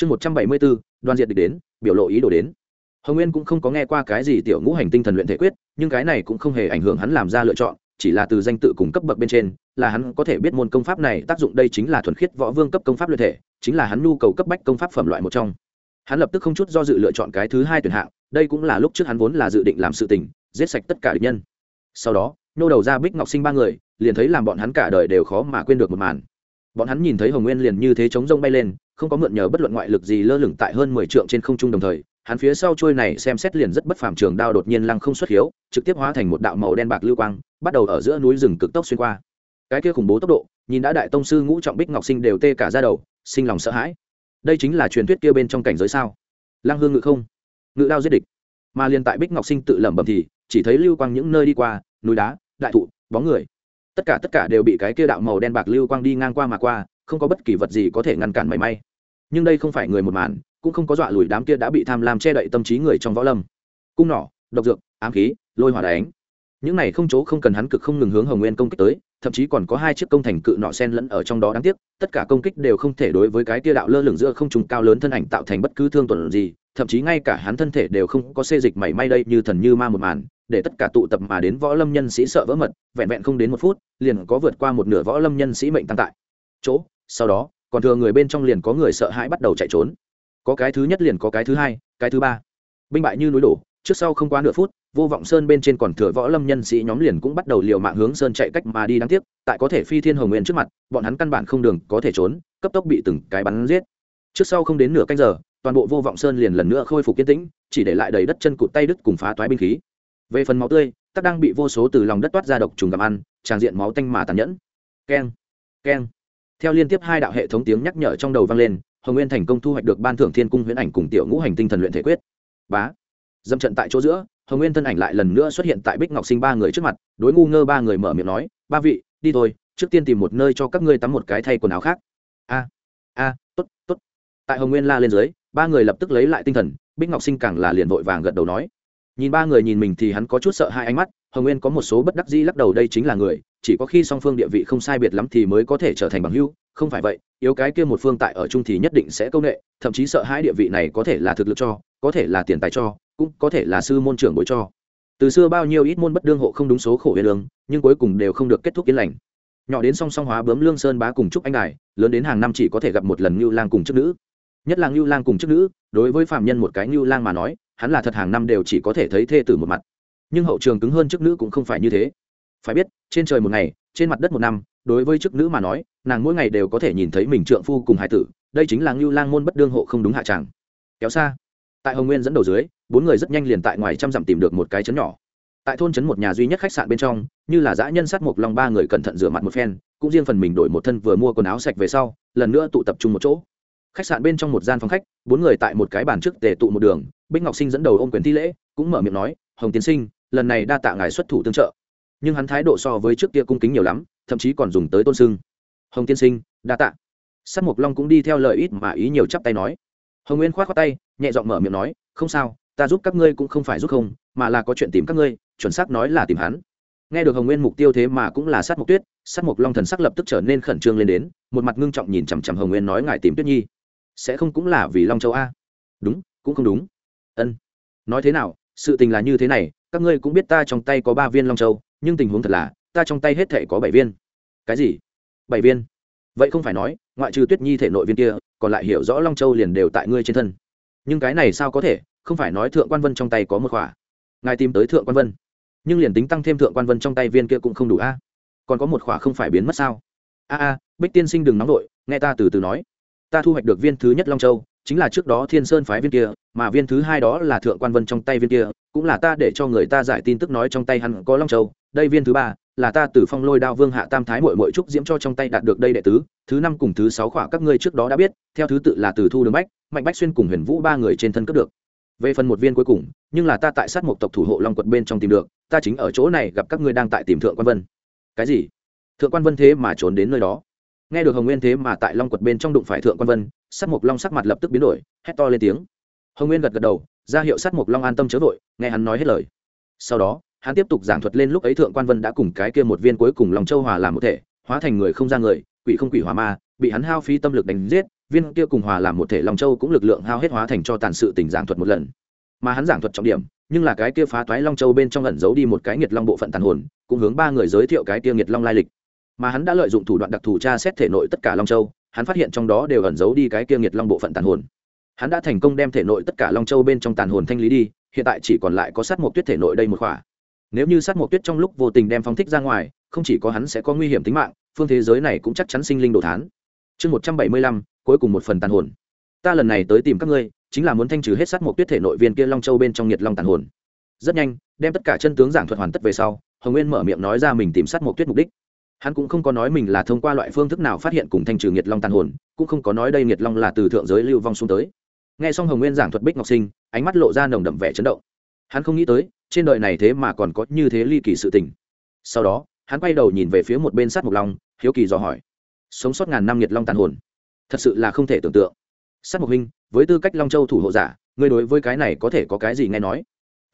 chương một trăm bảy mươi bốn, đoàn diệt địch đến, biểu lộ ý đồ đến. Hồng nguyên cũng không có nghe qua cái gì tiểu ngũ hành tinh thần luyện thể quyết, nhưng cái này cũng không hề ảnh hưởng hắn làm ra lựa chọn, chỉ là từ danh tự cùng cấp bậc bên trên, là hắn có thể biết môn công pháp này tác dụng đây chính là thuần khiết võ vương cấp công pháp luyện thể, chính là hắn nhu cầu cấp bách công pháp phẩm loại một trong. Hắn lập tức không chút do dự lựa chọn cái thứ hai tuyển hạng, đây cũng là lúc trước hắn vốn là dự định làm sự tình, giết sạch tất cả địch nhân. Sau đó, nô đầu ra bích ngọc sinh ba người, liền thấy làm bọn hắn cả đời đều khó mà quên được một màn bọn hắn nhìn thấy hồng nguyên liền như thế chống rông bay lên, không có mượn nhờ bất luận ngoại lực gì lơ lửng tại hơn mười trượng trên không trung đồng thời, hắn phía sau trôi này xem xét liền rất bất phàm trường đao đột nhiên lăng không xuất hiếu, trực tiếp hóa thành một đạo màu đen bạc lưu quang, bắt đầu ở giữa núi rừng cực tốc xuyên qua. Cái kia khủng bố tốc độ, nhìn đã đại tông sư ngũ trọng bích ngọc sinh đều tê cả ra đầu, sinh lòng sợ hãi. Đây chính là truyền thuyết kia bên trong cảnh giới sao? Lăng hương ngự không? Ngự đao giết địch. Mà liền tại bích ngọc sinh tự lẩm bẩm thì, chỉ thấy lưu quang những nơi đi qua, núi đá, đại thụ, bóng người tất cả tất cả đều bị cái kia đạo màu đen bạc lưu quang đi ngang qua mà qua, không có bất kỳ vật gì có thể ngăn cản mảy may. Nhưng đây không phải người một màn, cũng không có dọa lùi đám kia đã bị tham lam che đậy tâm trí người trong võ lâm. Cung nỏ, độc dược, ám khí, lôi hỏa đánh. Những này không chỗ không cần hắn cực không ngừng hướng hồng nguyên công kích tới, thậm chí còn có hai chiếc công thành cự nọ sen lẫn ở trong đó đáng tiếc, tất cả công kích đều không thể đối với cái kia đạo lơ lửng giữa không trùng cao lớn thân ảnh tạo thành bất cứ thương tuần gì, thậm chí ngay cả hắn thân thể đều không có xê dịch mảy may đây như thần như ma một màn để tất cả tụ tập mà đến võ lâm nhân sĩ sợ vỡ mật, vẹn vẹn không đến một phút, liền có vượt qua một nửa võ lâm nhân sĩ mệnh tăng tại. Chỗ, sau đó, còn thừa người bên trong liền có người sợ hãi bắt đầu chạy trốn. Có cái thứ nhất liền có cái thứ hai, cái thứ ba. Binh bại như núi đổ, trước sau không quá nửa phút, vô vọng sơn bên trên còn thừa võ lâm nhân sĩ nhóm liền cũng bắt đầu liều mạng hướng sơn chạy cách mà đi đáng tiếc, tại có thể phi thiên hồng nguyên trước mặt, bọn hắn căn bản không đường có thể trốn, cấp tốc bị từng cái bắn giết. Trước sau không đến nửa canh giờ, toàn bộ vô vọng sơn liền lần nữa khôi phục kiên tĩnh, chỉ để lại đầy đất chân cụt tay đứt cùng phá toái binh khí về phần máu tươi tắc đang bị vô số từ lòng đất toát ra độc trùng gặm ăn tràng diện máu tanh mà tàn nhẫn. Keng keng. Theo liên tiếp hai đạo hệ thống tiếng nhắc nhở trong đầu vang lên hồng nguyên thành công thu hoạch được ban thưởng thiên cung huyễn ảnh cùng tiểu ngũ hành tinh thần luyện thể quyết. Bá. Dâm trận tại chỗ giữa hồng nguyên thân ảnh lại lần nữa xuất hiện tại bích ngọc sinh ba người trước mặt đối ngu ngơ ba người mở miệng nói ba vị đi thôi trước tiên tìm một nơi cho các ngươi tắm một cái thay quần áo khác. A a à, t ố t t ố t tại hồng nguyên la lên dưới ba người lập tức lấy lại tinh thần bích ngọc sinh càng là liền vội vàng gật đầu nói nhìn ba người nhìn mình thì hắn có chút sợ hai ánh mắt, hồng nguyên có một số bất đắc dĩ lắc đầu đây chính là người, chỉ có khi song phương địa vị không sai biệt lắm thì mới có thể trở thành bằng hữu, không phải vậy, yếu cái kia một phương tại ở chung thì nhất định sẽ công nghệ thậm chí sợ hai địa vị này có thể là thực lực cho, có thể là tiền tài cho, cũng có thể là sư môn trưởng bối cho. Từ xưa bao nhiêu ít môn bất đương hộ không đúng số khổ huyền lương, nhưng cuối cùng đều không được kết thúc yên lành. Nhỏ đến song song hóa bướm lương sơn bá cùng chúc anh đài, lớn đến hàng năm chỉ có thể gặp một lần như lang cùng chức nữ. Nhất là như lang cùng chức nữ, đối với phạm nhân một cái như lang mà nói hắn là thật hàng năm đều chỉ có thể thấy thê tử một mặt. Nhưng hậu trường cứng hơn chức nữ cũng không phải như thế. Phải biết, trên trời một ngày, trên mặt đất một năm, đối với chức nữ mà nói, nàng mỗi ngày đều có thể nhìn thấy mình trượng phu cùng hải tử, đây chính là ngưu lang môn bất đương hộ không đúng hạ tràng. Kéo xa. Tại hồng nguyên dẫn đầu dưới, bốn người rất nhanh liền tại ngoài trăm dặm tìm được một cái chấn nhỏ. Tại thôn trấn một nhà duy nhất khách sạn bên trong, như là dã nhân sát một lòng ba người cẩn thận rửa mặt một phen, cũng riêng phần mình đổi một thân vừa mua quần áo sạch về sau, lần nữa tụ tập trung một chỗ khách sạn bên trong một gian phòng khách, bốn người tại một cái bàn trước tề tụ một đường, bích ngọc sinh dẫn đầu ôm quyền thi lễ, cũng mở miệng nói, hồng tiến sinh, lần này đa tạ ngài xuất thủ tương trợ. Nhưng hắn thái độ so với trước kia cung kính nhiều lắm, thậm chí còn dùng tới tôn sưng. Hồng tiên sinh, đa tạ. Sắt mộc long cũng đi theo lời ít mà ý nhiều chắp tay nói. Hồng nguyên k h o á t khoác tay, nhẹ giọng mở miệng nói, không sao, ta giúp các ngươi cũng không phải giúp không, mà là có chuyện tìm các ngươi, chuẩn xác nói là tìm hắn. Nghe được hồng nguyên mục tiêu thế mà cũng là sát mộc tuyết, sát mộc long thần sắc lập tức trở nên khẩn trương lên đến, một mặt ngưng trọng nhìn chằm chằm hồng nguyên nói, ngài tìm tuyết nhi sẽ không cũng là vì long châu a. Đúng, cũng không đúng. Ân. Nói thế nào, sự tình là như thế này, các ngươi cũng biết ta trong tay có ba viên long châu, nhưng tình huống thật là, ta trong tay hết thể có bảy viên. Cái gì? Bảy viên? Vậy không phải nói, ngoại trừ tuyết nhi thể nội viên kia, còn lại hiểu rõ long châu liền đều tại ngươi trên thân. Nhưng cái này sao có thể, không phải nói thượng quan vân trong tay có một khỏa. Ngài tìm tới thượng quan vân. Nhưng liền tính tăng thêm thượng quan vân trong tay viên kia cũng không đủ a. Còn có một khỏa không phải biến mất sao? A a, bích tiên sinh đừng nóng vội, nghe ta từ từ nói ta thu hoạch được viên thứ nhất long châu, chính là trước đó thiên sơn phái viên kia, mà viên thứ hai đó là thượng quan vân trong tay viên kia, cũng là ta để cho người ta giải tin tức nói trong tay hắn có long châu. Đây viên thứ ba, là ta từ phong lôi đao vương hạ tam thái mội mội trúc diễm cho trong tay đạt được đây đệ tứ, thứ năm cùng thứ sáu khỏa các ngươi trước đó đã biết, theo thứ tự là từ thu đường bách, mạnh bách xuyên cùng huyền vũ ba người trên thân cướp được. Về phần một viên cuối cùng, nhưng là ta tại sát một tộc thủ hộ long quật bên trong tìm được, ta chính ở chỗ này gặp các ngươi đang tại tìm thượng quan vân. Cái gì? Thượng quan vân thế mà trốn đến nơi đó nghe được hồng nguyên thế mà tại long quật bên trong đụng phải thượng quan vân sắt mục long sắc mặt lập tức biến đổi, hét to lên tiếng. Hồng nguyên gật gật đầu, ra hiệu sắt mục long an tâm chớ vội, nghe hắn nói hết lời. Sau đó, hắn tiếp tục giảng thuật lên lúc ấy thượng quan vân đã cùng cái kia một viên cuối cùng lòng châu hòa làm một thể, hóa thành người không ra người, quỷ không quỷ hòa ma, bị hắn hao phí tâm lực đánh giết, viên kia cùng hòa làm một thể long châu cũng lực lượng hao hết hóa thành cho tàn sự tình giảng thuật một lần. Mà hắn giảng thuật trọng điểm, nhưng là cái kia phá toái long châu bên trong ẩn giấu đi một cái nghiệt long bộ phận tàn hồn, cũng hướng ba người giới thiệu cái kia nghiệt long lai lịch mà hắn đã lợi dụng thủ đoạn đặc thù tra xét thể nội tất cả long châu, hắn phát hiện trong đó đều ẩn giấu đi cái kia nghiệt long bộ phận tàn hồn. Hắn đã thành công đem thể nội tất cả long châu bên trong tàn hồn thanh lý đi, hiện tại chỉ còn lại có sát mộc tuyết thể nội đây một khỏa. Nếu như sát mộc tuyết trong lúc vô tình đem phóng thích ra ngoài, không chỉ có hắn sẽ có nguy hiểm tính mạng, phương thế giới này cũng chắc chắn sinh linh đồ thán. Chương một trăm bảy mươi lăm, cuối cùng một phần tàn hồn. Ta lần này tới tìm các ngươi, chính là muốn thanh trừ hết sát mộc tuyết thể nội viên kia long châu bên trong nhiệt long tàn hồn. Rất nhanh, đem tất cả chân tướng giảng thuật hoàn tất về sau, hồng nguyên mở miệng nói ra mình tìm sát mộc tuyết mục đích hắn cũng không có nói mình là thông qua loại phương thức nào phát hiện cùng thanh trừ nhiệt long tàn hồn, cũng không có nói đây nhiệt long là từ thượng giới lưu vong xuống tới. Nghe xong hồng nguyên giảng thuật bích ngọc sinh, ánh mắt lộ ra nồng đậm vẻ chấn động. Hắn không nghĩ tới, trên đời này thế mà còn có như thế ly kỳ sự tình. Sau đó, hắn quay đầu nhìn về phía một bên sát mục long, hiếu kỳ dò hỏi, sống sót ngàn năm nhiệt long tàn hồn, thật sự là không thể tưởng tượng. Sát mục huynh, với tư cách long châu thủ hộ giả, ngươi đối với cái này có thể có cái gì nghe nói?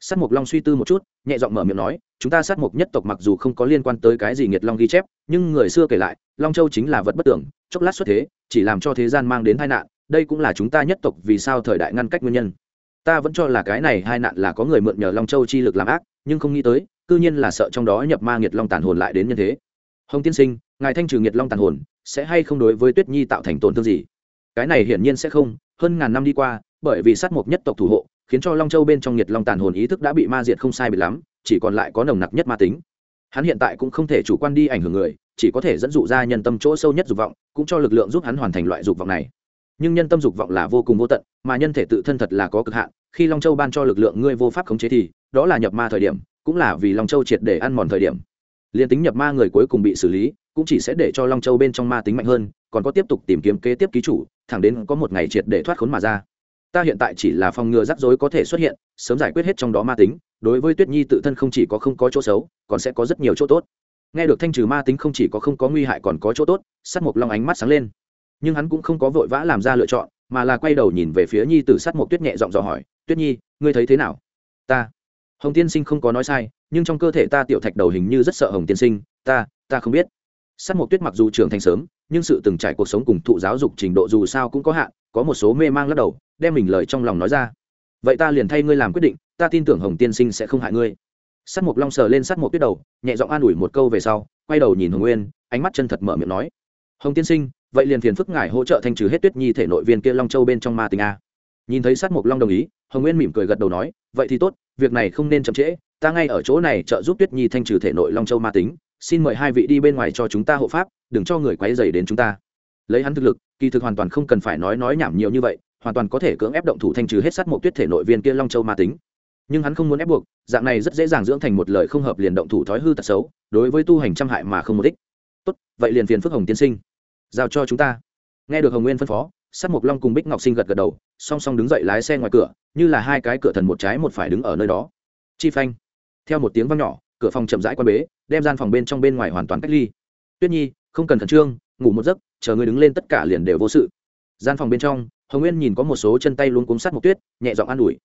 Sát mục long suy tư một chút, nhẹ giọng mở miệng nói, chúng ta sát mục nhất tộc mặc dù không có liên quan tới cái gì nghiệt long ghi chép, nhưng người xưa kể lại, long châu chính là vật bất tưởng, chốc lát xuất thế, chỉ làm cho thế gian mang đến tai nạn, đây cũng là chúng ta nhất tộc vì sao thời đại ngăn cách nguyên nhân. Ta vẫn cho là cái này hai nạn là có người mượn nhờ long châu chi lực làm ác, nhưng không nghĩ tới, cư nhiên là sợ trong đó nhập ma nghiệt long tàn hồn lại đến nhân thế. Hồng tiên sinh, ngài thanh trừ nghiệt long tàn hồn, sẽ hay không đối với tuyết nhi tạo thành tổn thương gì? Cái này hiển nhiên sẽ không, hơn ngàn năm đi qua, bởi vì sát mục nhất tộc thủ hộ khiến cho long châu bên trong nhiệt long tàn hồn ý thức đã bị ma diệt không sai bị lắm, chỉ còn lại có nồng nặc nhất ma tính. Hắn hiện tại cũng không thể chủ quan đi ảnh hưởng người, chỉ có thể dẫn dụ ra nhân tâm chỗ sâu nhất dục vọng, cũng cho lực lượng giúp hắn hoàn thành loại dục vọng này. Nhưng nhân tâm dục vọng là vô cùng vô tận, mà nhân thể tự thân thật là có cực hạn, khi long châu ban cho lực lượng ngươi vô pháp khống chế thì, đó là nhập ma thời điểm, cũng là vì long châu triệt để ăn mòn thời điểm. Liền tính nhập ma người cuối cùng bị xử lý, cũng chỉ sẽ để cho long châu bên trong ma tính mạnh hơn, còn có tiếp tục tìm kiếm kế tiếp ký chủ, thẳng đến có một ngày triệt để thoát khốn mà ra ta hiện tại chỉ là phòng ngừa rắc rối có thể xuất hiện, sớm giải quyết hết trong đó ma tính, đối với tuyết nhi tự thân không chỉ có không có chỗ xấu, còn sẽ có rất nhiều chỗ tốt. Nghe được thanh trừ ma tính không chỉ có không có nguy hại còn có chỗ tốt, sắt mộc long ánh mắt sáng lên. Nhưng hắn cũng không có vội vã làm ra lựa chọn, mà là quay đầu nhìn về phía nhi từ sắt mộc tuyết nhẹ giọng dò hỏi, tuyết nhi, ngươi thấy thế nào? Ta? Hồng tiên sinh không có nói sai, nhưng trong cơ thể ta tiểu thạch đầu hình như rất sợ hồng tiên sinh, ta ta không biết. Sắt mộc tuyết mặc dù trưởng thành sớm, nhưng sự từng trải cuộc sống cùng thụ giáo dục trình độ dù sao cũng có hạn, có một số mê mang lắc đầu đem mình lời trong lòng nói ra. Vậy ta liền thay ngươi làm quyết định, ta tin tưởng hồng tiên sinh sẽ không hại ngươi. Sắt mộc long sờ lên sắt mộc tuyết đầu, nhẹ giọng an ủi một câu về sau, quay đầu nhìn hồng nguyên, ánh mắt chân thật mở miệng nói, hồng tiên sinh, vậy liền phiền phức ngài hỗ trợ thanh trừ hết tuyết nhi thể nội viên kia long châu bên trong ma tình a. Nhìn thấy sắt mộc long đồng ý, hồng nguyên mỉm cười gật đầu nói, vậy thì tốt, việc này không nên chậm trễ, ta ngay ở chỗ này trợ giúp tuyết nhi thanh trừ thể nội long châu ma tính, xin mời hai vị đi bên ngoài cho chúng ta hộ pháp, đừng cho người quấy dày đến chúng ta. Lấy hắn thực lực, kỳ thực hoàn toàn không cần phải nói nói nhảm nhiều như vậy hoàn toàn có thể cưỡng ép động thủ thanh trừ hết sát một tuyết thể nội viên kia long châu ma tính. Nhưng hắn không muốn ép buộc, dạng này rất dễ dàng dưỡng thành một lời không hợp liền động thủ thói hư tật xấu, đối với tu hành trăm hại mà không một đích. tốt, vậy liền phiền phước hồng tiên sinh. Giao cho chúng ta. Nghe được hồng nguyên phân phó, sát mộc long cùng bích ngọc sinh gật gật đầu, song song đứng dậy lái xe ngoài cửa, như là hai cái cửa thần một trái một phải đứng ở nơi đó. Chi phanh. Theo một tiếng văng nhỏ, cửa phòng chậm rãi quan bế, đem gian phòng bên trong bên ngoài hoàn toàn cách ly. Tuyết nhi, không cần khẩn trương, ngủ một giấc, chờ người đứng lên tất cả liền đều vô sự. Gian phòng bên trong hồng nguyên nhìn có một số chân tay luôn cúng sắt Mộc tuyết, nhẹ giọng an ủi.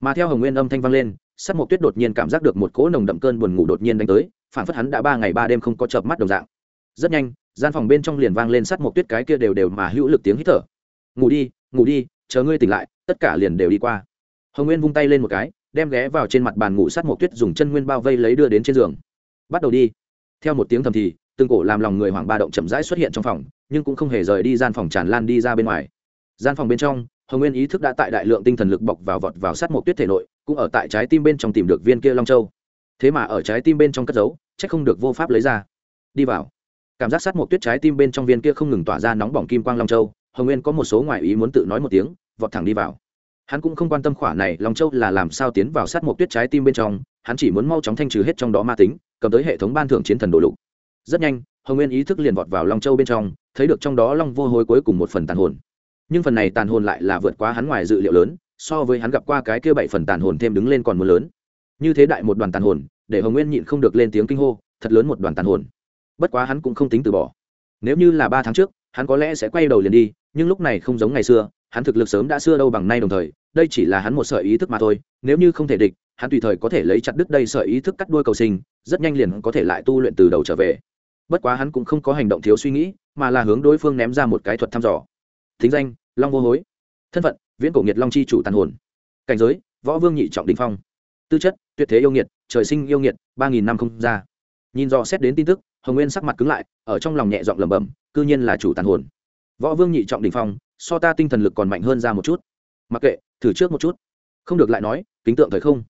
Mà theo hồng nguyên âm thanh vang lên, sắt Mộc tuyết đột nhiên cảm giác được một cỗ nồng đậm cơn buồn ngủ đột nhiên đánh tới, phản phất hắn đã ba ngày ba đêm không có chợp mắt đồng dạng. Rất nhanh, gian phòng bên trong liền vang lên sắt Mộc tuyết cái kia đều đều mà hữu lực tiếng hít thở. Ngủ đi ngủ đi, chờ ngươi tỉnh lại, tất cả liền đều đi qua. Hồng nguyên vung tay lên một cái, đem ghé vào trên mặt bàn ngủ sắt Mộc tuyết dùng chân nguyên bao vây lấy đưa đến trên giường. Bắt đầu đi. Theo một tiếng thầm thì, từng cổ làm lòng người hoảng ba động chậm rãi xuất hiện trong phòng, nhưng cũng không hề rời đi gian phòng tràn lan đi ra bên ngoài gian phòng bên trong, hồng nguyên ý thức đã tại đại lượng tinh thần lực bọc vào vọt vào sát một tuyết thể nội, cũng ở tại trái tim bên trong tìm được viên kia long châu. Thế mà ở trái tim bên trong cất giấu c h ắ c không được vô pháp lấy ra. Đi vào. Cảm giác sát một tuyết trái tim bên trong viên kia không ngừng tỏa ra nóng bỏng kim quang long châu, hồng nguyên có một số ngoại ý muốn tự nói một tiếng, vọt thẳng đi vào. Hắn cũng không quan tâm khỏa này long châu là làm sao tiến vào sát một tuyết trái tim bên trong, hắn chỉ muốn mau chóng thanh trừ hết trong đó ma tính, cầm tới hệ thống ban thưởng chiến thần đồ lục. Rất nhanh, hồng nguyên ý thức liền vọt vào long châu bên trong, thấy được trong đó long vô hối cuối cùng một phần tàn hồn nhưng phần này tàn hồn lại là vượt quá hắn ngoài dự liệu lớn, so với hắn gặp qua cái kia bảy phần tàn hồn thêm đứng lên còn mưa lớn. Như thế đại một đoàn tàn hồn, để hồng nguyên nhịn không được lên tiếng kinh hô, thật lớn một đoàn tàn hồn. Bất quá hắn cũng không tính từ bỏ. Nếu như là ba tháng trước, hắn có lẽ sẽ quay đầu liền đi, nhưng lúc này không giống ngày xưa, hắn thực lực sớm đã xưa đâu bằng nay đồng thời, đây chỉ là hắn một sợi ý thức mà thôi, nếu như không thể địch, hắn tùy thời có thể lấy chặt đứt đây sợi ý thức cắt đuôi cầu sinh, rất nhanh liền có thể lại tu luyện từ đầu trở về. Bất quá hắn cũng không có hành động thiếu suy nghĩ, mà là hướng đối phương ném ra một cái thuật thăm dò thính danh, long vô hối. Thân phận, viễn cổ nghiệt long chi chủ tàn hồn. Cảnh giới, võ vương nhị trọng đình phong. Tư chất, tuyệt thế yêu nghiệt, trời sinh yêu nghiệt, ba nghìn năm không ra. Nhìn do xét đến tin tức, hồng nguyên sắc mặt cứng lại, ở trong lòng nhẹ giọng lẩm bẩm, cư nhiên là chủ tàn hồn. Võ vương nhị trọng đình phong, so ta tinh thần lực còn mạnh hơn ra một chút. Mặc kệ, thử trước một chút. Không được lại nói, kính tượng thời không.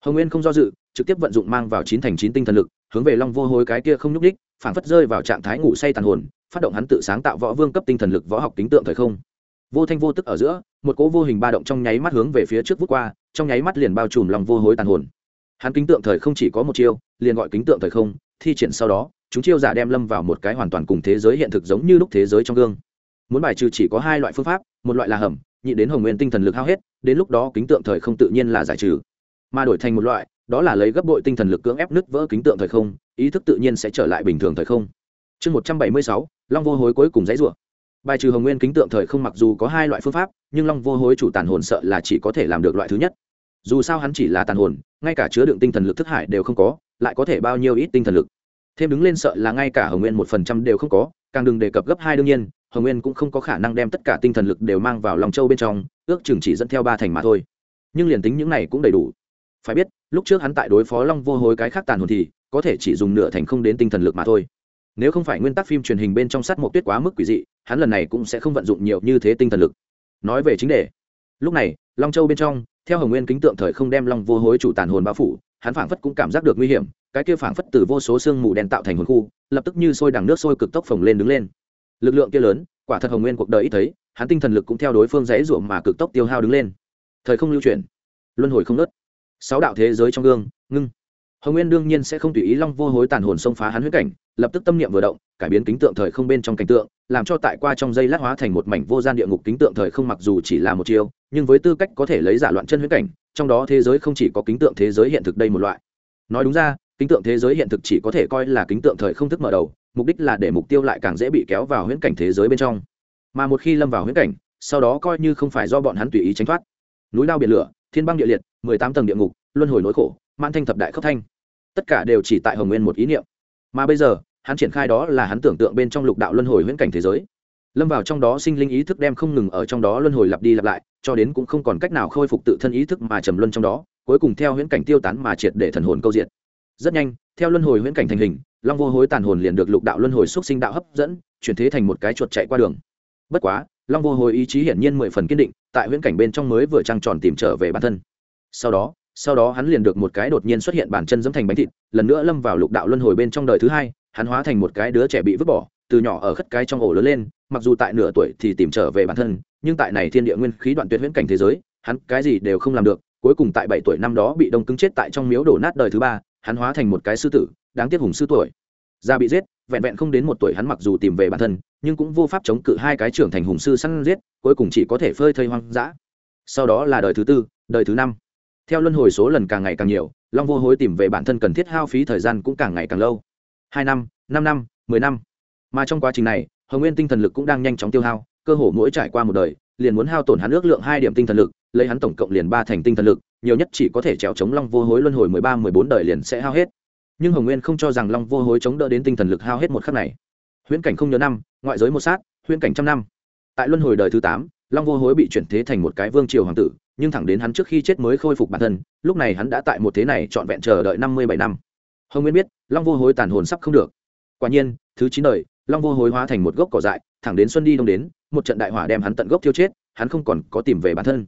Hồng nguyên không do dự, trực tiếp vận dụng mang vào chín thành chín tinh thần lực, hướng về long vô hối cái kia không nhúc đích phản phất rơi vào trạng thái ngủ say tàn hồn phát động hắn tự sáng tạo võ vương cấp tinh thần lực võ học kính tượng thời không. Vô thanh vô tức ở giữa, một cỗ vô hình ba động trong nháy mắt hướng về phía trước vút qua, trong nháy mắt liền bao trùm lòng vô hối tàn hồn. Hắn kính tượng thời không chỉ có một chiêu, liền gọi kính tượng thời không, thi triển sau đó, chúng chiêu giả đem lâm vào một cái hoàn toàn cùng thế giới hiện thực giống như lúc thế giới trong gương. Muốn bài trừ chỉ có hai loại phương pháp, một loại là hầm, nhị đến hồng nguyên tinh thần lực hao hết, đến lúc đó kính tượng thời không tự nhiên là giải trừ. Mà đổi thành một loại, đó là lấy gấp bội tinh thần lực cưỡng ép nứt vỡ kính tượng thời không, ý thức tự nhiên sẽ trở lại bình thường thời không chương một trăm bảy mươi sáu, long vô hối cuối cùng dãy rủa. Bài trừ hồng nguyên kính tượng thời không mặc dù có hai loại phương pháp, nhưng long vô hối chủ tàn hồn sợ là chỉ có thể làm được loại thứ nhất. Dù sao hắn chỉ là tàn hồn, ngay cả chứa đựng tinh thần lực thức hải đều không có, lại có thể bao nhiêu ít tinh thần lực. Thêm đứng lên sợ là ngay cả hồng nguyên một phần trăm đều không có, càng đừng đề cập gấp hai đương nhiên, hồng nguyên cũng không có khả năng đem tất cả tinh thần lực đều mang vào lòng châu bên trong, ước chừng chỉ dẫn theo ba thành mà thôi. Nhưng liền tính những này cũng đầy đủ. Phải biết, lúc trước hắn tại đối phó long vô hối cái khác tàn hồn thì, có thể chỉ dùng nửa thành không đến tinh thần lực mà thôi nếu không phải nguyên tắc phim truyền hình bên trong sắt mộc tuyết quá mức quỷ dị, hắn lần này cũng sẽ không vận dụng nhiều như thế tinh thần lực. Nói về chính đề. Lúc này, long châu bên trong, theo hồng nguyên kính tượng thời không đem long vô hối chủ tàn hồn bao phủ, hắn phảng phất cũng cảm giác được nguy hiểm, cái kia phảng phất từ vô số sương mù đen tạo thành hồn khu, lập tức như sôi đằng nước sôi cực tốc phồng lên đứng lên. Lực lượng kia lớn, quả thật hồng nguyên cuộc đời ít thấy, hắn tinh thần lực cũng theo đối phương dãy ruộng mà cực tốc tiêu hao đứng lên. Thời không lưu chuyển. Luân hồi không nớt sáu đạo thế giới trong gương, ngưng hồng nguyên đương nhiên sẽ không tùy ý long vô hối tàn hồn xông phá hắn huyết cảnh, lập tức tâm niệm vừa động, cải biến kính tượng thời không bên trong cảnh tượng, làm cho tại qua trong dây lát hóa thành một mảnh vô gian địa ngục kính tượng thời không mặc dù chỉ là một chiêu, nhưng với tư cách có thể lấy giả loạn chân huyết cảnh, trong đó thế giới không chỉ có kính tượng thế giới hiện thực đây một loại. Nói đúng ra, kính tượng thế giới hiện thực chỉ có thể coi là kính tượng thời không thức mở đầu, mục đích là để mục tiêu lại càng dễ bị kéo vào huyễn cảnh thế giới bên trong. Mà một khi lâm vào huyễn cảnh, sau đó coi như không phải do bọn hắn tùy ý tránh thoát. Núi lao biển lửa, thiên băng địa liệt, mười tám tầng địa ngục, luân hồi nỗi khổ, mãn thanh thập đại khốc thanh tất cả đều chỉ tại hồng nguyên một ý niệm. Mà bây giờ, hắn triển khai đó là hắn tưởng tượng bên trong lục đạo luân hồi huyễn cảnh thế giới. Lâm vào trong đó sinh linh ý thức đem không ngừng ở trong đó luân hồi lặp đi lặp lại, cho đến cũng không còn cách nào khôi phục tự thân ý thức mà trầm luân trong đó, cuối cùng theo huyễn cảnh tiêu tán mà triệt để thần hồn câu diện rất nhanh, theo luân hồi huyễn cảnh thành hình, long vô hối tàn hồn liền được lục đạo luân hồi xúc sinh đạo hấp dẫn, chuyển thế thành một cái chuột chạy qua đường. Bất quá, long vô hối ý chí hiển nhiên mười phần kiên định, tại huyễn cảnh bên trong mới vừa trăng tròn tìm trở về bản thân. Sau đó sau đó hắn liền được một cái đột nhiên xuất hiện bản chân dẫm thành bánh thịt, lần nữa lâm vào lục đạo luân hồi bên trong đời thứ hai, hắn hóa thành một cái đứa trẻ bị vứt bỏ, từ nhỏ ở khất cái trong ổ lớn lên, mặc dù tại nửa tuổi thì tìm trở về bản thân, nhưng tại này thiên địa nguyên khí đoạn tuyệt huyễn cảnh thế giới, hắn cái gì đều không làm được, cuối cùng tại bảy tuổi năm đó bị đông cứng chết tại trong miếu đổ nát đời thứ ba, hắn hóa thành một cái sư tử, đáng tiếc hùng sư tuổi. Ra bị giết, vẹn vẹn không đến một tuổi hắn mặc dù tìm về bản thân, nhưng cũng vô pháp chống cự hai cái trưởng thành hùng sư săn giết, cuối cùng chỉ có thể phơi thây hoang dã. Sau đó là đời thứ tư, đời thứ năm theo luân hồi số lần càng ngày càng nhiều, long vô hối tìm về bản thân cần thiết hao phí thời gian cũng càng ngày càng lâu. Hai năm năm năm, mười năm. Mà trong quá trình này, hồng nguyên tinh thần lực cũng đang nhanh chóng tiêu hao, cơ hồ mỗi trải qua một đời, liền muốn hao tổn hắn ước lượng hai điểm tinh thần lực, lấy hắn tổng cộng liền ba thành tinh thần lực, nhiều nhất chỉ có thể trèo chống long vô hối luân hồi mười ba, mười bốn đời liền sẽ hao hết. Nhưng hồng nguyên không cho rằng long vô hối chống đỡ đến tinh thần lực hao hết một khắc này. Huyễn cảnh không nhớ năm, ngoại giới một sát, huyễn cảnh trăm năm. Tại luân hồi đời thứ tám, long vô hối bị chuyển thế thành một cái vương triều hoàng tử nhưng thẳng đến hắn trước khi chết mới khôi phục bản thân, lúc này hắn đã tại một thế này trọn vẹn chờ đợi năm mươi bảy năm. Hồng nguyên biết, long vô hối tàn hồn sắp không được. Quả nhiên, thứ chín đời, long vô hối hóa thành một gốc cỏ dại, thẳng đến xuân đi đông đến, một trận đại hỏa đem hắn tận gốc thiêu chết, hắn không còn có tìm về bản thân.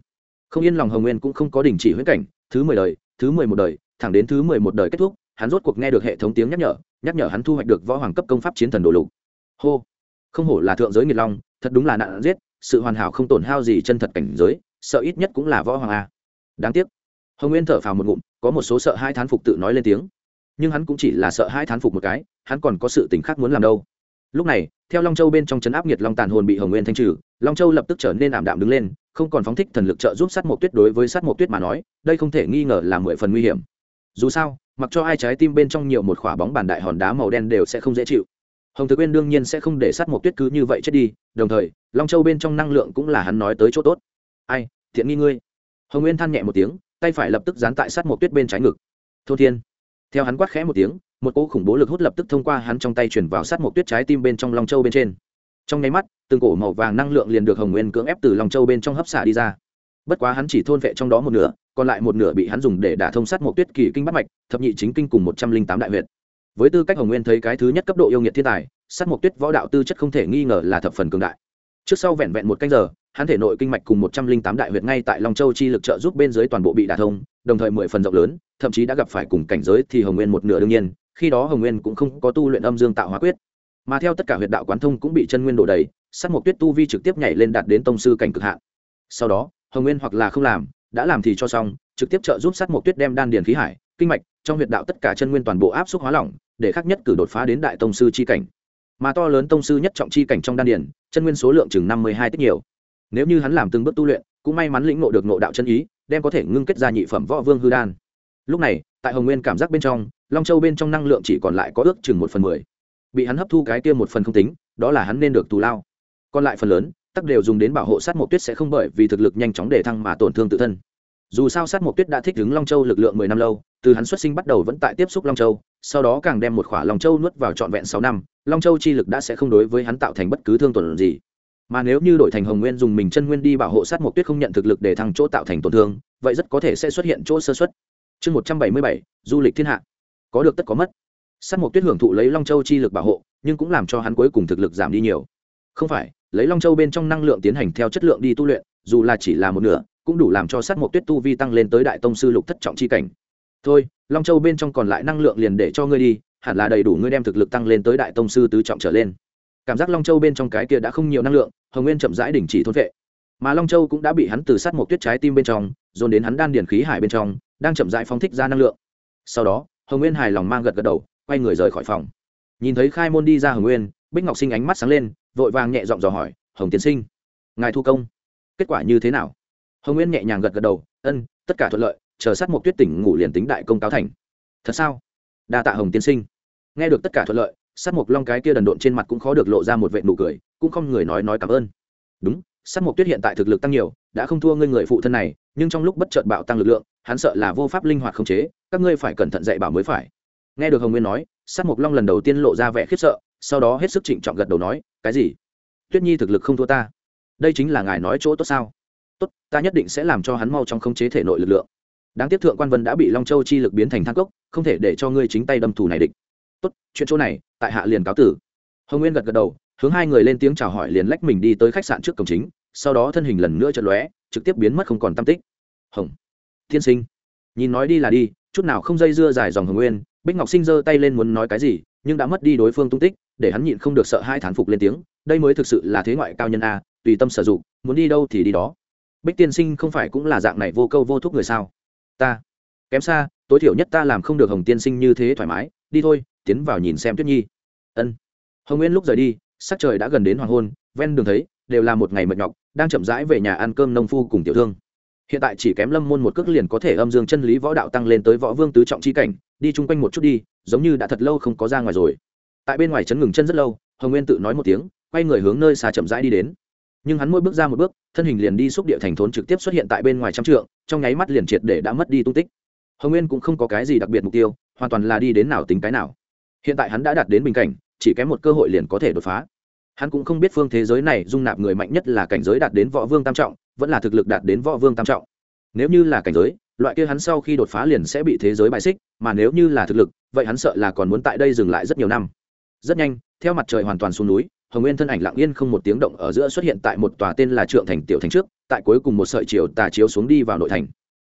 Không yên lòng hồng nguyên cũng không có đình chỉ huyết cảnh, thứ mười đời, thứ mười một đời, thẳng đến thứ mười một đời kết thúc, hắn rốt cuộc nghe được hệ thống tiếng nhắc nhở nhắc nhở hắn thu hoạch được võ hoàng cấp công pháp chiến thần đồ lục. Hô! Không hổ là thượng giới nghiệt long, thật đúng là nạn giết, sự hoàn hảo không tổn hao gì chân thật cảnh giới sợ ít nhất cũng là võ hoàng a. Đáng tiếc, hồng nguyên thở phào một ngụm, có một số sợ hai thán phục tự nói lên tiếng. Nhưng hắn cũng chỉ là sợ hai thán phục một cái, hắn còn có sự tình khác muốn làm đâu. Lúc này, theo long châu bên trong chấn áp nhiệt long tàn hồn bị hồng nguyên thanh trừ, long châu lập tức trở nên ảm đạm đứng lên, không còn phóng thích thần lực trợ giúp sát mộc tuyết đối với sát mộc tuyết mà nói, đây không thể nghi ngờ là mười phần nguy hiểm. Dù sao, mặc cho ai trái tim bên trong nhiều một khỏa bóng bàn đại hòn đá màu đen đều sẽ không dễ chịu. Hồng thực quyên đương nhiên sẽ không để sát mộc tuyết cứ như vậy chết đi, đồng thời, long châu bên trong năng lượng cũng là hắn nói tới chỗ tốt ai, thiện nghi ngươi. Hồng nguyên than nhẹ một tiếng, tay phải lập tức dán tại sát mộc tuyết bên trái ngực. Thô thiên. Theo hắn quát khẽ một tiếng, một cỗ khủng bố lực hút lập tức thông qua hắn trong tay chuyển vào sát mộc tuyết trái tim bên trong long châu bên trên. Trong nháy mắt, từng cổ màu vàng năng lượng liền được hồng nguyên cưỡng ép từ lòng châu bên trong hấp xả đi ra. Bất quá hắn chỉ thôn vệ trong đó một nửa, còn lại một nửa bị hắn dùng để đả thông sát một tuyết kỳ kinh bắt mạch, thập nhị chính kinh cùng một trăm linh tám đại huyện với tư cách hồng nguyên thấy cái thứ nhất cấp độ yêu nghiệt thiên tài, sát một tuyết võ đạo tư chất không thể nghi ngờ là thập phần cường đại. Trước sau vẹn vẹn một canh giờ hắn thể nội kinh mạch cùng một trăm linh tám đại huyệt ngay tại long châu chi lực trợ giúp bên dưới toàn bộ bị đả thông, đồng thời mười phần rộng lớn, thậm chí đã gặp phải cùng cảnh giới thì hồng nguyên một nửa đương nhiên, khi đó hồng nguyên cũng không có tu luyện âm dương tạo hóa quyết. Mà theo tất cả huyệt đạo quán thông cũng bị chân nguyên đổ đầy, sát một tuyết tu vi trực tiếp nhảy lên đạt đến tông sư cảnh cực hạn. Sau đó, hồng nguyên hoặc là không làm, đã làm thì cho xong, trực tiếp trợ giúp sát một tuyết đem đan điền khí hải, kinh mạch, trong huyệt đạo tất cả chân nguyên toàn bộ áp suất hóa lỏng, để khắc nhất cử đột phá đến đại tông sư chi cảnh. Mà to lớn tông sư nhất trọng chi cảnh trong đan điền, chân nguyên số lượng chừng năm mươi hai tích nhiều nếu như hắn làm từng bước tu luyện, cũng may mắn lĩnh ngộ được ngộ đạo chân ý, đem có thể ngưng kết ra nhị phẩm võ vương hư đan. Lúc này, tại hồng nguyên cảm giác bên trong, long châu bên trong năng lượng chỉ còn lại có ước chừng một phần mười. Bị hắn hấp thu cái kia một phần không tính, đó là hắn nên được tù lao. Còn lại phần lớn tắc đều dùng đến bảo hộ sát mộc tuyết sẽ không bởi vì thực lực nhanh chóng để thăng mà tổn thương tự thân. Dù sao sát mộc tuyết đã thích ứng long châu lực lượng mười năm lâu, từ hắn xuất sinh bắt đầu vẫn tại tiếp xúc long châu, sau đó càng đem một khỏa long châu nuốt vào trọn vẹn sáu năm, long châu chi lực đã sẽ không đối với hắn tạo thành bất cứ thương tổn gì mà nếu như đổi thành hồng nguyên dùng mình chân nguyên đi bảo hộ sát mộc tuyết không nhận thực lực để thăng chỗ tạo thành tổn thương, vậy rất có thể sẽ xuất hiện chỗ sơ xuất chương một trăm bảy mươi bảy, du lịch thiên hạ. Có được tất có mất. Sát mộc tuyết hưởng thụ lấy long châu chi lực bảo hộ, nhưng cũng làm cho hắn cuối cùng thực lực giảm đi nhiều. Không phải, lấy long châu bên trong năng lượng tiến hành theo chất lượng đi tu luyện, dù là chỉ là một nửa, cũng đủ làm cho sát mộc tuyết tu vi tăng lên tới đại tông sư lục thất trọng chi cảnh. Thôi, long châu bên trong còn lại năng lượng liền để cho ngươi đi, hẳn là đầy đủ ngươi đem thực lực tăng lên tới đại tông sư tứ trọng trở lên cảm giác long châu bên trong cái kia đã không nhiều năng lượng, hồng nguyên chậm rãi đình chỉ thôn vệ. Mà long châu cũng đã bị hắn từ sát một tuyết trái tim bên trong, dồn đến hắn đan điền khí hải bên trong, đang chậm rãi phóng thích ra năng lượng. Sau đó, hồng nguyên hài lòng mang gật gật đầu, quay người rời khỏi phòng. Nhìn thấy khai môn đi ra hồng nguyên, bích ngọc sinh ánh mắt sáng lên, vội vàng nhẹ giọng dò hỏi, hồng tiến sinh, ngài thu công, kết quả như thế nào? Hồng nguyên nhẹ nhàng gật gật đầu, ân, tất cả thuận lợi, chờ sát một tuyết tỉnh ngủ liền tính đại công cáo thành. Thật sao? Đa tạ hồng tiến sinh. Nghe được tất cả thuận lợi sát mộc long cái kia đần độn trên mặt cũng khó được lộ ra một vệ nụ cười, cũng không người nói nói cảm ơn. Đúng, sát mộc tuyết hiện tại thực lực tăng nhiều, đã không thua ngươi người phụ thân này, nhưng trong lúc bất chợt bạo tăng lực lượng, hắn sợ là vô pháp linh hoạt không chế, các ngươi phải cẩn thận dạy bảo mới phải. Nghe được hồng nguyên nói, sát mộc long lần đầu tiên lộ ra vẻ khiếp sợ, sau đó hết sức trịnh trọng gật đầu nói, cái gì? Tuyết nhi thực lực không thua ta. Đây chính là ngài nói chỗ tốt sao? Tốt, ta nhất định sẽ làm cho hắn mau trong khống chế thể nội lực lượng. Đáng tiếc thượng quan vân đã bị long châu chi lực biến thành thang cốc, không thể để cho ngươi chính tay đâm thủ này địch tốt, chuyện chỗ này, tại hạ liền cáo tử. Hồng nguyên gật gật đầu, hướng hai người lên tiếng chào hỏi liền lách mình đi tới khách sạn trước cổng chính, sau đó thân hình lần nữa chật lóe, trực tiếp biến mất không còn tam tích. Hồng thiên sinh. Nhìn nói đi là đi, chút nào không dây dưa dài dòng hồng nguyên, bích ngọc sinh giơ tay lên muốn nói cái gì, nhưng đã mất đi đối phương tung tích, để hắn nhịn không được sợ hai thán phục lên tiếng, đây mới thực sự là thế ngoại cao nhân a, tùy tâm sử dụng, muốn đi đâu thì đi đó. Bích tiên sinh không phải cũng là dạng này vô câu vô thúc người sao? Ta, kém xa, tối thiểu nhất ta làm không được hồng tiên sinh như thế thoải mái, đi thôi tiến vào nhìn xem tuyết nhi. Ân. Hồng nguyên lúc rời đi, sắc trời đã gần đến hoàng hôn, ven đường thấy, đều là một ngày mệt nhọc, đang chậm rãi về nhà ăn cơm nông phu cùng tiểu thương. Hiện tại chỉ kém lâm môn một cước liền có thể âm dương chân lý võ đạo tăng lên tới võ vương tứ trọng chi cảnh, đi chung quanh một chút đi, giống như đã thật lâu không có ra ngoài rồi. Tại bên ngoài chấn ngừng chân rất lâu, hồng nguyên tự nói một tiếng, quay người hướng nơi xa chậm rãi đi đến. Nhưng hắn mỗi bước ra một bước, thân hình liền đi xúc địa thành thốn trực tiếp xuất hiện tại bên ngoài trăm trượng, trong nháy mắt liền triệt để đã mất đi tung tích. Hồng nguyên cũng không có cái gì đặc biệt mục tiêu, hoàn toàn là đi đến nào tính cái nào hiện tại hắn đã đạt đến bình cảnh, chỉ kém một cơ hội liền có thể đột phá. Hắn cũng không biết phương thế giới này dung nạp người mạnh nhất là cảnh giới đạt đến võ vương tam trọng, vẫn là thực lực đạt đến võ vương tam trọng. Nếu như là cảnh giới, loại kia hắn sau khi đột phá liền sẽ bị thế giới bài xích, mà nếu như là thực lực, vậy hắn sợ là còn muốn tại đây dừng lại rất nhiều năm. Rất nhanh, theo mặt trời hoàn toàn xuống núi, hồng nguyên thân ảnh lặng yên không một tiếng động ở giữa xuất hiện tại một tòa tên là trượng thành tiểu thành trước, tại cuối cùng một sợi chiều tà chiếu xuống đi vào nội thành.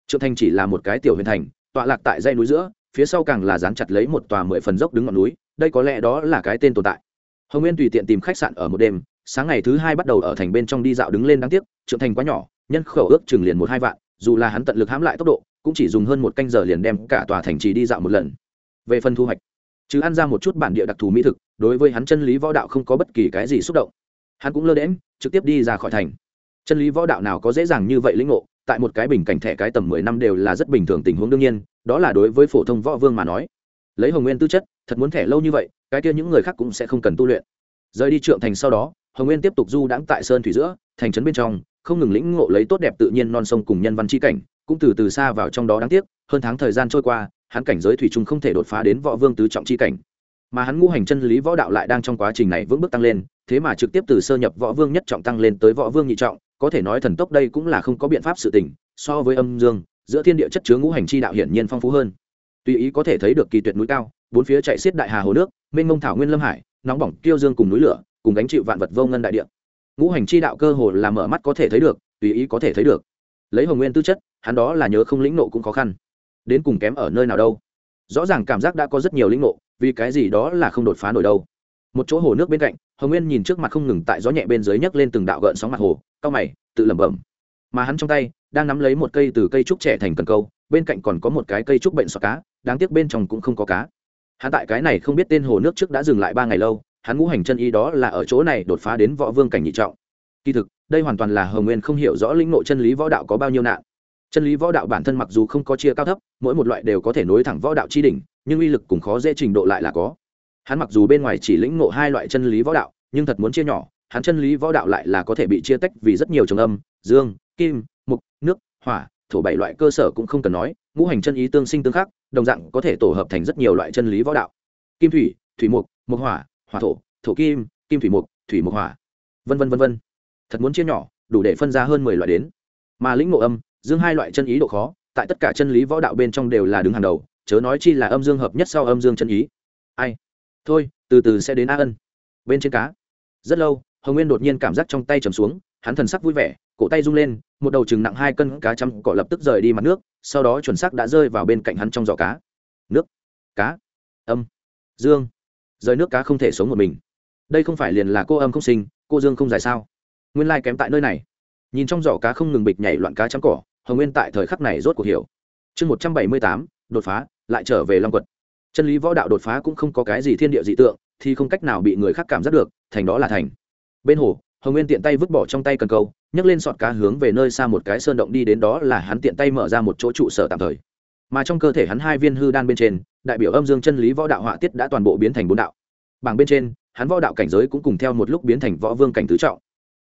Trượng thành chỉ là một cái tiểu huyền thành, tọa lạc tại dãy núi giữa phía sau càng là dán chặt lấy một tòa mười phần dốc đứng ngọn núi, đây có lẽ đó là cái tên tồn tại. Hồng nguyên tùy tiện tìm khách sạn ở một đêm, sáng ngày thứ hai bắt đầu ở thành bên trong đi dạo đứng lên đáng tiếc, trưởng thành quá nhỏ, nhân khẩu ước chừng liền một hai vạn, dù là hắn tận lực hãm lại tốc độ, cũng chỉ dùng hơn một canh giờ liền đem cả tòa thành trì đi dạo một lần. Về phần thu hoạch chứ ăn ra một chút bản địa đặc thù mỹ thực, đối với hắn chân lý võ đạo không có bất kỳ cái gì xúc động. Hắn cũng lơ đễm trực tiếp đi ra khỏi thành. Chân lý võ đạo nào có dễ dàng như vậy lĩnh ngộ tại một cái bình cảnh thẻ cái tầm mười năm đều là rất bình thường tình huống đương nhiên, đó là đối với phổ thông võ vương mà nói. Lấy hồng nguyên tư chất, thật muốn thẻ lâu như vậy, cái kia những người khác cũng sẽ không cần tu luyện. Rời đi trượng thành sau đó, hồng nguyên tiếp tục du đãng tại sơn thủy giữa, thành trấn bên trong, không ngừng lĩnh ngộ lấy tốt đẹp tự nhiên non sông cùng nhân văn chi cảnh, cũng từ từ xa vào trong đó đáng tiếc, hơn tháng thời gian trôi qua, hắn cảnh giới thủy chung không thể đột phá đến võ vương tứ trọng chi cảnh. Mà hắn ngũ hành chân lý võ đạo lại đang trong quá trình này vững bước tăng lên, thế mà trực tiếp từ sơ nhập võ vương nhất trọng tăng lên tới võ vương nhị trọng có thể nói thần tốc đây cũng là không có biện pháp sự tình, so với âm dương, giữa thiên địa chất chứa ngũ hành chi đạo hiển nhiên phong phú hơn. Tùy ý có thể thấy được kỳ tuyệt núi cao, bốn phía chạy xiết đại hà hồ nước, mênh mông thảo nguyên lâm hải, nóng bỏng tiêu dương cùng núi lửa, cùng gánh chịu vạn vật vô ngân đại địa. Ngũ hành chi đạo cơ hồ là mở mắt có thể thấy được, tùy ý có thể thấy được. Lấy hồng nguyên tư chất, hắn đó là nhớ không lĩnh nộ cũng khó khăn. Đến cùng kém ở nơi nào đâu. Rõ ràng cảm giác đã có rất nhiều lĩnh nộ vì cái gì đó là không đột phá nổi đâu một chỗ hồ nước bên cạnh, hồng nguyên nhìn trước mặt không ngừng tại gió nhẹ bên dưới nhấc lên từng đạo gợn sóng mặt hồ, cao mày, tự lẩm bẩm. Mà hắn trong tay, đang nắm lấy một cây từ cây trúc trẻ thành cần câu, bên cạnh còn có một cái cây trúc bệnh sọ cá, đáng tiếc bên trong cũng không có cá. Hắn tại cái này không biết tên hồ nước trước đã dừng lại ba ngày lâu, hắn ngũ hành chân y đó là ở chỗ này đột phá đến võ vương cảnh nhị trọng. Kỳ thực, đây hoàn toàn là hồng nguyên không hiểu rõ lĩnh nội chân lý võ đạo có bao nhiêu nạn. Chân lý võ đạo bản thân mặc dù không có chia cao thấp, mỗi một loại đều có thể nối thẳng võ đạo chi đỉnh, nhưng uy lực cùng khó dễ trình độ lại là có hắn mặc dù bên ngoài chỉ lĩnh ngộ hai loại chân lý võ đạo, nhưng thật muốn chia nhỏ, hắn chân lý võ đạo lại là có thể bị chia tách vì rất nhiều trường âm, dương, kim, mục, nước, hỏa, thổ bảy loại cơ sở cũng không cần nói, ngũ hành chân ý tương sinh tương khắc, đồng dạng có thể tổ hợp thành rất nhiều loại chân lý võ đạo. Kim thủy thủy mục mục hỏa hỏa thổ thổ kim kim thủy mục thủy mục hỏa. Vân vân vân vân. Thật muốn chia nhỏ, đủ để phân ra hơn mười loại đến. Mà lĩnh ngộ âm, dương hai loại chân ý độ khó, tại tất cả chân lý võ đạo bên trong đều là đứng hàng đầu, chớ nói chi là âm dương hợp nhất sau âm dương chân ý. Ai? Thôi, từ từ sẽ đến a ân. Bên trên cá. Rất lâu, hồng nguyên đột nhiên cảm giác trong tay trầm xuống, hắn thần sắc vui vẻ, cổ tay rung lên, một đầu chừng nặng hai cân cá chăm cỏ lập tức rời đi mặt nước, sau đó chuẩn xác đã rơi vào bên cạnh hắn trong giỏ cá. Nước. Cá. Âm. Dương. Rời nước cá không thể sống một mình. Đây không phải liền là cô âm không sinh, cô dương không dài sao? Nguyên lai kém tại nơi này. Nhìn trong giỏ cá không ngừng bịch nhảy loạn cá chăm cỏ, hồng nguyên tại thời khắc này rốt cuộc hiểu. Chương một trăm bảy mươi tám, đột phá, lại trở về long quật chân lý võ đạo đột phá cũng không có cái gì thiên địa dị tượng, thì không cách nào bị người khác cảm giác được, thành đó là thành. Bên hồ, hồng nguyên tiện tay vứt bỏ trong tay cần câu, nhấc lên sọt cá hướng về nơi xa một cái sơn động đi đến đó là hắn tiện tay mở ra một chỗ trụ sở tạm thời. Mà trong cơ thể hắn hai viên hư đan bên trên, đại biểu âm dương chân lý võ đạo họa tiết đã toàn bộ biến thành bốn đạo. Bảng bên trên, hắn võ đạo cảnh giới cũng cùng theo một lúc biến thành võ vương cảnh tứ trọng.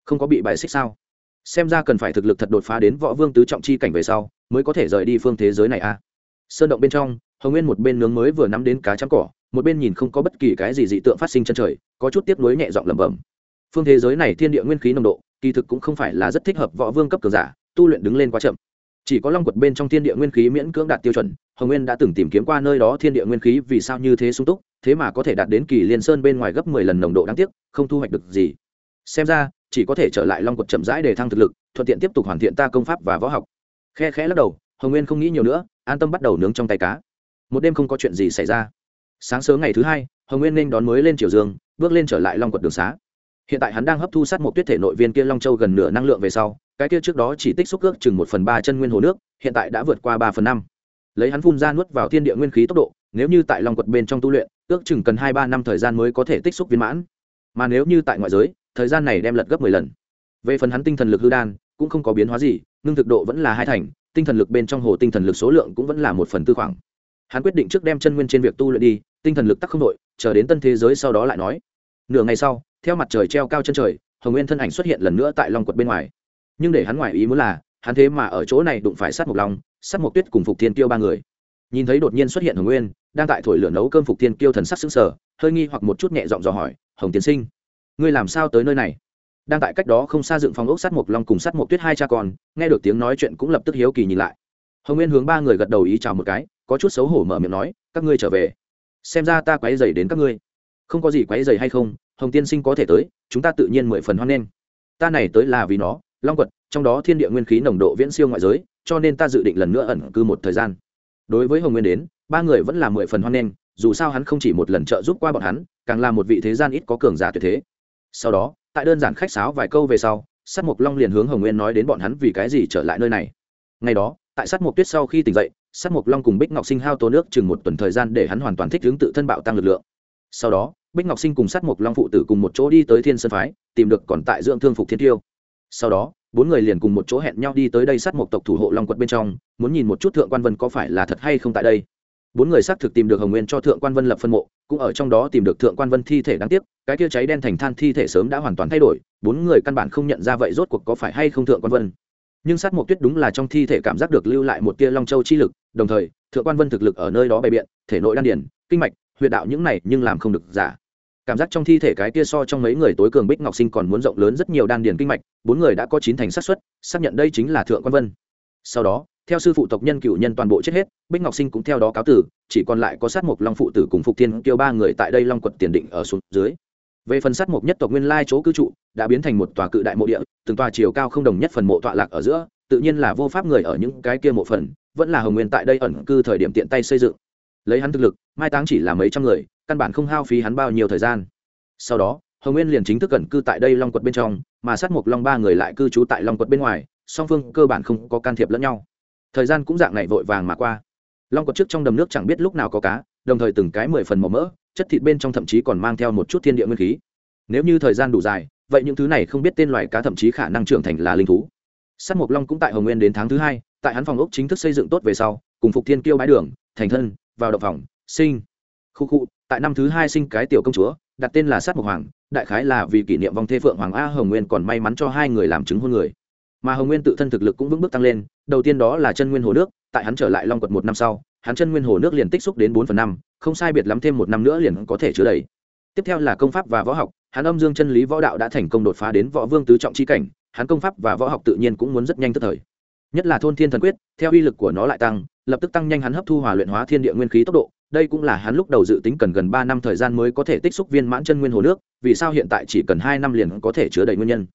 Không có bị bài xích sao? Xem ra cần phải thực lực thật đột phá đến võ vương tứ trọng chi cảnh về sau, mới có thể rời đi phương thế giới này a sơn động bên trong hồng nguyên một bên nướng mới vừa nắm đến cá trắng cỏ, một bên nhìn không có bất kỳ cái gì dị tượng phát sinh chân trời, có chút tiếp nối nhẹ giọng lẩm bẩm. Phương thế giới này thiên địa nguyên khí nồng độ, kỳ thực cũng không phải là rất thích hợp võ vương cấp cường giả, tu luyện đứng lên quá chậm. Chỉ có long quật bên trong thiên địa nguyên khí miễn cưỡng đạt tiêu chuẩn, hồng nguyên đã từng tìm kiếm qua nơi đó thiên địa nguyên khí vì sao như thế sung túc, thế mà có thể đạt đến kỳ liên sơn bên ngoài gấp mười lần nồng độ đáng tiếc, không thu hoạch được gì. Xem ra, chỉ có thể trở lại long quật chậm rãi để thăng thực lực, thuận tiện tiếp tục hoàn thiện ta công pháp và võ học. Khe khẽ lắc đầu, hồng nguyên không nghĩ nhiều nữa, an tâm bắt đầu nướng trong tay cá một đêm không có chuyện gì xảy ra. Sáng sớm ngày thứ hai, hồng nguyên Ninh đón mới lên triều dương, bước lên trở lại long quật đường xá. Hiện tại hắn đang hấp thu sát một tuyết thể nội viên kia long châu gần nửa năng lượng về sau, cái kia trước đó chỉ tích xúc ước chừng một phần ba chân nguyên hồ nước, hiện tại đã vượt qua ba phần năm. Lấy hắn phun ra nuốt vào thiên địa nguyên khí tốc độ, nếu như tại long quật bên trong tu luyện, ước chừng cần hai ba năm thời gian mới có thể tích xúc viên mãn. Mà nếu như tại ngoại giới, thời gian này đem lật gấp mười lần. Về phần hắn tinh thần lực hư đan, cũng không có biến hóa gì ngưng thực độ vẫn là hai thành, tinh thần lực bên trong hồ tinh thần lực số lượng cũng vẫn là một phần tư khoảng hắn quyết định trước đem chân nguyên trên việc tu luyện đi, tinh thần lực tắc không đội, chờ đến tân thế giới sau đó lại nói. Nửa ngày sau, theo mặt trời treo cao chân trời, hồng nguyên thân ảnh xuất hiện lần nữa tại long quật bên ngoài. Nhưng để hắn ngoài ý muốn là, hắn thế mà ở chỗ này đụng phải sát mộc long, sát mộc tuyết cùng phục thiên tiêu ba người. Nhìn thấy đột nhiên xuất hiện hồng nguyên, đang tại thổi lửa nấu cơm phục thiên tiêu thần sắc xứng sở hơi nghi hoặc một chút nhẹ giọng dò hỏi, hồng tiến sinh, ngươi làm sao tới nơi này? Đang tại cách đó không xa dựng phòng ốc sát mộc long cùng sát mộc tuyết hai cha con, nghe được tiếng nói chuyện cũng lập tức hiếu kỳ nhìn lại. Hồng nguyên hướng ba người gật đầu ý chào một cái có chút xấu hổ mở miệng nói, các ngươi trở về. Xem ra ta quấy dày đến các ngươi. Không có gì quấy dày hay không, hồng tiên sinh có thể tới, chúng ta tự nhiên mười phần hoan nghênh. Ta này tới là vì nó, long quật, trong đó thiên địa nguyên khí nồng độ viễn siêu ngoại giới, cho nên ta dự định lần nữa ẩn cư một thời gian. Đối với hồng nguyên đến, ba người vẫn là mười phần hoan nghênh, dù sao hắn không chỉ một lần trợ giúp qua bọn hắn, càng là một vị thế gian ít có cường giả tuyệt thế. Sau đó, tại đơn giản khách sáo vài câu về sau sắt mục long liền hướng hồng nguyên nói đến bọn hắn vì cái gì trở lại nơi này. Ngày đó, tại sắt mục tuyết sau khi tỉnh dậy sắt mục long cùng bích ngọc sinh hao tô nước chừng một tuần thời gian để hắn hoàn toàn thích hướng tự thân bạo tăng lực lượng. Sau đó, bích ngọc sinh cùng sát mục long phụ tử cùng một chỗ đi tới thiên sơn phái, tìm được còn tại dưỡng thương phục thiên tiêu. Sau đó, bốn người liền cùng một chỗ hẹn nhau đi tới đây sát một tộc thủ hộ long quật bên trong, muốn nhìn một chút thượng quan vân có phải là thật hay không tại đây. Bốn người xác thực tìm được hồng nguyên cho thượng quan vân lập phân mộ, cũng ở trong đó tìm được thượng quan vân thi thể đáng tiếc, cái kia cháy đen thành than thi thể sớm đã hoàn toàn thay đổi, bốn người căn bản không nhận ra vậy rốt cuộc có phải hay không thượng quan vân. Nhưng sát mục tuyết đúng là trong thi thể cảm giác được lưu lại một tia long châu chi lực đồng thời, thượng quan vân thực lực ở nơi đó bày biện, thể nội đan điển kinh mạch, huyệt đạo những này nhưng làm không được giả. Cảm giác trong thi thể cái kia so trong mấy người tối cường bích ngọc sinh còn muốn rộng lớn rất nhiều đan điền kinh mạch, bốn người đã có chín thành xác suất, xác nhận đây chính là thượng quan vân. Sau đó, theo sư phụ tộc nhân cựu nhân toàn bộ chết hết, bích ngọc sinh cũng theo đó cáo tử, chỉ còn lại có sát mục long phụ tử cùng phục thiên kêu ba người tại đây long quật tiền định ở xuống dưới. Về phần sát mục nhất tộc nguyên lai chỗ cư trụ, đã biến thành một tòa cự đại mộ địa, từng tòa chiều cao không đồng nhất phần mộ tọa lạc ở giữa, tự nhiên là vô pháp người ở những cái kia mộ phần vẫn là hồng nguyên tại đây ẩn cư thời điểm tiện tay xây dựng. Lấy hắn thực lực, mai táng chỉ là mấy trăm người, căn bản không hao phí hắn bao nhiêu thời gian. Sau đó, hồng nguyên liền chính thức cẩn cư tại đây long quật bên trong, mà sát mục long ba người lại cư trú tại long quật bên ngoài, song phương cơ bản không có can thiệp lẫn nhau. Thời gian cũng dạng này vội vàng mà qua. Long quật trước trong đầm nước chẳng biết lúc nào có cá, đồng thời từng cái mười phần màu mỡ, chất thịt bên trong thậm chí còn mang theo một chút thiên địa nguyên khí. Nếu như thời gian đủ dài, vậy những thứ này không biết tên loài cá thậm chí khả năng trưởng thành là linh thú. Sát mộc long cũng tại hồng nguyên đến tháng thứ hai tại hắn phòng ốc chính thức xây dựng tốt về sau, cùng phục thiên kiêu bái đường, thành thân, vào động phòng, sinh. Khu khu, tại năm thứ hai sinh cái tiểu công chúa, đặt tên là sát mộc hoàng, đại khái là vì kỷ niệm vong thê phượng hoàng a hồng nguyên còn may mắn cho hai người làm chứng hôn người. Mà hồng nguyên tự thân thực lực cũng vững bước tăng lên, đầu tiên đó là chân nguyên hồ nước, tại hắn trở lại long quật một năm sau, hắn chân nguyên hồ nước liền tích xúc đến bốn phần năm, không sai biệt lắm thêm một năm nữa liền có thể chứa đầy. Tiếp theo là công pháp và võ học, hắn âm dương chân lý võ đạo đã thành công đột phá đến võ vương tứ trọng chi cảnh, hắn công pháp và võ học tự nhiên cũng muốn rất nhanh tức thời nhất là thôn thiên thần quyết, theo uy lực của nó lại tăng, lập tức tăng nhanh hắn hấp thu hòa luyện hóa thiên địa nguyên khí tốc độ. Đây cũng là hắn lúc đầu dự tính cần gần ba năm thời gian mới có thể tích xúc viên mãn chân nguyên hồ nước, vì sao hiện tại chỉ cần hai năm liền có thể chứa đầy nguyên nhân.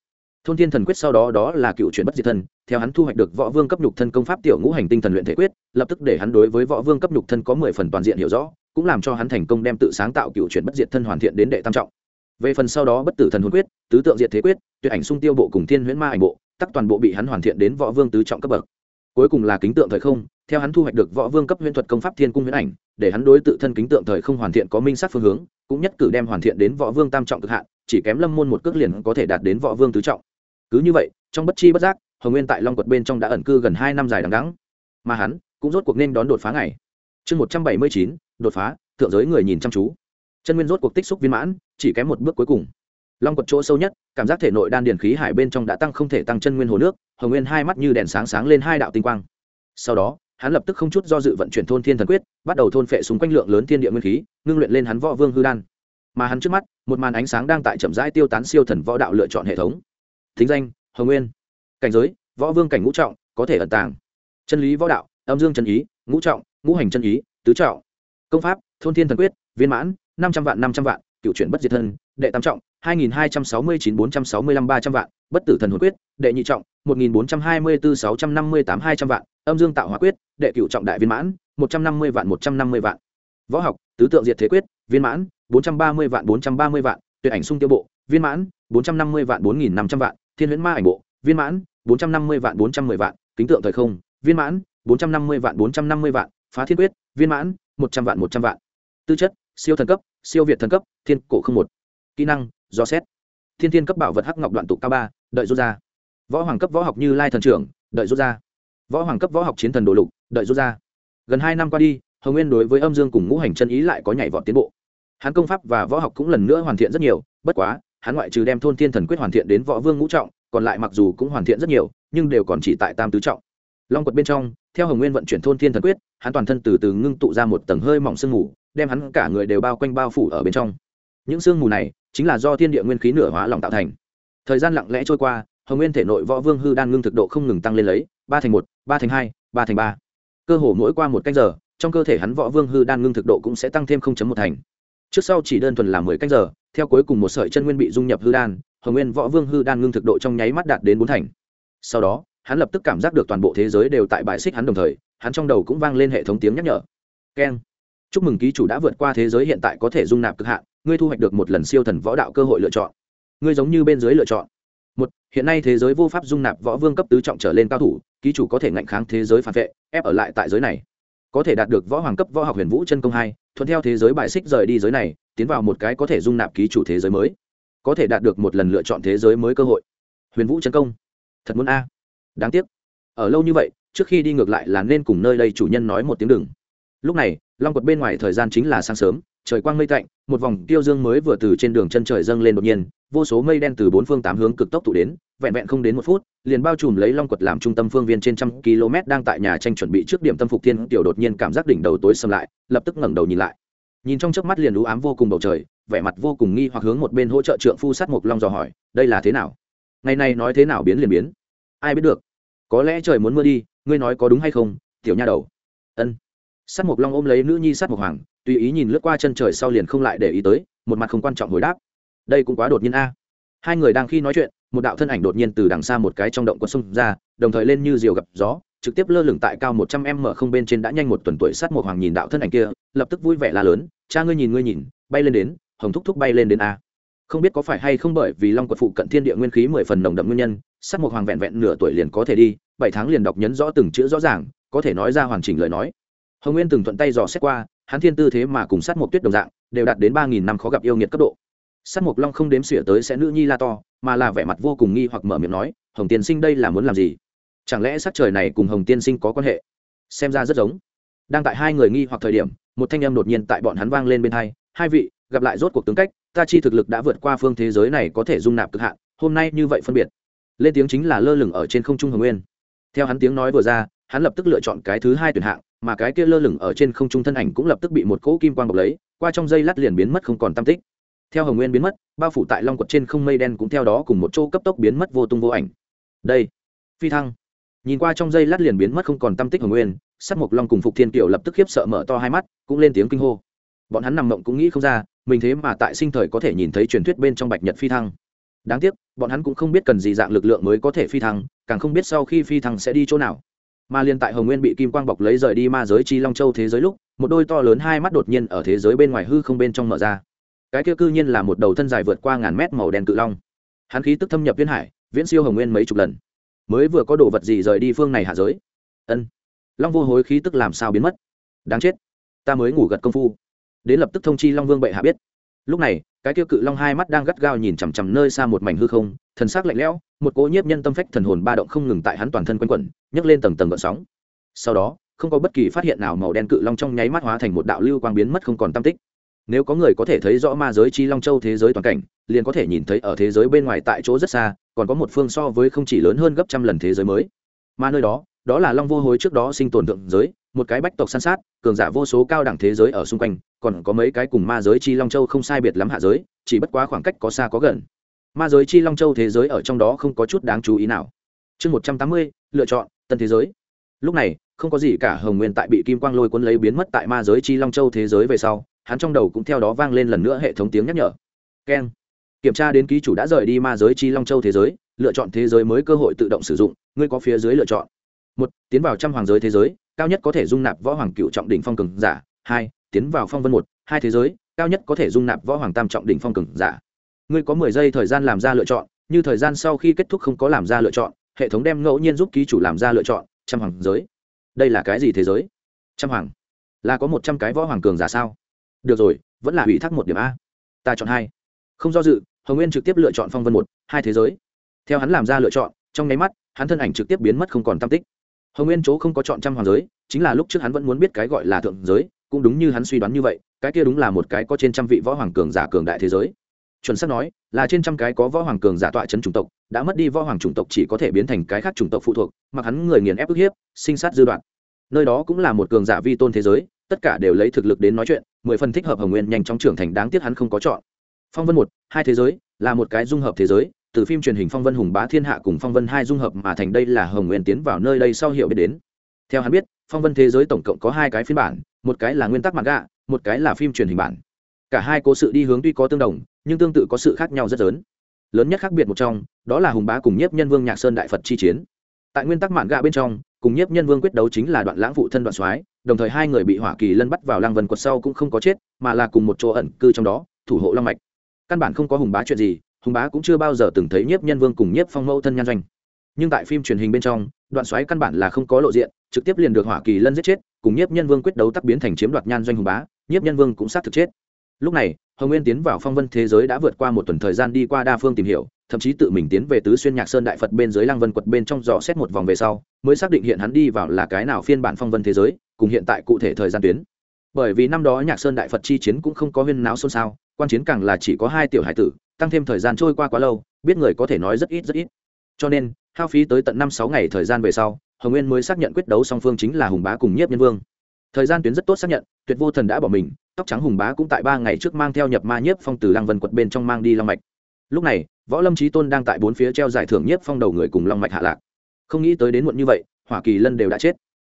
Thôn thiên thần quyết sau đó đó là cựu chuyển bất diệt thân, theo hắn thu hoạch được võ vương cấp nhục thân công pháp tiểu ngũ hành tinh thần luyện thể quyết, lập tức để hắn đối với võ vương cấp nhục thân có mười phần toàn diện hiểu rõ, cũng làm cho hắn thành công đem tự sáng tạo cựu chuyển bất diệt thân hoàn thiện đến đệ tam trọng. Về phần sau đó bất tử thần hồn quyết, tứ tượng diệt thế quyết, tuyệt ảnh sung tiêu bộ cùng thiên huyễn ma ảnh bộ tắc toàn bộ bị hắn hoàn thiện đến võ vương tứ trọng cấp bậc. Cuối cùng là kính tượng thời không, theo hắn thu hoạch được võ vương cấp huyễn thuật công pháp thiên cung huyễn ảnh, để hắn đối tự thân kính tượng thời không hoàn thiện có minh sát phương hướng, cũng nhất cử đem hoàn thiện đến võ vương tam trọng cực hạn, chỉ kém lâm môn một cước liền có thể đạt đến võ vương tứ trọng. Cứ như vậy, trong bất chi bất giác, hồng nguyên tại long quật bên trong đã ẩn cư gần hai năm dài đằng đắng mà hắn, cũng rốt cuộc nên đón đột phá ngày. Chương một trăm bảy mươi chín, đột phá, thượng giới người nhìn chăm chú. Chân nguyên rốt cuộc tích xúc viên mãn, chỉ kém một bước cuối cùng long quật chỗ sâu nhất, cảm giác thể nội đan điền khí hải bên trong đã tăng không thể tăng chân nguyên hồ nước, hồng nguyên hai mắt như đèn sáng sáng lên hai đạo tinh quang. Sau đó, hắn lập tức không chút do dự vận chuyển thôn thiên thần quyết, bắt đầu thôn phệ xung quanh lượng lớn thiên địa nguyên khí, ngưng luyện lên hắn võ vương hư đan. Mà hắn trước mắt, một màn ánh sáng đang tại chậm rãi tiêu tán siêu thần võ đạo lựa chọn hệ thống. Thính danh, hồng nguyên. Cảnh giới, võ vương cảnh ngũ trọng, có thể ẩn tàng. Chân lý võ đạo, âm dương chân ý, ngũ trọng, ngũ hành chân ý, tứ trọng. Công pháp, thôn thiên thần quyết, viên mãn, năm trăm vạn, năm trăm vạn cựu chuyển bất diệt thân, đệ tam trọng, hai nghìn hai trăm sáu mươi chín bốn trăm sáu mươi lăm ba trăm vạn, bất tử thần hồn quyết, đệ nhị trọng, một nghìn bốn trăm hai mươi bốn sáu trăm năm mươi tám hai trăm vạn, âm dương tạo hóa quyết, đệ cựu trọng đại viên mãn, một trăm năm mươi vạn một trăm năm mươi vạn. Võ học, tứ tượng diệt thế quyết, viên mãn, bốn trăm ba mươi vạn bốn trăm ba mươi vạn, tuyệt ảnh sung tiêu bộ, viên mãn, bốn trăm năm mươi vạn bốn nghìn năm trăm vạn, thiên huyễn ma ảnh bộ, viên mãn, bốn trăm năm mươi vạn bốn trăm mười vạn, kính tượng thời không, viên mãn, bốn trăm năm mươi vạn bốn trăm năm mươi vạn, phá thiên quyết, viên mãn, một trăm vạn một trăm vạn. Tư chất, siêu thần cấp siêu việt thần cấp, thiên cổ không một. Kỹ năng, do xét. Thiên thiên cấp bảo vật hắc ngọc đoạn tụ cao ba, đợi rút ra. Võ hoàng cấp võ học như lai thần trưởng, đợi rút ra. Võ hoàng cấp võ học chiến thần đồ lục, đợi rút ra. Gần hai năm qua đi, hồng nguyên đối với âm dương cùng ngũ hành chân ý lại có nhảy vọt tiến bộ. Hắn công pháp và võ học cũng lần nữa hoàn thiện rất nhiều, bất quá hắn ngoại trừ đem thôn thiên thần quyết hoàn thiện đến võ vương ngũ trọng, còn lại mặc dù cũng hoàn thiện rất nhiều, nhưng đều còn chỉ tại tam tứ trọng long quật bên trong, theo hồng nguyên vận chuyển thôn thiên thần quyết, hắn toàn thân từ từ ngưng tụ ra một tầng hơi mỏng sương mù, đem hắn cả người đều bao quanh bao phủ ở bên trong. Những sương mù này chính là do thiên địa nguyên khí nửa hóa lỏng tạo thành. Thời gian lặng lẽ trôi qua, hồng nguyên thể nội võ vương hư đan ngưng thực độ không ngừng tăng lên lấy, ba thành một, ba thành hai, ba thành ba. Cơ hồ mỗi qua một canh giờ, trong cơ thể hắn võ vương hư đan ngưng thực độ cũng sẽ tăng thêm một thành. Trước sau chỉ đơn thuần là mười canh giờ, theo cuối cùng một sợi chân nguyên bị dung nhập hư đan, hồng nguyên võ vương hư đan ngưng thực độ trong nháy mắt đạt đến bốn thành. Sau đó hắn lập tức cảm giác được toàn bộ thế giới đều tại bài xích hắn đồng thời, hắn trong đầu cũng vang lên hệ thống tiếng nhắc nhở. Keng chúc mừng ký chủ đã vượt qua thế giới hiện tại có thể dung nạp cực hạn, ngươi thu hoạch được một lần siêu thần võ đạo cơ hội lựa chọn. Ngươi giống như bên dưới lựa chọn. Một, hiện nay thế giới vô pháp dung nạp võ vương cấp tứ trọng trở lên cao thủ, ký chủ có thể ngạnh kháng thế giới phản vệ, ép ở lại tại giới này. Có thể đạt được võ hoàng cấp võ học huyền vũ chân công hai, thuận theo thế giới bài xích rời đi giới này, tiến vào một cái có thể dung nạp ký chủ thế giới mới. Có thể đạt được một lần lựa chọn thế giới mới cơ hội. Huyền vũ chân công. Thật muốn a đáng tiếc. Ở lâu như vậy, trước khi đi ngược lại là nên cùng nơi đây chủ nhân nói một tiếng đừng. Lúc này, long quật bên ngoài thời gian chính là sáng sớm, trời quang mây tạnh, một vòng tiêu dương mới vừa từ trên đường chân trời dâng lên đột nhiên, vô số mây đen từ bốn phương tám hướng cực tốc tụ đến, vẹn vẹn không đến một phút, liền bao trùm lấy long quật làm trung tâm phương viên trên trăm km đang tại nhà tranh chuẩn bị trước điểm tâm phục thiên, tiểu đột nhiên cảm giác đỉnh đầu tối xâm lại, lập tức ngẩng đầu nhìn lại. Nhìn trong chớp mắt liền lũ ám vô cùng bầu trời, vẻ mặt vô cùng nghi hoặc hướng một bên hỗ trợ trượng phu sát mộc long dò hỏi, đây là thế nào? Ngày nay nói thế nào biến liền biến ai biết được. Có lẽ trời muốn mưa đi, ngươi nói có đúng hay không, tiểu nha đầu. Ân. Sắt mộc long ôm lấy nữ nhi sắt mộc hoàng, tùy ý nhìn lướt qua chân trời sau liền không lại để ý tới, một mặt không quan trọng hồi đáp. Đây cũng quá đột nhiên a. Hai người đang khi nói chuyện, một đạo thân ảnh đột nhiên từ đằng xa một cái trong động quật sông ra, đồng thời lên như diều gặp gió, trực tiếp lơ lửng tại cao một trăm m mở không bên trên đã nhanh một tuần tuổi sát một hoàng nhìn đạo thân ảnh kia, lập tức vui vẻ la lớn, cha ngươi nhìn ngươi nhìn, bay lên đến, hồng thúc thúc bay lên đến a. Không biết có phải hay không bởi vì long quật phụ cận thiên địa nguyên khí mười phần nồng đậm nguyên nhân Sắt một hoàng vẹn vẹn nửa tuổi liền có thể đi, bảy tháng liền đọc nhấn rõ từng chữ rõ ràng, có thể nói ra hoàn chỉnh lời nói. Hồng nguyên từng thuận tay dò xét qua, hắn thiên tư thế mà cùng sắt mộc tuyết đồng dạng, đều đạt đến ba nghìn năm khó gặp yêu nghiệt cấp độ. Sắt mộc long không đếm xỉa tới sẽ nữ nhi la to, mà là vẻ mặt vô cùng nghi hoặc mở miệng nói, hồng tiên sinh đây là muốn làm gì? Chẳng lẽ sắc trời này cùng hồng tiên sinh có quan hệ? Xem ra rất giống. Đang tại hai người nghi hoặc thời điểm, một thanh âm đột nhiên tại bọn hắn vang lên bên hai hai vị, gặp lại rốt cuộc tướng cách, ta chi thực lực đã vượt qua phương thế giới này có thể dung nạp cực hạn, hôm nay như vậy phân biệt lên tiếng chính là lơ lửng ở trên không trung hồng nguyên. Theo hắn tiếng nói vừa ra, hắn lập tức lựa chọn cái thứ hai tuyển hạng, mà cái kia lơ lửng ở trên không trung thân ảnh cũng lập tức bị một cỗ kim quang bọc lấy, qua trong dây lát liền biến mất không còn tam tích. Theo hồng nguyên biến mất, bao phủ tại long quật trên không mây đen cũng theo đó cùng một chỗ cấp tốc biến mất vô tung vô ảnh. Đây, phi thăng. Nhìn qua trong dây lát liền biến mất không còn tâm tích hồng nguyên sắc mộc long cùng phục thiên kiều lập tức khiếp sợ mở to hai mắt, cũng lên tiếng kinh hô. Bọn hắn nằm mộng cũng nghĩ không ra, mình thế mà tại sinh thời có thể nhìn thấy truyền thuyết bên trong bạch nhật phi thăng đáng tiếc, bọn hắn cũng không biết cần gì dạng lực lượng mới có thể phi thăng, càng không biết sau khi phi thăng sẽ đi chỗ nào. Mà liên tại hồng nguyên bị kim quang bọc lấy rời đi ma giới chi long châu thế giới lúc, một đôi to lớn hai mắt đột nhiên ở thế giới bên ngoài hư không bên trong mở ra. Cái kia cư nhiên là một đầu thân dài vượt qua ngàn mét màu đen cự long. Hắn khí tức thâm nhập viên hải, viễn siêu hồng nguyên mấy chục lần. Mới vừa có đồ vật gì rời đi phương này hạ giới? Ân. Long vô hối khí tức làm sao biến mất? Đáng chết. Ta mới ngủ gật công phu. Đến lập tức thông chi long vương bệ hạ biết. Lúc này cái kia cự long hai mắt đang gắt gao nhìn chằm chằm nơi xa một mảnh hư không, thần sắc lạnh lẽo, một cỗ nhiếp nhân tâm phách thần hồn ba động không ngừng tại hắn toàn thân quanh quẩn, nhấc lên tầng tầng gợn sóng. Sau đó, không có bất kỳ phát hiện nào màu đen cự long trong nháy mắt hóa thành một đạo lưu quang biến mất không còn tam tích. Nếu có người có thể thấy rõ ma giới chi long châu thế giới toàn cảnh, liền có thể nhìn thấy ở thế giới bên ngoài tại chỗ rất xa, còn có một phương so với không chỉ lớn hơn gấp trăm lần thế giới mới. Mà nơi đó đó là long vô hối trước đó sinh tồn thượng giới, một cái bách tộc san sát, cường giả vô số cao đẳng thế giới ở xung quanh, còn có mấy cái cùng ma giới chi long châu không sai biệt lắm hạ giới, chỉ bất quá khoảng cách có xa có gần. Ma giới chi long châu thế giới ở trong đó không có chút đáng chú ý nào. Chương một trăm tám mươi, lựa chọn, tân thế giới. Lúc này, không có gì cả hồng nguyên tại bị kim quang lôi cuốn lấy biến mất tại ma giới chi long châu thế giới về sau, hắn trong đầu cũng theo đó vang lên lần nữa hệ thống tiếng nhắc nhở. Keng. Kiểm tra đến ký chủ đã rời đi ma giới chi long châu thế giới, lựa chọn thế giới mới cơ hội tự động sử dụng, ngươi có phía dưới lựa chọn một, tiến vào trăm hoàng giới thế giới, cao nhất có thể dung nạp võ hoàng cựu trọng đỉnh phong cường giả. Hai, tiến vào phong vân một, hai thế giới, cao nhất có thể dung nạp võ hoàng tam trọng đỉnh phong cường giả. Ngươi có mười giây thời gian làm ra lựa chọn, như thời gian sau khi kết thúc không có làm ra lựa chọn, hệ thống đem ngẫu nhiên giúp ký chủ làm ra lựa chọn, trăm hoàng giới. Đây là cái gì thế giới? Trăm hoàng. Là có một trăm cái võ hoàng cường giả sao? Được rồi, vẫn là ủy thác một điểm a. Ta chọn hai. Không do dự, hồng nguyên trực tiếp lựa chọn phong vân một, hai thế giới. Theo hắn làm ra lựa chọn, trong nháy mắt, hắn thân ảnh trực tiếp biến mất không còn tam tích hồng nguyên chỗ không có chọn trăm hoàng giới, chính là lúc trước hắn vẫn muốn biết cái gọi là thượng giới, cũng đúng như hắn suy đoán như vậy, cái kia đúng là một cái có trên trăm vị võ hoàng cường giả cường đại thế giới. Chuẩn xác nói, là trên trăm cái có võ hoàng cường giả tọa chân chủng tộc, đã mất đi võ hoàng chủng tộc chỉ có thể biến thành cái khác chủng tộc phụ thuộc, mặc hắn người nghiền ép ức hiếp, sinh sát dư đoạn. Nơi đó cũng là một cường giả vi tôn thế giới, tất cả đều lấy thực lực đến nói chuyện, mười phần thích hợp hồng nguyên nhanh chóng trưởng thành, đáng tiếc hắn không có chọn. Phong vân một, hai thế giới, là một cái dung hợp thế giới từ phim truyền hình phong vân hùng bá thiên hạ cùng phong vân hai dung hợp mà thành đây là hồng nguyên tiến vào nơi đây sau hiểu biết đến. Theo hắn biết, phong vân thế giới tổng cộng có hai cái phiên bản, một cái là nguyên tắc mặt gạ một cái là phim truyền hình bản. Cả hai cố sự đi hướng tuy có tương đồng, nhưng tương tự có sự khác nhau rất lớn. Lớn nhất khác biệt một trong, đó là hùng bá cùng nhiếp nhân vương nhạc sơn đại phật chi chiến. Tại nguyên tắc mạn gạ bên trong, cùng nhiếp nhân vương quyết đấu chính là đoạn lãng phụ thân đoạn soái, đồng thời hai người bị hỏa kỳ lân bắt vào lang vân quật sau cũng không có chết, mà là cùng một chỗ ẩn cư trong đó, thủ hộ long mạch. Căn bản không có hùng bá chuyện gì hùng bá cũng chưa bao giờ từng thấy nhiếp nhân vương cùng nhiếp phong mẫu thân nhan doanh. Nhưng tại phim truyền hình bên trong, đoạn xoáy căn bản là không có lộ diện, trực tiếp liền được hỏa kỳ lân giết chết, cùng nhiếp nhân vương quyết đấu tắc biến thành chiếm đoạt nhan doanh hùng bá, nhiếp nhân vương cũng sát thực chết. Lúc này, hồng nguyên tiến vào phong vân thế giới đã vượt qua một tuần thời gian đi qua đa phương tìm hiểu, thậm chí tự mình tiến về tứ xuyên nhạc sơn đại phật bên dưới lăng vân quật bên trong dò xét một vòng về sau, mới xác định hiện hắn đi vào là cái nào phiên bản phong vân thế giới, cùng hiện tại cụ thể thời gian tuyến. Bởi vì năm đó nhạc sơn đại phật chi chiến cũng không có huyên náo xôn xao, quan chiến càng là chỉ có hai tiểu hải tử tăng thêm thời gian trôi qua quá lâu, biết người có thể nói rất ít rất ít. Cho nên, hao phí tới tận năm sáu ngày thời gian về sau, hồng nguyên mới xác nhận quyết đấu song phương chính là hùng bá cùng nhiếp nhân vương. Thời gian tuyến rất tốt xác nhận, tuyệt vô thần đã bỏ mình, tóc trắng hùng bá cũng tại ba ngày trước mang theo nhập ma nhiếp phong từ lăng vân quật bên trong mang đi long mạch. Lúc này, võ lâm trí tôn đang tại bốn phía treo giải thưởng nhiếp phong đầu người cùng long mạch hạ lạc. Không nghĩ tới đến muộn như vậy, hỏa kỳ lân đều đã chết.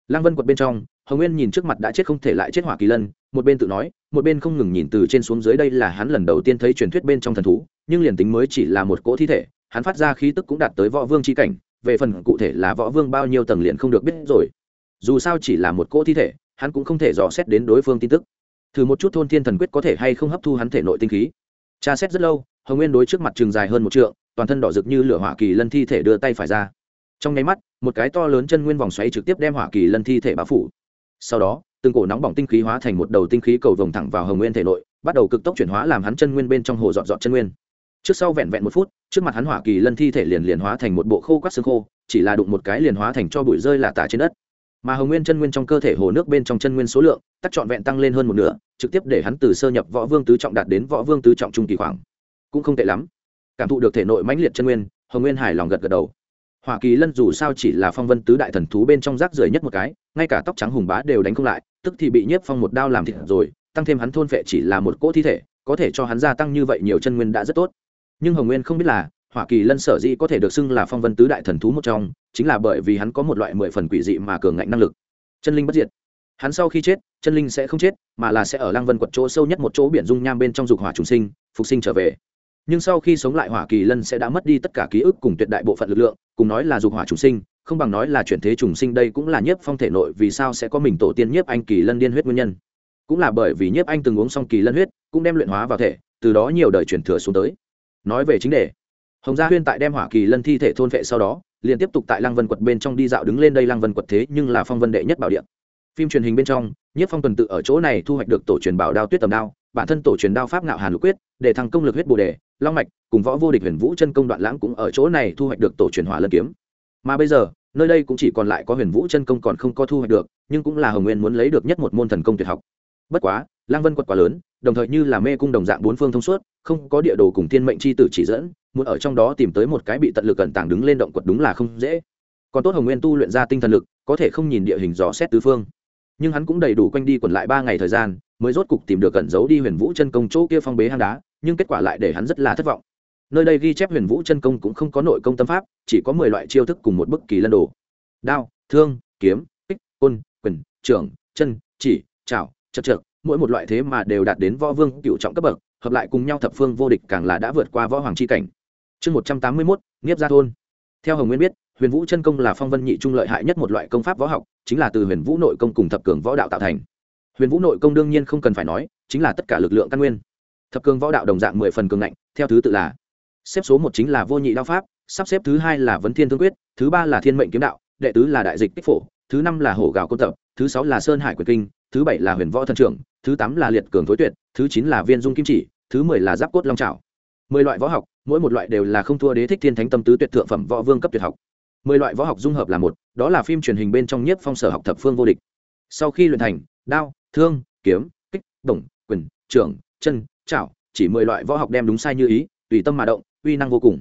Lăng vân quật bên trong, hồng nguyên nhìn trước mặt đã chết không thể lại chết hỏa kỳ lân một bên tự nói, một bên không ngừng nhìn từ trên xuống dưới đây là hắn lần đầu tiên thấy truyền thuyết bên trong thần thú, nhưng liền tính mới chỉ là một cỗ thi thể, hắn phát ra khí tức cũng đạt tới võ vương c h i cảnh, về phần cụ thể là võ vương bao nhiêu tầng liền không được biết rồi. Dù sao chỉ là một cỗ thi thể, hắn cũng không thể dò xét đến đối phương tin tức. Thử một chút thôn thiên thần quyết có thể hay không hấp thu hắn thể nội tinh khí. Tra xét rất lâu, hồng nguyên đối trước mặt trường dài hơn một trượng, toàn thân đỏ rực như lửa hỏa kỳ lân thi thể đưa tay phải ra. Trong nháy mắt, một cái to lớn chân nguyên vòng xoáy trực tiếp đem hỏa kỳ lân thi thể bao phủ. Sau đó từng cổ nóng bỏng tinh khí hóa thành một đầu tinh khí cầu vồng thẳng vào hồng nguyên thể nội, bắt đầu cực tốc chuyển hóa làm hắn chân nguyên bên trong hồ dọn dọn chân nguyên. Trước sau vẹn vẹn một phút, trước mặt hắn hỏa kỳ lân thi thể liền liền hóa thành một bộ khô quát xương khô, chỉ là đụng một cái liền hóa thành cho bụi rơi là tả trên đất. Mà hồng nguyên chân nguyên trong cơ thể hồ nước bên trong chân nguyên số lượng tắt trọn vẹn tăng lên hơn một nửa, trực tiếp để hắn từ sơ nhập võ vương tứ trọng đạt đến võ vương tứ trọng trung kỳ khoảng. Cũng không tệ lắm. Cảm thụ được thể nội mãnh liệt chân nguyên, hồng nguyên hài lòng gật gật đầu. Hoa kỳ lân dù sao chỉ là phong vân tứ đại thần thú bên trong rác rưởi nhất một cái, ngay cả tóc trắng hùng bá đều đánh không lại tức thì bị nhiếp phong một đao làm thịt rồi, tăng thêm hắn thôn phệ chỉ là một cỗ thi thể, có thể cho hắn gia tăng như vậy nhiều chân nguyên đã rất tốt. Nhưng hồng nguyên không biết là hoa kỳ lân sở dĩ có thể được xưng là phong vân tứ đại thần thú một trong, chính là bởi vì hắn có một loại mười phần quỷ dị mà cường ngạnh năng lực. Chân linh bất diệt. Hắn sau khi chết, chân linh sẽ không chết, mà là sẽ ở lang vân quật chỗ sâu nhất một chỗ biển dung nham bên trong dục hỏa trùng sinh, phục sinh trở về. Nhưng sau khi sống lại, hỏa kỳ lân sẽ đã mất đi tất cả ký ức cùng tuyệt đại bộ phận lực lượng, cùng nói là dục hỏa trùng sinh không bằng nói là chuyển thế trùng sinh đây cũng là nhiếp phong thể nội vì sao sẽ có mình tổ tiên nhiếp anh kỳ lân điên huyết nguyên nhân. Cũng là bởi vì nhiếp anh từng uống xong kỳ lân huyết, cũng đem luyện hóa vào thể, từ đó nhiều đời chuyển thừa xuống tới. Nói về chính đề, hồng gia huyên tại đem hỏa kỳ lân thi thể thôn vệ sau đó, liền tiếp tục tại lăng vân quật bên trong đi dạo đứng lên đây lăng vân quật thế nhưng là phong vân đệ nhất bảo điện phim truyền hình bên trong, nhiếp phong tuần tự ở chỗ này thu hoạch được tổ truyền bảo đao tuyết tầm đao, bản thân tổ truyền đao pháp ngạo hàn lục quyết, để thăng công lực huyết bồ đề, long mạch, cùng võ vô địch huyền vũ chân công đoạn lãng cũng ở chỗ này thu hoạch được tổ truyền hỏa lân kiếm mà bây giờ, nơi đây cũng chỉ còn lại có huyền vũ chân công còn không có thu hoạch được, nhưng cũng là hồng nguyên muốn lấy được nhất một môn thần công tuyệt học. Bất quá lang vân quật quá lớn, đồng thời như là mê cung đồng dạng bốn phương thông suốt, không có địa đồ cùng thiên mệnh c h i tử chỉ dẫn, muốn ở trong đó tìm tới một cái bị tận lực cẩn tàng đứng lên động quật đúng là không dễ. Còn tốt hồng nguyên tu luyện ra tinh thần lực, có thể không nhìn địa hình dò xét tứ phương. Nhưng hắn cũng đầy đủ quanh đi quẩn lại ba ngày thời gian, mới rốt cục tìm được cẩn giấu đi huyền vũ chân công chỗ kia phong bế hang đá, nhưng kết quả lại để hắn rất là thất vọng nơi đây ghi chép huyền vũ chân công cũng không có nội công tâm pháp, chỉ có mười loại chiêu thức cùng một bức kỳ lân đồ. Đao, thương, kiếm, kích, côn, quyền, trưởng, chân, chỉ, chảo, chật trượt, mỗi một loại thế mà đều đạt đến võ vương cựu trọng cấp bậc, hợp lại cùng nhau thập phương vô địch càng là đã vượt qua võ hoàng c h i cảnh. Chương một trăm tám mươi mốt, nghiếp gia thôn. Theo hồng nguyên biết, huyền vũ chân công là phong vân nhị trung lợi hại nhất một loại công pháp võ học, chính là từ huyền vũ nội công cùng thập cường võ đạo tạo thành. Huyền vũ nội công đương nhiên không cần phải nói, chính là tất cả lực lượng căn nguyên. Thập cường võ đạo đồng dạng mười phần cường ngạnh, theo thứ tự là xếp số một chính là vô nhị đao pháp, sắp xếp thứ hai là vấn thiên thương quyết, thứ ba là thiên mệnh kiếm đạo, đệ tứ là đại dịch tích phổ, thứ năm là hổ gạo côn tập, thứ sáu là sơn hải quyền kinh, thứ bảy là huyền võ thần trưởng, thứ tám là liệt cường thối tuyệt, thứ chín là viên dung kim chỉ, thứ mười là giáp cốt long trào mười loại võ học, mỗi một loại đều là không thua đế thích thiên thánh tâm tứ tuyệt thượng phẩm võ vương cấp tuyệt học. Mười loại võ học dung hợp là một, đó là phim truyền hình bên trong nhiếp phong sở học thập phương vô địch. Sau khi luyện thành, đao, thương, kiếm, kích đồng quyền, trưởng, chân chảo chỉ mười loại võ học đem đúng sai như ý, tùy tâm mà động uy năng vô cùng.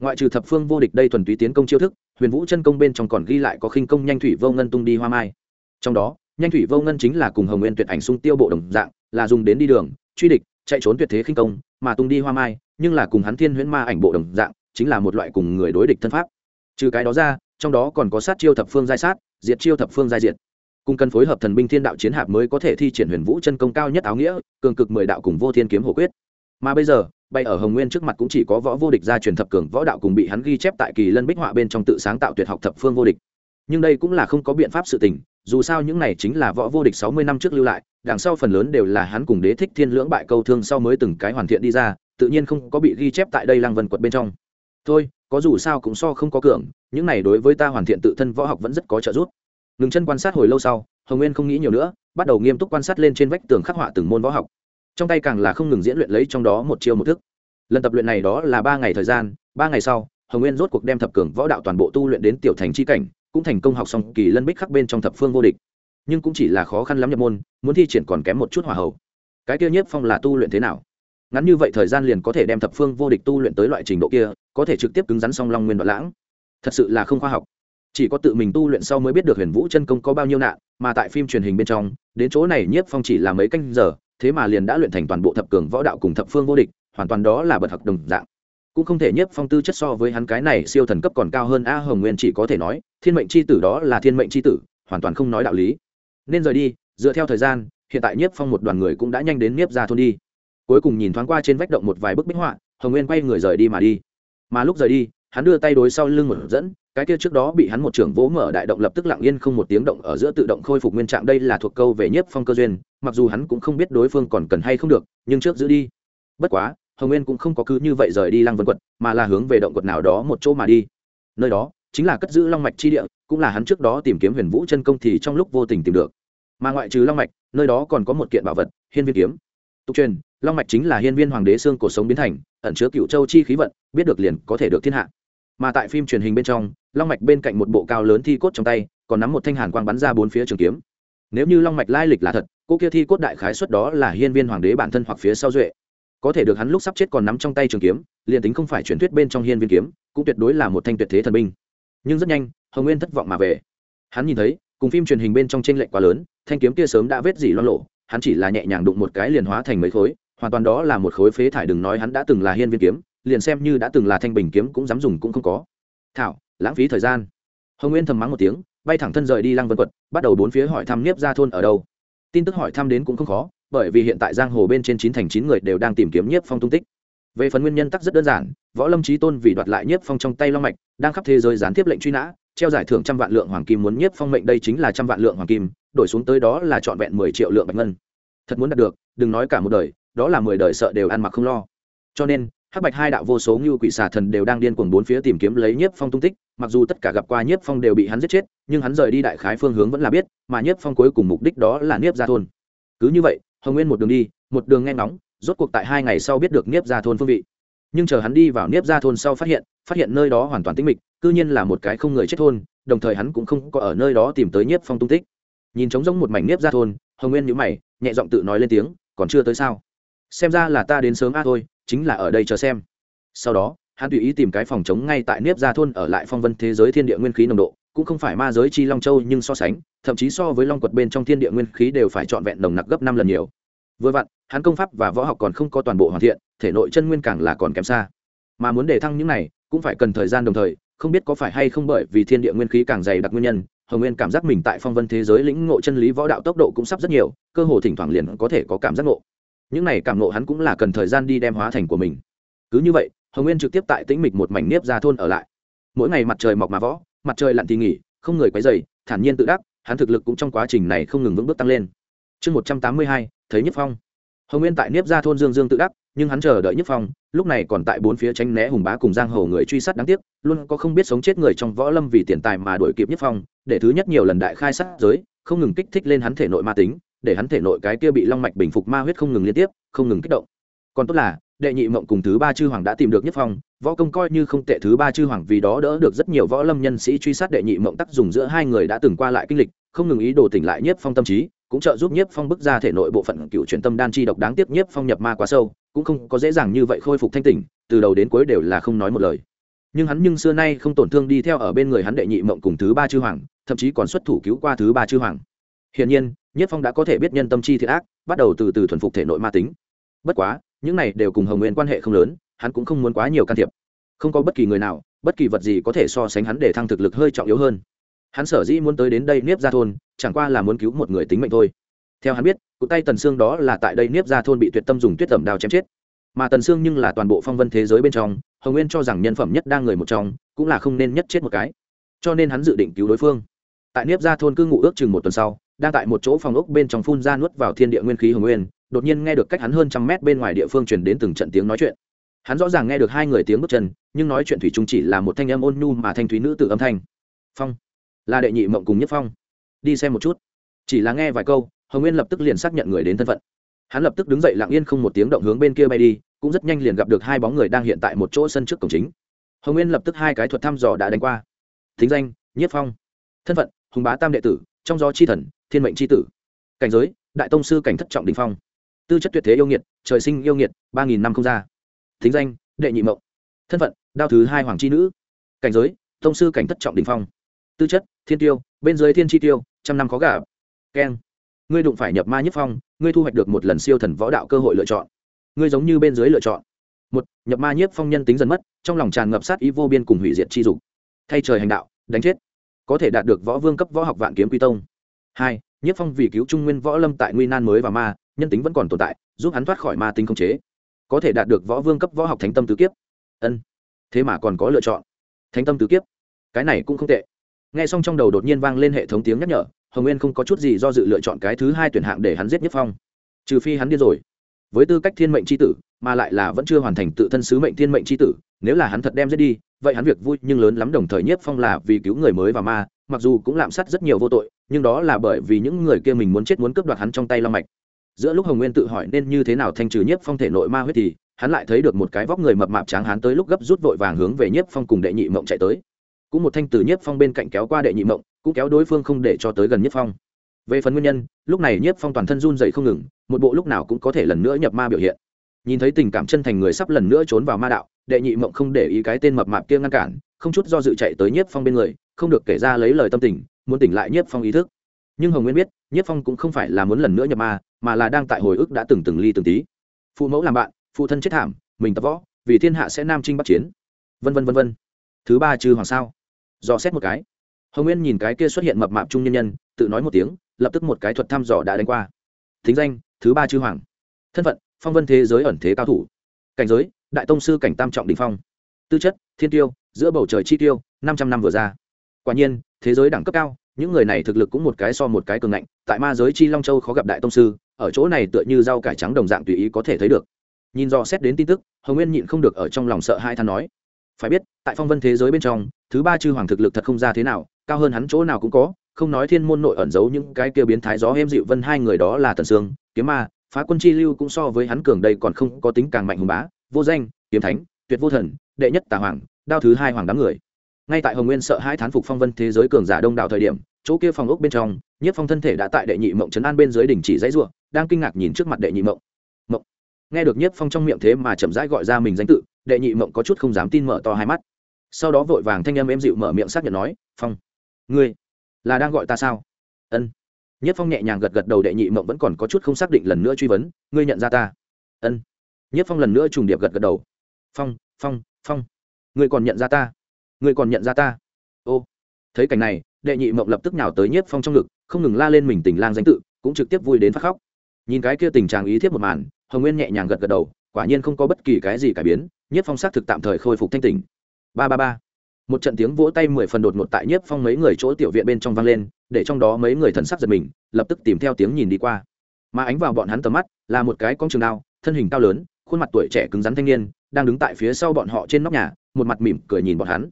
Ngoại trừ thập phương vô địch đây thuần túy tiến công chiêu thức, huyền vũ chân công bên trong còn ghi lại có khinh công nhanh thủy vô ngân tung đi hoa mai. Trong đó, nhanh thủy vô ngân chính là cùng hồng nguyên tuyệt ảnh sung tiêu bộ đồng dạng, là dùng đến đi đường, truy địch, chạy trốn tuyệt thế khinh công, mà tung đi hoa mai, nhưng là cùng hắn thiên huyễn ma ảnh bộ đồng dạng, chính là một loại cùng người đối địch thân pháp. Trừ cái đó ra, trong đó còn có sát chiêu thập phương giai sát, diệt chiêu thập phương giai diệt. Cùng cần phối hợp thần binh thiên đạo chiến hạp mới có thể thi triển huyền vũ chân công cao nhất áo nghĩa, cường cực mười đạo cùng vô thiên kiếm hổ quyết. Mà bây giờ bay ở hồng nguyên trước mặt cũng chỉ có võ vô địch gia truyền thập cường võ đạo cùng bị hắn ghi chép tại kỳ lân bích họa bên trong tự sáng tạo tuyệt học thập phương vô địch. Nhưng đây cũng là không có biện pháp sự tình, dù sao những này chính là võ vô địch sáu mươi năm trước lưu lại, đằng sau phần lớn đều là hắn cùng đế thích thiên lưỡng bại câu thương sau mới từng cái hoàn thiện đi ra, tự nhiên không có bị ghi chép tại đây lăng vân quật bên trong. Thôi, có dù sao cũng so không có cường, những này đối với ta hoàn thiện tự thân võ học vẫn rất có trợ giúp. Ngừng chân quan sát hồi lâu sau, hồng nguyên không nghĩ nhiều nữa, bắt đầu nghiêm túc quan sát lên trên vách tường khắc họa từng môn võ học trong tay càng là không ngừng diễn luyện lấy trong đó một chiêu một thức. Lần tập luyện này đó là ba ngày thời gian, ba ngày sau, hồng nguyên rốt cuộc đem thập cường võ đạo toàn bộ tu luyện đến tiểu thành c h i cảnh, cũng thành công học xong kỳ lân bích khắc bên trong thập phương vô địch. Nhưng cũng chỉ là khó khăn lắm nhập môn, muốn thi triển còn kém một chút hòa hậu cái kia nhất phong là tu luyện thế nào? Ngắn như vậy thời gian liền có thể đem thập phương vô địch tu luyện tới loại trình độ kia, có thể trực tiếp cứng rắn song long nguyên đoạn lãng. Thật sự là không khoa học. Chỉ có tự mình tu luyện sau mới biết được huyền vũ chân công có bao nhiêu nạn, mà tại phim truyền hình bên trong, đến chỗ này nhiếp phong chỉ là mấy canh giờ thế mà liền đã luyện thành toàn bộ thập cường võ đạo cùng thập phương vô địch, hoàn toàn đó là bậc học đồng dạng. Cũng không thể nhiếp phong tư chất so với hắn cái này siêu thần cấp còn cao hơn a hồng nguyên chỉ có thể nói, thiên mệnh c h i tử đó là thiên mệnh c h i tử, hoàn toàn không nói đạo lý. Nên rời đi, dựa theo thời gian, hiện tại nhiếp phong một đoàn người cũng đã nhanh đến nhiếp ra thôn đi. Cuối cùng nhìn thoáng qua trên vách động một vài bức bích họa, hồng nguyên quay người rời đi mà đi. Mà lúc rời đi, hắn đưa tay đối sau lưng một dẫn cái kia trước đó bị hắn một trưởng vỗ mở đại động lập tức lặng yên không một tiếng động ở giữa tự động khôi phục nguyên trạng đây là thuộc câu về nhiếp phong cơ duyên, mặc dù hắn cũng không biết đối phương còn cần hay không được, nhưng trước giữ đi. Bất quá, hồng nguyên cũng không có cứ như vậy rời đi lăng vân quật mà là hướng về động quật nào đó một chỗ mà đi. Nơi đó, chính là cất giữ long mạch chi địa, cũng là hắn trước đó tìm kiếm huyền vũ chân công thì trong lúc vô tình tìm được. Mà ngoại trừ long mạch, nơi đó còn có một kiện bảo vật, hiên viên kiếm. Tục truyền, long mạch chính là hiên viên hoàng đế xương cổ sống biến thành, ẩn chứa cựu châu chi khí vận, biết được liền có thể được thiên hạ. Mà tại phim truyền hình bên trong long mạch bên cạnh một bộ cao lớn thi cốt trong tay, còn nắm một thanh hàn quang bắn ra bốn phía trường kiếm. Nếu như long mạch lai lịch là thật, cô kia thi cốt đại khái xuất đó là hiên viên hoàng đế bản thân hoặc phía sau duệ. Có thể được hắn lúc sắp chết còn nắm trong tay trường kiếm, liền tính không phải truyền thuyết bên trong hiên viên kiếm, cũng tuyệt đối là một thanh tuyệt thế thần binh. Nhưng rất nhanh, hồng nguyên thất vọng mà về. Hắn nhìn thấy, cùng phim truyền hình bên trong t r ê n lệch quá lớn, thanh kiếm kia sớm đã vết dỉ loan lộ hắn chỉ là nhẹ nhàng đụng một cái liền hóa thành mấy khối, hoàn toàn đó là một khối phế thải đừng nói hắn đã từng là hiên viên kiếm, liền xem như đã từng là thanh bình kiếm cũng dám dùng cũng không có. Thảo lãng phí thời gian. Hồng nguyên thầm mắng một tiếng, bay thẳng thân rời đi lăng vân quật bắt đầu bốn phía hỏi thăm niếp ra thôn ở đâu. Tin tức hỏi thăm đến cũng không khó, bởi vì hiện tại giang hồ bên trên chín thành chín người đều đang tìm kiếm nhiếp phong tung tích. Về phần nguyên nhân tắc rất đơn giản, võ lâm trí tôn vì đoạt lại nhiếp phong trong tay long mạch, đang khắp thế giới gián tiếp lệnh truy nã, treo giải thưởng trăm vạn lượng hoàng kim muốn nhiếp phong mệnh đây chính là trăm vạn lượng hoàng kim, đổi xuống tới đó là trọn vẹn mười triệu lượng bạch ngân. Thật muốn đạt được, đừng nói cả một đời, đó là mười đời sợ đều ăn mặc không lo. Cho nên hắc bạch hai đạo vô số như quỷ xà thần đều đang điên cuồng bốn phía tìm kiếm lấy nhiếp phong tung tích, mặc dù tất cả gặp qua nhiếp phong đều bị hắn giết chết, nhưng hắn rời đi đại khái phương hướng vẫn là biết, mà nhiếp phong cuối cùng mục đích đó là nhiếp ra thôn. Cứ như vậy, hồng nguyên một đường đi, một đường nghe ngóng, rốt cuộc tại hai ngày sau biết được nhiếp ra thôn phương vị. Nhưng chờ hắn đi vào nhiếp ra thôn sau phát hiện phát hiện nơi đó hoàn toàn tĩnh mịch, cư nhiên là một cái không người chết thôn, đồng thời hắn cũng không có ở nơi đó tìm tới nhiếp phong tung tích. Nhìn trống rỗng một mảnh nhiếp ra thôn, hồng nguyên nhíu mày, nhẹ giọng tự nói lên tiếng, còn chưa tới sao? Xem ra là ta đến sớm a thôi chính là ở đây chờ xem. Sau đó, hắn tùy ý tìm cái phòng chống ngay tại nếp gia thôn ở lại phong vân thế giới thiên địa nguyên khí nồng độ, cũng không phải ma giới chi long châu nhưng so sánh, thậm chí so với long quật bên trong thiên địa nguyên khí đều phải trọn vẹn nồng nặc gấp năm lần nhiều. Vừa vặn, hắn công pháp và võ học còn không có toàn bộ hoàn thiện, thể nội chân nguyên càng là còn kém xa. Mà muốn để thăng những này, cũng phải cần thời gian đồng thời, không biết có phải hay không bởi vì thiên địa nguyên khí càng dày đặc nguyên nhân, hồng nguyên cảm giác mình tại phong vân thế giới lĩnh ngộ chân lý võ đạo tốc độ cũng sắp rất nhiều, cơ hồ thỉnh thoảng liền có thể có cảm giác ngộ những này cảm ngộ hắn cũng là cần thời gian đi đem hóa thành của mình. Cứ như vậy, hồng nguyên trực tiếp tại tĩnh mịch một mảnh nếp ra thôn ở lại. Mỗi ngày mặt trời mọc mà võ, mặt trời lặn thì nghỉ, không người quấy dày thản nhiên tự đắc, hắn thực lực cũng trong quá trình này không ngừng vững bước tăng lên. Chương một trăm tám mươi hai, thấy nhất phong. Hồng nguyên tại nếp ra thôn dương dương tự đắc, nhưng hắn chờ đợi nhất phong, lúc này còn tại bốn phía tránh né hùng bá cùng giang hồ người truy sát đáng tiếc, luôn có không biết sống chết người trong võ lâm vì tiền tài mà đuổi kịp nhất phong, để thứ nhất nhiều lần đại khai sát giới, không ngừng kích thích lên hắn thể nội ma tính để hắn thể nội cái kia bị long mạch bình phục ma huyết không ngừng liên tiếp, không ngừng kích động. Còn tốt là, đệ nhị mộng cùng thứ ba chư hoàng đã tìm được nhất phong, võ công coi như không tệ thứ ba chư hoàng vì đó đỡ được rất nhiều võ lâm nhân sĩ truy sát đệ nhị mộng tác dùng giữa hai người đã từng qua lại kinh lịch, không ngừng ý đồ tỉnh lại nhất phong tâm trí, cũng trợ giúp nhất phong bức ra thể nội bộ phận cựu truyền tâm đan chi độc đáng tiếc nhất phong nhập ma quá sâu, cũng không có dễ dàng như vậy khôi phục thanh tỉnh, từ đầu đến cuối đều là không nói một lời. Nhưng hắn nhưng xưa nay không tổn thương đi theo ở bên người hắn đệ nhị mộng cùng thứ ba chư hoàng, thậm chí còn xuất thủ cứu qua thứ ba chư hoàng. Hiển nhiên nhất phong đã có thể biết nhân tâm chi thiệt ác, bắt đầu từ từ thuần phục thể nội ma tính. Bất quá, những này đều cùng hồng nguyên quan hệ không lớn, hắn cũng không muốn quá nhiều can thiệp. Không có bất kỳ người nào, bất kỳ vật gì có thể so sánh hắn để thăng thực lực hơi trọng yếu hơn. Hắn sở dĩ muốn tới đến đây niếp ra thôn, chẳng qua là muốn cứu một người tính mệnh thôi. Theo hắn biết, cụ tay tần sương đó là tại đây niếp ra thôn bị tuyệt tâm dùng tuyết tẩm đao chém chết. Mà tần sương nhưng là toàn bộ phong vân thế giới bên trong, hồng nguyên cho rằng nhân phẩm nhất đang người một trong, cũng là không nên nhất chết một cái. Cho nên hắn dự định cứu đối phương. Tại niếp ra thôn cư ngụ ước chừng một tuần sau đang tại một chỗ phòng ốc bên trong phun ra nuốt vào thiên địa nguyên khí hồng nguyên, đột nhiên nghe được cách hắn hơn trăm mét bên ngoài địa phương truyền đến từng trận tiếng nói chuyện. Hắn rõ ràng nghe được hai người tiếng bước chân, nhưng nói chuyện thủy chung chỉ là một thanh âm ôn nhu mà thanh thúy nữ tự âm thanh. Phong, là đệ nhị mộng cùng nhất phong. Đi xem một chút. Chỉ là nghe vài câu, hồng nguyên lập tức liền xác nhận người đến thân phận. Hắn lập tức đứng dậy lặng yên không một tiếng động hướng bên kia bay đi, cũng rất nhanh liền gặp được hai bóng người đang hiện tại một chỗ sân trước cổng chính. Hồng nguyên lập tức hai cái thuật thăm dò đã đánh qua. Thính danh, nhất phong. Thân phận, hùng bá tam đệ tử, trong gió chi thần thiên mệnh chi tử. Cảnh giới, đại tông sư cảnh thất trọng đình phong. Tư chất tuyệt thế yêu nghiệt, trời sinh yêu nghiệt, ba nghìn năm không ra. Thính danh, đệ nhị mộng. Thân phận, đao thứ hai hoàng c h i nữ. Cảnh giới, tông sư cảnh thất trọng đình phong. Tư chất, thiên tiêu, bên dưới thiên chi tiêu, trăm năm khó gà keng. Ngươi đụng phải nhập ma nhất phong, ngươi thu hoạch được một lần siêu thần võ đạo cơ hội lựa chọn. Ngươi giống như bên dưới lựa chọn. Một, nhập ma nhiếp phong nhân tính dần mất, trong lòng tràn ngập sát ý vô biên cùng hủy diệt chi dục. Thay trời hành đạo, đánh chết. Có thể đạt được võ vương cấp võ học vạn kiếm quy tông hai nhiếp phong vì cứu trung nguyên võ lâm tại nguy nan mới và ma, nhân tính vẫn còn tồn tại, giúp hắn thoát khỏi ma tính không chế. Có thể đạt được võ vương cấp võ học thánh tâm tứ kiếp. Ân, thế mà còn có lựa chọn. Thánh tâm tứ kiếp. Cái này cũng không tệ. Nghe xong trong đầu đột nhiên vang lên hệ thống tiếng nhắc nhở, hồng nguyên không có chút gì do dự lựa chọn cái thứ hai tuyển hạng để hắn giết nhất phong. Trừ phi hắn điên rồi. Với tư cách thiên mệnh c h i tử, mà lại là vẫn chưa hoàn thành tự thân sứ mệnh thiên mệnh c h i tử, nếu là hắn thật đem giết đi, vậy hắn việc vui nhưng lớn lắm, đồng thời nhất phong là vì cứu người mới và ma, mặc dù cũng lạm sát rất nhiều vô tội nhưng đó là bởi vì những người kia mình muốn chết muốn cướp đoạt hắn trong tay long mạch. Giữa lúc hồng nguyên tự hỏi nên như thế nào thanh trừ nhất phong thể nội ma huyết thì, hắn lại thấy được một cái vóc người mập mạp tráng hắn tới lúc gấp rút vội vàng hướng về nhất phong cùng đệ nhị mộng chạy tới. Cũng một thanh từ nhất phong bên cạnh kéo qua đệ nhị mộng, cũng kéo đối phương không để cho tới gần nhất phong. Về phần nguyên nhân, lúc này nhiếp phong toàn thân run dậy không ngừng, một bộ lúc nào cũng có thể lần nữa nhập ma biểu hiện. Nhìn thấy tình cảm chân thành người sắp lần nữa trốn vào ma đạo, đệ nhị mộng không để ý cái tên mập mạp kia ngăn cản, không chút do dự chạy tới nhiếp phong bên người, không được kể ra lấy lời tâm tình muốn tỉnh lại nhiếp phong ý thức. Nhưng hồng nguyên biết, nhiếp phong cũng không phải là muốn lần nữa nhập ma, mà là đang tại hồi ức đã từng từng ly từng tí. Phụ mẫu làm bạn, phụ thân chết thảm, mình tập võ, vì thiên hạ sẽ nam trinh bắc chiến. Vân vân vân vân. Thứ ba chư hoàng sao. Dò xét một cái. Hồng nguyên nhìn cái kia xuất hiện mập mạp trung nhân nhân, tự nói một tiếng, lập tức một cái thuật thăm dò đã đánh qua. Thính danh, thứ ba chư hoàng. Thân phận, phong vân thế giới ẩn thế cao thủ. Cảnh giới, đại tông sư cảnh tam trọng đình phong. Tư chất, thiên tiêu, giữa bầu trời chi tiêu, năm trăm năm vừa ra. Quả nhiên, thế giới đẳng cấp cao những người này thực lực cũng một cái so một cái cường ngạnh, tại ma giới chi long châu khó gặp đại tông sư, ở chỗ này tựa như rau cải trắng đồng dạng tùy ý có thể thấy được. Nhìn do xét đến tin tức, hồng nguyên nhịn không được ở trong lòng sợ hai than nói, phải biết, tại phong vân thế giới bên trong, thứ ba chư hoàng thực lực thật không ra thế nào, cao hơn hắn chỗ nào cũng có, không nói thiên môn nội ẩn giấu những cái kia biến thái gió êm dịu vân hai người đó là tần sương, kiếm ma, phá quân chi lưu cũng so với hắn cường đây còn không có tính càng mạnh hùng bá, vô danh, kiếm thánh, tuyệt vô thần, đệ nhất tà hoàng, đao thứ hai hoàng đám người ngay tại hồng nguyên sợ hai thán phục phong vân thế giới cường giả đông đảo thời điểm, chỗ kia phòng ốc bên trong, nhiếp phong thân thể đã tại đệ nhị mộng trấn an bên dưới đỉnh chỉ dãy ruộng đang kinh ngạc nhìn trước mặt đệ nhị mộng. Mộng. Nghe được nhiếp phong trong miệng thế mà chậm rãi gọi ra mình danh tự, đệ nhị mộng có chút không dám tin mở to hai mắt. Sau đó vội vàng thanh âm em dịu mở miệng xác nhận nói, phong, ngươi là đang gọi ta sao? Ân. Nhất phong nhẹ nhàng gật gật đầu, đệ nhị mộng vẫn còn có chút không xác định lần nữa truy vấn, ngươi nhận ra ta? Ân. Nhất phong lần nữa trùng điệp gật gật đầu. Phong phong phong, ngươi còn nhận ra ta? Ngươi còn nhận ra ta? Ô, thấy cảnh này, đệ nhị mộng lập tức nhào tới nhất phong trong ngực, không ngừng la lên mình tình lang danh tự, cũng trực tiếp vui đến phát khóc. Nhìn cái kia tình trạng ý thiết một màn, hồng nguyên nhẹ nhàng gật gật đầu, quả nhiên không có bất kỳ cái gì cải biến nhất phong xác thực tạm thời khôi phục thanh tỉnh. Ba ba ba. Một trận tiếng vỗ tay mười phần đột ngột tại nhiếp phong mấy người chỗ tiểu viện bên trong vang lên, để trong đó mấy người thần sắc giật mình, lập tức tìm theo tiếng nhìn đi qua. Mà ánh vào bọn hắn tầm mắt, là một cái con trường đao, thân hình cao lớn, khuôn mặt tuổi trẻ cứng rắn thanh niên, đang đứng tại phía sau bọn họ trên nóc nhà, một mặt mỉm cười nhìn bọn hắn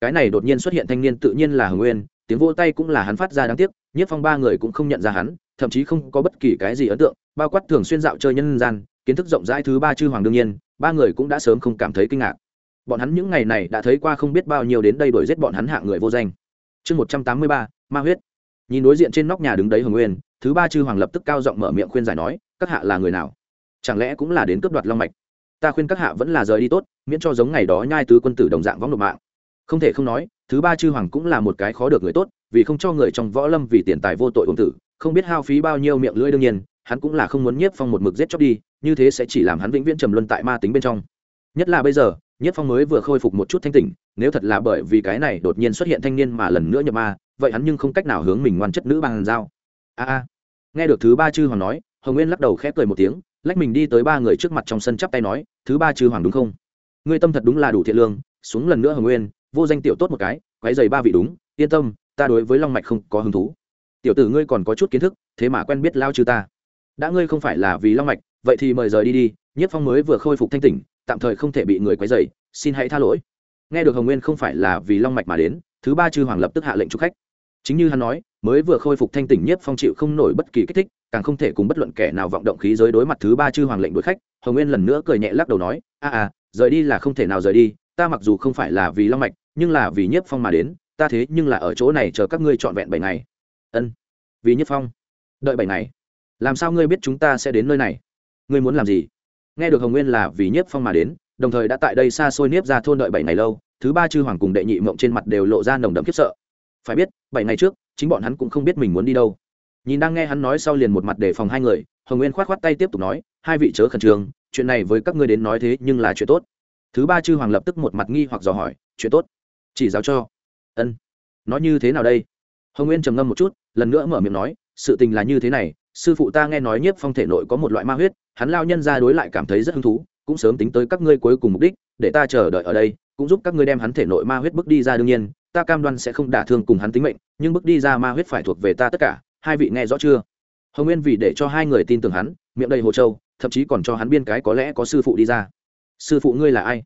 cái này đột nhiên xuất hiện thanh niên tự nhiên là hồng nguyên, tiếng vỗ tay cũng là hắn phát ra đáng tiếc, nhất phong ba người cũng không nhận ra hắn, thậm chí không có bất kỳ cái gì ấn tượng, bao quát thường xuyên dạo chơi nhân gian, kiến thức rộng rãi thứ ba chư hoàng đương nhiên, ba người cũng đã sớm không cảm thấy kinh ngạc. Bọn hắn những ngày này đã thấy qua không biết bao nhiêu đến đây đuổi giết bọn hắn hạ người vô danh. Chương một trăm tám mươi ba, ma huyết. Nhìn đối diện trên nóc nhà đứng đấy hồng nguyên, thứ ba chư hoàng lập tức cao giọng mở miệng khuyên giải nói, các hạ là người nào? Chẳng lẽ cũng là đến cướp đoạt long mạch? Ta khuyên các hạ vẫn là rời đi tốt, miễn cho giống ngày đó nhai tứ quân tử đồng dạng võng nộp mạng không thể không nói, thứ ba chư hoàng cũng là một cái khó được người tốt, vì không cho người trong võ lâm vì tiền tài vô tội ổn tử, không biết hao phí bao nhiêu miệng lưỡi đương nhiên, hắn cũng là không muốn nhiếp phong một mực giết chóc đi, như thế sẽ chỉ làm hắn vĩnh viễn trầm luân tại ma tính bên trong. Nhất là bây giờ, nhất phong mới vừa khôi phục một chút thanh tỉnh, nếu thật là bởi vì cái này đột nhiên xuất hiện thanh niên mà lần nữa nhập ma, vậy hắn nhưng không cách nào hướng mình ngoan chất nữ bằng dao. A a. Nghe được thứ ba chư hoàng nói, hồng nguyên lắc đầu khẽ cười một tiếng, lách mình đi tới ba người trước mặt trong sân chắp tay nói, thứ ba chư hoàng đúng không? Ngươi tâm thật đúng là đủ thiện lương, xuống lần nữa hồng nguyên vô danh tiểu tốt một cái quái dày ba vị đúng, yên tâm, ta đối với long mạch không có hứng thú. Tiểu tử ngươi còn có chút kiến thức, thế mà quen biết lao chư ta. Đã ngươi không phải là vì long mạch, vậy thì mời rời đi đi, nhất phong mới vừa khôi phục thanh tỉnh, tạm thời không thể bị người quấy dày xin hãy tha lỗi. Nghe được hồng nguyên không phải là vì long mạch mà đến, thứ ba chư hoàng lập tức hạ lệnh chúc khách. Chính như hắn nói, mới vừa khôi phục thanh tỉnh nhất phong chịu không nổi bất kỳ kích thích, càng không thể cùng bất luận kẻ nào vọng động khí giới đối mặt thứ ba chư hoàng lệnh đuổi khách, hồng nguyên lần nữa cười nhẹ lắc đầu nói, a à rời đi là không thể nào rời đi, ta mặc dù không phải là vì long mạch nhưng là vì Nhiếp phong mà đến, ta thế nhưng là ở chỗ này chờ các ngươi trọn vẹn bảy ngày. Ân, vì Nhiếp phong. Đợi bảy ngày. Làm sao ngươi biết chúng ta sẽ đến nơi này? Ngươi muốn làm gì? Nghe được hồng nguyên là vì nhiếp phong mà đến, đồng thời đã tại đây xa xôi Nhiếp ra thôn đợi bảy ngày lâu, thứ ba chư hoàng cùng đệ nhị mộng trên mặt đều lộ ra nồng đậm khiếp sợ. Phải biết, bảy ngày trước, chính bọn hắn cũng không biết mình muốn đi đâu. Nhìn đang nghe hắn nói sau liền một mặt đề phòng hai người, hồng nguyên k h o á t k h o á t tay tiếp tục nói, hai vị chớ khẩn trương, chuyện này với các ngươi đến nói thế nhưng là chuyện tốt. Thứ ba chư hoàng lập tức một mặt nghi hoặc dò hỏi, chuyện tốt? Chỉ giáo cho. Ân. Nói như thế nào đây? Hồng nguyên trầm ngâm một chút, lần nữa mở miệng nói, sự tình là như thế này, sư phụ ta nghe nói nhiếp phong thể nội có một loại ma huyết, hắn lao nhân ra đối lại cảm thấy rất hứng thú, cũng sớm tính tới các ngươi cuối cùng mục đích, để ta chờ đợi ở đây, cũng giúp các ngươi đem hắn thể nội ma huyết bước đi ra đương nhiên, ta cam đoan sẽ không đả thương cùng hắn tính mệnh, nhưng bước đi ra ma huyết phải thuộc về ta tất cả, hai vị nghe rõ chưa? Hồng nguyên vì để cho hai người tin tưởng hắn, miệng đầy hồ châu, thậm chí còn cho hắn biên cái có lẽ có sư phụ đi ra. Sư phụ ngươi là ai?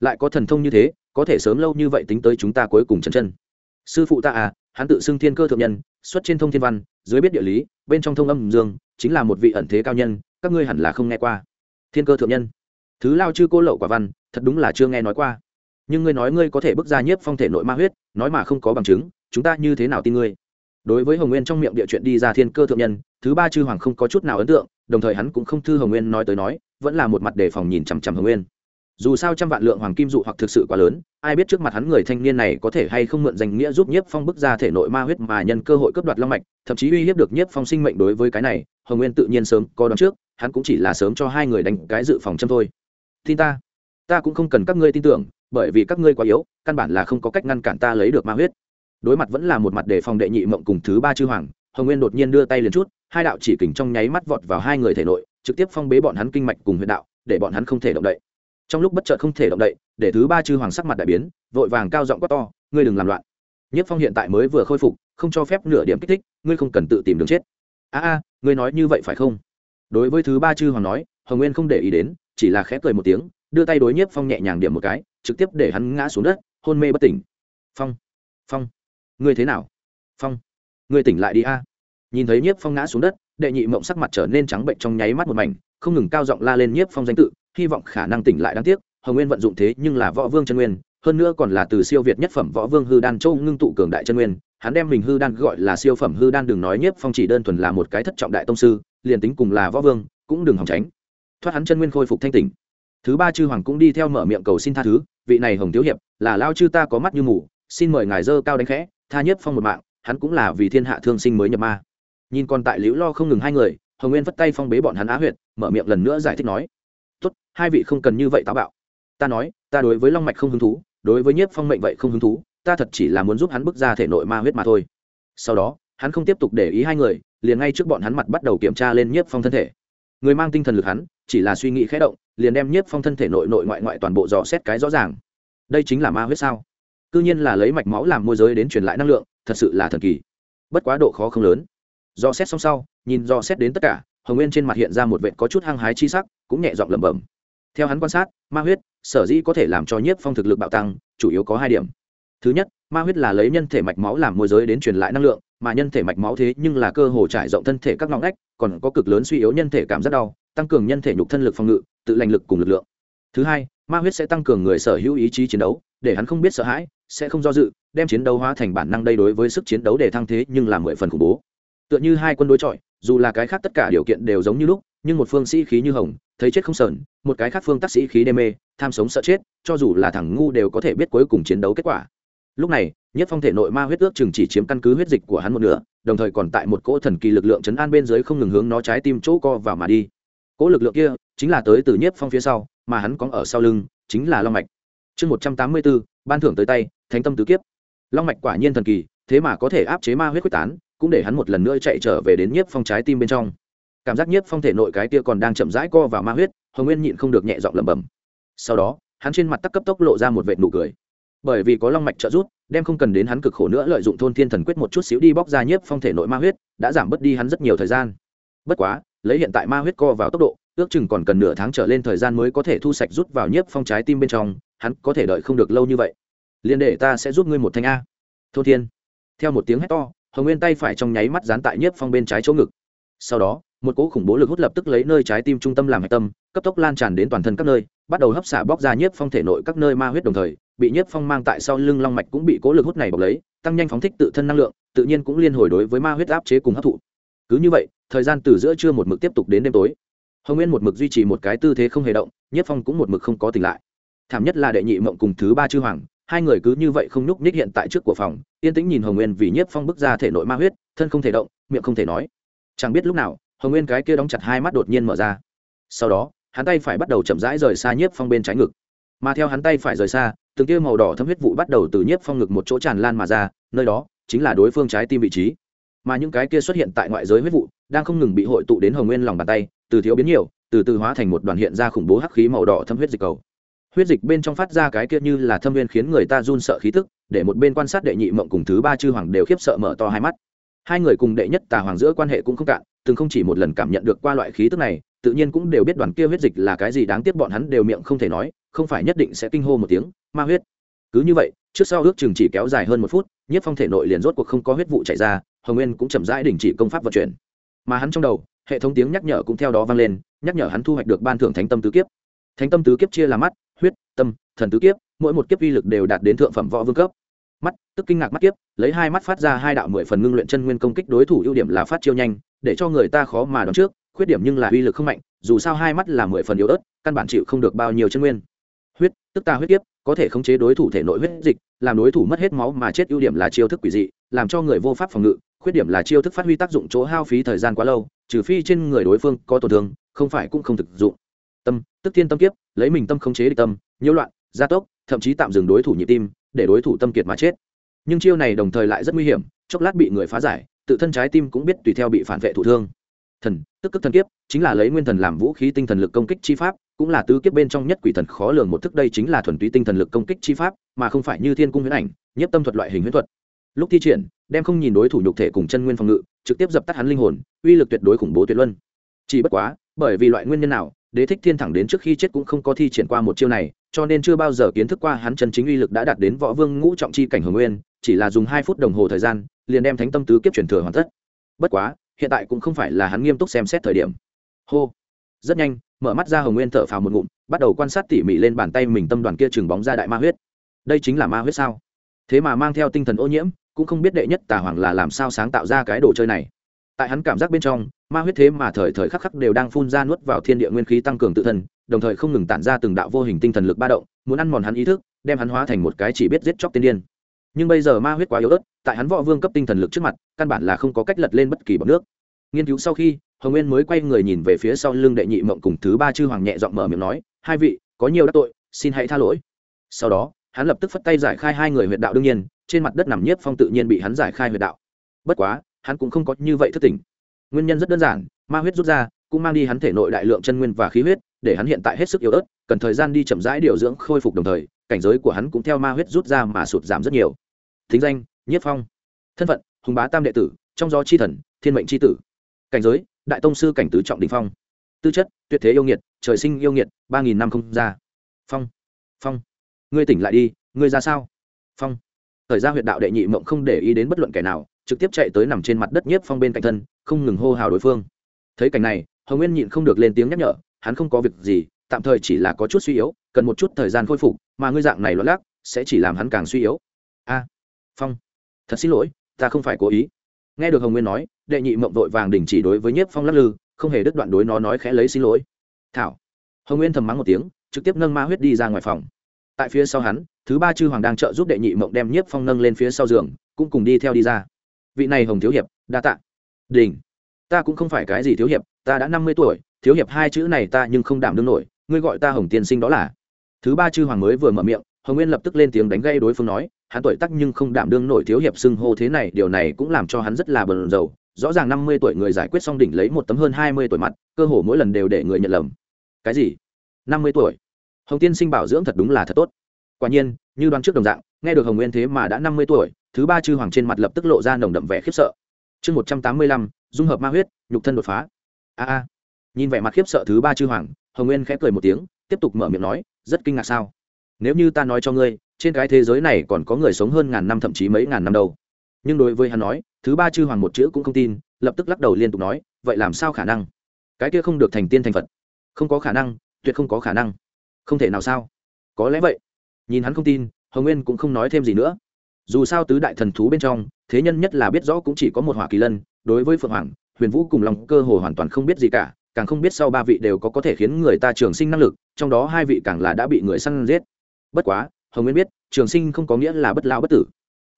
Lại có thần thông như thế có thể sớm lâu như vậy tính tới chúng ta cuối cùng chân chân. Sư phụ ta à hắn tự xưng thiên cơ thượng nhân, xuất trên thông thiên văn, dưới biết địa lý, bên trong thông âm dương, chính là một vị ẩn thế cao nhân, các ngươi hẳn là không nghe qua. Thiên cơ thượng nhân. Thứ lao chư cô lậu quả văn, thật đúng là chưa nghe nói qua. Nhưng ngươi nói ngươi có thể bước ra nhiếp phong thể nội ma huyết, nói mà không có bằng chứng, chúng ta như thế nào tin ngươi? Đối với hồng nguyên trong miệng địa chuyện đi ra thiên cơ thượng nhân, thứ ba chư hoàng không có chút nào ấn tượng, đồng thời hắn cũng không thư hồng nguyên nói tới nói, vẫn là một mặt đề phòng nhìn chằm chằm hồng nguyên dù sao trăm vạn lượng hoàng kim dụ hoặc thực sự quá lớn, ai biết trước mặt hắn người thanh niên này có thể hay không mượn danh nghĩa giúp nhiếp phong bức ra thể nội ma huyết mà nhân cơ hội cướp đoạt long mạch, thậm chí uy hiếp được nhiếp phong sinh mệnh đối với cái này, hồng nguyên tự nhiên sớm có đón trước, hắn cũng chỉ là sớm cho hai người đánh cái dự phòng châm thôi. Tin ta ta cũng không cần các ngươi tin tưởng, bởi vì các ngươi quá yếu, căn bản là không có cách ngăn cản ta lấy được ma huyết. Đối mặt vẫn là một mặt để phòng đệ nhị mộng cùng thứ ba chư hoàng, hồng nguyên đột nhiên đưa tay liền chút, hai đạo chỉ kình trong nháy mắt vọt vào hai người thể nội, trực tiếp phong bế bọn hắn kinh mạch cùng huyệt đạo, để bọn hắn không thể động đậy trong lúc bất chợt không thể động đậy, để thứ ba chư hoàng sắc mặt đại biến, vội vàng cao giọng quát to, ngươi đừng làm loạn. Nhất phong hiện tại mới vừa khôi phục, không cho phép nửa điểm kích thích, ngươi không cần tự tìm đường chết. A a, ngươi nói như vậy phải không? Đối với thứ ba chư hoàng nói, hồng nguyên không để ý đến, chỉ là khẽ cười một tiếng, đưa tay đối nhiếp phong nhẹ nhàng điểm một cái, trực tiếp để hắn ngã xuống đất, hôn mê bất tỉnh. Phong phong, ngươi thế nào? Phong, ngươi tỉnh lại đi a. Nhìn thấy nhiếp phong ngã xuống đất, đệ nhị mộng sắc mặt trở nên trắng bệnh trong nháy mắt một mảnh không ngừng cao giọng la lên nhiếp phong danh tự, hy vọng khả năng tỉnh lại đáng tiếc, hồng nguyên vận dụng thế nhưng là võ vương chân nguyên, hơn nữa còn là từ siêu việt nhất phẩm võ vương hư đan châu ngưng tụ cường đại chân nguyên, hắn đem mình hư đan gọi là siêu phẩm hư đan đừng nói nhiếp phong chỉ đơn thuần là một cái thất trọng đại tông sư, liền tính cùng là võ vương, cũng đừng hòng tránh. Thoát hắn chân nguyên khôi phục thanh tỉnh. Thứ ba chư hoàng cũng đi theo mở miệng cầu xin tha thứ, vị này hồng thiếu hiệp, là lao chư ta có mắt như mù, xin mời ngài dơ cao đánh khẽ, tha nhiếp phong một mạng, hắn cũng là vì thiên hạ thương sinh mới nhập ma. Nhìn còn tại liễu lo không ngừng hai người hồng nguyên vất tay phong bế bọn hắn á huyệt, mở miệng lần nữa giải thích nói, tốt, hai vị không cần như vậy táo bạo. Ta nói, ta đối với long mạch không hứng thú, đối với nhiếp phong mệnh vậy không hứng thú, ta thật chỉ là muốn giúp hắn bước ra thể nội ma huyết mà thôi. Sau đó, hắn không tiếp tục để ý hai người, liền ngay trước bọn hắn mặt bắt đầu kiểm tra lên nhiếp phong thân thể. Người mang tinh thần lực hắn, chỉ là suy nghĩ khẽ động, liền đem nhiếp phong thân thể nội nội ngoại ngoại toàn bộ dò xét cái rõ ràng. Đây chính là ma huyết sao? Cứ nhiên là lấy mạch máu làm môi giới đến truyền lại năng lượng, thật sự là thần kỳ. Bất quá độ khó không lớn. Do xét xong sau nhìn do xét đến tất cả, hồng nguyên trên mặt hiện ra một vệt có chút hăng hái chi sắc, cũng nhẹ giọng lẩm bẩm. Theo hắn quan sát, ma huyết, sở dĩ có thể làm cho nhiếp phong thực lực bạo tăng, chủ yếu có hai điểm. Thứ nhất, ma huyết là lấy nhân thể mạch máu làm môi giới đến truyền lại năng lượng, mà nhân thể mạch máu thế nhưng là cơ hồ trải rộng thân thể các ngõ ngách, còn có cực lớn suy yếu nhân thể cảm giác đau, tăng cường nhân thể nhục thân lực phòng ngự, tự lành lực cùng lực lượng. Thứ hai, ma huyết sẽ tăng cường người sở hữu ý chí chiến đấu, để hắn không biết sợ hãi, sẽ không do dự, đem chiến đấu hóa thành bản năng đây đối với sức chiến đấu để thăng thế nhưng là mười phần khủng bố. Tựa như hai quân đối chọi dù là cái khác tất cả điều kiện đều giống như lúc, nhưng một phương sĩ khí như hồng, thấy chết không sờn, một cái khác phương tác sĩ khí đê mê, tham sống sợ chết, cho dù là thằng ngu đều có thể biết cuối cùng chiến đấu kết quả. Lúc này, nhất phong thể nội ma huyết ước chừng chỉ chiếm căn cứ huyết dịch của hắn một nửa, đồng thời còn tại một cỗ thần kỳ lực lượng chấn an bên dưới không ngừng hướng nó trái tim chỗ co vào mà đi. Cỗ lực lượng kia chính là tới từ nhất phong phía sau, mà hắn có ở sau lưng chính là long mạch. Chương một trăm tám mươi bốn, ban thưởng tới tay, thánh tâm tứ kiếp. Long mạch quả nhiên thần kỳ, thế mà có thể áp chế ma huyết quyết tán cũng để hắn một lần nữa chạy trở về đến nhiếp phong trái tim bên trong. Cảm giác nhiếp phong thể nội cái kia còn đang chậm rãi co vào ma huyết, hồng nguyên nhịn không được nhẹ giọng lẩm bẩm. Sau đó, hắn trên mặt tắc cấp tốc lộ ra một vệt nụ cười. Bởi vì có long mạch trợ rút đem không cần đến hắn cực khổ nữa lợi dụng thôn thiên thần quyết một chút xíu đi bóc ra nhiếp phong thể nội ma huyết, đã giảm bớt đi hắn rất nhiều thời gian. Bất quá, lấy hiện tại ma huyết co vào tốc độ, ước chừng còn cần nửa tháng trở lên thời gian mới có thể thu sạch rút vào nhiếp phong trái tim bên trong, hắn có thể đợi không được lâu như vậy. Liền để ta sẽ giúp ngươi một thanh a. Thô thiên. Theo một tiếng hét to hồng nguyên tay phải trong nháy mắt dán tại nhiếp phong bên trái chỗ ngực sau đó một cỗ khủng bố lực hút lập tức lấy nơi trái tim trung tâm làm hạch tâm cấp tốc lan tràn đến toàn thân các nơi bắt đầu hấp xả bóc ra nhiếp phong thể nội các nơi ma huyết đồng thời bị nhiếp phong mang tại sau lưng long mạch cũng bị cố lực hút này bọc lấy tăng nhanh phóng thích tự thân năng lượng tự nhiên cũng liên hồi đối với ma huyết áp chế cùng hấp thụ cứ như vậy thời gian từ giữa trưa một mực tiếp tục đến đêm tối hồng nguyên một mực duy trì một cái tư thế không hề động nhiếp phong cũng một mực không có tỉnh lại thảm nhất là đệ nhị mộng cùng thứ ba chư hoàng hai người cứ như vậy không nhúc nhích hiện tại trước của phòng, yên tĩnh nhìn hồng nguyên vì nhiếp phong bức ra thể nội ma huyết, thân không thể động, miệng không thể nói. Chẳng biết lúc nào, hồng nguyên cái kia đóng chặt hai mắt đột nhiên mở ra. Sau đó, hắn tay phải bắt đầu chậm rãi rời xa nhiếp phong bên trái ngực. Mà theo hắn tay phải rời xa, từng kia màu đỏ thâm huyết vụ bắt đầu từ nhiếp phong ngực một chỗ tràn lan mà ra, nơi đó chính là đối phương trái tim vị trí. Mà những cái kia xuất hiện tại ngoại giới huyết vụ, đang không ngừng bị hội tụ đến hồng nguyên lòng bàn tay, từ thiếu biến nhiều, từ từ hóa thành một đoàn hiện ra khủng bố hắc khí màu đỏ thâm huyết dịch cầu huyết dịch bên trong phát ra cái kia như là thâm viên khiến người ta run sợ khí tức, để một bên quan sát đệ nhị mộng cùng thứ ba chư hoàng đều khiếp sợ mở to hai mắt. Hai người cùng đệ nhất tà hoàng giữa quan hệ cũng không cạn, từng không chỉ một lần cảm nhận được qua loại khí tức này, tự nhiên cũng đều biết đoàn kia huyết dịch là cái gì đáng tiếc bọn hắn đều miệng không thể nói, không phải nhất định sẽ kinh hô một tiếng, ma huyết. Cứ như vậy, trước sau ước chừng chỉ kéo dài hơn một phút nhất phong thể nội liền rốt cuộc không có huyết vụ chạy ra, hồng nguyên cũng chậm rãi đình chỉ công pháp vận chuyển. Mà hắn trong đầu, hệ thống tiếng nhắc nhở cũng theo đó vang lên, nhắc nhở hắn thu hoạch được ban thưởng thánh tâm tứ kiếp. Thánh tâm tứ kiếp chia là mắt huyết, tâm, thần tứ kiếp, mỗi một kiếp uy lực đều đạt đến thượng phẩm võ vương cấp. Mắt, tức kinh ngạc mắt kiếp, lấy hai mắt phát ra hai đạo mười phần ngưng luyện chân nguyên công kích đối thủ ưu điểm là phát chiêu nhanh, để cho người ta khó mà đoán trước, khuyết điểm nhưng là uy lực không mạnh, dù sao hai mắt là mười phần yếu ớt, căn bản chịu không được bao nhiêu chân nguyên. Huyết, tức ta huyết kiếp, có thể khống chế đối thủ thể nội huyết dịch, làm đối thủ mất hết máu mà chết ưu điểm là chiêu thức quỷ dị, làm cho người vô pháp phòng ngự, khuyết điểm là chiêu thức phát huy tác dụng chỗ hao phí thời gian quá lâu, trừ phi trên người đối phương có tổn thương, không phải cũng không thực dụng tâm, tức thiên tâm kiếp, lấy mình tâm không chế địch tâm, nhiễu loạn, gia tốc, thậm chí tạm dừng đối thủ nhịp tim, để đối thủ tâm kiệt mà chết. Nhưng chiêu này đồng thời lại rất nguy hiểm, chốc lát bị người phá giải, tự thân trái tim cũng biết tùy theo bị phản vệ thụ thương. Thần, tức tức thần kiếp, chính là lấy nguyên thần làm vũ khí tinh thần lực công kích chi pháp, cũng là tứ kiếp bên trong nhất quỷ thần khó lường một thức, đây chính là thuần túy tinh thần lực công kích chi pháp, mà không phải như thiên cung huyễn ảnh, nhất tâm thuật loại hình huyễn thuật. Lúc thi triển, đem không nhìn đối thủ nhục thể cùng chân nguyên phòng ngự, trực tiếp dập tắt hắn linh hồn, uy lực tuyệt đối khủng bố tuyệt luân. Chỉ bất quá, bởi vì loại nguyên nhân nào đế thích thiên thẳng đến trước khi chết cũng không có thi triển qua một chiêu này, cho nên chưa bao giờ kiến thức qua hắn chân chính uy lực đã đạt đến võ vương ngũ trọng chi cảnh hồng nguyên, chỉ là dùng hai phút đồng hồ thời gian, liền đem thánh tâm tứ kiếp truyền thừa hoàn tất. Bất quá, hiện tại cũng không phải là hắn nghiêm túc xem xét thời điểm. Hô. Rất nhanh, mở mắt ra hồng nguyên thở phào một ngụm, bắt đầu quan sát tỉ mỉ lên bàn tay mình tâm đoàn kia chừng bóng ra đại ma huyết. Đây chính là ma huyết sao? Thế mà mang theo tinh thần ô nhiễm, cũng không biết đệ nhất tà hoàng là làm sao sáng tạo ra cái đồ chơi này tại hắn cảm giác bên trong, ma huyết thế mà thời thời khắc khắc đều đang phun ra nuốt vào thiên địa nguyên khí tăng cường tự thân, đồng thời không ngừng tản ra từng đạo vô hình tinh thần lực ba động, muốn ăn mòn hắn ý thức, đem hắn hóa thành một cái chỉ biết giết chóc tiên điên. Nhưng bây giờ ma huyết quá yếu ớt, tại hắn võ vương cấp tinh thần lực trước mặt, căn bản là không có cách lật lên bất kỳ bọc nước. Nghiên cứu sau khi, hồng nguyên mới quay người nhìn về phía sau lưng đệ nhị mộng cùng thứ ba chư hoàng nhẹ giọng mở miệng nói, hai vị, có nhiều đắc tội, xin hãy tha lỗi. Sau đó, hắn lập tức phất tay giải khai hai người huyệt đạo đương nhiên, trên mặt đất nằm nhiếp phong tự nhiên bị hắn giải khai huyệt đạo. Bất quá hắn cũng không có như vậy thức tình. Nguyên nhân rất đơn giản, ma huyết rút ra, cũng mang đi hắn thể nội đại lượng chân nguyên và khí huyết, để hắn hiện tại hết sức yếu ớt, cần thời gian đi chậm rãi điều dưỡng khôi phục đồng thời, cảnh giới của hắn cũng theo ma huyết rút ra mà sụt giảm rất nhiều. Thính danh, nhiếp phong. Thân phận, hùng bá tam đệ tử, trong gió chi thần, thiên mệnh chi tử. Cảnh giới, đại tông sư cảnh tứ trọng đình phong. Tư chất, tuyệt thế yêu nghiệt, trời sinh yêu nghiệt, ba nghìn năm không ra. Phong phong. Ngươi tỉnh lại đi, ngươi ra sao? Phong. Thời gian huyện đạo đệ nhị mộng không để ý đến bất luận kẻ nào trực tiếp chạy tới nằm trên mặt đất nhiếp phong bên cạnh thân, không ngừng hô hào đối phương. Thấy cảnh này, hồng nguyên nhịn không được lên tiếng nhắc nhở, hắn không có việc gì, tạm thời chỉ là có chút suy yếu, cần một chút thời gian khôi phục, mà ngươi dạng này loạn lác sẽ chỉ làm hắn càng suy yếu. A, phong, thật xin lỗi, ta không phải cố ý. Nghe được hồng nguyên nói, đệ nhị mộng vội vàng đình chỉ đối với nhiếp phong lắc lư, không hề đứt đoạn đối nó nói khẽ lấy xin lỗi. Thảo, hồng nguyên thầm mắng một tiếng, trực tiếp nâng ma huyết đi ra ngoài phòng. Tại phía sau hắn, thứ ba chư hoàng đang trợ giúp đệ nhị mộng đem nhiếp phong nâng lên phía sau giường, cũng cùng đi theo đi ra vị này hồng thiếu hiệp, đa tạ. Đình, ta cũng không phải cái gì thiếu hiệp, ta đã năm mươi tuổi, thiếu hiệp hai chữ này ta nhưng không đảm đương nổi, ngươi gọi ta hồng tiên sinh đó là. Thứ ba chư hoàng mới vừa mở miệng, hồng nguyên lập tức lên tiếng đánh gây đối phương nói, hắn tuổi tắc nhưng không đảm đương nổi thiếu hiệp xưng hô thế này, điều này cũng làm cho hắn rất là bần dầu rõ ràng năm mươi tuổi người giải quyết xong đỉnh lấy một tấm hơn hai mươi tuổi mặt, cơ hồ mỗi lần đều để người nhận lầm. Cái gì? Năm mươi tuổi? Hồng tiên sinh bảo dưỡng thật đúng là thật tốt. Quả nhiên, như đoán trước đồng dạng, nghe được hồng nguyên thế mà đã năm mươi tuổi thứ ba chư hoàng trên mặt lập tức lộ ra nồng đậm vẻ khiếp sợ. Chương một trăm tám mươi lăm, dung hợp ma huyết, nhục thân đột phá. A a. Nhìn vẻ mặt khiếp sợ thứ ba chư hoàng, hồng nguyên khẽ cười một tiếng, tiếp tục mở miệng nói, rất kinh ngạc sao? Nếu như ta nói cho ngươi, trên cái thế giới này còn có người sống hơn ngàn năm thậm chí mấy ngàn năm đâu. Nhưng đối với hắn nói, thứ ba chư hoàng một chữ cũng không tin, lập tức lắc đầu liên tục nói, vậy làm sao khả năng? Cái kia không được thành tiên thành phật. Không có khả năng, tuyệt không có khả năng. Không thể nào sao? Có lẽ vậy. Nhìn hắn không tin, hồng nguyên cũng không nói thêm gì nữa dù sao tứ đại thần thú bên trong, thế nhân nhất là biết rõ cũng chỉ có một hỏa kỳ lân, đối với phượng hoàng, huyền vũ cùng lòng cơ hồ hoàn toàn không biết gì cả, càng không biết sau ba vị đều có có thể khiến người ta trường sinh năng lực, trong đó hai vị càng là đã bị người săn giết. Bất quá, hồng nguyên biết, trường sinh không có nghĩa là bất lao bất tử.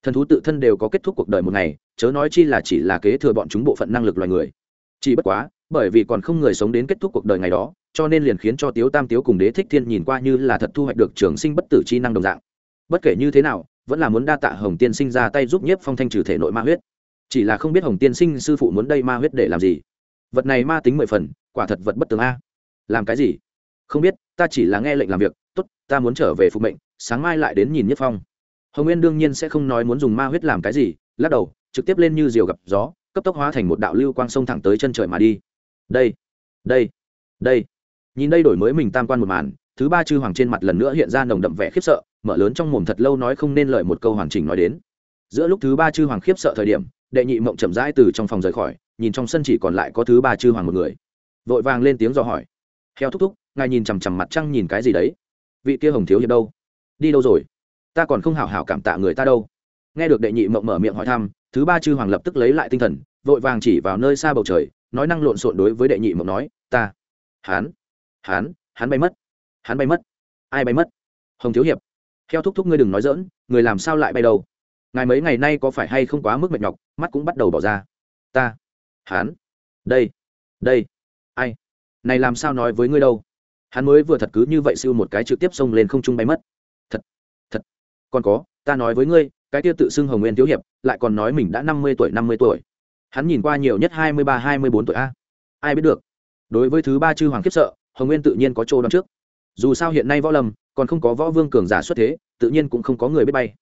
Thần thú tự thân đều có kết thúc cuộc đời một ngày, chớ nói chi là chỉ là kế thừa bọn chúng bộ phận năng lực loài người. Chỉ bất quá, bởi vì còn không người sống đến kết thúc cuộc đời ngày đó, cho nên liền khiến cho tiếu tam tiếu cùng đế thích thiên nhìn qua như là thật thu hoạch được trường sinh bất tử chi năng đồng dạng. Bất kể như thế nào vẫn là muốn đa tạ hồng tiên sinh ra tay giúp nhiếp phong thanh trừ thể nội ma huyết. Chỉ là không biết hồng tiên sinh sư phụ muốn đây ma huyết để làm gì. Vật này ma tính mười phần, quả thật vật bất tường a. Làm cái gì? Không biết, ta chỉ là nghe lệnh làm việc, tốt, ta muốn trở về phục mệnh, sáng mai lại đến nhìn nhất phong. Hồng nguyên đương nhiên sẽ không nói muốn dùng ma huyết làm cái gì, lắc đầu, trực tiếp lên như diều gặp gió, cấp tốc hóa thành một đạo lưu quang sông thẳng tới chân trời mà đi. Đây đây đây. Nhìn đây đổi mới mình tam quan một màn thứ ba chư hoàng trên mặt lần nữa hiện ra nồng đậm vẻ khiếp sợ, mở lớn trong mồm thật lâu nói không nên lời một câu hoàn chỉnh nói đến. Giữa lúc thứ ba chư hoàng khiếp sợ thời điểm, đệ nhị mộng chậm rãi từ trong phòng rời khỏi, nhìn trong sân chỉ còn lại có thứ ba chư hoàng một người. Vội vàng lên tiếng dò hỏi. Heo thúc thúc, ngài nhìn chằm chằm mặt trăng nhìn cái gì đấy? Vị kia hồng thiếu hiệp đâu? Đi đâu rồi? Ta còn không hảo hảo cảm tạ người ta đâu. Nghe được đệ nhị mộng mở miệng hỏi thăm, thứ ba chư hoàng lập tức lấy lại tinh thần, vội vàng chỉ vào nơi xa bầu trời, nói năng lộn xộn đối với đệ nhị mộng nói, ta hán hán hắn bay mất hắn bay mất. Ai bay mất? Hồng thiếu hiệp. Theo thúc thúc ngươi đừng nói dỡn người làm sao lại bay đâu? Ngài mấy ngày nay có phải hay không quá mức mệt nhọc, mắt cũng bắt đầu bỏ ra. Ta. Hắn. Đây. Đây. Ai? Này làm sao nói với ngươi đâu? Hắn mới vừa thật cứ như vậy siêu một cái trực tiếp xông lên không trung bay mất. Thật. Thật. Còn có, ta nói với ngươi, cái kia tự xưng hồng nguyên thiếu hiệp, lại còn nói mình đã năm mươi tuổi, năm mươi tuổi. Hắn nhìn qua nhiều nhất hai mươi ba, hai mươi bốn tuổi a. Ai biết được? Đối với thứ ba chư hoàng khiếp sợ, hồng nguyên tự nhiên có chỗ đón trước dù sao hiện nay võ lâm còn không có võ vương cường giả xuất thế, tự nhiên cũng không có người biết bay.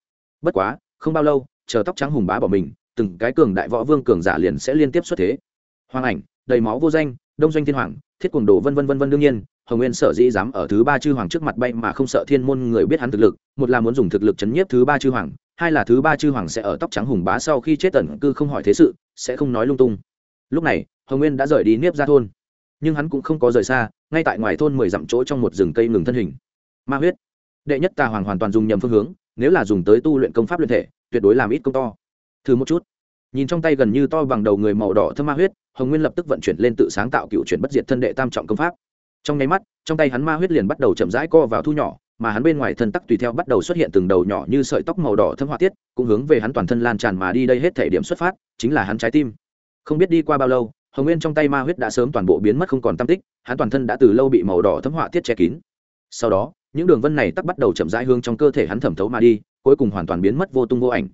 Bất quá, không bao lâu, chờ tóc trắng hùng bá bỏ mình, từng cái cường đại võ vương cường giả liền sẽ liên tiếp xuất thế. Hoàng ảnh, đầy máu vô danh, đông doanh thiên hoàng, thiết quần đồ vân vân vân vân đương nhiên, hồng nguyên sở dĩ dám ở thứ ba chư hoàng trước mặt bay mà không sợ thiên môn người biết hắn thực lực, một là muốn dùng thực lực chấn nhiếp thứ ba chư hoàng, hai là thứ ba chư hoàng sẽ ở tóc trắng hùng bá sau khi chết tần cư không hỏi thế sự, sẽ không nói lung tung. Lúc này, hồng nguyên đã rời đi nếp ra thôn nhưng hắn cũng không có rời xa, ngay tại ngoài thôn mười dặm chỗ trong một rừng cây ngừng thân hình. Ma huyết. Đệ nhất tà hoàng hoàn toàn dùng nhầm phương hướng, nếu là dùng tới tu luyện công pháp luyện thể, tuyệt đối làm ít công to. Thử một chút. Nhìn trong tay gần như to bằng đầu người màu đỏ thơm ma huyết, hồng nguyên lập tức vận chuyển lên tự sáng tạo cựu chuyển bất diệt thân đệ tam trọng công pháp. Trong nháy mắt, trong tay hắn ma huyết liền bắt đầu chậm rãi co vào thu nhỏ, mà hắn bên ngoài thân tắc tùy theo bắt đầu xuất hiện từng đầu nhỏ như sợi tóc màu đỏ thâm họa tiết, cũng hướng về hắn toàn thân lan tràn mà đi đây hết thể điểm xuất phát, chính là hắn trái tim. Không biết đi qua bao lâu hồng nguyên trong tay ma huyết đã sớm toàn bộ biến mất không còn tam tích, hắn toàn thân đã từ lâu bị màu đỏ thấm họa tiết che kín. Sau đó, những đường vân này tắc bắt đầu chậm rãi hướng trong cơ thể hắn thẩm thấu mà đi, cuối cùng hoàn toàn biến mất vô tung vô ảnh.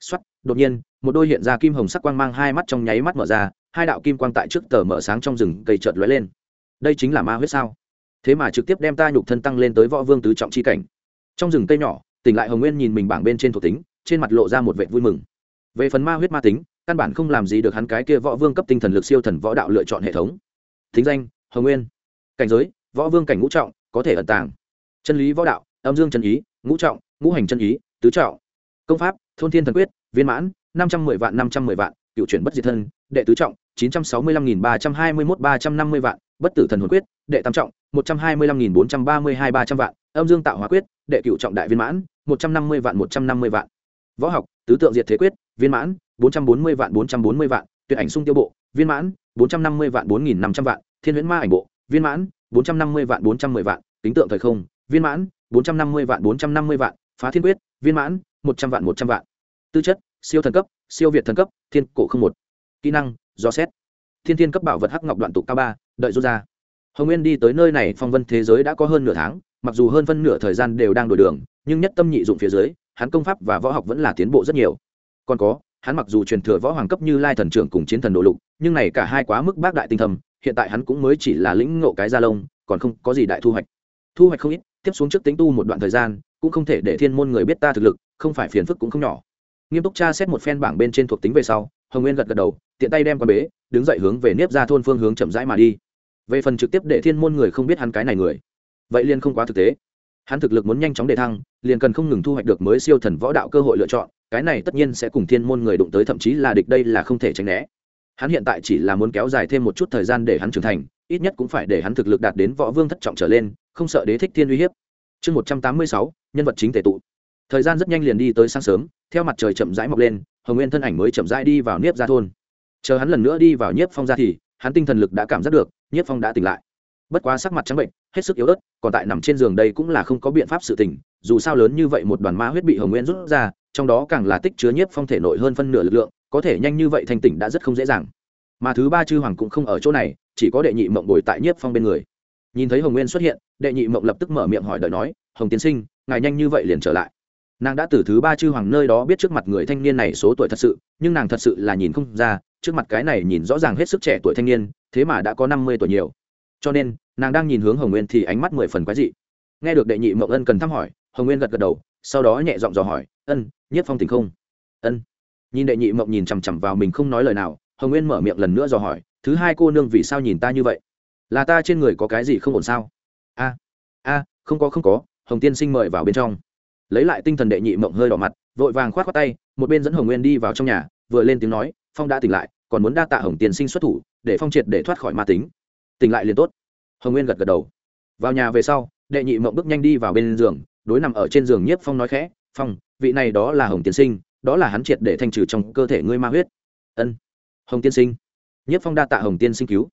Xuất đột nhiên, một đôi hiện ra kim hồng sắc quang mang hai mắt trong nháy mắt mở ra, hai đạo kim quang tại trước tờ mở sáng trong rừng cây chợt lóe lên. Đây chính là ma huyết sao? Thế mà trực tiếp đem ta nhục thân tăng lên tới võ vương tứ trọng chi cảnh. Trong rừng cây nhỏ, tỉnh lại hồng nguyên nhìn mình bảng bên trên thuộc tính, trên mặt lộ ra một vẻ vui mừng. Về phần ma huyết ma tính căn bản không làm gì được hắn cái kia võ vương cấp tinh thần lực siêu thần võ đạo lựa chọn hệ thống. Thính danh, hồng nguyên. Cảnh giới, võ vương cảnh ngũ trọng, có thể ẩn tàng. Chân lý võ đạo, âm dương chân ý, ngũ trọng, ngũ hành chân ý, tứ trọng. Công pháp, thôn thiên thần quyết, viên mãn, năm trăm mười vạn năm trăm mười vạn, cựu chuyển bất diệt thân, đệ tứ trọng, chín trăm sáu mươi lăm nghìn ba trăm hai mươi mốt ba trăm năm mươi vạn, bất tử thần hồn quyết, đệ tam trọng, một trăm hai mươi lăm nghìn bốn trăm ba mươi hai ba trăm vạn, âm dương tạo hóa quyết, đệ cựu trọng đại viên mãn, một trăm năm mươi vạn một trăm năm mươi vạn. Võ học, tứ tượng diệt thế quyết, viên mãn bốn trăm bốn mươi vạn, bốn trăm bốn mươi vạn, tuyệt ảnh sung tiêu bộ, viên mãn, bốn trăm năm mươi vạn, bốn nghìn năm trăm vạn, thiên huyễn ma ảnh bộ, viên mãn, bốn trăm năm mươi vạn, bốn trăm mười vạn tính tượng thời không, viên mãn, bốn trăm năm mươi vạn, bốn trăm năm mươi vạn, phá thiên quyết, viên mãn, một trăm vạn, một trăm vạn. Tư chất, siêu thần cấp, siêu việt thần cấp, thiên cổ không một. Kỹ năng, do xét. Thiên thiên cấp bảo vật hắc ngọc đoạn tụ cao ba, đợi rút ra. Hồng nguyên đi tới nơi này, phong vân thế giới đã có hơn nửa tháng, mặc dù hơn phân nửa thời gian đều đang đổi đường, nhưng nhất tâm nhị dụng phía dưới, hắn công pháp và võ học vẫn là tiến bộ rất nhiều. Còn có hắn mặc dù truyền thừa võ hoàng cấp như lai thần trưởng cùng chiến thần đồ lục, nhưng này cả hai quá mức bác đại tinh thầm, hiện tại hắn cũng mới chỉ là lĩnh ngộ cái gia lông, còn không có gì đại thu hoạch. Thu hoạch không ít, tiếp xuống trước tính tu một đoạn thời gian, cũng không thể để thiên môn người biết ta thực lực, không phải phiền phức cũng không nhỏ. Nghiêm túc tra xét một phen bảng bên trên thuộc tính về sau, hồng nguyên gật gật đầu, tiện tay đem con bế, đứng dậy hướng về nếp ra thôn phương hướng chậm rãi mà đi. Về phần trực tiếp để thiên môn người không biết hắn cái này người, vậy liền không quá thực tế. Hắn thực lực muốn nhanh chóng đề thăng, liền cần không ngừng thu hoạch được mới siêu thần võ đạo cơ hội lựa chọn cái này tất nhiên sẽ cùng thiên môn người đụng tới, thậm chí là địch đây là không thể tránh né. Hắn hiện tại chỉ là muốn kéo dài thêm một chút thời gian để hắn trưởng thành, ít nhất cũng phải để hắn thực lực đạt đến võ vương thất trọng trở lên, không sợ đế thích thiên uy hiếp. Chương một trăm tám mươi sáu, nhân vật chính tể tụ. Thời gian rất nhanh liền đi tới sáng sớm, theo mặt trời chậm rãi mọc lên, hồng nguyên thân ảnh mới chậm rãi đi vào niếp ra thôn. Chờ hắn lần nữa đi vào nhiếp phong ra thì, hắn tinh thần lực đã cảm giác được, nhiếp phong đã tỉnh lại. Bất quá sắc mặt trắng bệnh, hết sức yếu ớt, còn tại nằm trên giường đây cũng là không có biện pháp sự tỉnh, dù sao lớn như vậy một đoàn ma huyết bị hồng nguyên rút ra trong đó càng là tích chứa nhiếp phong thể nội hơn phân nửa lực lượng, có thể nhanh như vậy thành tỉnh đã rất không dễ dàng. Mà thứ ba chư hoàng cũng không ở chỗ này, chỉ có đệ nhị mộng bồi tại nhiếp phong bên người. Nhìn thấy hồng nguyên xuất hiện, đệ nhị mộng lập tức mở miệng hỏi đợi nói, hồng tiến sinh, ngài nhanh như vậy liền trở lại? Nàng đã từ thứ ba chư hoàng nơi đó biết trước mặt người thanh niên này số tuổi thật sự, nhưng nàng thật sự là nhìn không ra, trước mặt cái này nhìn rõ ràng hết sức trẻ tuổi thanh niên, thế mà đã có năm mươi tuổi nhiều. Cho nên, nàng đang nhìn hướng hồng nguyên thì ánh mắt mười phần quái dị. Nghe được đệ nhị mộng ân cần thăm hỏi, hồng nguyên gật gật đầu, sau đó nhẹ giọng dò hỏi, ân nhất phong tình không? Ân. Nhìn đệ nhị mộng nhìn chằm chằm vào mình không nói lời nào, hồng nguyên mở miệng lần nữa dò hỏi, thứ hai cô nương vì sao nhìn ta như vậy? Là ta trên người có cái gì không ổn sao? A a, không có không có. Hồng tiên sinh mời vào bên trong. Lấy lại tinh thần đệ nhị mộng hơi đỏ mặt, vội vàng k h o á t k tay, một bên dẫn hồng nguyên đi vào trong nhà, vừa lên tiếng nói, phong đã tỉnh lại, còn muốn đa tạ hồng tiên sinh xuất thủ, để phong triệt để thoát khỏi ma tính. Tỉnh lại liền tốt. Hồng nguyên gật gật đầu. Vào nhà về sau, đệ nhị mộng bước nhanh đi vào bên giường, đối nằm ở trên giường nhiếp phong nói khẽ, phong vị này đó là hồng tiên sinh, đó là hắn triệt để thanh trừ trong cơ thể ngươi ma huyết. Ân, hồng tiên sinh. Nhiếp phong đa tạ hồng tiên sinh cứu.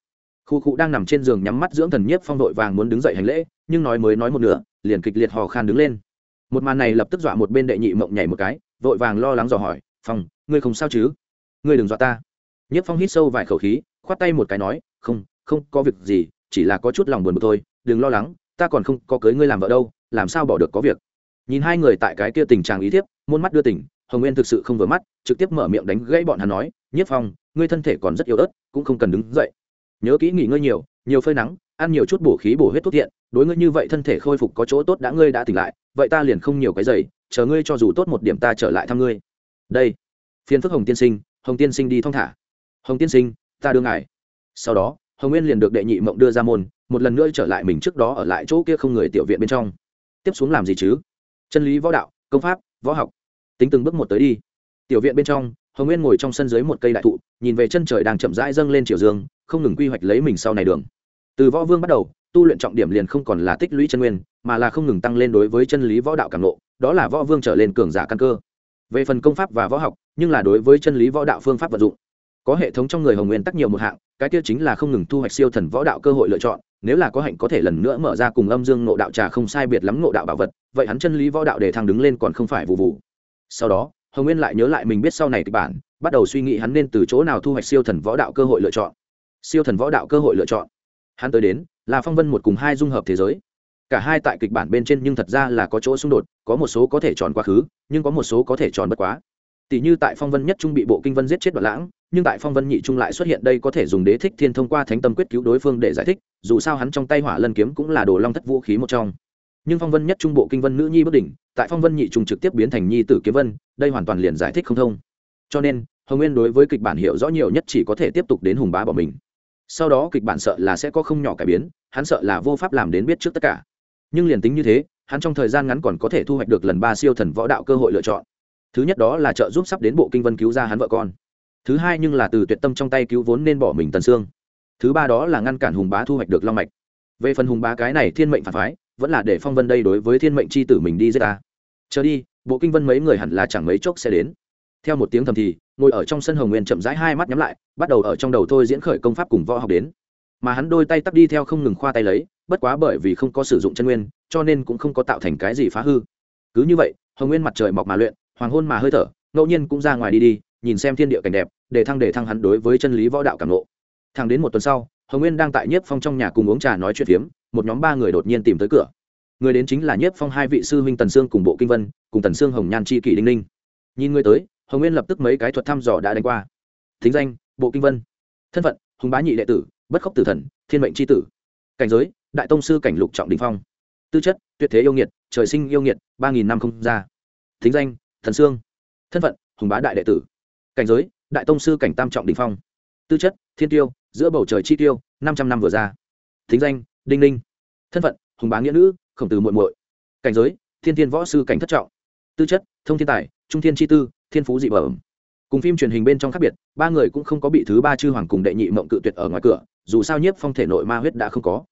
Khu cụ đang nằm trên giường nhắm mắt dưỡng thần nhiếp phong đội vàng muốn đứng dậy hành lễ, nhưng nói mới nói một nửa, liền kịch liệt hò khan đứng lên. Một màn này lập tức dọa một bên đệ nhị mộng nhảy một cái, vội vàng lo lắng dò hỏi, phong, ngươi không sao chứ? Ngươi đừng dọa ta. Nhiếp phong hít sâu vài khẩu khí, khoát tay một cái nói, không không có việc gì, chỉ là có chút lòng buồn bực thôi, đừng lo lắng, ta còn không có cưới ngươi làm vợ đâu, làm sao bỏ được có việc? Nhìn hai người tại cái kia tình trạng ý thiếp, môn mắt đưa tỉnh, hồng nguyên thực sự không vừa mắt, trực tiếp mở miệng đánh gãy bọn hắn nói, nhiếp phong, ngươi thân thể còn rất yếu ớt, cũng không cần đứng dậy. Nhớ kỹ nghỉ ngơi nhiều nhiều phơi nắng, ăn nhiều chút bổ khí bổ huyết thuốc thiện đối ngươi như vậy thân thể khôi phục có chỗ tốt đã ngươi đã tỉnh lại, vậy ta liền không nhiều cái giày, chờ ngươi cho dù tốt một điểm ta trở lại thăm ngươi. Đây, phiền phức hồng tiên sinh, hồng tiên sinh đi thong thả. Hồng tiên sinh, ta đưa ngài. Sau đó, hồng nguyên liền được đệ nhị mộng đưa ra môn, một lần nữa trở lại mình trước đó ở lại chỗ kia không người tiểu viện bên trong. Tiếp xuống làm gì chứ? Chân lý võ đạo, công pháp, võ học. Tính từng bước một tới đi. Tiểu viện bên trong, hồng nguyên ngồi trong sân dưới một cây đại thụ, nhìn về chân trời đang chậm rãi dâng lên chiều dương, không ngừng quy hoạch lấy mình sau này đường. Từ võ vương bắt đầu, tu luyện trọng điểm liền không còn là tích lũy chân nguyên, mà là không ngừng tăng lên đối với chân lý võ đạo càng lộ đó là võ vương trở lên cường giả căn cơ. Về phần công pháp và võ học, nhưng là đối với chân lý võ đạo phương pháp vận dụng. Có hệ thống trong người hồng nguyên tắc nhiều một hạng, cái kia chính là không ngừng thu hoạch siêu thần võ đạo cơ hội lựa chọn nếu là có hạnh có thể lần nữa mở ra cùng âm dương ngộ đạo trà không sai biệt lắm ngộ đạo bảo vật, vậy hắn chân lý võ đạo để thăng đứng lên còn không phải vụ vụ. Sau đó, hồng nguyên lại nhớ lại mình biết sau này kịch bản, bắt đầu suy nghĩ hắn nên từ chỗ nào thu hoạch siêu thần võ đạo cơ hội lựa chọn. Siêu thần võ đạo cơ hội lựa chọn. Hắn tới đến, là phong vân một cùng hai dung hợp thế giới. Cả hai tại kịch bản bên trên nhưng thật ra là có chỗ xung đột, có một số có thể tròn quá khứ, nhưng có một số có thể tròn bất quá. Tỷ như tại phong vân nhất trung bị bộ kinh vân giết chết đoạn lãng nhưng tại phong vân nhị trung lại xuất hiện đây có thể dùng đế thích thiên thông qua thánh tâm quyết cứu đối phương để giải thích, dù sao hắn trong tay hỏa lân kiếm cũng là đồ long thất vũ khí một trong. Nhưng phong vân nhất trung bộ kinh vân nữ nhi bất đỉnh, tại phong vân nhị trung trực tiếp biến thành nhi tử kiếm vân, đây hoàn toàn liền giải thích không thông. Cho nên, hồng nguyên đối với kịch bản hiểu rõ nhiều nhất chỉ có thể tiếp tục đến hùng bá bỏ mình. Sau đó kịch bản sợ là sẽ có không nhỏ cải biến, hắn sợ là vô pháp làm đến biết trước tất cả. Nhưng liền tính như thế, hắn trong thời gian ngắn còn có thể thu hoạch được lần ba siêu thần võ đạo cơ hội lựa chọn. Thứ nhất đó là trợ giúp sắp đến bộ kinh vân cứu ra hắn vợ con thứ hai nhưng là từ tuyệt tâm trong tay cứu vốn nên bỏ mình tần xương. Thứ ba đó là ngăn cản hùng bá thu hoạch được long mạch. Về phần hùng bá cái này thiên mệnh phản phái, vẫn là để phong vân đây đối với thiên mệnh c h i tử mình đi giết ta. Chờ đi, bộ kinh vân mấy người hẳn là chẳng mấy chốc sẽ đến. Theo một tiếng thầm thì, ngồi ở trong sân hồng nguyên chậm rãi hai mắt nhắm lại, bắt đầu ở trong đầu thôi diễn khởi công pháp cùng võ học đến. Mà hắn đôi tay tắt đi theo không ngừng khoa tay lấy, bất quá bởi vì không có sử dụng chân nguyên, cho nên cũng không có tạo thành cái gì phá hư. Cứ như vậy, hồng nguyên mặt trời mọc mà luyện, hoàng hôn mà hơi thở, ngẫu nhiên cũng ra ngoài đi đi nhìn xem thiên địa cảnh đẹp, để thăng để thăng hắn đối với chân lý võ đạo cảm lộ thẳng đến một tuần sau, hồng nguyên đang tại nhiếp phong trong nhà cùng uống trà nói chuyện phiếm, một nhóm ba người đột nhiên tìm tới cửa. Người đến chính là nhiếp phong hai vị sư huynh tần sương cùng bộ kinh vân, cùng tần sương hồng nhan c h i kỷ đinh ninh. Nhìn người tới, hồng nguyên lập tức mấy cái thuật thăm dò đã đánh qua. Thính danh, bộ kinh vân. Thân phận, hùng bá nhị đệ tử, bất khốc tử thần, thiên mệnh c tử. Cảnh giới, đại tông sư cảnh lục trọng đình phong. Tư chất, tuyệt thế yêu nghiệt, trời sinh yêu nghiệt, ba nghìn năm không ra. Thính danh, thần sương. Thân phận, hùng bá đại đệ tử cảnh giới, đại tông sư cảnh tam trọng đình phong. Tư chất, thiên tiêu, giữa bầu trời chi tiêu, năm trăm năm vừa ra. Thính danh, đinh ninh. Thân phận, hùng bá nghĩa nữ, khổng tử muội muội. Cảnh giới, thiên thiên võ sư cảnh thất trọng. Tư chất, thông thiên tài, trung thiên chi tư, thiên phú dị bẩm. Cùng phim truyền hình bên trong khác biệt, ba người cũng không có bị thứ ba chư hoàng cùng đệ nhị mộng cự tuyệt ở ngoài cửa, dù sao nhiếp phong thể nội ma huyết đã không có.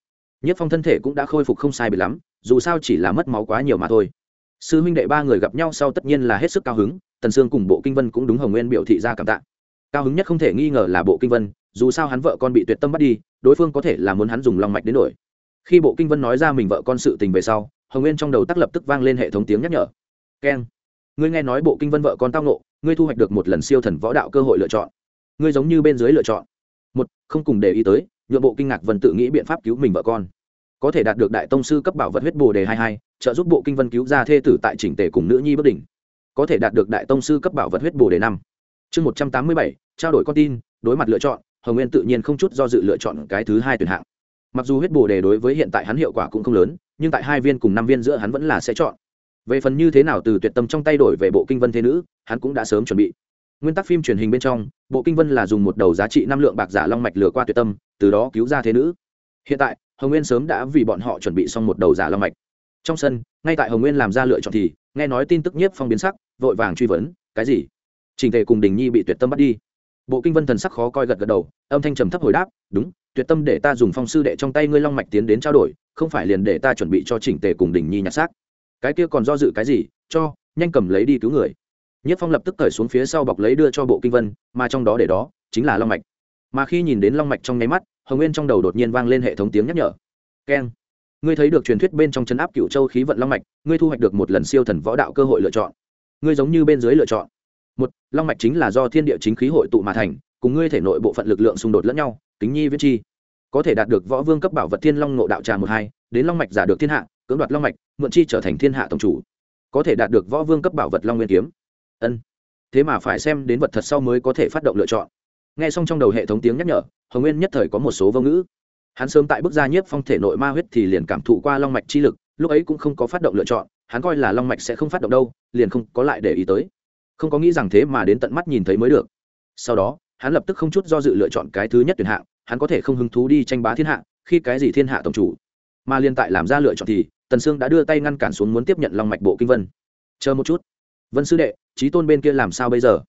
Nhiếp phong thân thể cũng đã khôi phục không sai bị lắm, dù sao chỉ là mất máu quá nhiều mà thôi sư huynh đệ ba người gặp nhau sau tất nhiên là hết sức cao hứng, tần sương cùng bộ kinh vân cũng đúng hồng nguyên biểu thị ra cảm tạ. Cao hứng nhất không thể nghi ngờ là bộ kinh vân, dù sao hắn vợ con bị tuyệt tâm bắt đi, đối phương có thể là muốn hắn dùng lòng mạch đến đổi. Khi bộ kinh vân nói ra mình vợ con sự tình về sau, hồng nguyên trong đầu tắc lập tức vang lên hệ thống tiếng nhắc nhở. Keng ngươi nghe nói bộ kinh vân vợ con tao nộ ngươi thu hoạch được một lần siêu thần võ đạo cơ hội lựa chọn. Ngươi giống như bên dưới lựa chọn. Một, không cùng để ý tới, nhượng bộ kinh ngạc vân tự nghĩ biện pháp cứu mình vợ con có thể đạt được đại tông sư cấp bảo vật huyết bồ đề hai hai, trợ giúp bộ kinh vân cứu ra thê tử tại chỉnh tề cùng nữ nhi bất đỉnh. Có thể đạt được đại tông sư cấp bảo vật huyết bồ đề năm. Chương một trăm tám mươi bảy, trao đổi con tin, đối mặt lựa chọn, hồng nguyên tự nhiên không chút do dự lựa chọn cái thứ hai tuyển hạng. Mặc dù huyết bồ đề đối với hiện tại hắn hiệu quả cũng không lớn, nhưng tại hai viên cùng năm viên giữa hắn vẫn là sẽ chọn. Về phần như thế nào từ tuyệt tâm trong tay đổi về bộ kinh vân thế nữ, hắn cũng đã sớm chuẩn bị. Nguyên tắc phim truyền hình bên trong, bộ kinh vân là dùng một đầu giá trị năm lượng bạc giả long mạch lừa qua tuyệt tâm, từ đó cứu ra thế nữ. Hiện tại hồng nguyên sớm đã vì bọn họ chuẩn bị xong một đầu giả long mạch. Trong sân, ngay tại hồng nguyên làm ra lựa chọn thì, nghe nói tin tức nhiếp phong biến sắc, vội vàng truy vấn, cái gì? Trình thể cùng đình nhi bị tuyệt tâm bắt đi. Bộ kinh vân thần sắc khó coi gật gật đầu, âm thanh trầm thấp hồi đáp, đúng, tuyệt tâm để ta dùng phong sư đệ trong tay ngươi long mạch tiến đến trao đổi, không phải liền để ta chuẩn bị cho chỉnh tề cùng đình nhi nhặt xác. Cái kia còn do dự cái gì? Cho, nhanh cầm lấy đi cứu người. Nhất phong lập tức cởi xuống phía sau bọc lấy đưa cho bộ kinh vân, mà trong đó để đó chính là long mạch. Mà khi nhìn đến long mạch trong nháy mắt hồng nguyên trong đầu đột nhiên vang lên hệ thống tiếng nhắc nhở. Keng. Ngươi thấy được truyền thuyết bên trong chấn áp cựu châu khí vận long mạch, ngươi thu hoạch được một lần siêu thần võ đạo cơ hội lựa chọn. Ngươi giống như bên dưới lựa chọn. Một, long mạch chính là do thiên địa chính khí hội tụ mà thành, cùng ngươi thể nội bộ phận lực lượng xung đột lẫn nhau tính nhi viết chi. Có thể đạt được võ vương cấp bảo vật thiên long nộ đạo trà một hai, đến long mạch giả được thiên hạ, cưỡng đoạt long mạch, mượn chi trở thành thiên hạ tổng chủ. Có thể đạt được võ vương cấp bảo vật long nguyên kiếm. Ân. Thế mà phải xem đến vật thật sau mới có thể phát động lựa chọn nghe xong trong đầu hệ thống tiếng nhắc nhở, hồng nguyên nhất thời có một số vô ngữ. Hắn sớm tại bức gia nhiếp phong thể nội ma huyết thì liền cảm thụ qua long mạch chi lực, lúc ấy cũng không có phát động lựa chọn, hắn coi là long mạch sẽ không phát động đâu, liền không có lại để ý tới. Không có nghĩ rằng thế mà đến tận mắt nhìn thấy mới được. Sau đó, hắn lập tức không chút do dự lựa chọn cái thứ nhất tuyển hạng, hắn có thể không hứng thú đi tranh bá thiên hạ, khi cái gì thiên hạ tổng chủ. Mà liên tại làm ra lựa chọn thì, tần sương đã đưa tay ngăn cản xuống muốn tiếp nhận long mạch bộ kinh vân. Chờ một chút. Vân sư đệ trí tôn bên kia làm sao bây giờ?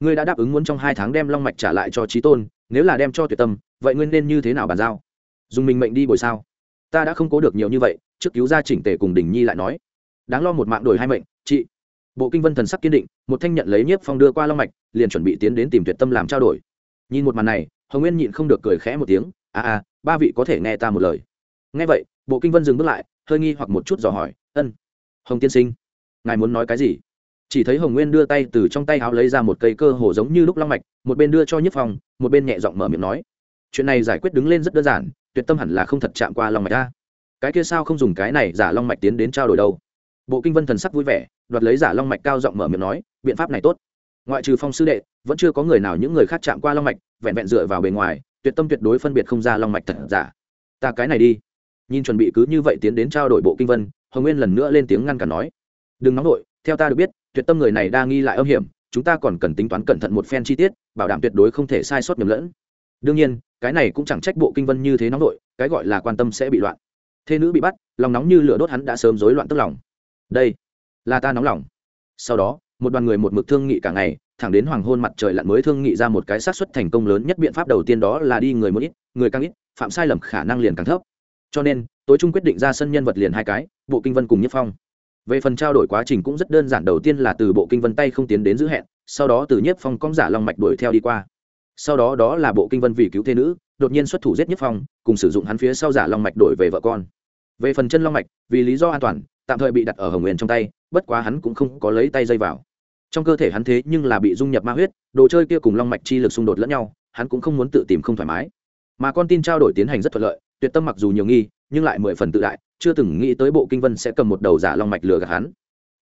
Ngươi đã đáp ứng muốn trong hai tháng đem long mạch trả lại cho trí tôn, nếu là đem cho tuyệt tâm, vậy ngươi nên như thế nào bàn giao? Dùng mình mệnh đi bồi sao? Ta đã không cố được nhiều như vậy, trước cứu gia chỉnh tề cùng đình nhi lại nói. Đáng lo một mạng đổi hai mệnh, chị. Bộ kinh vân thần sắc kiên định, một thanh nhận lấy nhiếp phong đưa qua long mạch, liền chuẩn bị tiến đến tìm tuyệt tâm làm trao đổi. Nhìn một màn này, hồng nguyên nhịn không được cười khẽ một tiếng à à ba vị có thể nghe ta một lời. Nghe vậy, bộ kinh vân dừng bước lại, hơi nghi hoặc một chút dò hỏi, ân, hồng tiên sinh, ngài muốn nói cái gì? Chỉ thấy hồng nguyên đưa tay từ trong tay áo lấy ra một cây cơ hồ giống như lúc long mạch, một bên đưa cho Nhất phong, một bên nhẹ giọng mở miệng nói, chuyện này giải quyết đứng lên rất đơn giản, tuyệt tâm hẳn là không thật chạm qua long mạch ta. Cái kia sao không dùng cái này giả long mạch tiến đến trao đổi đâu? Bộ kinh vân thần sắc vui vẻ, đoạt lấy giả long mạch cao giọng mở miệng nói, biện pháp này tốt. Ngoại trừ phong sư đệ, vẫn chưa có người nào những người khác chạm qua long mạch, vẹn vẹn dựa vào bề ngoài, tuyệt tâm tuyệt đối phân biệt không ra long mạch thật giả. Ta cái này đi. Nhìn chuẩn bị cứ như vậy tiến đến trao đổi bộ kinh vân, hồng nguyên lần nữa lên tiếng ngăn cản nói, đừng nóng đội theo ta được biết tuyệt tâm người này đa nghi lại âm hiểm, chúng ta còn cần tính toán cẩn thận một phen chi tiết, bảo đảm tuyệt đối không thể sai sót nhầm lẫn. Đương nhiên, cái này cũng chẳng trách bộ kinh vân như thế nóng đội cái gọi là quan tâm sẽ bị loạn. Thế nữ bị bắt, lòng nóng như lửa đốt hắn đã sớm rối loạn tức lòng. Đây là ta nóng lòng. Sau đó, một đoàn người một mực thương nghị cả ngày, thẳng đến hoàng hôn mặt trời lặn mới thương nghị ra một cái xác suất thành công lớn nhất biện pháp đầu tiên đó là đi người một ít, người càng ít, phạm sai lầm khả năng liền càng thấp. Cho nên, tối trung quyết định ra sân nhân vật liền hai cái, bộ kinh vân cùng nhất phong về phần trao đổi quá trình cũng rất đơn giản, đầu tiên là từ bộ kinh vân tay không tiến đến giữ hẹn, sau đó từ nhất phong cong giả long mạch đuổi theo đi qua. Sau đó đó là bộ kinh vân vì cứu thế nữ, đột nhiên xuất thủ giết nhất phong, cùng sử dụng hắn phía sau giả long mạch đổi về vợ con. Về phần chân long mạch, vì lý do an toàn, tạm thời bị đặt ở hồng nguyên trong tay, bất quá hắn cũng không có lấy tay dây vào. Trong cơ thể hắn thế nhưng là bị dung nhập ma huyết, đồ chơi kia cùng long mạch chi lực xung đột lẫn nhau, hắn cũng không muốn tự tìm không thoải mái. Mà con tin trao đổi tiến hành rất thuận lợi, tuyệt tâm mặc dù nhiều nghi nhưng lại mười phần tự đại, chưa từng nghĩ tới bộ kinh vân sẽ cầm một đầu giả long mạch lừa gạt hắn.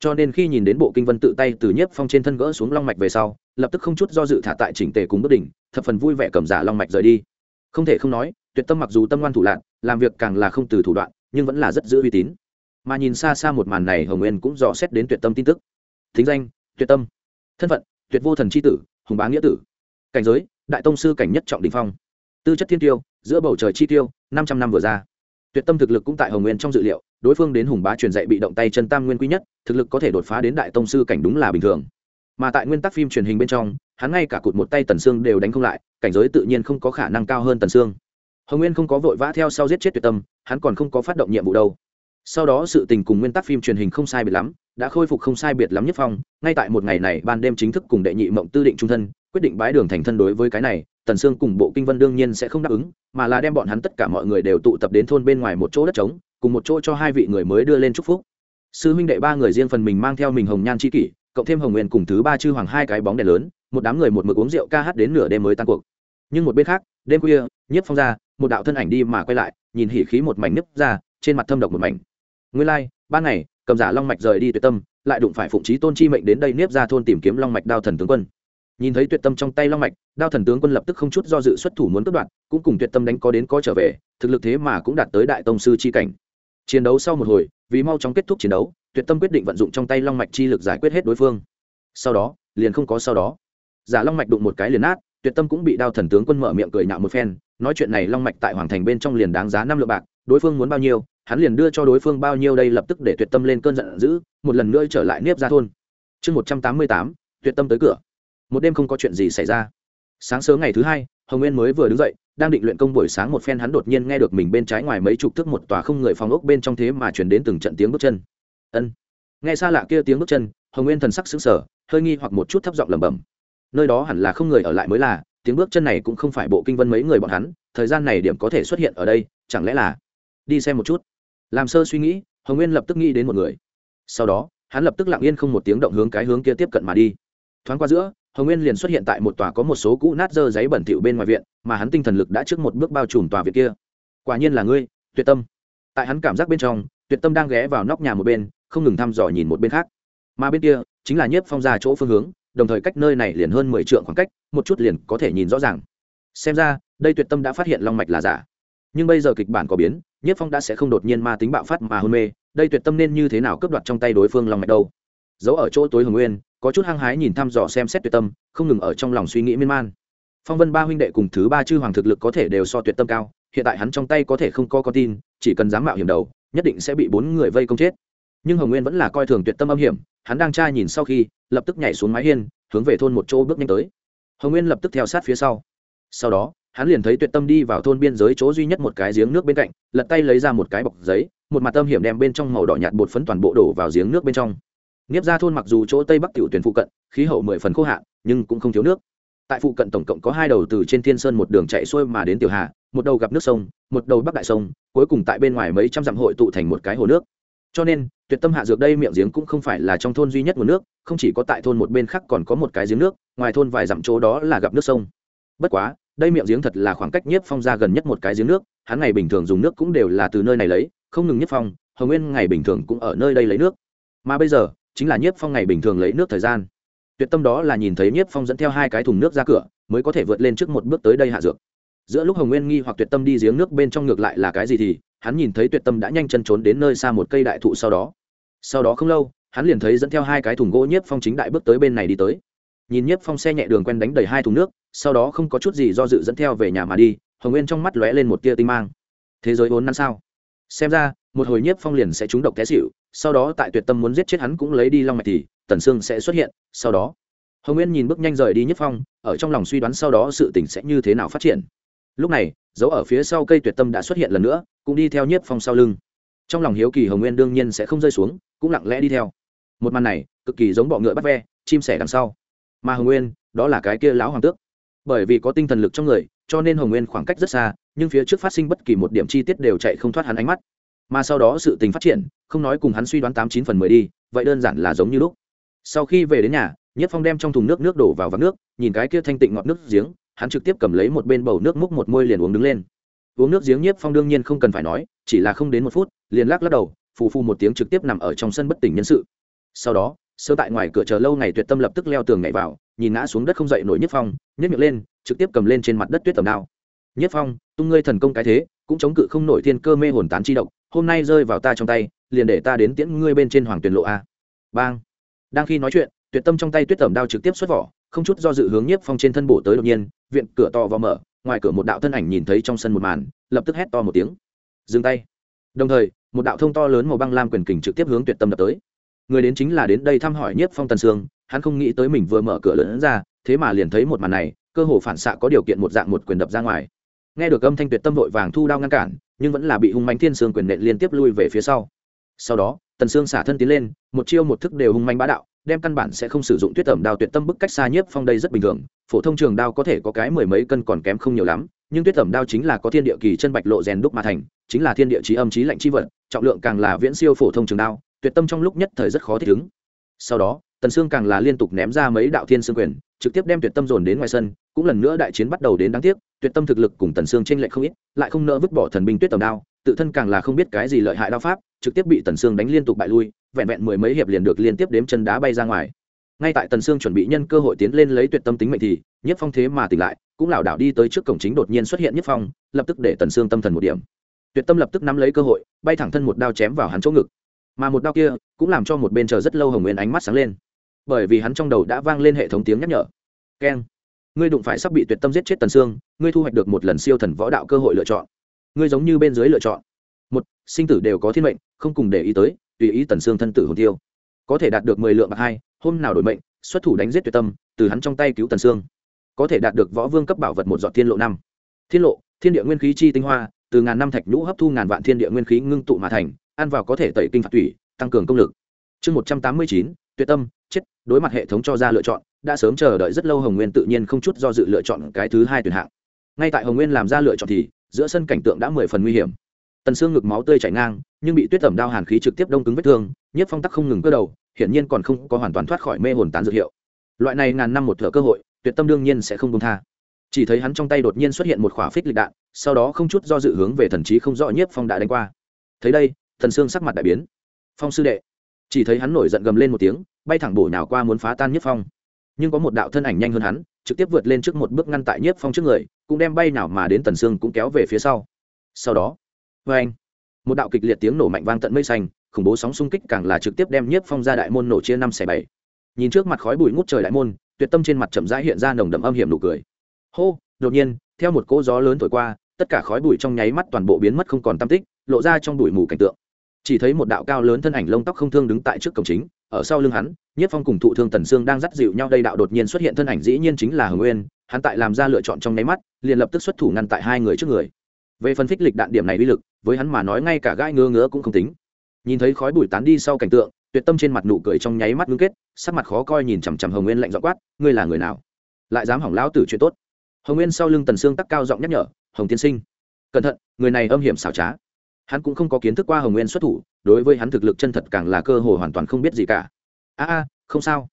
Cho nên khi nhìn đến bộ kinh vân tự tay từ nhiếp phong trên thân gỡ xuống long mạch về sau, lập tức không chút do dự thả tại chỉnh tề cùng bất đỉnh, thập phần vui vẻ cầm giả long mạch rời đi. Không thể không nói, tuyệt tâm mặc dù tâm ngoan thủ lạc làm việc càng là không từ thủ đoạn, nhưng vẫn là rất giữ uy tín. Mà nhìn xa xa một màn này, hồng nguyên cũng dò xét đến tuyệt tâm tin tức. Thính danh, tuyệt tâm. Thân phận, tuyệt vô thần c h i tử, hùng bá nghĩa tử. Cảnh giới, đại tông sư cảnh nhất trọng đình phong. Tư chất thiên tiêu, giữa bầu trời chi tiêu, năm trăm năm vừa ra tuyệt tâm thực lực cũng tại hồng nguyên trong dự liệu, đối phương đến hùng bá truyền dạy bị động tay chân tam nguyên quý nhất, thực lực có thể đột phá đến đại tông sư cảnh đúng là bình thường. Mà tại nguyên tắc phim truyền hình bên trong, hắn ngay cả cụt một tay tần xương đều đánh không lại, cảnh giới tự nhiên không có khả năng cao hơn tần xương hồng nguyên không có vội vã theo sau giết chết tuyệt tâm, hắn còn không có phát động nhiệm vụ đâu. Sau đó sự tình cùng nguyên tắc phim truyền hình không sai biệt lắm đã khôi phục không sai biệt lắm nhất phong ngay tại một ngày này ban đêm chính thức cùng đệ nhị mộng tư định trung thân quyết định bái đường thành thân đối với cái này tần sương cùng bộ kinh vân đương nhiên sẽ không đáp ứng mà là đem bọn hắn tất cả mọi người đều tụ tập đến thôn bên ngoài một chỗ đất trống cùng một chỗ cho hai vị người mới đưa lên chúc phúc. Sư huynh đệ ba người riêng phần mình mang theo mình hồng nhan c h i kỷ cộng thêm hồng nguyên cùng thứ ba chư hoàng hai cái bóng đèn lớn một đám người một mực uống rượu ca hát đến nửa đêm mới tan cuộc. Nhưng một bên khác đêm khuya nhiếp phong ra một đạo thân ảnh đi mà quay lại nhìn hỉ khí một mảnh nứt ra trên mặt thâm độc một mảnh. Nguyên lai、like, ban ngày cầm giả long mạch rời đi tuyệt tâm, lại đụng phải phụng trí tôn chi mệnh đến đây nếp ra thôn tìm kiếm long mạch đao thần tướng quân. Nhìn thấy tuyệt tâm trong tay long mạch, đao thần tướng quân lập tức không chút do dự xuất thủ muốn cướp đoạt, cũng cùng tuyệt tâm đánh có đến có trở về, thực lực thế mà cũng đạt tới đại tông sư chi cảnh. Chiến đấu sau một hồi, vì mau chóng kết thúc chiến đấu, tuyệt tâm quyết định vận dụng trong tay long mạch chi lực giải quyết hết đối phương. Sau đó, liền không có sau đó. Giả long mạch đụng một cái liền nát, tuyệt tâm cũng bị đao thần tướng quân mở miệng cười nhạo một phen, nói chuyện này long mạch tại hoàng thành bên trong liền đáng giá năm lượng bạc đối phương muốn bao nhiêu, hắn liền đưa cho đối phương bao nhiêu đây lập tức để tuyệt tâm lên cơn giận dữ, một lần nữa trở lại nếp ra thôn. Chương một trăm tám mươi tám, tuyệt tâm tới cửa. Một đêm không có chuyện gì xảy ra. Sáng sớm ngày thứ hai, hồng nguyên mới vừa đứng dậy, đang định luyện công buổi sáng một phen hắn đột nhiên nghe được mình bên trái ngoài mấy chục thước một tòa không người phòng ốc bên trong thế mà chuyển đến từng trận tiếng bước chân. Ân. Nghe xa lạ kia tiếng bước chân, hồng nguyên thần sắc sững sờ, hơi nghi hoặc một chút thấp giọng lẩm bẩm. Nơi đó hẳn là không người ở lại mới là, tiếng bước chân này cũng không phải bộ kinh vân mấy người bọn hắn, thời gian này điểm có thể xuất hiện ở đây, chẳng lẽ là đi xem một chút. Làm sơ suy nghĩ, hồng nguyên lập tức nghĩ đến một người. Sau đó, hắn lập tức lặng yên không một tiếng động hướng cái hướng kia tiếp cận mà đi. Thoáng qua giữa, hồng nguyên liền xuất hiện tại một tòa có một số cũ nát dơ giấy bẩn thỉu bên ngoài viện, mà hắn tinh thần lực đã trước một bước bao trùm tòa viện kia. Quả nhiên là ngươi, tuyệt tâm. Tại hắn cảm giác bên trong, tuyệt tâm đang ghé vào nóc nhà một bên, không ngừng thăm dò nhìn một bên khác. Mà bên kia, chính là nhiếp phong ra chỗ phương hướng, đồng thời cách nơi này liền hơn mười trượng khoảng cách, một chút liền có thể nhìn rõ ràng. Xem ra, đây tuyệt tâm đã phát hiện long mạch là giả. Nhưng bây giờ kịch bản có biến Nhất phong đã sẽ không đột nhiên ma tính bạo phát mà hôn mê, đây tuyệt tâm nên như thế nào cướp đoạt trong tay đối phương lòng mạch đâu? Giấu ở chỗ tối hồng nguyên, có chút hăng hái nhìn thăm dò xem xét tuyệt tâm, không ngừng ở trong lòng suy nghĩ miên man. Phong vân ba huynh đệ cùng thứ ba chư hoàng thực lực có thể đều so tuyệt tâm cao, hiện tại hắn trong tay có thể không có con tin, chỉ cần dám mạo hiểm đầu, nhất định sẽ bị bốn người vây công chết. Nhưng hồng nguyên vẫn là coi thường tuyệt tâm âm hiểm, hắn đang tra nhìn sau khi, lập tức nhảy xuống mái hiên, hướng về thôn một chỗ bước nhanh tới. Hồng nguyên lập tức theo sát phía sau. Sau đó hắn liền thấy tuyệt tâm đi vào thôn biên giới chỗ duy nhất một cái giếng nước bên cạnh, lật tay lấy ra một cái bọc giấy, một mặt tâm hiểm đem bên trong màu đỏ nhạt bột phấn toàn bộ đổ vào giếng nước bên trong. Niếp ra thôn mặc dù chỗ tây bắc tiểu tuyển phụ cận, khí hậu mười phần khô hạn, nhưng cũng không thiếu nước. Tại phụ cận tổng cộng có hai đầu từ trên thiên sơn một đường chạy xuôi mà đến tiểu hà, một đầu gặp nước sông, một đầu bắc đại sông, cuối cùng tại bên ngoài mấy trăm dặm hội tụ thành một cái hồ nước. Cho nên, tuyệt tâm hạ dược đây miệng giếng cũng không phải là trong thôn duy nhất nguồn nước, không chỉ có tại thôn một bên khác còn có một cái giếng nước, ngoài thôn vài dặm chỗ đó là gặp nước sông. Bất quá đây miệng giếng thật là khoảng cách nhiếp phong ra gần nhất một cái giếng nước, hắn ngày bình thường dùng nước cũng đều là từ nơi này lấy, không ngừng nhiếp phong, hồng nguyên ngày bình thường cũng ở nơi đây lấy nước. Mà bây giờ, chính là nhiếp phong ngày bình thường lấy nước thời gian. Tuyệt tâm đó là nhìn thấy nhiếp phong dẫn theo hai cái thùng nước ra cửa, mới có thể vượt lên trước một bước tới đây hạ dược. Giữa lúc hồng nguyên nghi hoặc tuyệt tâm đi giếng nước bên trong ngược lại là cái gì thì, hắn nhìn thấy tuyệt tâm đã nhanh chân trốn đến nơi xa một cây đại thụ sau đó. Sau đó không lâu, hắn liền thấy dẫn theo hai cái thùng gỗ nhiếp phong chính đại bước tới bên này đi tới nhìn nhiếp phong xe nhẹ đường quen đánh đầy hai thùng nước, sau đó không có chút gì do dự dẫn theo về nhà mà đi, hồng nguyên trong mắt lóe lên một tia tinh mang. Thế giới vốn năm sao? Xem ra, một hồi nhiếp phong liền sẽ trúng độc té xịu sau đó tại tuyệt tâm muốn giết chết hắn cũng lấy đi long mạch thì, tần sương sẽ xuất hiện, sau đó. Hồng nguyên nhìn bước nhanh rời đi nhiếp phong, ở trong lòng suy đoán sau đó sự tình sẽ như thế nào phát triển. Lúc này, dấu ở phía sau cây tuyệt tâm đã xuất hiện lần nữa, cũng đi theo nhiếp phong sau lưng. Trong lòng hiếu kỳ hồng nguyên đương nhiên sẽ không rơi xuống, cũng lặng lẽ đi theo. Một màn này, cực kỳ giống bọ ngựa bắt ve, chim sẻ đằng sau mà hồng nguyên, đó là cái kia lão hoàng tước. Bởi vì có tinh thần lực trong người, cho nên hồng nguyên khoảng cách rất xa, nhưng phía trước phát sinh bất kỳ một điểm chi tiết đều chạy không thoát hắn ánh mắt. Mà sau đó sự tình phát triển, không nói cùng hắn suy đoán tám chín phần mười đi, vậy đơn giản là giống như lúc. Sau khi về đến nhà, nhất phong đem trong thùng nước nước đổ vào vắng nước, nhìn cái kia thanh tịnh ngọt nước giếng, hắn trực tiếp cầm lấy một bên bầu nước múc một môi liền uống đứng lên. Uống nước giếng nhiếp phong đương nhiên không cần phải nói, chỉ là không đến một phút, liền lắc lắc đầu, phù phù một tiếng trực tiếp nằm ở trong sân bất tỉnh nhân sự. Sau đó sơ tại ngoài cửa chờ lâu ngày tuyệt tâm lập tức leo tường nhảy vào, nhìn ngã xuống đất không dậy nổi nhất phong nhất miệng lên, trực tiếp cầm lên trên mặt đất tuyết tầm đao. Nhất phong, tung ngươi thần công cái thế, cũng chống cự không nổi thiên cơ mê hồn tán chi độc, hôm nay rơi vào ta trong tay, liền để ta đến tiễn ngươi bên trên hoàng tuyển lộ a. Bang. Đang khi nói chuyện, tuyệt tâm trong tay tuyết tẩm đao trực tiếp xuất vỏ, không chút do dự hướng nhiếp phong trên thân bổ tới đột nhiên, viện cửa to vào mở, ngoài cửa một đạo thân ảnh nhìn thấy trong sân một màn, lập tức hét to một tiếng. Dừng tay. Đồng thời, một đạo thông to lớn màu băng lam quyền kình trực tiếp hướng tuyệt tâm đập tới người đến chính là đến đây thăm hỏi nhiếp phong tần sương, hắn không nghĩ tới mình vừa mở cửa lớn ra, thế mà liền thấy một màn này, cơ hồ phản xạ có điều kiện một dạng một quyền đập ra ngoài. Nghe được âm thanh tuyệt tâm vội vàng thu đao ngăn cản, nhưng vẫn là bị hung manh thiên sương quyền nện liên tiếp lui về phía sau. Sau đó, tần sương xả thân tiến lên, một chiêu một thức đều hung manh bá đạo, đem căn bản sẽ không sử dụng tuyết tẩm đao tuyệt tâm bức cách xa nhiếp phong đây rất bình thường, phổ thông trường đao có thể có cái mười mấy cân còn kém không nhiều lắm, nhưng tuyết tẩm đao chính là có thiên địa kỳ chân bạch lộ rèn đúc mà thành, chính là thiên địa trí âm trí lạnh chi vật, trọng lượng càng là viễn siêu phổ thông trường đao tuyệt tâm trong lúc nhất thời rất khó thích ứng. Sau đó, tần sương càng là liên tục ném ra mấy đạo thiên sương quyền, trực tiếp đem tuyệt tâm dồn đến ngoài sân, cũng lần nữa đại chiến bắt đầu đến đáng tiếc, tuyệt tâm thực lực cùng tần sương tranh lệch không ít, lại không nỡ vứt bỏ thần binh tuyết tầm đao, tự thân càng là không biết cái gì lợi hại đao pháp, trực tiếp bị tần sương đánh liên tục bại lui, vẹn vẹn mười mấy hiệp liền được liên tiếp đếm chân đá bay ra ngoài. Ngay tại tần sương chuẩn bị nhân cơ hội tiến lên lấy tuyệt tâm tính mệnh thì, nhất phong thế mà tỉnh lại, cũng lảo đảo đi tới trước cổng chính đột nhiên xuất hiện nhất phong, lập tức để tần sương tâm thần một điểm. Tuyệt tâm lập tức nắm lấy cơ hội, bay thẳng thân một đao chém vào hắn chỗ ngực mà một đao kia cũng làm cho một bên chờ rất lâu hồng nguyên ánh mắt sáng lên bởi vì hắn trong đầu đã vang lên hệ thống tiếng nhắc nhở keng ngươi đụng phải sắp bị tuyệt tâm giết chết tần sương ngươi thu hoạch được một lần siêu thần võ đạo cơ hội lựa chọn ngươi giống như bên dưới lựa chọn một sinh tử đều có thiên mệnh không cùng để ý tới tùy ý tần sương thân tử hồn tiêu có thể đạt được mười lượng bạc hai hôm nào đổi mệnh xuất thủ đánh giết tuyệt tâm từ hắn trong tay cứu tần sương có thể đạt được võ vương cấp bảo vật một giọt thiên lộ năm thiên lộ thiên địa nguyên khí chi tinh hoa từ ngàn năm thạch nhũ hấp thu ngàn vạn thiên địa nguyên khí ngưng tụ mà thành ăn vào có thể tẩy kinh phạt thủy tăng cường công lực. Chương một trăm tám mươi chín, tuyệt tâm, chết, đối mặt hệ thống cho ra lựa chọn, đã sớm chờ đợi rất lâu hồng nguyên tự nhiên không chút do dự lựa chọn cái thứ hai tuyển hạng. Ngay tại hồng nguyên làm ra lựa chọn thì, giữa sân cảnh tượng đã mười phần nguy hiểm. Tần xương ngực máu tươi chảy ngang, nhưng bị tuyết tẩm đao hàn khí trực tiếp đông cứng vết thương, nhất phong tắc không ngừng cơ đầu, hiển nhiên còn không có hoàn toàn thoát khỏi mê hồn tán dược hiệu. Loại này ngàn năm một thở cơ hội, tuyệt tâm đương nhiên sẽ không công tha. Chỉ thấy hắn trong tay đột nhiên xuất hiện một khỏa phích lịch đạn, sau đó không chút do dự hướng về thần trí không rõ nhiếp phong đã đánh qua. Thấy đây thần Sương sắc mặt đại biến. Phong sư đệ, chỉ thấy hắn nổi giận gầm lên một tiếng, bay thẳng bổ nào qua muốn phá tan Nhất phong. Nhưng có một đạo thân ảnh nhanh hơn hắn, trực tiếp vượt lên trước một bước ngăn tại nhiếp phong trước người, cũng đem bay nào mà đến tần Sương cũng kéo về phía sau. Sau đó vê anh một đạo kịch liệt tiếng nổ mạnh vang tận mây xanh, khủng bố sóng xung kích càng là trực tiếp đem nhiếp phong ra đại môn nổ chia năm xẻ bảy. Nhìn trước mặt khói bụi ngút trời đại môn, tuyệt tâm trên mặt chậm rãi hiện ra nồng đậm âm hiểm nụ cười. Hô, đột nhiên, theo một cỗ gió lớn thổi qua, tất cả khói bụi trong nháy mắt toàn bộ biến mất không còn tam tích, lộ ra trong bụi mù cảnh tượng chỉ thấy một đạo cao lớn thân ảnh lông tóc không thương đứng tại trước cổng chính, ở sau lưng hắn, nhất phong cùng thụ thương tần sương đang dắt dịu nhau đây đạo đột nhiên xuất hiện thân ảnh dĩ nhiên chính là hồng nguyên, hắn tại làm ra lựa chọn trong nháy mắt, liền lập tức xuất thủ ngăn tại hai người trước người. Về phân phích lịch đạn điểm này uy lực, với hắn mà nói ngay cả gai ngứa ngứa cũng không tính. Nhìn thấy khói bụi tán đi sau cảnh tượng, tuyệt tâm trên mặt nụ cười trong nháy mắt ngưng kết, sắc mặt khó coi nhìn chằm chằm hồng nguyên lạnh dọ quát, ngươi là người nào? Lại dám hỏng lão tử chuyện tốt. Hồng nguyên sau lưng tần sương tắc cao giọng nhắc nhở, hồng tiên sinh, cẩn thận, người này âm hiểm xảo trá hắn cũng không có kiến thức qua hồng nguyên xuất thủ, đối với hắn thực lực chân thật càng là cơ hồ hoàn toàn không biết gì cả. A a, không sao.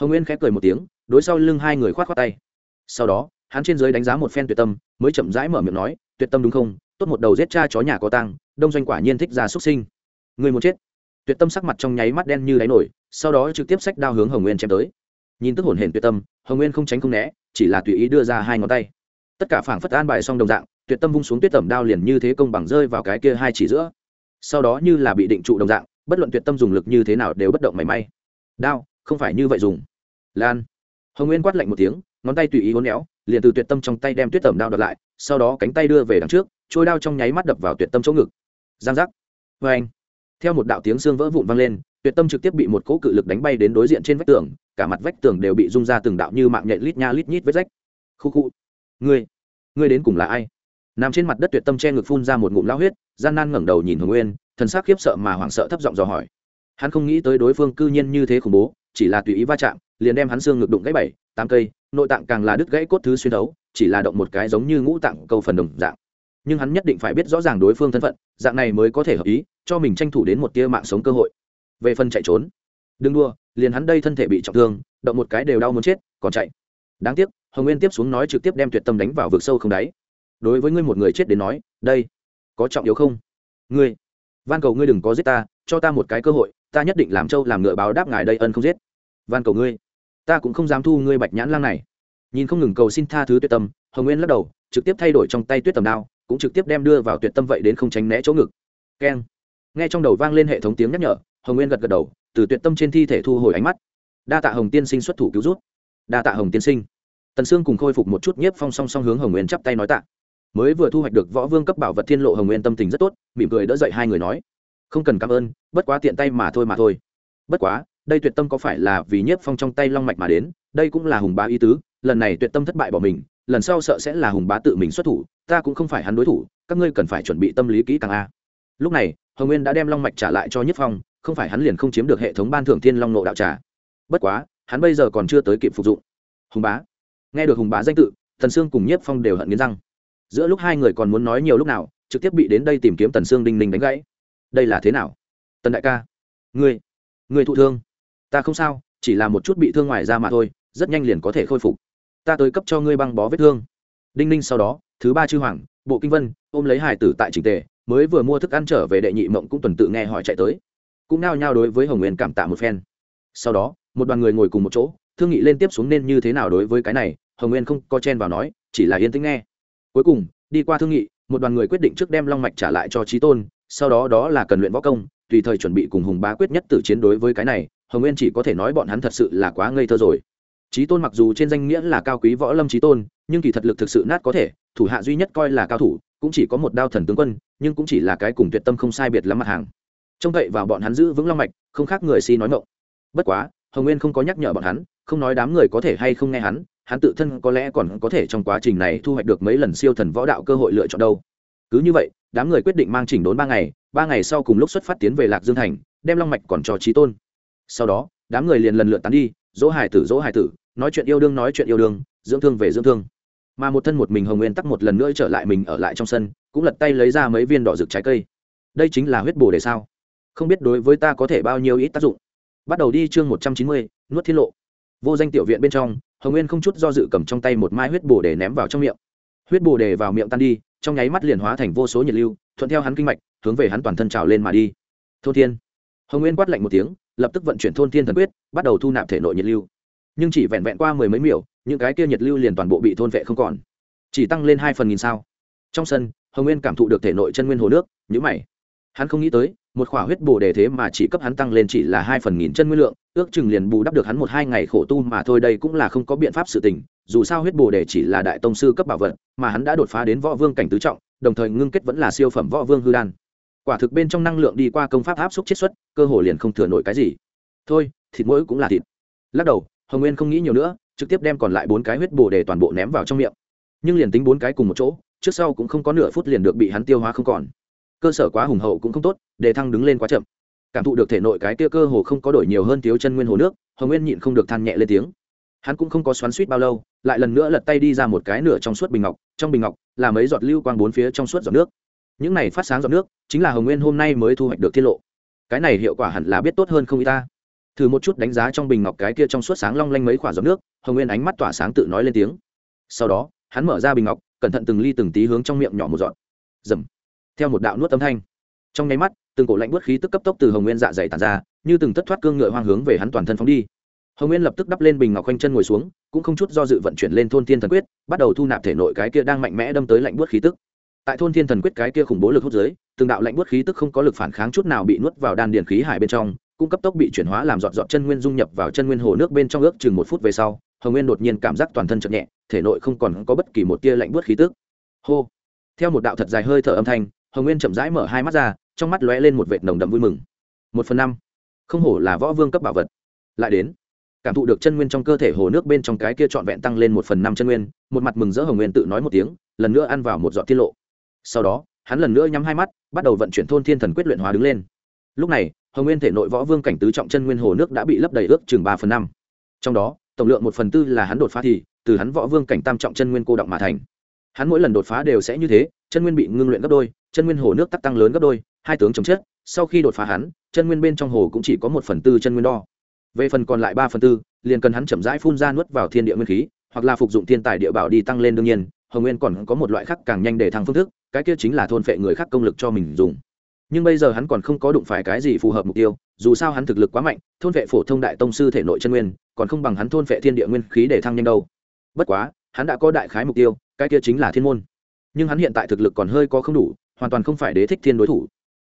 Hồng nguyên khẽ cười một tiếng, đối sau lưng hai người khoát khoát tay. Sau đó, hắn trên giới đánh giá một phen tuyệt tâm, mới chậm rãi mở miệng nói, tuyệt tâm đúng không? Tốt một đầu giết cha chó nhà có tăng đông doanh quả nhiên thích ra xuất sinh. Người muốn chết. Tuyệt tâm sắc mặt trong nháy mắt đen như đáy nổi, sau đó trực tiếp sách đao hướng hồng nguyên chém tới. Nhìn tức hổn hển tuyệt tâm, hồng nguyên không tránh không né, chỉ là tùy ý đưa ra hai ngón tay. Tất cả phảng phất an bài xong đồng dạng tuyệt tâm vung xuống tuyết tẩm đao liền như thế công bằng rơi vào cái kia hai chỉ giữa. Sau đó như là bị định trụ đồng dạng, bất luận tuyệt tâm dùng lực như thế nào đều bất động mảy may. Đao, không phải như vậy dùng. Lan. Hồng nguyên quát lạnh một tiếng, ngón tay tùy ý hốn éo, liền từ tuyệt tâm trong tay đem tuyết tẩm đao đợt lại, sau đó cánh tay đưa về đằng trước, trôi đao trong nháy mắt đập vào tuyệt tâm chỗ ngực. Giang giác. Vê anh theo một đạo tiếng xương vỡ vụn vang lên, tuyệt tâm trực tiếp bị một cỗ cự lực đánh bay đến đối diện trên vách tường, cả mặt vách tường đều bị rung ra từng đạo như mạng nhện lít nha lít nhít vết rách. Khu khu. Ngươi ngươi đến cùng là ai? Nằm trên mặt đất tuyệt tâm che ngực phun ra một ngụm lao huyết, gian nan ngẩng đầu nhìn hồng nguyên, thần sắc khiếp sợ mà hoảng sợ thấp giọng dò hỏi. Hắn không nghĩ tới đối phương cư nhiên như thế khủng bố, chỉ là tùy ý va chạm, liền đem hắn xương ngực đụng gãy bảy, tám cây, nội tạng càng là đứt gãy cốt thứ xuyên đấu chỉ là động một cái giống như ngũ tạng câu phần đồng dạng. Nhưng hắn nhất định phải biết rõ ràng đối phương thân phận, dạng này mới có thể hợp ý, cho mình tranh thủ đến một tia mạng sống cơ hội. Về phần chạy trốn, đừng đua liền hắn đây thân thể bị trọng thương, động một cái đều đau muốn chết, còn chạy. Đáng tiếc, hồng nguyên tiếp xuống nói trực tiếp đem tuyệt tâm đánh vào vực sâu không đáy đối với ngươi một người chết đến nói, đây, có trọng yếu không? Ngươi, van cầu ngươi đừng có giết ta, cho ta một cái cơ hội, ta nhất định làm trâu làm ngựa báo đáp ngài đây ân không giết. Van cầu ngươi, ta cũng không dám thu ngươi bạch nhãn lang này. Nhìn không ngừng cầu xin tha thứ tuyệt tâm, hồng nguyên lắc đầu, trực tiếp thay đổi trong tay tuyết tầm đao, cũng trực tiếp đem đưa vào tuyệt tâm vậy đến không tránh né chỗ ngực. Keng. Nghe trong đầu vang lên hệ thống tiếng nhắc nhở, hồng nguyên gật gật đầu, từ tuyệt tâm trên thi thể thu hồi ánh mắt. Đa tạ hồng tiên sinh xuất thủ cứu rút đa tạ hồng tiên sinh. Tần sương cùng khôi phục một chút nhiếp phong song song hướng hồng nguyên chắp tay nói tạ mới vừa thu hoạch được võ vương cấp bảo vật thiên lộ hồng nguyên tâm tình rất tốt, mỉm cười đỡ dậy hai người nói, không cần cảm ơn, bất quá tiện tay mà thôi mà thôi. Bất quá, đây tuyệt tâm có phải là vì nhiếp phong trong tay long mạch mà đến, đây cũng là hùng bá ý tứ, lần này tuyệt tâm thất bại bỏ mình, lần sau sợ sẽ là hùng bá tự mình xuất thủ, ta cũng không phải hắn đối thủ, các ngươi cần phải chuẩn bị tâm lý kỹ càng a. Lúc này, hồng nguyên đã đem long mạch trả lại cho nhất phong, không phải hắn liền không chiếm được hệ thống ban thưởng thiên long nộ đạo trả bất quá, hắn bây giờ còn chưa tới kịp phục dụng. Hùng bá. Nghe được hùng bá danh tự thần sương cùng nhiếp phong đều hận nghiến răng giữa lúc hai người còn muốn nói nhiều lúc nào, trực tiếp bị đến đây tìm kiếm tần sương đinh ninh đánh gãy. Đây là thế nào? Tần đại ca. Ngươi ngươi thụ thương. Ta không sao, chỉ là một chút bị thương ngoài ra mà thôi, rất nhanh liền có thể khôi phục. Ta tới cấp cho ngươi băng bó vết thương. Đinh ninh sau đó, thứ ba chư hoàng, bộ kinh vân, ôm lấy hải tử tại trình tề, mới vừa mua thức ăn trở về đệ nhị mộng cũng tuần tự nghe hỏi chạy tới. Cũng nao nhao đối với hồng nguyên cảm tạ một phen. Sau đó, một đoàn người ngồi cùng một chỗ, thương nghị lên tiếp xuống nên như thế nào đối với cái này, hồng nguyên không co chen vào nói, chỉ là yên tĩnh nghe cuối cùng, đi qua thương nghị, một đoàn người quyết định trước đem long mạch trả lại cho trí tôn, sau đó đó là cần luyện võ công, tùy thời chuẩn bị cùng hùng bá quyết nhất tử chiến đối với cái này, hồng nguyên chỉ có thể nói bọn hắn thật sự là quá ngây thơ rồi. Trí tôn mặc dù trên danh nghĩa là cao quý võ lâm trí tôn, nhưng kỳ thật lực thực sự nát có thể, thủ hạ duy nhất coi là cao thủ, cũng chỉ có một đao thần tướng quân, nhưng cũng chỉ là cái cùng tuyệt tâm không sai biệt lắm mặt hàng. Trông cậy vào bọn hắn giữ vững long mạch, không khác người si nói ngộng bất quá, hồng nguyên không có nhắc nhở bọn hắn, không nói đám người có thể hay không nghe hắn hắn tự thân có lẽ còn có thể trong quá trình này thu hoạch được mấy lần siêu thần võ đạo cơ hội lựa chọn đâu. Cứ như vậy, đám người quyết định mang chỉnh đốn ba ngày ba ngày sau cùng lúc xuất phát tiến về lạc dương thành, đem long mạch còn cho trí tôn. Sau đó, đám người liền lần lượt tán đi, dỗ hải tử, dỗ hải tử, nói chuyện yêu đương, nói chuyện yêu đương, dưỡng thương về dưỡng thương. Mà một thân một mình hồng nguyên tắc một lần nữa trở lại mình ở lại trong sân, cũng lật tay lấy ra mấy viên đỏ rực trái cây. Đây chính là huyết bồ đề sao? Không biết đối với ta có thể bao nhiêu ít tác dụng. Bắt đầu đi chương một trăm chín mươi, nuốt thiên lộ. Vô danh tiểu viện bên trong hồng nguyên không chút do dự cầm trong tay một mai huyết bồ đề ném vào trong miệng. Huyết bồ đề vào miệng tan đi, trong nháy mắt liền hóa thành vô số nhiệt lưu, thuận theo hắn kinh mạch, hướng về hắn toàn thân trào lên mà đi. Thôn thiên. Hồng nguyên quát lạnh một tiếng, lập tức vận chuyển thôn thiên thần quyết, bắt đầu thu nạp thể nội nhiệt lưu. Nhưng chỉ vẹn vẹn qua mười mấy miểu, những cái kia nhiệt lưu liền toàn bộ bị thôn vệ không còn. Chỉ tăng lên hai phần nghìn sao. Trong sân, hồng nguyên cảm thụ được thể nội chân nguyên hồ nước nhữ mày. Hắn không nghĩ tới một khỏa huyết bồ đề thế mà chỉ cấp hắn tăng lên chỉ là hai phần nghìn chân nguyên lượng, ước chừng liền bù đắp được hắn một hai ngày khổ tu mà thôi, đây cũng là không có biện pháp sự tình, dù sao huyết bồ đề chỉ là đại tông sư cấp bảo vật, mà hắn đã đột phá đến võ vương cảnh tứ trọng, đồng thời ngưng kết vẫn là siêu phẩm võ vương hư đan. Quả thực bên trong năng lượng đi qua công pháp áp suất chiết xuất, cơ hồ liền không thừa nổi cái gì. Thôi, thịt mỗi cũng là thịt. Lắc đầu, hồng nguyên không nghĩ nhiều nữa, trực tiếp đem còn lại bốn cái huyết bồ đề toàn bộ ném vào trong miệng. Nhưng liền tính bốn cái cùng một chỗ, trước sau cũng không có nửa phút liền được bị hắn tiêu hóa không còn cơ sở quá hùng hậu cũng không tốt, đề thăng đứng lên quá chậm. Cảm thụ được thể nội cái kia cơ hồ không có đổi nhiều hơn thiếu chân nguyên hồ nước, hồng nguyên nhịn không được than nhẹ lên tiếng. Hắn cũng không có xoắn suýt bao lâu, lại lần nữa lật tay đi ra một cái nửa trong suốt bình ngọc, trong bình ngọc là mấy giọt lưu quang bốn phía trong suốt giọt nước. Những này phát sáng giọt nước, chính là hồng nguyên hôm nay mới thu hoạch được tiết lộ. Cái này hiệu quả hẳn là biết tốt hơn không y ta. Thử một chút đánh giá trong bình ngọc cái kia trong suốt sáng long lanh mấy quả giọt nước, hồng nguyên ánh mắt tỏa sáng tự nói lên tiếng. Sau đó, hắn mở ra bình ngọc, cẩn thận từng ly từng tí hướng trong miệng nhỏ một giọt. Dầm theo một đạo nuốt âm thanh. Trong nháy mắt từng cổ lạnh bớt khí tức cấp tốc từ hồng nguyên dạ dày tàn ra như từng thất thoát cương ngựa hoang hướng về hắn toàn thân phóng đi. Hồng nguyên lập tức đắp lên bình ngọc quanh chân ngồi xuống cũng không chút do dự vận chuyển lên thôn thiên thần quyết bắt đầu thu nạp thể nội cái kia đang mạnh mẽ đâm tới lạnh bớt khí tức. Tại thôn thiên thần quyết cái kia khủng bố lực hút giới, từng đạo lạnh bớt khí tức không có lực phản kháng chút nào bị nuốt vào đan điền khí hải bên trong cũng cấp tốc bị chuyển hóa làm dọn dọn chân nguyên dung nhập vào chân nguyên hồ nước bên trong ước chừng một phút về sau hồng nguyên đột nhiên cảm giác toàn thân chậm nhẹ thể nội không còn có bất kỳ một tia lạnh bớt khí tức. Hô! Theo một đạo thật dài hơi thở âm thanh hồng nguyên chậm rãi mở hai mắt ra trong mắt lóe lên một vệt nồng đậm vui mừng một phần năm không hổ là võ vương cấp bảo vật lại đến cảm thụ được chân nguyên trong cơ thể hồ nước bên trong cái kia trọn vẹn tăng lên một phần năm chân nguyên một mặt mừng rỡ hồng nguyên tự nói một tiếng lần nữa ăn vào một giọt tiết lộ sau đó hắn lần nữa nhắm hai mắt bắt đầu vận chuyển thôn thiên thần quyết luyện hóa đứng lên lúc này hồng nguyên thể nội võ vương cảnh tứ trọng chân nguyên hồ nước đã bị lấp đầy ước chừng ba phần năm trong đó tổng lượng một phần tư là hắn đột phá thì từ hắn võ vương cảnh tam trọng chân nguyên cô động mà thành hắn mỗi lần đột phá đều sẽ như thế chân nguyên bị ngưng luyện gấp đôi chân nguyên hồ nước tắc tăng lớn gấp đôi, hai tướng chấm chết, sau khi đột phá hắn, chân nguyên bên trong hồ cũng chỉ có một phần tư chân nguyên đo. Về phần còn lại ba phần tư, liền cần hắn chậm rãi phun ra nuốt vào thiên địa nguyên khí, hoặc là phục dụng thiên tài địa bảo đi tăng lên đương nhiên, hồng nguyên còn có một loại khác càng nhanh để thăng phương thức, cái kia chính là thôn phệ người khác công lực cho mình dùng. Nhưng bây giờ hắn còn không có đụng phải cái gì phù hợp mục tiêu, dù sao hắn thực lực quá mạnh, thôn vệ phổ thông đại tông sư thể nội chân nguyên, còn không bằng hắn thôn vệ thiên địa nguyên khí để thăng nhanh đâu. Bất quá, hắn đã có đại khái mục tiêu, cái kia chính là thiên môn. Nhưng hắn hiện tại thực lực còn hơi có không đủ hoàn toàn không phải đế thích thiên đối thủ.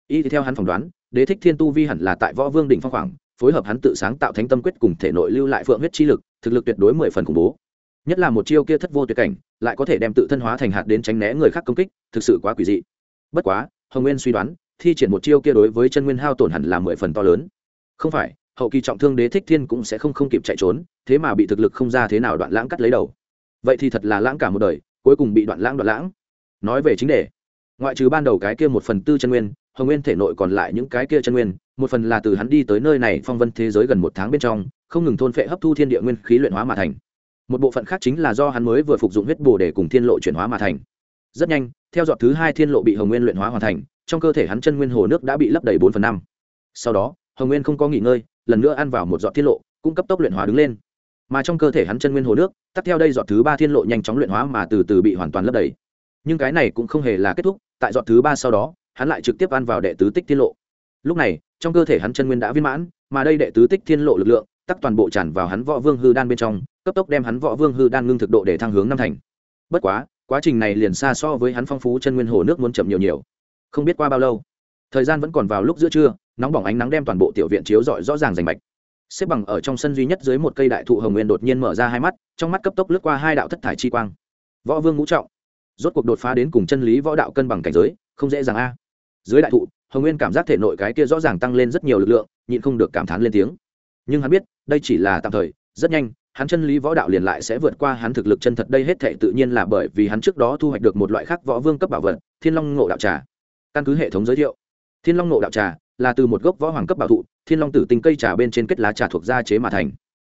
Y theo hắn phỏng đoán, đế thích thiên tu vi hẳn là tại võ vương đỉnh phong khoảng, phối hợp hắn tự sáng tạo thánh tâm quyết cùng thể nội lưu lại phượng huyết chi lực, thực lực tuyệt đối mười phần khủng bố. Nhất là một chiêu kia thất vô tuyệt cảnh, lại có thể đem tự thân hóa thành hạt đến tránh né người khác công kích, thực sự quá quỷ dị. Bất quá, hồng nguyên suy đoán, thi triển một chiêu kia đối với chân nguyên hao tổn hẳn là mười phần to lớn. Không phải, hậu kỳ trọng thương đế thích thiên cũng sẽ không không kịp chạy trốn, thế mà bị thực lực không ra thế nào đoạn lãng cắt lấy đầu. Vậy thì thật là lãng cả một đời, cuối cùng bị đoạn lãng đoạn lãng. Nói về chính đề ngoại trừ ban đầu cái kia một phần tư chân nguyên, hồng nguyên thể nội còn lại những cái kia chân nguyên, một phần là từ hắn đi tới nơi này phong vân thế giới gần một tháng bên trong, không ngừng thôn phệ hấp thu thiên địa nguyên khí luyện hóa mà thành. Một bộ phận khác chính là do hắn mới vừa phục dụng huyết bồ để cùng thiên lộ chuyển hóa mà thành. Rất nhanh, theo dọn thứ hai thiên lộ bị hồng nguyên luyện hóa hoàn thành, trong cơ thể hắn chân nguyên hồ nước đã bị lấp đầy bốn phần năm. Sau đó, hồng nguyên không có nghỉ ngơi, lần nữa ăn vào một giọt thiên lộ, cũng cấp tốc luyện hóa đứng lên. Mà trong cơ thể hắn chân nguyên hồ nước, tắt theo đây dọn thứ ba thiên lộ nhanh chóng luyện hóa mà từ từ bị hoàn toàn lấp đầy nhưng cái này cũng không hề là kết thúc, tại dọn thứ ba sau đó, hắn lại trực tiếp ăn vào đệ tứ tích thiên lộ. Lúc này, trong cơ thể hắn chân nguyên đã viên mãn, mà đây đệ tứ tích thiên lộ lực lượng, tắc toàn bộ tràn vào hắn võ vương hư đan bên trong, cấp tốc đem hắn võ vương hư đan ngưng thực độ để thăng hướng năm thành. Bất quá quá trình này liền xa so với hắn phong phú chân nguyên hồ nước muốn chậm nhiều nhiều. Không biết qua bao lâu, thời gian vẫn còn vào lúc giữa trưa, nóng bỏng ánh nắng đem toàn bộ tiểu viện chiếu rọi rõ ràng rành mạch. Xếp bằng ở trong sân duy nhất dưới một cây đại thụ hồng nguyên đột nhiên mở ra hai mắt, trong mắt cấp tốc lướt qua hai đạo thất thải chi quang. Võ vương ngũ trọng rốt cuộc đột phá đến cùng chân lý võ đạo cân bằng cảnh giới, không dễ dàng a. Dưới đại thụ, hồng nguyên cảm giác thể nội cái kia rõ ràng tăng lên rất nhiều lực lượng, nhịn không được cảm thán lên tiếng. Nhưng hắn biết, đây chỉ là tạm thời, rất nhanh, hắn chân lý võ đạo liền lại sẽ vượt qua hắn thực lực chân thật, đây hết thệ tự nhiên là bởi vì hắn trước đó thu hoạch được một loại khác võ vương cấp bảo vật, thiên long ngộ đạo trà. Căn cứ hệ thống giới thiệu, thiên long ngộ đạo trà là từ một gốc võ hoàng cấp bảo thụ, thiên long tử tinh cây trà bên trên kết lá trà thuộc gia chế mà thành.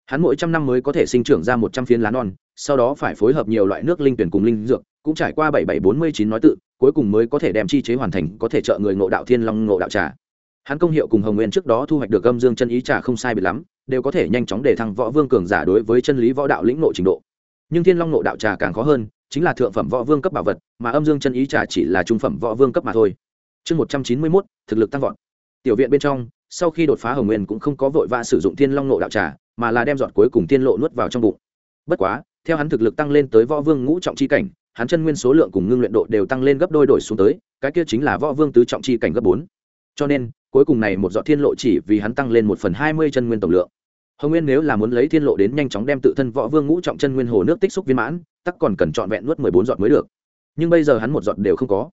Hắn mỗi trăm năm mới có thể sinh trưởng ra một trăm phiến lá non, sau đó phải phối hợp nhiều loại nước linh tuyển cùng linh dược cũng trải qua bảy bảy bốn mươi chín nói tự, cuối cùng mới có thể đem chi chế hoàn thành, có thể trợ người ngộ đạo thiên long ngộ đạo trà. Hắn công hiệu cùng hồng nguyên trước đó thu hoạch được âm dương chân ý trà không sai biệt lắm, đều có thể nhanh chóng để thăng võ vương cường giả đối với chân lý võ đạo lĩnh ngộ trình độ. Nhưng thiên long ngộ đạo trà càng khó hơn, chính là thượng phẩm võ vương cấp bảo vật, mà âm dương chân ý trà chỉ là trung phẩm võ vương cấp mà thôi. Chương một trăm chín mươi mốt, thực lực tăng vọt. Tiểu viện bên trong, sau khi đột phá hồng nguyên cũng không có vội vã sử dụng thiên long ngộ đạo trà, mà là đem giọt cuối cùng thiên lộ nuốt vào trong bụng. Bất quá, theo hắn thực lực tăng lên tới võ vương ngũ trọng chi cảnh hắn chân nguyên số lượng cùng ngưng luyện độ đều tăng lên gấp đôi đổi xuống tới, cái kia chính là võ vương tứ trọng chi cảnh gấp bốn. Cho nên, cuối cùng này một dọn thiên lộ chỉ vì hắn tăng lên một phần hai mươi chân nguyên tổng lượng. Hồng nguyên nếu là muốn lấy thiên lộ đến nhanh chóng đem tự thân võ vương ngũ trọng chân nguyên hồ nước tích xúc viên mãn, tắc còn cần trọn vẹn nuốt mười bốn giọt mới được. Nhưng bây giờ hắn một giọt đều không có.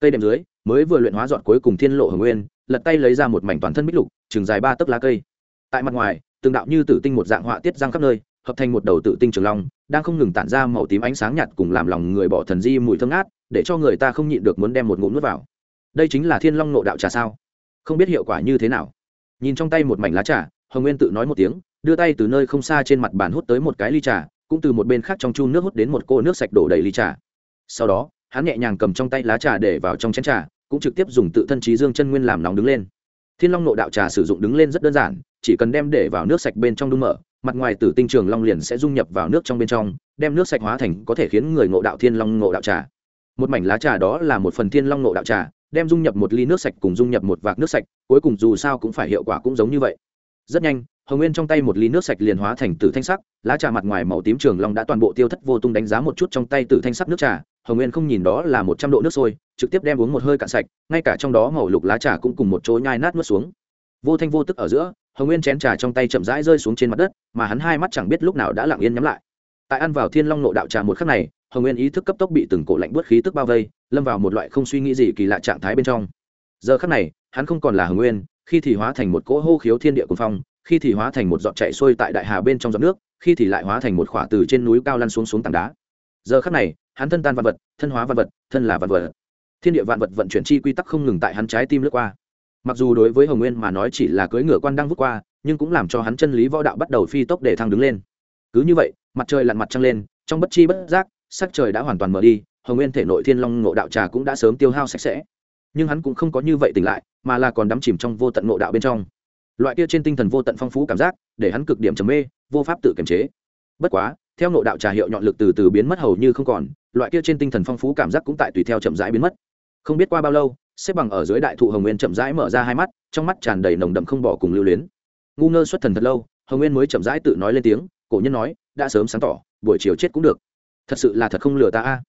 Cây đệm dưới, mới vừa luyện hóa giọt cuối cùng thiên lộ hồng nguyên, lật tay lấy ra một mảnh toàn thân bích lục, chừng dài ba tấc lá cây. Tại mặt ngoài, từng đạo như tử tinh một dạng họa tiết giang khắp nơi, hợp thành một đầu tự tinh trường long đang không ngừng tản ra màu tím ánh sáng nhạt cùng làm lòng người bỏ thần di mùi thơm ngát, để cho người ta không nhịn được muốn đem một ngụm nuốt vào. Đây chính là thiên long nộ đạo trà sao? Không biết hiệu quả như thế nào. Nhìn trong tay một mảnh lá trà, hồng nguyên tự nói một tiếng, đưa tay từ nơi không xa trên mặt bàn hút tới một cái ly trà, cũng từ một bên khác trong chun nước hút đến một cô nước sạch đổ đầy ly trà. Sau đó, hắn nhẹ nhàng cầm trong tay lá trà để vào trong chén trà, cũng trực tiếp dùng tự thân trí dương chân nguyên làm nóng đứng lên. Thiên long nộ đạo trà sử dụng đứng lên rất đơn giản chỉ cần đem để vào nước sạch bên trong đun mở, mặt ngoài tử tinh trường long liền sẽ dung nhập vào nước trong bên trong, đem nước sạch hóa thành có thể khiến người ngộ đạo thiên long ngộ đạo trà. Một mảnh lá trà đó là một phần thiên long ngộ đạo trà, đem dung nhập một ly nước sạch cùng dung nhập một vạc nước sạch, cuối cùng dù sao cũng phải hiệu quả cũng giống như vậy. Rất nhanh, hồng nguyên trong tay một ly nước sạch liền hóa thành tử thanh sắc, lá trà mặt ngoài màu tím trường long đã toàn bộ tiêu thất vô tung đánh giá một chút trong tay tử thanh sắc nước trà, hồng nguyên không nhìn đó là một trăm độ nước sôi, trực tiếp đem uống một hơi cạn sạch, ngay cả trong đó màu lục lá trà cũng cùng một chỗ nhai nát nuốt xuống. Vô thanh vô tức ở giữa hồng nguyên chén trà trong tay chậm rãi rơi xuống trên mặt đất, mà hắn hai mắt chẳng biết lúc nào đã lặng yên nhắm lại. Tại ăn vào thiên long nộ đạo trà một khắc này, hồng nguyên ý thức cấp tốc bị từng cổ lạnh bớt khí tức bao vây, lâm vào một loại không suy nghĩ gì kỳ lạ trạng thái bên trong. Giờ khắc này, hắn không còn là hồng nguyên, khi thì hóa thành một cỗ hô khiếu thiên địa cuồng phong, khi thì hóa thành một giọt chạy xuôi tại đại hà bên trong giọt nước, khi thì lại hóa thành một khỏa từ trên núi cao lăn xuống xuống tảng đá. Giờ khắc này, hắn thân tan văn vật, thân hóa văn vật, thân là văn vật. Thiên địa vạn vật vận chuyển chi quy tắc không ngừng tại hắn trái tim lướt qua mặc dù đối với hồng nguyên mà nói chỉ là cưỡi ngựa quan đang vút qua, nhưng cũng làm cho hắn chân lý võ đạo bắt đầu phi tốc để thăng đứng lên. Cứ như vậy, mặt trời lặn mặt trăng lên, trong bất chi bất giác, sắc trời đã hoàn toàn mở đi, hồng nguyên thể nội thiên long ngộ đạo trà cũng đã sớm tiêu hao sạch sẽ. Nhưng hắn cũng không có như vậy tỉnh lại, mà là còn đắm chìm trong vô tận ngộ đạo bên trong. Loại kia trên tinh thần vô tận phong phú cảm giác, để hắn cực điểm trầm mê, vô pháp tự kiềm chế. Bất quá, theo ngộ đạo trà hiệu nhọn lực từ từ biến mất hầu như không còn, loại kia trên tinh thần phong phú cảm giác cũng tại tùy theo chậm rãi biến mất. Không biết qua bao lâu xếp bằng ở dưới đại thụ hồng nguyên chậm rãi mở ra hai mắt, trong mắt tràn đầy nồng đậm không bỏ cùng lưu luyến. Ngu ngơ xuất thần thật lâu, hồng nguyên mới chậm rãi tự nói lên tiếng, cổ nhân nói, đã sớm sáng tỏ, buổi chiều chết cũng được. Thật sự là thật không lừa ta a.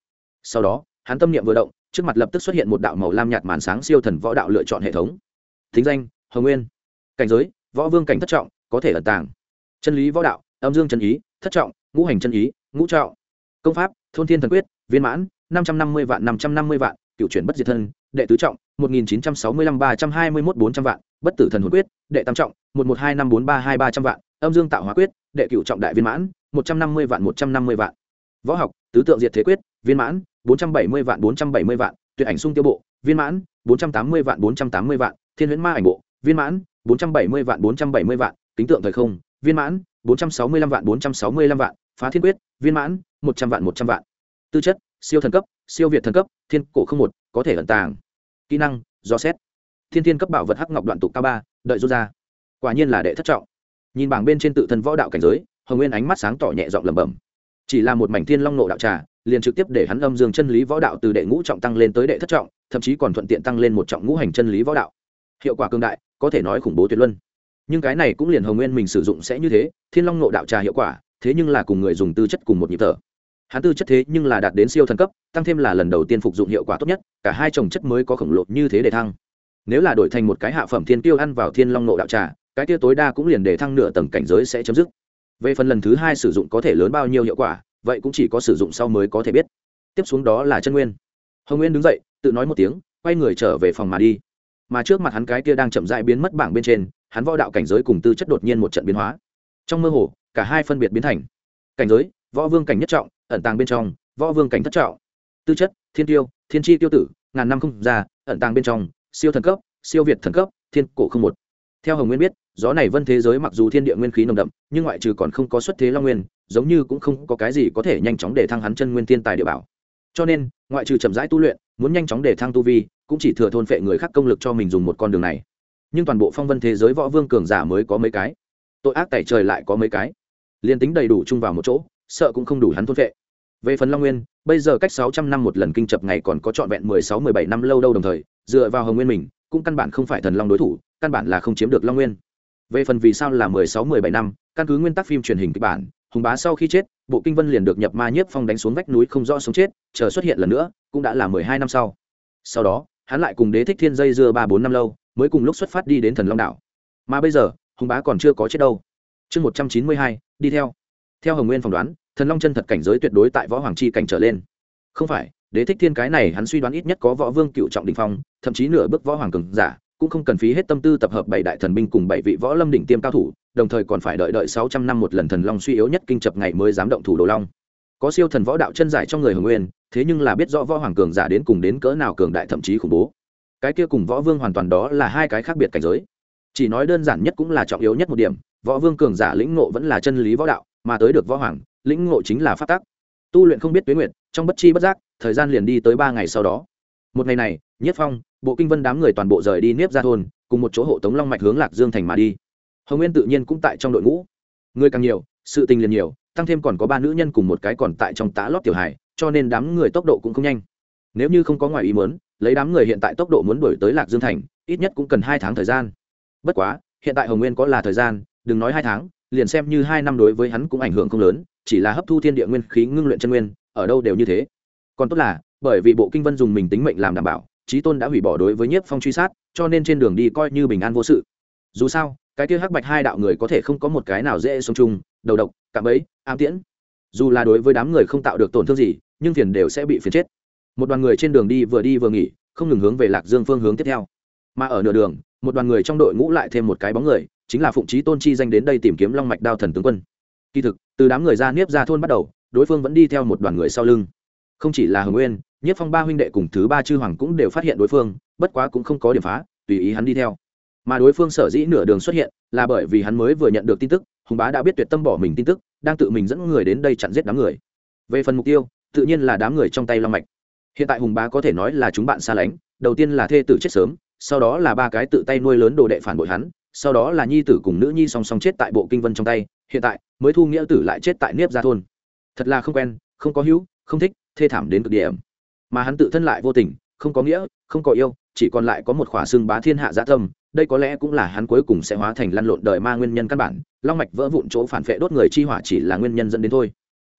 Sau đó, hắn tâm niệm vừa động, trước mặt lập tức xuất hiện một đạo màu lam nhạt màn sáng siêu thần võ đạo lựa chọn hệ thống. Thính danh, hồng nguyên. Cảnh giới, võ vương cảnh thất trọng, có thể ẩn tàng. Chân lý võ đạo, âm dương chân ý, thất trọng, ngũ hành chân ý, ngũ trọng. Công pháp, thôn thiên thần quyết, viên mãn, năm trăm năm mươi vạn năm trăm năm mươi vạn, cựu chuyển bất diệt thân đệ tứ trọng, một nghìn chín trăm sáu mươi lăm ba trăm hai mươi mốt bốn trăm vạn, bất tử thần hồn quyết, đệ tam trọng, một một hai năm bốn ba hai ba trăm vạn, âm dương tạo hóa quyết, đệ cựu trọng đại viên mãn, một trăm năm mươi vạn một trăm năm mươi vạn. Võ học, tứ tượng diệt thế quyết, viên mãn, bốn trăm bảy mươi vạn bốn trăm bảy mươi vạn, tuyệt ảnh sung tiêu bộ, viên mãn, bốn trăm tám mươi vạn bốn trăm tám mươi vạn, thiên huyễn ma ảnh bộ, viên mãn, bốn trăm bảy mươi vạn bốn trăm bảy mươi vạn tính tượng thời không, viên mãn, bốn trăm sáu mươi lăm vạn bốn trăm sáu mươi lăm vạn, phá thiên quyết, viên mãn, một trăm vạn một trăm vạn. Tư chất, siêu thần cấp, siêu việt thần cấp, thiên cổ không một có thể ẩn tàng. Kỹ năng, do xét. Thiên thiên cấp bảo vật hắc ngọc đoạn tục cao ba, đợi rút ra. Quả nhiên là đệ thất trọng. Nhìn bảng bên trên tự thân võ đạo cảnh giới, hồng nguyên ánh mắt sáng tỏ nhẹ giọng lẩm bẩm. Chỉ là một mảnh thiên long nộ đạo trà, liền trực tiếp để hắn âm dương chân lý võ đạo từ đệ ngũ trọng tăng lên tới đệ thất trọng, thậm chí còn thuận tiện tăng lên một trọng ngũ hành chân lý võ đạo. Hiệu quả cương đại, có thể nói khủng bố tuyệt luân. Nhưng cái này cũng liền hồng nguyên mình sử dụng sẽ như thế, thiên long nộ đạo trà hiệu quả, thế nhưng là cùng người dùng tư chất cùng một nhịp thở hắn tư chất thế nhưng là đạt đến siêu thần cấp, tăng thêm là lần đầu tiên phục dụng hiệu quả tốt nhất, cả hai trồng chất mới có khổng lồ như thế để thăng. Nếu là đổi thành một cái hạ phẩm thiên tiêu ăn vào thiên long nộ đạo trà, cái tiêu tối đa cũng liền để thăng nửa tầng cảnh giới sẽ chấm dứt. Về phần lần thứ hai sử dụng có thể lớn bao nhiêu hiệu quả, vậy cũng chỉ có sử dụng sau mới có thể biết. Tiếp xuống đó là chân nguyên. Hồng nguyên đứng dậy, tự nói một tiếng, quay người trở về phòng mà đi. Mà trước mặt hắn cái kia đang chậm dại biến mất bảng bên trên, hắn võ đạo cảnh giới cùng tư chất đột nhiên một trận biến hóa. Trong mơ hồ, cả hai phân biệt biến thành. Cảnh giới võ vương cảnh nhất trọng, ẩn tàng bên trong, võ vương cảnh thất trọng. Tư chất, thiên tiêu, thiên tri tiêu tử, ngàn năm không già ẩn tàng bên trong, siêu thần cấp, siêu việt thần cấp, thiên cổ không một. Theo hồng nguyên biết, gió này vân thế giới mặc dù thiên địa nguyên khí nồng đậm, nhưng ngoại trừ còn không có xuất thế long nguyên, giống như cũng không có cái gì có thể nhanh chóng để thăng hắn chân nguyên thiên tài địa bảo. Cho nên, ngoại trừ chậm rãi tu luyện, muốn nhanh chóng để thăng tu vi, cũng chỉ thừa thôn phệ người khác công lực cho mình dùng một con đường này. Nhưng toàn bộ phong vân thế giới võ vương cường giả mới có mấy cái. Tội ác tẩy trời lại có mấy cái. Liền tính đầy đủ chung vào một chỗ sợ cũng không đủ hắn thôn vệ. về phần long nguyên, bây giờ cách sáu trăm năm một lần kinh chập ngày còn có trọn vẹn mười sáu, mười bảy năm lâu đâu đồng thời, dựa vào hồng nguyên mình, cũng căn bản không phải thần long đối thủ, căn bản là không chiếm được long nguyên. Về phần vì sao là mười sáu, mười bảy năm, căn cứ nguyên tắc phim truyền hình kịch bản, hùng bá sau khi chết, bộ kinh vân liền được nhập ma nhiếp phong đánh xuống vách núi không rõ sống chết, chờ xuất hiện lần nữa, cũng đã là mười hai năm sau. Sau đó, hắn lại cùng đế thích thiên dây dưa ba, bốn năm lâu, mới cùng lúc xuất phát đi đến thần long đảo. Mà bây giờ, hùng bá còn chưa có chết đâu. Chương một trăm chín mươi hai, đi theo. Theo hồng nguyên phỏng đoán thần long chân thật cảnh giới tuyệt đối tại võ hoàng chi cảnh trở lên. Không phải, đế thích thiên cái này hắn suy đoán ít nhất có võ vương cựu trọng đình phong, thậm chí nửa bước võ hoàng cường giả, cũng không cần phí hết tâm tư tập hợp bảy đại thần binh cùng bảy vị võ lâm đỉnh tiêm cao thủ, đồng thời còn phải đợi đợi sáu trăm năm một lần thần long suy yếu nhất kinh chập ngày mới dám động thủ đồ long. Có siêu thần võ đạo chân giải trong người hồng nguyên, thế nhưng là biết rõ võ hoàng cường giả đến cùng đến cỡ nào cường đại thậm chí khủng bố. Cái kia cùng võ vương hoàn toàn đó là hai cái khác biệt cảnh giới. Chỉ nói đơn giản nhất cũng là trọng yếu nhất một điểm, võ vương cường giả lĩnh ngộ vẫn là chân lý võ đạo, mà tới được võ hoàng lĩnh ngộ chính là phát tác tu luyện không biết tuyến nguyện trong bất chi bất giác, thời gian liền đi tới ba ngày sau đó. Một ngày này, nhất phong, bộ kinh vân đám người toàn bộ rời đi nếp ra thôn, cùng một chỗ hộ tống long mạch hướng lạc dương thành mà đi. Hồng nguyên tự nhiên cũng tại trong đội ngũ. Người càng nhiều, sự tình liền nhiều, tăng thêm còn có ba nữ nhân cùng một cái còn tại trong tá lót tiểu hải cho nên đám người tốc độ cũng không nhanh. Nếu như không có ngoài ý muốn, lấy đám người hiện tại tốc độ muốn đuổi tới lạc dương thành, ít nhất cũng cần hai tháng thời gian. Bất quá, hiện tại hồng nguyên có là thời gian, đừng nói hai tháng, liền xem như hai năm đối với hắn cũng ảnh hưởng không lớn chỉ là hấp thu thiên địa nguyên khí ngưng luyện chân nguyên, ở đâu đều như thế. Còn tốt là, bởi vì bộ kinh vân dùng mình tính mệnh làm đảm bảo trí tôn đã hủy bỏ đối với nhiếp phong truy sát, cho nên trên đường đi coi như bình an vô sự. Dù sao, cái kia hắc bạch hai đạo người có thể không có một cái nào dễ sống chung, đầu độc, cạm ấy ám tiễn. Dù là đối với đám người không tạo được tổn thương gì, nhưng phiền đều sẽ bị phiền chết. Một đoàn người trên đường đi vừa đi vừa nghỉ, không ngừng hướng về lạc dương phương hướng tiếp theo. Mà ở nửa đường, một đoàn người trong đội ngũ lại thêm một cái bóng người, chính là phụng trí tôn chi danh đến đây tìm kiếm long mạch đao thần tướng quân kỳ thực, từ đám người ra niếp ra thôn bắt đầu, đối phương vẫn đi theo một đoàn người sau lưng. Không chỉ là hồng nguyên nhất phong ba huynh đệ cùng thứ ba chư hoàng cũng đều phát hiện đối phương, bất quá cũng không có điểm phá, tùy ý hắn đi theo. Mà đối phương sở dĩ nửa đường xuất hiện, là bởi vì hắn mới vừa nhận được tin tức, hùng bá đã biết tuyệt tâm bỏ mình tin tức, đang tự mình dẫn người đến đây chặn giết đám người. Về phần mục tiêu, tự nhiên là đám người trong tay long mạch. Hiện tại hùng bá có thể nói là chúng bạn xa lánh, đầu tiên là thê tử chết sớm, sau đó là ba cái tự tay nuôi lớn đồ đệ phản bội hắn sau đó là nhi tử cùng nữ nhi song song chết tại bộ kinh vân trong tay, hiện tại mới thu nghĩa tử lại chết tại niếp gia thôn. Thật là không quen, không có hữu, không thích, thê thảm đến cực điểm. Mà hắn tự thân lại vô tình, không có nghĩa, không có yêu, chỉ còn lại có một khỏa xương bá thiên hạ dạ tâm, đây có lẽ cũng là hắn cuối cùng sẽ hóa thành lăn lộn đời ma nguyên nhân căn bản, long mạch vỡ vụn chỗ phản vệ đốt người chi hỏa chỉ là nguyên nhân dẫn đến thôi.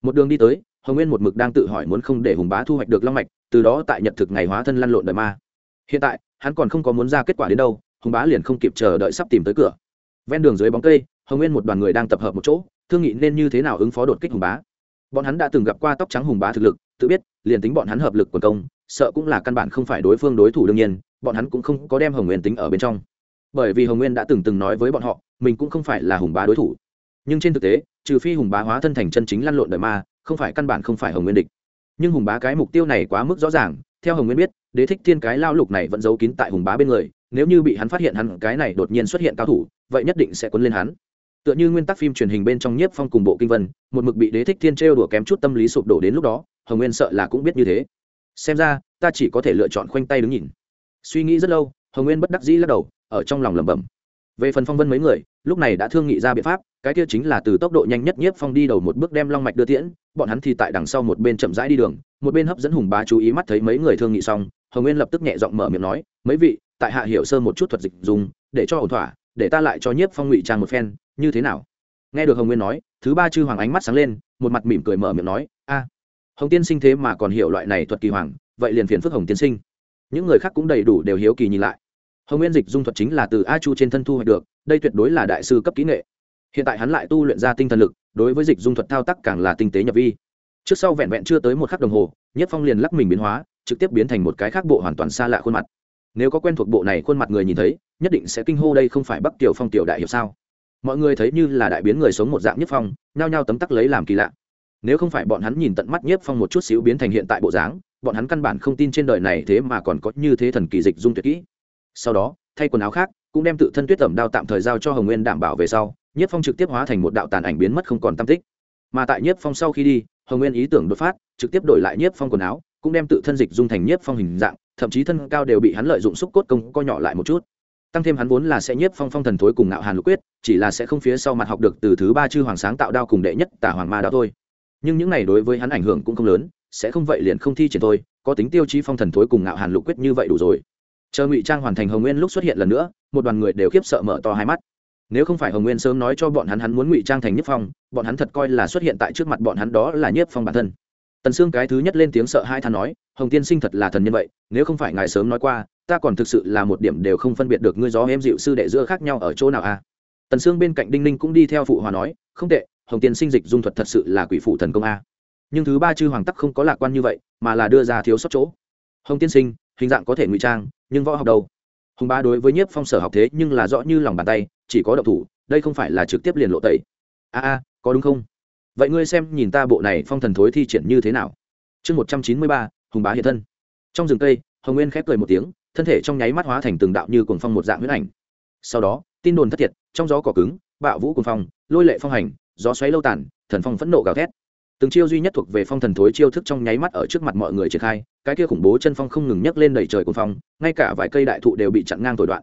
Một đường đi tới, hồng nguyên một mực đang tự hỏi muốn không để hùng bá thu hoạch được long mạch, từ đó tại nhật thực ngày hóa thân lăn lộn đời ma. Hiện tại, hắn còn không có muốn ra kết quả đến đâu hùng bá liền không kịp chờ đợi sắp tìm tới cửa. Ven đường dưới bóng cây, hồng nguyên một đoàn người đang tập hợp một chỗ, thương nghị nên như thế nào ứng phó đột kích hùng bá. Bọn hắn đã từng gặp qua tóc trắng hùng bá thực lực, tự biết, liền tính bọn hắn hợp lực quần công, sợ cũng là căn bản không phải đối phương đối thủ đương nhiên, bọn hắn cũng không có đem hồng nguyên tính ở bên trong. Bởi vì hồng nguyên đã từng từng nói với bọn họ, mình cũng không phải là hùng bá đối thủ. Nhưng trên thực tế, trừ phi hùng bá hóa thân thành chân chính lăn lộn đời ma, không phải căn bản không phải hồng nguyên địch. Nhưng hùng bá cái mục tiêu này quá mức rõ ràng, theo hồng nguyên biết, đế thích thiên cái lao lục này vẫn giấu kín tại hùng bá bên người nếu như bị hắn phát hiện hắn, cái này đột nhiên xuất hiện cao thủ, vậy nhất định sẽ quấn lên hắn. Tựa như nguyên tắc phim truyền hình bên trong nhiếp phong cùng bộ kinh vân, một mực bị đế thích thiên trêu đùa kém chút tâm lý sụp đổ đến lúc đó, hồng nguyên sợ là cũng biết như thế. Xem ra, ta chỉ có thể lựa chọn khoanh tay đứng nhìn. Suy nghĩ rất lâu, hồng nguyên bất đắc dĩ lắc đầu, ở trong lòng lẩm bẩm. Về phần phong vân mấy người, lúc này đã thương nghị ra biện pháp, cái kia chính là từ tốc độ nhanh nhất nhiếp phong đi đầu một bước đem long mạch đưa tiễn, bọn hắn thì tại đằng sau một bên chậm rãi đi đường, một bên hấp dẫn hùng bá chú ý mắt thấy mấy người thương nghị xong, hồng nguyên lập tức nhẹ giọng mở miệng nói, mấy vị tại hạ hiểu sơ một chút thuật dịch dùng, để cho ổn thỏa, để ta lại cho nhiếp phong ngụy trang một phen, như thế nào? Nghe được hồng nguyên nói, thứ ba chư hoàng ánh mắt sáng lên, một mặt mỉm cười mở miệng nói, a, hồng tiên sinh thế mà còn hiểu loại này thuật kỳ hoàng, vậy liền phiền phức hồng tiên sinh. Những người khác cũng đầy đủ đều hiếu kỳ nhìn lại. Hồng nguyên dịch dung thuật chính là từ a chu trên thân thu hoạch được, đây tuyệt đối là đại sư cấp kỹ nghệ. Hiện tại hắn lại tu luyện ra tinh thần lực, đối với dịch dung thuật thao tác càng là tinh tế nhập vi. Trước sau vẹn vẹn chưa tới một khắc đồng hồ nhất phong liền lắc mình biến hóa, trực tiếp biến thành một cái khác bộ hoàn toàn xa lạ khuôn mặt nếu có quen thuộc bộ này khuôn mặt người nhìn thấy, nhất định sẽ kinh hô đây không phải bắc tiểu phong tiểu đại hiệp sao? Mọi người thấy như là đại biến người sống một dạng nhất phong, nhao nhao tấm tắc lấy làm kỳ lạ. Nếu không phải bọn hắn nhìn tận mắt nhất phong một chút xíu biến thành hiện tại bộ dáng, bọn hắn căn bản không tin trên đời này thế mà còn có như thế thần kỳ dịch dung tuyệt kỹ. Sau đó, thay quần áo khác, cũng đem tự thân tuyết tẩm đao tạm thời giao cho hồng nguyên đảm bảo về sau, nhất phong trực tiếp hóa thành một đạo tàn ảnh biến mất không còn tam tích. Mà tại nhất phong sau khi đi, hồng nguyên ý tưởng đột phát, trực tiếp đổi lại nhất phong quần áo, cũng đem tự thân dịch dung thành nhất phong hình dạng thậm chí thân cao đều bị hắn lợi dụng xúc cốt công co nhỏ lại một chút. Tăng thêm hắn vốn là sẽ nhiếp phong phong thần thối cùng ngạo hàn lục quyết, chỉ là sẽ không phía sau mặt học được từ thứ ba chư hoàng sáng tạo đao cùng đệ nhất tả hoàng ma đao thôi. Nhưng những này đối với hắn ảnh hưởng cũng không lớn, sẽ không vậy liền không thi triển thôi, có tính tiêu chí phong thần thối cùng ngạo hàn lục quyết như vậy đủ rồi. Chờ ngụy trang hoàn thành hồng nguyên lúc xuất hiện lần nữa, một đoàn người đều khiếp sợ mở to hai mắt. Nếu không phải hồng nguyên sớm nói cho bọn hắn hắn muốn ngụy trang thành nhất phong, bọn hắn thật coi là xuất hiện tại trước mặt bọn hắn đó là nhất phong bản thân tần sương cái thứ nhất lên tiếng sợ hai than nói, hồng tiên sinh thật là thần nhân vậy, nếu không phải ngài sớm nói qua, ta còn thực sự là một điểm đều không phân biệt được ngươi gió em dịu sư đệ giữa khác nhau ở chỗ nào a à? tần sương bên cạnh đinh ninh cũng đi theo phụ hòa nói, không tệ, hồng tiên sinh dịch dung thuật thật sự là quỷ phụ thần công a. Nhưng thứ ba chư hoàng tắc không có lạc quan như vậy, mà là đưa ra thiếu sót chỗ. Hồng tiên sinh, hình dạng có thể ngụy trang, nhưng võ học đâu? Hùng ba đối với nhiếp phong sở học thế nhưng là rõ như lòng bàn tay, chỉ có độc thủ, đây không phải là trực tiếp liền lộ tẩy. A a, có đúng không? Vậy ngươi xem nhìn ta bộ này phong thần thối thi triển như thế nào? Chương một trăm chín mươi ba, hùng bá hiện thân. Trong rừng cây, hồng nguyên khép cười một tiếng, thân thể trong nháy mắt hóa thành từng đạo như cuồng phong một dạng huyết ảnh. Sau đó, tin đồn thất thiệt, trong gió cỏ cứng, bạo vũ cuồng phong, lôi lệ phong hành, gió xoáy lâu tàn, thần phong phẫn nộ gào thét. Từng chiêu duy nhất thuộc về phong thần thối chiêu thức trong nháy mắt ở trước mặt mọi người triển khai, cái kia khủng bố chân phong không ngừng nhấc lên đẩy trời cuồng phong, ngay cả vài cây đại thụ đều bị chặn ngang tuổi đoạn.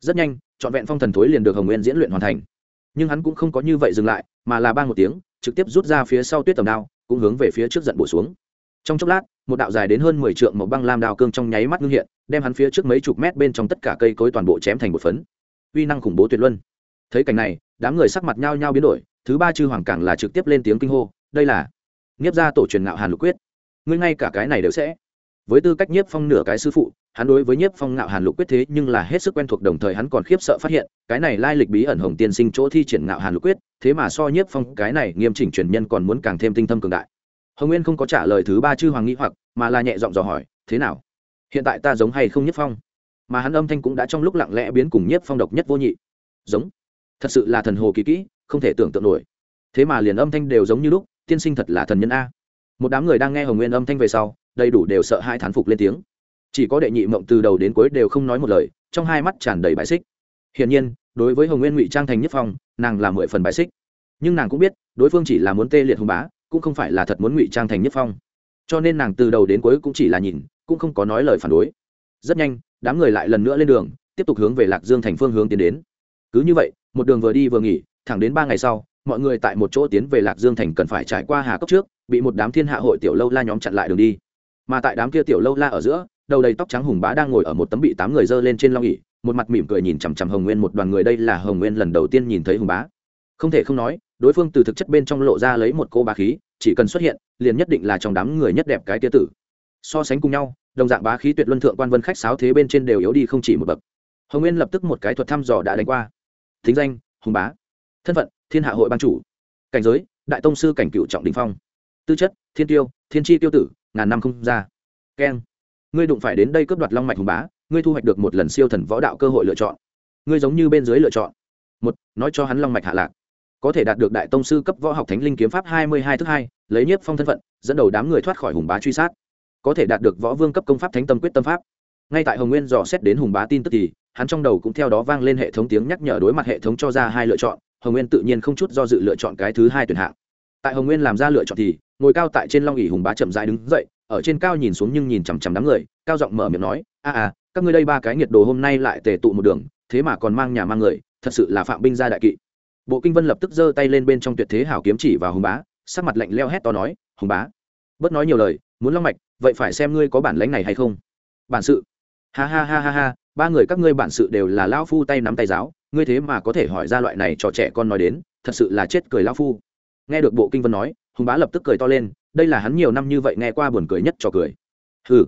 Rất nhanh, trọn vẹn phong thần thối liền được hồng nguyên diễn luyện hoàn thành. Nhưng hắn cũng không có như vậy dừng lại, mà là ba một tiếng trực tiếp rút ra phía sau tuyết tầm đao, cũng hướng về phía trước giận bổ xuống. Trong chốc lát, một đạo dài đến hơn mười trượng màu băng lam đao cương trong nháy mắt ngưng hiện, đem hắn phía trước mấy chục mét bên trong tất cả cây cối toàn bộ chém thành một phấn. Uy năng khủng bố tuyệt luân. Thấy cảnh này, đám người sắc mặt nhao nhao biến đổi, thứ ba chư hoàng càng là trực tiếp lên tiếng kinh hô, đây là nghiếp gia tổ truyền ngạo hàn lục quyết. Ngươi ngay cả cái này đều sẽ với tư cách nhiếp phong nửa cái sư phụ, hắn đối với nhiếp phong ngạo hàn lục quyết thế nhưng là hết sức quen thuộc, đồng thời hắn còn khiếp sợ phát hiện, cái này lai lịch bí ẩn hồng tiên sinh chỗ thi triển ngạo hàn lục quyết, thế mà so nhiếp phong cái này nghiêm chỉnh truyền nhân còn muốn càng thêm tinh thâm cường đại. Hồng nguyên không có trả lời thứ ba chư hoàng nghĩ hoặc, mà là nhẹ giọng dò hỏi, thế nào? Hiện tại ta giống hay không nhiếp phong? Mà hắn âm thanh cũng đã trong lúc lặng lẽ biến cùng nhiếp phong độc nhất vô nhị. Giống. Thật sự là thần hồ kỳ kỹ, không thể tưởng tượng nổi. Thế mà liền âm thanh đều giống như lúc, tiên sinh thật là thần nhân a. Một đám người đang nghe hồng nguyên âm thanh về sau đầy đủ đều sợ hai thán phục lên tiếng. Chỉ có đệ nhị mộng từ đầu đến cuối đều không nói một lời, trong hai mắt tràn đầy bài xích. Hiển nhiên, đối với hồng nguyên ngụy trang thành nhất phong, nàng là mười phần bài xích. Nhưng nàng cũng biết, đối phương chỉ là muốn tê liệt hùng bá, cũng không phải là thật muốn ngụy trang thành nhất phong. Cho nên nàng từ đầu đến cuối cũng chỉ là nhìn, cũng không có nói lời phản đối. Rất nhanh, đám người lại lần nữa lên đường, tiếp tục hướng về lạc dương thành phương hướng tiến đến. Cứ như vậy, một đường vừa đi vừa nghỉ, thẳng đến ba ngày sau, mọi người tại một chỗ tiến về lạc dương thành cần phải trải qua hà cốc trước, bị một đám thiên hạ hội tiểu lâu la nhóm chặn lại đường đi mà tại đám kia tiểu lâu la ở giữa, đầu đầy tóc trắng hùng bá đang ngồi ở một tấm bị tám người dơ lên trên long ỉ một mặt mỉm cười nhìn chằm chằm hồng nguyên một đoàn người đây là hồng nguyên lần đầu tiên nhìn thấy hùng bá. Không thể không nói, đối phương từ thực chất bên trong lộ ra lấy một cô bá khí, chỉ cần xuất hiện, liền nhất định là trong đám người nhất đẹp cái tia tử. So sánh cùng nhau, đồng dạng bá khí tuyệt luân thượng quan vân khách sáo thế bên trên đều yếu đi không chỉ một bậc. Hồng nguyên lập tức một cái thuật thăm dò đã đánh qua. Thính danh, hùng bá. Thân phận, thiên hạ hội ban chủ. Cảnh giới, đại tông sư cảnh cựu trọng đình phong. Tư chất, thiên tiêu, thiên tri tiêu tử ngàn năm không ra. Keng, ngươi đụng phải đến đây cướp đoạt long mạch hùng bá, ngươi thu hoạch được một lần siêu thần võ đạo cơ hội lựa chọn. Ngươi giống như bên dưới lựa chọn. Một, nói cho hắn long mạch hạ lạc. Có thể đạt được đại tông sư cấp võ học thánh linh kiếm pháp hai mươi hai thứ hai, lấy nhiếp phong thân phận, dẫn đầu đám người thoát khỏi hùng bá truy sát. Có thể đạt được võ vương cấp công pháp thánh tâm quyết tâm pháp. Ngay tại hồng nguyên dò xét đến hùng bá tin tức thì, hắn trong đầu cũng theo đó vang lên hệ thống tiếng nhắc nhở đối mặt hệ thống cho ra hai lựa chọn. Hồng nguyên tự nhiên không chút do dự lựa chọn cái thứ hai tuyển hạng. Tại hồng nguyên làm ra lựa chọn thì ngồi cao tại trên long ỉ hùng bá chậm dãi đứng dậy, ở trên cao nhìn xuống nhưng nhìn chằm chằm đám người, cao giọng mở miệng nói, a à các ngươi đây ba cái nhiệt đồ hôm nay lại tề tụ một đường, thế mà còn mang nhà mang người, thật sự là phạm binh gia đại kỵ. Bộ kinh vân lập tức giơ tay lên bên trong tuyệt thế hảo kiếm chỉ vào hùng bá, sắc mặt lạnh leo hét to nói, hùng bá, bớt nói nhiều lời, muốn long mạch, vậy phải xem ngươi có bản lãnh này hay không. Bản sự? Ha ha ha ha ha, ba người các ngươi bản sự đều là lão phu tay nắm tay giáo, ngươi thế mà có thể hỏi ra loại này cho trẻ con nói đến, thật sự là chết cười lão phu. Nghe được bộ kinh vân nói hùng bá lập tức cười to lên, đây là hắn nhiều năm như vậy nghe qua buồn cười nhất cho cười. Ừ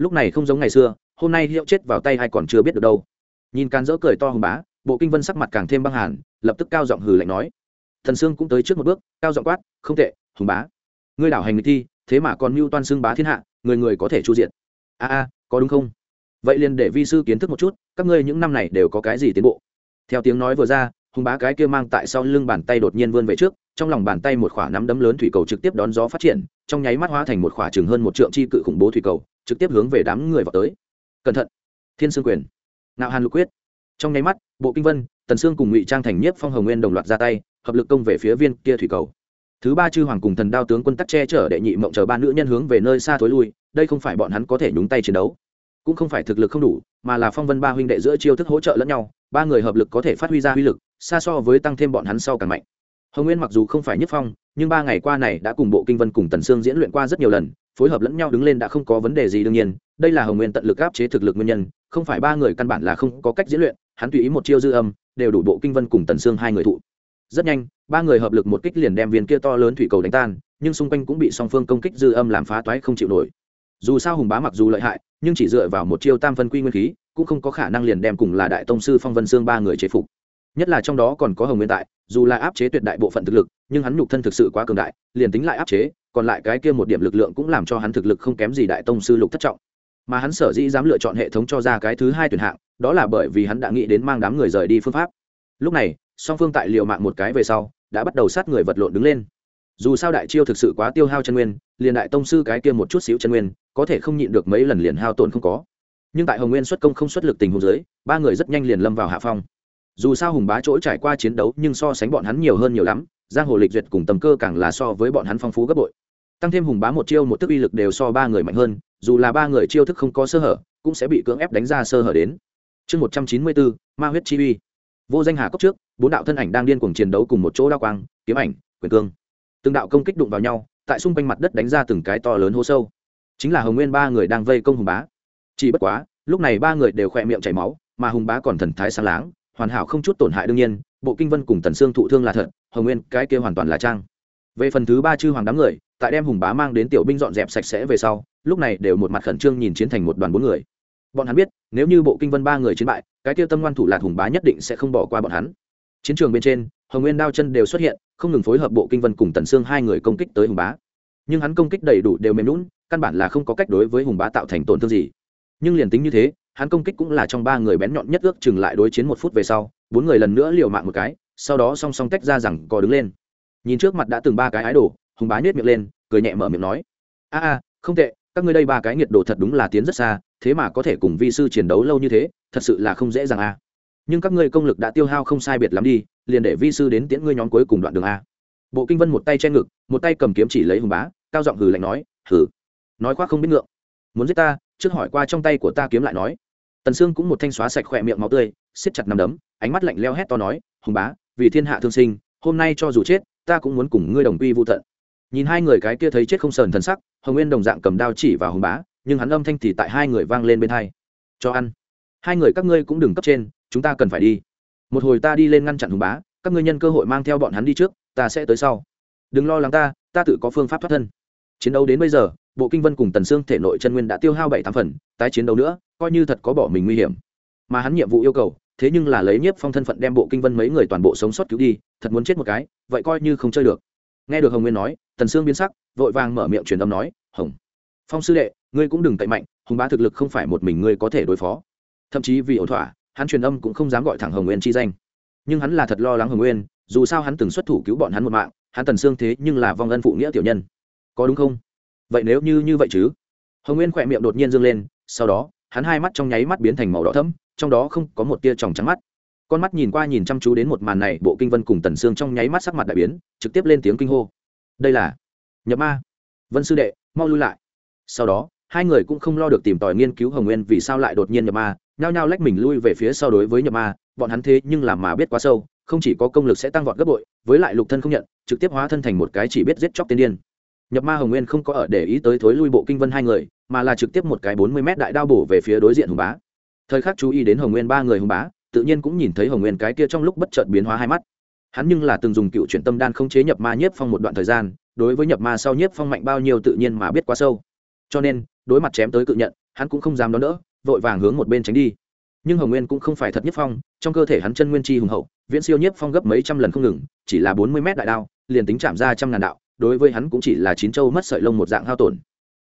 lúc này không giống ngày xưa, hôm nay hiệu chết vào tay hay còn chưa biết được đâu. Nhìn can dỡ cười to hùng bá, bộ kinh vân sắc mặt càng thêm băng hàn, lập tức cao giọng hừ lạnh nói. Thần sương cũng tới trước một bước, cao giọng quát, không tệ, hùng bá. Ngươi đảo hành người thi, thế mà còn mưu toan xương bá thiên hạ, người người có thể chu diện. A a, có đúng không? Vậy liền để vi sư kiến thức một chút, các ngươi những năm này đều có cái gì tiến bộ? Theo tiếng nói vừa ra hùng bá cái kia mang tại sau lưng bàn tay đột nhiên vươn về trước, trong lòng bàn tay một khỏa nắm đấm lớn thủy cầu trực tiếp đón gió phát triển, trong nháy mắt hóa thành một khỏa chừng hơn một trượng chi cự khủng bố thủy cầu, trực tiếp hướng về đám người vào tới. Cẩn thận! Thiên sương quyền! Nạo hàn lục quyết! Trong nháy mắt, bộ kinh vân, tần sương cùng ngụy trang thành nhiếp phong hồng nguyên đồng loạt ra tay, hợp lực công về phía viên kia thủy cầu. Thứ ba chư hoàng cùng thần đao tướng quân tắc che chở đệ nhị mộng chờ ba nữ nhân hướng về nơi xa thối lui, đây không phải bọn hắn có thể nhúng tay chiến đấu. Cũng không phải thực lực không đủ, mà là phong vân ba huynh đệ giữa chiêu thức hỗ trợ lẫn nhau, ba người hợp lực có thể phát huy ra uy lực xa so với tăng thêm bọn hắn sau càng mạnh. Hồng nguyên mặc dù không phải nhất phong, nhưng ba ngày qua này đã cùng bộ kinh vân cùng tần sương diễn luyện qua rất nhiều lần, phối hợp lẫn nhau đứng lên đã không có vấn đề gì đương nhiên, đây là hồng nguyên tận lực áp chế thực lực nguyên nhân, không phải ba người căn bản là không có cách diễn luyện, hắn tùy ý một chiêu dư âm, đều đủ bộ kinh vân cùng tần sương hai người thụ. Rất nhanh, ba người hợp lực một kích liền đem viên kia to lớn thủy cầu đánh tan, nhưng xung quanh cũng bị song phương công kích dư âm làm phá toái không chịu nổi. Dù sao hùng bá mặc dù lợi hại, nhưng chỉ dựa vào một chiêu tam phân quy nguyên khí, cũng không có khả năng liền đem cùng là đại tông sư phong vân sương ba người chế phục nhất là trong đó còn có hồng nguyên tại, dù là áp chế tuyệt đại bộ phận thực lực, nhưng hắn nhục thân thực sự quá cường đại, liền tính lại áp chế, còn lại cái kia một điểm lực lượng cũng làm cho hắn thực lực không kém gì đại tông sư lục thất trọng. Mà hắn sở dĩ dám lựa chọn hệ thống cho ra cái thứ hai tuyển hạng, đó là bởi vì hắn đã nghĩ đến mang đám người rời đi phương pháp. Lúc này, song phương tại liệu mạng một cái về sau, đã bắt đầu sát người vật lộn đứng lên. Dù sao đại chiêu thực sự quá tiêu hao chân nguyên, liền đại tông sư cái kia một chút xíu chân nguyên, có thể không nhịn được mấy lần liền hao tổn không có. Nhưng tại hồng nguyên xuất công không xuất lực tình huống dưới, ba người rất nhanh liền lâm vào hạ phong dù sao hùng bá chỗ trải qua chiến đấu nhưng so sánh bọn hắn nhiều hơn nhiều lắm, giang hồ lịch duyệt cùng tầm cơ càng là so với bọn hắn phong phú gấp bội. Tăng thêm hùng bá một chiêu một thức uy lực đều so ba người mạnh hơn, dù là ba người chiêu thức không có sơ hở, cũng sẽ bị cưỡng ép đánh ra sơ hở đến. Chương một trăm chín mươi bốn, ma huyết chi uy. Vô danh hà cốc trước, bốn đạo thân ảnh đang điên cuồng chiến đấu cùng một chỗ đa quang, kiếm ảnh, quyền cương. Từng đạo công kích đụng vào nhau, tại xung quanh mặt đất đánh ra từng cái to lớn hố sâu. Chính là hồng nguyên ba người đang vây công hùng bá. Chỉ bất quá, lúc này ba người đều khỏe miệng chảy máu, mà hùng bá còn thần thái sáng láng hoàn hảo không chút tổn hại đương nhiên, bộ kinh vân cùng tần sương thụ thương là thật, hồng nguyên cái kia hoàn toàn là trang. Về phần thứ ba chư hoàng đám người, tại đem hùng bá mang đến tiểu binh dọn dẹp sạch sẽ về sau, lúc này đều một mặt khẩn trương nhìn chiến thành một đoàn bốn người. Bọn hắn biết, nếu như bộ kinh vân ba người chiến bại, cái kia tâm ngoan thủ lạc hùng bá nhất định sẽ không bỏ qua bọn hắn. Chiến trường bên trên, hồng nguyên đao chân đều xuất hiện, không ngừng phối hợp bộ kinh vân cùng tần sương hai người công kích tới hùng bá. Nhưng hắn công kích đầy đủ đều mềm lún căn bản là không có cách đối với hùng bá tạo thành tổn thương gì. Nhưng liền tính như thế hắn công kích cũng là trong ba người bén nhọn nhất ước chừng lại đối chiến một phút về sau, bốn người lần nữa liều mạng một cái, sau đó song song tách ra rằng cò đứng lên. Nhìn trước mặt đã từng ba cái ái đồ, hùng bá nhét miệng lên, cười nhẹ mở miệng nói, a a, không tệ, các ngươi đây ba cái nhiệt độ thật đúng là tiến rất xa, thế mà có thể cùng vi sư chiến đấu lâu như thế, thật sự là không dễ dàng a. Nhưng các ngươi công lực đã tiêu hao không sai biệt lắm đi, liền để vi sư đến tiễn ngươi nhóm cuối cùng đoạn đường a. Bộ kinh vân một tay che ngực, một tay cầm kiếm chỉ lấy hùng bá, cao giọng hừ lạnh nói, hừ. Nói khoác không biết ngượng. Muốn giết ta, trước hỏi qua trong tay của ta kiếm lại nói tần sương cũng một thanh xóa sạch khỏe miệng máu tươi, siết chặt nằm đấm, ánh mắt lạnh leo hét to nói, hùng bá, vì thiên hạ thương sinh, hôm nay cho dù chết, ta cũng muốn cùng ngươi đồng quy vô tận. Nhìn hai người cái kia thấy chết không sờn thần sắc, hồng nguyên đồng dạng cầm đao chỉ vào hùng bá, nhưng hắn âm thanh thì tại hai người vang lên bên hai. Cho ăn. Hai người các ngươi cũng đừng cấp trên, chúng ta cần phải đi. Một hồi ta đi lên ngăn chặn hùng bá, các ngươi nhân cơ hội mang theo bọn hắn đi trước, ta sẽ tới sau. Đừng lo lắng ta ta tự có phương pháp thoát thân. Chiến đấu đến bây giờ, bộ kinh vân cùng tần sương thể nội chân nguyên đã tiêu hao bảy tám phần, tái chiến đấu nữa coi như thật có bỏ mình nguy hiểm. Mà hắn nhiệm vụ yêu cầu, thế nhưng là lấy nhiếp phong thân phận đem bộ kinh vân mấy người toàn bộ sống sót cứu đi, thật muốn chết một cái, vậy coi như không chơi được. Nghe được hồng nguyên nói, tần sương biến sắc, vội vàng mở miệng truyền âm nói, hồng, phong sư đệ, ngươi cũng đừng tệ mạnh, hùng bá thực lực không phải một mình ngươi có thể đối phó. Thậm chí vì ổn thỏa, hắn truyền âm cũng không dám gọi thẳng hồng nguyên chi danh. Nhưng hắn là thật lo lắng hồng nguyên, dù sao hắn từng xuất thủ cứu bọn hắn một mạng, hắn tần xương thế nhưng là vong ân phụ nghĩa tiểu nhân. Có đúng không? Vậy nếu như như vậy chứ? Hồng nguyên khỏe miệng đột nhiên dương lên, sau đó hắn hai mắt trong nháy mắt biến thành màu đỏ thẫm, trong đó không có một tia tròng trắng mắt. Con mắt nhìn qua nhìn chăm chú đến một màn này, bộ kinh vân cùng tần sương trong nháy mắt sắc mặt đại biến, trực tiếp lên tiếng kinh hô. Đây là nhập ma. Vân sư đệ, mau lui lại. Sau đó, hai người cũng không lo được tìm tòi nghiên cứu hồng nguyên vì sao lại đột nhiên nhập ma, nhao nhao lách mình lui về phía sau đối với nhập ma, bọn hắn thế nhưng làm mà biết quá sâu, không chỉ có công lực sẽ tăng vọt gấp bội, với lại lục thân không nhận, trực tiếp hóa thân thành một cái chỉ biết giết chóc tiên điên. Nhập ma hồng nguyên không có ở để ý tới thối lui bộ kinh vân hai người mà là trực tiếp một cái bốn mươi mét đại đao bổ về phía đối diện hùng bá. Thời khắc chú ý đến hồng nguyên ba người hùng bá, tự nhiên cũng nhìn thấy hồng nguyên cái kia trong lúc bất chợt biến hóa hai mắt. Hắn nhưng là từng dùng cựu chuyển tâm đan không chế nhập ma nhiếp phong một đoạn thời gian, đối với nhập ma sau nhiếp phong mạnh bao nhiêu tự nhiên mà biết quá sâu. Cho nên, đối mặt chém tới cự nhận, hắn cũng không dám đón đỡ, vội vàng hướng một bên tránh đi. Nhưng hồng nguyên cũng không phải thật nhiếp phong, trong cơ thể hắn chân nguyên chi hùng hậu, viễn siêu nhiếp phong gấp mấy trăm lần không ngừng, chỉ là bốn mươi mét đại đao, liền tính chạm ra trăm ngàn đạo, đối với hắn cũng chỉ là chín châu mất sợi lông một dạng hao tổn.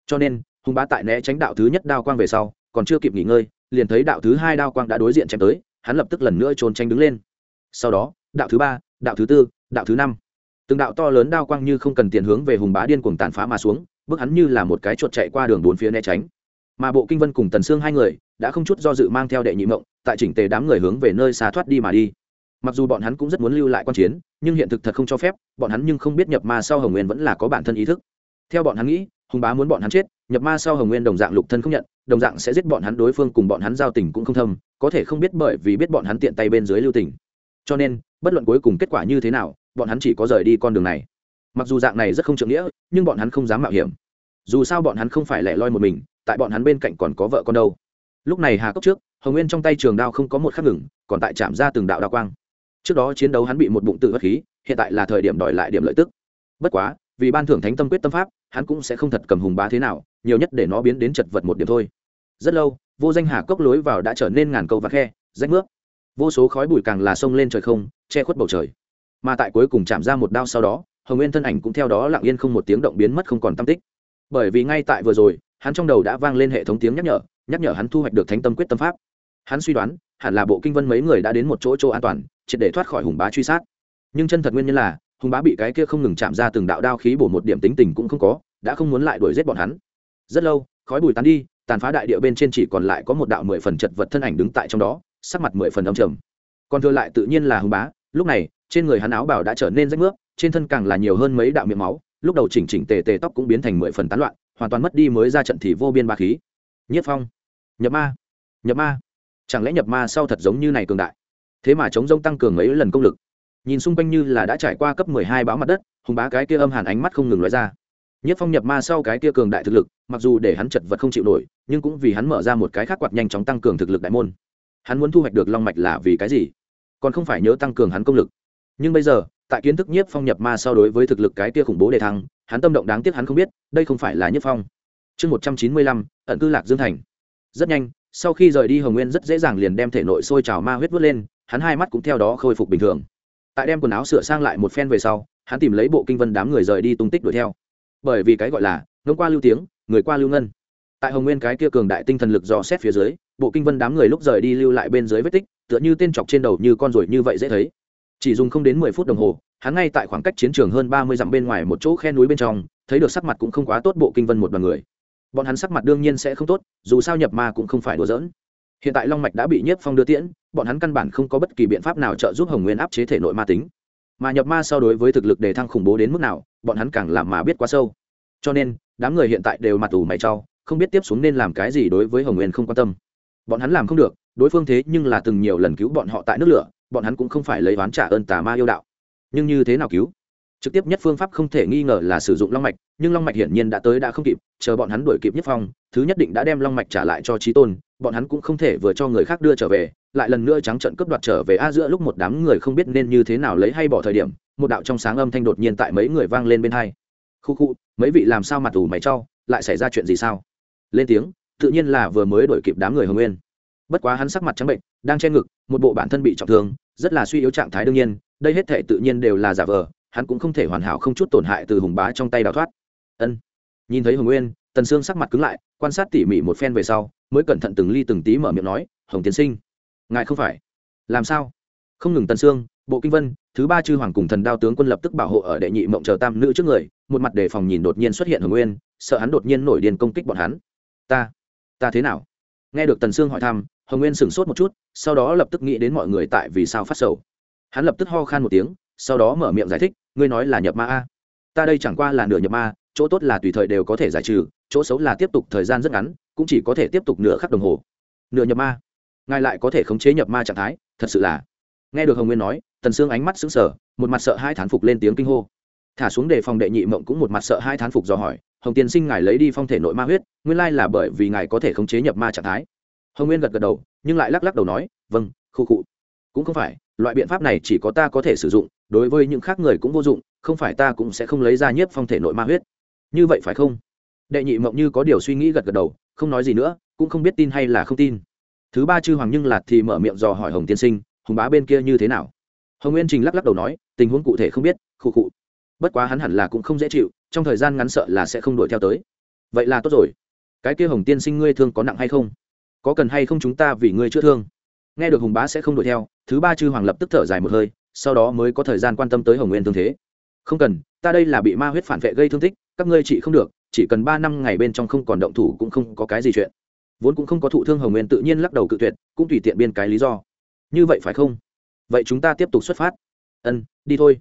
Cho nên hùng bá tại né tránh đạo thứ nhất đao quang về sau, còn chưa kịp nghỉ ngơi, liền thấy đạo thứ hai đao quang đã đối diện chém tới, hắn lập tức lần nữa trốn tránh đứng lên. Sau đó, đạo thứ ba, đạo thứ tư, đạo thứ năm. Từng đạo to lớn đao quang như không cần tiền hướng về hùng bá điên cuồng tàn phá mà xuống bước hắn như là một cái chuột chạy qua đường bốn phía né tránh. Mà bộ kinh vân cùng tần sương hai người đã không chút do dự mang theo đệ nhị mộng, tại chỉnh tề đám người hướng về nơi xa thoát đi mà đi. Mặc dù bọn hắn cũng rất muốn lưu lại quan chiến, nhưng hiện thực thật không cho phép, bọn hắn nhưng không biết nhập ma sau hồng nguyên vẫn là có bản thân ý thức. Theo bọn hắn nghĩ hùng bá muốn bọn hắn chết, nhập ma sau hồng nguyên đồng dạng lục thân không nhận, đồng dạng sẽ giết bọn hắn, đối phương cùng bọn hắn giao tình cũng không thâm, có thể không biết bởi vì biết bọn hắn tiện tay bên dưới lưu tình. Cho nên, bất luận cuối cùng kết quả như thế nào, bọn hắn chỉ có rời đi con đường này. Mặc dù dạng này rất không trượng nghĩa, nhưng bọn hắn không dám mạo hiểm. Dù sao bọn hắn không phải lẻ loi một mình, tại bọn hắn bên cạnh còn có vợ con đâu. Lúc này hà cốc trước, hồng nguyên trong tay trường đao không có một khắc ngừng, còn tại chạm ra từng đạo đao quang. Trước đó chiến đấu hắn bị một bụng tự bất khí, hiện tại là thời điểm đòi lại điểm lợi tức. Bất quá vì ban thưởng thánh tâm quyết tâm pháp, hắn cũng sẽ không thật cầm hùng bá thế nào, nhiều nhất để nó biến đến chật vật một điểm thôi. Rất lâu, vô danh hà cốc lối vào đã trở nên ngàn câu và khe, rách nước. Vô số khói bụi càng là sông lên trời không, che khuất bầu trời. Mà tại cuối cùng chạm ra một đao sau đó, hồng nguyên thân ảnh cũng theo đó lặng yên không một tiếng động biến mất không còn tâm tích. Bởi vì ngay tại vừa rồi, hắn trong đầu đã vang lên hệ thống tiếng nhắc nhở nhắc nhở hắn thu hoạch được thánh tâm quyết tâm pháp. Hắn suy đoán, hẳn là bộ kinh vân mấy người đã đến một chỗ chỗ an toàn, triệt để thoát khỏi hùng bá truy sát. Nhưng chân thật nguyên nhân là hùng bá bị cái kia không ngừng chạm ra từng đạo đao khí bổ một điểm tính tình cũng không có, đã không muốn lại đuổi giết bọn hắn. Rất lâu, khói bùi tán đi, tàn phá đại địa bên trên chỉ còn lại có một đạo mười phần chật vật thân ảnh đứng tại trong đó, sắc mặt mười phần âm trầm. Còn thừa lại tự nhiên là hùng bá, lúc này, trên người hắn áo bảo đã trở nên rách nước trên thân càng là nhiều hơn mấy đạo miệng máu, lúc đầu chỉnh chỉnh tề tề tóc cũng biến thành mười phần tán loạn, hoàn toàn mất đi mới ra trận thì vô biên ba khí. Nhất phong, nhập ma nhập ma. Chẳng lẽ nhập ma sau thật giống như này cường đại? Thế mà chống rông tăng cường mấy lần công lực nhìn xung quanh như là đã trải qua cấp mười hai báo mặt đất, hùng bá cái kia âm hàn ánh mắt không ngừng nói ra. Nhất phong nhập ma sau cái kia cường đại thực lực, mặc dù để hắn chật vật không chịu nổi, nhưng cũng vì hắn mở ra một cái khác quạt nhanh chóng tăng cường thực lực đại môn. Hắn muốn thu hoạch được long mạch là vì cái gì? Còn không phải nhớ tăng cường hắn công lực. Nhưng bây giờ, tại kiến thức nhiếp phong nhập ma so đối với thực lực cái kia khủng bố đề thăng, hắn tâm động đáng tiếc hắn không biết, đây không phải là nhiếp phong. Chương một trăm chín mươi lăm, ẩn cư lạc dương thành. Rất nhanh, sau khi rời đi hồng nguyên rất dễ dàng liền đem thể nội sôi trào ma huyết vớt lên, hắn hai mắt cũng theo đó khôi phục bình thường tại đem quần áo sửa sang lại một phen về sau, hắn tìm lấy bộ kinh vân đám người rời đi tung tích đuổi theo. Bởi vì cái gọi là, ngông qua lưu tiếng, người qua lưu ngân. Tại hồng nguyên cái kia cường đại tinh thần lực dò xét phía dưới, bộ kinh vân đám người lúc rời đi lưu lại bên dưới vết tích, tựa như tên chọc trên đầu như con ruồi như vậy dễ thấy. Chỉ dùng không đến mười phút đồng hồ, hắn ngay tại khoảng cách chiến trường hơn ba mươi dặm bên ngoài một chỗ khe núi bên trong, thấy được sắc mặt cũng không quá tốt bộ kinh vân một đoàn người. Bọn hắn sắc mặt đương nhiên sẽ không tốt, dù sao nhập ma cũng không phải đùa giỡn. Hiện tại long mạch đã bị nhiếp phong đưa tiễn bọn hắn căn bản không có bất kỳ biện pháp nào trợ giúp hồng nguyên áp chế thể nội ma tính. Mà nhập ma so đối với thực lực đề thăng khủng bố đến mức nào, bọn hắn càng làm mà biết quá sâu. Cho nên, đám người hiện tại đều mặt ủ mày trau không biết tiếp xuống nên làm cái gì đối với hồng nguyên không quan tâm. Bọn hắn làm không được, đối phương thế nhưng là từng nhiều lần cứu bọn họ tại nước lửa, bọn hắn cũng không phải lấy oán trả ơn tà ma yêu đạo. Nhưng như thế nào cứu? Trực tiếp nhất phương pháp không thể nghi ngờ là sử dụng long mạch, nhưng long mạch hiển nhiên đã tới đã không kịp, chờ bọn hắn đuổi kịp nhất phong, thứ nhất định đã đem long mạch trả lại cho trí tôn, bọn hắn cũng không thể vừa cho người khác đưa trở về lại lần nữa trắng trận cướp đoạt trở về a giữa lúc một đám người không biết nên như thế nào lấy hay bỏ thời điểm, một đạo trong sáng âm thanh đột nhiên tại mấy người vang lên bên hai. Khu khu, mấy vị làm sao mặt ủ mày cho lại xảy ra chuyện gì sao? Lên tiếng, tự nhiên là vừa mới đuổi kịp đám người hồng nguyên. Bất quá hắn sắc mặt trắng bệnh, đang che ngực, một bộ bản thân bị trọng thương, rất là suy yếu trạng thái đương nhiên, đây hết thể tự nhiên đều là giả vờ, hắn cũng không thể hoàn hảo không chút tổn hại từ hùng bá trong tay đào thoát. Ân. Nhìn thấy hồng nguyên, tần sương sắc mặt cứng lại, quan sát tỉ mỉ một phen về sau, mới cẩn thận từng ly từng tí mở miệng nói, hồng tiến sinh ngài không phải. Làm sao? Không ngừng tần sương, bộ kinh vân, thứ ba chư hoàng cùng thần đao tướng quân lập tức bảo hộ ở đệ nhị mộng chờ tam nữ trước người, một mặt đề phòng nhìn đột nhiên xuất hiện hồng nguyên, sợ hắn đột nhiên nổi điên công kích bọn hắn. Ta ta thế nào? Nghe được tần sương hỏi thăm, hồng nguyên sửng sốt một chút, sau đó lập tức nghĩ đến mọi người tại vì sao phát sầu. Hắn lập tức ho khan một tiếng, sau đó mở miệng giải thích, ngươi nói là nhập ma a. Ta đây chẳng qua là nửa nhập ma, chỗ tốt là tùy thời đều có thể giải trừ, chỗ xấu là tiếp tục thời gian rất ngắn, cũng chỉ có thể tiếp tục nửa khắc đồng hồ. Nửa nhập ma? Ngài lại có thể khống chế nhập ma trạng thái, thật sự là. Nghe được hồng nguyên nói, tần sương ánh mắt sững sờ, một mặt sợ hai thán phục lên tiếng kinh hô. Thả xuống đề phòng đệ nhị mộng cũng một mặt sợ hai thán phục do hỏi, hồng tiên sinh ngài lấy đi phong thể nội ma huyết, nguyên lai là bởi vì ngài có thể khống chế nhập ma trạng thái. Hồng nguyên gật gật đầu, nhưng lại lắc lắc đầu nói vâng khu cụ cũng không phải, loại biện pháp này chỉ có ta có thể sử dụng, đối với những khác người cũng vô dụng, không phải ta cũng sẽ không lấy ra nhiếp phong thể nội ma huyết. Như vậy phải không? Đệ nhị mộng như có điều suy nghĩ gật gật đầu, không nói gì nữa, cũng không biết tin hay là không tin thứ ba chư hoàng nhưng lạt thì mở miệng dò hỏi hồng tiên sinh, hùng bá bên kia như thế nào? Hồng nguyên trình lắc lắc đầu nói, tình huống cụ thể không biết, khụ khụ. Bất quá hắn hẳn là cũng không dễ chịu, trong thời gian ngắn sợ là sẽ không đuổi theo tới. Vậy là tốt rồi. Cái kia hồng tiên sinh ngươi thương có nặng hay không? Có cần hay không chúng ta vì ngươi chữa thương? Nghe được hùng bá sẽ không đuổi theo, thứ ba chư hoàng lập tức thở dài một hơi, sau đó mới có thời gian quan tâm tới hồng nguyên thương thế. Không cần, ta đây là bị ma huyết phản vệ gây thương tích, các ngươi trị không được, chỉ cần ba năm ngày bên trong không còn động thủ cũng không có cái gì chuyện vốn cũng không có thụ thương hồng nguyên tự nhiên lắc đầu cự tuyệt, cũng tùy tiện biên cái lý do. Như vậy phải không? Vậy chúng ta tiếp tục xuất phát. Ân, đi thôi.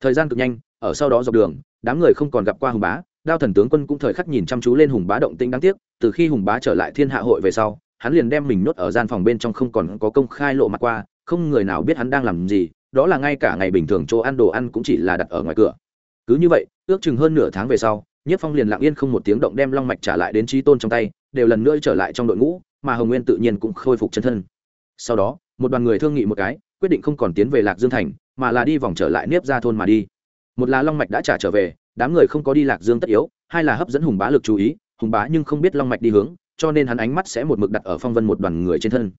Thời gian cực nhanh, ở sau đó dọc đường, đám người không còn gặp qua hùng bá, đao thần tướng quân cũng thời khắc nhìn chăm chú lên hùng bá động tĩnh đáng tiếc, từ khi hùng bá trở lại thiên hạ hội về sau, hắn liền đem mình nhốt ở gian phòng bên trong không còn có công khai lộ mặt qua, không người nào biết hắn đang làm gì, đó là ngay cả ngày bình thường chỗ ăn đồ ăn cũng chỉ là đặt ở ngoài cửa. Cứ như vậy, ước chừng hơn nửa tháng về sau nhất phong liền lặng yên không một tiếng động đem long mạch trả lại đến trí tôn trong tay, đều lần nữa trở lại trong đội ngũ, mà hồng nguyên tự nhiên cũng khôi phục chân thân. Sau đó, một đoàn người thương nghị một cái, quyết định không còn tiến về lạc dương thành, mà là đi vòng trở lại nếp ra thôn mà đi. Một là long mạch đã trả trở về, đám người không có đi lạc dương tất yếu, hai là hấp dẫn hùng bá lực chú ý, hùng bá nhưng không biết long mạch đi hướng, cho nên hắn ánh mắt sẽ một mực đặt ở phong vân một đoàn người trên thân.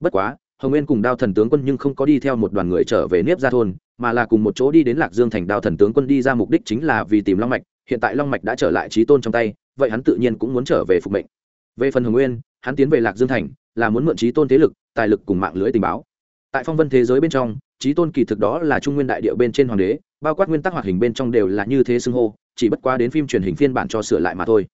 Bất quá, hồng nguyên cùng đao thần tướng quân nhưng không có đi theo một đoàn người trở về nếp ra thôn, mà là cùng một chỗ đi đến lạc dương thành đao thần tướng quân đi ra mục đích chính là vì tìm long mạch hiện tại long mạch đã trở lại trí tôn trong tay, vậy hắn tự nhiên cũng muốn trở về phục mệnh. Về phần hồng nguyên, hắn tiến về lạc dương thành, là muốn mượn trí tôn thế lực, tài lực cùng mạng lưới tình báo. Tại phong vân thế giới bên trong, trí tôn kỳ thực đó là trung nguyên đại điệu bên trên hoàng đế, bao quát nguyên tắc hoạt hình bên trong đều là như thế xưng hô, chỉ bất quá đến phim truyền hình phiên bản cho sửa lại mà thôi.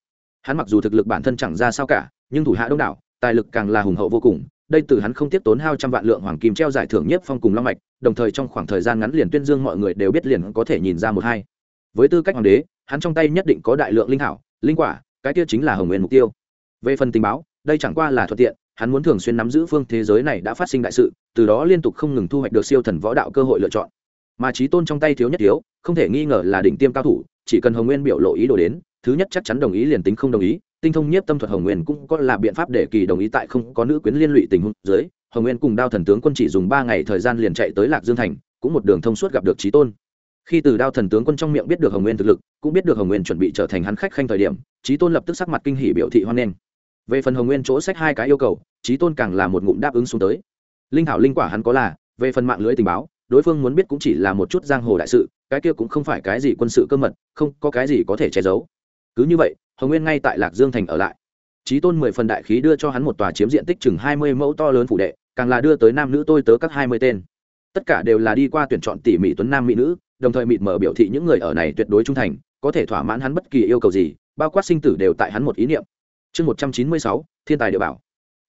Hắn mặc dù thực lực bản thân chẳng ra sao cả, nhưng thủ hạ đông đảo, tài lực càng là hùng hậu vô cùng, đây từ hắn không tiếp tốn hao trăm vạn lượng hoàng kim treo giải thưởng nhất phong cùng long mạch, đồng thời trong khoảng thời gian ngắn liền tuyên dương mọi người đều biết liền có thể nhìn ra một hai. Với tư cách hoàng đế hắn trong tay nhất định có đại lượng linh hảo, linh quả, cái kia chính là hồng nguyên mục tiêu. Về phần tình báo, đây chẳng qua là thuận tiện, hắn muốn thường xuyên nắm giữ phương thế giới này đã phát sinh đại sự, từ đó liên tục không ngừng thu hoạch được siêu thần võ đạo cơ hội lựa chọn. Mà trí tôn trong tay thiếu nhất thiếu, không thể nghi ngờ là đỉnh tiêm cao thủ, chỉ cần hồng nguyên biểu lộ ý đồ đến, thứ nhất chắc chắn đồng ý liền tính không đồng ý, tinh thông nhiếp tâm thuật hồng nguyên cũng có là biện pháp để kỳ đồng ý tại không có nữ quyến liên lụy tình huống dưới, hồng nguyên cùng đao thần tướng quân chỉ dùng ba ngày thời gian liền chạy tới lạc dương thành, cũng một đường thông suốt gặp được trí tôn khi từ đao thần tướng quân trong miệng biết được hồng nguyên thực lực, cũng biết được hồng nguyên chuẩn bị trở thành hắn khách khanh thời điểm trí tôn lập tức sắc mặt kinh hỉ biểu thị hoan nghênh. Về phần hồng nguyên chỗ sách hai cái yêu cầu trí tôn càng là một ngụm đáp ứng xuống tới. Linh thảo linh quả hắn có là, về phần mạng lưới tình báo, đối phương muốn biết cũng chỉ là một chút giang hồ đại sự, cái kia cũng không phải cái gì quân sự cơ mật, không có cái gì có thể che giấu. Cứ như vậy, hồng nguyên ngay tại lạc dương thành ở lại. Trí tôn mười phần đại khí đưa cho hắn một tòa chiếm diện tích chừng hai mươi mẫu to lớn phủ đệ, càng là đưa tới nam nữ tôi tớ các hai mươi tên tất cả đều là đi qua tuyển chọn tỉ mỉ tuấn nam mỹ nữ, đồng thời mịt mở biểu thị những người ở này tuyệt đối trung thành, có thể thỏa mãn hắn bất kỳ yêu cầu gì, bao quát sinh tử đều tại hắn một ý niệm. Chương một trăm chín mươi sáu, thiên tài địa bảo.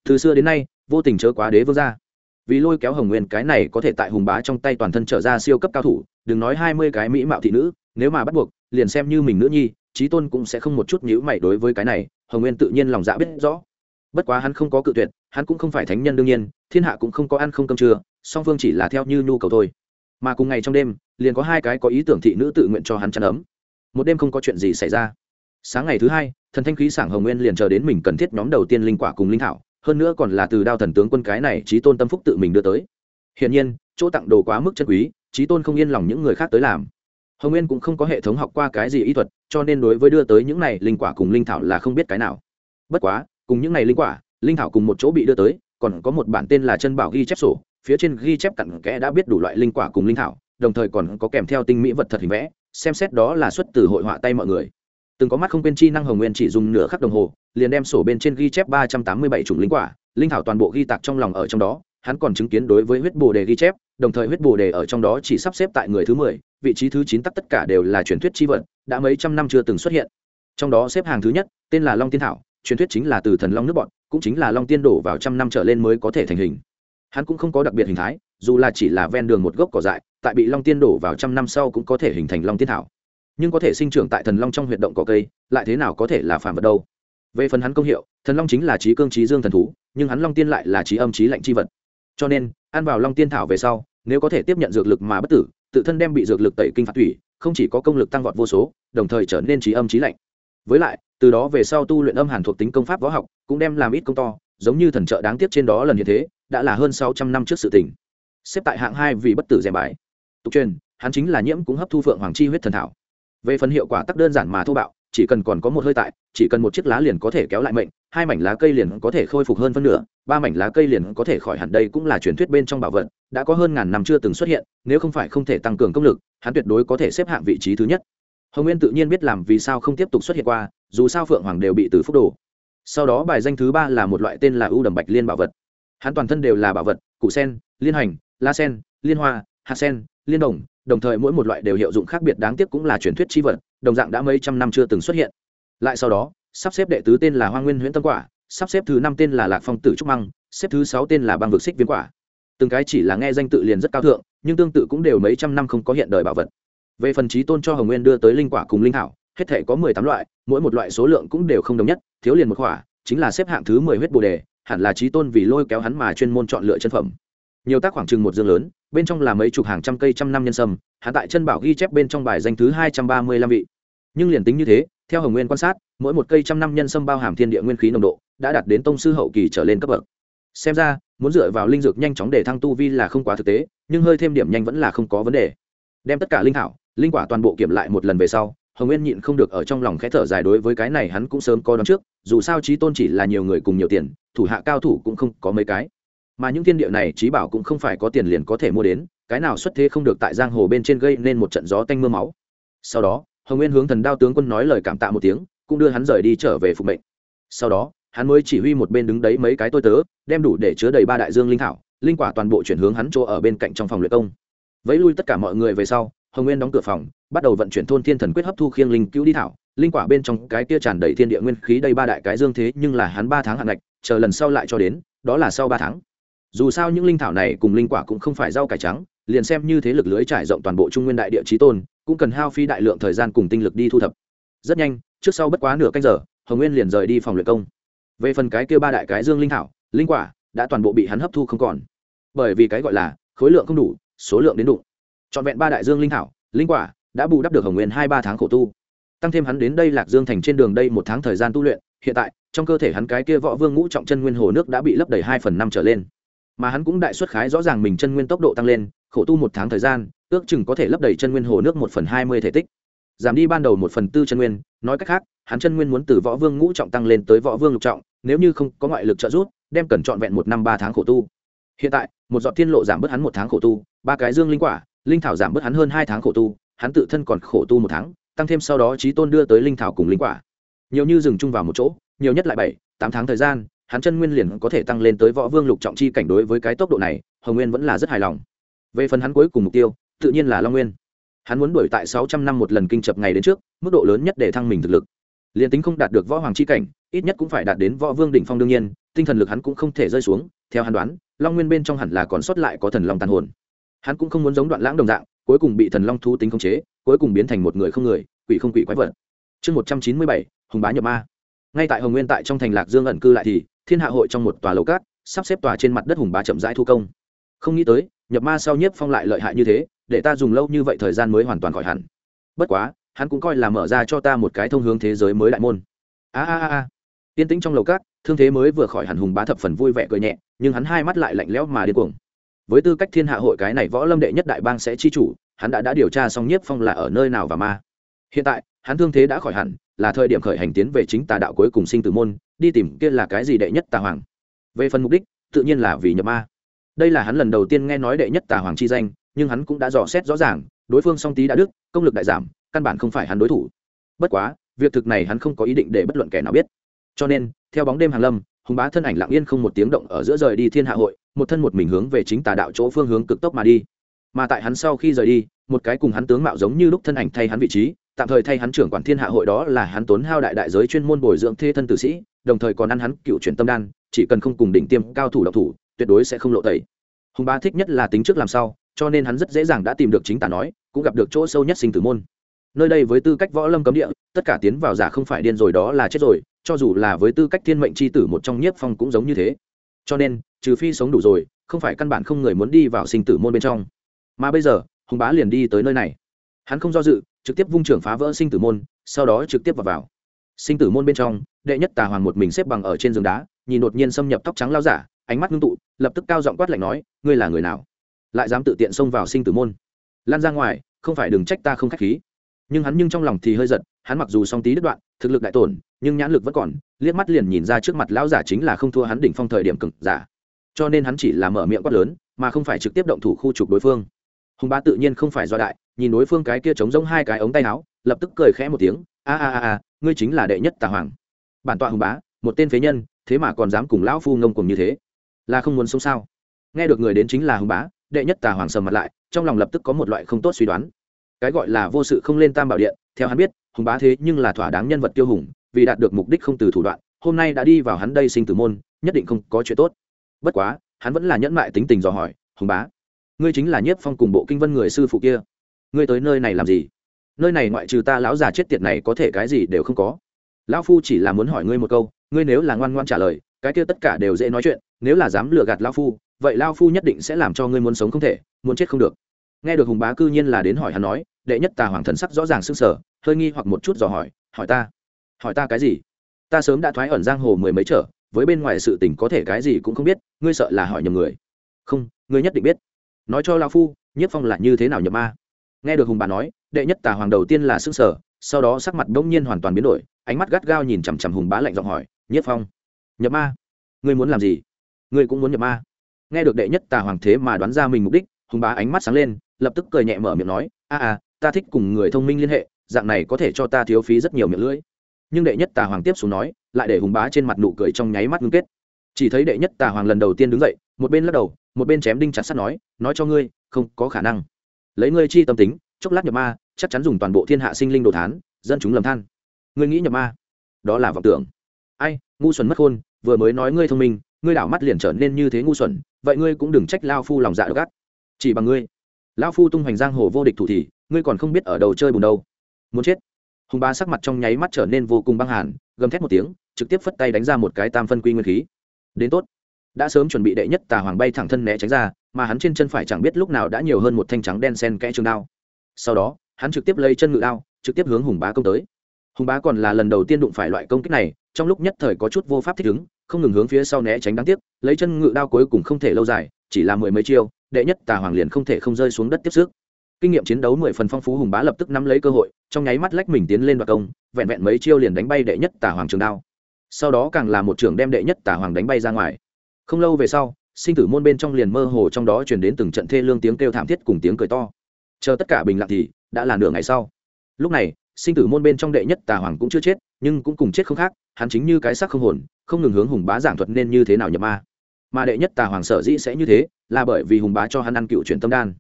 Từ xưa đến nay, vô tình chớ quá đế vương gia. Vì lôi kéo hồng nguyên, cái này có thể tại hùng bá trong tay toàn thân trở ra siêu cấp cao thủ, đừng nói hai mươi cái mỹ mạo thị nữ, nếu mà bắt buộc, liền xem như mình nữ nhi trí tôn cũng sẽ không một chút nhữ mày đối với cái này, hồng nguyên tự nhiên lòng dạ biết rõ. Bất quá hắn không có cự tuyệt, hắn cũng không phải thánh nhân đương nhiên, thiên hạ cũng không có ăn không cơm trưa song phương chỉ là theo như nhu cầu thôi. Mà cùng ngày trong đêm, liền có hai cái có ý tưởng thị nữ tự nguyện cho hắn chăn ấm. Một đêm không có chuyện gì xảy ra. Sáng ngày thứ hai, thần thanh khí sảng hồng nguyên liền chờ đến mình cần thiết nhóm đầu tiên linh quả cùng linh thảo, hơn nữa còn là từ đao thần tướng quân cái này trí tôn tâm phúc tự mình đưa tới. Hiển nhiên, chỗ tặng đồ quá mức chân quý trí tôn không yên lòng những người khác tới làm. Hồng nguyên cũng không có hệ thống học qua cái gì y thuật, cho nên đối với đưa tới những này linh quả cùng linh thảo là không biết cái nào. Bất quá, cùng những này linh quả, linh thảo cùng một chỗ bị đưa tới, còn có một bản tên là chân bảo ghi chép sổ phía trên ghi chép cặn kẽ đã biết đủ loại linh quả cùng linh thảo, đồng thời còn có kèm theo tinh mỹ vật thật hình vẽ, xem xét đó là xuất từ hội họa tay mọi người. Từng có mắt không quên chi năng hồng nguyên chỉ dùng nửa khắc đồng hồ, liền đem sổ bên trên ghi chép ba trăm tám mươi bảy chủng linh quả, linh thảo toàn bộ ghi tạc trong lòng ở trong đó, hắn còn chứng kiến đối với huyết bồ đề ghi chép, đồng thời huyết bồ đề ở trong đó chỉ sắp xếp tại người thứ mười, vị trí thứ chín tắc tất cả đều là truyền thuyết chi vật, đã mấy trăm năm chưa từng xuất hiện. Trong đó xếp hàng thứ nhất, tên là long tiên thảo, truyền thuyết chính là từ thần long nước bọn, cũng chính là long tiên đổ vào trăm năm trở lên mới có thể thành hình hắn cũng không có đặc biệt hình thái, dù là chỉ là ven đường một gốc cỏ dại, tại bị long tiên đổ vào trăm năm sau cũng có thể hình thành long tiên thảo. Nhưng có thể sinh trưởng tại thần long trong huyệt động cỏ cây, lại thế nào có thể là phản vật đâu? Về phần hắn công hiệu, thần long chính là trí cương trí dương thần thú, nhưng hắn long tiên lại là trí âm trí lạnh chi vật. Cho nên, ăn vào long tiên thảo về sau, nếu có thể tiếp nhận dược lực mà bất tử, tự thân đem bị dược lực tẩy kinh phạt thủy, không chỉ có công lực tăng vọt vô số, đồng thời trở nên trí âm trí lạnh. Với lại, từ đó về sau tu luyện âm hàn thuộc tính công pháp võ học, cũng đem làm ít công to, giống như thần trợ đáng tiếc trên đó lần như thế đã là hơn sáu trăm năm trước sự tình. Xếp tại hạng hai vì bất tử rèm bài. Tục truyền, hắn chính là nhiễm cũng hấp thu phượng hoàng chi huyết thần thảo. Về phần hiệu quả tắc đơn giản mà thô bạo, chỉ cần còn có một hơi tại, chỉ cần một chiếc lá liền có thể kéo lại mệnh, hai mảnh lá cây liền có thể khôi phục hơn phân nửa, ba mảnh lá cây liền có thể khỏi hẳn đây cũng là truyền thuyết bên trong bảo vật, đã có hơn ngàn năm chưa từng xuất hiện, nếu không phải không thể tăng cường công lực, hắn tuyệt đối có thể xếp hạng vị trí thứ nhất. Hồng nguyên tự nhiên biết làm vì sao không tiếp tục xuất hiện qua, dù sao phượng hoàng đều bị từ phúc đồ. Sau đó bài danh thứ ba là một loại tên là ưu đầm bạch liên bảo vật hắn toàn thân đều là bảo vật, củ sen, liên hành, la sen, liên hoa, hạt sen, liên đồng đồng thời mỗi một loại đều hiệu dụng khác biệt đáng tiếc cũng là truyền thuyết chi vật, đồng dạng đã mấy trăm năm chưa từng xuất hiện. Lại sau đó, sắp xếp đệ tứ tên là hoa nguyên huyễn tâm quả, sắp xếp thứ năm tên là lạc phong tử trúc măng, xếp thứ sáu tên là băng vực xích viên quả. Từng cái chỉ là nghe danh tự liền rất cao thượng, nhưng tương tự cũng đều mấy trăm năm không có hiện đời bảo vật. Về phần trí tôn cho hồng nguyên đưa tới linh quả cùng linh thảo, hết thể có mười tám loại, mỗi một loại số lượng cũng đều không đồng nhất, thiếu liền một quả, chính là xếp hạng thứ mười huyết bồ đề hẳn là trí tôn vì lôi kéo hắn mà chuyên môn chọn lựa chân phẩm. Nhiều tác khoảng chừng một dương lớn, bên trong là mấy chục hàng trăm cây trăm năm nhân sâm hạ tại chân bảo ghi chép bên trong bài danh thứ hai trăm ba mươi lăm vị. Nhưng liền tính như thế, theo hồng nguyên quan sát, mỗi một cây trăm năm nhân sâm bao hàm thiên địa nguyên khí nồng độ, đã đạt đến tông sư hậu kỳ trở lên cấp bậc. Xem ra, muốn dựa vào linh dược nhanh chóng để thăng tu vi là không quá thực tế, nhưng hơi thêm điểm nhanh vẫn là không có vấn đề. Đem tất cả linh thảo, linh quả toàn bộ kiểm lại một lần về sau hồng nguyên nhịn không được ở trong lòng khẽ thở dài đối với cái này hắn cũng sớm có đón trước, dù sao trí tôn chỉ là nhiều người cùng nhiều tiền, thủ hạ cao thủ cũng không có mấy cái. Mà những thiên địa này trí bảo cũng không phải có tiền liền có thể mua đến, cái nào xuất thế không được tại giang hồ bên trên gây nên một trận gió tanh m ư a máu. Sau đó, hồng nguyên hướng thần đao tướng quân nói lời cảm tạ một tiếng, cũng đưa hắn rời đi trở về phục mệnh. Sau đó, hắn mới chỉ huy một bên đứng đấy mấy cái tôi tớ, đem đủ để chứa đầy ba đại dương linh thảo, linh quả toàn bộ chuyển hướng hắn chỗ ở bên cạnh trong phòng luyện công. Vẫy lui tất cả mọi người về sau, hồng nguyên đóng cửa phòng bắt đầu vận chuyển thôn thiên thần quyết hấp thu khiêng linh cứu đi thảo. Linh quả bên trong cái kia tràn đầy thiên địa nguyên khí đây ba đại cái dương thế, nhưng là hắn ba tháng hạn ngạch, chờ lần sau lại cho đến, đó là sau ba tháng. Dù sao những linh thảo này cùng linh quả cũng không phải rau cải trắng, liền xem như thế lực lưới trải rộng toàn bộ trung nguyên đại địa trí tôn, cũng cần hao phí đại lượng thời gian cùng tinh lực đi thu thập. Rất nhanh, trước sau bất quá nửa canh giờ, hồng nguyên liền rời đi phòng luyện công. Về phần cái kia ba đại cái dương linh thảo, linh quả đã toàn bộ bị hắn hấp thu không còn. Bởi vì cái gọi là khối lượng không đủ, số lượng đến đủ trọn vẹn ba đại dương linh thảo, linh quả đã bù đắp được hồng nguyên hai ba tháng khổ tu. Tăng thêm hắn đến đây lạc dương thành trên đường đây một tháng thời gian tu luyện, hiện tại, trong cơ thể hắn cái kia võ vương ngũ trọng chân nguyên hồ nước đã bị lấp đầy hai phần năm trở lên. Mà hắn cũng đại xuất khái rõ ràng mình chân nguyên tốc độ tăng lên, khổ tu một tháng thời gian, ước chừng có thể lấp đầy chân nguyên hồ nước một phần hai mươi thể tích. Giảm đi ban đầu một phần tư chân nguyên, nói cách khác, hắn chân nguyên muốn từ võ vương ngũ trọng tăng lên tới võ vương lục trọng, nếu như không có ngoại lực trợ giúp, đem cần trọn vẹn một năm ba tháng khổ tu. Hiện tại, một giọt thiên lộ giảm bớt hắn một tháng khổ tu, ba cái dương linh quả, linh thảo giảm bớt hắn hơn hai tháng khổ tu hắn tự thân còn khổ tu một tháng, tăng thêm sau đó trí tôn đưa tới linh thảo cùng linh quả. Nhiều như dừng chung vào một chỗ, nhiều nhất lại bảy, tám tháng thời gian, hắn chân nguyên liền có thể tăng lên tới võ vương lục trọng chi cảnh đối với cái tốc độ này, hồng nguyên vẫn là rất hài lòng. Về phần hắn cuối cùng mục tiêu, tự nhiên là long nguyên. Hắn muốn đuổi tại sáu trăm năm một lần kinh chập ngày đến trước, mức độ lớn nhất để thăng mình thực lực. Liền tính không đạt được võ hoàng chi cảnh, ít nhất cũng phải đạt đến võ vương đỉnh phong đương nhiên, tinh thần lực hắn cũng không thể rơi xuống, theo hắn đoán, long nguyên bên trong hẳn là còn sót lại có thần long tàn hồn. Hắn cũng không muốn giống đoạn lãng đồng dạng cuối cùng bị thần long thu tính khống chế, cuối cùng biến thành một người không người, quỷ không quỷ quái vật. Chương một trăm chín mươi bảy, hùng bá nhập ma. Ngay tại hồng nguyên tại trong thành lạc dương ẩn cư lại thì, thiên hạ hội trong một tòa lầu cát, sắp xếp tòa trên mặt đất hùng bá chậm rãi thu công. Không nghĩ tới, nhập ma sau nhiếp phong lại lợi hại như thế, để ta dùng lâu như vậy thời gian mới hoàn toàn khỏi hẳn. Bất quá, hắn cũng coi là mở ra cho ta một cái thông hướng thế giới mới đại môn. A a a tiên tĩnh trong lầu cát, thương thế mới vừa khỏi hẳn hùng bá thập phần vui vẻ cười nhẹ, nhưng hắn hai mắt lại lạnh lẽo mà điên cuồng với tư cách thiên hạ hội cái này võ lâm đệ nhất đại bang sẽ chi chủ, hắn đã đã điều tra xong nhiếp phong là ở nơi nào và ma. Hiện tại, hắn thương thế đã khỏi hẳn, là thời điểm khởi hành tiến về chính tà đạo cuối cùng sinh tử môn, đi tìm kia là cái gì đệ nhất tà hoàng. Về phần mục đích, tự nhiên là vì nhập ma. Đây là hắn lần đầu tiên nghe nói đệ nhất tà hoàng chi danh, nhưng hắn cũng đã dò xét rõ ràng, đối phương song tý đã đức, công lực đại giảm, căn bản không phải hắn đối thủ. Bất quá, việc thực này hắn không có ý định để bất luận kẻ nào biết. Cho nên, theo bóng đêm hàng lâm, hùng bá thân ảnh lặng yên không một tiếng động ở giữa rời đi thiên hạ hội một thân một mình hướng về chính tà đạo chỗ phương hướng cực tốc mà đi. Mà tại hắn sau khi rời đi, một cái cùng hắn tướng mạo giống như lúc thân ảnh thay hắn vị trí, tạm thời thay hắn trưởng quản thiên hạ hội đó là hắn tốn hao đại đại giới chuyên môn bồi dưỡng thê thân tử sĩ, đồng thời còn ăn hắn cựu truyền tâm đan, chỉ cần không cùng đỉnh tiêm cao thủ độc thủ, tuyệt đối sẽ không lộ tẩy. Hùng bá thích nhất là tính trước làm sao cho nên hắn rất dễ dàng đã tìm được chính tà nói, cũng gặp được chỗ sâu nhất sinh tử môn. Nơi đây với tư cách võ lâm cấm địa, tất cả tiến vào giả không phải điên rồi đó là chết rồi, cho dù là với tư cách thiên mệnh c h i tử một trong nhiếp phong cũng giống như thế cho nên trừ phi sống đủ rồi không phải căn bản không người muốn đi vào sinh tử môn bên trong. Mà bây giờ hùng bá liền đi tới nơi này. Hắn không do dự trực tiếp vung trưởng phá vỡ sinh tử môn sau đó trực tiếp vào, vào. sinh tử môn bên trong đệ nhất tà hoàng một mình xếp bằng ở trên giường đá nhìn đột nhiên xâm nhập tóc trắng lao giả ánh mắt ngưng tụ lập tức cao giọng quát lạnh nói ngươi là người nào? Lại dám tự tiện xông vào sinh tử môn? Lan ra ngoài không phải đừng trách ta không k h á c h khí. Nhưng hắn nhưng trong lòng thì hơi giật hắn mặc dù song tí đứt đoạn thực lực đại tổn nhưng nhãn lực vẫn còn liếc mắt liền nhìn ra trước mặt lão giả chính là không thua hắn đỉnh phong thời điểm cực giả. Cho nên hắn chỉ là mở miệng quát lớn, mà không phải trực tiếp động thủ khu trục đối phương. Hùng bá tự nhiên không phải do đại, nhìn đối phương cái kia chống giống hai cái ống tay áo, lập tức cười khẽ một tiếng, a a a a, ngươi chính là đệ nhất tà hoàng. Bản tọa hùng bá, một tên phế nhân, thế mà còn dám cùng lão phu ngông cùng như thế? Là không muốn sống sao? Nghe được người đến chính là hùng bá, đệ nhất tà hoàng sầm mặt lại, trong lòng lập tức có một loại không tốt suy đoán. Cái gọi là vô sự không lên tam bảo điện, theo hắn biết, hùng bá thế nhưng là thỏa đáng nhân vật tiêu hùng vì đạt được mục đích không từ thủ đoạn, hôm nay đã đi vào hắn đây sinh tử môn, nhất định không có chuyện tốt. Bất quá, hắn vẫn là nhẫn mại tính tình dò hỏi, hùng bá, ngươi chính là nhiếp phong cùng bộ kinh vân người sư phụ kia. Ngươi tới nơi này làm gì? Nơi này ngoại trừ ta lão già chết tiệt này có thể cái gì đều không có. Lão phu chỉ là muốn hỏi ngươi một câu, ngươi nếu là ngoan ngoan trả lời, cái kia tất cả đều dễ nói chuyện, nếu là dám lừa gạt lão phu, vậy lão phu nhất định sẽ làm cho ngươi muốn sống không thể, muốn chết không được. Nghe được hùng bá cư nhiên là đến hỏi hắn nói, đệ nhất tà hoàng thần sắc rõ ràng sưng sở hơi nghi hoặc một chút dò hỏi hỏi ta hỏi ta cái gì? Ta sớm đã thoái ẩn giang hồ mười mấy trở, với bên ngoài sự tình có thể cái gì cũng không biết, ngươi sợ là hỏi nhầm người. Không, ngươi nhất định biết. Nói cho lao phu nhất phong là như thế nào nhập ma? Nghe được hùng bà nói, đệ nhất tà hoàng đầu tiên là s ư n g sở sau đó sắc mặt bỗng nhiên hoàn toàn biến đổi, ánh mắt gắt gao nhìn chằm chằm hùng bá lạnh giọng hỏi nhất phong, nhập ma? Ngươi muốn làm gì? Ngươi cũng muốn nhập ma? Nghe được đệ nhất tà hoàng thế mà đoán ra mình mục đích, hùng bá ánh mắt sáng lên, lập tức cười nhẹ mở miệng nói, a a, ta thích cùng người thông minh liên hệ, dạng này có thể cho ta thiếu phí rất nhiều miệng lưỡi nhưng đệ nhất tà hoàng tiếp xuống nói, lại để hùng bá trên mặt nụ cười trong nháy mắt ngưng kết. Chỉ thấy đệ nhất tà hoàng lần đầu tiên đứng dậy, một bên lắc đầu, một bên chém đinh chặt sắt nói nói cho ngươi, không có khả năng. Lấy ngươi chi tâm tính, chốc lát nhập ma, chắc chắn dùng toàn bộ thiên hạ sinh linh đồ thán, dân chúng lầm than. Ngươi nghĩ nhập ma? Đó là vọng tưởng. Ai, ngu xuẩn mất khôn, vừa mới nói ngươi thông minh, ngươi đảo mắt liền trở nên như thế ngu xuẩn, vậy ngươi cũng đừng trách lao phu lòng dạ đ gắt chỉ bằng ngươi. Lão phu tung hoành giang hồ vô địch thủ thì, ngươi còn không biết ở đầu chơi bùn đâu. Muốn chết hùng Bá sắc mặt trong nháy mắt trở nên vô cùng băng hàn, gầm thét một tiếng, trực tiếp phất tay đánh ra một cái tam phân quy nguyên khí. Đến tốt. Đã sớm chuẩn bị đệ nhất tà hoàng bay thẳng thân né tránh ra, mà hắn trên chân phải chẳng biết lúc nào đã nhiều hơn một thanh trắng đen sen kẽ trường đao. Sau đó, hắn trực tiếp lấy chân ngự đao, trực tiếp hướng hùng bá công tới. Hùng bá còn là lần đầu tiên đụng phải loại công kích này, trong lúc nhất thời có chút vô pháp thích ứng, không ngừng hướng phía sau né tránh đáng tiếc, lấy chân ngự đao cuối cùng không thể lâu dài, chỉ là mười mấy chiêu, đệ nhất tà hoàng liền không thể không rơi xuống đất tiếp sức kinh nghiệm chiến đấu mười phần phong phú hùng bá lập tức nắm lấy cơ hội, trong nháy mắt lách mình tiến lên đoạt công, vẹn vẹn mấy chiêu liền đánh bay đệ nhất tà hoàng trường đao. Sau đó càng là một trưởng đem đệ nhất tà hoàng đánh bay ra ngoài. Không lâu về sau, sinh tử môn bên trong liền mơ hồ trong đó truyền đến từng trận thê lương tiếng kêu thảm thiết cùng tiếng cười to. Chờ tất cả bình lặng thì, đã là nửa ngày sau. Lúc này, sinh tử môn bên trong đệ nhất tà hoàng cũng chưa chết, nhưng cũng cùng chết không khác, hắn chính như cái xác không hồn, không ngừng hướng hùng bá giảng thuật nên như thế nào nhập ma. Mà đệ nhất tà hoàng sở dĩ sẽ như thế, là bởi vì hùng bá cho hắn ăn cựu truyền tâm đan.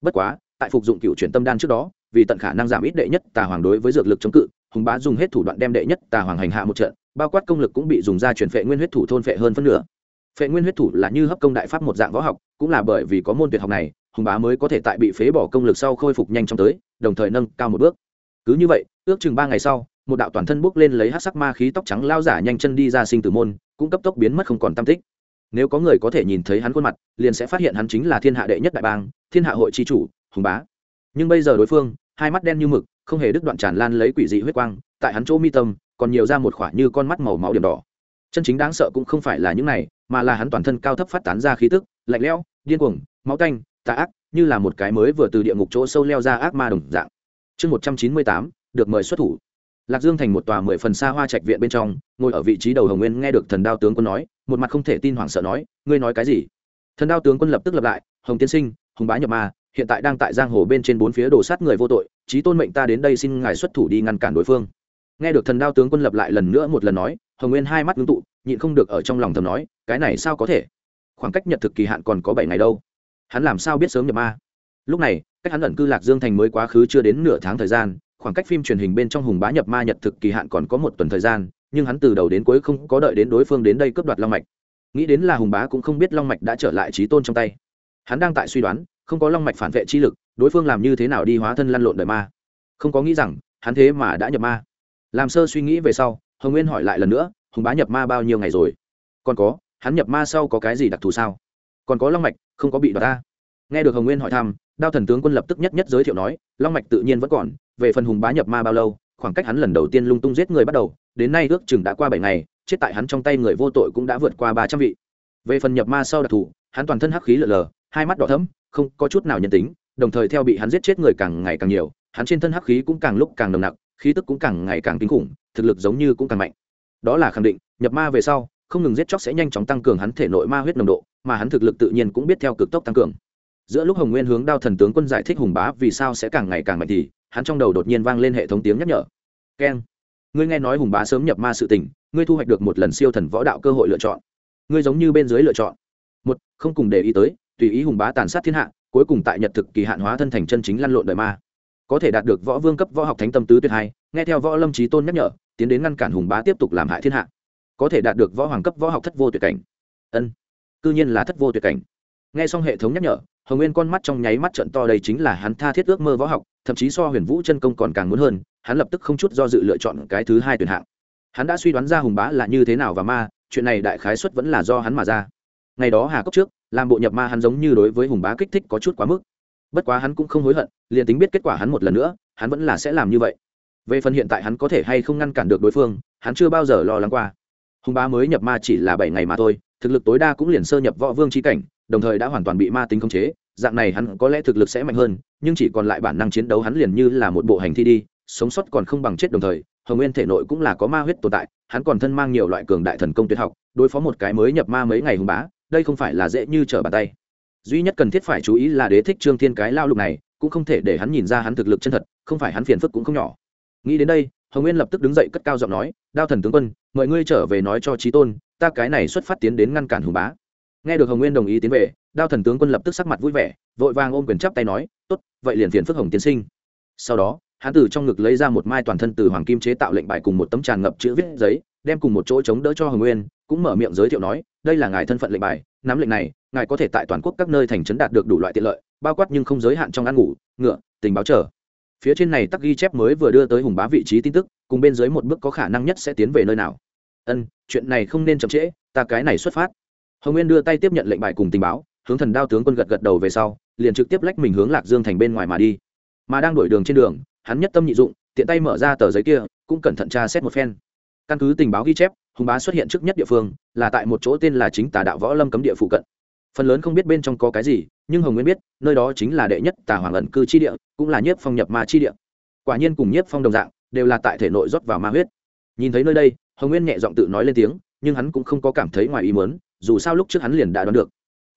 Bất quá tại phục dụng cựu truyền tâm đan trước đó, vì tận khả năng giảm ít đệ nhất tà hoàng đối với dược lực chống cự, hùng bá dùng hết thủ đoạn đem đệ nhất tà hoàng hành hạ một trận, bao quát công lực cũng bị dùng ra chuyển phệ nguyên huyết thủ thôn phệ hơn phân nửa. Phệ nguyên huyết thủ là như hấp công đại pháp một dạng võ học, cũng là bởi vì có môn tuyệt học này, hùng bá mới có thể tại bị phế bỏ công lực sau khôi phục nhanh chóng tới, đồng thời nâng cao một bước. Cứ như vậy, ước chừng ba ngày sau, một đạo toàn thân bước lên lấy hát sắc ma khí tóc trắng lao giả nhanh chân đi ra sinh tử môn, cũng cấp tốc biến mất không còn tam tích. Nếu có người có thể nhìn thấy hắn khuôn mặt, liền sẽ phát hiện hắn chính là thiên hạ đệ nhất đại bang, thiên hạ hội tri chủ hùng bá. Nhưng bây giờ đối phương, hai mắt đen như mực, không hề đứt đoạn tràn lan lấy quỷ dị huyết quang, tại hắn chỗ mi tâm, còn nhiều ra một khoả như con mắt màu máu điểm đỏ. Chân chính đáng sợ cũng không phải là những này, mà là hắn toàn thân cao thấp phát tán ra khí tức, lạnh lẽo, điên cuồng, máu tanh, tà ác, như là một cái mới vừa từ địa ngục chỗ sâu leo ra ác ma đồng dạng. Chương một trăm chín mươi tám, được mời xuất thủ. Lạc dương thành một tòa mười phần xa hoa trạch viện bên trong, ngồi ở vị trí đầu hồng nguyên nghe được thần đao tướng quân nói, một mặt không thể tin hoảng sợ nói, ngươi nói cái gì? Thần đao tướng quân lập tức lập lại, hồng tiên sinh, hùng bá nhập ma hiện tại đang tại giang hồ bên trên bốn phía đổ sát người vô tội trí tôn mệnh ta đến đây xin ngài xuất thủ đi ngăn cản đối phương. Nghe được thần đao tướng quân lập lại lần nữa một lần nói, hồng nguyên hai mắt ngưng tụ, nhịn không được ở trong lòng thầm nói, cái này sao có thể? Khoảng cách nhật thực kỳ hạn còn có bảy ngày đâu. Hắn làm sao biết sớm nhập ma? Lúc này, cách hắn ẩn cư lạc dương thành mới quá khứ chưa đến nửa tháng thời gian, khoảng cách phim truyền hình bên trong hùng bá nhập ma nhật thực kỳ hạn còn có một tuần thời gian, nhưng hắn từ đầu đến cuối không có đợi đến đối phương đến đây cướp đoạt long mạch. Nghĩ đến là hùng bá cũng không biết long mạch đã trở lại trí tôn trong tay. Hắn đang tại suy đoán không có long mạch phản vệ chi lực, đối phương làm như thế nào đi hóa thân lăn lộn đời ma? Không có nghĩ rằng, hắn thế mà đã nhập ma. Làm sơ suy nghĩ về sau, hồng nguyên hỏi lại lần nữa, hùng bá nhập ma bao nhiêu ngày rồi? Còn có, hắn nhập ma sau có cái gì đặc thù sao? Còn có long mạch, không có bị đoạt ta. Nghe được hồng nguyên hỏi thăm, đao thần tướng quân lập tức nhất nhất giới thiệu nói, long mạch tự nhiên vẫn còn, về phần hùng bá nhập ma bao lâu, khoảng cách hắn lần đầu tiên lung tung giết người bắt đầu, đến nay ước chừng đã qua bảy ngày, chết tại hắn trong tay người vô tội cũng đã vượt qua ba trăm vị. Về phần nhập ma sau đặc thù, hắn toàn thân hắc khí lở lờ, hai mắt đỏ thẫm không có chút nào nhân tính, đồng thời theo bị hắn giết chết người càng ngày càng nhiều, hắn trên thân hắc khí cũng càng lúc càng nồng nặc, khí tức cũng càng ngày càng kinh khủng, thực lực giống như cũng càng mạnh. Đó là khẳng định, nhập ma về sau, không ngừng giết chóc sẽ nhanh chóng tăng cường hắn thể nội ma huyết nồng độ, mà hắn thực lực tự nhiên cũng biết theo cực tốc tăng cường. Giữa lúc hồng nguyên hướng đao thần tướng quân giải thích hùng bá vì sao sẽ càng ngày càng mạnh thì, hắn trong đầu đột nhiên vang lên hệ thống tiếng nhắc nhở. Keng ngươi nghe nói hùng bá sớm nhập ma sự tình, ngươi thu hoạch được một lần siêu thần võ đạo cơ hội lựa chọn. Ngươi giống như bên dưới lựa chọn. Một, không cùng để ý tới tùy ý hùng bá tàn sát thiên hạ, cuối cùng tại nhật thực kỳ hạn hóa thân thành chân chính lăn lộn đời ma. Có thể đạt được võ vương cấp võ học thánh tâm tứ tuyệt hai, nghe theo võ lâm trí tôn nhắc nhở, tiến đến ngăn cản hùng bá tiếp tục làm hại thiên hạ. Có thể đạt được võ hoàng cấp võ học thất vô tuyệt cảnh. Ân, cư nhiên là thất vô tuyệt cảnh. Nghe xong hệ thống nhắc nhở, hồng nguyên con mắt trong nháy mắt trận to đây chính là hắn tha thiết ước mơ võ học, thậm chí so huyền vũ chân công còn càng muốn hơn, hắn lập tức không chút do dự lựa chọn cái thứ hai tuyển hạng. Hắn đã suy đoán ra hùng bá là như thế nào và ma, chuyện này đại khái xuất vẫn là do hắn mà ra. Ngày đó hà cốc trước làm bộ nhập ma hắn giống như đối với hùng bá kích thích có chút quá mức. Bất quá hắn cũng không hối hận, liền tính biết kết quả hắn một lần nữa, hắn vẫn là sẽ làm như vậy. Về phần hiện tại hắn có thể hay không ngăn cản được đối phương, hắn chưa bao giờ lo lắng qua. Hùng bá mới nhập ma chỉ là bảy ngày mà thôi, thực lực tối đa cũng liền sơ nhập võ vương trí cảnh, đồng thời đã hoàn toàn bị ma tính khống chế, dạng này hắn có lẽ thực lực sẽ mạnh hơn, nhưng chỉ còn lại bản năng chiến đấu hắn liền như là một bộ hành thi đi, sống sót còn không bằng chết đồng thời, hồng nguyên thể nội cũng là có ma huyết tồn tại, hắn còn thân mang nhiều loại cường đại thần công tuyệt học, đối phó một cái mới nhập ma mấy ngày hùng bá đây không phải là dễ như trở bàn tay. Duy nhất cần thiết phải chú ý là đế thích trương thiên cái lao lục này, cũng không thể để hắn nhìn ra hắn thực lực chân thật, không phải hắn phiền phức cũng không nhỏ. Nghĩ đến đây, hồng nguyên lập tức đứng dậy cất cao giọng nói, đao thần tướng quân, mời ngươi trở về nói cho trí tôn, ta cái này xuất phát tiến đến ngăn cản hùng bá. Nghe được hồng nguyên đồng ý tiến về, đao thần tướng quân lập tức sắc mặt vui vẻ, vội vàng ôm quyền chắp tay nói, tốt, vậy liền phiền phức hồng tiến sinh. Sau đó, hắn từ trong ngực lấy ra một mai toàn thân từ hoàng kim chế tạo lệnh bài cùng một tấm tràn ngập chữ viết giấy đem cùng một chỗ chống đỡ cho hồng nguyên, cũng mở miệng giới thiệu nói, đây là ngài thân phận lệnh bài, nắm lệnh này, ngài có thể tại toàn quốc các nơi thành trấn đạt được đủ loại tiện lợi, bao quát nhưng không giới hạn trong ăn ngủ, ngựa, tình báo trở phía trên này tắc ghi chép mới vừa đưa tới hùng bá vị trí tin tức, cùng bên dưới một bước có khả năng nhất sẽ tiến về nơi nào. Ân, chuyện này không nên chậm trễ, ta cái này xuất phát. Hồng nguyên đưa tay tiếp nhận lệnh bài cùng tình báo, hướng thần đao tướng quân gật gật đầu về sau, liền trực tiếp lách mình hướng lạc dương thành bên ngoài mà đi. Mà đang đổi đường trên đường, hắn nhất tâm nhị dụng, tiện tay mở ra tờ giấy kia, cũng cẩn thận tra xét một phen căn cứ tình báo ghi chép, hùng bá xuất hiện trước nhất địa phương, là tại một chỗ tên là chính tà đạo võ lâm cấm địa phụ cận. Phần lớn không biết bên trong có cái gì, nhưng hồng nguyên biết, nơi đó chính là đệ nhất tà hoàng ẩn cư chi địa, cũng là nhiếp phong nhập ma chi địa. Quả nhiên cùng nhiếp phong đồng dạng, đều là tại thể nội rót vào ma huyết. Nhìn thấy nơi đây, hồng nguyên nhẹ giọng tự nói lên tiếng, nhưng hắn cũng không có cảm thấy ngoài ý mớn dù sao lúc trước hắn liền đã đoán được.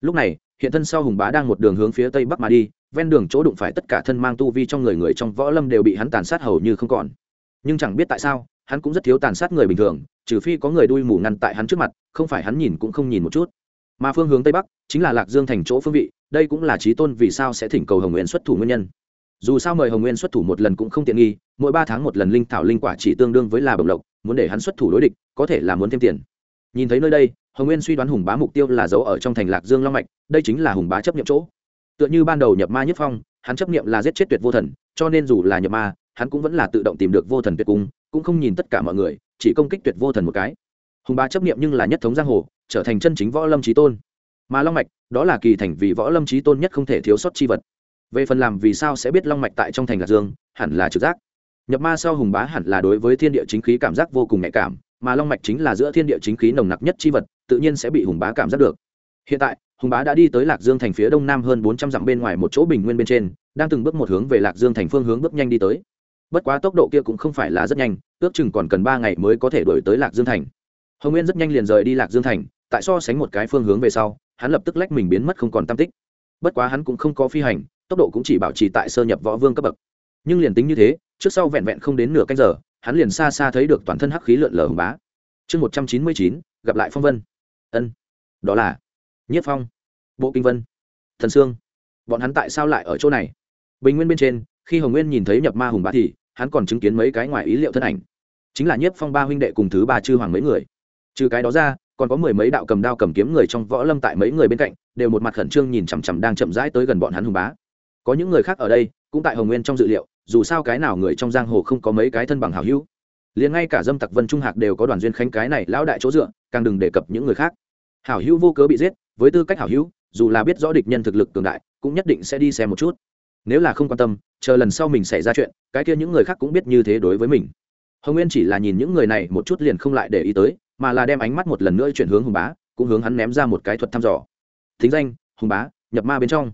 Lúc này, hiện thân sau hùng bá đang một đường hướng phía tây bắc mà đi, ven đường chỗ đụng phải tất cả thân mang tu vi trong người người trong võ lâm đều bị hắn tàn sát hầu như không còn. Nhưng chẳng biết tại sao hắn cũng rất thiếu tàn sát người bình thường, trừ phi có người đuôi mù ngăn tại hắn trước mặt, không phải hắn nhìn cũng không nhìn một chút. Mà phương hướng tây bắc chính là lạc dương thành chỗ phương vị, đây cũng là trí tôn vì sao sẽ thỉnh cầu hồng nguyên xuất thủ nguyên nhân. Dù sao mời hồng nguyên xuất thủ một lần cũng không tiện nghi, mỗi ba tháng một lần linh thảo linh quả chỉ tương đương với là bồng lộc, muốn để hắn xuất thủ đối địch, có thể là muốn thêm tiền. Nhìn thấy nơi đây, hồng nguyên suy đoán hùng bá mục tiêu là giấu ở trong thành lạc dương long mạch, đây chính là hùng bá chấp nghiệm chỗ. Tựa như ban đầu nhập ma nhất phong, hắn chấp nghiệm là giết chết tuyệt vô thần, cho nên dù là nhập ma, hắn cũng vẫn là tự động tìm được vô thần tuyệt cung cũng không nhìn tất cả mọi người, chỉ công kích tuyệt vô thần một cái. Hùng bá chấp nghiệm nhưng là nhất thống giang hồ, trở thành chân chính võ lâm trí tôn. Mà long mạch, đó là kỳ thành vì võ lâm trí tôn nhất không thể thiếu sót chi vật. Về phần làm vì sao sẽ biết long mạch tại trong thành lạc dương, hẳn là trực giác. Nhập ma sau hùng bá hẳn là đối với thiên địa chính khí cảm giác vô cùng nhạy cảm, mà long mạch chính là giữa thiên địa chính khí nồng nặc nhất chi vật, tự nhiên sẽ bị hùng bá cảm giác được. Hiện tại, hùng bá đã đi tới lạc dương thành phía đông nam hơn bốn trăm dặm bên ngoài một chỗ bình nguyên bên trên, đang từng bước một hướng về lạc dương thành phương hướng bước nhanh đi tới bất quá tốc độ kia cũng không phải là rất nhanh, ước chừng còn cần ba ngày mới có thể đổi tới lạc dương thành. Hồng nguyên rất nhanh liền rời đi lạc dương thành, tại so sánh một cái phương hướng về sau, hắn lập tức lách mình biến mất không còn tam tích. Bất quá hắn cũng không có phi hành, tốc độ cũng chỉ bảo trì tại sơ nhập võ vương cấp bậc. Nhưng liền tính như thế, trước sau vẹn vẹn không đến nửa canh giờ, hắn liền xa xa thấy được toàn thân hắc khí lượn lờ hồng bá. Chương một trăm chín mươi chín, gặp lại phong vân. Ân. Đó là nhất phong, bộ kinh vân, thần sương. Bọn hắn tại sao lại ở chỗ này? Bình nguyên bên trên khi hồng nguyên nhìn thấy nhập ma hùng bá thì, hắn còn chứng kiến mấy cái ngoài ý liệu thân ảnh. Chính là nhất phong ba huynh đệ cùng thứ ba chư hoàng mấy người. Trừ cái đó ra, còn có mười mấy đạo cầm đao cầm kiếm người trong võ lâm tại mấy người bên cạnh, đều một mặt khẩn trương nhìn chằm chằm đang chậm rãi tới gần bọn hắn hùng bá. Có những người khác ở đây, cũng tại hồng nguyên trong dự liệu, dù sao cái nào người trong giang hồ không có mấy cái thân bằng hảo hữu. Liền ngay cả dâm tặc vân trung hạc đều có đoàn duyên khánh cái này lão đại chỗ dựa, càng đừng đề cập những người khác. Hảo hữu vô cớ bị giết, với tư cách hảo hữu, dù là biết rõ địch nhân thực lực cường đại, cũng nhất định sẽ đi xem một chút nếu là không quan tâm, chờ lần sau mình xảy ra chuyện, cái kia những người khác cũng biết như thế đối với mình. Hồng nguyên chỉ là nhìn những người này một chút liền không lại để ý tới, mà là đem ánh mắt một lần nữa chuyển hướng hùng bá, cũng hướng hắn ném ra một cái thuật thăm dò. Thính danh, hùng bá, nhập ma bên trong.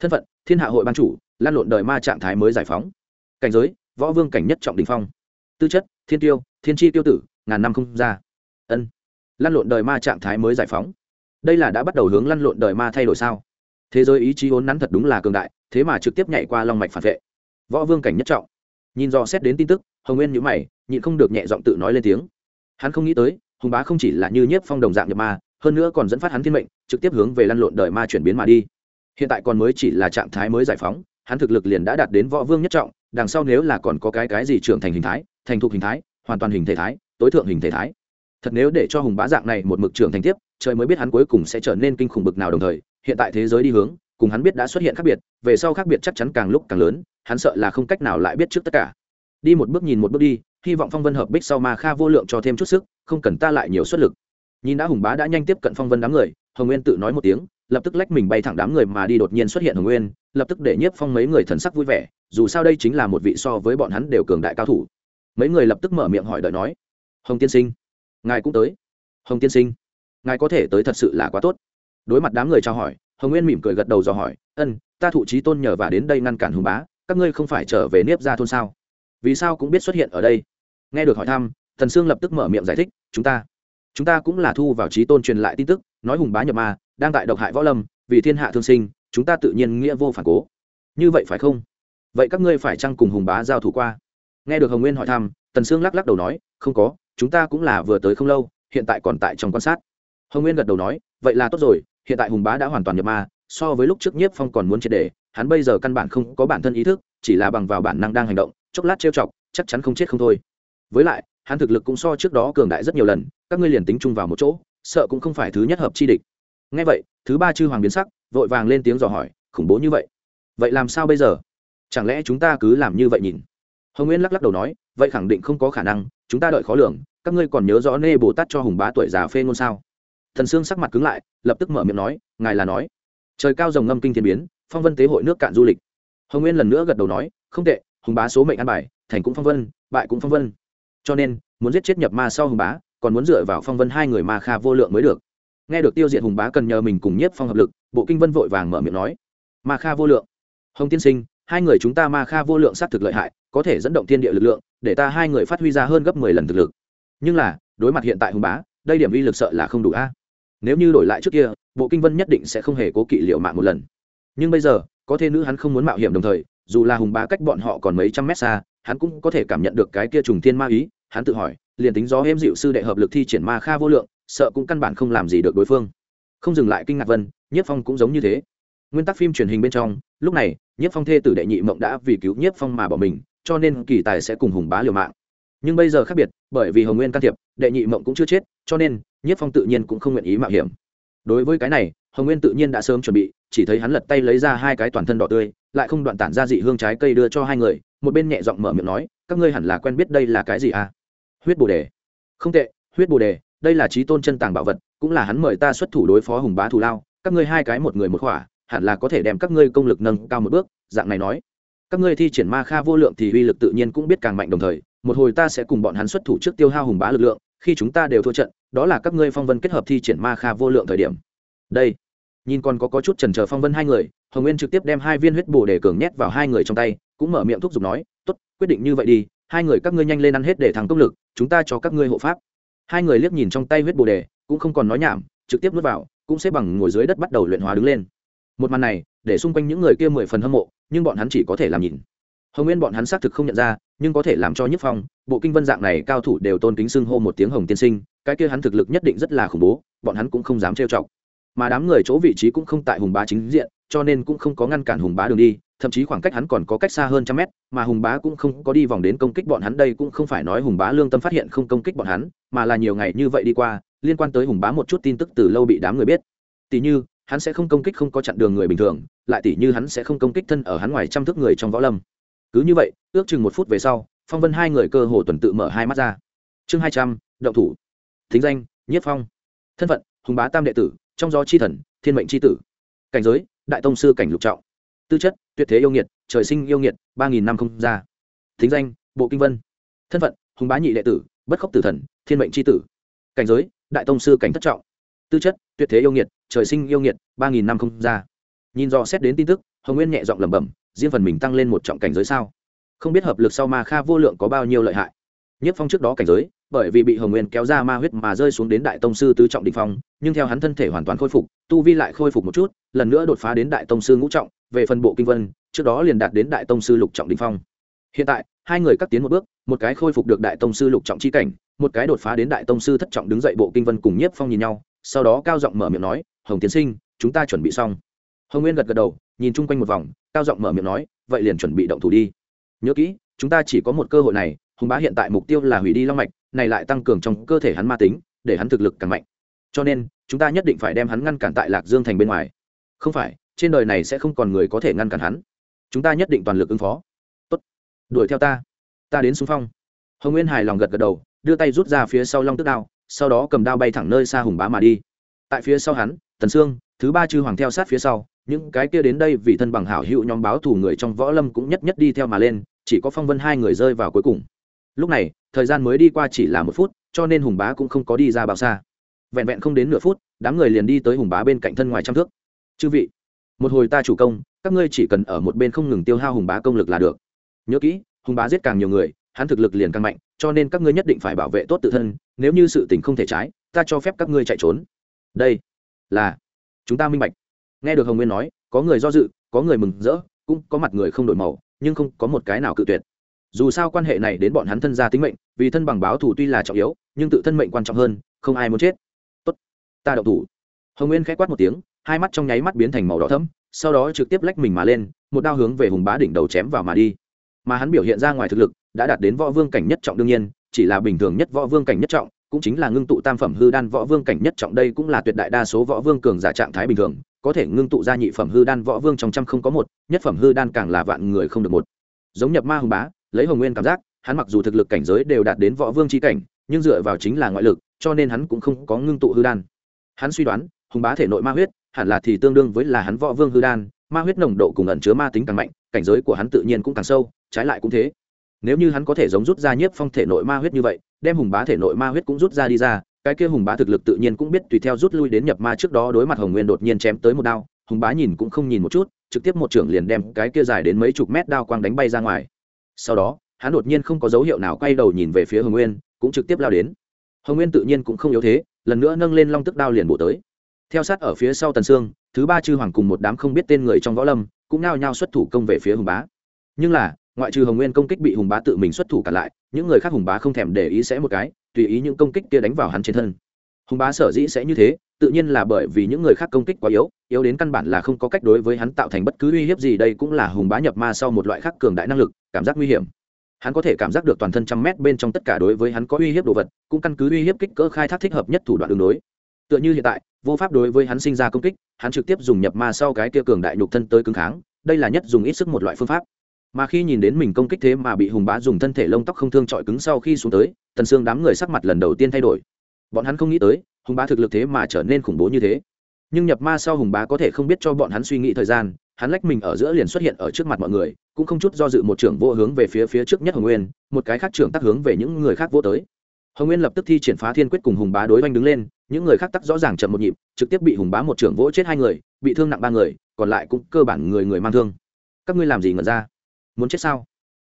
Thân phận, thiên hạ hội ban chủ, lan lộn đời ma trạng thái mới giải phóng. Cảnh giới, võ vương cảnh nhất trọng đình phong. Tư chất, thiên tiêu, thiên tri tiêu tử, ngàn năm không ra. Ân. Lăn lộn đời ma trạng thái mới giải phóng. Đây là đã bắt đầu hướng lăn lộn đời ma thay đổi sao? Thế giới ý chí vốn nắn thật đúng là cường đại thế mà trực tiếp nhảy qua long mạch phản vệ. Võ vương cảnh nhất trọng. Nhìn do xét đến tin tức, hồng nguyên nhữ mày, nhịn không được nhẹ giọng tự nói lên tiếng. Hắn không nghĩ tới, hùng bá không chỉ là như nhiếp phong đồng dạng nhập ma, hơn nữa còn dẫn phát hắn thiên mệnh, trực tiếp hướng về lăn lộn đời ma chuyển biến mà đi. Hiện tại còn mới chỉ là trạng thái mới giải phóng, hắn thực lực liền đã đạt đến võ vương nhất trọng, đằng sau nếu là còn có cái cái gì trưởng thành hình thái, thành thục hình thái, hoàn toàn hình thể thái, tối thượng hình thể thái. Thật nếu để cho hùng bá dạng này một mực trưởng thành tiếp, trời mới biết hắn cuối cùng sẽ trở nên kinh khủng bực nào đồng thời, hiện tại thế giới đi hướng cùng hắn biết đã xuất hiện khác biệt, về sau khác biệt chắc chắn càng lúc càng lớn, hắn sợ là không cách nào lại biết trước tất cả. Đi một bước nhìn một bước đi, hy vọng phong vân hợp bích sau mà kha vô lượng cho thêm chút sức, không cần ta lại nhiều xuất lực. Nhìn đã hùng bá đã nhanh tiếp cận phong vân đám người, hồng nguyên tự nói một tiếng, lập tức lách mình bay thẳng đám người mà đi đột nhiên xuất hiện hồng nguyên, lập tức để nhiếp phong mấy người thần sắc vui vẻ, dù sao đây chính là một vị so với bọn hắn đều cường đại cao thủ. Mấy người lập tức mở miệng hỏi đợi nói, hồng tiên sinh, ngài cũng tới. Hồng tiên sinh, ngài có thể tới thật sự là quá tốt. Đối mặt đám người trao hỏi hồng nguyên mỉm cười gật đầu dò hỏi, ân, ta thụ trí tôn nhờ và đến đây ngăn cản hùng bá, các ngươi không phải trở về nếp ra thôn sao? Vì sao cũng biết xuất hiện ở đây? Nghe được hỏi thăm thần sương lập tức mở miệng giải thích, chúng ta chúng ta cũng là thu vào trí tôn truyền lại tin tức, nói hùng bá nhập ma, đang tại độc hại võ lâm, vì thiên hạ thương sinh, chúng ta tự nhiên nghĩa vô phản cố. Như vậy phải không? Vậy các ngươi phải chăng cùng hùng bá giao thủ qua? Nghe được hồng nguyên hỏi thăm, tần sương lắc lắc đầu nói, không có, chúng ta cũng là vừa tới không lâu, hiện tại còn tại trong quan sát. Hồng nguyên gật đầu nói, vậy là tốt rồi hiện tại hùng bá đã hoàn toàn nhập ma, so với lúc trước nhiếp phong còn muốn triệt đề hắn bây giờ căn bản không có bản thân ý thức, chỉ là bằng vào bản năng đang hành động, chốc lát trêu chọc, chắc chắn không chết không thôi. Với lại, hắn thực lực cũng so trước đó cường đại rất nhiều lần, các ngươi liền tính chung vào một chỗ, sợ cũng không phải thứ nhất hợp chi địch. Ngay vậy, thứ ba chư hoàng biến sắc, vội vàng lên tiếng dò hỏi, khủng bố như vậy? Vậy làm sao bây giờ? Chẳng lẽ chúng ta cứ làm như vậy nhìn? Hồng nguyên lắc lắc đầu nói, vậy khẳng định không có khả năng, chúng ta đợi khó lường, các ngươi còn nhớ rõ nê bồ tát cho hùng bá tuổi già phê ngôn sao? Thần sương sắc mặt cứng lại, lập tức mở miệng nói, ngài là nói. Trời cao rồng ngâm kinh thiên biến, phong vân tế hội nước cạn du lịch. Hồng nguyên lần nữa gật đầu nói, không tệ, hùng bá số mệnh ăn bài, thành cũng phong vân, bại cũng phong vân. Cho nên, muốn giết chết nhập ma sau hùng bá, còn muốn dựa vào phong vân hai người ma kha vô lượng mới được. Nghe được tiêu diệt hùng bá cần nhờ mình cùng nhiếp phong hợp lực, bộ kinh vân vội vàng mở miệng nói, ma kha vô lượng. Hồng tiên sinh, hai người chúng ta ma kha vô lượng sát thực lợi hại, có thể dẫn động thiên địa lực lượng, để ta hai người phát huy ra hơn gấp mười lần thực lực. Nhưng là, đối mặt hiện tại hùng bá, đây điểm uy lực sợ là không đủ a nếu như đổi lại trước kia, bộ kinh vân nhất định sẽ không hề cố kỵ liệu mạng một lần. Nhưng bây giờ, có thể nữ hắn không muốn mạo hiểm đồng thời, dù là hùng bá cách bọn họ còn mấy trăm mét xa, hắn cũng có thể cảm nhận được cái kia trùng thiên ma ý, hắn tự hỏi, liền tính gió êm dịu sư đệ hợp lực thi triển ma kha vô lượng, sợ cũng căn bản không làm gì được đối phương. Không dừng lại kinh ngạc vân nhiếp phong cũng giống như thế. Nguyên tắc phim truyền hình bên trong, lúc này nhiếp phong thê tử đệ nhị mộng đã vì cứu nhiếp phong mà bỏ mình, cho nên kỳ tài sẽ cùng hùng bá liều mạng. Nhưng bây giờ khác biệt, bởi vì hồng nguyên can thiệp, đệ nhị mộng cũng chưa chết, cho nên nhiếp phong tự nhiên cũng không nguyện ý mạo hiểm. Đối với cái này, hồng nguyên tự nhiên đã sớm chuẩn bị, chỉ thấy hắn lật tay lấy ra hai cái toàn thân đỏ tươi, lại không đoạn tản ra dị hương trái cây đưa cho hai người, một bên nhẹ giọng mở miệng nói, các ngươi hẳn là quen biết đây là cái gì à? Huyết bồ đề. Không tệ, huyết bồ đề, đây là trí tôn chân tàng bảo vật, cũng là hắn mời ta xuất thủ đối phó hùng bá thù lao, các ngươi hai cái một người một khỏa, hẳn là có thể đem các ngươi công lực nâng cao một bước, dạng này nói. Các ngươi thi triển ma kha vô lượng thì uy lực tự nhiên cũng biết càng mạnh đồng thời, một hồi ta sẽ cùng bọn hắn xuất thủ trước tiêu hao hùng bá lực lượng khi chúng ta đều thua trận đó là các ngươi phong vân kết hợp thi triển ma kha vô lượng thời điểm. Đây nhìn còn có, có chút trần chờ phong vân hai người hồng nguyên trực tiếp đem hai viên huyết bồ để cường nhét vào hai người trong tay cũng mở miệng thúc giục nói tốt quyết định như vậy đi hai người các ngươi nhanh lên ăn hết để thắng công lực chúng ta cho các ngươi hộ pháp. Hai người liếc nhìn trong tay huyết bồ đề cũng không còn nói nhảm trực tiếp nuốt vào cũng xếp bằng ngồi dưới đất bắt đầu luyện hóa đứng lên. Một màn này để xung quanh những người kia mười phần hâm mộ nhưng bọn hắn chỉ có thể làm nhìn hồng nguyên bọn hắn xác thực không nhận ra, nhưng có thể làm cho nhất phong, bộ kinh vân dạng này cao thủ đều tôn kính xưng hô một tiếng hồng tiên sinh, cái kia hắn thực lực nhất định rất là khủng bố, bọn hắn cũng không dám trêu chọc. Mà đám người chỗ vị trí cũng không tại hùng bá chính diện, cho nên cũng không có ngăn cản hùng bá đường đi, thậm chí khoảng cách hắn còn có cách xa hơn trăm mét, mà hùng bá cũng không có đi vòng đến công kích bọn hắn đây cũng không phải nói hùng bá lương tâm phát hiện không công kích bọn hắn, mà là nhiều ngày như vậy đi qua, liên quan tới hùng bá một chút tin tức từ lâu bị đám người biết. Tỷ như, hắn sẽ không công kích không có chặn đường người bình thường, lại tỷ như hắn sẽ không công kích thân ở hắn ngoài trăm thước người trong võ lâm cứ như vậy, ước chừng một phút về sau, phong vân hai người cơ hồ tuần tự mở hai mắt ra. Chương hai trăm, động thủ. Thính danh nhất phong. Thân phận, hùng bá tam đệ tử, trong gió chi thần, thiên mệnh c tử. Cảnh giới, đại tông sư cảnh lục trọng. Tư chất, tuyệt thế yêu nghiệt, trời sinh yêu nghiệt, ba nghìn năm không ra. Thính danh, bộ kinh vân. Thân phận, hùng bá nhị đệ tử, bất khốc tử thần, thiên mệnh c tử. Cảnh giới, đại tông sư cảnh thất trọng. Tư chất, tuyệt thế yêu nghiệt, trời sinh yêu nghiệt, ba nghìn năm không ra. Nhìn do xét đến tin tức, hồng nguyên nhẹ giọng lẩm bẩm riêng phần mình tăng lên một trọng cảnh giới sao? Không biết hợp lực sau ma kha vô lượng có bao nhiêu lợi hại? Nhất phong trước đó cảnh giới, bởi vì bị hồng nguyên kéo ra ma huyết mà rơi xuống đến đại tông sư tứ trọng định phong, nhưng theo hắn thân thể hoàn toàn khôi phục, tu vi lại khôi phục một chút, lần nữa đột phá đến đại tông sư ngũ trọng, về phần bộ kinh vân, trước đó liền đạt đến đại tông sư lục trọng định phong. Hiện tại, hai người cắt tiến một bước, một cái khôi phục được đại tông sư lục trọng chi cảnh, một cái đột phá đến đại tông sư thất trọng đứng dậy bộ kinh vân cùng nhiếp phong nhìn nhau, sau đó cao giọng mở miệng nói, hồng tiến sinh, chúng ta chuẩn bị xong. Hồng nguyên gật gật đầu, nhìn chung quanh một vòng cao giọng mở miệng nói, vậy liền chuẩn bị động thủ đi. Nhớ kỹ, chúng ta chỉ có một cơ hội này, hùng bá hiện tại mục tiêu là hủy đi long mạch, này lại tăng cường trong cơ thể hắn ma tính, để hắn thực lực càng mạnh. Cho nên, chúng ta nhất định phải đem hắn ngăn cản tại lạc dương thành bên ngoài. Không phải, trên đời này sẽ không còn người có thể ngăn cản hắn. Chúng ta nhất định toàn lực ứng phó. Tốt, đuổi theo ta. Ta đến xung phong. Hồng nguyên hài lòng gật gật đầu, đưa tay rút ra phía sau long tức đao, sau đó cầm đao bay thẳng nơi xa hùng bá mà đi. Tại phía sau hắn, tần sương, thứ ba chư hoàng theo sát phía sau những cái kia đến đây vì thân bằng hảo hữu nhóm báo thù người trong võ lâm cũng nhất nhất đi theo mà lên, chỉ có phong vân hai người rơi vào cuối cùng. Lúc này, thời gian mới đi qua chỉ là một phút, cho nên hùng bá cũng không có đi ra bao xa. Vẹn vẹn không đến nửa phút, đám người liền đi tới hùng bá bên cạnh thân ngoài trăm thước. Chư vị, một hồi ta chủ công, các ngươi chỉ cần ở một bên không ngừng tiêu hao hùng bá công lực là được. Nhớ kỹ, hùng bá giết càng nhiều người, hắn thực lực liền càng mạnh, cho nên các ngươi nhất định phải bảo vệ tốt tự thân, nếu như sự tình không thể trái, ta cho phép các ngươi chạy trốn. Đây là, chúng ta minh bạch nghe được hồng nguyên nói, có người do dự, có người mừng rỡ, cũng có mặt người không đổi màu, nhưng không có một cái nào cự tuyệt. Dù sao quan hệ này đến bọn hắn thân gia tính mệnh, vì thân bằng báo thủ tuy là trọng yếu, nhưng tự thân mệnh quan trọng hơn, không ai muốn chết. Tốt, ta đậu thủ. Hồng nguyên k h á quát một tiếng, hai mắt trong nháy mắt biến thành màu đỏ thấm sau đó trực tiếp lách mình mà lên, một đao hướng về hùng bá đỉnh đầu chém vào mà đi. Mà hắn biểu hiện ra ngoài thực lực, đã đạt đến võ vương cảnh nhất trọng đương nhiên, chỉ là bình thường nhất võ vương cảnh nhất trọng cũng chính là ngưng tụ tam phẩm hư đan võ vương cảnh nhất trọng đây cũng là tuyệt đại đa số võ vương cường giả trạng thái bình thường, có thể ngưng tụ ra nhị phẩm hư đan võ vương trong trăm không có một, nhất phẩm hư đan càng là vạn người không được một. Giống nhập ma hùng bá, lấy hồng nguyên cảm giác, hắn mặc dù thực lực cảnh giới đều đạt đến võ vương c cảnh, nhưng dựa vào chính là ngoại lực, cho nên hắn cũng không có ngưng tụ hư đan. Hắn suy đoán, hùng bá thể nội ma huyết, hẳn là thì tương đương với là hắn võ vương hư đan, ma huyết nồng độ cùng ẩn chứa ma tính càng mạnh, cảnh giới của hắn tự nhiên cũng càng sâu, trái lại cũng thế nếu như hắn có thể giống rút ra nhiếp phong thể nội ma huyết như vậy, đem hùng bá thể nội ma huyết cũng rút ra đi ra, cái kia hùng bá thực lực tự nhiên cũng biết tùy theo rút lui đến nhập ma trước đó đối mặt hồng nguyên đột nhiên chém tới một đao, hùng bá nhìn cũng không nhìn một chút, trực tiếp một trưởng liền đem cái kia dài đến mấy chục mét đao quang đánh bay ra ngoài. Sau đó, hắn đột nhiên không có dấu hiệu nào quay đầu nhìn về phía hồng nguyên, cũng trực tiếp lao đến. Hồng nguyên tự nhiên cũng không yếu thế, lần nữa nâng lên long tức đao liền bổ tới. Theo sát ở phía sau tần sương, thứ ba chư hoàng cùng một đám không biết tên người trong võ lâm, cũng nao nhao xuất thủ công về phía hùng bá. Nhưng là ngoại trừ hồng nguyên công kích bị hùng bá tự mình xuất thủ cả lại, những người khác hùng bá không thèm để ý sẽ một cái, tùy ý những công kích kia đánh vào hắn trên thân. Hùng bá sở dĩ sẽ như thế, tự nhiên là bởi vì những người khác công kích quá yếu yếu đến căn bản là không có cách đối với hắn tạo thành bất cứ uy hiếp gì, đây cũng là hùng bá nhập ma sau một loại khác cường đại năng lực, cảm giác nguy hiểm. Hắn có thể cảm giác được toàn thân trăm mét bên trong tất cả đối với hắn có uy hiếp đồ vật, cũng căn cứ uy hiếp kích cỡ khai thác thích hợp nhất thủ đoạn đường đối. Tựa như hiện tại, vô pháp đối với hắn sinh ra công kích, hắn trực tiếp dùng nhập ma sau cái kia cường đại nhục thân tới cứng kháng, đây là nhất dùng ít sức một loại phương pháp mà khi nhìn đến mình công kích thế mà bị hùng bá dùng thân thể lông tóc không thương trọi cứng sau khi xuống tới, tần xương đám người sắc mặt lần đầu tiên thay đổi. Bọn hắn không nghĩ tới, hùng bá thực lực thế mà trở nên khủng bố như thế. Nhưng nhập ma sau hùng bá có thể không biết cho bọn hắn suy nghĩ thời gian, hắn lách mình ở giữa liền xuất hiện ở trước mặt mọi người, cũng không chút do dự một trưởng vô hướng về phía phía trước nhất hồng nguyên, một cái khác trưởng tác hướng về những người khác vô tới. Hồng nguyên lập tức thi triển phá thiên quyết cùng hùng bá đối oanh đứng lên, những người khác tắc rõ ràng chậm một nhịp, trực tiếp bị hùng bá một trưởng vỗ chết hai người, bị thương nặng ba người, còn lại cũng cơ bản người người mang thương. Các ngươi làm gì ngẩn ra? Muốn chết sao?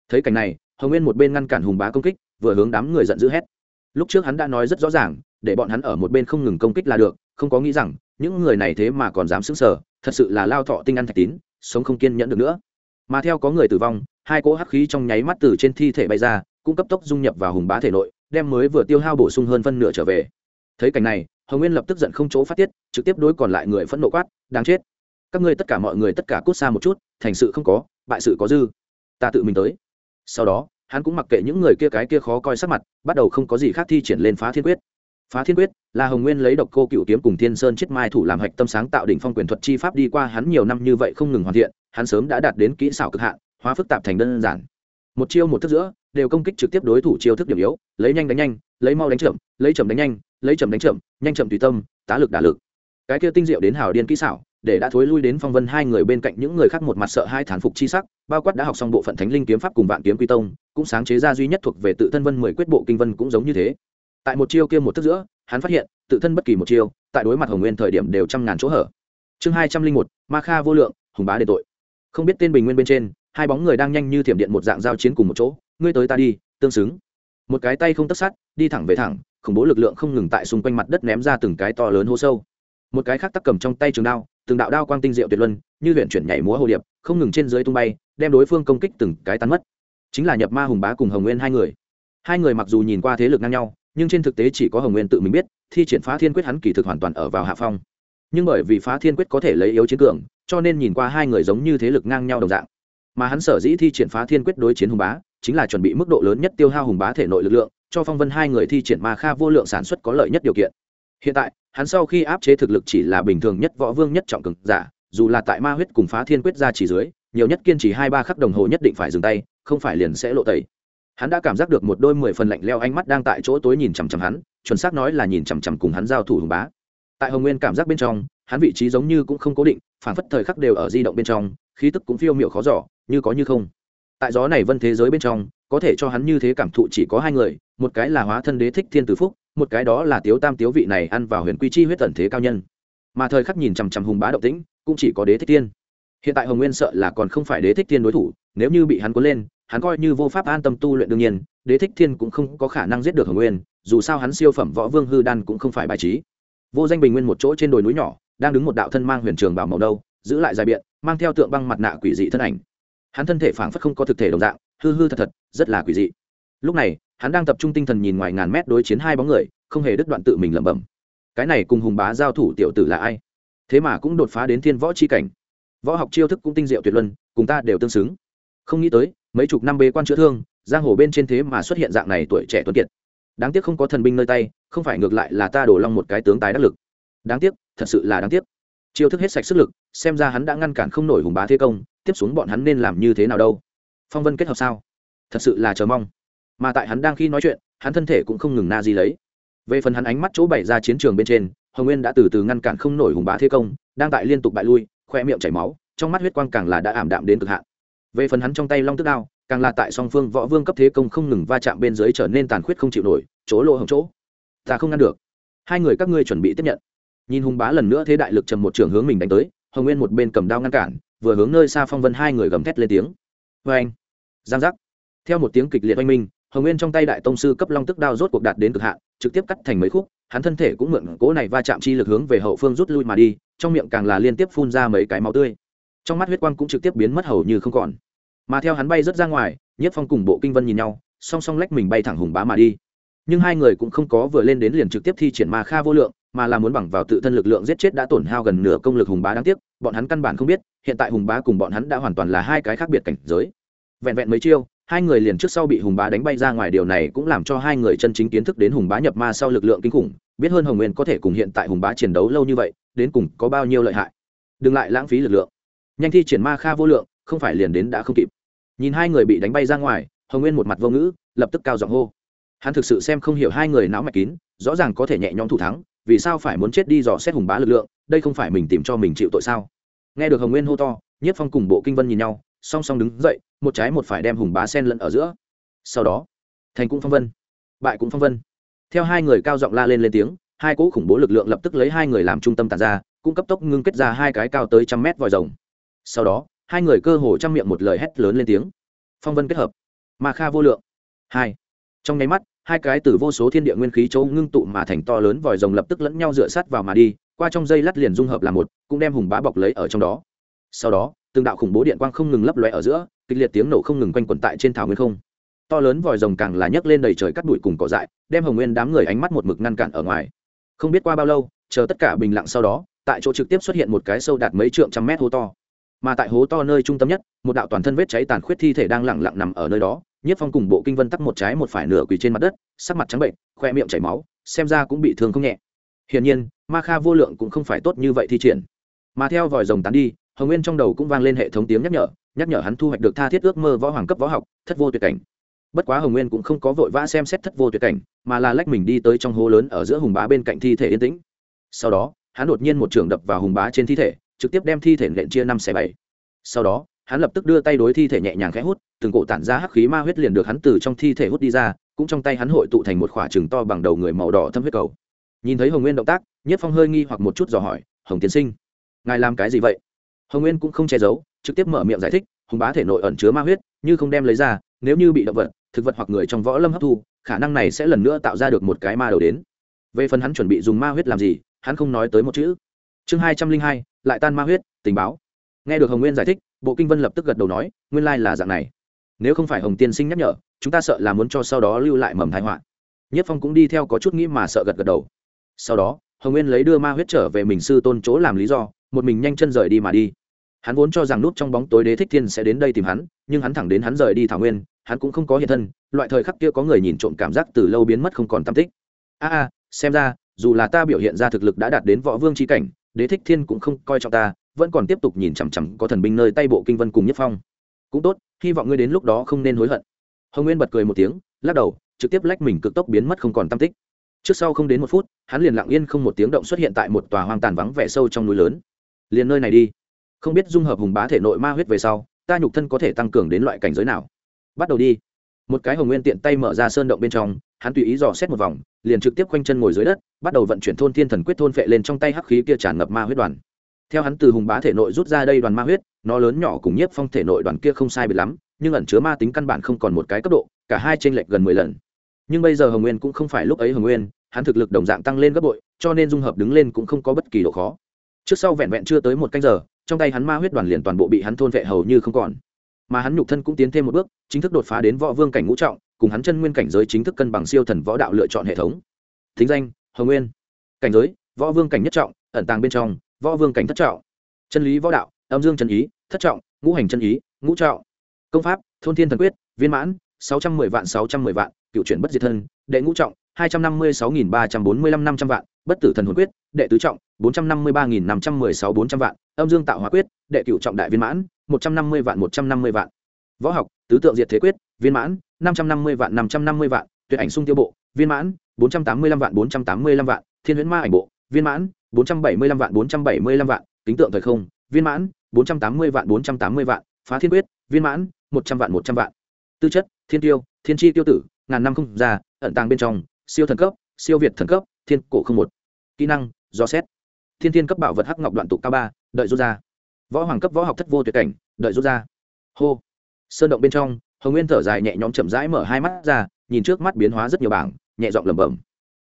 Thấy cảnh này, hồng nguyên một bên ngăn cản hùng bá công kích, vừa hướng đám người giận dữ hét. Lúc trước hắn đã nói rất rõ ràng, để bọn hắn ở một bên không ngừng công kích là được, không có nghĩ rằng, những người này thế mà còn dám xứng sở thật sự là lao thọ tinh ăn thạch tín, sống không kiên nhẫn được nữa. Mà theo có người tử vong, hai cỗ hắc khí trong nháy mắt từ trên thi thể bay ra, cũng cấp tốc dung nhập vào hùng bá thể nội, đem mới vừa tiêu hao bổ sung hơn phân nửa trở về. Thấy cảnh này, hồng nguyên lập tức giận không chỗ phát tiết, trực tiếp đối còn lại người phẫn nộ quát, đáng chết! Các ngươi tất cả mọi người tất cả cút xa một chút, thành sự không có, bại sự có dư ta tự mình tới. Sau đó, hắn cũng mặc kệ những người kia cái kia khó coi sắc mặt, bắt đầu không có gì khác thi triển lên phá thiên quyết. Phá thiên quyết là hồng nguyên lấy độc cô cựu kiếm cùng thiên sơn chiết mai thủ làm hạch tâm sáng tạo đỉnh phong quyền thuật chi pháp đi qua hắn nhiều năm như vậy không ngừng hoàn thiện, hắn sớm đã đạt đến kỹ xảo cực hạn, hóa phức tạp thành đơn giản. Một chiêu một thức giữa, đều công kích trực tiếp đối thủ chiêu thức điểm yếu, lấy nhanh đánh nhanh, lấy mau đánh chậm, lấy chậm đánh nhanh, lấy chậm đánh chậm, nhanh chậm tùy tâm, tá lực đả lực. Cái kia tinh diệu đến hào điên kỹ xảo để đã thối lui đến phong vân hai người bên cạnh những người khác một mặt sợ hai thán phục chi sắc, bao quát đã học xong bộ phận thánh linh kiếm pháp cùng vạn kiếm quy tông, cũng sáng chế ra duy nhất thuộc về tự thân vân mười quyết bộ kinh vân cũng giống như thế. Tại một chiêu kia một thức giữa, hắn phát hiện, tự thân bất kỳ một chiêu, tại đối mặt hồng nguyên thời điểm đều trăm ngàn chỗ hở. Chương hai trăm linh một, ma kha vô lượng, hùng bá đền tội. Không biết tên bình nguyên bên trên, hai bóng người đang nhanh như thiểm điện một dạng giao chiến cùng một chỗ, ngươi tới ta đi, tương xứng. Một cái tay không tất sát, đi thẳng về thẳng, khủng bố lực lượng không ngừng tại xung quanh mặt đất ném ra từng cái to lớn hô sâu. Một cái khác tắc cầm trong tay trường đao từng đạo đao quang tinh diệu tuyệt luân, như luyện chuyển nhảy múa hồ điệp, không ngừng trên dưới tung bay, đem đối phương công kích từng cái tan mất. Chính là nhập ma hùng bá cùng hồng nguyên hai người. Hai người mặc dù nhìn qua thế lực ngang nhau, nhưng trên thực tế chỉ có hồng nguyên tự mình biết, thi triển phá thiên quyết hắn kỳ thực hoàn toàn ở vào hạ phong. Nhưng bởi vì phá thiên quyết có thể lấy yếu chiến cường, cho nên nhìn qua hai người giống như thế lực ngang nhau đồng dạng. Mà hắn sở dĩ thi triển phá thiên quyết đối chiến hùng bá, chính là chuẩn bị mức độ lớn nhất tiêu hao hùng bá thể nội lực lượng, cho phong vân hai người thi triển ma kha vô lượng sản xuất có lợi nhất điều kiện hiện tại, hắn sau khi áp chế thực lực chỉ là bình thường nhất võ vương nhất trọng cực giả, dù là tại ma huyết cùng phá thiên quyết ra chỉ dưới, nhiều nhất kiên trì hai ba khắc đồng hồ nhất định phải dừng tay, không phải liền sẽ lộ tẩy. Hắn đã cảm giác được một đôi mười phần lạnh leo ánh mắt đang tại chỗ tối nhìn chằm chằm hắn, chuẩn xác nói là nhìn chằm chằm cùng hắn giao thủ hùng bá. Tại hồng nguyên cảm giác bên trong, hắn vị trí giống như cũng không cố định phản phất thời khắc đều ở di động bên trong, khí tức cũng phiêu miệu khó giỏ như có như không. Tại gió này vân thế giới bên trong, có thể cho hắn như thế cảm thụ chỉ có hai người, một cái là hóa thân đế thích thiên tử phúc một cái đó là tiếu tam tiếu vị này ăn vào huyền quy chi huyết tận thế cao nhân. Mà thời khắc nhìn chằm chằm hùng bá động tĩnh, cũng chỉ có đế thích thiên hiện tại hồng nguyên sợ là còn không phải đế thích thiên đối thủ, nếu như bị hắn cuốn lên, hắn coi như vô pháp an tâm tu luyện đương nhiên, đế thích thiên cũng không có khả năng giết được hồng nguyên, dù sao hắn siêu phẩm võ vương hư đan cũng không phải bài trí. Vô danh bình nguyên một chỗ trên đồi núi nhỏ, đang đứng một đạo thân mang huyền trường bảo màu đâu giữ lại dài biện, mang theo tượng băng mặt nạ quỷ dị thân ảnh. Hắn thân thể phảng phất không có thực thể đồng dạng, hư hư thật thật, rất là quỷ dị lúc này, hắn đang tập trung tinh thần nhìn ngoài ngàn mét đối chiến hai bóng người, không hề đứt đoạn tự mình lẩm bẩm. Cái này cùng hùng bá giao thủ tiểu tử là ai? Thế mà cũng đột phá đến thiên võ c h i cảnh. Võ học chiêu thức cũng tinh diệu tuyệt luân, cùng ta đều tương xứng. Không nghĩ tới, mấy chục năm bê quan chữa thương, giang hồ bên trên thế mà xuất hiện dạng này tuổi trẻ tuấn kiệt. Đáng tiếc không có thần binh nơi tay, không phải ngược lại là ta đổ long một cái tướng tài đắc lực. Đáng tiếc, thật sự là đáng tiếc. Chiêu thức hết sạch sức lực, xem ra hắn đã ngăn cản không nổi hùng bá thế công, tiếp xuống bọn hắn nên làm như thế nào đâu? Phong vân kết hợp sao? Thật sự là chờ mong mà tại hắn đang khi nói chuyện, hắn thân thể cũng không ngừng na di lấy. Về phần hắn ánh mắt chỗ bày ra chiến trường bên trên, hồng nguyên đã từ từ ngăn cản không nổi hùng bá thế công, đang tại liên tục bại lui, khoe miệng chảy máu, trong mắt huyết quang càng là đã ảm đạm đến cực hạn. Về phần hắn trong tay long tức đao, càng là tại song phương võ vương cấp thế công không ngừng va chạm bên dưới trở nên tàn khuyết không chịu nổi, chỗ lộ hồng chỗ. Ta không ngăn được. Hai người các ngươi chuẩn bị tiếp nhận. Nhìn hùng bá lần nữa thế đại lực trầm một trường hướng mình đánh tới, hồng nguyên một bên cầm đao ngăn cản, vừa hướng nơi xa phong vân hai người gầm thét lên tiếng. Vê anh giang giác. Theo một tiếng kịch liệt oanh minh hồng nguyên trong tay đại tông sư cấp long tức đao rốt cuộc đạt đến cực hạn, trực tiếp cắt thành mấy khúc, hắn thân thể cũng mượn cỗ này va chạm chi lực hướng về hậu phương rút lui mà đi, trong miệng càng là liên tiếp phun ra mấy cái máu tươi. Trong mắt huyết quang cũng trực tiếp biến mất hầu như không còn. Mà theo hắn bay rất ra ngoài, nhất phong cùng bộ kinh vân nhìn nhau, song song lách mình bay thẳng hùng bá mà đi. Nhưng hai người cũng không có vừa lên đến liền trực tiếp thi triển ma kha vô lượng, mà là muốn bằng vào tự thân lực lượng giết chết đã tổn hao gần nửa công lực hùng bá đáng tiếc, bọn hắn căn bản không biết, hiện tại hùng bá cùng bọn hắn đã hoàn toàn là hai cái khác biệt cảnh giới. Vẹn vẹn mấy chiêu hai người liền trước sau bị hùng bá đánh bay ra ngoài, điều này cũng làm cho hai người chân chính kiến thức đến hùng bá nhập ma sau lực lượng kinh khủng, biết hơn hồng nguyên có thể cùng hiện tại hùng bá chiến đấu lâu như vậy, đến cùng có bao nhiêu lợi hại. Đừng lại lãng phí lực lượng. Nhanh thi triển ma kha vô lượng, không phải liền đến đã không kịp. Nhìn hai người bị đánh bay ra ngoài, hồng nguyên một mặt vô ngữ, lập tức cao giọng hô. Hắn thực sự xem không hiểu hai người não mạch kín, rõ ràng có thể nhẹ nhõm thủ thắng, vì sao phải muốn chết đi dò xét hùng bá lực lượng, đây không phải mình tìm cho mình chịu tội sao? Nghe được hồng nguyên hô to, nhất phong cùng bộ kinh vân nhìn nhau song song đứng dậy, một trái một phải đem hùng bá sen lẫn ở giữa. Sau đó, thành cũng phong vân, bại cũng phong vân. Theo hai người cao giọng la lên lên tiếng, hai cỗ khủng bố lực lượng lập tức lấy hai người làm trung tâm tàn ra, cũng cấp tốc ngưng kết ra hai cái cao tới trăm mét vòi rồng. Sau đó, hai người cơ hồ trong miệng một lời hét lớn lên tiếng. Phong vân kết hợp, ma kha vô lượng. Hai, trong nháy mắt, hai cái từ vô số thiên địa nguyên khí chỗ ngưng tụ mà thành to lớn vòi rồng lập tức lẫn nhau dựa sát vào mà đi, qua trong dây lát liền dung hợp là một, cũng đem hùng bá bọc lấy ở trong đó. Sau đó từng đạo khủng bố điện quang không ngừng lấp lóe ở giữa, kịch liệt tiếng nổ không ngừng quanh quẩn tại trên thảo nguyên không. To lớn vòi rồng càng là nhấc lên đầy trời cắt bụi cùng cỏ dại, đem hồng nguyên đám người ánh mắt một mực ngăn cản ở ngoài. Không biết qua bao lâu, chờ tất cả bình lặng sau đó, tại chỗ trực tiếp xuất hiện một cái sâu đạt mấy trượng trăm mét hố to. Mà tại hố to nơi trung tâm nhất, một đạo toàn thân vết cháy tàn khuyết thi thể đang lặng lặng nằm ở nơi đó, nhiếp phong cùng bộ kinh vân tắc một trái một phải nửa quỳ trên mặt đất, sắc mặt trắng bệnh, khoe miệng chảy máu, xem ra cũng bị thương không nhẹ. Hiển nhiên, ma kha vô lượng cũng không phải tốt như vậy thi triển. Mà theo vòi rồng tán đi hồng nguyên trong đầu cũng vang lên hệ thống tiếng nhắc nhở nhắc nhở hắn thu hoạch được tha thiết ước mơ võ hoàng cấp võ học, thất vô tuyệt cảnh. Bất quá hồng nguyên cũng không có vội vã xem xét thất vô tuyệt cảnh, mà là lách mình đi tới trong hố lớn ở giữa hùng bá bên cạnh thi thể yên tĩnh. Sau đó, hắn đột nhiên một trường đập vào hùng bá trên thi thể, trực tiếp đem thi thể nện chia năm xẻ bảy. Sau đó, hắn lập tức đưa tay đối thi thể nhẹ nhàng khẽ hút, từng cổ tản ra hắc khí ma huyết liền được hắn từ trong thi thể hút đi ra, cũng trong tay hắn hội tụ thành một khỏa trừng to bằng đầu người màu đỏ thâm huyết cầu. Nhìn thấy hồng nguyên động tác, nhất phong hơi nghi hoặc một chút dò hỏi, hồng tiến sinh, ngài làm cái gì vậy? Hồng nguyên cũng không che giấu, trực tiếp mở miệng giải thích, hùng bá thể nội ẩn chứa ma huyết, như không đem lấy ra, nếu như bị động vật, thực vật hoặc người trong võ lâm hấp thu, khả năng này sẽ lần nữa tạo ra được một cái ma đầu đến. Về phần hắn chuẩn bị dùng ma huyết làm gì, hắn không nói tới một chữ. Chương hai trăm linh hai, lại tan ma huyết, tình báo. Nghe được hồng nguyên giải thích, bộ kinh vân lập tức gật đầu nói, nguyên lai là dạng này. Nếu không phải hồng tiên sinh nhắc nhở, chúng ta sợ là muốn cho sau đó lưu lại mầm thái họa. Nhất phong cũng đi theo có chút nghĩ mà sợ gật gật đầu. Sau đó, hồng nguyên lấy đưa ma huyết trở về mình sư tôn chỗ làm lý do một mình nhanh chân rời đi mà đi. Hắn vốn cho rằng nút trong bóng tối đế thích thiên sẽ đến đây tìm hắn, nhưng hắn thẳng đến hắn rời đi thảo nguyên, hắn cũng không có hiện thân, loại thời khắc kia có người nhìn trộm cảm giác từ lâu biến mất không còn tam tích. A a, xem ra, dù là ta biểu hiện ra thực lực đã đạt đến võ vương tri cảnh, đế thích thiên cũng không coi trọng ta, vẫn còn tiếp tục nhìn chằm chằm có thần binh nơi tay bộ kinh vân cùng nhất phong. Cũng tốt, hy vọng ngươi đến lúc đó không nên hối hận. Hồng nguyên bật cười một tiếng, lắc đầu, trực tiếp lách mình cực tốc biến mất không còn tam tích. Trước sau không đến một phút, hắn liền lặng yên không một tiếng động xuất hiện tại một tòa hoang tàn vắng vẻ sâu trong núi lớn liền nơi này đi. Không biết dung hợp hùng bá thể nội ma huyết về sau, ta nhục thân có thể tăng cường đến loại cảnh giới nào? Bắt đầu đi. Một cái hồng nguyên tiện tay mở ra sơn động bên trong, hắn tùy ý dò xét một vòng, liền trực tiếp quanh chân ngồi dưới đất, bắt đầu vận chuyển thôn thiên thần quyết thôn phệ lên trong tay hắc khí kia tràn ngập ma huyết đoàn. Theo hắn từ hùng bá thể nội rút ra đây đoàn ma huyết, nó lớn nhỏ cùng nhiếp phong thể nội đoàn kia không sai biệt lắm, nhưng ẩn chứa ma tính căn bản không còn một cái cấp độ, cả hai t r ê n lệch gần mười lần. Nhưng bây giờ hồng nguyên cũng không phải lúc ấy hồng nguyên, hắn thực lực đồng dạng tăng lên gấp bội, cho nên dung hợp đứng lên cũng không có bất kỳ độ khó trước sau vẹn vẹn chưa tới một canh giờ, trong tay hắn ma huyết đoàn liền toàn bộ bị hắn thôn vệ hầu như không còn. Mà hắn nhục thân cũng tiến thêm một bước, chính thức đột phá đến võ vương cảnh ngũ trọng, cùng hắn chân nguyên cảnh giới chính thức cân bằng siêu thần võ đạo lựa chọn hệ thống. Thính danh, hồng nguyên. Cảnh giới, võ vương cảnh nhất trọng, ẩn tàng bên trong, võ vương cảnh thất trọng. Chân lý võ đạo, âm dương chân ý, thất trọng, ngũ hành chân ý, ngũ trọng. Công pháp, thôn thiên thần quyết, viên mãn, sáu trăm mười vạn, sáu trăm mười vạn, cựu chuyển bất diệt thân, đệ ngũ trọng hai trăm năm mươi sáu nghìn ba trăm bốn mươi lăm năm trăm vạn, bất tử thần hồn quyết, đệ tứ trọng, bốn trăm năm mươi ba nghìn năm trăm mười sáu bốn trăm vạn, âm dương tạo hóa quyết, đệ cựu trọng đại viên mãn, một trăm năm mươi vạn một trăm năm mươi vạn. Võ học, tứ tượng diệt thế quyết, viên mãn, năm trăm năm mươi vạn năm trăm năm mươi vạn, tuyệt ảnh sung tiêu bộ, viên mãn, bốn trăm tám mươi lăm vạn bốn trăm tám mươi lăm vạn, thiên huyễn ma ảnh bộ, viên mãn, bốn trăm bảy mươi lăm vạn bốn trăm bảy mươi lăm vạn tính tượng thời không, viên mãn, bốn trăm tám mươi vạn bốn trăm tám mươi vạn, phá thiên quyết, viên mãn, một trăm vạn một trăm vạn. Tư chất, thiên tiêu, thiên tri tiêu tử, ngàn năm không già ẩn tàng bên trong siêu thần cấp, siêu việt thần cấp, thiên cổ không một. Kỹ năng, do xét. Thiên thiên cấp bảo vật hắc ngọc đoạn tụ cao ba, đợi rút ra. Võ hoàng cấp võ học thất vô tuyệt cảnh, đợi rút ra. Hô. Sơn động bên trong, hồng nguyên thở dài nhẹ nhõm chậm rãi mở hai mắt ra, nhìn trước mắt biến hóa rất nhiều bảng, nhẹ giọng lẩm bẩm.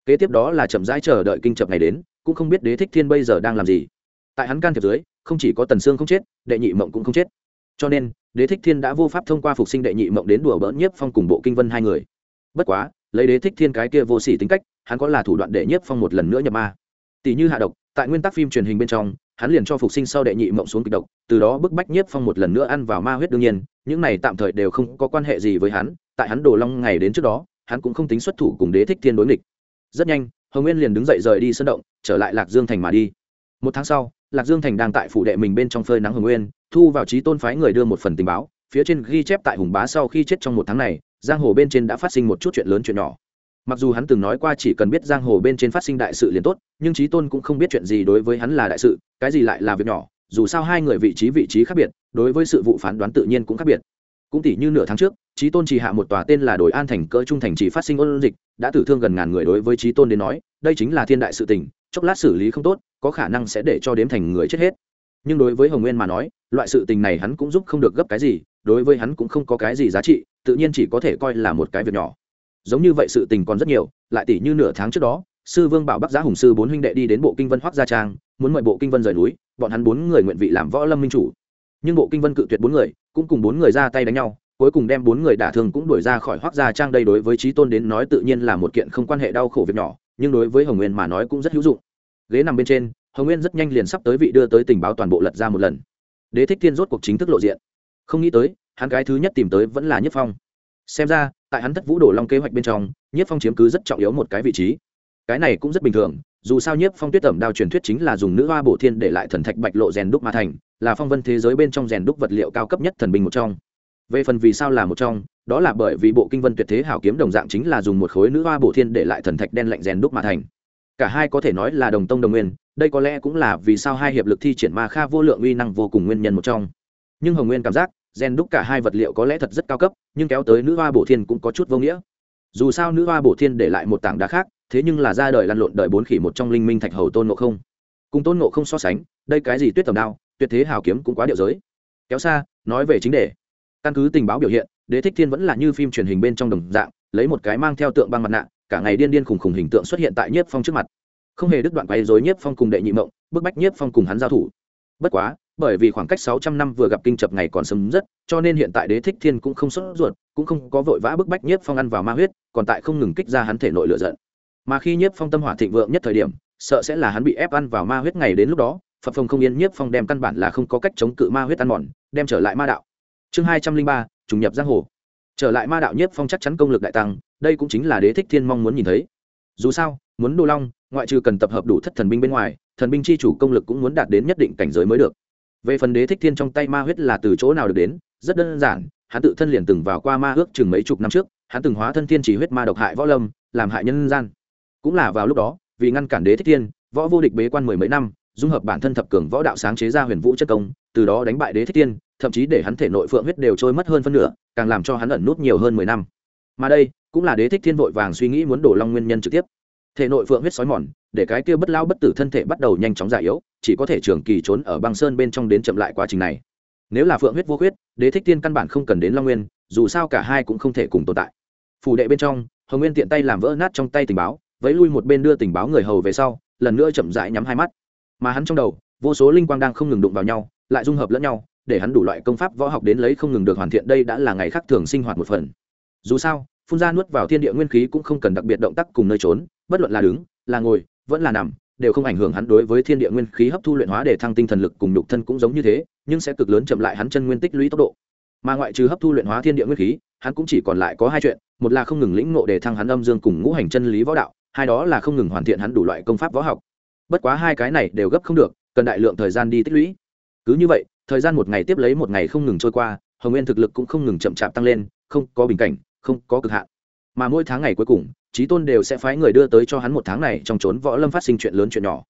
Kế tiếp đó là chậm rãi chờ đợi kinh chậm ngày đến, cũng không biết đế thích thiên bây giờ đang làm gì. Tại hắn can thiệp dưới, không chỉ có tần sương không chết, đệ nhị mộng cũng không chết. Cho nên, đế thích thiên đã vô pháp thông qua phục sinh đệ nhị mộng đến đùa bỡn nhiếp phong cùng bộ kinh vân hai người. Bất quá lấy đế thích thiên cái kia vô sỉ tính cách, hắn có là thủ đoạn để nhiếp phong một lần nữa nhập ma. Tỷ như hạ độc, tại nguyên tắc phim truyền hình bên trong, hắn liền cho phục sinh sau đệ nhị mộng xuống kịch độc, từ đó bức bách nhiếp phong một lần nữa ăn vào ma huyết đương nhiên, những này tạm thời đều không có quan hệ gì với hắn, tại hắn đồ long ngày đến trước đó, hắn cũng không tính xuất thủ cùng đế thích thiên đối nghịch. Rất nhanh, hồng nguyên liền đứng dậy rời đi sân động, trở lại lạc dương thành mà đi. Một tháng sau, lạc dương thành đang tại phủ đệ mình bên trong phơi nắng hồng nguyên, thu vào trí tôn phái người đưa một phần tình báo, phía trên ghi chép tại hùng bá sau khi chết trong một tháng này giang hồ bên trên đã phát sinh một chút chuyện lớn chuyện nhỏ. Mặc dù hắn từng nói qua chỉ cần biết giang hồ bên trên phát sinh đại sự liền tốt, nhưng trí tôn cũng không biết chuyện gì đối với hắn là đại sự, cái gì lại là việc nhỏ, dù sao hai người vị trí vị trí khác biệt, đối với sự vụ phán đoán tự nhiên cũng khác biệt. Cũng tỷ như nửa tháng trước trí tôn chỉ hạ một tòa tên là đồi an thành cỡ trung thành chỉ phát sinh ôn dịch, đã tử thương gần ngàn người đối với trí tôn đến nói, đây chính là thiên đại sự tình, chốc lát xử lý không tốt, có khả năng sẽ để cho đếm thành người chết hết. Nhưng đối với hồng nguyên mà nói, loại sự tình này hắn cũng giúp không được gấp cái gì, đối với hắn cũng không có cái gì giá trị tự nhiên chỉ có thể coi là một cái việc nhỏ. Giống như vậy sự tình còn rất nhiều, lại tỷ như nửa tháng trước đó, sư vương bảo bắc giá hùng sư bốn huynh đệ đi đến bộ kinh vân hoác gia trang, muốn mời bộ kinh vân rời núi, bọn hắn bốn người nguyện vị làm võ lâm minh chủ. Nhưng bộ kinh vân cự tuyệt bốn người, cũng cùng bốn người ra tay đánh nhau, cuối cùng đem bốn người đả thương cũng đuổi ra khỏi hoác gia trang đây đối với trí tôn đến nói tự nhiên là một kiện không quan hệ đau khổ việc nhỏ, nhưng đối với hồng nguyên mà nói cũng rất hữu dụng. Ghế nằm bên trên, hồng nguyên rất nhanh liền sắp tới vị đưa tới tình báo toàn bộ lật ra một lần. Đế thích thiên rốt cuộc chính thức lộ diện. Không nghĩ tới hắn cái thứ nhất tìm tới vẫn là nhất phong. Xem ra, tại hắn thất vũ đổ long kế hoạch bên trong, nhất phong chiếm cứ rất trọng yếu một cái vị trí. Cái này cũng rất bình thường, dù sao nhiếp phong tuyết tẩm đao truyền thuyết chính là dùng nữ hoa bổ thiên để lại thần thạch bạch lộ rèn đúc mà thành, là phong vân thế giới bên trong rèn đúc vật liệu cao cấp nhất thần binh một trong. Về phần vì sao là một trong, đó là bởi vì bộ kinh vân tuyệt thế hảo kiếm đồng dạng chính là dùng một khối nữ hoa bổ thiên để lại thần thạch đen lạnh rèn đúc mà thành. Cả hai có thể nói là đồng tông đồng nguyên, đây có lẽ cũng là vì sao hai hiệp lực thi triển ma kha vô lượng uy năng vô cùng nguyên nhân một trong. Nhưng hồng nguyên cảm giác gen đúc cả hai vật liệu có lẽ thật rất cao cấp, nhưng kéo tới nữ hoa bổ thiên cũng có chút vô nghĩa. Dù sao nữ hoa bổ thiên để lại một tảng đá khác, thế nhưng là ra đời lăn lộn đợi bốn khỉ một trong linh minh thạch hầu tôn ngộ không. Cùng tôn ngộ không so sánh, đây cái gì tuyết tầm đao, tuyệt thế hào kiếm cũng quá điệu giới. Kéo xa, nói về chính đề. Căn cứ tình báo biểu hiện, đế thích thiên vẫn là như phim truyền hình bên trong đồng dạng, lấy một cái mang theo tượng băng mặt nạ, cả ngày điên điên khùng khùng hình tượng xuất hiện tại nhiếp phong trước mặt. Không hề đứt đoạn quay dối nhiếp phong cùng đệ nhị mộng, bức bách nhiếp phong cùng hắn giao thủ. Bất quá bởi vì khoảng cách sáu trăm năm vừa gặp kinh chập ngày còn sớm rất, cho nên hiện tại đế thích thiên cũng không sốt ruột, cũng không có vội vã bức bách nhiếp phong ăn vào ma huyết, còn tại không ngừng kích ra hắn thể nội lửa giận. Mà khi nhiếp phong tâm hỏa thịnh vượng nhất thời điểm, sợ sẽ là hắn bị ép ăn vào ma huyết ngày đến lúc đó, phật phong không yên nhiếp phong đem căn bản là không có cách chống cự ma huyết ăn mòn, đem trở lại ma đạo. Chương hai trăm linh ba, trùng nhập giang hồ. Trở lại ma đạo nhiếp phong chắc chắn công lực đại tăng, đây cũng chính là đế thích thiên mong muốn nhìn thấy. Dù sao, muốn đô long, ngoại trừ cần tập hợp đủ thất thần binh bên ngoài, thần binh chi chủ công lực cũng muốn đạt đến nhất định cảnh giới mới được về phần đế thích thiên trong tay ma huyết là từ chỗ nào được đến, rất đơn giản, hắn tự thân liền từng vào qua ma ước chừng mấy chục năm trước, hắn từng hóa thân thiên chỉ huyết ma độc hại võ lâm, làm hại nhân gian. Cũng là vào lúc đó, vì ngăn cản đế thích thiên, võ vô địch bế quan mười mấy năm, dung hợp bản thân thập cường võ đạo sáng chế ra huyền vũ chất công, từ đó đánh bại đế thích thiên, thậm chí để hắn thể nội phượng huyết đều trôi mất hơn phân nửa, càng làm cho hắn ẩn nút nhiều hơn mười năm. Mà đây, cũng là đế thích thiên vội vàng suy nghĩ muốn đổ long nguyên nhân trực tiếp thể nội phượng huyết sói mòn, để cái kia bất lao bất tử thân thể bắt đầu nhanh chóng già yếu, chỉ có thể trường kỳ trốn ở băng sơn bên trong đến chậm lại quá trình này. Nếu là phượng huyết vô huyết đế thích tiên căn bản không cần đến long nguyên, dù sao cả hai cũng không thể cùng tồn tại. Phủ đệ bên trong, hồng nguyên tiện tay làm vỡ nát trong tay tình báo, vẫy lui một bên đưa tình báo người hầu về sau, lần nữa chậm rãi nhắm hai mắt. Mà hắn trong đầu, vô số linh quang đang không ngừng đụng vào nhau, lại dung hợp lẫn nhau, để hắn đủ loại công pháp võ học đến lấy không ngừng được hoàn thiện đây đã là ngày khác thường sinh hoạt một phần. Dù sao, phun ra nuốt vào thiên địa nguyên khí cũng không cần đặc biệt động tác cùng nơi trốn bất luận là đứng, là ngồi, vẫn là nằm, đều không ảnh hưởng hắn đối với thiên địa nguyên khí hấp thu luyện hóa để thăng tinh thần lực cùng nhục thân cũng giống như thế, nhưng sẽ cực lớn chậm lại hắn chân nguyên tích lũy tốc độ. Mà ngoại trừ hấp thu luyện hóa thiên địa nguyên khí, hắn cũng chỉ còn lại có hai chuyện, một là không ngừng lĩnh ngộ để thăng hắn âm dương cùng ngũ hành chân lý võ đạo, hai đó là không ngừng hoàn thiện hắn đủ loại công pháp võ học. Bất quá hai cái này đều gấp không được, cần đại lượng thời gian đi tích lũy. Cứ như vậy, thời gian một ngày tiếp lấy một ngày không ngừng trôi qua, hồng nguyên thực lực cũng không ngừng chậm chạp tăng lên, không có bình cảnh, không có cực hạn mà mỗi tháng ngày cuối cùng trí tôn đều sẽ phái người đưa tới cho hắn một tháng này trong trốn võ lâm phát sinh chuyện lớn chuyện nhỏ.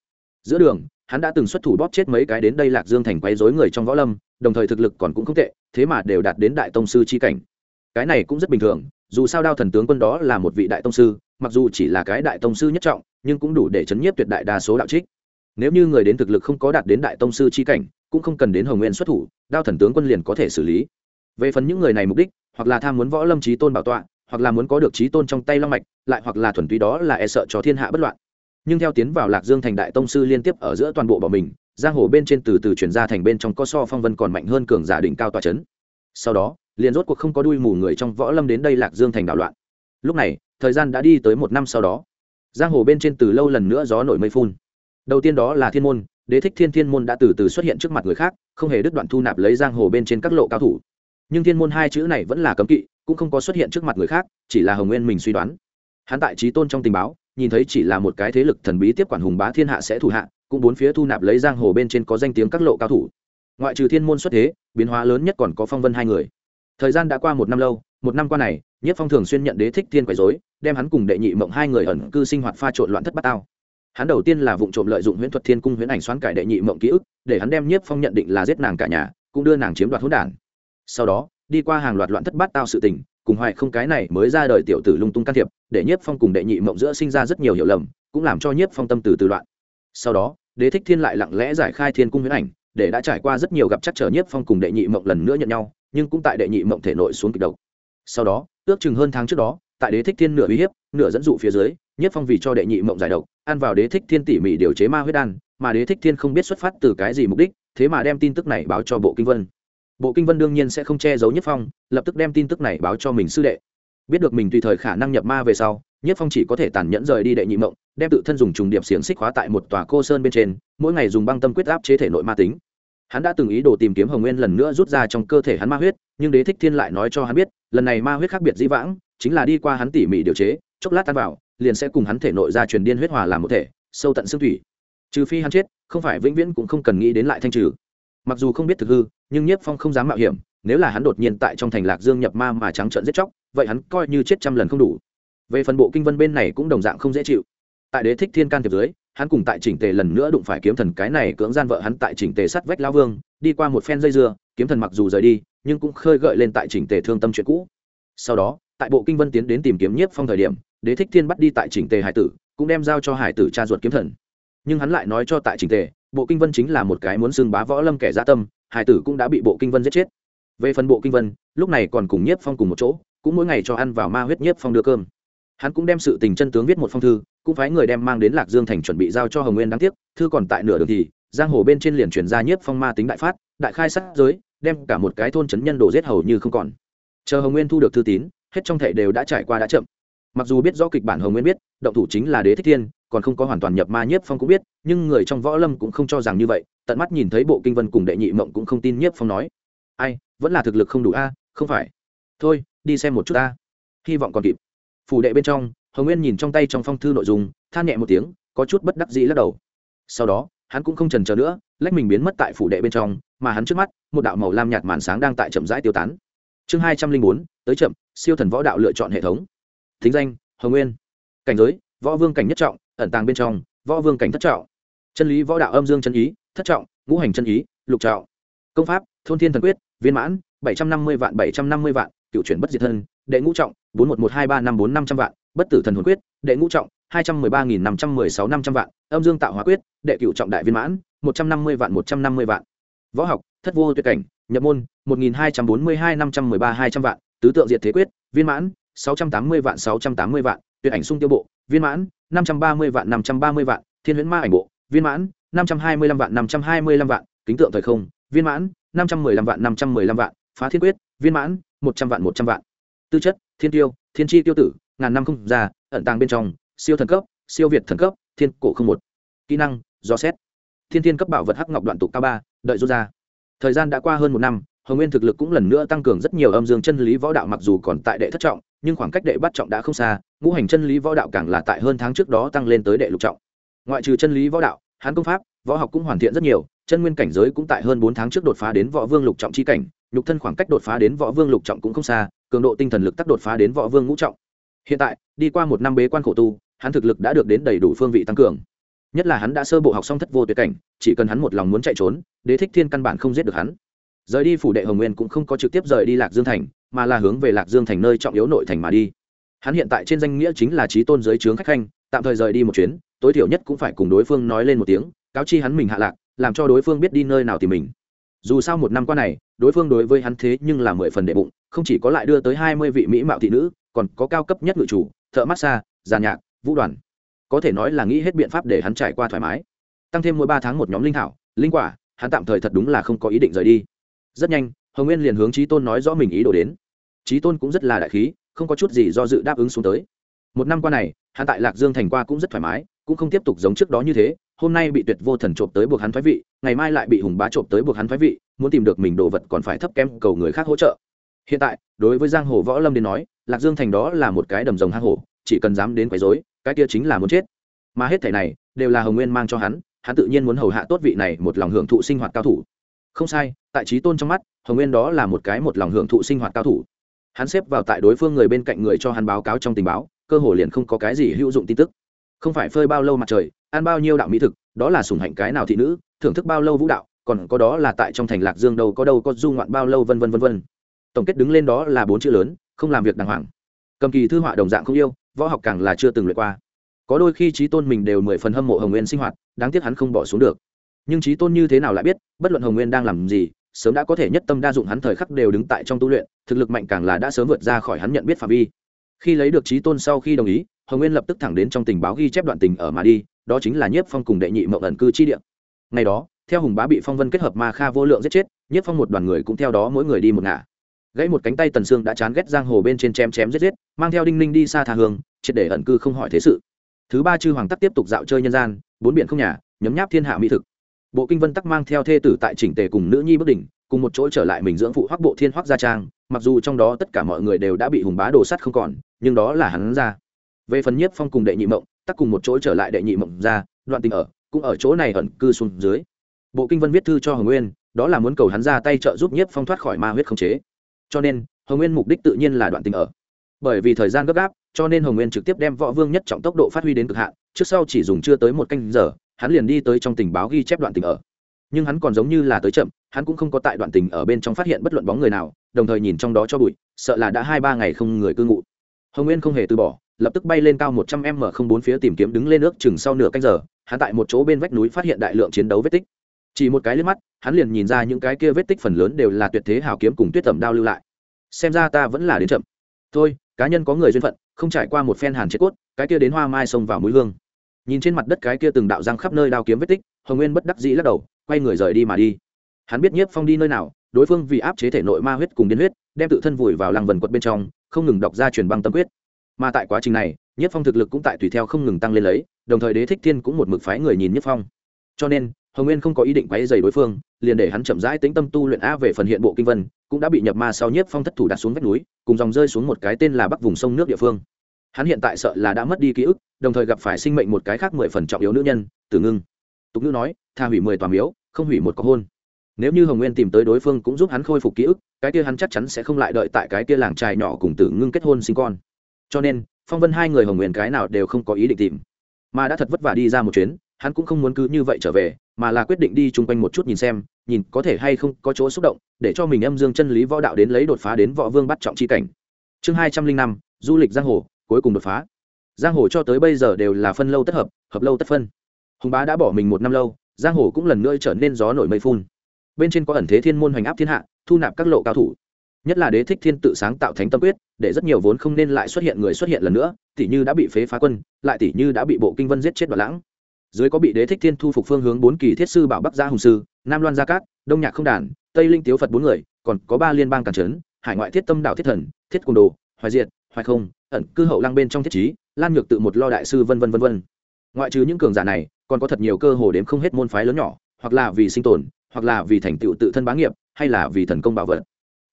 Giữa đường, hắn đã từng xuất thủ bóp chết mấy cái đến đây lạc dương thành quấy dối người trong võ lâm, đồng thời thực lực còn cũng không tệ, thế mà đều đạt đến đại tông sư chi cảnh. Cái này cũng rất bình thường, dù sao đao thần tướng quân đó là một vị đại tông sư, mặc dù chỉ là cái đại tông sư nhất trọng, nhưng cũng đủ để chấn nhiếp tuyệt đại đa số đạo trích. Nếu như người đến thực lực không có đạt đến đại tông sư chi cảnh, cũng không cần đến hồng nguyên xuất thủ, đao thần tướng quân liền có thể xử lý. Về phần những người này mục đích, hoặc là tham muốn võ lâm trí tôn bảo tọa hoặc là muốn có được trí tôn trong tay long mạch, lại hoặc là thuần túy đó là e sợ cho thiên hạ bất loạn. Nhưng theo tiến vào lạc dương thành đại tông sư liên tiếp ở giữa toàn bộ bọn mình, giang hồ bên trên từ từ chuyển ra thành bên trong có so phong vân còn mạnh hơn cường giả đỉnh cao tòa c h ấ n sau đó, liền rốt cuộc không có đuôi mù người trong võ lâm đến đây lạc dương thành đảo loạn. Lúc này, thời gian đã đi tới một năm sau đó. Giang hồ bên trên từ lâu lần nữa gió nổi mây phun. Đầu tiên đó là thiên môn, đế thích thiên thiên môn đã từ từ xuất hiện trước mặt người khác, không hề đứt đoạn thu nạp lấy giang hồ bên trên các lộ cao thủ. Nhưng thiên môn hai chữ này vẫn là cấm kỵ cũng không có xuất hiện trước mặt người khác, chỉ là hồng nguyên mình suy đoán. Hắn tại trí tôn trong tình báo, nhìn thấy chỉ là một cái thế lực thần bí tiếp quản hùng bá thiên hạ sẽ thủ hạ, cũng bốn phía thu nạp lấy giang hồ bên trên có danh tiếng các lộ cao thủ. Ngoại trừ thiên môn xuất thế, biến hóa lớn nhất còn có phong vân hai người. Thời gian đã qua một năm lâu, một năm qua này, nhất phong thường xuyên nhận đế thích thiên quấy dối đem hắn cùng đệ nhị mộng hai người ẩn cư sinh hoạt pha trộn loạn thất bát tao hắn đầu tiên là vụ trộm lợi dụng huyễn thuật thiên cung huyễn ảnh xoán cải đệ nhị mộng ký ức, để hắn đem nhiếp phong nhận định là giết nàng cả nhà, cũng đưa nàng chiếm đoạt hỗn đản. Sau đó đi qua hàng loạt loạn thất bát tao sự tình, cùng hoài không cái này mới ra đời tiểu tử lung tung can thiệp, để nhiếp phong cùng đệ nhị mộng giữa sinh ra rất nhiều hiểu lầm, cũng làm cho nhiếp phong tâm từ từ loạn. Sau đó, đế thích thiên lại lặng lẽ giải khai thiên cung huyễn ảnh, để đã trải qua rất nhiều gặp chắc trở nhiếp phong cùng đệ nhị mộng lần nữa nhận nhau, nhưng cũng tại đệ nhị mộng thể nội xuống kịch độc. Sau đó, ước chừng hơn tháng trước đó, tại đế thích thiên nửa uy hiếp, nửa dẫn dụ phía dưới, nhiếp phong vì cho đệ nhị mộng giải độc, ăn vào đế thích thiên tỉ mỉ điều chế ma huyết đan, mà đế thích thiên không biết xuất phát từ cái gì mục đích, thế mà đem tin tức này báo cho bộ kinh vân bộ kinh vân đương nhiên sẽ không che giấu nhất phong, lập tức đem tin tức này báo cho mình sư đệ. Biết được mình tùy thời khả năng nhập ma về sau, nhất phong chỉ có thể tàn nhẫn rời đi đệ nhị mộng, đem tự thân dùng trùng điệp xiềng xích hóa tại một tòa cô sơn bên trên, mỗi ngày dùng băng tâm quyết áp chế thể nội ma tính. Hắn đã từng ý đồ tìm kiếm hồng nguyên lần nữa rút ra trong cơ thể hắn ma huyết, nhưng đế thích thiên lại nói cho hắn biết, lần này ma huyết khác biệt dĩ vãng, chính là đi qua hắn tỉ mỉ điều chế, chốc lát tan vào, liền sẽ cùng hắn thể nội ra truyền điên huyết hòa làm một thể, sâu tận xương thủy. Trừ phi hắn chết, không phải vĩnh viễn cũng không cần nghĩ đến lại thanh trừ. Mặc dù không biết thực hư nhưng nhiếp phong không dám mạo hiểm, nếu là hắn đột nhiên tại trong thành lạc dương nhập ma mà trắng trợn giết chóc, vậy hắn coi như chết trăm lần không đủ. Về phần bộ kinh vân bên này cũng đồng dạng không dễ chịu. Tại đế thích thiên can thiệp dưới, hắn cùng tại chỉnh tề lần nữa đụng phải kiếm thần cái này cưỡng gian vợ hắn tại chỉnh tề sắt vách lao vương, đi qua một phen dây dưa, kiếm thần mặc dù rời đi, nhưng cũng khơi gợi lên tại chỉnh tề thương tâm chuyện cũ. Sau đó, tại bộ kinh vân tiến đến tìm kiếm nhiếp phong thời điểm, đế thích thiên bắt đi tại chỉnh tề hải tử, cũng đem giao cho hải tử cha ruột kiếm thần. Nhưng hắn lại nói cho tại chỉnh tề, bộ kinh vân chính là một cái muốn xưng bá võ lâm kẻ gia tâm hải tử cũng đã bị bộ kinh vân giết chết. Về phần bộ kinh vân, lúc này còn cùng nhiếp phong cùng một chỗ, cũng mỗi ngày cho ăn vào ma huyết nhiếp phong đưa cơm. Hắn cũng đem sự tình chân tướng viết một phong thư, cũng phái người đem mang đến lạc dương thành chuẩn bị giao cho hồng nguyên đáng tiếc, thư còn tại nửa đường thì, giang hồ bên trên liền chuyển ra nhiếp phong ma tính đại phát, đại khai sát giới, đem cả một cái thôn trấn nhân đồ giết hầu như không còn. Chờ hồng nguyên thu được thư tín, hết trong thể đều đã trải qua đã chậm. Mặc dù biết rõ kịch bản hồng nguyên biết, động thủ chính là đế thích thiên còn không có hoàn toàn nhập ma nhiếp phong cũng biết, nhưng người trong võ lâm cũng không cho rằng như vậy, tận mắt nhìn thấy bộ kinh vân cùng đệ nhị mộng cũng không tin nhiếp phong nói. Ai, vẫn là thực lực không đủ a, không phải. Thôi, đi xem một chút ta. Hy vọng còn kịp. Phủ đệ bên trong, hồng nguyên nhìn trong tay trong phong thư nội dung, than nhẹ một tiếng, có chút bất đắc dĩ lắc đầu. Sau đó, hắn cũng không trần chờ nữa, lách mình biến mất tại phủ đệ bên trong, mà hắn trước mắt, một đạo màu lam nhạt màn sáng đang tại chậm rãi tiêu tán. Chương hai trăm linh bốn, tới chậm, siêu thần võ đạo lựa chọn hệ thống. Thính danh, hồng nguyên. Cảnh giới, võ vương cảnh nhất trọng ẩn tàng bên trong, võ vương cảnh thất trọng. Chân lý võ đạo âm dương chân ý, thất trọng, ngũ hành chân ý, lục trọng. Công pháp, thôn thiên thần quyết, viên mãn, bảy trăm năm mươi vạn, bảy trăm năm mươi vạn, cựu chuyển bất diệt thân, đệ ngũ trọng, bốn một một hai ba năm bốn năm trăm vạn, bất tử thần hồn quyết, đệ ngũ trọng, hai trăm mười ba nghìn năm trăm mười sáu năm trăm vạn, âm dương tạo hóa quyết, đệ cựu trọng đại viên mãn, một trăm năm mươi vạn, một trăm năm mươi vạn. Võ học, thất vô tuyệt cảnh, nhập môn, một nghìn hai trăm bốn mươi hai năm trăm mười ba hai trăm vạn, tứ tượng diệt thế quyết, viên mãn, sáu trăm tám mươi vạn, sáu trăm tám mươi vạn, tuyệt ảnh sung tiêu bộ viên mãn, năm trăm ba mươi vạn, năm trăm ba mươi vạn. Thiên huyễn ma ảnh bộ, viên mãn, năm trăm hai mươi lăm vạn, năm trăm hai mươi lăm vạn. Kính tượng thời không, viên mãn, năm trăm mười lăm vạn, năm trăm mười lăm vạn. Phá thiên quyết, viên mãn, một trăm vạn, một trăm vạn. Tư chất, thiên tiêu, thiên tri tiêu tử, ngàn năm không già, ẩn tàng bên trong, siêu thần cấp, siêu việt thần cấp, thiên cổ không một. Kỹ năng, do xét. Thiên thiên cấp bảo vật hắc ngọc đoạn tụ cao ba, đợi rút ra. Thời gian đã qua hơn một năm, hồng nguyên thực lực cũng lần nữa tăng cường rất nhiều âm dương chân lý võ đạo mặc dù còn tại đệ thất trọng, nhưng khoảng cách đệ bắt trọng đã không xa ngũ hành chân lý võ đạo càng là tại hơn tháng trước đó tăng lên tới đệ lục trọng. Ngoại trừ chân lý võ đạo, hán công pháp, võ học cũng hoàn thiện rất nhiều, chân nguyên cảnh giới cũng tại hơn bốn tháng trước đột phá đến võ vương lục trọng chi cảnh, nhục thân khoảng cách đột phá đến võ vương lục trọng cũng không xa, cường độ tinh thần lực tắc đột phá đến võ vương ngũ trọng. Hiện tại, đi qua một năm bế quan khổ tu hắn thực lực đã được đến đầy đủ phương vị tăng cường. Nhất là hắn đã sơ bộ học xong thất vô tuyệt cảnh, chỉ cần hắn một lòng muốn chạy trốn, đế thích thiên căn bản không giết được hắn. Rời đi phủ đệ hồng nguyên cũng không có trực tiếp rời đi lạc dương thành, mà là hướng về lạc dương thành nơi trọng yếu nội thành mà đi hắn hiện tại trên danh nghĩa chính là trí tôn giới trướng khách khanh, tạm thời rời đi một chuyến, tối thiểu nhất cũng phải cùng đối phương nói lên một tiếng, cáo chi hắn mình hạ lạc, làm cho đối phương biết đi nơi nào tìm mình. Dù sao một năm qua này, đối phương đối với hắn thế nhưng là mười phần đệ bụng, không chỉ có lại đưa tới hai mươi vị mỹ mạo thị nữ, còn có cao cấp nhất ngự chủ, thợ massage, giàn nhạc, vũ đoàn. Có thể nói là nghĩ hết biện pháp để hắn trải qua thoải mái. Tăng thêm mỗi ba tháng một nhóm linh thảo, linh quả, hắn tạm thời thật đúng là không có ý định rời đi. Rất nhanh, hồng nguyên liền hướng trí tôn nói rõ mình ý đồ đến. Trí tôn cũng rất là đại khí không có chút gì do dự đáp ứng xuống tới. Một năm qua này, hắn tại lạc dương thành qua cũng rất thoải mái, cũng không tiếp tục giống trước đó như thế, hôm nay bị tuyệt vô thần trộm tới buộc hắn thoái vị, ngày mai lại bị hùng bá trộm tới buộc hắn thoái vị, muốn tìm được mình đồ vật còn phải thấp kém cầu người khác hỗ trợ. Hiện tại, đối với giang hồ võ lâm đến nói, lạc dương thành đó là một cái đầm rồng hang hổ, chỉ cần dám đến quấy rối, cái kia chính là muốn chết. Mà hết thảy này, đều là hồng nguyên mang cho hắn hắn tự nhiên muốn hầu hạ tốt vị này một lòng hưởng thụ sinh hoạt cao thủ. Không sai, tại trí tôn trong mắt, hồng nguyên đó là một cái một lòng hưởng thụ sinh hoạt cao thủ hắn xếp vào tại đối phương người bên cạnh người cho hắn báo cáo trong tình báo, cơ hồ liền không có cái gì hữu dụng tin tức. Không phải phơi bao lâu mặt trời, ăn bao nhiêu đạo mỹ thực, đó là sủng hạnh cái nào thị nữ, thưởng thức bao lâu vũ đạo, còn có đó là tại trong thành lạc dương đâu có đâu có du ngoạn bao lâu vân vân vân vân. Tổng kết đứng lên đó là bốn chữ lớn, không làm việc đàng hoàng. Cầm kỳ thư họa đồng dạng không yêu, võ học càng là chưa từng luyện qua. Có đôi khi trí tôn mình đều mười phần hâm mộ hồng nguyên sinh hoạt, đáng tiếc hắn không bỏ xuống được. Nhưng trí tôn như thế nào lại biết, bất luận hồng nguyên đang làm gì sớm đã có thể nhất tâm đa dụng hắn thời khắc đều đứng tại trong tu luyện, thực lực mạnh càng là đã sớm vượt ra khỏi hắn nhận biết phạm vi. Khi lấy được trí tôn sau khi đồng ý, hồng nguyên lập tức thẳng đến trong tình báo ghi chép đoạn tình ở mà đi, đó chính là nhiếp phong cùng đệ nhị mậu ẩn cư chi địa. Ngày đó, theo hùng bá bị phong vân kết hợp ma kha vô lượng giết chết, nhiếp phong một đoàn người cũng theo đó mỗi người đi một ngả. Gãy một cánh tay tần sương đã chán ghét giang hồ bên trên chém chém giết giết, mang theo đinh ninh đi xa tha hương, triệt để ẩn cư không hỏi thế sự. Thứ ba chư hoàng tắc tiếp tục dạo chơi nhân gian, bốn biển không nhà, nhấm nháp thiên hạ mỹ thực bộ kinh vân tắc mang theo thê tử tại chỉnh tề cùng nữ nhi bất đỉnh, cùng một chỗ trở lại mình dưỡng phụ hoắc bộ thiên hoắc gia trang, mặc dù trong đó tất cả mọi người đều đã bị hùng bá đồ sắt không còn, nhưng đó là hắn ra. Về phần nhiếp phong cùng đệ nhị mộng, tắc cùng một chỗ trở lại đệ nhị mộng ra, đoạn tình ở, cũng ở chỗ này ẩn cư xuống dưới. Bộ kinh vân viết thư cho hồng nguyên, đó là muốn cầu hắn ra tay trợ giúp nhiếp phong thoát khỏi ma huyết khống chế. Cho nên, hồng nguyên mục đích tự nhiên là đoạn tình ở. Bởi vì thời gian gấp gáp, cho nên hồng nguyên trực tiếp đem võ vương nhất trọng tốc độ phát huy đến cực hạn, trước sau chỉ dùng chưa tới một canh giờ hắn liền đi tới trong tình báo ghi chép đoạn tình ở. Nhưng hắn còn giống như là tới chậm, hắn cũng không có tại đoạn tình ở bên trong phát hiện bất luận bóng người nào, đồng thời nhìn trong đó cho bụi, sợ là đã hai ba ngày không người cư ngụ. Hồng nguyên không hề từ bỏ, lập tức bay lên cao một trăm m không bốn phía tìm kiếm đứng lên nước chừng sau nửa canh giờ, hắn tại một chỗ bên vách núi phát hiện đại lượng chiến đấu vết tích. Chỉ một cái liếc mắt, hắn liền nhìn ra những cái kia vết tích phần lớn đều là tuyệt thế hào kiếm cùng tuyết tẩm đao lưu lại. Xem ra ta vẫn là đến chậm. Thôi, cá nhân có người duyên phận, không trải qua một phen hàn chết cốt, cái kia đến hoa mai xông vào mũi hương nhìn trên mặt đất cái kia từng đạo răng khắp nơi đao kiếm vết tích, hồng nguyên bất đắc dĩ lắc đầu, quay người rời đi mà đi. Hắn biết nhiếp phong đi nơi nào, đối phương vì áp chế thể nội ma huyết cùng điên huyết, đem tự thân vùi vào lăng vần quật bên trong, không ngừng đọc ra truyền băng tâm quyết. Mà tại quá trình này, nhiếp phong thực lực cũng tại tùy theo không ngừng tăng lên lấy, đồng thời đế thích thiên cũng một mực phái người nhìn nhiếp phong. Cho nên, hồng nguyên không có ý định quấy dày đối phương, liền để hắn chậm rãi tính tâm tu luyện a về phần hiện bộ kinh vân, cũng đã bị nhập ma sau nhiếp phong thất thủ đặt xuống vách núi, cùng dòng rơi xuống một cái tên là bắc vùng sông nước địa phương hắn hiện tại sợ là đã mất đi ký ức, đồng thời gặp phải sinh mệnh một cái khác mười phần trọng yếu nữ nhân, tử ngưng. Tục ngữ nói, tha hủy mười tòa miếu, không hủy một có hôn. Nếu như hồng nguyên tìm tới đối phương cũng giúp hắn khôi phục ký ức, cái kia hắn chắc chắn sẽ không lại đợi tại cái kia làng trài nhỏ cùng tử ngưng kết hôn sinh con. Cho nên, phong vân hai người hồng nguyên cái nào đều không có ý định tìm. Mà đã thật vất vả đi ra một chuyến, hắn cũng không muốn cứ như vậy trở về, mà là quyết định đi chung quanh một chút nhìn xem, nhìn có thể hay không có chỗ xúc động, để cho mình âm dương chân lý võ đạo đến lấy đột phá đến võ vương bắt trọng chi cảnh. Chương hai trăm linh năm, du lịch giang hồ cuối cùng đột phá. Giang hồ cho tới bây giờ đều là phân lâu tất hợp hợp lâu tất phân. Hùng bá đã bỏ mình một năm lâu, giang hồ cũng lần nữa trở nên gió nổi mây phun. Bên trên có ẩn thế thiên môn hoành áp thiên hạ, thu nạp các lộ cao thủ. Nhất là đế thích thiên tự sáng tạo thánh tâm quyết, để rất nhiều vốn không nên lại xuất hiện người xuất hiện lần nữa, tỷ như đã bị phế phá quân, lại tỷ như đã bị bộ kinh vân giết chết đoạn lãng. Dưới có bị đế thích thiên thu phục phương hướng bốn kỳ thiết sư bảo bắc gia hùng sư, nam loan gia cát, đông nhạc không đàn, tây linh tiếu phật bốn người, còn có ba liên bang cản trấn, hải ngoại thiết tâm đạo thiết thần, thiết cung đồ, hoài diệt hoài không, ẩn cư hậu lang bên trong thiết trí, lan nhược tự một lo đại sư vân vân vân vân. Ngoại trừ những cường giả này, còn có thật nhiều cơ hồ đếm không hết môn phái lớn nhỏ, hoặc là vì sinh tồn, hoặc là vì thành tựu tự thân bá nghiệp, hay là vì thần công bảo vật.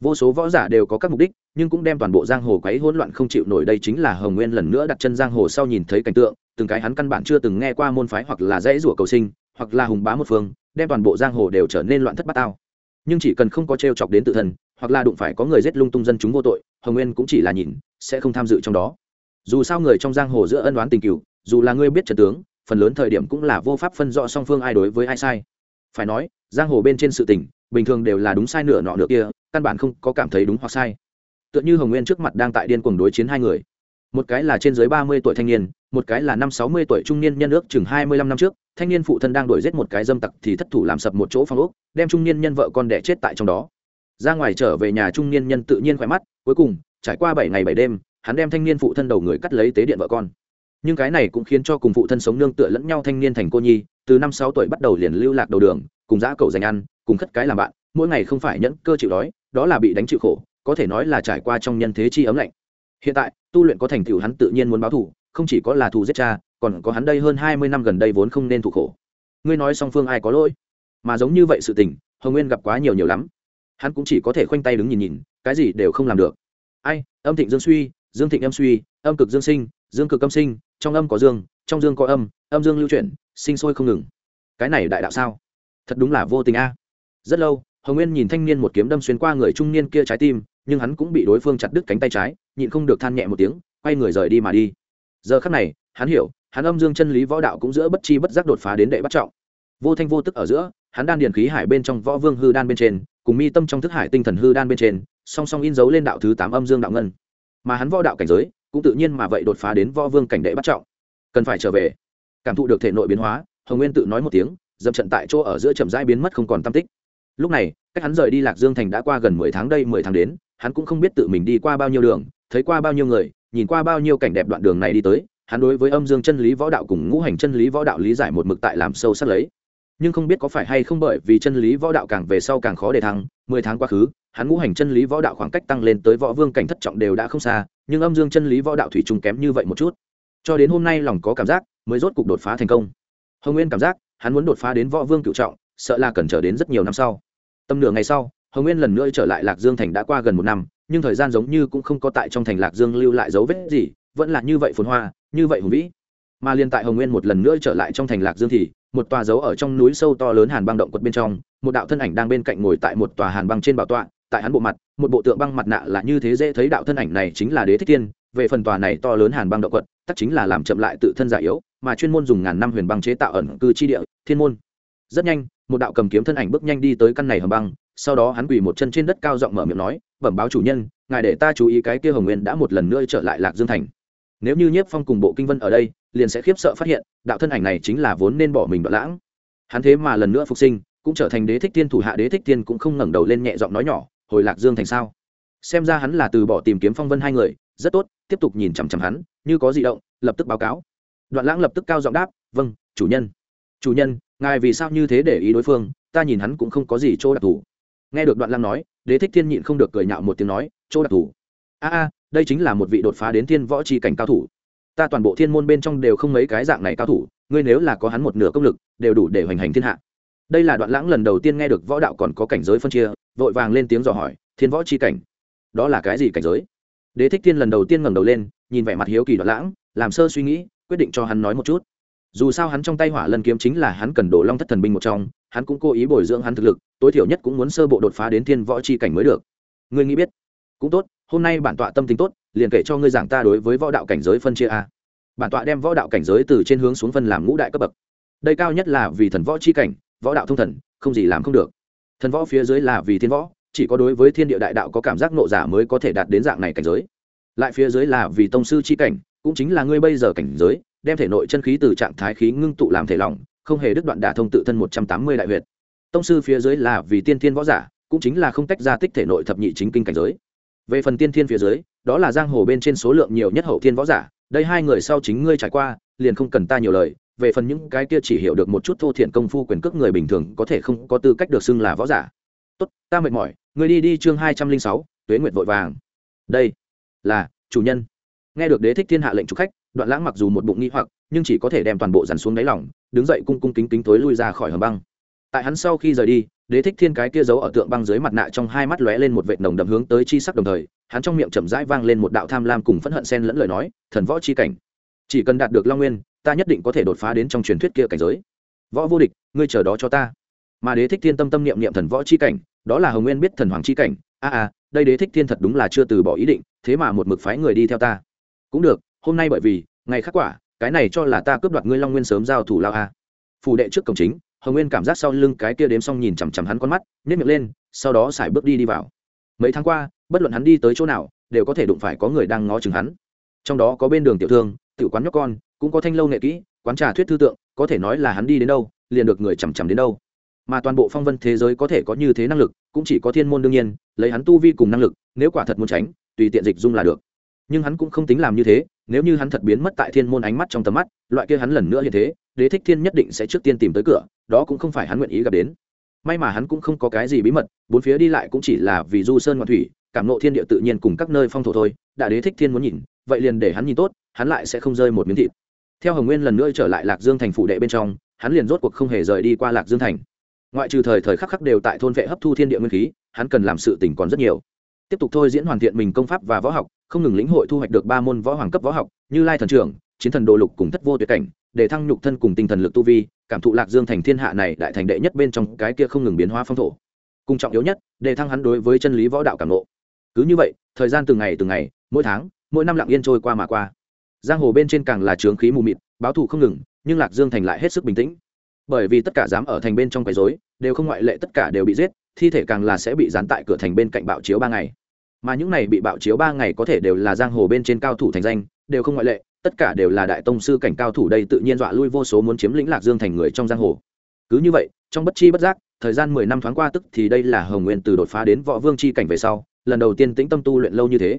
Vô số võ giả đều có các mục đích, nhưng cũng đem toàn bộ giang hồ quấy hỗn loạn không chịu nổi đây chính là hồng nguyên lần nữa đặt chân giang hồ sau nhìn thấy cảnh tượng, từng cái hắn căn bản chưa từng nghe qua môn phái hoặc là dãy rủa cầu sinh, hoặc là hùng bá một phương, đem toàn bộ giang hồ đều trở nên loạn thất bát tao. Nhưng chỉ cần không có t r e o chọc đến tự thân, hoặc là đụng phải có người giết lung tung dân chúng vô tội hồng nguyên cũng chỉ là nhìn, sẽ không tham dự trong đó. Dù sao người trong giang hồ giữa ân đoán tình cựu, dù là ngươi biết trật tướng, phần lớn thời điểm cũng là vô pháp phân rõ song phương ai đối với ai sai. Phải nói, giang hồ bên trên sự tình, bình thường đều là đúng sai nửa nọ nửa kia, căn bản không có cảm thấy đúng hoặc sai. Tựa như hồng nguyên trước mặt đang tại điên cuồng đối chiến hai người. Một cái là trên dưới ba mươi tuổi thanh niên, một cái là năm sáu mươi tuổi trung niên nhân ước chừng hai mươi lăm năm trước, thanh niên phụ thân đang đuổi giết một cái dâm tặc thì thất thủ làm sập một chỗ phong ốc, đem trung niên nhân vợ con đẻ chết tại trong đó ra ngoài trở về nhà trung niên nhân tự nhiên khỏe mắt, cuối cùng, trải qua bảy ngày bảy đêm, hắn đem thanh niên phụ thân đầu người cắt lấy tế điện vợ con. Nhưng cái này cũng khiến cho cùng phụ thân sống nương tựa lẫn nhau thanh niên thành cô nhi, từ năm sáu tuổi bắt đầu liền lưu lạc đầu đường, cùng giã cầu dành ăn, cùng khất cái làm bạn, mỗi ngày không phải nhẫn cơ chịu đói, đó là bị đánh chịu khổ, có thể nói là trải qua trong nhân thế chi ấm lạnh. Hiện tại, tu luyện có thành tựu hắn tự nhiên muốn báo thù, không chỉ có là thù giết cha, còn có hắn đây hơn hai mươi năm gần đây vốn không nên thụ khổ. Ngươi nói song phương ai có lỗi? Mà giống như vậy sự tình, hồng nguyên gặp quá nhiều nhiều lắm hắn cũng chỉ có thể khoanh tay đứng nhìn nhìn, cái gì đều không làm được. Ai, âm thịnh dương suy, dương thịnh âm suy, âm cực dương sinh, dương cực âm sinh, trong âm có dương, trong dương có âm âm dương lưu chuyển, sinh sôi không ngừng. Cái này đại đạo sao? Thật đúng là vô tình a. Rất lâu, hồng nguyên nhìn thanh niên một kiếm đâm xuyên qua người trung niên kia trái tim, nhưng hắn cũng bị đối phương chặt đứt cánh tay trái, nhịn không được than nhẹ một tiếng, quay người rời đi mà đi. Giờ khắc này, hắn hiểu, hắn âm dương chân lý võ đạo cũng giữa bất chi bất giác đột phá đến đệ bắt trọng. Vô thanh vô tức ở giữa, hắn đan điền khí hải bên trong võ vương hư đan bên trên cùng mi tâm trong thức hải tinh thần hư đan bên trên, song song in dấu lên đạo thứ tám âm dương đạo ngân. Mà hắn võ đạo cảnh giới, cũng tự nhiên mà vậy đột phá đến võ vương cảnh đệ bắt trọng. Cần phải trở về. Cảm thụ được thể nội biến hóa, hồng nguyên tự nói một tiếng, dậm trận tại chỗ ở giữa chậm rãi biến mất không còn tam tích. Lúc này, cách hắn rời đi lạc dương thành đã qua gần mười tháng đây, mười tháng đến, hắn cũng không biết tự mình đi qua bao nhiêu đường, thấy qua bao nhiêu người, nhìn qua bao nhiêu cảnh đẹp đoạn đường này đi tới, hắn đối với âm dương chân lý võ đạo cùng ngũ hành chân lý võ đạo lý giải một mực tại làm sâu sắc lấy nhưng không biết có phải hay không bởi vì chân lý võ đạo càng về sau càng khó để thăng, mười tháng quá khứ, hắn ngũ hành chân lý võ đạo khoảng cách tăng lên tới võ vương cảnh thất trọng đều đã không xa, nhưng âm dương chân lý võ đạo thủy trùng kém như vậy một chút. Cho đến hôm nay lòng có cảm giác, mới rốt cục đột phá thành công. Hồng nguyên cảm giác, hắn muốn đột phá đến võ vương cựu trọng, sợ là cần chờ đến rất nhiều năm sau. Tầm nửa ngày sau, hồng nguyên lần nữa trở lại lạc dương thành đã qua gần một năm, nhưng thời gian giống như cũng không có tại trong thành lạc dương lưu lại dấu vết gì, vẫn là như vậy phồn hoa, như vậy hùng vĩ mà liên tại hồng nguyên một lần nữa trở lại trong thành lạc dương thì, một tòa dấu ở trong núi sâu to lớn hàn băng động quật bên trong, một đạo thân ảnh đang bên cạnh ngồi tại một tòa hàn băng trên bảo tọa, tại hắn bộ mặt, một bộ tượng băng mặt nạ là như thế dễ thấy đạo thân ảnh này chính là đế thích tiên. Về phần tòa này to lớn hàn băng động quật tất chính là làm chậm lại tự thân giả yếu, mà chuyên môn dùng ngàn năm huyền băng chế tạo ẩn cư chi địa, thiên môn. Rất nhanh, một đạo cầm kiếm thân ảnh bước nhanh đi tới căn này hầm băng, sau đó hắn quỳ một chân trên đất cao giọng mở miệng nói, bẩm báo chủ nhân, ngài để ta chú ý cái kia hồng nguyên đã một lần nữa trở lại lạc dương thành nếu như nhiếp phong cùng bộ kinh vân ở đây, liền sẽ khiếp sợ phát hiện, đạo thân ảnh này chính là vốn nên bỏ mình đoạn lãng. Hắn thế mà lần nữa phục sinh, cũng trở thành đế thích tiên thủ hạ đế thích tiên cũng không ngẩng đầu lên nhẹ giọng nói nhỏ, hồi lạc dương thành sao? Xem ra hắn là từ bỏ tìm kiếm phong vân hai người, rất tốt, tiếp tục nhìn chằm chằm hắn, như có di động, lập tức báo cáo. Đoạn lãng lập tức cao giọng đáp vâng chủ nhân. Chủ nhân, ngài vì sao như thế để ý đối phương? Ta nhìn hắn cũng không có gì chỗ đặc thù. Nghe được đoạn lãng nói, đế thích thiên nhịn không được cười nhạo một tiếng nói, chỗ đặc thù? A a đây chính là một vị đột phá đến thiên võ tri cảnh cao thủ. Ta toàn bộ thiên môn bên trong đều không mấy cái dạng này cao thủ, ngươi nếu là có hắn một nửa công lực, đều đủ để hoành hành thiên hạ. Đây là đoạn lãng lần đầu tiên nghe được võ đạo còn có cảnh giới phân chia, vội vàng lên tiếng dò hỏi, thiên võ c h i cảnh? Đó là cái gì cảnh giới? Đế thích thiên lần đầu tiên ngẩng đầu lên, nhìn vẻ mặt hiếu kỳ đoạn lãng, làm sơ suy nghĩ, quyết định cho hắn nói một chút. Dù sao hắn trong tay hỏa lần kiếm chính là hắn cần đổ long thất thần binh một trong, hắn cũng cố ý bồi dưỡng hắn thực lực, tối thiểu nhất cũng muốn sơ bộ đột phá đến thiên võ c h i cảnh mới được. Ngươi nghĩ biết? Cũng tốt hôm nay bản tọa tâm tính tốt, liền kể cho ngươi giảng ta đối với võ đạo cảnh giới phân chia a. Bản tọa đem võ đạo cảnh giới từ trên hướng xuống phân làm ngũ đại cấp bậc. Đây cao nhất là vì thần võ c h i cảnh, võ đạo thông thần, không gì làm không được. Thần võ phía dưới là vì thiên võ, chỉ có đối với thiên địa đại đạo có cảm giác nộ giả mới có thể đạt đến dạng này cảnh giới. Lại phía dưới là vì tông sư c h i cảnh, cũng chính là ngươi bây giờ cảnh giới, đem thể nội chân khí từ trạng thái khí ngưng tụ làm thể lỏng, không hề đứt đoạn đả thông tự thân một trăm tám mươi đại huyệt. Tông sư phía dưới là vì tiên thiên võ giả, cũng chính là không tách ra tích thể nội thập nhị chính kinh cảnh giới về phần tiên thiên phía dưới, đó là giang hồ bên trên số lượng nhiều nhất hậu thiên võ giả, đây hai người sau chính ngươi trải qua, liền không cần ta nhiều lời. Về phần những cái kia chỉ hiểu được một chút thô thiện công phu quyền cước người bình thường, có thể không có tư cách được xưng là võ giả. Tốt, ta mệt mỏi người đi đi chương hai trăm linh sáu, tuế nguyệt vội vàng. Đây là chủ nhân. Nghe được đế thích thiên hạ lệnh chủ khách, đoạn lãng mặc dù một bụng nghi hoặc, nhưng chỉ có thể đem toàn bộ dàn xuống đáy lỏng đứng dậy cung cung kính kính tối lui ra khỏi hầm băng tại hắn sau khi rời đi, đế thích thiên cái kia giấu ở tượng băng dưới mặt nạ trong hai mắt lóe lên một vệt nồng đậm hướng tới chi sắc đồng thời, hắn trong miệng chậm rãi vang lên một đạo tham lam cùng phẫn hận sen lẫn lời nói, thần võ chi cảnh. Chỉ cần đạt được long nguyên, ta nhất định có thể đột phá đến trong truyền thuyết kia cảnh giới. Võ vô địch, ngươi chờ đó cho ta. Mà đế thích thiên tâm tâm niệm niệm thần võ chi cảnh, đó là hồng nguyên biết thần hoàng chi cảnh. A a, đây đế thích thiên thật đúng là chưa từ bỏ ý định, thế mà một mực phái người đi theo ta. Cũng được, hôm nay bởi vì, ngày khắc quả, cái này cho là ta cướp đoạt ngươi long nguyên sớm giao thủ lao a. Phủ đệ trước cổng chính hồng nguyên cảm giác sau lưng cái kia đếm xong nhìn chằm chằm hắn con mắt nhét miệng lên sau đó xài bước đi đi vào mấy tháng qua bất luận hắn đi tới chỗ nào đều có thể đụng phải có người đang ngó chừng hắn trong đó có bên đường tiểu thương tiểu quán nhóc con cũng có thanh lâu nghệ kỹ quán trà thuyết thư tượng có thể nói là hắn đi đến đâu liền được người chằm chằm đến đâu mà toàn bộ phong vân thế giới có thể có như thế năng lực cũng chỉ có thiên môn đương nhiên lấy hắn tu vi cùng năng lực nếu quả thật muốn tránh tùy tiện dịch dung là được nhưng hắn cũng không tính làm như thế, nếu như hắn thật biến mất tại thiên môn ánh mắt trong tầm mắt, loại kia hắn lần nữa hiện thế, đế thích thiên nhất định sẽ trước tiên tìm tới cửa, đó cũng không phải hắn nguyện ý gặp đến. May mà hắn cũng không có cái gì bí mật, bốn phía đi lại cũng chỉ là vì du sơn ngoạn thủy, cảm nộ thiên địa tự nhiên cùng các nơi phong thổ thôi, đã đế thích thiên muốn nhìn, vậy liền để hắn nhìn tốt, hắn lại sẽ không rơi một miếng thịt. Theo hồng nguyên lần nữa trở lại lạc dương thành phủ đệ bên trong, hắn liền rốt cuộc không hề rời đi qua lạc dương thành. Ngoại trừ thời thời khắc khắc đều tại thôn vệ hấp thu thiên địa nguyên khí, hắn cần làm sự tỉnh còn rất nhiều. Tiếp tục thôi diễn hoàn thiện mình công pháp và võ học không ngừng lĩnh hội thu hoạch được ba môn võ hoàng cấp võ học, như lai thần trưởng, chiến thần đồ lục cùng thất vô tuyệt cảnh, để thăng nhục thân cùng tinh thần lực tu vi, cảm thụ lạc dương thành thiên hạ này đại thành đệ nhất bên trong cái kia không ngừng biến hóa phong thổ. Cùng trọng yếu nhất, để thăng hắn đối với chân lý võ đạo cảm nộ cứ như vậy, thời gian từng ngày từng ngày, mỗi tháng, mỗi năm lặng yên trôi qua mà qua. Giang hồ bên trên càng là trướng khí mù mịt, báo thù không ngừng, nhưng lạc dương thành lại hết sức bình tĩnh. Bởi vì tất cả dám ở thành bên trong quấy dối đều không ngoại lệ tất cả đều bị giết, thi thể càng là sẽ bị dán tại cửa thành bên cạnh bạo chiếu ba ngày mà những này bị bạo chiếu ba ngày có thể đều là giang hồ bên trên cao thủ thành danh, đều không ngoại lệ, tất cả đều là đại tông sư cảnh cao thủ đây tự nhiên dọa lui vô số muốn chiếm lĩnh lạc dương thành người trong giang hồ. Cứ như vậy, trong bất chi bất giác, thời gian mười năm thoáng qua tức thì đây là hồng nguyên từ đột phá đến võ vương c h i cảnh về sau, lần đầu tiên tĩnh tâm tu luyện lâu như thế.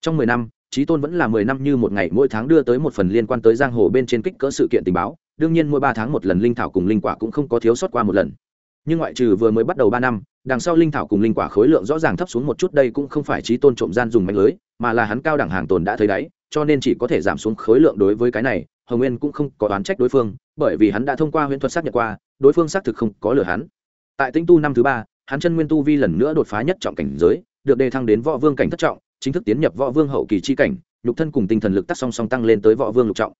Trong mười năm trí tôn vẫn là mười năm như một ngày mỗi tháng đưa tới một phần liên quan tới giang hồ bên trên kích cỡ sự kiện tình báo, đương nhiên mỗi ba tháng một lần linh thảo cùng linh quả cũng không có thiếu sót qua một lần. Nhưng ngoại trừ vừa mới bắt đầu ba năm đằng sau linh thảo cùng linh quả khối lượng rõ ràng thấp xuống một chút, đây cũng không phải trí tôn trộm gian dùng mạnh lưới, mà là hắn cao đẳng hàng tồn đã thấy đáy, cho nên chỉ có thể giảm xuống khối lượng đối với cái này, hồng nguyên cũng không có đoán trách đối phương, bởi vì hắn đã thông qua huyễn thuật xác nhận qua, đối phương xác thực không có lừa hắn. Tại tinh tu năm thứ ba, hắn chân nguyên tu vi lần nữa đột phá nhất trọng cảnh giới, được đề thăng đến võ vương cảnh thất trọng, chính thức tiến nhập võ vương hậu kỳ chi cảnh, nhục thân cùng tinh thần lực tác song song tăng lên tới võ vương lục trọng.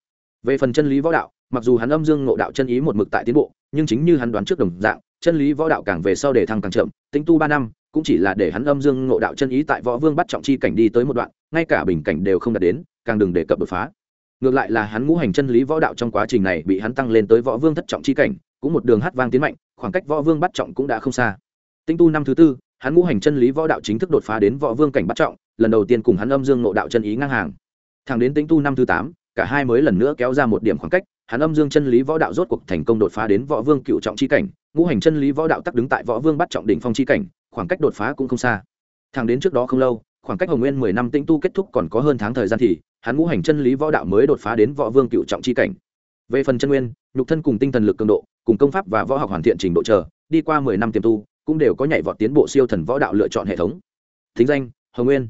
Về phần chân lý võ đạo, mặc dù hắn âm dương ngộ đạo chân ý một mực tại tiến bộ nhưng chính như hắn đoán trước đồng dạng, chân lý võ đạo càng về sau để thăng càng chậm tính tu ba năm, cũng chỉ là để hắn âm dương ngộ đạo chân ý tại võ vương bắt trọng chi cảnh đi tới một đoạn, ngay cả bình cảnh đều không đạt đến, càng đừng đề cập đột phá. Ngược lại là hắn ngũ hành chân lý võ đạo trong quá trình này bị hắn tăng lên tới võ vương thất trọng chi cảnh, cũng một đường hát vang tiến mạnh, khoảng cách võ vương bắt trọng cũng đã không xa. Tinh tu năm thứ tư, hắn ngũ hành chân lý võ đạo chính thức đột phá đến võ vương cảnh bắt trọng, lần đầu tiên cùng hắn âm dương ngộ đạo chân ý ngang hàng. Thẳng đến tinh tu năm thứ tám, cả hai mới lần nữa kéo ra một điểm khoảng cách hắn âm dương chân lý võ đạo rốt cuộc thành công đột phá đến võ vương cựu trọng chi cảnh, ngũ hành chân lý võ đạo tắc đứng tại võ vương bắt trọng đỉnh phong chi cảnh, khoảng cách đột phá cũng không xa. Thẳng đến trước đó không lâu, khoảng cách hồng nguyên mười năm tĩnh tu kết thúc còn có hơn tháng thời gian thì, hắn ngũ hành chân lý võ đạo mới đột phá đến võ vương cựu trọng chi cảnh. Về phần chân nguyên, nhục thân cùng tinh thần lực cường độ, cùng công pháp và võ học hoàn thiện trình độ chờ, đi qua mười năm tiềm tu, cũng đều có nhảy vọt tiến bộ siêu thần võ đạo lựa chọn hệ thống. Thính danh, hồng nguyên.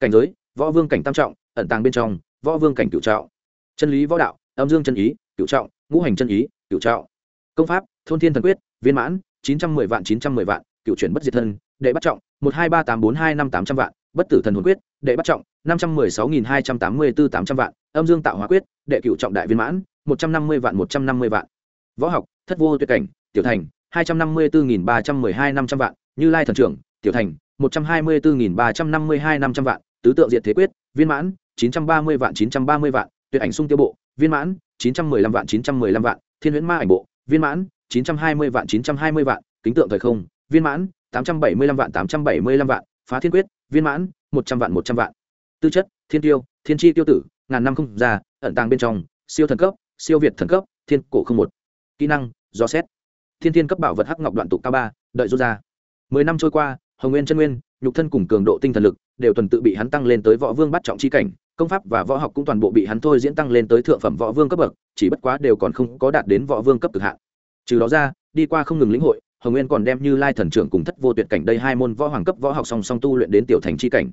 Cảnh giới, võ vương cảnh tam trọng, ẩn tàng bên trong, võ vương cảnh cựu trọng. Chân lý võ đạo, âm dương chân ý cựu trọng, ngũ hành chân ý cựu trọng. Công pháp, thôn thiên thần quyết, viên mãn, chín trăm mười vạn, chín trăm mười vạn cựu chuyển bất diệt thân, đệ bắt trọng, một hai ba tám bốn hai năm tám trăm vạn, bất tử thần hồn quyết, đệ bắt trọng, năm trăm mười sáu nghìn hai trăm tám mươi bốn tám trăm vạn, âm dương tạo hóa quyết, đệ cựu trọng đại viên mãn, một trăm năm mươi vạn, một trăm năm mươi vạn. Võ học, thất vô tuyệt cảnh, tiểu thành, hai trăm năm mươi bốn nghìn ba trăm mười hai năm trăm vạn, như lai thần trưởng, tiểu thành, một trăm hai mươi bốn nghìn ba trăm năm mươi hai năm trăm vạn, tứ tượng diệt thế quyết, viên mãn, chín trăm ba mươi vạn, chín trăm ba mươi vạn, tuyệt ảnh sung tiêu bộ viên mãn, chín trăm mười lăm vạn, chín trăm mười lăm vạn. Thiên huyễn ma ảnh bộ, viên mãn, chín trăm hai mươi vạn, chín trăm hai mươi vạn. Kính tượng thời không, viên mãn, tám trăm bảy mươi lăm vạn, tám trăm bảy mươi lăm vạn. Phá thiên quyết, viên mãn, một trăm vạn, một trăm vạn. Tư chất, thiên tiêu, thiên tri tiêu tử, ngàn năm không già, ẩn tàng bên trong, siêu thần cấp, siêu việt thần cấp, thiên cổ không một. Kỹ năng, do xét. Thiên thiên cấp bảo vật hắc ngọc đoạn tụ cao ba, đợi rút ra. Mười năm trôi qua, hồng nguyên chân nguyên, nhục thân cùng cường độ tinh thần lực đều tuần tự bị hắn tăng lên tới võ vương bắt trọng chi cảnh công pháp và võ học cũng toàn bộ bị hắn thôi diễn tăng lên tới thượng phẩm võ vương cấp bậc, chỉ bất quá đều còn không có đạt đến võ vương cấp cực hạn. Trừ đó ra, đi qua không ngừng lĩnh hội, hồng nguyên còn đem như lai thần trưởng cùng thất vô tuyệt cảnh đây hai môn võ hoàng cấp võ học song song tu luyện đến tiểu thành chi cảnh.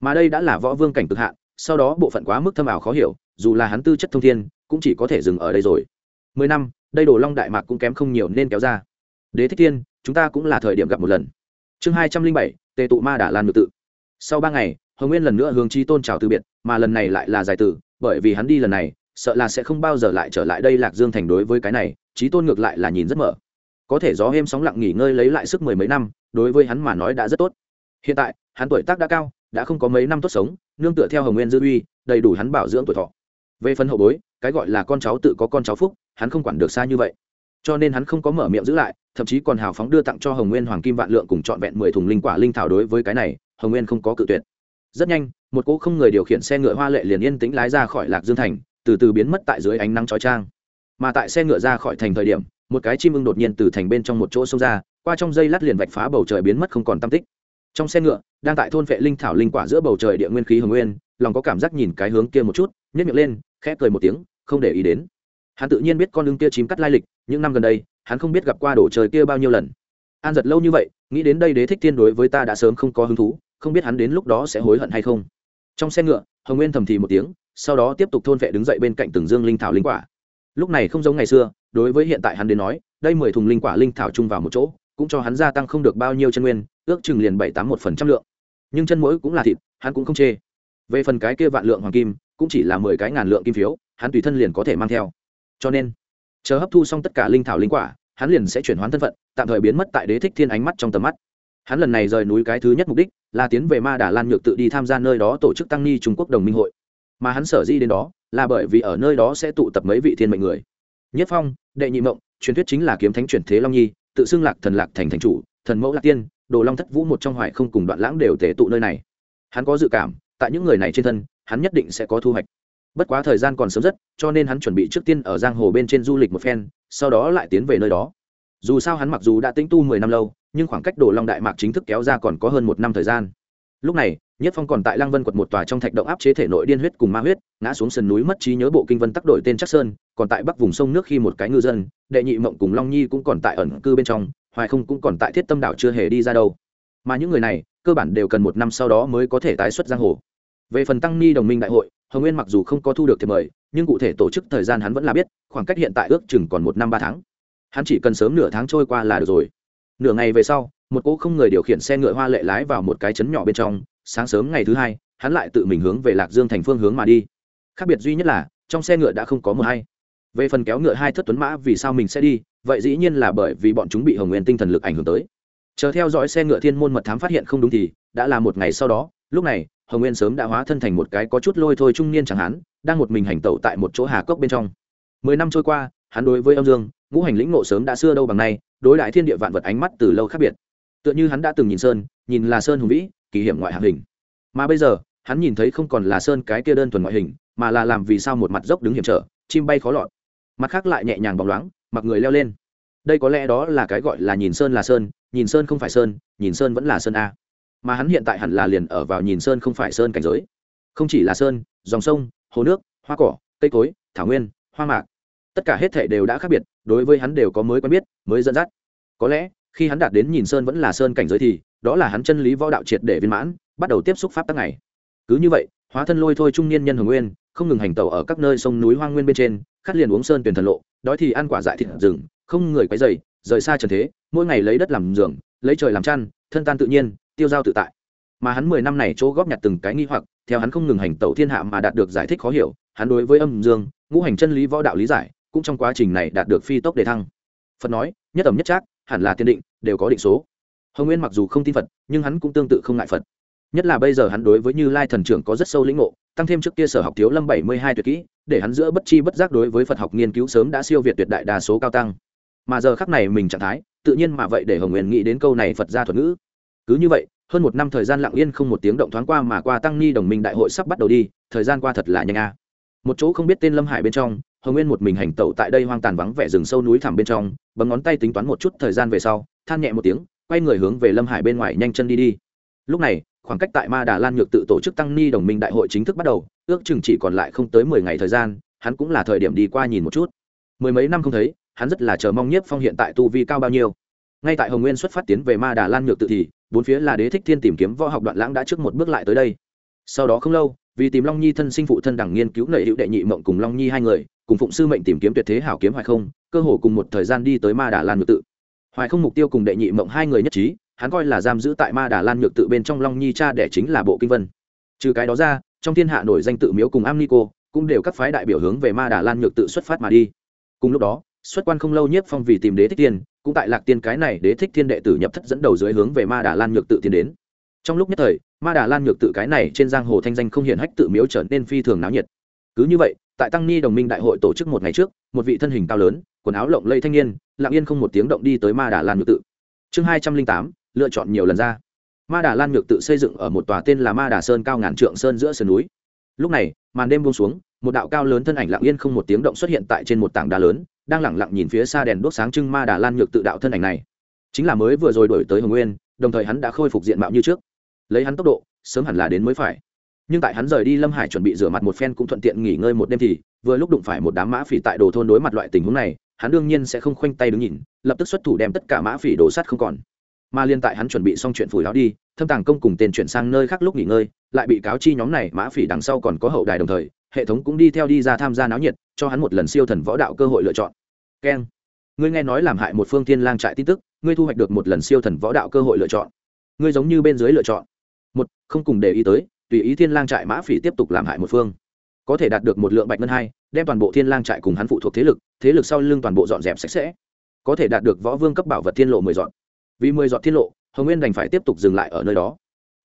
Mà đây đã là võ vương cảnh cực hạn, sau đó bộ phận quá mức thâm ảo khó hiểu, dù là hắn tư chất thông thiên, cũng chỉ có thể dừng ở đây rồi. Mười năm, đây đồ long đại mạc cũng kém không nhiều nên kéo ra. Đế thích thiên, chúng ta cũng là thời điểm gặp một lần. Chương hai trăm linh bảy, tề tụ ma đã lan ngự tự. Sau ba ngày, hồng nguyên lần nữa hướng chi tôn chào từ biệt mà lần này lại là giải tử, bởi vì hắn đi lần này, sợ là sẽ không bao giờ lại trở lại đây lạc dương thành đối với cái này trí tôn ngược lại là nhìn rất mở. Có thể gió êm sóng lặng nghỉ ngơi lấy lại sức mười mấy năm, đối với hắn mà nói đã rất tốt. Hiện tại, hắn tuổi tác đã cao, đã không có mấy năm tốt sống, nương tựa theo hồng nguyên dư uy, đầy đủ hắn bảo dưỡng tuổi thọ. Về phần hậu bối, cái gọi là con cháu tự có con cháu phúc, hắn không quản được xa như vậy. Cho nên hắn không có mở miệng giữ lại, thậm chí còn hào phóng đưa tặng cho hồng nguyên hoàng kim vạn lượng cùng trọn vẹn mười thùng linh quả linh thảo đối với cái này, hồng nguyên không có cự tuyệt rất nhanh, một cỗ không người điều khiển xe ngựa hoa lệ liền yên tĩnh lái ra khỏi lạc dương thành, từ từ biến mất tại dưới ánh nắng chói trang mà tại xe ngựa ra khỏi thành thời điểm, một cái chim ưng đột nhiên từ thành bên trong một chỗ xông ra, qua trong dây lát liền vạch phá bầu trời biến mất không còn tam tích. Trong xe ngựa, đang tại thôn vệ linh thảo linh quả giữa bầu trời địa nguyên khí hồng nguyên, lòng có cảm giác nhìn cái hướng kia một chút nhét miệng lên, khẽ cười một tiếng, không để ý đến. Hắn tự nhiên biết con lưng kia chím cắt lai lịch, những năm gần đây, hắn không biết gặp qua đổ trời kia bao nhiêu lần. An giật lâu như vậy, nghĩ đến đây đế thích tiên đối với ta đã sớm không có hứng thú không biết hắn đến lúc đó sẽ hối hận hay không. Trong xe ngựa, hồng nguyên thầm thì một tiếng, sau đó tiếp tục thôn vệ đứng dậy bên cạnh từng dương linh thảo linh quả. Lúc này không giống ngày xưa, đối với hiện tại hắn đến nói, đây mười thùng linh quả linh thảo chung vào một chỗ, cũng cho hắn gia tăng không được bao nhiêu chân nguyên, ước chừng liền bảy tám một phần trăm lượng. Nhưng chân mỗi cũng là thịt, hắn cũng không chê. Về phần cái kia vạn lượng hoàng kim, cũng chỉ là mười cái ngàn lượng kim phiếu, hắn tùy thân liền có thể mang theo. Cho nên, chờ hấp thu xong tất cả linh thảo linh quả, hắn liền sẽ chuyển hoán thân phận, tạm thời biến mất tại đế thích thiên ánh mắt trong tầm mắt. Hắn lần này rời núi cái thứ nhất mục đích là tiến về ma đà lan nhược tự đi tham gia nơi đó tổ chức tăng ni trung quốc đồng minh hội. Mà hắn sở di đến đó là bởi vì ở nơi đó sẽ tụ tập mấy vị thiên mệnh người. Nhất phong, đệ nhị mộng, truyền thuyết chính là kiếm thánh chuyển thế long nhi, tự xưng lạc thần lạc thành thành chủ, thần mẫu lạc tiên, đồ long thất vũ một trong hoài không cùng đoạn lãng đều tể tụ nơi này. Hắn có dự cảm, tại những người này trên thân, hắn nhất định sẽ có thu hoạch. Bất quá thời gian còn sớm rất, cho nên hắn chuẩn bị trước tiên ở giang hồ bên trên du lịch một phen, sau đó lại tiến về nơi đó. Dù sao hắn mặc dù đã tính tu mười năm lâu nhưng khoảng cách đồ long đại mạc chính thức kéo ra còn có hơn một năm thời gian. Lúc này, nhất phong còn tại lăng vân quật một tòa trong thạch động áp chế thể nội điên huyết cùng ma huyết, ngã xuống sườn núi mất trí nhớ bộ kinh vân tắc đổi tên chắc sơn, còn tại bắc vùng sông nước khi một cái ngư dân, đệ nhị mộng cùng long nhi cũng còn tại ẩn cư bên trong, hoài không cũng còn tại thiết tâm đảo chưa hề đi ra đâu. Mà những người này, cơ bản đều cần một năm sau đó mới có thể tái xuất giang hồ. Về phần tăng ni đồng minh đại hội, hồng nguyên mặc dù không có thu được thiệp mời, nhưng cụ thể tổ chức thời gian hắn vẫn là biết, khoảng cách hiện tại ước chừng còn một năm ba tháng. Hắn chỉ cần sớm nửa tháng trôi qua là được rồi nửa ngày về sau, một cỗ không người điều khiển xe ngựa hoa lệ lái vào một cái trấn nhỏ bên trong, sáng sớm ngày thứ hai, hắn lại tự mình hướng về lạc dương thành phương hướng mà đi. Khác biệt duy nhất là, trong xe ngựa đã không có mờ hay. Về phần kéo ngựa hai thất tuấn mã vì sao mình sẽ đi, vậy dĩ nhiên là bởi vì bọn chúng bị hồng nguyên tinh thần lực ảnh hưởng tới. Chờ theo dõi xe ngựa thiên môn mật thám phát hiện không đúng thì, đã là một ngày sau đó, lúc này, hồng nguyên sớm đã hóa thân thành một cái có chút lôi thôi trung niên chẳng hắn đang một mình hành tẩu tại một chỗ hà cốc bên trong. Mười năm trôi qua, hắn đối với âm dương, ngũ hành lĩnh ngộ sớm đã xưa đâu bằng nay đối đại thiên địa vạn vật ánh mắt từ lâu khác biệt. Tựa như hắn đã từng nhìn sơn, nhìn là sơn hùng vĩ, kỳ hiểm ngoại hạng hình. Mà bây giờ, hắn nhìn thấy không còn là sơn cái kia đơn thuần ngoại hình, mà là làm vì sao một mặt dốc đứng hiểm trở, chim bay khó lọt. Mặt khác lại nhẹ nhàng bóng loáng, mặc người leo lên. Đây có lẽ đó là cái gọi là nhìn sơn là sơn, nhìn sơn không phải sơn, nhìn sơn vẫn là sơn a. Mà hắn hiện tại hẳn là liền ở vào nhìn sơn không phải sơn cảnh giới. Không chỉ là sơn, dòng sông, hồ nước, hoa cỏ, cây cối, thảo nguyên, hoa mạc tất cả hết thể đều đã khác biệt, đối với hắn đều có mới quen biết, mới dẫn dắt. Có lẽ, khi hắn đạt đến nhìn sơn vẫn là sơn cảnh giới thì, đó là hắn chân lý võ đạo triệt để viên mãn, bắt đầu tiếp xúc pháp tắc này. Cứ như vậy, hóa thân lôi thôi trung niên nhân hồng nguyên, không ngừng hành tẩu ở các nơi sông núi hoang nguyên bên trên, khát liền uống sơn tuyển thần lộ, đói thì ăn quả dại thịt rừng, không người quấy dày rời xa trần thế, mỗi ngày lấy đất làm giường, lấy trời làm chăn, thân tan tự nhiên, tiêu dao tự tại. Mà hắn mười năm này chỗ góp nhặt từng cái nghi hoặc, theo hắn không ngừng hành tẩu thiên hạ mà đạt được giải thích khó hiểu, hắn đối với âm dương, ngũ hành chân lý võ đạo lý giải cũng trong quá trình này đạt được phi tốc đề thăng. Phật nói, nhất ẩm nhất trác, hẳn là tiên định, đều có định số. Hồng nguyên mặc dù không tin phật, nhưng hắn cũng tương tự không ngại phật. Nhất là bây giờ hắn đối với như lai thần trưởng có rất sâu lĩnh ngộ, tăng thêm trước kia sở học thiếu lâm bảy mươi hai tuyệt kỹ, để hắn giữa bất chi bất giác đối với phật học nghiên cứu sớm đã siêu việt tuyệt đại đa số cao tăng. Mà giờ khắc này mình trạng thái, tự nhiên mà vậy để hồng nguyên nghĩ đến câu này phật ra thuật ngữ. Cứ như vậy, hơn một năm thời gian lặng yên không một tiếng động thoáng qua mà qua tăng ni đồng minh đại hội sắp bắt đầu đi, thời gian qua thật là nhanh a. Một chỗ không biết tên lâm hải bên trong hồng nguyên một mình hành tẩu tại đây hoang tàn vắng vẻ rừng sâu núi thẳm bên trong, bấm ngón tay tính toán một chút thời gian về sau, than nhẹ một tiếng, quay người hướng về lâm hải bên ngoài nhanh chân đi đi. Lúc này, khoảng cách tại ma đà lan nhược tự tổ chức tăng ni đồng minh đại hội chính thức bắt đầu, ước chừng chỉ còn lại không tới mười ngày thời gian, hắn cũng là thời điểm đi qua nhìn một chút. Mười mấy năm không thấy, hắn rất là chờ mong nhất phong hiện tại tu vi cao bao nhiêu. Ngay tại hồng nguyên xuất phát tiến về ma đà lan nhược tự thì, bốn phía là đế thích thiên tìm kiếm võ học đoạn lãng đã trước một bước lại tới đây. Sau đó không lâu, vì tìm long nhi thân sinh phụ thân đẳng nghiên cứu nợ hữu đệ nhị mộng cùng long nhi hai người cùng phụng sư mệnh tìm kiếm tuyệt thế hảo kiếm hoài không, cơ hồ cùng một thời gian đi tới ma đà lan nhược tự. Hoài không mục tiêu cùng đệ nhị mộng hai người nhất trí, hắn coi là giam giữ tại ma đà lan nhược tự bên trong long nhi cha đẻ chính là bộ kinh vân. Trừ cái đó ra, trong thiên hạ nổi danh tự miếu cùng am nico cũng đều các phái đại biểu hướng về ma đà lan nhược tự xuất phát mà đi. Cùng lúc đó, xuất quan không lâu nhất phong vì tìm đế thích tiên, cũng tại lạc tiên cái này đế thích thiên đệ tử nhập thất dẫn đầu dưới hướng về ma đà lan nhược tự tiến đến. Trong lúc nhất thời, ma đà lan nhược tự cái này trên giang hồ thanh danh không hiển hách tự miếu trở nên phi thường náo nhiệt. Cứ như vậy tại tăng ni đồng minh đại hội tổ chức một ngày trước, một vị thân hình cao lớn, quần áo lộng lây thanh niên, lặng yên không một tiếng động đi tới ma đà lan nhược tự. Chương hai trăm linh tám, lựa chọn nhiều lần ra. Ma đà lan nhược tự xây dựng ở một tòa tên là ma đà sơn cao ngàn trượng sơn giữa sườn núi. Lúc này, màn đêm buông xuống, một đạo cao lớn thân ảnh lặng yên không một tiếng động xuất hiện tại trên một tảng đá lớn, đang lẳng lặng nhìn phía xa đèn đốt sáng trưng ma đà lan nhược tự đạo thân ảnh này. Chính là mới vừa rồi đổi tới hồng nguyên, đồng thời hắn đã khôi phục diện mạo như trước. Lấy hắn tốc độ, sớm hẳn là đến mới phải nhưng tại hắn rời đi lâm hải chuẩn bị rửa mặt một phen cũng thuận tiện nghỉ ngơi một đêm thì, vừa lúc đụng phải một đám mã phỉ tại đồ thôn đối mặt loại tình huống này, hắn đương nhiên sẽ không khoanh tay đứng nhìn, lập tức xuất thủ đem tất cả mã phỉ đổ sắt không còn. Mà liên tại hắn chuẩn bị xong chuyện phủi láo đi, thâm tàng công cùng tiền chuyển sang nơi khác lúc nghỉ ngơi, lại bị cáo chi nhóm này mã phỉ đằng sau còn có hậu đài đồng thời, hệ thống cũng đi theo đi ra tham gia náo nhiệt, cho hắn một lần siêu thần võ đạo cơ hội lựa chọn. Keng ngươi nghe nói làm hại một phương thiên lang trại tin tức, ngươi thu hoạch được một lần siêu thần võ đạo cơ hội lựa chọn. Ngươi giống như bên dưới lựa chọn. Một, không cùng để ý tới tùy ý thiên lang trại mã phỉ tiếp tục làm hại một phương. Có thể đạt được một lượng bạch ngân hai, đem toàn bộ thiên lang trại cùng hắn phụ thuộc thế lực thế lực sau lưng toàn bộ dọn dẹp sạch sẽ. Có thể đạt được võ vương cấp bảo vật thiên lộ mười dọn. Vì mười dọn thiên lộ, hồng nguyên đành phải tiếp tục dừng lại ở nơi đó.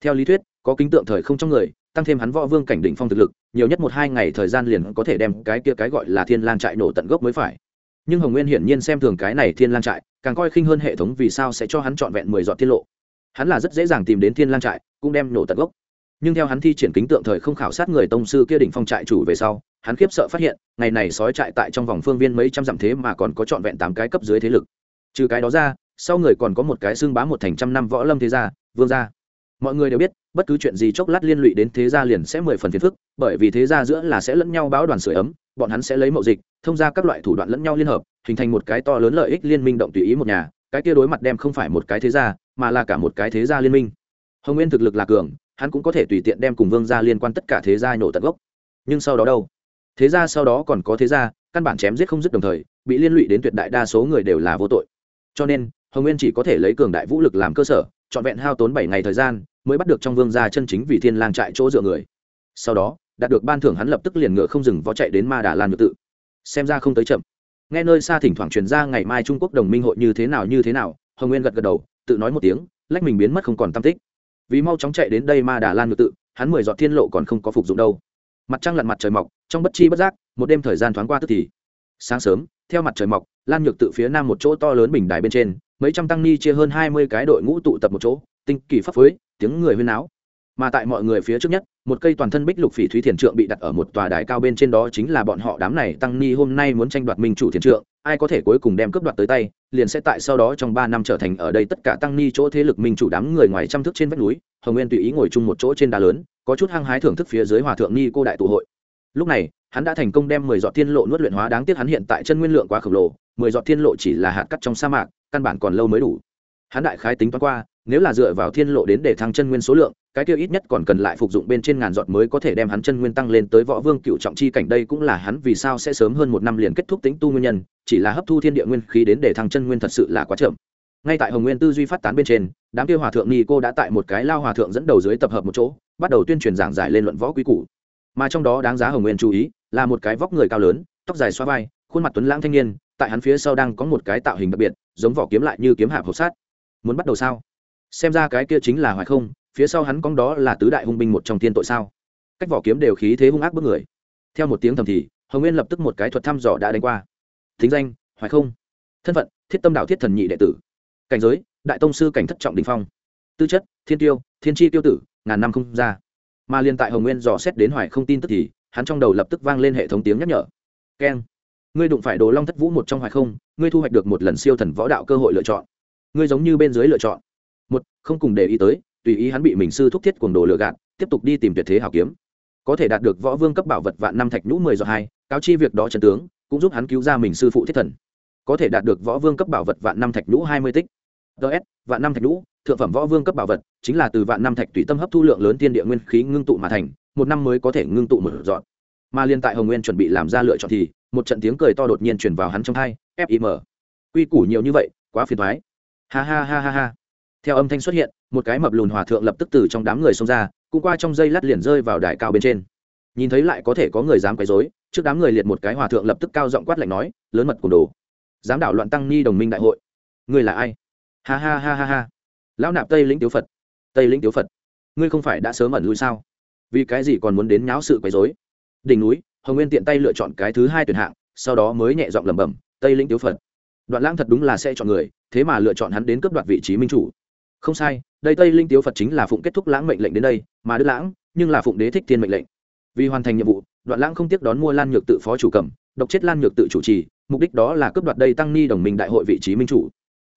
Theo lý thuyết, có kính tượng thời không trong người, tăng thêm hắn võ vương cảnh đỉnh phong thực lực, nhiều nhất một hai ngày thời gian liền có thể đem cái kia cái gọi là thiên lang trại nổ tận gốc mới phải. Nhưng hồng nguyên hiển nhiên xem thường cái này thiên lang trại, càng coi khinh hơn hệ thống vì sao sẽ cho hắn trọn vẹn mười dọn thiên lộ. Hắn là rất dễ dàng tìm đến thiên lang trại, cũng đem nổ tận gốc nhưng theo hắn thi triển kính tượng thời không khảo sát người tông sư kia đỉnh phong trại chủ về sau, hắn khiếp sợ phát hiện, ngày này sói trại tại trong vòng phương viên mấy trăm dặm thế mà còn có trọn vẹn tám cái cấp dưới thế lực. Trừ cái đó ra, sau người còn có một cái xương bá một thành trăm năm võ lâm thế gia, vương gia. Mọi người đều biết, bất cứ chuyện gì chốc lát liên lụy đến thế gia liền sẽ mười phần phiền phức, bởi vì thế gia giữa là sẽ lẫn nhau báo đoàn sửa ấm, bọn hắn sẽ lấy mậu dịch, thông ra các loại thủ đoạn lẫn nhau liên hợp, hình thành một cái to lớn lợi ích liên minh động tùy ý một nhà, cái kia đối mặt đem không phải một cái thế gia, mà là cả một cái thế gia liên minh. Hồng nguyên thực lực là cường hắn cũng có thể tùy tiện đem cùng vương gia liên quan tất cả thế gia nổ tận gốc. Nhưng sau đó đâu? Thế gia sau đó còn có thế gia, căn bản chém giết không dứt đồng thời, bị liên lụy đến tuyệt đại đa số người đều là vô tội. Cho nên, hồng nguyên chỉ có thể lấy cường đại vũ lực làm cơ sở, trọn vẹn hao tốn bảy ngày thời gian, mới bắt được trong vương gia chân chính vì thiên lang trại chỗ dựa người. Sau đó, đạt được ban thưởng hắn lập tức liền ngựa không dừng vó chạy đến ma đà lan nhược tự. Xem ra không tới chậm. Nghe nơi xa thỉnh thoảng truyền ra ngày mai trung quốc đồng minh hội như thế nào, như thế nào, hồng nguyên gật gật đầu, tự nói một tiếng, lách mình biến mất không còn tam tích vì mau chóng chạy đến đây ma đà lan ngược tự, hắn mười giọt thiên lộ còn không có phục dụng đâu. Mặt trăng lặn mặt trời mọc, trong bất chi bất giác, một đêm thời gian thoáng qua tức thì. Sáng sớm, theo mặt trời mọc, lan nhược tự phía nam một chỗ to lớn bình đài bên trên, mấy trăm tăng ni chia hơn hai mươi cái đội ngũ tụ tập một chỗ, tinh kỳ pháp phối tiếng người huyên áo mà tại mọi người phía trước nhất, một cây toàn thân bích lục phỉ thúy thiền trượng bị đặt ở một tòa đài cao bên trên đó chính là bọn họ đám này tăng ni hôm nay muốn tranh đoạt minh chủ thiền trượng ai có thể cuối cùng đem cướp đoạt tới tay, liền sẽ tại sau đó trong ba năm trở thành ở đây tất cả tăng ni chỗ thế lực minh chủ đám người ngoài trăm thước trên vách núi, hồng nguyên tùy ý ngồi chung một chỗ trên đá lớn, có chút hăng hái thưởng thức phía dưới hòa thượng ni cô đại tụ hội. Lúc này, hắn đã thành công đem mười giọt thiên lộ nuốt luyện hóa, đáng tiếc hắn hiện tại chân nguyên lượng quá khổng lồ, mười giọt thiên lộ chỉ là hạt cắt trong sa mạc, căn bản còn lâu mới đủ. Hắn đại khái tính toán qua nếu là dựa vào thiên lộ đến để thăng chân nguyên số lượng, cái tiêu ít nhất còn cần lại phục dụng bên trên ngàn giọt mới có thể đem hắn chân nguyên tăng lên tới võ vương cựu trọng chi cảnh. Đây cũng là hắn vì sao sẽ sớm hơn một năm liền kết thúc tính tu nguyên nhân, chỉ là hấp thu thiên địa nguyên khí đến để thăng chân nguyên thật sự là quá chậm. Ngay tại hồng nguyên tư duy phát tán bên trên, đám tiêu hòa thượng ni cô đã tại một cái lao hòa thượng dẫn đầu dưới tập hợp một chỗ, bắt đầu tuyên truyền giảng giải lên luận võ quý cũ. mà trong đó đáng giá hồng nguyên chú ý là một cái vóc người cao lớn, tóc dài xoa vai, khuôn mặt tuấn lãng thanh niên, tại hắn phía sau đang có một cái tạo hình đặc biệt, giống vỏ kiếm lại như kiếm hạp hộp sát muốn bắt đầu sao? Xem ra cái kia chính là hoài không, phía sau hắn cóng đó là tứ đại hung binh một trong thiên tội sao? Cách vỏ kiếm đều khí thế hung ác bức người. Theo một tiếng thầm thì, hồng nguyên lập tức một cái thuật thăm dò đã đánh qua. Thính danh, hoài không. Thân phận, thiết tâm đạo thiết thần nhị đệ tử. Cảnh giới, đại tông sư cảnh thất trọng đình phong. Tư chất, thiên tiêu, thiên tri tiêu tử, ngàn năm không ra. Mà liên tại hồng nguyên dò xét đến hoài không tin tức thì, hắn trong đầu lập tức vang lên hệ thống tiếng nhắc nhở. Keng. Ngươi đụng phải đồ long thất vũ một trong hoài không, ngươi thu hoạch được một lần siêu thần võ đạo cơ hội lựa chọn. Ngươi giống như bên dưới lựa chọn một, không cùng để ý tới, tùy ý hắn bị mình sư thúc thiết cuồng đồ lừa gạt, tiếp tục đi tìm tuyệt thế hảo kiếm. Có thể đạt được võ vương cấp bảo vật vạn năm thạch nhũ mười do hai, cáo chi việc đó trần tướng, cũng giúp hắn cứu ra mình sư phụ thiết thần. Có thể đạt được võ vương cấp bảo vật vạn năm thạch nhũ hai mươi tích. Ts vạn năm thạch nhũ, thượng phẩm võ vương cấp bảo vật, chính là từ vạn năm thạch tùy tâm hấp thu lượng lớn tiên địa nguyên khí ngưng tụ mà thành, một năm mới có thể ngưng tụ một dọn mà liên tại hồng nguyên chuẩn bị làm ra lựa chọn thì, một trận tiếng cười to đột nhiên truyền vào hắn trong hai fim quy củ nhiều như vậy, quá phiền thoái ha ha ha ha ha theo âm thanh xuất hiện, một cái mập lùn hòa thượng lập tức từ trong đám người xông ra, cũng qua trong dây lát liền rơi vào đài cao bên trên. Nhìn thấy lại có thể có người dám quấy rối, trước đám người liệt một cái hòa thượng lập tức cao giọng quát lạnh nói, lớn mật cùng đồ. Dám đảo loạn tăng ni đồng minh đại hội. Ngươi là ai? Ha ha ha ha ha. Lão nạp tây lĩnh tiếu phật. Tây lĩnh tiếu phật. Ngươi không phải đã sớm ẩn lui sao? Vì cái gì còn muốn đến nháo sự quấy rối? Đỉnh núi, hồng nguyên tiện tay lựa chọn cái thứ hai tuyển hạng, sau đó mới nhẹ giọng lẩm bẩm, tây lĩnh tiếu phật. Đoạn lãng thật đúng là sẽ chọn người, thế mà lựa chọn hắn đến cướp đoạt vị trí minh chủ không sai, đây tây linh tiếu phật chính là phụng kết thúc lãng mệnh lệnh đến đây, mà đức lãng, nhưng là phụng đế thích thiên mệnh lệnh. Vì hoàn thành nhiệm vụ, đoạn lãng không tiếc đón mua lan nhược tự phó chủ cầm, độc chết lan nhược tự chủ trì, mục đích đó là cướp đoạt đây tăng ni đồng minh đại hội vị trí minh chủ.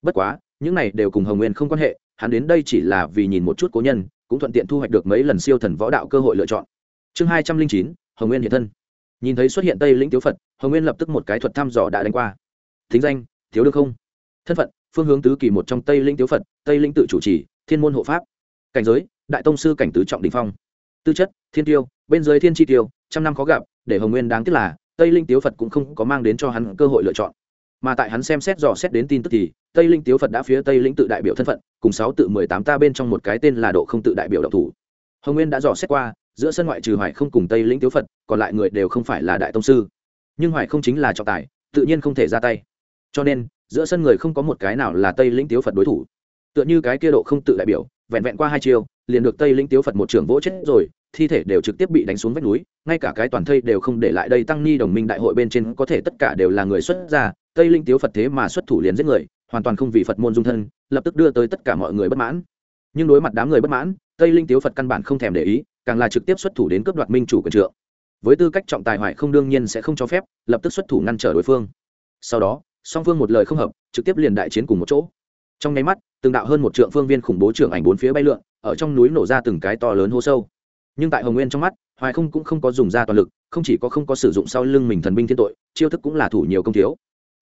Bất quá, những này đều cùng hồng nguyên không quan hệ, hắn đến đây chỉ là vì nhìn một chút cố nhân, cũng thuận tiện thu hoạch được mấy lần siêu thần võ đạo cơ hội lựa chọn. Chương hai trăm linh chín, hồng nguyên hiện thân. Nhìn thấy xuất hiện tây lĩnh tiếu phật, hồng nguyên lập tức một cái thuật thăm dò đã đánh qua. Thính danh, thiếu được không. Thân phận phương hướng tứ kỳ một trong tây linh tiếu phật, tây linh tự chủ trì, thiên môn hộ pháp. Cảnh giới, đại tông sư cảnh tứ trọng đình phong. Tư chất, thiên tiêu, bên dưới thiên tri tiêu, trăm năm khó gặp, để hồng nguyên đáng tiếc là, tây linh tiếu phật cũng không có mang đến cho hắn cơ hội lựa chọn. Mà tại hắn xem xét dò xét đến tin tức thì, tây linh tiếu phật đã phía tây linh tự đại biểu thân phận, cùng sáu tự mười tám ta bên trong một cái tên là độ không tự đại biểu độc thủ. Hồng nguyên đã dò xét qua, giữa sân ngoại trừ hoài không cùng tây linh tiếu phật, còn lại người đều không phải là đại tông sư. Nhưng hoài không chính là trọng tài, tự nhiên không thể ra tay. Cho nên giữa sân người không có một cái nào là tây lĩnh tiếu phật đối thủ tựa như cái kia độ không tự đại biểu vẹn vẹn qua hai chiều, liền được tây lĩnh tiếu phật một trưởng vỗ chết rồi thi thể đều trực tiếp bị đánh xuống vách núi ngay cả cái toàn thây đều không để lại đây tăng ni đồng minh đại hội bên trên có thể tất cả đều là người xuất gia tây linh tiếu phật thế mà xuất thủ liền giết người hoàn toàn không vì phật môn dung thân lập tức đưa tới tất cả mọi người bất mãn nhưng đối mặt đám người bất mãn tây linh tiếu phật căn bản không thèm để ý càng là trực tiếp xuất thủ đến cướp đoạt minh chủ quyền trượng với tư cách trọng tài hoại không đương nhiên sẽ không cho phép lập tức xuất thủ ngăn trở đối phương sau đó song phương một lời không hợp, trực tiếp liền đại chiến cùng một chỗ. Trong nháy mắt, từng đạo hơn một trượng phương viên khủng bố trưởng ảnh bốn phía bay lượn, ở trong núi nổ ra từng cái to lớn hô sâu. Nhưng tại hồng nguyên trong mắt, hoài không cũng không có dùng ra toàn lực, không chỉ có không có sử dụng sau lưng mình thần binh thiên tội, chiêu thức cũng là thủ nhiều công thiếu.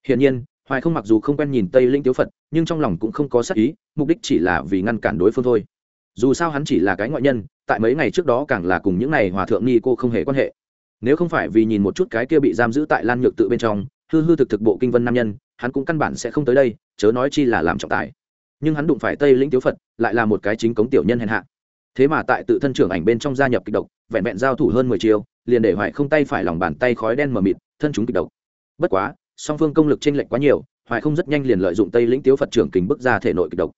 Hiển nhiên, hoài không mặc dù không quen nhìn tây linh tiếu phật, nhưng trong lòng cũng không có sắc ý, mục đích chỉ là vì ngăn cản đối phương thôi. Dù sao hắn chỉ là cái ngoại nhân, tại mấy ngày trước đó càng là cùng những ngày hòa thượng ni cô không hề quan hệ. Nếu không phải vì nhìn một chút cái kia bị giam giữ tại lan nhược tự bên trong hư hư thực thực bộ kinh vân nam nhân, hắn cũng căn bản sẽ không tới đây, chớ nói chi là làm trọng tài. Nhưng hắn đụng phải tây lĩnh tiếu phật, lại là một cái chính cống tiểu nhân hèn hạ. Thế mà tại tự thân trưởng ảnh bên trong gia nhập kịch độc, vẹn vẹn giao thủ hơn mười chiều liền để hoài không tay phải lòng bàn tay khói đen mờ mịt, thân chúng kịch độc. Bất quá, song phương công lực t r ê n lệch quá nhiều, hoài không rất nhanh liền lợi dụng tây lĩnh tiếu phật trưởng kình bức ra thể nội kịch độc.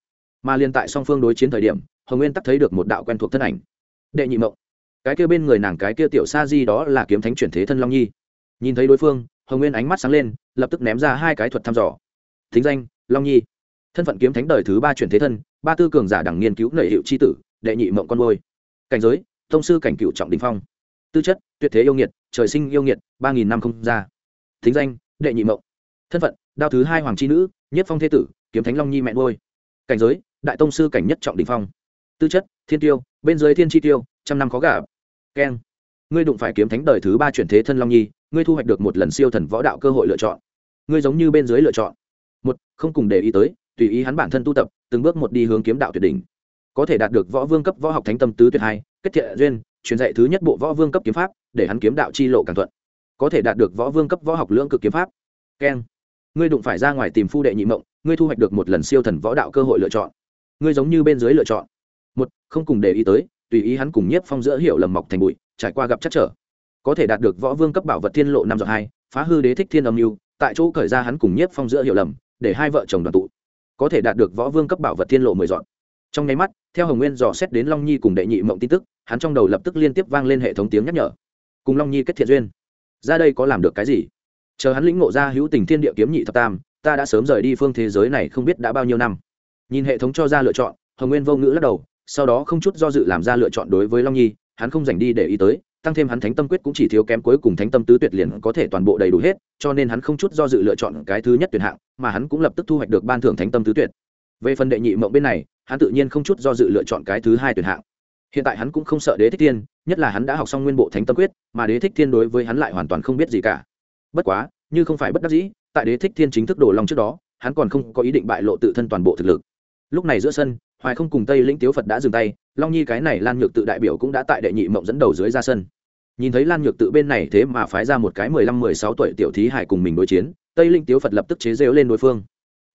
Mà liền tại song phương đối chiến thời điểm, hồng nguyên tắc thấy được một đạo quen thuộc thân ảnh. Đệ nhị mộng. Cái kia bên người nàng cái kia tiểu sa di đó là kiếm thánh chuyển thế thân long nhi. Nhìn thấy đối phương hồng nguyên ánh mắt sáng lên, lập tức ném ra hai cái thuật thăm dò. Thính danh, long nhi. Thân phận kiếm thánh đời thứ ba chuyển thế thân, ba tư cường giả đẳng nghiên cứu nợ hiệu tri tử, đệ nhị mộng con ngôi cảnh giới thông sư cảnh cựu trọng đình phong. Tư chất, tuyệt thế yêu nghiệt, trời sinh yêu nghiệt, ba nghìn năm không ra. Thính danh, đệ nhị mộng. Thân phận, đao thứ hai hoàng c h i nữ, nhất phong thế tử, kiếm thánh long nhi mẹ ngôi cảnh giới, đại tông sư cảnh nhất trọng đình phong. Tư chất, thiên tiêu, bên dưới thiên chi tiêu, trăm năm khó gà keng. Ngươi đụng phải kiếm thánh đời thứ ba chuyển thế thân long nhi ngươi thu hoạch được một lần siêu thần võ đạo cơ hội lựa chọn. Ngươi giống như bên dưới lựa chọn. Một, không cùng để ý tới, tùy ý hắn bản thân tu tập, từng bước một đi hướng kiếm đạo tuyệt đỉnh. Có thể đạt được võ vương cấp võ học thánh tâm tứ tuyệt hai, kết thiện duyên, truyền dạy thứ nhất bộ võ vương cấp kiếm pháp, để hắn kiếm đạo chi lộ càng thuận. Có thể đạt được võ vương cấp võ học lưỡng cực kiếm pháp. Keng ngươi đụng phải ra ngoài tìm phu đệ nhị mộng, ngươi thu hoạch được một lần siêu thần võ đạo cơ hội lựa chọn. Ngươi giống như bên dưới lựa chọn. Một, không cùng để ý tới, tùy ý hắn cùng nhiếp phong giữa hiểu lầm mọc thành bụi, trải qua gặp chắc trở có thể đạt được võ vương cấp bảo vật thiên lộ năm dọn hai, phá hư đế thích thiên âm mưu, tại chỗ khởi ra hắn cùng nhiếp phong giữa hiệu lầm, để hai vợ chồng đoàn tụ. Có thể đạt được võ vương cấp bảo vật thiên lộ mười dọn trong nháy mắt, theo hồng nguyên dò xét đến long nhi cùng đệ nhị mộng tin tức, hắn trong đầu lập tức liên tiếp vang lên hệ thống tiếng nhắc nhở. Cùng long nhi kết thiện duyên. Ra đây có làm được cái gì? Chờ hắn lĩnh ngộ ra hữu tình thiên địa kiếm nhị thập tam, ta đã sớm rời đi phương thế giới này không biết đã bao nhiêu năm. Nhìn hệ thống cho ra lựa chọn, hồng nguyên vô ngữ lắc đầu, sau đó không chút do dự làm ra lựa chọn đối với long nhi, hắn không dành đi để ý tới tăng thêm hắn thánh tâm quyết cũng chỉ thiếu kém cuối cùng thánh tâm tứ tuyệt liền có thể toàn bộ đầy đủ hết, cho nên hắn không chút do dự lựa chọn cái thứ nhất tuyệt hạng, mà hắn cũng lập tức thu hoạch được ban thưởng thánh tâm tứ tuyệt. Về phần đệ nhị mộng bên này, hắn tự nhiên không chút do dự lựa chọn cái thứ hai tuyệt hạng. Hiện tại hắn cũng không sợ đế thích thiên, nhất là hắn đã học xong nguyên bộ thánh tâm quyết, mà đế thích thiên đối với hắn lại hoàn toàn không biết gì cả. Bất quá, như không phải bất đắc dĩ, tại đế thích thiên chính thức đổ lòng trước đó, hắn còn không có ý định bại lộ tự thân toàn bộ thực lực. Lúc này giữa sân hoài không cùng tây lĩnh tiếu phật đã dừng tay long nhi cái này lan nhược tự đại biểu cũng đã tại đệ nhị mộng dẫn đầu dưới ra sân nhìn thấy lan nhược tự bên này thế mà phái ra một cái mười lăm mười sáu tuổi tiểu thí hải cùng mình đối chiến tây linh tiếu phật lập tức chế rêu lên đối phương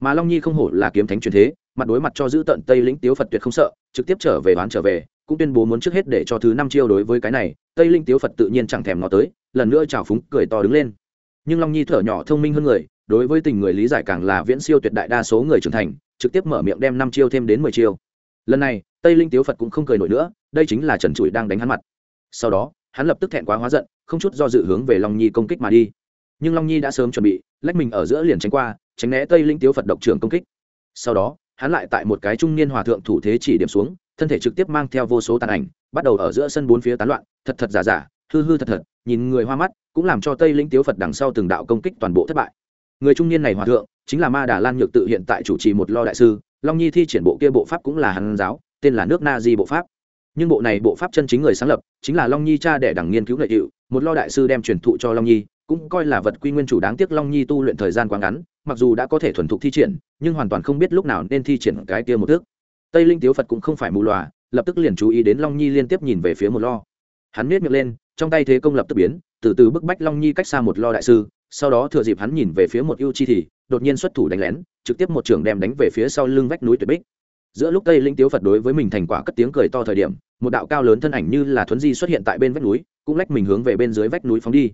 mà long nhi không hổ là kiếm thánh truyền thế mặt đối mặt cho giữ tận tây lĩnh tiếu phật tuyệt không sợ trực tiếp trở về đoán trở về cũng tuyên bố muốn trước hết để cho thứ năm chiêu đối với cái này tây linh tiếu phật tự nhiên chẳng thèm nó tới lần nữa chào phúng cười to đứng lên nhưng long nhi thở nhỏ thông minh hơn người đối với tình người lý giải càng là viễn siêu tuyệt đại đa số người trưởng thành trực tiếp mở miệng đem năm chiêu thêm đến mười chiêu. Lần này, tây linh tiếu phật cũng không cười nổi nữa, đây chính là trần trụi đang đánh hắn mặt. Sau đó, hắn lập tức thẹn quá hóa giận, không chút do dự hướng về long nhi công kích mà đi. Nhưng long nhi đã sớm chuẩn bị, lách mình ở giữa liền tránh qua, tránh né tây linh tiếu phật độc trưởng công kích. Sau đó, hắn lại tại một cái trung niên hòa thượng thủ thế chỉ điểm xuống, thân thể trực tiếp mang theo vô số tàn ảnh, bắt đầu ở giữa sân bốn phía tán loạn, thật thật giả giả, hư hư thật thật, nhìn người hoa mắt, cũng làm cho tây linh tiếu phật đằng sau từng đạo công kích toàn bộ thất bại người trung niên này hòa thượng, chính là ma đà lan nhược tự hiện tại chủ trì một lo đại sư, long nhi thi triển bộ kia bộ pháp cũng là hàn giáo, tên là nước na di bộ pháp. Nhưng bộ này bộ pháp chân chính người sáng lập, chính là long nhi cha đẻ đẳng nghiên cứu nghệ hiệu một lo đại sư đem truyền thụ cho long nhi, cũng coi là vật quy nguyên chủ đáng tiếc long nhi tu luyện thời gian quá ngắn, mặc dù đã có thể thuần thục thi triển, nhưng hoàn toàn không biết lúc nào nên thi triển cái kia một thước tây linh tiếu phật cũng không phải mù loà, lập tức liền chú ý đến long nhi liên tiếp nhìn về phía một lo. Hắn miết miệng lên, trong tay thế công lập tức biến, từ từ bức bách long nhi cách xa một lo đại sư sau đó thừa dịp hắn nhìn về phía một ưu chi thì, đột nhiên xuất thủ đánh lén, trực tiếp một trường đem đánh về phía sau lưng vách núi tuyệt bích. Giữa lúc tây linh tiếu phật đối với mình thành quả cất tiếng cười to thời điểm, một đạo cao lớn thân ảnh như là thuấn di xuất hiện tại bên vách núi, cũng lách mình hướng về bên dưới vách núi phóng đi.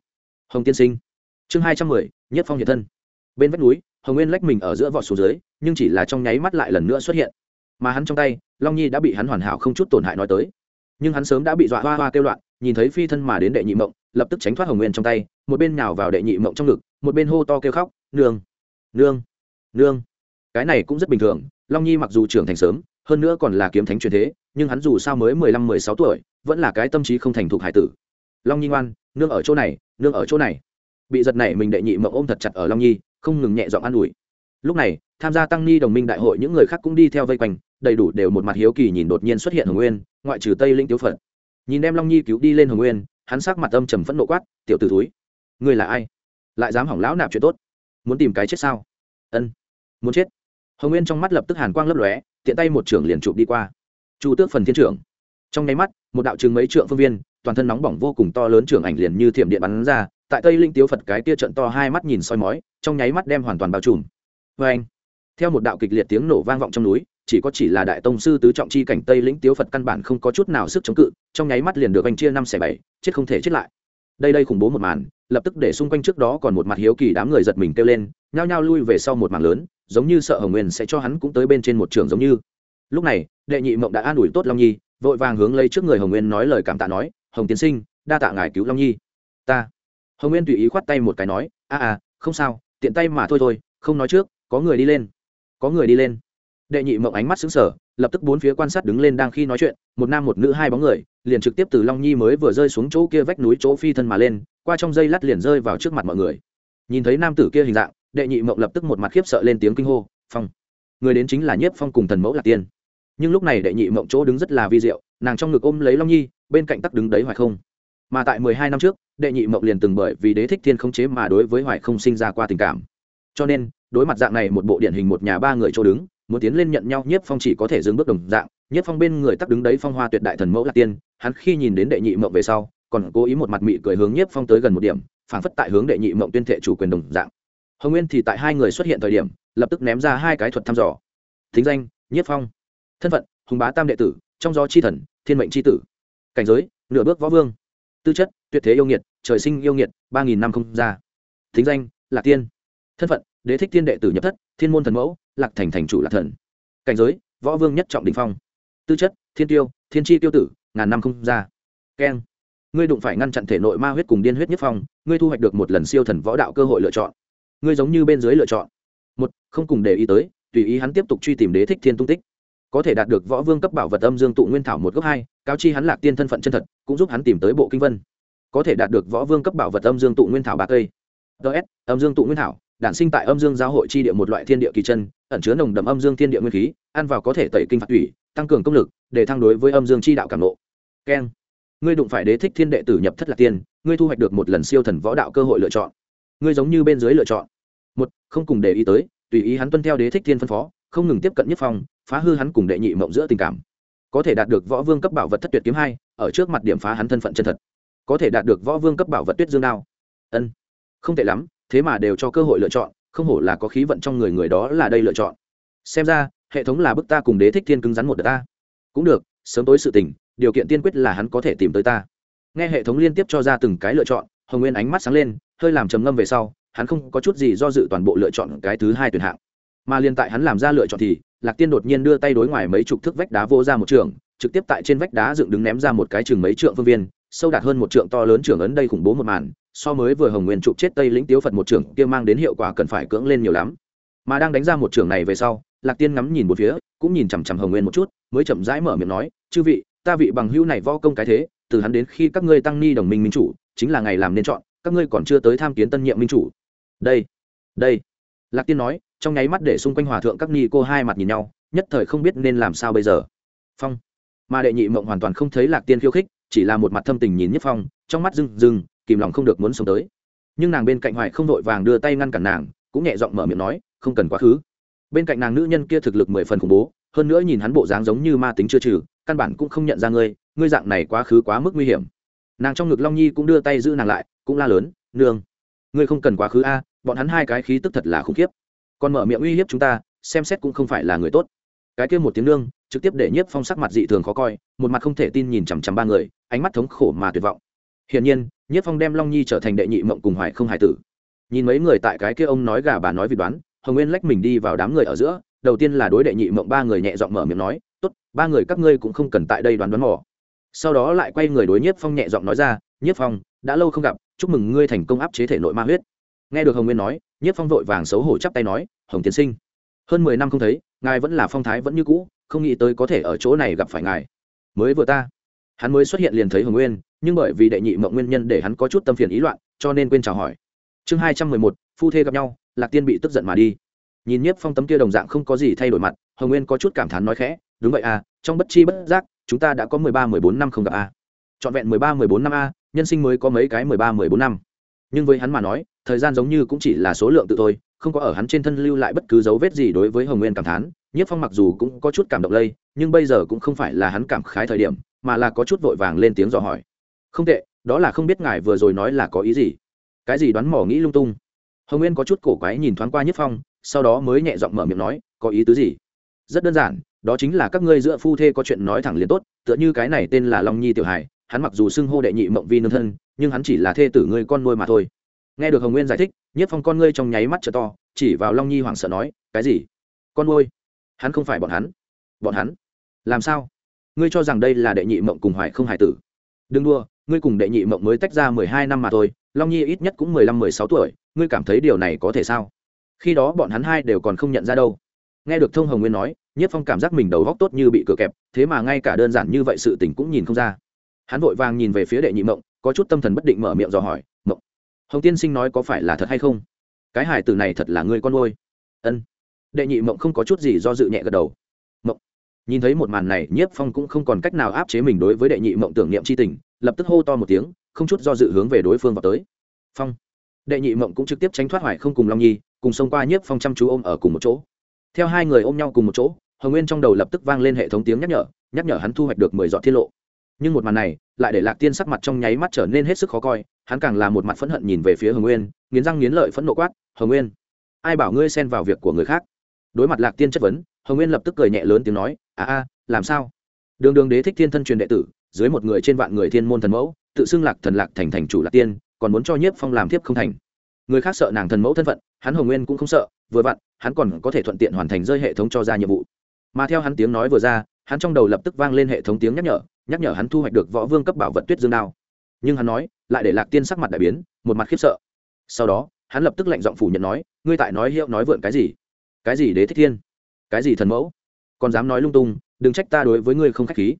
Hồng tiên sinh. Chương hai trăm mười, nhất phong hiện thân. Bên vách núi, hồng nguyên lách mình ở giữa vọt xuống dưới, nhưng chỉ là trong nháy mắt lại lần nữa xuất hiện. Mà hắn trong tay, long nhi đã bị hắn hoàn hảo không chút tổn hại nói tới. Nhưng hắn sớm đã bị dọa hoa hoa kêu loạn, nhìn thấy phi thân mà đến đệ nhị mộng lập tức tránh thoát hồng nguyên trong tay, một bên nhào vào đệ nhị mộng trong ngực, một bên hô to kêu khóc, nương nương nương. Cái này cũng rất bình thường, long nhi mặc dù trưởng thành sớm, hơn nữa còn là kiếm thánh truyền thế, nhưng hắn dù sao mới mười lăm, mười sáu tuổi, vẫn là cái tâm trí không thành thục hải tử. Long nhi ngoan, nương ở chỗ này, nương ở chỗ này. Bị giật này mình đệ nhị mộng ôm thật chặt ở long nhi, không ngừng nhẹ giọng an ủi. Lúc này, tham gia tăng ni đồng minh đại hội những người khác cũng đi theo vây quanh, đầy đủ đều một mặt hiếu kỳ nhìn đột nhiên xuất hiện hồng nguyên, ngoại trừ tây linh tiếu phật. Nhìn đem long nhi cứu đi lên hồng nguyên hắn sắc mặt âm trầm phẫn nộ quát, tiểu t ử túi ngươi là ai? Lại dám hỏng lão nạp chuyện tốt? Muốn tìm cái chết sao? Ân, muốn chết. Hồng nguyên trong mắt lập tức hàn quang lấp lóe, tiện tay một trưởng liền chụp đi qua. Chu tước phần thiên trưởng. Trong nháy mắt, một đạo trường mấy trượng phương viên, toàn thân nóng bỏng vô cùng to lớn trưởng ảnh liền như thiểm điện bắn ra, tại tây linh tiếu phật cái tia trận to hai mắt nhìn soi mói, trong nháy mắt đem hoàn toàn bao trùm. Vê anh theo một đạo kịch liệt tiếng nổ vang vọng trong núi chỉ có chỉ là đại tông sư tứ trọng chi cảnh tây lĩnh tiếu phật căn bản không có chút nào sức chống cự, trong nháy mắt liền được anh chia năm xẻ bảy, chết không thể chết lại. Đây đây khủng bố một màn, lập tức để xung quanh trước đó còn một mặt hiếu kỳ đám người giật mình kêu lên, nhao nhao lui về sau một mảng lớn, giống như sợ hồng nguyên sẽ cho hắn cũng tới bên trên một trường giống như. Lúc này, đệ nhị mộng đã an ủi tốt long nhi, vội vàng hướng lấy trước người hồng nguyên nói lời cảm tạ nói, hồng tiến sinh, đa tạ ngài cứu long nhi. Ta. Hồng nguyên tùy ý khoát tay một cái nói, a à không sao, tiện tay mà thôi thôi, không nói trước, có người đi lên, có người đi lên đệ nhị mộng ánh mắt xứng sở lập tức bốn phía quan sát đứng lên đang khi nói chuyện, một nam một nữ hai bóng người, liền trực tiếp từ long nhi mới vừa rơi xuống chỗ kia vách núi chỗ phi thân mà lên, qua trong dây lát liền rơi vào trước mặt mọi người. Nhìn thấy nam tử kia hình dạng, đệ nhị mộng lập tức một mặt khiếp sợ lên tiếng kinh hô, phong, người đến chính là nhiếp phong cùng thần mẫu lạc tiên. Nhưng lúc này đệ nhị mộng chỗ đứng rất là vi diệu, nàng trong ngực ôm lấy long nhi, bên cạnh tắc đứng đấy hoài không. Mà tại mười hai năm trước, đệ nhị mộng liền từng bởi vì đế thích thiên không chế mà đối với hoài không sinh ra qua tình cảm. Cho nên, đối mặt dạng này một bộ điển hình một nhà ba người chỗ đứng muốn tiến lên nhận nhau, nhiếp phong chỉ có thể dừng bước đồng dạng. Nhiếp phong bên người tắc đứng đấy phong hoa tuyệt đại thần mẫu lạc tiên. Hắn khi nhìn đến đệ nhị mộng về sau, còn cố ý một mặt mị cười hướng nhiếp phong tới gần một điểm, phảng phất tại hướng đệ nhị mộng tuyên thệ chủ quyền đồng dạng. Hồng nguyên thì tại hai người xuất hiện thời điểm, lập tức ném ra hai cái thuật thăm dò. Thính danh, nhiếp phong. Thân phận, hùng bá tam đệ tử, trong gió chi thần, thiên mệnh chi tử. Cảnh giới, nửa bước võ vương. Tư chất, tuyệt thế yêu nghiệt, trời sinh yêu nghiệt, ba nghìn năm không ra. Thính danh, lạc tiên. Thân phận đế thích thiên đệ tử nhập thất, thiên môn thần mẫu, lạc thành thành chủ lạc thần. Cảnh giới, võ vương nhất trọng đình phong. Tư chất, thiên tiêu, thiên tri tiêu tử, ngàn năm không ra. Keng ngươi đụng phải ngăn chặn thể nội ma huyết cùng điên huyết nhất phong, ngươi thu hoạch được một lần siêu thần võ đạo cơ hội lựa chọn. Ngươi giống như bên dưới lựa chọn. Một, không cùng để ý tới, tùy ý hắn tiếp tục truy tìm đế thích thiên tung tích. Có thể đạt được võ vương cấp bảo vật âm dương tụ nguyên thảo một gốc hai, cáo chi hắn lạc tiên thân phận chân thật, cũng giúp hắn tìm tới bộ kinh vân. Có thể đạt được võ vương cấp bảo vật âm dương tụ nguyên thảo ba cây. Ts âm dương tụ nguyên thảo đản sinh tại âm dương giáo hội chi địa một loại thiên địa kỳ chân, ẩn chứa nồng đậm âm dương thiên địa nguyên khí, ăn vào có thể tẩy kinh phạt thủy tăng cường công lực, để thăng đối với âm dương chi đạo cảm nộ keng, ngươi đụng phải đế thích thiên đệ tử nhập thất lạc tiên, ngươi thu hoạch được một lần siêu thần võ đạo cơ hội lựa chọn. Ngươi giống như bên dưới lựa chọn. Một, không cùng để ý tới, tùy ý hắn tuân theo đế thích thiên phân phó, không ngừng tiếp cận nhất phong, phá hư hắn cùng đệ nhị mộng giữa tình cảm. Có thể đạt được võ vương cấp bảo vật thất tuyệt kiếm hai, ở trước mặt điểm phá hắn thân phận chân thật. Có thể đạt được võ vương cấp bảo vật tuyết dương đao. Ân, không tệ lắm thế mà đều cho cơ hội lựa chọn, không hổ là có khí vận trong người người đó là đây lựa chọn. Xem ra, hệ thống là bức ta cùng đế thích thiên cứng rắn một đợt ta. Cũng được, sớm tối sự tình, điều kiện tiên quyết là hắn có thể tìm tới ta. Nghe hệ thống liên tiếp cho ra từng cái lựa chọn, hồng nguyên ánh mắt sáng lên, hơi làm trầm ngâm về sau, hắn không có chút gì do dự toàn bộ lựa chọn cái thứ hai tuyển hạng. Mà liên tại hắn làm ra lựa chọn thì, lạc tiên đột nhiên đưa tay đối ngoài mấy chục thước vách đá vô ra một trường, trực tiếp tại trên vách đá dựng đứng ném ra một cái chừng mấy trượng phương viên sâu đạt hơn một trượng to lớn trưởng ấn đây khủng bố một màn, so mới vừa hồng nguyên chụp chết tây lĩnh tiếu phật một trưởng kia mang đến hiệu quả cần phải cưỡng lên nhiều lắm. Mà đang đánh ra một trưởng này về sau, lạc tiên ngắm nhìn một phía, cũng nhìn chằm chằm hồng nguyên một chút, mới chậm rãi mở miệng nói, chư vị, ta vị bằng hữu này võ công cái thế, từ hắn đến khi các ngươi tăng ni đồng minh minh chủ, chính là ngày làm nên chọn, các ngươi còn chưa tới tham kiến tân nhiệm minh chủ. Đây đây. Lạc tiên nói, trong nháy mắt để xung quanh hòa thượng các ni cô hai mặt nhìn nhau, nhất thời không biết nên làm sao bây giờ. Phong. Mà đệ nhị mộng hoàn toàn không thấy lạc tiên khiêu khích chỉ là một mặt thâm tình nhìn nhất phong, trong mắt rừng rừng kìm lòng không được muốn sống tới. Nhưng nàng bên cạnh hoài không vội vàng đưa tay ngăn cản nàng, cũng nhẹ giọng mở miệng nói, không cần quá khứ. Bên cạnh nàng nữ nhân kia thực lực mười phần khủng bố, hơn nữa nhìn hắn bộ dáng giống như ma tính chưa trừ, căn bản cũng không nhận ra ngươi ngươi dạng này quá khứ quá mức nguy hiểm. Nàng trong ngực long nhi cũng đưa tay giữ nàng lại, cũng la lớn, nương, ngươi không cần quá khứ a, bọn hắn hai cái khí tức thật là khủng khiếp. Còn mở miệng uy hiếp chúng ta, xem xét cũng không phải là người tốt cái kia một tiếng nương, trực tiếp để nhiếp phong sắc mặt dị thường khó coi, một mặt không thể tin nhìn chằm chằm ba người, ánh mắt thống khổ mà tuyệt vọng. Hiển nhiên, nhiếp phong đem long nhi trở thành đệ nhị mộng cùng hoài không hải tử. Nhìn mấy người tại cái kia ông nói gà bà nói vì đoán, hồng nguyên lách mình đi vào đám người ở giữa, đầu tiên là đối đệ nhị mộng ba người nhẹ giọng mở miệng nói, tốt, ba người các ngươi cũng không cần tại đây đoán đoán mò. Sau đó lại quay người đối nhiếp phong nhẹ giọng nói ra, nhiếp phong, đã lâu không gặp, chúc mừng ngươi thành công áp chế thể nội ma huyết. Nghe được hồng nguyên nói, nhiếp phong vội vàng xấu hổ chắp tay nói, hồng tiến sinh. Hơn mười năm không thấy ngài vẫn là phong thái vẫn như cũ, không nghĩ tới có thể ở chỗ này gặp phải ngài. Mới vừa ta, hắn mới xuất hiện liền thấy hồng nguyên, nhưng bởi vì đệ nhị mộng nguyên nhân để hắn có chút tâm phiền ý loạn, cho nên quên chào hỏi. Chương hai trăm mười một, phu thê gặp nhau, lạc tiên bị tức giận mà đi. Nhìn nhiếp phong tấm kia đồng dạng không có gì thay đổi mặt, hồng nguyên có chút cảm thán nói khẽ, đúng vậy à trong bất chi bất giác, chúng ta đã có mười ba, mười bốn năm không gặp a à. trọn vẹn mười ba, mười bốn năm a nhân sinh mới có mấy cái mười ba, mười bốn năm nhưng với hắn mà nói, thời gian giống như cũng chỉ là số lượng tự thôi, không có ở hắn trên thân lưu lại bất cứ dấu vết gì đối với hồng nguyên cảm thán. Nhiếp phong mặc dù cũng có chút cảm động lây, nhưng bây giờ cũng không phải là hắn cảm khái thời điểm, mà là có chút vội vàng lên tiếng dò hỏi. Không tệ, đó là không biết ngài vừa rồi nói là có ý gì. Cái gì đoán mỏ nghĩ lung tung? Hồng nguyên có chút cổ quái nhìn thoáng qua nhiếp phong, sau đó mới nhẹ giọng mở miệng nói, có ý tứ gì? Rất đơn giản, đó chính là các ngươi giữa phu thê có chuyện nói thẳng liền tốt, tựa như cái này tên là long nhi tiểu hải hắn mặc dù xưng hô đệ nhị mộng vi nương thân, nhưng hắn chỉ là thê tử ngươi con nuôi mà thôi. Nghe được hồng nguyên giải thích, nhất phong con ngươi trong nháy mắt trở to, chỉ vào long nhi hoảng sợ nói, cái gì? Con nuôi? Hắn không phải bọn hắn. Bọn hắn? Làm sao? Ngươi cho rằng đây là đệ nhị mộng cùng hoài không hải tử? Đừng đua ngươi cùng đệ nhị mộng mới tách ra mười hai năm mà thôi, long nhi ít nhất cũng mười lăm, mười sáu tuổi, ngươi cảm thấy điều này có thể sao? Khi đó bọn hắn hai đều còn không nhận ra đâu. Nghe được thông hồng nguyên nói, nhất phong cảm giác mình đầu góc tốt như bị cửa kẹp, thế mà ngay cả đơn giản như vậy sự tình cũng nhìn không ra hắn vội vàng nhìn về phía đệ nhị mộng, có chút tâm thần bất định mở miệng dò hỏi, mộng, hồng tiên sinh nói có phải là thật hay không? Cái hải tử này thật là người con nuôi. Ân. Đệ nhị mộng không có chút gì do dự nhẹ gật đầu. Mộng. Nhìn thấy một màn này, nhiếp phong cũng không còn cách nào áp chế mình đối với đệ nhị mộng tưởng niệm c h i tình, lập tức hô to một tiếng, không chút do dự hướng về đối phương vào tới. Phong. Đệ nhị mộng cũng trực tiếp tránh thoát hoài không cùng long nhi, cùng xông qua nhiếp phong chăm chú ôm ở cùng một chỗ. Theo hai người ôm nhau cùng một chỗ, hồng nguyên trong đầu lập tức vang lên hệ thống tiếng nhắc nhở nhắc nhở hắn thu hoạch được mười dọn tiết lộ nhưng một màn này lại để lạc tiên sắc mặt trong nháy mắt trở nên hết sức khó coi, hắn càng là một mặt phẫn hận nhìn về phía hồng nguyên, nghiến răng nghiến lợi phẫn nộ quát, hồng nguyên, ai bảo ngươi xen vào việc của người khác? Đối mặt lạc tiên chất vấn, hồng nguyên lập tức cười nhẹ lớn tiếng nói à a làm sao? Đường đường đế thích thiên thân truyền đệ tử, dưới một người trên vạn người thiên môn thần mẫu, tự xưng lạc thần lạc thành thành chủ lạc tiên, còn muốn cho nhiếp phong làm thiếp không thành. Người khác sợ nàng thần mẫu thân phận, hắn hồng nguyên cũng không sợ, vừa vặn, hắn còn có thể thuận tiện hoàn thành rơi hệ thống cho ra nhiệm vụ. Mà theo hắn tiếng nói vừa ra, hắn trong đầu lập tức vang lên hệ thống tiếng nhắc nhở nhắc nhở hắn thu hoạch được võ vương cấp bảo vật tuyết dương đao. Nhưng hắn nói, lại để lạc tiên sắc mặt đại biến, một mặt khiếp sợ. Sau đó, hắn lập tức lạnh giọng phủ nhận nói, ngươi tại nói hiệu nói vượn cái gì? Cái gì đế thích thiên? Cái gì thần mẫu? Còn dám nói lung tung, đừng trách ta đối với ngươi không k h á c h khí.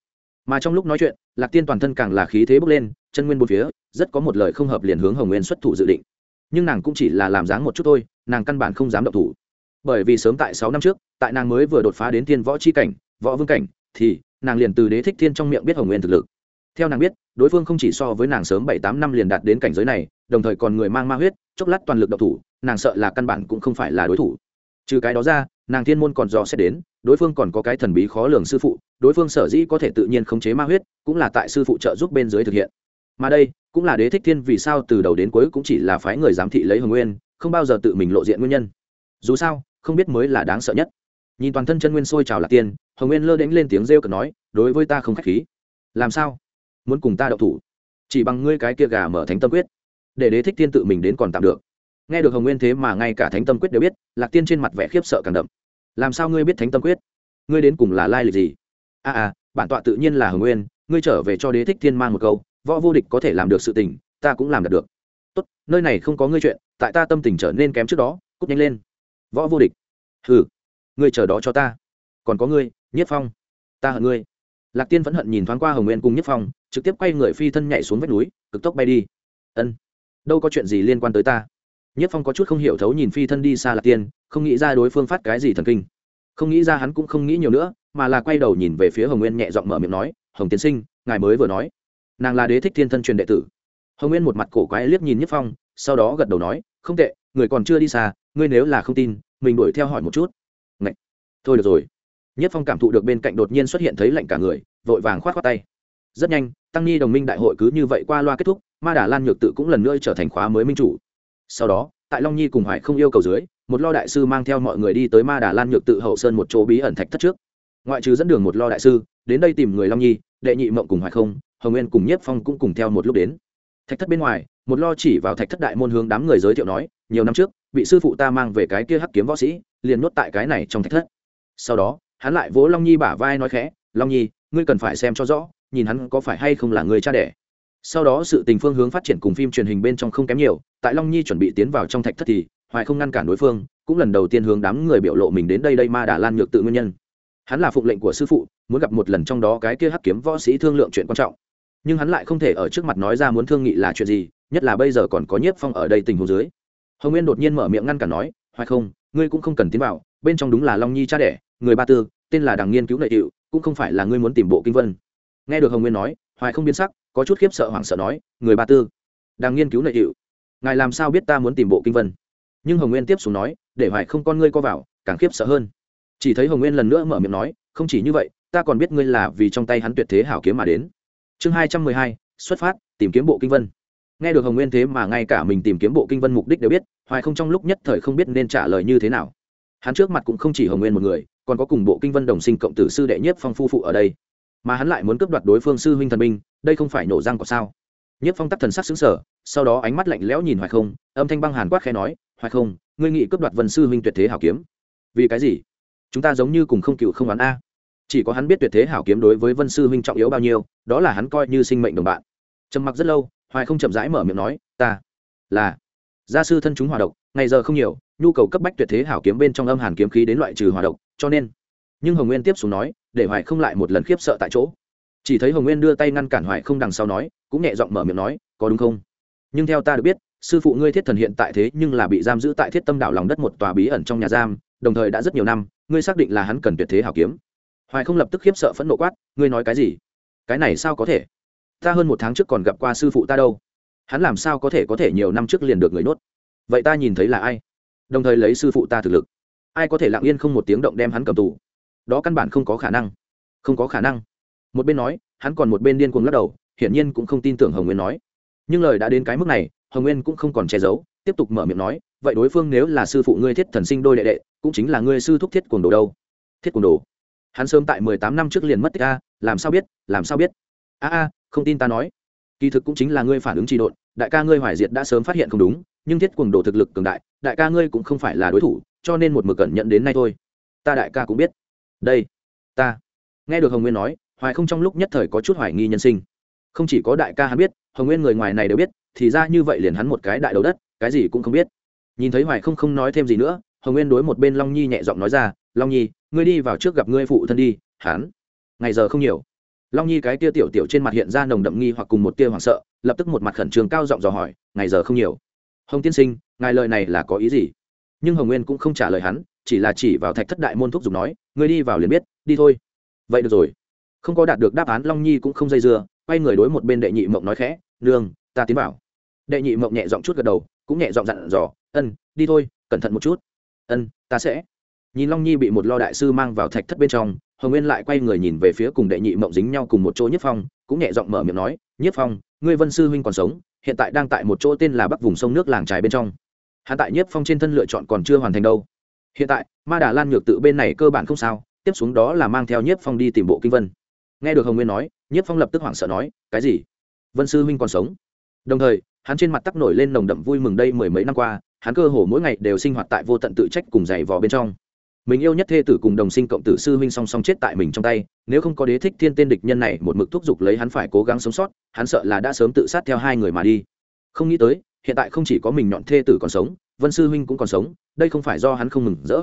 Mà trong lúc nói chuyện, lạc tiên toàn thân càng là khí thế bốc lên, chân nguyên một phía, rất có một lời không hợp liền hướng hồng nguyên xuất thủ dự định. Nhưng nàng cũng chỉ là làm dáng một chút thôi, nàng căn bản không dám động thủ. Bởi vì sớm tại sáu năm trước, tại nàng mới vừa đột phá đến thiên võ c h i cảnh, võ vương cảnh, thì nàng liền từ đế thích thiên trong miệng biết hồng nguyên thực lực. Theo nàng biết, đối phương không chỉ so với nàng sớm bảy tám năm liền đạt đến cảnh giới này, đồng thời còn người mang ma huyết, chốc lát toàn lực độc thủ, nàng sợ là căn bản cũng không phải là đối thủ. Trừ cái đó ra, nàng thiên môn còn dò xét đến, đối phương còn có cái thần bí khó lường sư phụ, đối phương sở dĩ có thể tự nhiên khống chế ma huyết, cũng là tại sư phụ trợ giúp bên dưới thực hiện. Mà đây, cũng là đế thích thiên vì sao từ đầu đến cuối cũng chỉ là phái người giám thị lấy hồng nguyên, không bao giờ tự mình lộ diện nguyên nhân. Dù sao, không biết mới là đáng sợ nhất. Nhìn toàn thân chân nguyên sôi trào lạc tiên hồng nguyên lơ đánh lên tiếng rêu cực nói đối với ta không k h á c h khí. Làm sao? Muốn cùng ta đậu thủ? Chỉ bằng ngươi cái kia gà mở thánh tâm quyết. Để đế thích thiên tự mình đến còn tạm được. Nghe được hồng nguyên thế mà ngay cả thánh tâm quyết đều biết lạc tiên trên mặt vẻ khiếp sợ càng đậm. Làm sao ngươi biết thánh tâm quyết? Ngươi đến cùng là lai lịch gì? A à, à bản tọa tự nhiên là hồng nguyên ngươi trở về cho đế thích thiên mang một câu võ vô địch có thể làm được sự tình ta cũng làm được. Tốt nơi này không có ngươi chuyện tại ta tâm tình trở nên kém trước đó cút nhanh lên. Võ vô địch? Hừ ngươi chờ đó cho ta. Còn có ngươi nhất phong, ta hận ngươi. Lạc tiên vẫn hận nhìn thoáng qua hồng nguyên cùng nhất phong, trực tiếp quay người phi thân nhảy xuống vách núi, cực tốc bay đi. Ân, đâu có chuyện gì liên quan tới ta. Nhất phong có chút không hiểu thấu nhìn phi thân đi xa lạc tiên, không nghĩ ra đối phương phát cái gì thần kinh. Không nghĩ ra hắn cũng không nghĩ nhiều nữa, mà là quay đầu nhìn về phía hồng nguyên nhẹ giọng mở miệng nói, hồng Tiến sinh, ngài mới vừa nói. Nàng là đế thích thiên thân truyền đệ tử. Hồng nguyên một mặt cổ quái liếc nhìn nhất phong, sau đó gật đầu nói, không tệ, người còn chưa đi xa, ngươi nếu là không tin, mình đuổi theo hỏi một chút. Ngậy! thôi được rồi nhất phong cảm thụ được bên cạnh đột nhiên xuất hiện thấy lạnh cả người, vội vàng khoát khoát tay. Rất nhanh, tăng ni đồng minh đại hội cứ như vậy qua loa kết thúc, ma đà lan nhược tự cũng lần nữa trở thành khóa mới minh chủ. Sau đó, tại long nhi cùng hoài không yêu cầu dưới, một lo đại sư mang theo mọi người đi tới ma đà lan nhược tự hậu sơn một chỗ bí ẩn thạch thất trước. Ngoại trừ dẫn đường một lo đại sư, đến đây tìm người long nhi, đệ nhị mộng cùng hoài không, hồng nguyên cùng Nhất phong cũng cùng theo một lúc đến. Thạch thất bên ngoài, một lo chỉ vào thạch thất đại môn hướng đám người giới thiệu nói, nhiều năm trước bị sư phụ ta mang về cái kia hắc kiếm võ sĩ, liền nuốt tại cái này trong thạch thất. Sau đó hắn lại vỗ long nhi bả vai nói khẽ, long nhi, ngươi cần phải xem cho rõ, nhìn hắn có phải hay không là người cha đẻ. Sau đó sự tình phương hướng phát triển cùng phim truyền hình bên trong không kém nhiều, tại long nhi chuẩn bị tiến vào trong thạch thất thì, hoài không ngăn cản đối phương, cũng lần đầu tiên hướng đám người biểu lộ mình đến đây đây ma đà lan nhược tự nguyên nhân. Hắn là phụng lệnh của sư phụ, muốn gặp một lần trong đó cái kia hắc kiếm võ sĩ thương lượng chuyện quan trọng. Nhưng hắn lại không thể ở trước mặt nói ra muốn thương nghị là chuyện gì, nhất là bây giờ còn có nhiếp phong ở đây tình hồ dưới. Hồng nguyên đột nhiên mở miệng ngăn cản nói, hoài không, ngươi cũng không cần tiến vào, bên trong đúng là long nhi cha đẻ người ba tư, tên là đằng nghiên cứu nội hiệu cũng không phải là ngươi muốn tìm bộ kinh vân. Nghe được hồng nguyên nói, hoài không biến sắc, có chút khiếp sợ hoảng sợ nói, người ba tư, Đằng nghiên cứu nội hiệu ngài làm sao biết ta muốn tìm bộ kinh vân? Nhưng hồng nguyên tiếp xuống nói, để hoài không con ngươi co vào, càng khiếp sợ hơn. Chỉ thấy hồng nguyên lần nữa mở miệng nói, không chỉ như vậy, ta còn biết ngươi là vì trong tay hắn tuyệt thế hảo kiếm mà đến. Chương hai trăm mười hai, xuất phát, tìm kiếm bộ kinh vân. Nghe được hồng nguyên thế mà ngay cả mình tìm kiếm bộ kinh vân mục đích đều biết, hoài không trong lúc nhất thời không biết nên trả lời như thế nào. Hắn trước mặt cũng không chỉ hồng nguyên một người còn có cùng bộ kinh vân đồng sinh cộng tử sư đệ nhất phong phu phụ ở đây. Mà hắn lại muốn cướp đoạt đối phương sư huynh thần binh, đây không phải nổ răng của sao? Nhất phong tắc thần sắc xứng sở sau đó ánh mắt lạnh lẽo nhìn hoài không, âm thanh băng hàn quát khẽ nói, hoài không, ngươi nghị cướp đoạt vân sư huynh tuyệt thế hảo kiếm? Vì cái gì? Chúng ta giống như cùng không cựu không oán a. Chỉ có hắn biết tuyệt thế hảo kiếm đối với vân sư huynh trọng yếu bao nhiêu, đó là hắn coi như sinh mệnh đồng bạn. Trầm mặc rất lâu, hoài không chậm rãi mở miệng nói, ta là gia sư thân chúng hòa độc, ngày giờ không nhiều, nhu cầu cấp bách tuyệt thế hảo kiếm bên trong âm hàn kiếm khí đến loại trừ hòa độc cho nên nhưng hồng nguyên tiếp xuống nói để hoài không lại một lần khiếp sợ tại chỗ chỉ thấy hồng nguyên đưa tay ngăn cản hoài không đằng sau nói cũng nhẹ giọng mở miệng nói có đúng không nhưng theo ta được biết sư phụ ngươi thiết thần hiện tại thế nhưng là bị giam giữ tại thiết tâm đảo lòng đất một tòa bí ẩn trong nhà giam đồng thời đã rất nhiều năm ngươi xác định là hắn cần tuyệt thế hảo kiếm hoài không lập tức khiếp sợ phẫn nộ quát ngươi nói cái gì cái này sao có thể ta hơn một tháng trước còn gặp qua sư phụ ta đâu hắn làm sao có thể có thể nhiều năm trước liền được người nốt vậy ta nhìn thấy là ai đồng thời lấy sư phụ ta thực lực ai có thể lặng yên không một tiếng động đem hắn cầm tù? Đó căn bản không có khả năng. Không có khả năng. Một bên nói, hắn còn một bên điên cuồng lắc đầu, hiển nhiên cũng không tin tưởng hồng nguyên nói. Nhưng lời đã đến cái mức này, hồng nguyên cũng không còn che giấu, tiếp tục mở miệng nói, vậy đối phương nếu là sư phụ ngươi thiết thần sinh đôi đệ đệ, cũng chính là ngươi sư thúc thiết cuồng đồ đâu? Thiết cuồng đồ? Hắn sớm tại mười tám năm trước liền mất tích a, làm sao biết, làm sao biết? A a, không tin ta nói. Kỳ thực cũng chính là ngươi phản ứng trị độn, đại ca ngươi hoài diệt đã sớm phát hiện không đúng, nhưng thiết cuồng đồ thực lực cường đại đại ca ngươi cũng không phải là đối thủ cho nên một mực cẩn nhận đến nay thôi. Ta đại ca cũng biết. Đây, ta. Nghe được hồng nguyên nói, hoài không trong lúc nhất thời có chút hoài nghi nhân sinh. Không chỉ có đại ca hắn biết, hồng nguyên người ngoài này đều biết, thì ra như vậy liền hắn một cái đại đầu đất, cái gì cũng không biết. Nhìn thấy hoài không không nói thêm gì nữa, hồng nguyên đối một bên long nhi nhẹ giọng nói ra, long nhi, ngươi đi vào trước gặp ngươi phụ thân đi, hắn, ngày giờ không nhiều. Long nhi cái tia tiểu tiểu trên mặt hiện ra nồng đậm nghi hoặc cùng một tia hoảng sợ, lập tức một mặt khẩn trương cao giọng dò hỏi, ngày giờ không nhiều? Hồng tiên sinh, ngài lời này là có ý gì? Nhưng hồng nguyên cũng không trả lời hắn, chỉ là chỉ vào thạch thất đại môn thúc giục nói, ngươi đi vào liền biết, đi thôi. Vậy được rồi. Không có đạt được đáp án, long nhi cũng không dây dưa, quay người đối một bên đệ nhị mộng nói khẽ, nương, ta tiến vào. Đệ nhị mộng nhẹ giọng chút gật đầu, cũng nhẹ giọng dặn dò, ân, đi thôi, cẩn thận một chút. Ân, ta sẽ. Nhìn long nhi bị một lo đại sư mang vào thạch thất bên trong, hồng nguyên lại quay người nhìn về phía cùng đệ nhị mộng dính nhau cùng một chỗ nhất phong, cũng nhẹ giọng mở miệng nói, nhất phong, ngươi vân sư huynh còn sống, hiện tại đang tại một chỗ tên là bắc vùng sông nước làng trài bên trong hắn tại nhất phong trên thân lựa chọn còn chưa hoàn thành đâu. Hiện tại, ma đà lan nhược tự bên này cơ bản không sao, tiếp xuống đó là mang theo nhất phong đi tìm bộ kinh vân. Nghe được hồng nguyên nói nhất phong lập tức hoảng sợ nói, cái gì? Vân sư huynh còn sống? Đồng thời, hắn trên mặt tắc nổi lên nồng đậm vui mừng đây mười mấy năm qua, hắn cơ hồ mỗi ngày đều sinh hoạt tại vô tận tự trách cùng giày vò bên trong. Mình yêu nhất thê tử cùng đồng sinh cộng tử sư huynh song song chết tại mình trong tay, nếu không có đế thích thiên tên địch nhân này một mực thúc giục lấy hắn phải cố gắng sống sót, hắn sợ là đã sớm tự sát theo hai người mà đi. Không nghĩ tới hiện tại không chỉ có mình nhọn thê tử còn sống, vân sư huynh cũng còn sống, đây không phải do hắn không mừng rỡ.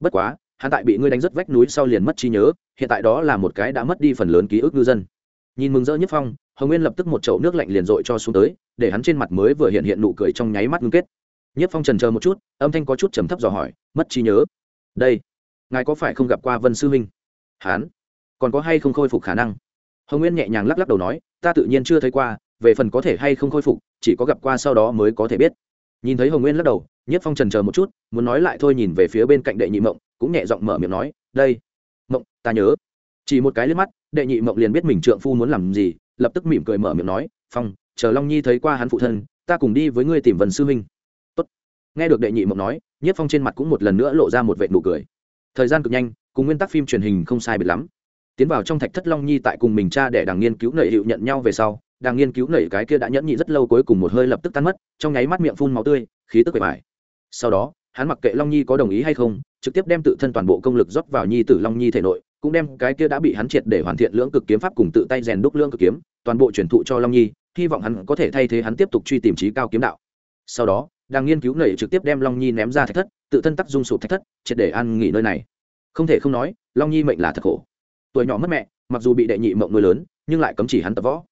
Bất quá, hắn tại bị ngươi đánh rất vách núi sau liền mất trí nhớ, hiện tại đó là một cái đã mất đi phần lớn ký ức ngư dân. Nhìn mừng rỡ nhất phong, hồng nguyên lập tức một chậu nước lạnh liền dội cho xuống tới, để hắn trên mặt mới vừa hiện hiện nụ cười trong nháy mắt ngưng kết. Nhất phong trần chờ một chút, âm thanh có chút trầm thấp dò hỏi, mất trí nhớ. Đây, ngài có phải không gặp qua vân sư huynh? Hán còn có hay không khôi phục khả năng? Hồng nguyên nhẹ nhàng lắc lắc đầu nói, ta tự nhiên chưa thấy qua về phần có thể hay không khôi phục, chỉ có gặp qua sau đó mới có thể biết. Nhìn thấy hồng nguyên lắc đầu, nhất phong trần chờ một chút, muốn nói lại thôi nhìn về phía bên cạnh đệ nhị mộng, cũng nhẹ giọng mở miệng nói, đây, mộng, ta nhớ. Chỉ một cái liếc mắt, đệ nhị mộng liền biết mình trượng phu muốn làm gì, lập tức mỉm cười mở miệng nói, phong, chờ long nhi thấy qua hắn phụ thân, ta cùng đi với ngươi tìm vần sư huynh. Tốt. nghe được đệ nhị mộng nói, nhất phong trên mặt cũng một lần nữa lộ ra một vệ nụ cười. Thời gian cực nhanh, cùng nguyên tắc phim truyền hình không sai biệt lắm. Tiến vào trong thạch thất long nhi tại cùng mình cha để đằng nghiên cứu nợ hiệu nhận nhau về sau đang nghiên cứu nảy cái kia đã nhẫn nhị rất lâu cuối cùng một hơi lập tức tan mất, trong nháy mắt miệng phun máu tươi, khí tức bề bài sau đó, hắn mặc kệ long nhi có đồng ý hay không, trực tiếp đem tự thân toàn bộ công lực rót vào nhi tử long nhi thể nội, cũng đem cái kia đã bị hắn triệt để hoàn thiện lưỡng cực kiếm pháp cùng tự tay rèn đúc lưỡng cực kiếm, toàn bộ truyền thụ cho long nhi, hy vọng hắn có thể thay thế hắn tiếp tục truy tìm trí cao kiếm đạo. Sau đó, đang nghiên cứu nảy trực tiếp đem long nhi ném ra thạch thất, tự thân tắc dung sụp thạch thất, triệt để ăn nghỉ nơi này. Không thể không nói, long nhi mệnh là thật khổ. Tuổi nhỏ mất mẹ, mặc dù bị đệ nhị mộng nuôi lớn, nhưng lại cấm chỉ hắn tập võ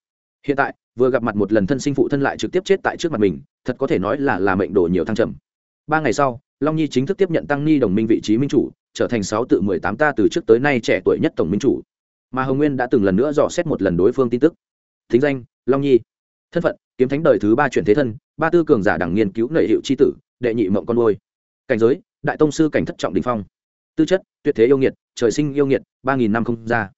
hiện tại, vừa gặp mặt một lần thân sinh phụ thân lại trực tiếp chết tại trước mặt mình, thật có thể nói là là mệnh đổ nhiều thăng trầm. Ba ngày sau, long nhi chính thức tiếp nhận tăng ni đồng minh vị trí minh chủ, trở thành sáu tự mười tám ta từ trước tới nay trẻ tuổi nhất tổng minh chủ. Mà hồng nguyên đã từng lần nữa dò xét một lần đối phương tin tức. Thính danh, long nhi. Thân phận, kiếm thánh đời thứ ba chuyển thế thân, ba tư cường giả đẳng nghiên cứu nợ hiệu c h i tử, đệ nhị mộng con nuôi. Cảnh giới, đại tông sư cảnh thất trọng đình phong. Tư chất, tuyệt thế yêu nghiệt, trời sinh yêu nghiệt, ba nghìn năm không ra.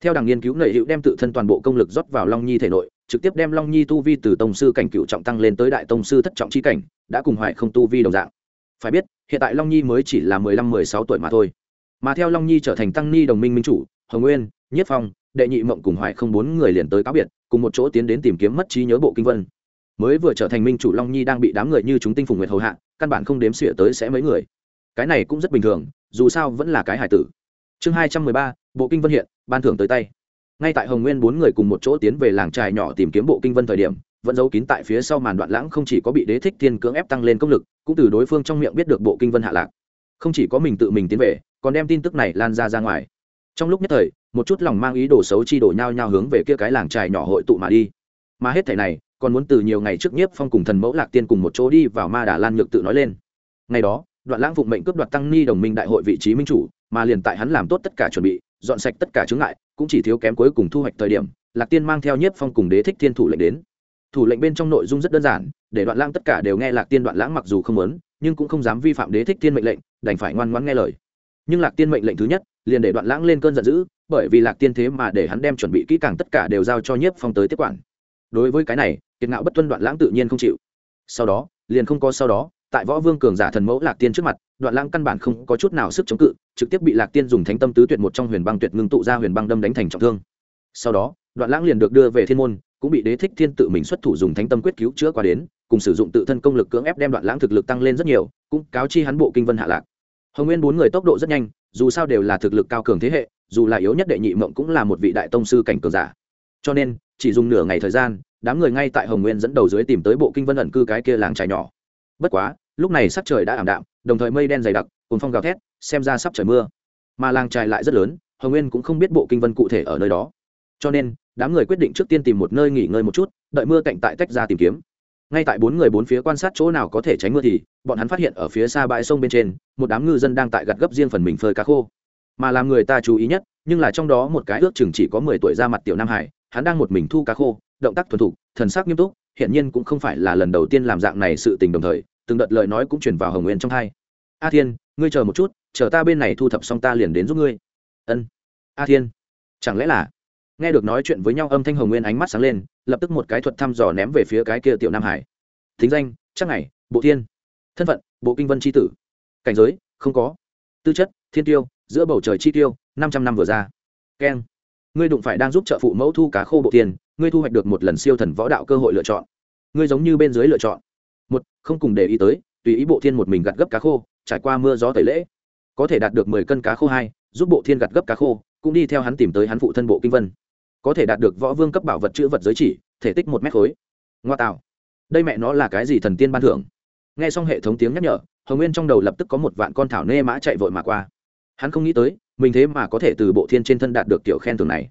Theo đảng nghiên cứu nợ hiệu đem tự thân toàn bộ công lực rót vào long nhi thể nội trực tiếp đem long nhi tu vi từ tông sư cảnh cựu trọng tăng lên tới đại tông sư thất trọng c cảnh, đã cùng hoại không tu vi đồng dạng. Phải biết, hiện tại long nhi mới chỉ là mười lăm, mười sáu tuổi mà thôi. Mà theo long nhi trở thành tăng ni đồng minh minh chủ, hồng nguyên, nhất phong, đệ nhị mộng cùng hoài không bốn người liền tới cáo biệt, cùng một chỗ tiến đến tìm kiếm mất trí nhớ bộ kinh vân. Mới vừa trở thành minh chủ, long nhi đang bị đám người như chúng tinh phùng nguyệt hầu hạ, căn bản không đếm xỉa tới sẽ mấy người. Cái này cũng rất bình thường, dù sao vẫn là cái hải tử. Chương hai trăm mười ba, bộ kinh vân hiện, ban thưởng tới tay ngay tại hồng nguyên bốn người cùng một chỗ tiến về làng trài nhỏ tìm kiếm bộ kinh vân thời điểm, vẫn giấu kín tại phía sau màn đoạn lãng không chỉ có bị đế thích thiên cưỡng ép tăng lên công lực, cũng từ đối phương trong miệng biết được bộ kinh vân hạ lạc. Không chỉ có mình tự mình tiến về, còn đem tin tức này lan ra ra ngoài. Trong lúc nhất thời, một chút lòng mang ý đồ xấu chi đổ nhau nhau hướng về kia cái làng trài nhỏ hội tụ mà đi. Mà hết thảy này, còn muốn từ nhiều ngày trước nhiếp phong cùng thần mẫu lạc tiên cùng một chỗ đi vào ma đà lan nhược tự nói lên. Ngày đó, đoạn lãng phụng mệnh cướp đoạt tăng ni đồng minh đại hội vị trí minh chủ, mà liền tại hắn làm tốt tất cả chuẩn bị, dọn sạch tất cả chướng ngại cũng chỉ thiếu kém cuối cùng thu hoạch thời điểm, lạc tiên mang theo nhiếp phong cùng đế thích thiên thủ lệnh đến. Thủ lệnh bên trong nội dung rất đơn giản, để đoạn lãng tất cả đều nghe lạc tiên đoạn lãng mặc dù không muốn, nhưng cũng không dám vi phạm đế thích thiên mệnh lệnh, đành phải ngoan ngoãn nghe lời. Nhưng lạc tiên mệnh lệnh thứ nhất, liền để đoạn lãng lên cơn giận dữ, bởi vì lạc tiên thế mà để hắn đem chuẩn bị kỹ càng tất cả đều giao cho nhiếp phong tới tiếp quản. Đối với cái này, kiệt ngạo bất tuân đoạn lãng tự nhiên không chịu. Sau đó, liền không có sau đó, tại võ vương cường giả thần mẫu lạc tiên trước mặt, đoạn lãng căn bản không có chút nào sức chống cự trực tiếp bị lạc tiên dùng thánh tâm tứ tuyệt một trong huyền băng tuyệt ngưng tụ ra huyền băng đâm đánh thành trọng thương. Sau đó, đoạn lãng liền được đưa về thiên môn, cũng bị đế thích thiên tự mình xuất thủ dùng thánh tâm quyết cứu chữa qua đến, cùng sử dụng tự thân công lực cưỡng ép đem đoạn lãng thực lực tăng lên rất nhiều, cũng cáo chi hắn bộ kinh vân hạ lạc. Hồng nguyên bốn người tốc độ rất nhanh, dù sao đều là thực lực cao cường thế hệ, dù là yếu nhất đệ nhị mộng cũng là một vị đại tông sư cảnh cường giả. Cho nên, chỉ dùng nửa ngày thời gian, đám người ngay tại hồng nguyên dẫn đầu dưới tìm tới bộ kinh vân ẩn cư cái kia làng trài nhỏ. Bất quá, lúc này sắc trời đã ảm đạm, đồng thời mây đen dày đặc cùng phong gào thét xem ra sắp trời mưa. Mà làng trài lại rất lớn, hồng nguyên cũng không biết bộ kinh vân cụ thể ở nơi đó. Cho nên, đám người quyết định trước tiên tìm một nơi nghỉ ngơi một chút, đợi mưa cạnh tại tách ra tìm kiếm. Ngay tại bốn người bốn phía quan sát chỗ nào có thể tránh mưa thì, bọn hắn phát hiện ở phía xa bãi sông bên trên, một đám ngư dân đang tại gặt gấp riêng phần mình phơi cá khô. Mà làm người ta chú ý nhất, nhưng là trong đó một cái ước chừng chỉ có mười tuổi ra mặt tiểu nam hải, hắn đang một mình thu cá khô, động tác thuần thục, thần sắc nghiêm túc hiện nhiên cũng không phải là lần đầu tiên làm dạng này sự tình đồng thời, từng đợt lời nói cũng truyền vào hồng nguyên trong hai. A thiên, ngươi chờ một chút chờ ta bên này thu thập xong ta liền đến giúp ngươi. Ân. A thiên. Chẳng lẽ là? Nghe được nói chuyện với nhau âm thanh hồng nguyên ánh mắt sáng lên, lập tức một cái thuật thăm dò ném về phía cái kia tiểu nam hải. Thính danh, chắc ngày, bộ thiên. Thân phận, bộ kinh vân tri tử. Cảnh giới, không có. Tư chất, thiên tiêu, giữa bầu trời chi tiêu, năm trăm năm vừa ra. Keng. Ngươi đụng phải đang giúp trợ phụ mẫu thu cá khô bộ tiền ngươi thu hoạch được một lần siêu thần võ đạo cơ hội lựa chọn. Ngươi giống như bên dưới lựa chọn. Một, không cùng để ý tới, tùy ý bộ thiên một mình gặt gấp cá khô, trải qua mưa gió tẩy lễ có thể đạt được mười cân cá khô hai, giúp bộ thiên gặt gấp cá khô, cũng đi theo hắn tìm tới hắn phụ thân bộ kinh vân. Có thể đạt được võ vương cấp bảo vật chữ vật giới chỉ, thể tích một mét khối. Ngoa tạo. Đây mẹ nó là cái gì thần tiên ban thưởng? Nghe xong hệ thống tiếng nhắc nhở, hồng nguyên trong đầu lập tức có một vạn con thảo nê mã chạy vội mà qua. Hắn không nghĩ tới, mình thế mà có thể từ bộ thiên trên thân đạt được tiểu khen thưởng này.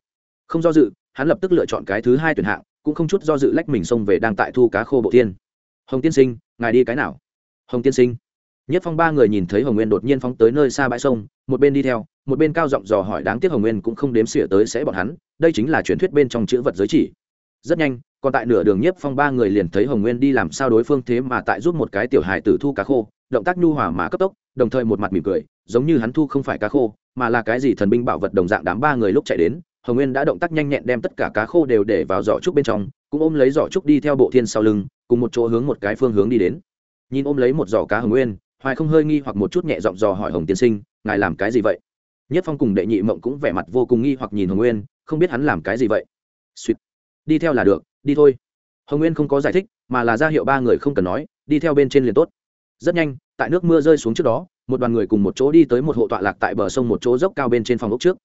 Không do dự, hắn lập tức lựa chọn cái thứ hai tuyển hạng, cũng không chút do dự lách mình xông về đang tại thu cá khô bộ thiên. Hồng tiên sinh, ngài đi cái nào? Hồng tiên sinh nhất phong ba người nhìn thấy hồng nguyên đột nhiên phóng tới nơi xa bãi sông, một bên đi theo, một bên cao giọng dò hỏi đáng tiếc hồng nguyên cũng không đếm xỉa tới sẽ bọn hắn, đây chính là truyền thuyết bên trong chữ vật giới chỉ. Rất nhanh, còn tại nửa đường nhiếp phong ba người liền thấy hồng nguyên đi làm sao đối phương thế mà tại giúp một cái tiểu hài tử thu cá khô, động tác nhu hòa mà cấp tốc, đồng thời một mặt mỉm cười, giống như hắn thu không phải cá khô, mà là cái gì thần binh bảo vật đồng dạng đám ba người lúc chạy đến, hồng nguyên đã động tác nhanh nhẹn đem tất cả cá khô đều để vào giỏ trúc bên trong, cũng ôm lấy giỏ trúc đi theo bộ thiên sau lưng, cùng một chỗ hướng một cái phương hướng đi đến. Nhìn ôm lấy một giỏ cá hồng nguyên hoài không hơi nghi hoặc một chút nhẹ giọng dò hỏi hồng tiên sinh, ngài làm cái gì vậy? Nhất phong cùng đệ nhị mộng cũng vẻ mặt vô cùng nghi hoặc nhìn hồng nguyên, không biết hắn làm cái gì vậy. Suýt đi theo là được, đi thôi. Hồng nguyên không có giải thích, mà là ra hiệu ba người không cần nói, đi theo bên trên liền tốt. Rất nhanh, tại nước mưa rơi xuống trước đó, một đoàn người cùng một chỗ đi tới một hộ tọa lạc tại bờ sông một chỗ dốc cao bên trên phòng ốc trước.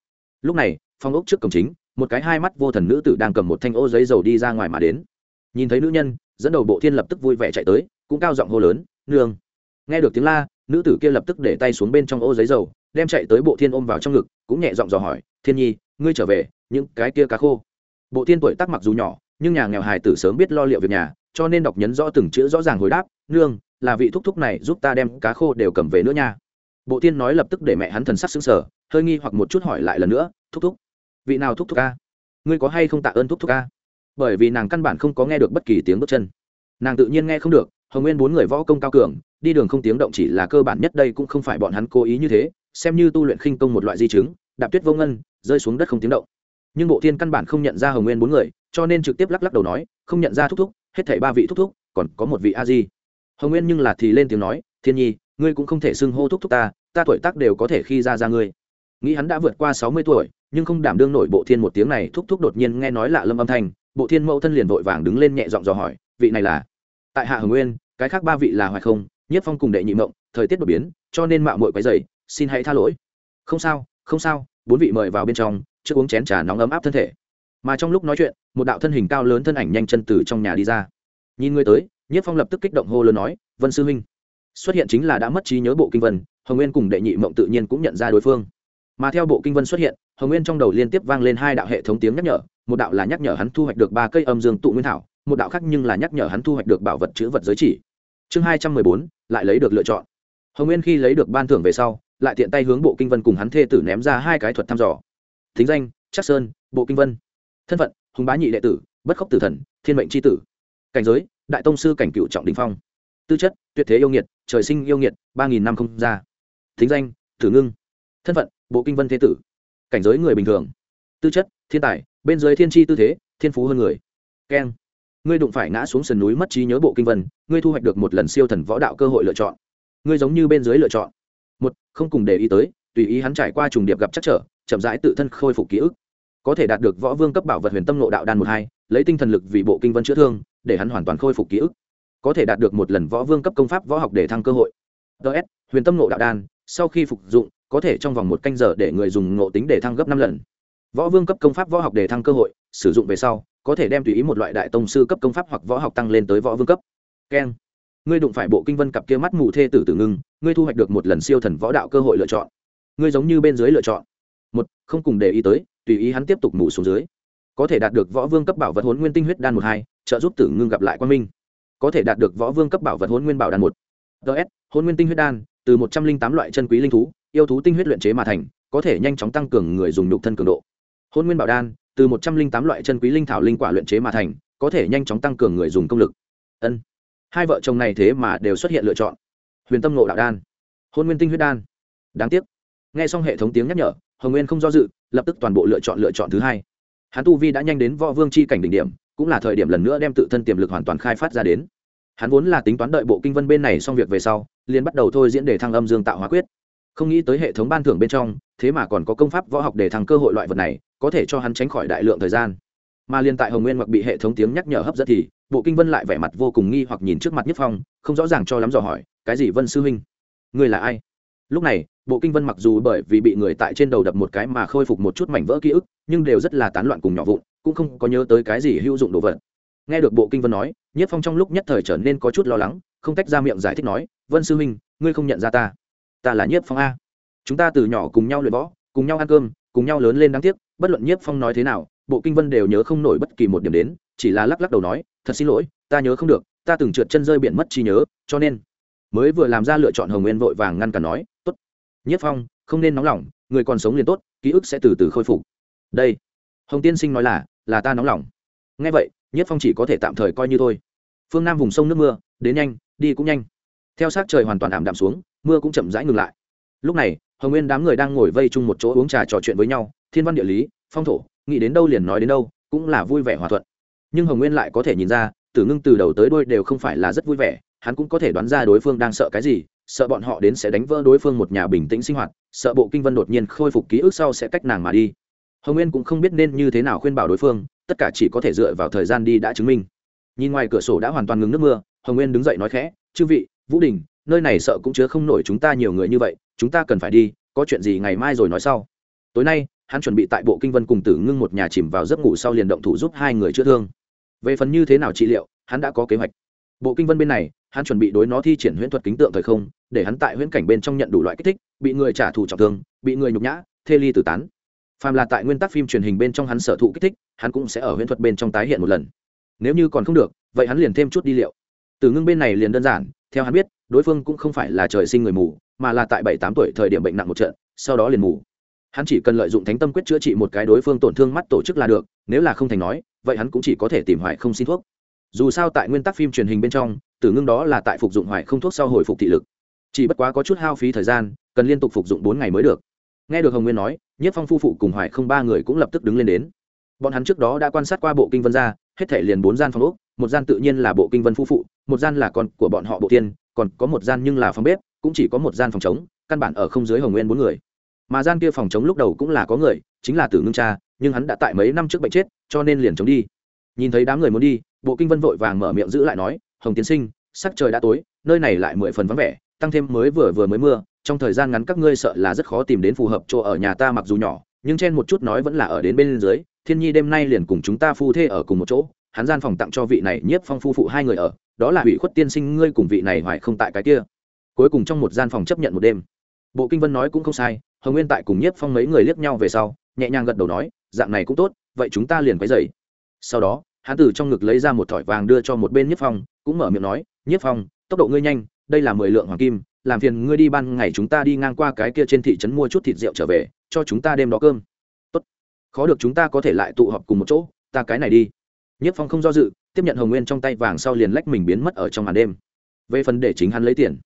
Lúc này, phòng ốc trước cổng chính, một cái hai mắt vô thần nữ tử đang cầm một thanh ô giấy dầu đi ra ngoài mà đến. Nhìn thấy nữ nhân, dẫn đầu bộ thiên lập tức vui vẻ chạy tới, cũng cao giọng hô lớn, nương nghe được tiếng la, nữ tử kia lập tức để tay xuống bên trong ô giấy dầu, đem chạy tới bộ thiên ôm vào trong ngực, cũng nhẹ giọng dò hỏi, thiên nhi, ngươi trở về, những cái kia cá khô? Bộ thiên tuổi tác mặc dù nhỏ, nhưng nhà nghèo hài tử sớm biết lo liệu việc nhà, cho nên đọc nhấn rõ từng chữ rõ ràng hồi đáp, nương, là vị thúc thúc này giúp ta đem cá khô đều cầm về nữa nha. Bộ tiên nói lập tức để mẹ hắn thần sắc xứng sở hơi nghi hoặc một chút hỏi lại lần nữa, thúc thúc, vị nào thúc thúc ca ngươi có hay không tạ ơn thúc thúc ca bởi vì nàng căn bản không có nghe được bất kỳ tiếng bước chân. Nàng tự nhiên nghe không được, hồng nguyên bốn người võ công cao cường đi đường không tiếng động chỉ là cơ bản nhất đây cũng không phải bọn hắn cố ý như thế, xem như tu luyện khinh công một loại di chứng, đạp tuyết vô ngân, rơi xuống đất không tiếng động. Nhưng bộ thiên căn bản không nhận ra hồng nguyên bốn người, cho nên trực tiếp lắc lắc đầu nói, không nhận ra thúc thúc, hết thảy ba vị thúc thúc, còn có một vị a di. Hồng nguyên nhưng là thì lên tiếng nói, thiên nhi, ngươi cũng không thể xưng hô thúc thúc ta ta tuổi tác đều có thể khi ra ra ngươi. Nghĩ hắn đã vượt qua sáu mươi tuổi, nhưng không đảm đương nổi bộ thiên một tiếng này, thúc thúc đột nhiên nghe nói lạ lâm âm thanh, bộ thiên mẫu thân liền vội vàng đứng lên nhẹ giọng dò hỏi, vị này là? Tại hạ hồng nguyên, cái khác ba vị là hoài không? Nhất phong cùng đệ nhị mộng, thời tiết đột biến, cho nên mạo muội quấy dày xin hãy tha lỗi. Không sao không sao, bốn vị mời vào bên trong, trước uống chén trà nóng ấm áp thân thể. Mà trong lúc nói chuyện, một đạo thân hình cao lớn thân ảnh nhanh chân từ trong nhà đi ra. Nhìn người tới, Nhất phong lập tức kích động hô lớn nói, vân sư huynh. Xuất hiện chính là đã mất trí nhớ bộ kinh vân, hồng nguyên cùng đệ nhị mộng tự nhiên cũng nhận ra đối phương. Mà theo bộ kinh vân xuất hiện, hồng nguyên trong đầu liên tiếp vang lên hai đạo hệ thống tiếng nhắc nhở, một đạo là nhắc nhở hắn thu hoạch được ba cây âm dương tụ nguyên thảo, một đạo khác nhưng là nhắc nhở hắn thu hoạch được bảo vật chữ vật giới chỉ. Chương hai trăm mười bốn lại lấy được lựa chọn. Hồng nguyên khi lấy được ban thưởng về sau, lại tiện tay hướng bộ kinh vân cùng hắn thê tử ném ra hai cái thuật thăm dò. Thính danh chắc sơn, bộ kinh vân. Thân phận, hùng bá nhị đệ tử, bất khốc tử thần, thiên mệnh c tử. Cảnh giới, đại tông sư cảnh cựu trọng đình phong. Tư chất, tuyệt thế yêu nghiệt, trời sinh yêu nghiệt, ba nghìn năm không ra. Thính danh Thử ngưng. Thân phận, bộ kinh vân thế tử. Cảnh giới người bình thường. Tư chất, thiên tài, bên dưới thiên tri tư thế, thiên phú hơn người. Keng ngươi đụng phải ngã xuống sườn núi mất trí nhớ bộ kinh vân, ngươi thu hoạch được một lần siêu thần võ đạo cơ hội lựa chọn. Ngươi giống như bên dưới lựa chọn. Một, không cùng để ý tới, tùy ý hắn trải qua trùng điệp gặp chắc trở, chậm rãi tự thân khôi phục ký ức. Có thể đạt được võ vương cấp bảo vật huyền tâm nộ đạo đan một hai, lấy tinh thần lực vì bộ kinh vân chữa thương, để hắn hoàn toàn khôi phục ký ức. Có thể đạt được một lần võ vương cấp công pháp võ học để thăng cơ hội. Ts huyền tâm nộ đạo đan, sau khi phục dụng, có thể trong vòng một canh giờ để người dùng ngộ tính để thăng gấp năm lần. Võ vương cấp công pháp võ học để thăng cơ hội, sử dụng về sau có thể đem tùy ý một loại đại tông sư cấp công pháp hoặc võ học tăng lên tới võ vương cấp. Keng ngươi đụng phải bộ kinh vân cặp kia mắt mù thê tử tử ngưng, ngươi thu hoạch được một lần siêu thần võ đạo cơ hội lựa chọn. Ngươi giống như bên dưới lựa chọn. Một, không cùng để ý tới, tùy ý hắn tiếp tục mù xuống dưới. Có thể đạt được võ vương cấp bảo vật huấn nguyên tinh huyết đan một hai, trợ giúp tử ngưng gặp lại quan minh. Có thể đạt được võ vương cấp bảo vật huấn nguyên bảo đan một. Ts huấn nguyên tinh huyết đan, từ một trăm linh tám loại chân quý linh thú, yêu thú tinh huyết luyện chế mà thành, có thể nhanh chóng tăng cường người dùng nhục thân cường độ. Hôn nguyên bảo đan từ một trăm linh tám loại chân quý linh thảo linh quả luyện chế mà thành, có thể nhanh chóng tăng cường người dùng công lực. Ân. Hai vợ chồng này thế mà đều xuất hiện lựa chọn. Huyền tâm nộ đạo đan. Hôn nguyên tinh huyết đan. Đáng tiếc. Nghe xong hệ thống tiếng nhắc nhở, hồng nguyên không do dự, lập tức toàn bộ lựa chọn lựa chọn thứ hai. Hắn tu vi đã nhanh đến võ vương c h i cảnh đỉnh điểm, cũng là thời điểm lần nữa đem tự thân tiềm lực hoàn toàn khai phát ra đến. Hắn vốn là tính toán đợi bộ kinh vân bên này xong việc về sau, liền bắt đầu thôi diễn đề thăng âm dương tạo hóa quyết. Không nghĩ tới hệ thống ban thưởng bên trong, thế mà còn có công pháp võ học để thăng cơ hội loại vật này có thể cho hắn tránh khỏi đại lượng thời gian. Mà liên tại hồng nguyên mặc bị hệ thống tiếng nhắc nhở hấp dẫn thì, bộ kinh vân lại vẻ mặt vô cùng nghi hoặc nhìn trước mặt nhất phong, không rõ ràng cho lắm dò hỏi, cái gì vân sư huynh? Người là ai? Lúc này, bộ kinh vân mặc dù bởi vì bị người tại trên đầu đập một cái mà khôi phục một chút mảnh vỡ ký ức, nhưng đều rất là tán loạn cùng nhỏ vụn, cũng không có nhớ tới cái gì hữu dụng đồ vật. Nghe được bộ kinh vân nói, nhất phong trong lúc nhất thời trở nên có chút lo lắng, không tách ra miệng giải thích nói, vân sư huynh, ngươi không nhận ra ta. Ta là Nhất phong a. Chúng ta từ nhỏ cùng nhau luyện võ, cùng nhau ăn cơm cùng nhau lớn lên đáng tiếc, bất luận nhiếp phong nói thế nào, bộ kinh vân đều nhớ không nổi bất kỳ một điểm đến, chỉ là lắc lắc đầu nói, thật xin lỗi, ta nhớ không được, ta từng trượt chân rơi biển mất trí nhớ, cho nên mới vừa làm ra lựa chọn hồng nguyên vội vàng ngăn cản nói, tốt, nhiếp phong, không nên nóng lòng, người còn sống liền tốt, ký ức sẽ từ từ khôi phục. Đây, hồng tiên sinh nói là là ta nóng lòng. Ngay vậy, nhiếp phong chỉ có thể tạm thời coi như thôi. Phương nam vùng sông nước mưa, đến nhanh, đi cũng nhanh. Theo sát trời hoàn toàn ảm đạm xuống, mưa cũng chậm rãi ngừng lại. Lúc này hồng nguyên đám người đang ngồi vây chung một chỗ uống trà trò chuyện với nhau, thiên văn địa lý, phong thổ, nghĩ đến đâu liền nói đến đâu, cũng là vui vẻ hòa thuận. Nhưng hồng nguyên lại có thể nhìn ra, tử ngưng từ đầu tới đôi đều không phải là rất vui vẻ, hắn cũng có thể đoán ra đối phương đang sợ cái gì, sợ bọn họ đến sẽ đánh vỡ đối phương một nhà bình tĩnh sinh hoạt, sợ bộ kinh vân đột nhiên khôi phục ký ức sau sẽ cách nàng mà đi. Hồng nguyên cũng không biết nên như thế nào khuyên bảo đối phương, tất cả chỉ có thể dựa vào thời gian đi đã chứng minh. Nhìn ngoài cửa sổ đã hoàn toàn ngừng nước mưa, hồng nguyên đứng dậy nói khẽ, chư vị, vũ đình, nơi này sợ cũng chứa không nổi chúng ta nhiều người như vậy chúng ta cần phải đi, có chuyện gì ngày mai rồi nói sau. Tối nay, hắn chuẩn bị tại bộ kinh vân cùng tử ngưng một nhà chìm vào giấc ngủ sau liền động thủ giúp hai người chữa thương. Về phần như thế nào trị liệu, hắn đã có kế hoạch. Bộ kinh vân bên này, hắn chuẩn bị đối nó thi triển huyễn thuật kính tượng thời không, để hắn tại huyễn cảnh bên trong nhận đủ loại kích thích, bị người trả thù trọng thương, bị người nhục nhã, thê ly tử tán. Phàm là tại nguyên tắc phim truyền hình bên trong hắn sở thụ kích thích, hắn cũng sẽ ở huyễn thuật bên trong tái hiện một lần. Nếu như còn không được, vậy hắn liền thêm chút đi liệu từ ngưng bên này liền đơn giản, theo hắn biết, đối phương cũng không phải là trời sinh người mù, mà là tại bảy tám tuổi thời điểm bệnh nặng một trận, sau đó liền mù. Hắn chỉ cần lợi dụng thánh tâm quyết chữa trị một cái đối phương tổn thương mắt tổ chức là được, nếu là không thành nói, vậy hắn cũng chỉ có thể tìm hoài không xin thuốc. Dù sao tại nguyên tắc phim truyền hình bên trong tử ngưng đó là tại phục dụng hoài không thuốc sau hồi phục thị lực. Chỉ bất quá có chút hao phí thời gian, cần liên tục phục dụng bốn ngày mới được. Nghe được hồng nguyên nói, nhất phong phu phụ cùng hoài không ba người cũng lập tức đứng lên đến. Bọn hắn trước đó đã quan sát qua bộ kinh vân ra, hết thể liền bốn gian phòng úc một gian tự nhiên là bộ kinh vân phu phụ, một gian là con của bọn họ bộ tiên, còn có một gian nhưng là phòng bếp, cũng chỉ có một gian phòng chống căn bản ở không dưới hồng nguyên bốn người. Mà gian kia phòng chống lúc đầu cũng là có người, chính là tử ngưng cha, nhưng hắn đã tại mấy năm trước bệnh chết, cho nên liền chống đi. Nhìn thấy đám người muốn đi, bộ kinh vân vội vàng mở miệng giữ lại nói, hồng tiến sinh, sắc trời đã tối, nơi này lại mười phần vắng vẻ, tăng thêm mới vừa vừa mới mưa, trong thời gian ngắn các ngươi sợ là rất khó tìm đến phù hợp chỗ ở nhà ta mặc dù nhỏ, nhưng trên một chút nói vẫn là ở đến bên dưới, thiên nhi đêm nay liền cùng chúng ta phu thê ở cùng một chỗ hắn gian phòng tặng cho vị này nhiếp phong phu phụ hai người ở, đó là hủy khuất tiên sinh, ngươi cùng vị này hoài không tại cái kia. Cuối cùng trong một gian phòng chấp nhận một đêm. Bộ kinh vân nói cũng không sai, hồng nguyên tại cùng nhiếp phong mấy người liếc nhau về sau, nhẹ nhàng gật đầu nói, dạng này cũng tốt, vậy chúng ta liền quấy dậy sau đó, hắn từ trong ngực lấy ra một thỏi vàng đưa cho một bên nhiếp phong, cũng mở miệng nói, nhiếp phong, tốc độ ngươi nhanh, đây là mười lượng hoàng kim, làm phiền ngươi đi ban ngày chúng ta đi ngang qua cái kia trên thị trấn mua chút thịt rượu trở về, cho chúng ta đêm đó cơm. Tốt, khó được chúng ta có thể lại tụ họp cùng một chỗ, ta cái này đi nhất phong không do dự, tiếp nhận hồng nguyên trong tay vàng sau liền lách mình biến mất ở trong màn đêm. Về phần để chính hắn lấy tiền.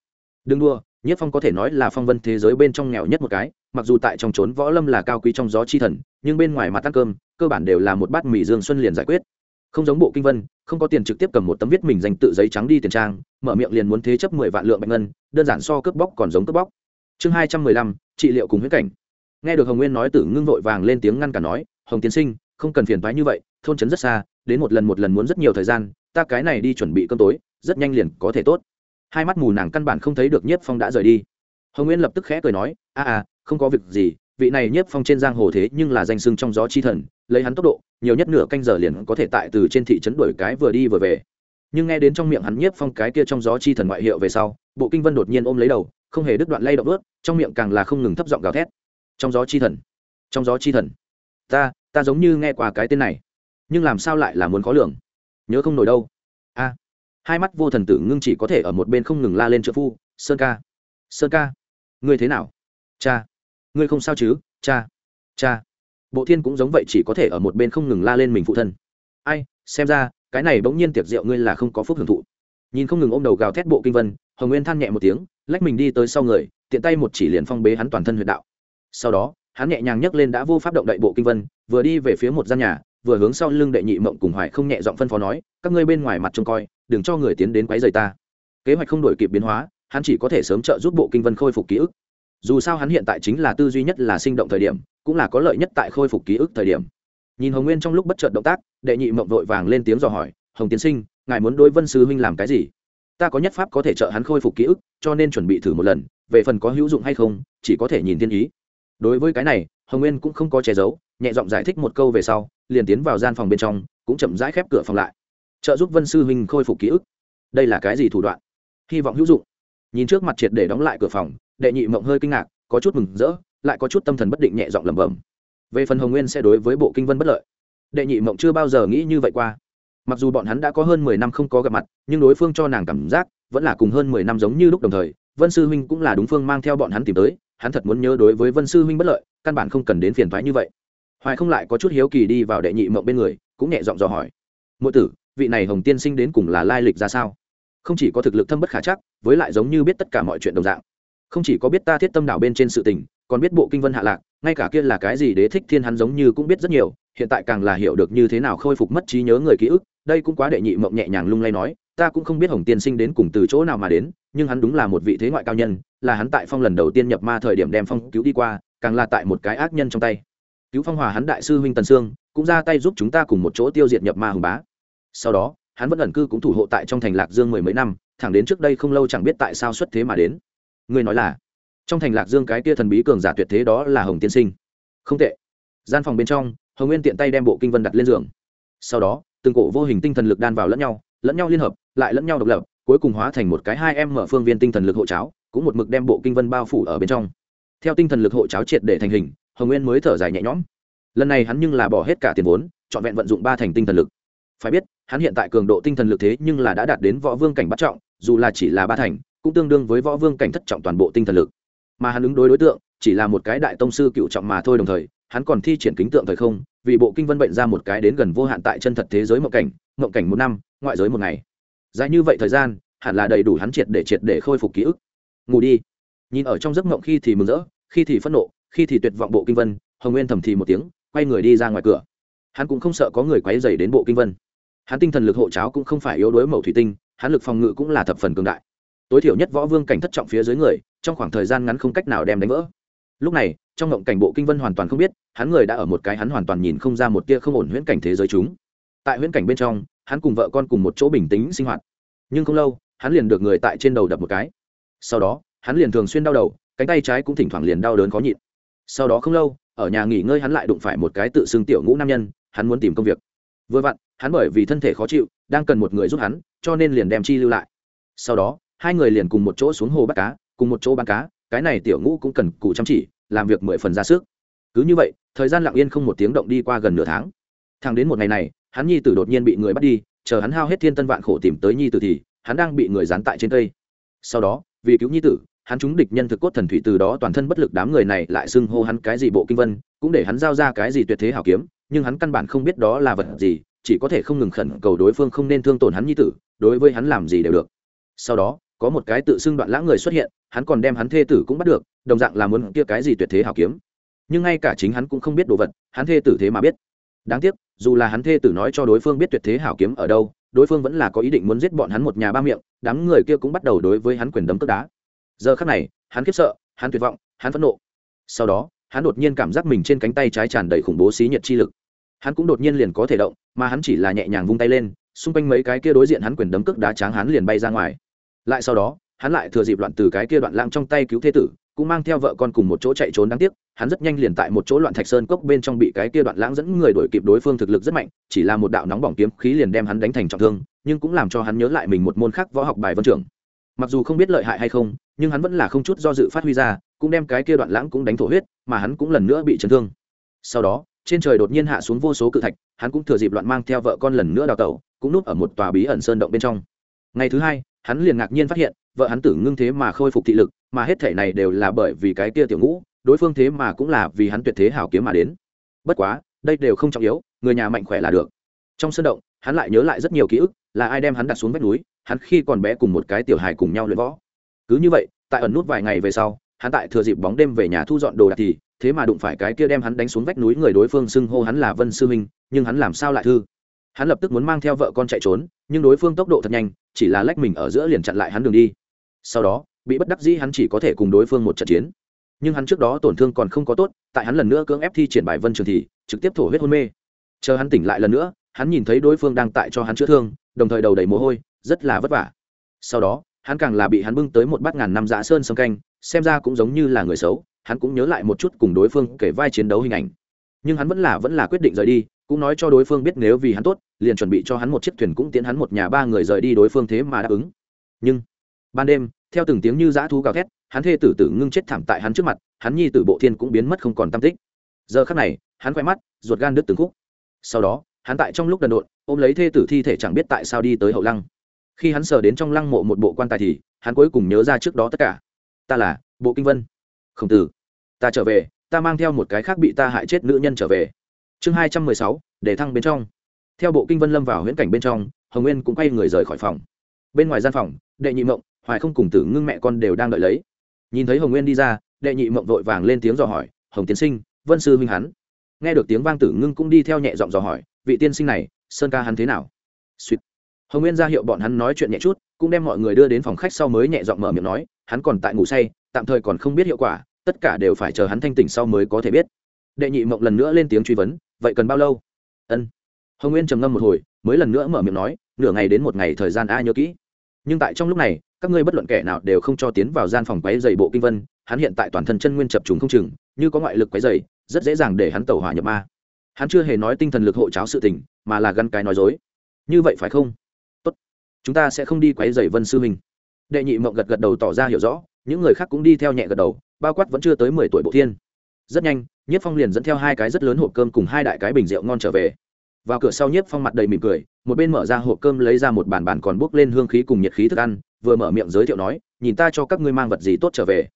Đừng đua nhất phong có thể nói là phong vân thế giới bên trong nghèo nhất một cái, mặc dù tại trong trốn võ lâm là cao quý trong gió chi thần, nhưng bên ngoài mặt ăn cơm, cơ bản đều là một bát mì dương xuân liền giải quyết. Không giống bộ kinh vân, không có tiền trực tiếp cầm một tấm viết mình dành tự giấy trắng đi tiền trang, mở miệng liền muốn thế chấp mười vạn lượng bạch ngân, đơn giản so cướp bóc còn giống cướp bóc. Chương hai trăm mười lăm, trị liệu cùng huyết cảnh. Nghe được hồng nguyên nói tử ngưng vội vàng lên tiếng ngăn cả nói, hồng tiến sinh, không cần phiền thoái như vậy thôn trấn rất xa, đến một lần một lần muốn rất nhiều thời gian, ta cái này đi chuẩn bị cơm tối, rất nhanh liền có thể tốt. Hai mắt mù nàng căn bản không thấy được nhiếp phong đã rời đi. Hồng nguyên lập tức khẽ cười nói, a à, a, không có việc gì, vị này nhiếp phong trên giang hồ thế nhưng là danh sưng trong gió chi thần, lấy hắn tốc độ, nhiều nhất nửa canh giờ liền có thể tại từ trên thị trấn đuổi cái vừa đi vừa về. Nhưng nghe đến trong miệng hắn nhiếp phong cái kia trong gió chi thần ngoại hiệu về sau, bộ kinh vân đột nhiên ôm lấy đầu, không hề đứt đoạn lay động ướt, trong miệng càng là không ngừng thấp giọng gào thét. Trong gió chi thần, trong gió chi thần, ta ta giống như nghe qua cái tên này nhưng làm sao lại là muốn khó lường? Nhớ không nổi đâu. A, hai mắt vô thần tử ngưng chỉ có thể ở một bên không ngừng la lên trợ phu, sơn ca sơn ca, ngươi thế nào? Cha, ngươi không sao chứ? Cha cha. Bộ thiên cũng giống vậy chỉ có thể ở một bên không ngừng la lên mình phụ thân. Ai, xem ra, cái này bỗng nhiên tiệc rượu ngươi là không có phúc hưởng thụ. Nhìn không ngừng ôm đầu gào thét bộ kinh vân, hồng nguyên than nhẹ một tiếng, lách mình đi tới sau người, tiện tay một chỉ liền phong bế hắn toàn thân huyệt đạo. Sau đó, hắn nhẹ nhàng nhấc lên đã vô pháp động đậy bộ kinh vân, vừa đi về phía một gian nhà vừa hướng sau lưng đệ nhị mộng cùng hoài không nhẹ giọng phân phó nói, các ngươi bên ngoài mặt trông coi, đừng cho người tiến đến quấy rầy ta. Kế hoạch không đổi kịp biến hóa, hắn chỉ có thể sớm trợ giúp bộ kinh vân khôi phục ký ức. Dù sao hắn hiện tại chính là tư duy nhất là sinh động thời điểm, cũng là có lợi nhất tại khôi phục ký ức thời điểm. Nhìn hồng nguyên trong lúc bất chợt động tác, đệ nhị mộng vội vàng lên tiếng dò hỏi, hồng tiến sinh, ngài muốn đối vân sư huynh làm cái gì? Ta có nhất pháp có thể trợ hắn khôi phục ký ức, cho nên chuẩn bị thử một lần, về phần có hữu dụng hay không, chỉ có thể nhìn thiên ý. Đối với cái này, hồng nguyên cũng không có che giấu, nhẹ giọng giải thích một câu về sau liền tiến vào gian phòng bên trong, cũng chậm rãi khép cửa phòng lại. Trợ giúp vân sư huynh khôi phục ký ức. Đây là cái gì thủ đoạn? Hy vọng hữu dụng. Nhìn trước mặt triệt để đóng lại cửa phòng, đệ nhị mộng hơi kinh ngạc, có chút mừng rỡ, lại có chút tâm thần bất định nhẹ giọng lẩm bẩm. Về phần hồng nguyên sẽ đối với bộ kinh vân bất lợi. Đệ nhị mộng chưa bao giờ nghĩ như vậy qua. Mặc dù bọn hắn đã có hơn mười năm không có gặp mặt, nhưng đối phương cho nàng cảm giác vẫn là cùng hơn mười năm giống như lúc đồng thời, vân sư huynh cũng là đúng phương mang theo bọn hắn tìm tới, hắn thật muốn nhớ đối với vân sư huynh bất lợi, căn bản không cần đến phiền thoái như vậy hoài không lại có chút hiếu kỳ đi vào đệ nhị mộng bên người, cũng nhẹ giọng dò hỏi. Mỗi tử, vị này hồng tiên sinh đến cùng là lai lịch ra sao? Không chỉ có thực lực thâm bất khả chắc, với lại giống như biết tất cả mọi chuyện đồng dạng. Không chỉ có biết ta thiết tâm đảo bên trên sự tình, còn biết bộ kinh vân hạ lạc, ngay cả kia là cái gì đế thích thiên hắn giống như cũng biết rất nhiều, hiện tại càng là hiểu được như thế nào khôi phục mất trí nhớ người ký ức, đây cũng quá đệ nhị mộng nhẹ nhàng lung lay nói, ta cũng không biết hồng tiên sinh đến cùng từ chỗ nào mà đến, nhưng hắn đúng là một vị thế ngoại cao nhân, là hắn tại phong lần đầu tiên nhập ma thời điểm đem phong cứu đi qua, càng là tại một cái ác nhân trong tay cứu phong hòa hắn đại sư huynh tần sương, cũng ra tay giúp chúng ta cùng một chỗ tiêu diệt nhập ma hùng bá. Sau đó, hắn vẫn ẩn cư cũng thủ hộ tại trong thành lạc dương mười mấy năm, thẳng đến trước đây không lâu chẳng biết tại sao xuất thế mà đến. Ngươi nói là, trong thành lạc dương cái kia thần bí cường giả tuyệt thế đó là hồng tiên sinh. Không tệ. Gian phòng bên trong, hồng nguyên tiện tay đem bộ kinh vân đặt lên giường. Sau đó, từng cổ vô hình tinh thần lực đan vào lẫn nhau lẫn nhau liên hợp, lại lẫn nhau độc lập, cuối cùng hóa thành một cái hai em mở phương viên tinh thần lực hộ cháo, cũng một mực đem bộ kinh vân bao phủ ở bên trong. Theo tinh thần lực hộ cháo triệt để thành hình hồng nguyên mới thở dài nhẹ nhõm. Lần này hắn nhưng là bỏ hết cả tiền vốn, trọn vẹn vận dụng ba thành tinh thần lực. Phải biết, hắn hiện tại cường độ tinh thần lực thế nhưng là đã đạt đến võ vương cảnh bắt trọng, dù là chỉ là ba thành, cũng tương đương với võ vương cảnh thất trọng toàn bộ tinh thần lực. Mà hắn ứng đối đối tượng, chỉ là một cái đại tông sư cựu trọng mà thôi đồng thời, hắn còn thi triển kính tượng thời không, vì bộ kinh vân bệnh ra một cái đến gần vô hạn tại chân thật thế giới mộng cảnh mộng cảnh một năm, ngoại giới một ngày. Dài như vậy thời gian, hẳn là đầy đủ hắn triệt để triệt để khôi phục ký ức. Ngủ đi. Nhìn ở trong giấc mộng khi thì mừng rỡ khi thì phẫn nộ, khi thì tuyệt vọng bộ kinh vân, hồng nguyên thầm thì một tiếng, quay người đi ra ngoài cửa. Hắn cũng không sợ có người quấy dày đến bộ kinh vân. Hắn tinh thần lực hộ cháo cũng không phải yếu đuối mẩu thủy tinh, hắn lực phòng ngự cũng là thập phần cường đại. Tối thiểu nhất võ vương cảnh thất trọng phía dưới người, trong khoảng thời gian ngắn không cách nào đem đánh vỡ. Lúc này, trong ngộng cảnh bộ kinh vân hoàn toàn không biết, hắn người đã ở một cái hắn hoàn toàn nhìn không ra một tia không ổn huyễn cảnh thế giới chúng. Tại huyễn cảnh bên trong, hắn cùng vợ con cùng một chỗ bình tĩnh sinh hoạt. Nhưng không lâu, hắn liền được người tại trên đầu đập một cái. Sau đó, hắn liền thường xuyên đau đầu cánh tay trái cũng thỉnh thoảng liền đau đớn khó nhịn. Sau đó không lâu, ở nhà nghỉ ngơi hắn lại đụng phải một cái tự xưng tiểu ngũ nam nhân, hắn muốn tìm công việc. Vừa vặn, hắn bởi vì thân thể khó chịu, đang cần một người giúp hắn, cho nên liền đem chi lưu lại. Sau đó, hai người liền cùng một chỗ xuống hồ bắt cá, cùng một chỗ bán cá, cái này tiểu ngũ cũng cần cù chăm chỉ, làm việc mười phần ra sức. Cứ như vậy, thời gian lặng yên không một tiếng động đi qua gần nửa tháng. Thẳng đến một ngày này, hắn nhi tử đột nhiên bị người bắt đi, chờ hắn hao hết thiên tân vạn khổ tìm tới nhi tử thì, hắn đang bị người dán tại trên cây. Sau đó, vì cứu nhi tử hắn chúng địch nhân thực cốt thần thủy từ đó toàn thân bất lực đám người này lại xưng hô hắn cái gì bộ kinh vân, cũng để hắn giao ra cái gì tuyệt thế hảo kiếm, nhưng hắn căn bản không biết đó là vật gì, chỉ có thể không ngừng khẩn cầu đối phương không nên thương tổn hắn như tử, đối với hắn làm gì đều được. Sau đó, có một cái tự xưng đoạn lãng người xuất hiện, hắn còn đem hắn thê tử cũng bắt được, đồng dạng là muốn kia cái gì tuyệt thế hảo kiếm. Nhưng ngay cả chính hắn cũng không biết đồ vật, hắn thê tử thế mà biết. Đáng tiếc, dù là hắn thê tử nói cho đối phương biết tuyệt thế hảo kiếm ở đâu, đối phương vẫn là có ý định muốn giết bọn hắn một nhà ba miệng, đám người kia cũng bắt đầu đối với hắn quyền đấm tức đá giờ khắc này, hắn khiếp sợ, hắn tuyệt vọng, hắn phẫn nộ. Sau đó, hắn đột nhiên cảm giác mình trên cánh tay trái tràn đầy khủng bố xí nhiệt chi lực. Hắn cũng đột nhiên liền có thể động, mà hắn chỉ là nhẹ nhàng vung tay lên, xung quanh mấy cái kia đối diện hắn quyền đấm cước đá tráng hắn liền bay ra ngoài. Lại sau đó, hắn lại thừa dịp loạn từ cái kia đoạn lang trong tay cứu thế tử, cũng mang theo vợ con cùng một chỗ chạy trốn đáng tiếc, hắn rất nhanh liền tại một chỗ loạn thạch sơn cốc bên trong bị cái kia đoạn lãng dẫn người đuổi kịp đối phương thực lực rất mạnh, chỉ là một đạo nóng bỏng kiếm khí liền đem hắn đánh thành trọng thương, nhưng cũng làm cho hắn nhớ lại mình một môn khác võ học bài vân trưởng. Mặc dù không biết lợi hại hay không nhưng hắn vẫn là không chút do dự phát huy ra, cũng đem cái kia đoạn lãng cũng đánh thổ huyết, mà hắn cũng lần nữa bị chấn thương. Sau đó, trên trời đột nhiên hạ xuống vô số cự thạch, hắn cũng thừa dịp loạn mang theo vợ con lần nữa đào tẩu, cũng núp ở một tòa bí ẩn sơn động bên trong. Ngày thứ hai, hắn liền ngạc nhiên phát hiện, vợ hắn tử ngưng thế mà khôi phục thị lực, mà hết thể này đều là bởi vì cái kia tiểu ngũ, đối phương thế mà cũng là vì hắn tuyệt thế hảo kiếm mà đến. Bất quá, đây đều không trọng yếu, người nhà mạnh khỏe là được. Trong sân động, hắn lại nhớ lại rất nhiều ký ức, là ai đem hắn đặt xuống vách núi, hắn khi còn bé cùng một cái tiểu hài cùng nhau luyện võ cứ như vậy, tại ẩn nút vài ngày về sau, hắn tại thừa dịp bóng đêm về nhà thu dọn đồ đạc thì, thế mà đụng phải cái kia đem hắn đánh xuống vách núi người đối phương xưng hô hắn là vân sư minh, nhưng hắn làm sao lại thư? Hắn lập tức muốn mang theo vợ con chạy trốn, nhưng đối phương tốc độ thật nhanh, chỉ là lách mình ở giữa liền chặn lại hắn đường đi. Sau đó, bị bất đắc dĩ hắn chỉ có thể cùng đối phương một trận chiến. Nhưng hắn trước đó tổn thương còn không có tốt, tại hắn lần nữa cưỡng ép thi triển bài vân trường thì, trực tiếp thổ huyết hôn mê. Chờ hắn tỉnh lại lần nữa, hắn nhìn thấy đối phương đang tại cho hắn chữa thương, đồng thời đầu đầy mồ hôi, rất là vất vả. Sau đó hắn càng là bị hắn bưng tới một bát ngàn năm dã sơn sâm canh, xem ra cũng giống như là người xấu, hắn cũng nhớ lại một chút cùng đối phương kể vai chiến đấu hình ảnh. Nhưng hắn vẫn là vẫn là quyết định rời đi, cũng nói cho đối phương biết nếu vì hắn tốt, liền chuẩn bị cho hắn một chiếc thuyền cũng tiến hắn một nhà ba người rời đi đối phương thế mà đáp ứng. Nhưng, ban đêm, theo từng tiếng như dã thú gào thét, hắn thê tử tử ngưng chết thảm tại hắn trước mặt, hắn nhi tử bộ thiên cũng biến mất không còn tam tích. Giờ khắc này, hắn quay mắt, ruột gan đứt từng khúc. Sau đó, hắn tại trong lúc đần độn, ôm lấy thê tử thi thể chẳng biết tại sao đi tới hậu lăng khi hắn sờ đến trong lăng mộ một bộ quan tài thì, hắn cuối cùng nhớ ra trước đó tất cả. Ta là, bộ kinh vân. Khổng tử, ta trở về, ta mang theo một cái khác bị ta hại chết nữ nhân trở về. Chương hai trăm mười sáu, để thăng bên trong. Theo bộ kinh vân lâm vào huyễn cảnh bên trong, hồng nguyên cũng quay người rời khỏi phòng. Bên ngoài gian phòng, đệ nhị mộng, hoài không cùng tử ngưng mẹ con đều đang đợi lấy. Nhìn thấy hồng nguyên đi ra, đệ nhị mộng vội vàng lên tiếng dò hỏi, hồng tiến sinh, vân sư minh hắn? Nghe được tiếng vang tử ngưng cũng đi theo nhẹ giọng dò hỏi, vị tiên sinh này, sơn ca hắn thế nào? Suýt hồng nguyên ra hiệu bọn hắn nói chuyện nhẹ chút, cũng đem mọi người đưa đến phòng khách sau mới nhẹ giọng mở miệng nói, hắn còn tại ngủ say, tạm thời còn không biết hiệu quả, tất cả đều phải chờ hắn thanh tỉnh sau mới có thể biết. Đệ nhị mộng lần nữa lên tiếng truy vấn, vậy cần bao lâu? Ân. Hồng nguyên trầm ngâm một hồi, mới lần nữa mở miệng nói, nửa ngày đến một ngày thời gian a nhớ kỹ. Nhưng tại trong lúc này, các ngươi bất luận kẻ nào đều không cho tiến vào gian phòng quấy dày bộ kinh vân, hắn hiện tại toàn thân chân nguyên chập trùng không chừng, như có ngoại lực quấy dày rất dễ dàng để hắn tẩu hỏa nhập ma. Hắn chưa hề nói tinh thần lực hộ cháo sự tình, mà là gắn cái nói dối. Như vậy phải không? Chúng ta sẽ không đi quấy dày vân sư huynh đệ nhị mộng gật gật đầu tỏ ra hiểu rõ, những người khác cũng đi theo nhẹ gật đầu, bao quát vẫn chưa tới mười tuổi bộ thiên. Rất nhanh, nhiếp phong liền dẫn theo hai cái rất lớn hộp cơm cùng hai đại cái bình rượu ngon trở về. Vào cửa sau, nhiếp phong mặt đầy mỉm cười, một bên mở ra hộp cơm lấy ra một bàn bàn còn bốc lên hương khí cùng nhiệt khí thức ăn, vừa mở miệng giới thiệu nói, nhìn ta cho các ngươi mang vật gì tốt trở về.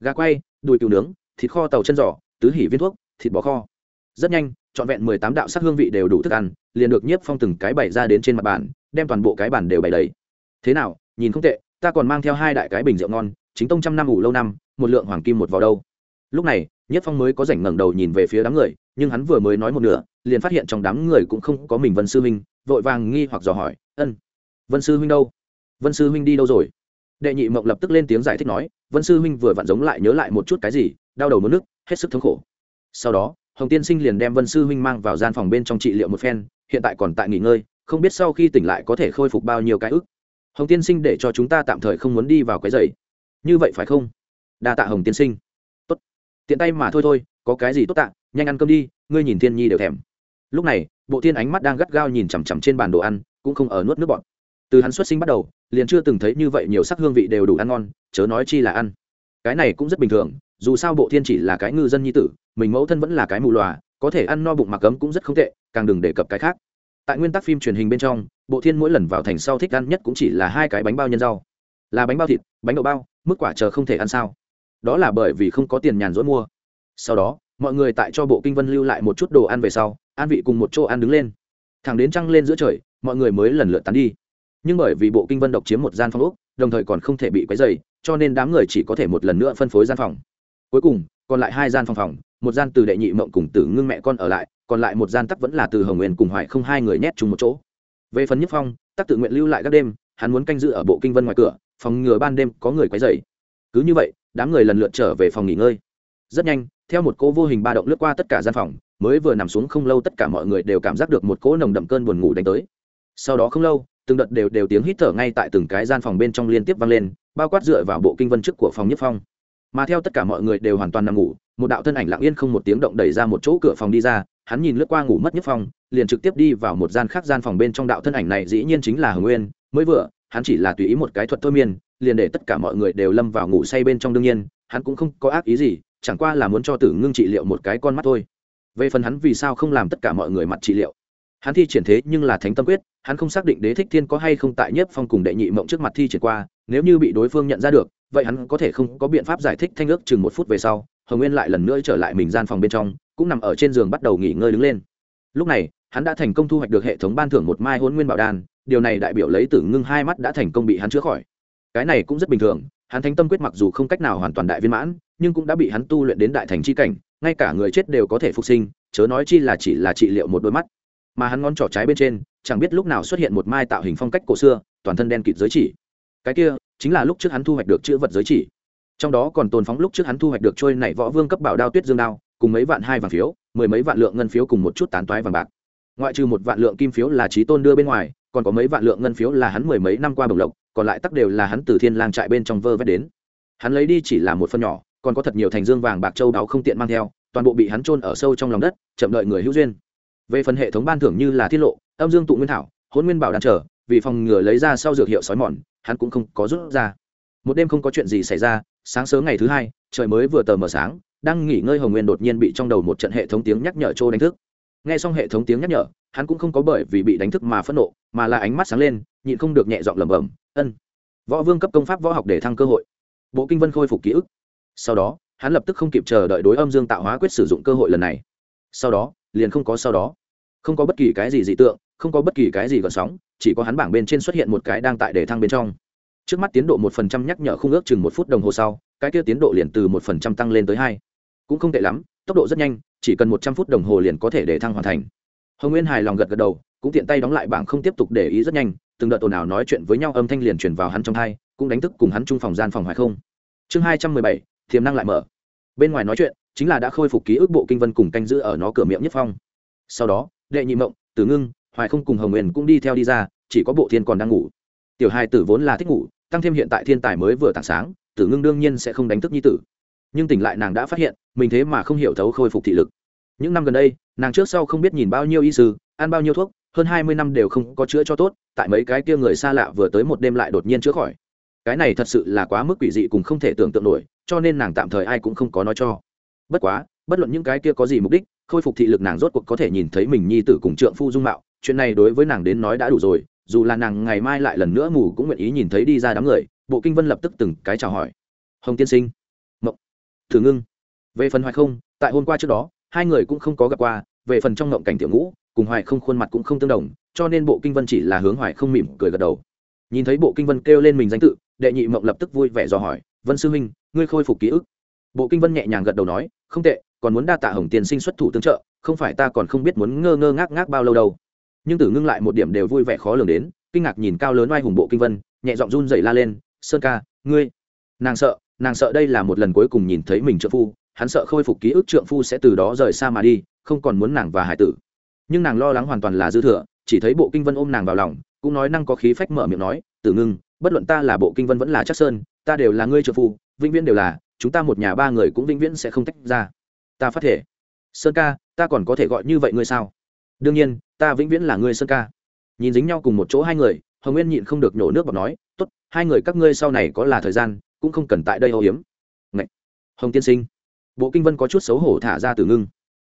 Gà quay, đùi cừu nướng, thịt kho tàu chân giỏ tứ hỉ viên thuốc, thịt bò kho. Rất nhanh, trọn vẹn mười tám đạo sắc hương vị đều đủ thức ăn, liền được nhiếp phong từng cái bày ra đến trên mặt bàn đem toàn bộ cái bàn đều bày đầy. Thế nào, nhìn không tệ, ta còn mang theo hai đại cái bình rượu ngon, chính tông trăm năm ủ lâu năm, một lượng hoàng kim một vào đâu. Lúc này, nhất phong mới có rảnh ngẩng đầu nhìn về phía đám người, nhưng hắn vừa mới nói một nửa, liền phát hiện trong đám người cũng không có mình vân sư huynh, vội vàng nghi hoặc dò hỏi, ân, vân sư huynh đâu? Vân sư huynh đi đâu rồi? Đệ nhị mộng lập tức lên tiếng giải thích nói, vân sư huynh vừa vặn giống lại nhớ lại một chút cái gì, đau đầu mất nước, hết sức thống khổ. Sau đó, hồng tiên sinh liền đem vân sư huynh mang vào gian phòng bên trong trị liệu một phen, hiện tại còn tại nghỉ ngơi không biết sau khi tỉnh lại có thể khôi phục bao nhiêu cái ức. Hồng tiên sinh để cho chúng ta tạm thời không muốn đi vào cái giày. Như vậy phải không? Đa tạ hồng tiên sinh. Tốt. Tiện tay mà thôi thôi, có cái gì tốt tạ, nhanh ăn cơm đi, ngươi nhìn thiên nhi đều thèm. Lúc này, bộ thiên ánh mắt đang gắt gao nhìn chằm chằm trên bàn đồ ăn, cũng không ở nuốt nước bọt. Từ hắn xuất sinh bắt đầu, liền chưa từng thấy như vậy nhiều sắc hương vị đều đủ ăn ngon, chớ nói chi là ăn. Cái này cũng rất bình thường, dù sao bộ thiên chỉ là cái ngư dân nhi tử, mình mẫu thân vẫn là cái mù lòa, có thể ăn no bụng mặc cấm cũng rất không tệ, càng đừng đề cập cái khác tại nguyên tắc phim truyền hình bên trong, bộ thiên mỗi lần vào thành sau thích ăn nhất cũng chỉ là hai cái bánh bao nhân rau. Là bánh bao thịt, bánh đậu bao, mức quả chờ không thể ăn sao? Đó là bởi vì không có tiền nhàn rỗi mua. Sau đó, mọi người tại cho bộ kinh vân lưu lại một chút đồ ăn về sau, an vị cùng một chỗ ăn đứng lên. Thẳng đến trăng lên giữa trời, mọi người mới lần lượt tán đi. Nhưng bởi vì bộ kinh vân độc chiếm một gian phòng úc đồng thời còn không thể bị quấy dày cho nên đám người chỉ có thể một lần nữa phân phối gian phòng. Cuối cùng, còn lại hai gian phòng phòng, một gian từ đệ nhị mộng cùng tử ngưng mẹ con ở lại còn lại một gian tắc vẫn là từ hồng nguyên cùng hoài không hai người nhét chung một chỗ. Về phần nhất phong, tắc tự nguyện lưu lại các đêm, hắn muốn canh giữ ở bộ kinh vân ngoài cửa, phòng ngừa ban đêm có người quấy dày cứ như vậy, đám người lần lượt trở về phòng nghỉ ngơi. Rất nhanh, theo một cỗ vô hình ba động lướt qua tất cả gian phòng, mới vừa nằm xuống không lâu tất cả mọi người đều cảm giác được một cỗ nồng đậm cơn buồn ngủ đánh tới. Sau đó không lâu, từng đợt đều đều tiếng hít thở ngay tại từng cái gian phòng bên trong liên tiếp vang lên, bao quát dựa vào bộ kinh vân trước của phòng nhất phong. Mà theo tất cả mọi người đều hoàn toàn nằm ngủ một đạo thân ảnh lặng yên không một tiếng động đẩy ra một chỗ cửa phòng đi ra, hắn nhìn lướt qua ngủ mất nhất phong liền trực tiếp đi vào một gian khác gian phòng bên trong đạo thân ảnh này dĩ nhiên chính là hồng nguyên. Mới vừa, hắn chỉ là tùy ý một cái thuật thôi miên, liền để tất cả mọi người đều lâm vào ngủ say bên trong đương nhiên, hắn cũng không có ác ý gì, chẳng qua là muốn cho tử ngưng trị liệu một cái con mắt thôi. Về phần hắn vì sao không làm tất cả mọi người mặt trị liệu? Hắn thi triển thế nhưng là thánh tâm quyết, hắn không xác định đế thích thiên có hay không tại nhất phong cùng đệ nhị mộng trước mặt thi triển qua, nếu như bị đối phương nhận ra được, vậy hắn có thể không có biện pháp giải thích thanh ước chừng một phút về sau hồng nguyên lại lần nữa trở lại mình gian phòng bên trong, cũng nằm ở trên giường bắt đầu nghỉ ngơi đứng lên. Lúc này, hắn đã thành công thu hoạch được hệ thống ban thưởng một mai hôn nguyên bảo đan, điều này đại biểu lấy tử ngưng hai mắt đã thành công bị hắn chữa khỏi. Cái này cũng rất bình thường, hắn thánh tâm quyết mặc dù không cách nào hoàn toàn đại viên mãn, nhưng cũng đã bị hắn tu luyện đến đại thành c h i cảnh, ngay cả người chết đều có thể phục sinh, chớ nói chi là chỉ là trị liệu một đôi mắt. Mà hắn ngón trỏ trái bên trên, chẳng biết lúc nào xuất hiện một mai tạo hình phong cách cổ xưa, toàn thân đen kịt giới chỉ. Cái kia, chính là lúc trước hắn thu hoạch được chữ vật giới chỉ trong đó còn tồn phóng lúc trước hắn thu hoạch được trôi nảy võ vương cấp bảo đao tuyết dương đao, cùng mấy vạn hai vàng phiếu, mười mấy vạn lượng ngân phiếu cùng một chút tán toái vàng bạc. Ngoại trừ một vạn lượng kim phiếu là trí tôn đưa bên ngoài, còn có mấy vạn lượng ngân phiếu là hắn mười mấy năm qua bồng lộc, còn lại tắc đều là hắn từ thiên lang trại bên trong vơ vét đến. Hắn lấy đi chỉ là một phần nhỏ, còn có thật nhiều thành dương vàng bạc châu đáo không tiện mang theo, toàn bộ bị hắn trôn ở sâu trong lòng đất, chậm đợi người hữu duyên. Về phần hệ thống ban thưởng như là tiết lộ, âm dương tụ nguyên thảo hôn nguyên bảo đàn trở, vì phòng ngừa lấy ra sau dược hiệu sói mòn, hắn cũng không có rút ra một đêm không có chuyện gì xảy ra, sáng sớm ngày thứ hai, trời mới vừa tờ mờ sáng, đang nghỉ ngơi hồng nguyên đột nhiên bị trong đầu một trận hệ thống tiếng nhắc nhở trô đánh thức. Nghe xong hệ thống tiếng nhắc nhở, hắn cũng không có bởi vì bị đánh thức mà phẫn nộ, mà là ánh mắt sáng lên, nhịn không được nhẹ giọng lẩm bẩm, ân, võ vương cấp công pháp võ học để thăng cơ hội. Bộ kinh vân khôi phục ký ức. Sau đó, hắn lập tức không kịp chờ đợi đối âm dương tạo hóa quyết sử dụng cơ hội lần này. Sau đó, liền không có sau đó. Không có bất kỳ cái gì dị tượng, không có bất kỳ cái gì gợn sóng, chỉ có hắn bảng bên trên xuất hiện một cái đang tại để thăng bên trong trước mắt tiến độ một phần trăm nhắc nhở không ước chừng một phút đồng hồ sau, cái kia tiến độ liền từ một phần trăm tăng lên tới hai. Cũng không tệ lắm, tốc độ rất nhanh, chỉ cần một trăm phút đồng hồ liền có thể để thăng hoàn thành. Hồng nguyên hài lòng gật gật đầu, cũng tiện tay đóng lại bảng không tiếp tục để ý rất nhanh, từng đợt ồn ào nói chuyện với nhau âm thanh liền truyền vào hắn trong thai cũng đánh thức cùng hắn chung phòng gian phòng hoài không? Chương hai trăm mười bảy, tiềm năng lại mở. Bên ngoài nói chuyện, chính là đã khôi phục ký ức bộ kinh vân cùng canh giữ ở nó cửa miệng nhất phong. Sau đó, đệ nhị mộng, tử ngưng, hoài không cùng hồng nguyên cũng đi theo đi ra, chỉ có bộ thiên còn đang ngủ. Tiểu hai tử vốn là thích ngủ tăng thêm hiện tại thiên tài mới vừa tảng sáng, tử ngưng đương nhiên sẽ không đánh thức nhi tử. Nhưng tỉnh lại nàng đã phát hiện, mình thế mà không hiểu thấu khôi phục thị lực. Những năm gần đây, nàng trước sau không biết nhìn bao nhiêu y sư, ăn bao nhiêu thuốc, hơn hai mươi năm đều không có chữa cho tốt, tại mấy cái kia người xa lạ vừa tới một đêm lại đột nhiên chữa khỏi. Cái này thật sự là quá mức quỷ dị cùng không thể tưởng tượng nổi, cho nên nàng tạm thời ai cũng không có nói cho. Bất quá, bất luận những cái kia có gì mục đích, khôi phục thị lực nàng rốt cuộc có thể nhìn thấy mình nhi tử cùng trượng phu dung mạo, chuyện này đối với nàng đến nói đã đủ rồi dù là nàng ngày mai lại lần nữa ngủ cũng nguyện ý nhìn thấy đi ra đám người, bộ kinh vân lập tức từng cái chào hỏi. Hồng tiên sinh. Mộng. Thử ngưng. Về phần hoài không, tại hôm qua trước đó, hai người cũng không có gặp qua, về phần trong ngộng cảnh tiểu ngũ, cùng hoài không khuôn mặt cũng không tương đồng, cho nên bộ kinh vân chỉ là hướng hoài không mỉm cười gật đầu. Nhìn thấy bộ kinh vân kêu lên mình danh tự, đệ nhị mộng lập tức vui vẻ dò hỏi, vân sư huynh, ngươi khôi phục ký ức? Bộ kinh vân nhẹ nhàng gật đầu nói, không tệ, còn muốn đa tạ hồng tiên sinh xuất thủ tương trợ, không phải ta còn không biết muốn ngơ ngơ ngác ngác bao lâu đâu nhưng tử ngưng lại một điểm đều vui vẻ khó lường đến, kinh ngạc nhìn cao lớn oai hùng bộ kinh vân, nhẹ giọng run dậy la lên, sơn ca, ngươi. Nàng sợ nàng sợ đây là một lần cuối cùng nhìn thấy mình trợ phu, hắn sợ khôi phục ký ức trượng phu sẽ từ đó rời xa mà đi, không còn muốn nàng và hải tử. Nhưng nàng lo lắng hoàn toàn là dư thừa, chỉ thấy bộ kinh vân ôm nàng vào lòng, cũng nói năng có khí phách mở miệng nói, tử ngưng, bất luận ta là bộ kinh vân vẫn là chắc sơn, ta đều là ngươi trợ phu, vĩnh viễn đều là, chúng ta một nhà ba người cũng vĩnh viễn sẽ không tách ra. Ta phát thể. Sơn ca, ta còn có thể gọi như vậy ngươi sao? Đương nhiên, ta vĩnh viễn là ngươi sơn ca. Nhìn dính nhau cùng một chỗ hai người, hồng nguyên nhịn không được nhổ nước bọt nói, tốt, hai người các ngươi sau này có là thời gian, cũng không cần tại đây âu hiếm Ngậy! hồng tiên sinh. Bộ kinh vân có chút xấu hổ thả ra từ ngưng.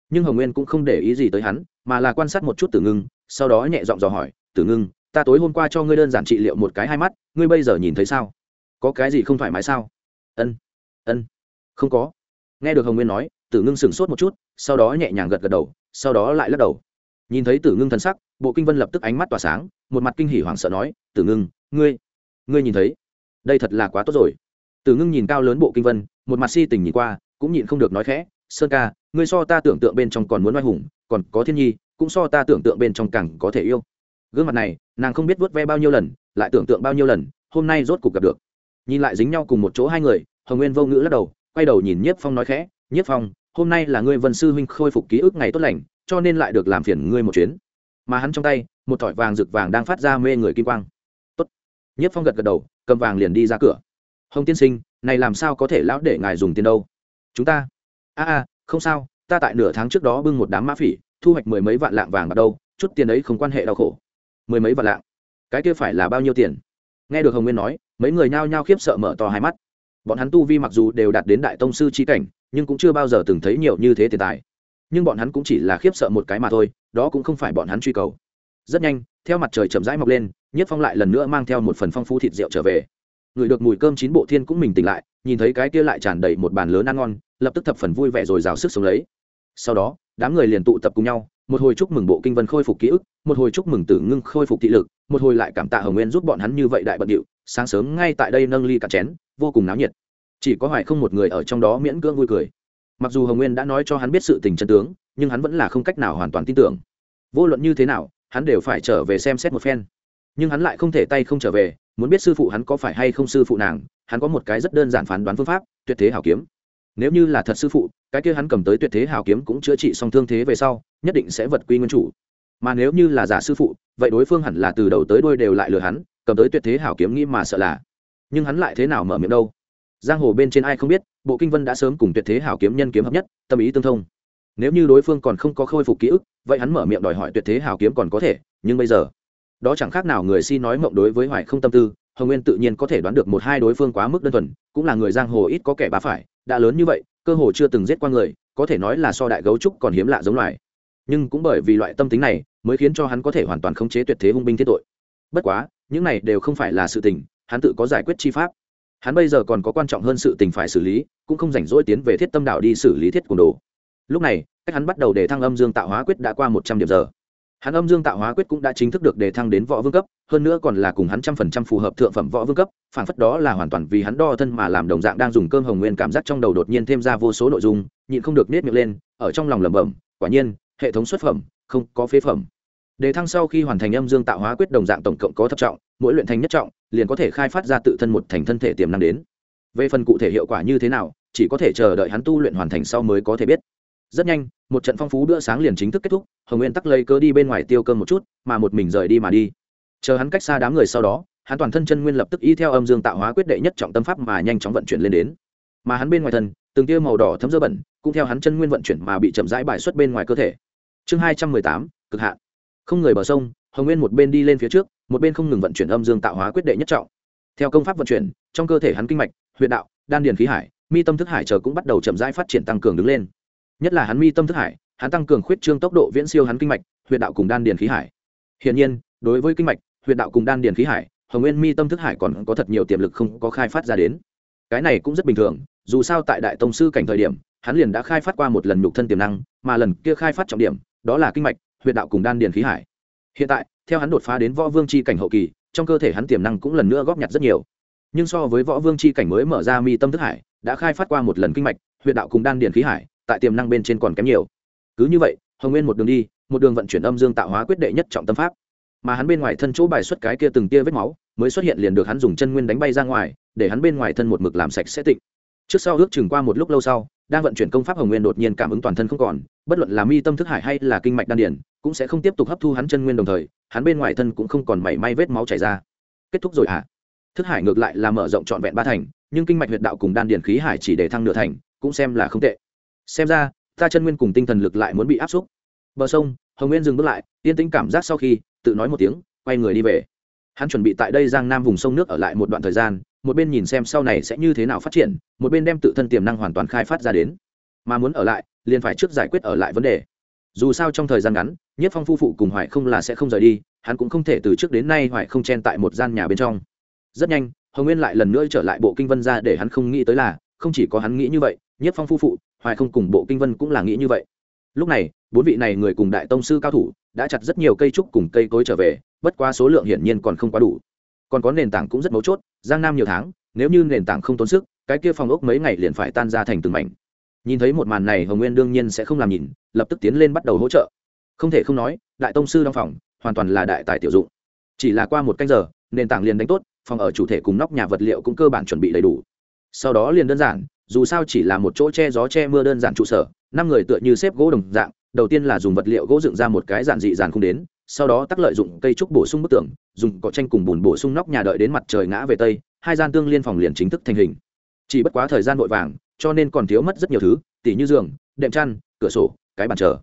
Nhưng hồng nguyên cũng không để ý gì tới hắn, mà là quan sát một chút tử ngưng, sau đó nhẹ giọng dò hỏi tử ngưng, ta tối hôm qua cho ngươi đơn giản trị liệu một cái hai mắt, ngươi bây giờ nhìn thấy sao? Có cái gì không thoải mái sao? Ân ân, không có. Nghe được hồng nguyên nói tử ngưng sửng sốt một chút, sau đó nhẹ nhàng gật gật đầu, sau đó lại lắc đầu nhìn thấy tử ngưng thần sắc, bộ kinh vân lập tức ánh mắt tỏa sáng, một mặt kinh hỉ hoảng sợ nói, tử ngưng, ngươi ngươi nhìn thấy? Đây thật là quá tốt rồi. Tử ngưng nhìn cao lớn bộ kinh vân, một mặt si tình nhìn qua, cũng nhịn không được nói khẽ, sơn ca, ngươi so ta tưởng tượng bên trong còn muốn oai hùng, còn có thiên nhi, cũng so ta tưởng tượng bên trong càng có thể yêu. Gương mặt này, nàng không biết vớt ve bao nhiêu lần, lại tưởng tượng bao nhiêu lần, hôm nay rốt cục gặp được. Nhìn lại dính nhau cùng một chỗ hai người, hồng nguyên vô ngữ lắc đầu, quay đầu nhìn nhiếp phong nói khẽ, nhiếp phong, hôm nay là ngươi vân sư huynh khôi phục ký ức ngày tốt lành cho nên lại được làm phiền ngươi một chuyến. Mà hắn trong tay, một thỏi vàng rực vàng đang phát ra mê người kim quang. Tốt. Nhất phong gật gật đầu, cầm vàng liền đi ra cửa. Hồng tiên sinh, này làm sao có thể lão để ngài dùng tiền đâu? Chúng ta. A a, không sao, ta tại nửa tháng trước đó bưng một đám mã phỉ, thu hoạch mười mấy vạn lạng vàng ở đâu, chút tiền ấy không quan hệ đau khổ. Mười mấy vạn lạng? Cái kia phải là bao nhiêu tiền? Nghe được hồng nguyên nói, mấy người nhao nhao khiếp sợ mở to hai mắt. Bọn hắn tu vi mặc dù đều đạt đến đại tông sư trí cảnh, nhưng cũng chưa bao giờ từng thấy nhiều như thế tiền tài nhưng bọn hắn cũng chỉ là khiếp sợ một cái mà thôi, đó cũng không phải bọn hắn truy cầu. Rất nhanh, theo mặt trời chậm rãi mọc lên, nhất phong lại lần nữa mang theo một phần phong phú thịt rượu trở về. Người được mùi cơm chín bộ thiên cũng mình tỉnh lại, nhìn thấy cái kia lại tràn đầy một bàn lớn ăn ngon, lập tức thập phần vui vẻ rồi rào sức sống lấy. Sau đó, đám người liền tụ tập cùng nhau, một hồi chúc mừng bộ kinh vân khôi phục ký ức, một hồi chúc mừng tử ngưng khôi phục thị lực, một hồi lại cảm tạ hồng nguyên giúp bọn hắn như vậy đại bận điệu, sáng sớm ngay tại đây nâng ly cạn chén, vô cùng náo nhiệt. Chỉ có hoài không một người ở trong đó miễn cưỡng vui cười mặc dù hồng nguyên đã nói cho hắn biết sự tình chân tướng, nhưng hắn vẫn là không cách nào hoàn toàn tin tưởng. Vô luận như thế nào, hắn đều phải trở về xem xét một phen. Nhưng hắn lại không thể tay không trở về, muốn biết sư phụ hắn có phải hay không sư phụ nàng, hắn có một cái rất đơn giản phán đoán phương pháp, tuyệt thế hảo kiếm. Nếu như là thật sư phụ, cái kia hắn cầm tới tuyệt thế hảo kiếm cũng chữa trị xong thương thế về sau, nhất định sẽ vật quy nguyên chủ. Mà nếu như là giả sư phụ, vậy đối phương hẳn là từ đầu tới đuôi đều lại lừa hắn, cầm tới tuyệt thế hảo kiếm nghĩ mà sợ là. Nhưng hắn lại thế nào mở miệng đâu? Giang hồ bên trên ai không biết, bộ kinh vân đã sớm cùng tuyệt thế hảo kiếm nhân kiếm hợp nhất, tâm ý tương thông. Nếu như đối phương còn không có khôi phục ký ức, vậy hắn mở miệng đòi hỏi tuyệt thế hảo kiếm còn có thể, nhưng bây giờ, đó chẳng khác nào người si nói mộng đối với hoài không tâm tư, hồng nguyên tự nhiên có thể đoán được một hai đối phương quá mức đơn thuần, cũng là người giang hồ ít có kẻ bá phải, đã lớn như vậy, cơ hồ chưa từng giết qua người, có thể nói là so đại gấu trúc còn hiếm lạ giống loài. Nhưng cũng bởi vì loại tâm tính này, mới khiến cho hắn có thể hoàn toàn khống chế tuyệt thế hung binh thiết tội. Bất quá, những này đều không phải là sự tình, hắn tự có giải quyết chi pháp hắn bây giờ còn có quan trọng hơn sự tình phải xử lý, cũng không rảnh rỗi tiến về thiết tâm đạo đi xử lý thiết cùng đồ. Lúc này, cách hắn bắt đầu đề thăng âm dương tạo hóa quyết đã qua một trăm điểm giờ. Hắn âm dương tạo hóa quyết cũng đã chính thức được đề thăng đến võ vương cấp, hơn nữa còn là cùng hắn trăm phần trăm phù hợp thượng phẩm võ vương cấp, phản phất đó là hoàn toàn vì hắn đo thân mà làm đồng dạng đang dùng cơm hồng nguyên cảm giác trong đầu đột nhiên thêm ra vô số nội dung, nhịn không được nết miệng lên, ở trong lòng lẩm bẩm, quả nhiên, hệ thống xuất phẩm, không có phế phẩm. Đề thăng sau khi hoàn thành âm dương tạo hóa quyết đồng dạng tổng cộng có thập trọng mỗi luyện thành nhất trọng, liền có thể khai phát ra tự thân một thành thân thể tiềm năng đến. Về phần cụ thể hiệu quả như thế nào, chỉ có thể chờ đợi hắn tu luyện hoàn thành sau mới có thể biết. Rất nhanh, một trận phong phú bữa sáng liền chính thức kết thúc, hồng nguyên tắc lấy cớ đi bên ngoài tiêu cơm một chút, mà một mình rời đi mà đi. Chờ hắn cách xa đám người sau đó, hắn toàn thân chân nguyên lập tức y theo âm dương tạo hóa quyết đệ nhất trọng tâm pháp mà nhanh chóng vận chuyển lên đến. Mà hắn bên ngoài thân, từng tia màu đỏ thấm dơ bẩn, cũng theo hắn chân nguyên vận chuyển mà bị chậm rãi bài xuất bên ngoài cơ thể. Chương hai trăm mười tám, cực hạn. Không người bờ sông, hồng nguyên một bên đi lên phía trước một bên không ngừng vận chuyển âm dương tạo hóa quyết đệ nhất trọng. Theo công pháp vận chuyển, trong cơ thể hắn kinh mạch huyện đạo, đan điền khí hải, mi tâm thức hải chờ cũng bắt đầu chậm rãi phát triển tăng cường đứng lên. Nhất là hắn mi tâm thức hải, hắn tăng cường khuyết trương tốc độ viễn siêu hắn kinh mạch huyện đạo cùng đan điền khí hải. Hiển nhiên, đối với kinh mạch huyện đạo cùng đan điền khí hải, hồng nguyên mi tâm thức hải còn có thật nhiều tiềm lực không có khai phát ra đến. Cái này cũng rất bình thường, dù sao tại đại tông sư cảnh thời điểm, hắn liền đã khai phát qua một lần nhục thân tiềm năng, mà lần kia khai phát trọng điểm, đó là kinh mạch huyện đạo cùng đan điền khí hải hiện tại, theo hắn đột phá đến võ vương c h i cảnh hậu kỳ, trong cơ thể hắn tiềm năng cũng lần nữa góp nhặt rất nhiều. Nhưng so với võ vương c h i cảnh mới mở ra mi tâm thức hải, đã khai phát qua một lần kinh mạch huyện đạo cùng đan điền khí hải, tại tiềm năng bên trên còn kém nhiều. Cứ như vậy, hồng nguyên một đường đi, một đường vận chuyển âm dương tạo hóa quyết đệ nhất trọng tâm pháp. Mà hắn bên ngoài thân chỗ bài xuất cái kia từng tia vết máu, mới xuất hiện liền được hắn dùng chân nguyên đánh bay ra ngoài, để hắn bên ngoài thân một mực làm sạch sẽ tịnh. Trước sau ước chừng qua một lúc lâu sau đang vận chuyển công pháp hồng nguyên đột nhiên cảm ứng toàn thân không còn, bất luận là mi tâm thức hải hay là kinh mạch đan điển cũng sẽ không tiếp tục hấp thu hắn chân nguyên đồng thời, hắn bên ngoài thân cũng không còn mảy may vết máu chảy ra. Kết thúc rồi hả? Thức hải ngược lại là mở rộng trọn vẹn ba thành, nhưng kinh mạch huyệt đạo cùng đan điển khí hải chỉ để thăng nửa thành, cũng xem là không tệ. Xem ra, ta chân nguyên cùng tinh thần lực lại muốn bị áp xúc. Bờ sông, hồng nguyên dừng bước lại, yên tĩnh cảm giác sau khi, tự nói một tiếng, quay người đi về. Hắn chuẩn bị tại đây giang nam vùng sông nước ở lại một đoạn thời gian một bên nhìn xem sau này sẽ như thế nào phát triển, một bên đem tự thân tiềm năng hoàn toàn khai phát ra đến. Mà muốn ở lại, liền phải trước giải quyết ở lại vấn đề. Dù sao trong thời gian ngắn, nhất phong phu phụ cùng hoài không là sẽ không rời đi, hắn cũng không thể từ trước đến nay hoài không chen tại một gian nhà bên trong. Rất nhanh, hồng nguyên lại lần nữa trở lại bộ kinh vân ra để hắn không nghĩ tới là, không chỉ có hắn nghĩ như vậy, nhất phong phu phụ, hoài không cùng bộ kinh vân cũng là nghĩ như vậy. Lúc này, bốn vị này người cùng đại tông sư cao thủ đã chặt rất nhiều cây trúc cùng cây cối trở về, bất quá số lượng hiển nhiên còn không quá đủ còn có nền tảng cũng rất mấu chốt, giang nam nhiều tháng, nếu như nền tảng không tốn sức, cái kia phòng ốc mấy ngày liền phải tan ra thành từng mảnh. Nhìn thấy một màn này, hồng nguyên đương nhiên sẽ không làm nhìn, lập tức tiến lên bắt đầu hỗ trợ. Không thể không nói, đại tông sư trong phòng, hoàn toàn là đại tài tiểu dụng. Chỉ là qua một canh giờ, nền tảng liền đánh tốt, phòng ở chủ thể cùng nóc nhà vật liệu cũng cơ bản chuẩn bị đầy đủ. Sau đó liền đơn giản, dù sao chỉ là một chỗ che gió che mưa đơn giản trụ sở, năm người tựa như xếp gỗ đồng dạng, đầu tiên là dùng vật liệu gỗ dựng ra một cái giản dị dàn không đến sau đó tắc lợi dụng cây trúc bổ sung bức tường, dùng cỏ tranh cùng bùn bổ sung nóc nhà đợi đến mặt trời ngã về tây, hai gian tương liên phòng liền chính thức thành hình. Chỉ bất quá thời gian vội vàng, cho nên còn thiếu mất rất nhiều thứ, tỉ như giường, đệm chăn, cửa sổ, cái bàn chờ.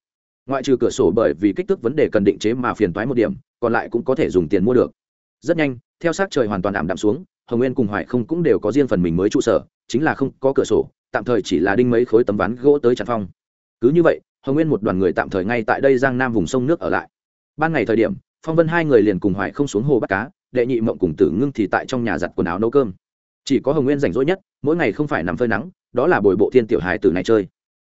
Ngoại trừ cửa sổ bởi vì kích thước vấn đề cần định chế mà phiền toái một điểm, còn lại cũng có thể dùng tiền mua được. Rất nhanh, theo sát trời hoàn toàn ảm đạm xuống, hồng nguyên cùng hoài không cũng đều có riêng phần mình mới trụ sở, chính là không có cửa sổ, tạm thời chỉ là đinh mấy khối tấm ván gỗ tới tràn phong. Cứ như vậy, hồng nguyên một đoàn người tạm thời ngay tại đây giang nam vùng sông nước ở lại ban ngày thời điểm, phong vân hai người liền cùng hoài không xuống hồ bắt cá, đệ nhị mộng cùng tử ngưng thì tại trong nhà giặt quần áo nấu cơm. Chỉ có hồng nguyên rảnh rỗi nhất, mỗi ngày không phải nằm phơi nắng, đó là bồi bộ thiên tiểu hài tử này chơi.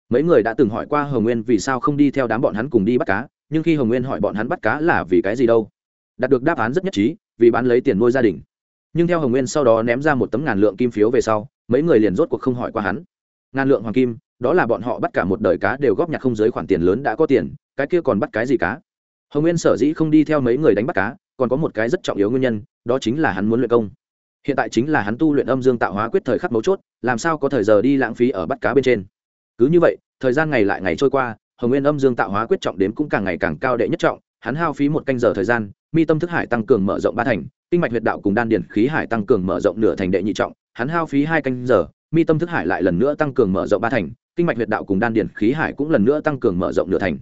Mấy người đã từng hỏi qua hồng nguyên vì sao không đi theo đám bọn hắn cùng đi bắt cá, nhưng khi hồng nguyên hỏi bọn hắn bắt cá là vì cái gì đâu? Đạt được đáp án rất nhất trí, vì bán lấy tiền nuôi gia đình. Nhưng theo hồng nguyên sau đó ném ra một tấm ngàn lượng kim phiếu về sau, mấy người liền rốt cuộc không hỏi qua hắn. Ngàn lượng hoàng kim, đó là bọn họ bắt cả một đời cá đều góp nhặt không giới khoản tiền lớn đã có tiền, cái kia còn bắt cái gì cá? Hồng nguyên sở dĩ không đi theo mấy người đánh bắt cá, còn có một cái rất trọng yếu nguyên nhân, đó chính là hắn muốn luyện công. Hiện tại chính là hắn tu luyện âm dương tạo hóa quyết thời khắc mấu chốt, làm sao có thời giờ đi lãng phí ở bắt cá bên trên. Cứ như vậy, thời gian ngày lại ngày trôi qua, hồng nguyên âm dương tạo hóa quyết trọng đếm cũng càng ngày càng cao đệ nhất trọng, hắn hao phí một canh giờ thời gian, mi tâm thức hải tăng cường mở rộng ba thành, kinh mạch huyệt đạo cùng đan điền khí hải tăng cường mở rộng nửa thành đệ nhị trọng, hắn hao phí hai canh giờ, mi tâm thức hải lại lần nữa tăng cường mở rộng ba thành, kinh mạch huyệt đạo cùng đan điền khí hải cũng lần nữa tăng cường mở rộng nửa thành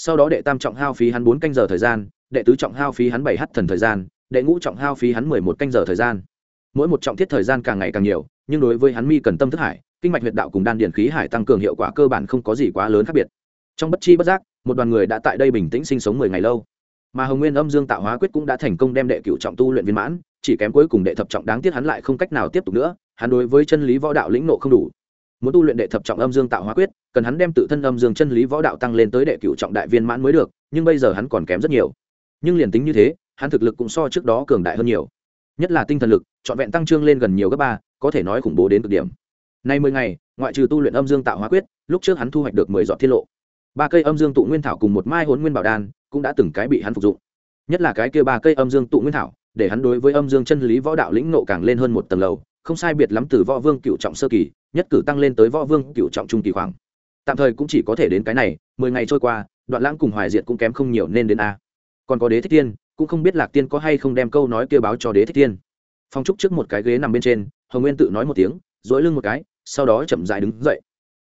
sau đó đệ tam trọng hao phí hắn bốn canh giờ thời gian, đệ tứ trọng hao phí hắn bảy h thần thời gian, đệ ngũ trọng hao phí hắn mười một canh giờ thời gian. Mỗi một trọng thiết thời gian càng ngày càng nhiều, nhưng đối với hắn mi cần tâm thức hải, kinh mạch huyệt đạo cùng đan điển khí hải tăng cường hiệu quả cơ bản không có gì quá lớn khác biệt. Trong bất chi bất giác, một đoàn người đã tại đây bình tĩnh sinh sống mười ngày lâu. Mà hồng nguyên âm dương tạo hóa quyết cũng đã thành công đem đệ cựu trọng tu luyện viên mãn, chỉ kém cuối cùng đệ thập trọng đáng tiếc hắn lại không cách nào tiếp tục nữa, hắn đối với chân lý võ đạo lĩnh nộ không đủ muốn tu luyện đệ thập trọng âm dương tạo hóa quyết, cần hắn đem tự thân âm dương chân lý võ đạo tăng lên tới đệ cựu trọng đại viên mãn mới được, nhưng bây giờ hắn còn kém rất nhiều. Nhưng liền tính như thế, hắn thực lực cũng so trước đó cường đại hơn nhiều. Nhất là tinh thần lực, trọn vẹn tăng trương lên gần nhiều gấp ba, có thể nói khủng bố đến cực điểm. Nay mười ngày, ngoại trừ tu luyện âm dương tạo hóa quyết, lúc trước hắn thu hoạch được mười giọt tiết lộ. Ba cây âm dương tụ nguyên thảo cùng một mai hốn nguyên bảo đan, cũng đã từng cái bị hắn phục dụng. Nhất là cái kia ba cây âm dương tụ nguyên thảo, để hắn đối với âm dương chân lý võ đạo lĩnh nộ càng lên hơn một tầng lầu, không sai biệt lắm từ võ vương cựu trọng sơ kỳ nhất cử tăng lên tới võ vương cựu trọng trung kỳ khoảng. Tạm thời cũng chỉ có thể đến cái này, mười ngày trôi qua, đoạn lãng cùng hoài diệt cũng kém không nhiều nên đến a. Còn có đế thích tiên, cũng không biết lạc tiên có hay không đem câu nói kia báo cho đế thích tiên. Phong trúc trước một cái ghế nằm bên trên, hồng nguyên tự nói một tiếng dỗi lưng một cái, sau đó chậm dại đứng dậy.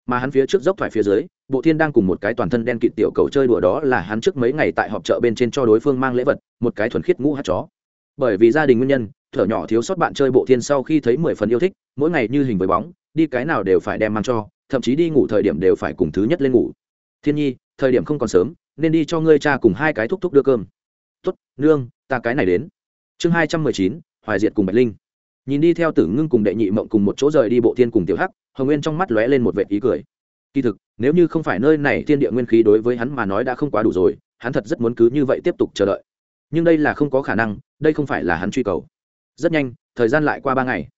Mà hắn phía trước dốc thoải phía dưới, bộ thiên đang cùng một cái toàn thân đen kịt tiểu cầu chơi đùa đó là hắn trước mấy ngày tại họp chợ bên trên cho đối phương mang lễ vật, một cái thuần khiết ngũ hát chó. Bởi vì gia đình nguyên nhân, thở nhỏ thiếu sót bạn chơi bộ thiên sau khi thấy mười phần yêu thích, mỗi ngày như hình với bóng đi cái nào đều phải đem mang cho, thậm chí đi ngủ thời điểm đều phải cùng thứ nhất lên ngủ. Thiên nhi, thời điểm không còn sớm, nên đi cho ngươi cha cùng hai cái thúc thúc đưa cơm. Tuất nương, ta cái này đến. Chương hai trăm mười chín, hoài diệt cùng bạch linh. Nhìn đi theo tử ngưng cùng đệ nhị mộng cùng một chỗ rời đi bộ thiên cùng tiểu hắc, hồng nguyên trong mắt lóe lên một vệ ý cười. Kỳ thực, nếu như không phải nơi này thiên địa nguyên khí đối với hắn mà nói đã không quá đủ rồi, hắn thật rất muốn cứ như vậy tiếp tục chờ đợi. Nhưng đây là không có khả năng, đây không phải là hắn truy cầu. Rất nhanh, thời gian lại qua ba ngày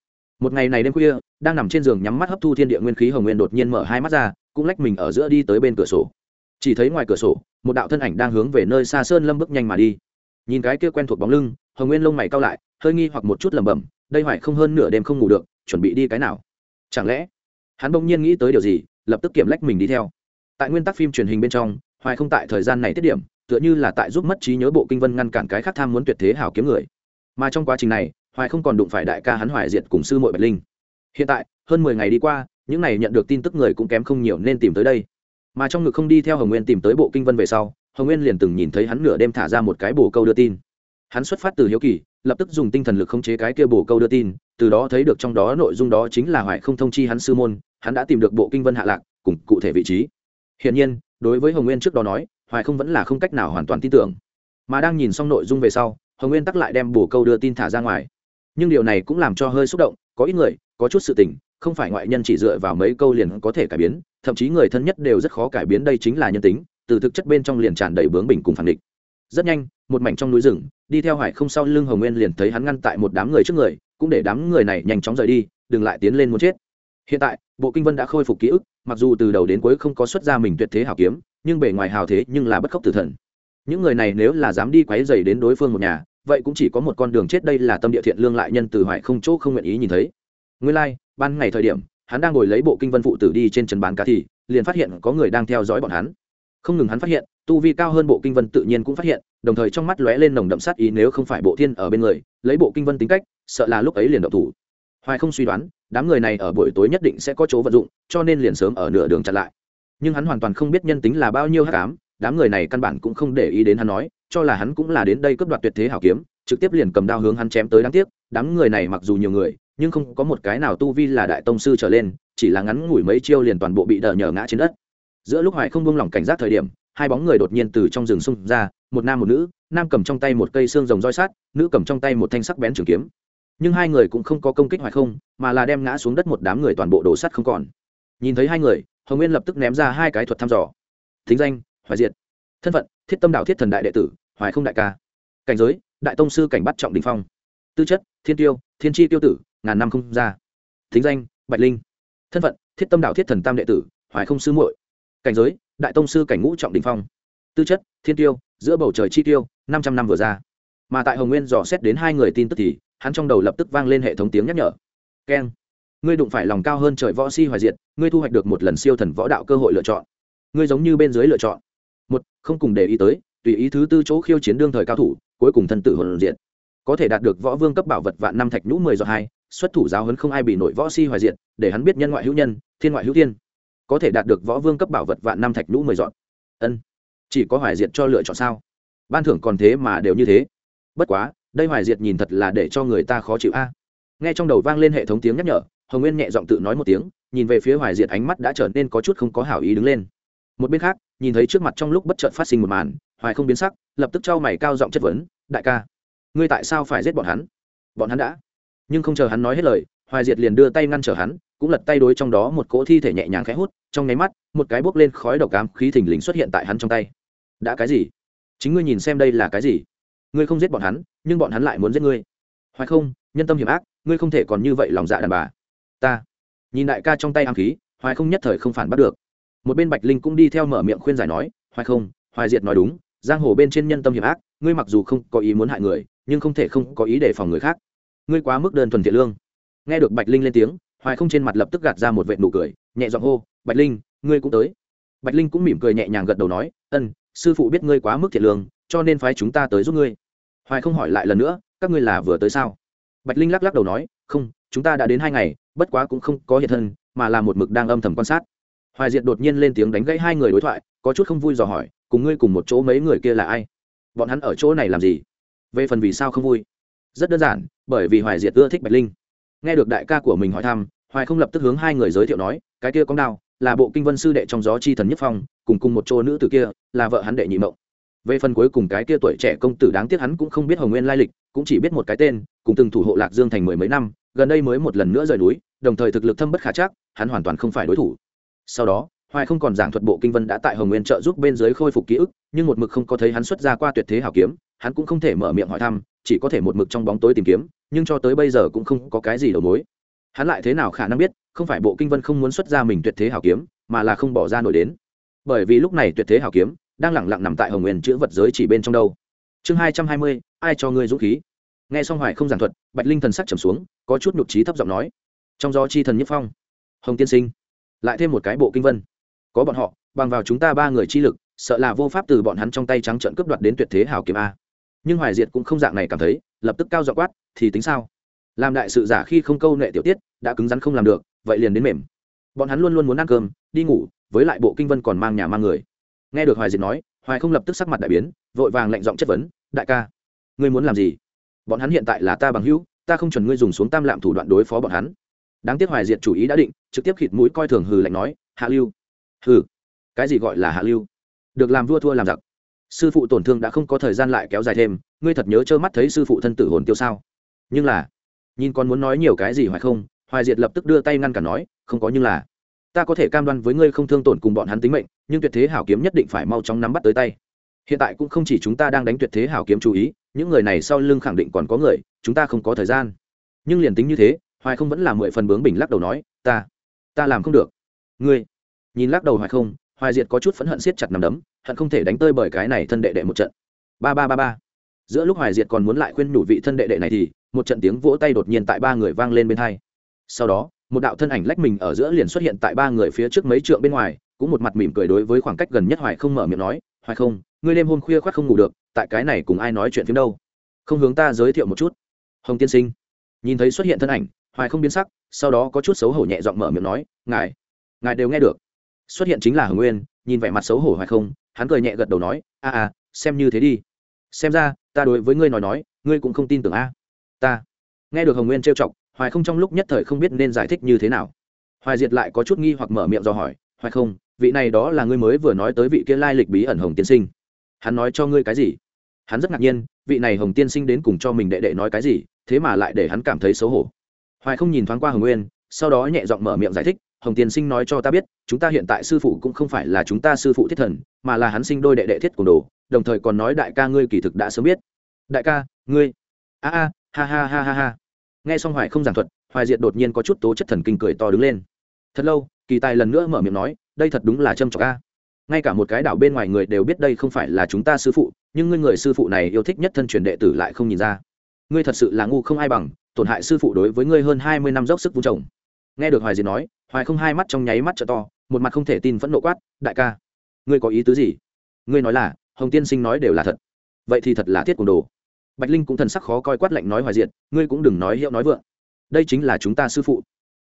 một ngày này đêm khuya, đang nằm trên giường nhắm mắt hấp thu thiên địa nguyên khí, hồng nguyên đột nhiên mở hai mắt ra, cũng lách mình ở giữa đi tới bên cửa sổ. Chỉ thấy ngoài cửa sổ, một đạo thân ảnh đang hướng về nơi xa sơn lâm bước nhanh mà đi. Nhìn cái kia quen thuộc bóng lưng, hồng nguyên lông mày cao lại, hơi nghi hoặc một chút lẩm bẩm, đây hoài không hơn nửa đêm không ngủ được, chuẩn bị đi cái nào? Chẳng lẽ, hắn bỗng nhiên nghĩ tới điều gì, lập tức kiểm lách mình đi theo. Tại nguyên tắc phim truyền hình bên trong, hoài không tại thời gian này tiết điểm, tựa như là tại giúp mất trí nhớ bộ kinh vân ngăn cản cái khác tham muốn tuyệt thế hảo kiếm người. Mà trong quá trình này hoài không còn đụng phải đại ca hắn hoài diệt cùng sư mội bạch linh. Hiện tại, hơn mười ngày đi qua, những này nhận được tin tức người cũng kém không nhiều nên tìm tới đây. Mà trong ngực không đi theo hồng nguyên tìm tới bộ kinh vân về sau, hồng nguyên liền từng nhìn thấy hắn nửa đêm thả ra một cái bồ câu đưa tin. Hắn xuất phát từ hiếu kỳ, lập tức dùng tinh thần lực khống chế cái kia bồ câu đưa tin, từ đó thấy được trong đó nội dung đó chính là hoài không thông chi hắn sư môn, hắn đã tìm được bộ kinh vân hạ lạc, cùng cụ thể vị trí. Hiện nhiên, đối với hồng nguyên trước đó nói, hoài không vẫn là không cách nào hoàn toàn tin tưởng. Mà đang nhìn xong nội dung về sau, hồng nguyên tắc lại đem bồ câu đưa tin thả ra ngoài nhưng điều này cũng làm cho hơi xúc động, có ít người, có chút sự tình, không phải ngoại nhân chỉ dựa vào mấy câu liền có thể cải biến, thậm chí người thân nhất đều rất khó cải biến đây chính là nhân tính, từ thực chất bên trong liền tràn đầy bướng bỉnh cùng phản địch rất nhanh, một mảnh trong núi rừng, đi theo hải không sau lưng hồng nguyên liền thấy hắn ngăn tại một đám người trước người, cũng để đám người này nhanh chóng rời đi, đừng lại tiến lên muốn chết. Hiện tại, bộ kinh vân đã khôi phục ký ức, mặc dù từ đầu đến cuối không có xuất ra mình tuyệt thế hảo kiếm, nhưng bề ngoài hào thế nhưng là bất khốc tử thần. Những người này nếu là dám đi quấy dày đến đối phương một nhà vậy cũng chỉ có một con đường chết đây là tâm địa thiện lương lại nhân từ hoài không chỗ không nguyện ý nhìn thấy. Nguyên lai、like, ban ngày thời điểm hắn đang ngồi lấy bộ kinh vân phụ tử đi trên trần bán cá thì liền phát hiện có người đang theo dõi bọn hắn. Không ngừng hắn phát hiện tu vi cao hơn bộ kinh vân tự nhiên cũng phát hiện đồng thời trong mắt lóe lên nồng đậm sát ý nếu không phải bộ thiên ở bên người lấy bộ kinh vân tính cách sợ là lúc ấy liền động thủ. Hoài không suy đoán đám người này ở buổi tối nhất định sẽ có chỗ vận dụng cho nên liền sớm ở nửa đường chặn lại. Nhưng hắn hoàn toàn không biết nhân tính là bao nhiêu hát cám đám người này căn bản cũng không để ý đến hắn nói cho là hắn cũng là đến đây cướp đoạt tuyệt thế hảo kiếm, trực tiếp liền cầm đao hướng hắn chém tới đáng tiếc, đám người này mặc dù nhiều người, nhưng không có một cái nào tu vi là đại tông sư trở lên, chỉ là ngắn ngủi mấy chiêu liền toàn bộ bị đờ nhờ ngã trên đất. Giữa lúc hoài không buông lỏng cảnh giác thời điểm, hai bóng người đột nhiên từ trong rừng xung ra, một nam một nữ, nam cầm trong tay một cây xương rồng roi sát nữ cầm trong tay một thanh sắc bén trường kiếm. Nhưng hai người cũng không có công kích hoài không, mà là đem ngã xuống đất một đám người toàn bộ đổ sắt không còn. Nhìn thấy hai người, hồng nguyên lập tức ném ra hai cái thuật thăm dò. Thính danh, hoài diệt. Thân phận thiết tâm đạo thiết thần đại đệ tử, hoài không đại ca. Cảnh giới, đại tông sư cảnh bắt trọng đình phong. Tư chất, thiên tiêu, thiên tri tiêu tử, ngàn năm không ra. Thính danh, bạch linh. Thân phận, thiết tâm đạo thiết thần tam đệ tử, hoài không sư muội. Cảnh giới, đại tông sư cảnh ngũ trọng đình phong. Tư chất, thiên tiêu, giữa bầu trời chi tiêu, năm trăm năm vừa ra. Mà tại hồng nguyên dò xét đến hai người tin tức thì, hắn trong đầu lập tức vang lên hệ thống tiếng nhắc nhở. Keng. Ngươi đụng phải lòng cao hơn trời võ si hoài diệt, ngươi thu hoạch được một lần siêu thần võ đạo cơ hội lựa chọn. Ngươi giống như bên dưới lựa chọn một, không cùng để ý tới, tùy ý thứ tư chỗ khiêu chiến đương thời cao thủ, cuối cùng thân tử hồn diện có thể đạt được võ vương cấp bảo vật vạn năm thạch nhũ mười do hai, xuất thủ giáo hấn không ai bị nổi võ si hoài diện để hắn biết nhân ngoại hữu nhân, thiên ngoại hữu thiên. Có thể đạt được võ vương cấp bảo vật vạn năm thạch nhũ mười dọn ân. Chỉ có hoài diệt cho lựa chọn sao? Ban thưởng còn thế mà đều như thế. Bất quá, đây hoài diệt nhìn thật là để cho người ta khó chịu a. Nghe trong đầu vang lên hệ thống tiếng nhắc nhở, hồng nguyên nhẹ giọng tự nói một tiếng, nhìn về phía hoài diệt ánh mắt đã trở nên có chút không có hảo ý đứng lên một bên khác, nhìn thấy trước mặt trong lúc bất chợt phát sinh một màn, hoài không biến sắc, lập tức trao mày cao giọng chất vấn, đại ca, ngươi tại sao phải giết bọn hắn? Bọn hắn đã. Nhưng không chờ hắn nói hết lời, hoài diệt liền đưa tay ngăn trở hắn, cũng lật tay đối trong đó một cỗ thi thể nhẹ nhàng khẽ hút, trong nháy mắt, một cái bốc lên khói độc cám khí thình lình xuất hiện tại hắn trong tay. Đã cái gì? Chính ngươi nhìn xem đây là cái gì? Ngươi không giết bọn hắn, nhưng bọn hắn lại muốn giết ngươi. Hoài không, nhân tâm hiểm ác, ngươi không thể còn như vậy lòng dạ đàn bà. Ta. Nhìn đại ca trong tay ám khí, hoài không nhất thời không phản bắt được một bên bạch linh cũng đi theo mở miệng khuyên giải nói, hoài không, hoài diệt nói đúng, giang hồ bên trên nhân tâm hiểm ác, ngươi mặc dù không có ý muốn hại người, nhưng không thể không có ý đề phòng người khác. Ngươi quá mức đơn thuần thiện lương. Nghe được bạch linh lên tiếng, hoài không trên mặt lập tức gạt ra một vệ nụ cười, nhẹ giọng hô, bạch linh, ngươi cũng tới. Bạch linh cũng mỉm cười nhẹ nhàng gật đầu nói, ân, sư phụ biết ngươi quá mức thiện lương, cho nên phái chúng ta tới giúp ngươi. Hoài không hỏi lại lần nữa, các ngươi là vừa tới sao? Bạch linh lắc lắc đầu nói, không, chúng ta đã đến hai ngày, bất quá cũng không có hiện thân, mà là một mực đang âm thầm quan sát hoài diệt đột nhiên lên tiếng đánh gãy hai người đối thoại, có chút không vui dò hỏi, cùng ngươi cùng một chỗ mấy người kia là ai? Bọn hắn ở chỗ này làm gì? Về phần vì sao không vui? Rất đơn giản, bởi vì hoài diệt ưa thích bạch linh. Nghe được đại ca của mình hỏi thăm, hoài không lập tức hướng hai người giới thiệu nói, cái kia có đao, là bộ kinh vân sư đệ trong gió chi thần nhất phong, cùng cùng một chỗ nữ tử kia, là vợ hắn đệ nhị mộng. Về phần cuối cùng cái kia tuổi trẻ công tử đáng tiếc hắn cũng không biết hồng nguyên lai lịch, cũng chỉ biết một cái tên, cùng từng thủ hộ lạc dương thành mười mấy năm, gần đây mới một lần nữa rời núi, đồng thời thực lực thâm bất khả chắc, hắn hoàn toàn không phải đối thủ sau đó, hoài không còn giảng thuật bộ kinh vân đã tại hồng nguyên trợ giúp bên dưới khôi phục ký ức, nhưng một mực không có thấy hắn xuất ra qua tuyệt thế hảo kiếm, hắn cũng không thể mở miệng hỏi thăm, chỉ có thể một mực trong bóng tối tìm kiếm, nhưng cho tới bây giờ cũng không có cái gì đầu mối. Hắn lại thế nào khả năng biết, không phải bộ kinh vân không muốn xuất ra mình tuyệt thế hảo kiếm, mà là không bỏ ra nổi đến. Bởi vì lúc này tuyệt thế hảo kiếm đang lẳng lặng nằm tại hồng nguyên chữ vật giới chỉ bên trong đâu. Chương hai trăm hai mươi, ai cho ngươi dũng khí? Nghe xong hoài không giảng thuật, bạch linh thần sắc trầm xuống, có chút nhục trí thấp giọng nói. Trong do chi thần nhất phong, hồng tiên sinh lại thêm một cái bộ kinh vân. Có bọn họ, bằng vào chúng ta ba người chi lực, sợ là vô pháp từ bọn hắn trong tay trắng trận cướp đoạt đến tuyệt thế hảo kiếm a. Nhưng hoài diệt cũng không dạng này cảm thấy, lập tức cao dọ quát, thì tính sao? Làm đại sự giả khi không câu nệ tiểu tiết, đã cứng rắn không làm được, vậy liền đến mềm. Bọn hắn luôn luôn muốn ăn cơm, đi ngủ, với lại bộ kinh vân còn mang nhà mang người. Nghe được hoài diệt nói, hoài không lập tức sắc mặt đại biến, vội vàng lạnh giọng chất vấn, đại ca, ngươi muốn làm gì? Bọn hắn hiện tại là ta bằng hữu, ta không chuẩn ngươi dùng xuống tam lạm thủ đoạn đối phó bọn hắn đáng tiếc hoài diệt chủ ý đã định, trực tiếp khịt mũi coi thường hừ lạnh nói, hạ lưu. Hừ. Cái gì gọi là hạ lưu? Được làm vua thua làm giặc. Sư phụ tổn thương đã không có thời gian lại kéo dài thêm, ngươi thật nhớ trơ mắt thấy sư phụ thân tử hồn tiêu sao? Nhưng là, nhìn con muốn nói nhiều cái gì hoài không? Hoài diệt lập tức đưa tay ngăn cả nói, không có nhưng là, ta có thể cam đoan với ngươi không thương tổn cùng bọn hắn tính mệnh, nhưng tuyệt thế hảo kiếm nhất định phải mau chóng nắm bắt tới tay. Hiện tại cũng không chỉ chúng ta đang đánh tuyệt thế hảo kiếm chú ý, những người này sau lưng khẳng định còn có người, chúng ta không có thời gian. Nhưng liền tính như thế hoài không vẫn là mười phần bướng bình lắc đầu nói, ta ta làm không được. Ngươi? Nhìn lắc đầu hoài không, hoài diệt có chút phẫn hận siết chặt nằm đấm, hận không thể đánh tơi bởi cái này thân đệ đệ một trận. Ba ba ba ba. Giữa lúc hoài diệt còn muốn lại khuyên nhủ vị thân đệ đệ này thì, một trận tiếng vỗ tay đột nhiên tại ba người vang lên bên hai. Sau đó, một đạo thân ảnh lách mình ở giữa liền xuất hiện tại ba người phía trước mấy trượng bên ngoài, cũng một mặt mỉm cười đối với khoảng cách gần nhất hoài không mở miệng nói, hoài không, ngươi đêm hôm khuya khoác không ngủ được, tại cái này cùng ai nói chuyện phim đâu? Không hướng ta giới thiệu một chút. Hồng tiên sinh nhìn thấy xuất hiện thân ảnh, hoài không biến sắc, sau đó có chút xấu hổ nhẹ giọng mở miệng nói, ngài ngài đều nghe được. Xuất hiện chính là hồng nguyên, nhìn vẻ mặt xấu hổ hoài không, hắn cười nhẹ gật đầu nói, a a, xem như thế đi. Xem ra, ta đối với ngươi nói nói, ngươi cũng không tin tưởng a. Ta. Nghe được hồng nguyên trêu chọc, hoài không trong lúc nhất thời không biết nên giải thích như thế nào. Hoài diệt lại có chút nghi hoặc mở miệng do hỏi, hoài không, vị này đó là ngươi mới vừa nói tới vị kia lai lịch bí ẩn hồng tiên sinh. Hắn nói cho ngươi cái gì? Hắn rất ngạc nhiên, vị này hồng tiên sinh đến cùng cho mình đệ đệ nói cái gì? Thế mà lại để hắn cảm thấy xấu hổ. Hoài không nhìn thoáng qua hồng nguyên, sau đó nhẹ giọng mở miệng giải thích, hồng tiên sinh nói cho ta biết, chúng ta hiện tại sư phụ cũng không phải là chúng ta sư phụ thiết thần, mà là hắn sinh đôi đệ đệ thiết cùng đồ, đồng thời còn nói đại ca ngươi kỳ thực đã sớm biết. Đại ca, ngươi? A a, ha ha ha ha ha. Nghe xong hoài không giảng thuật, hoài diệt đột nhiên có chút tố chất thần kinh cười to đứng lên. Thật lâu, kỳ tài lần nữa mở miệng nói, đây thật đúng là châm trọc a. Ngay cả một cái đảo bên ngoài người đều biết đây không phải là chúng ta sư phụ, nhưng ngươi người sư phụ này yêu thích nhất thân truyền đệ tử lại không nhìn ra ngươi thật sự là ngu không ai bằng, tổn hại sư phụ đối với ngươi hơn hai mươi năm dốc sức vung trồng. Nghe được hoài diệt nói, hoài không hai mắt trong nháy mắt trợ to, một mặt không thể tin vẫn nộ quát, đại ca, ngươi có ý tứ gì? Ngươi nói là, hồng tiên sinh nói đều là thật. Vậy thì thật là thiết cùng đồ. Bạch linh cũng thần sắc khó coi quát lạnh nói, hoài diệt, ngươi cũng đừng nói hiệu nói vượng. Đây chính là chúng ta sư phụ.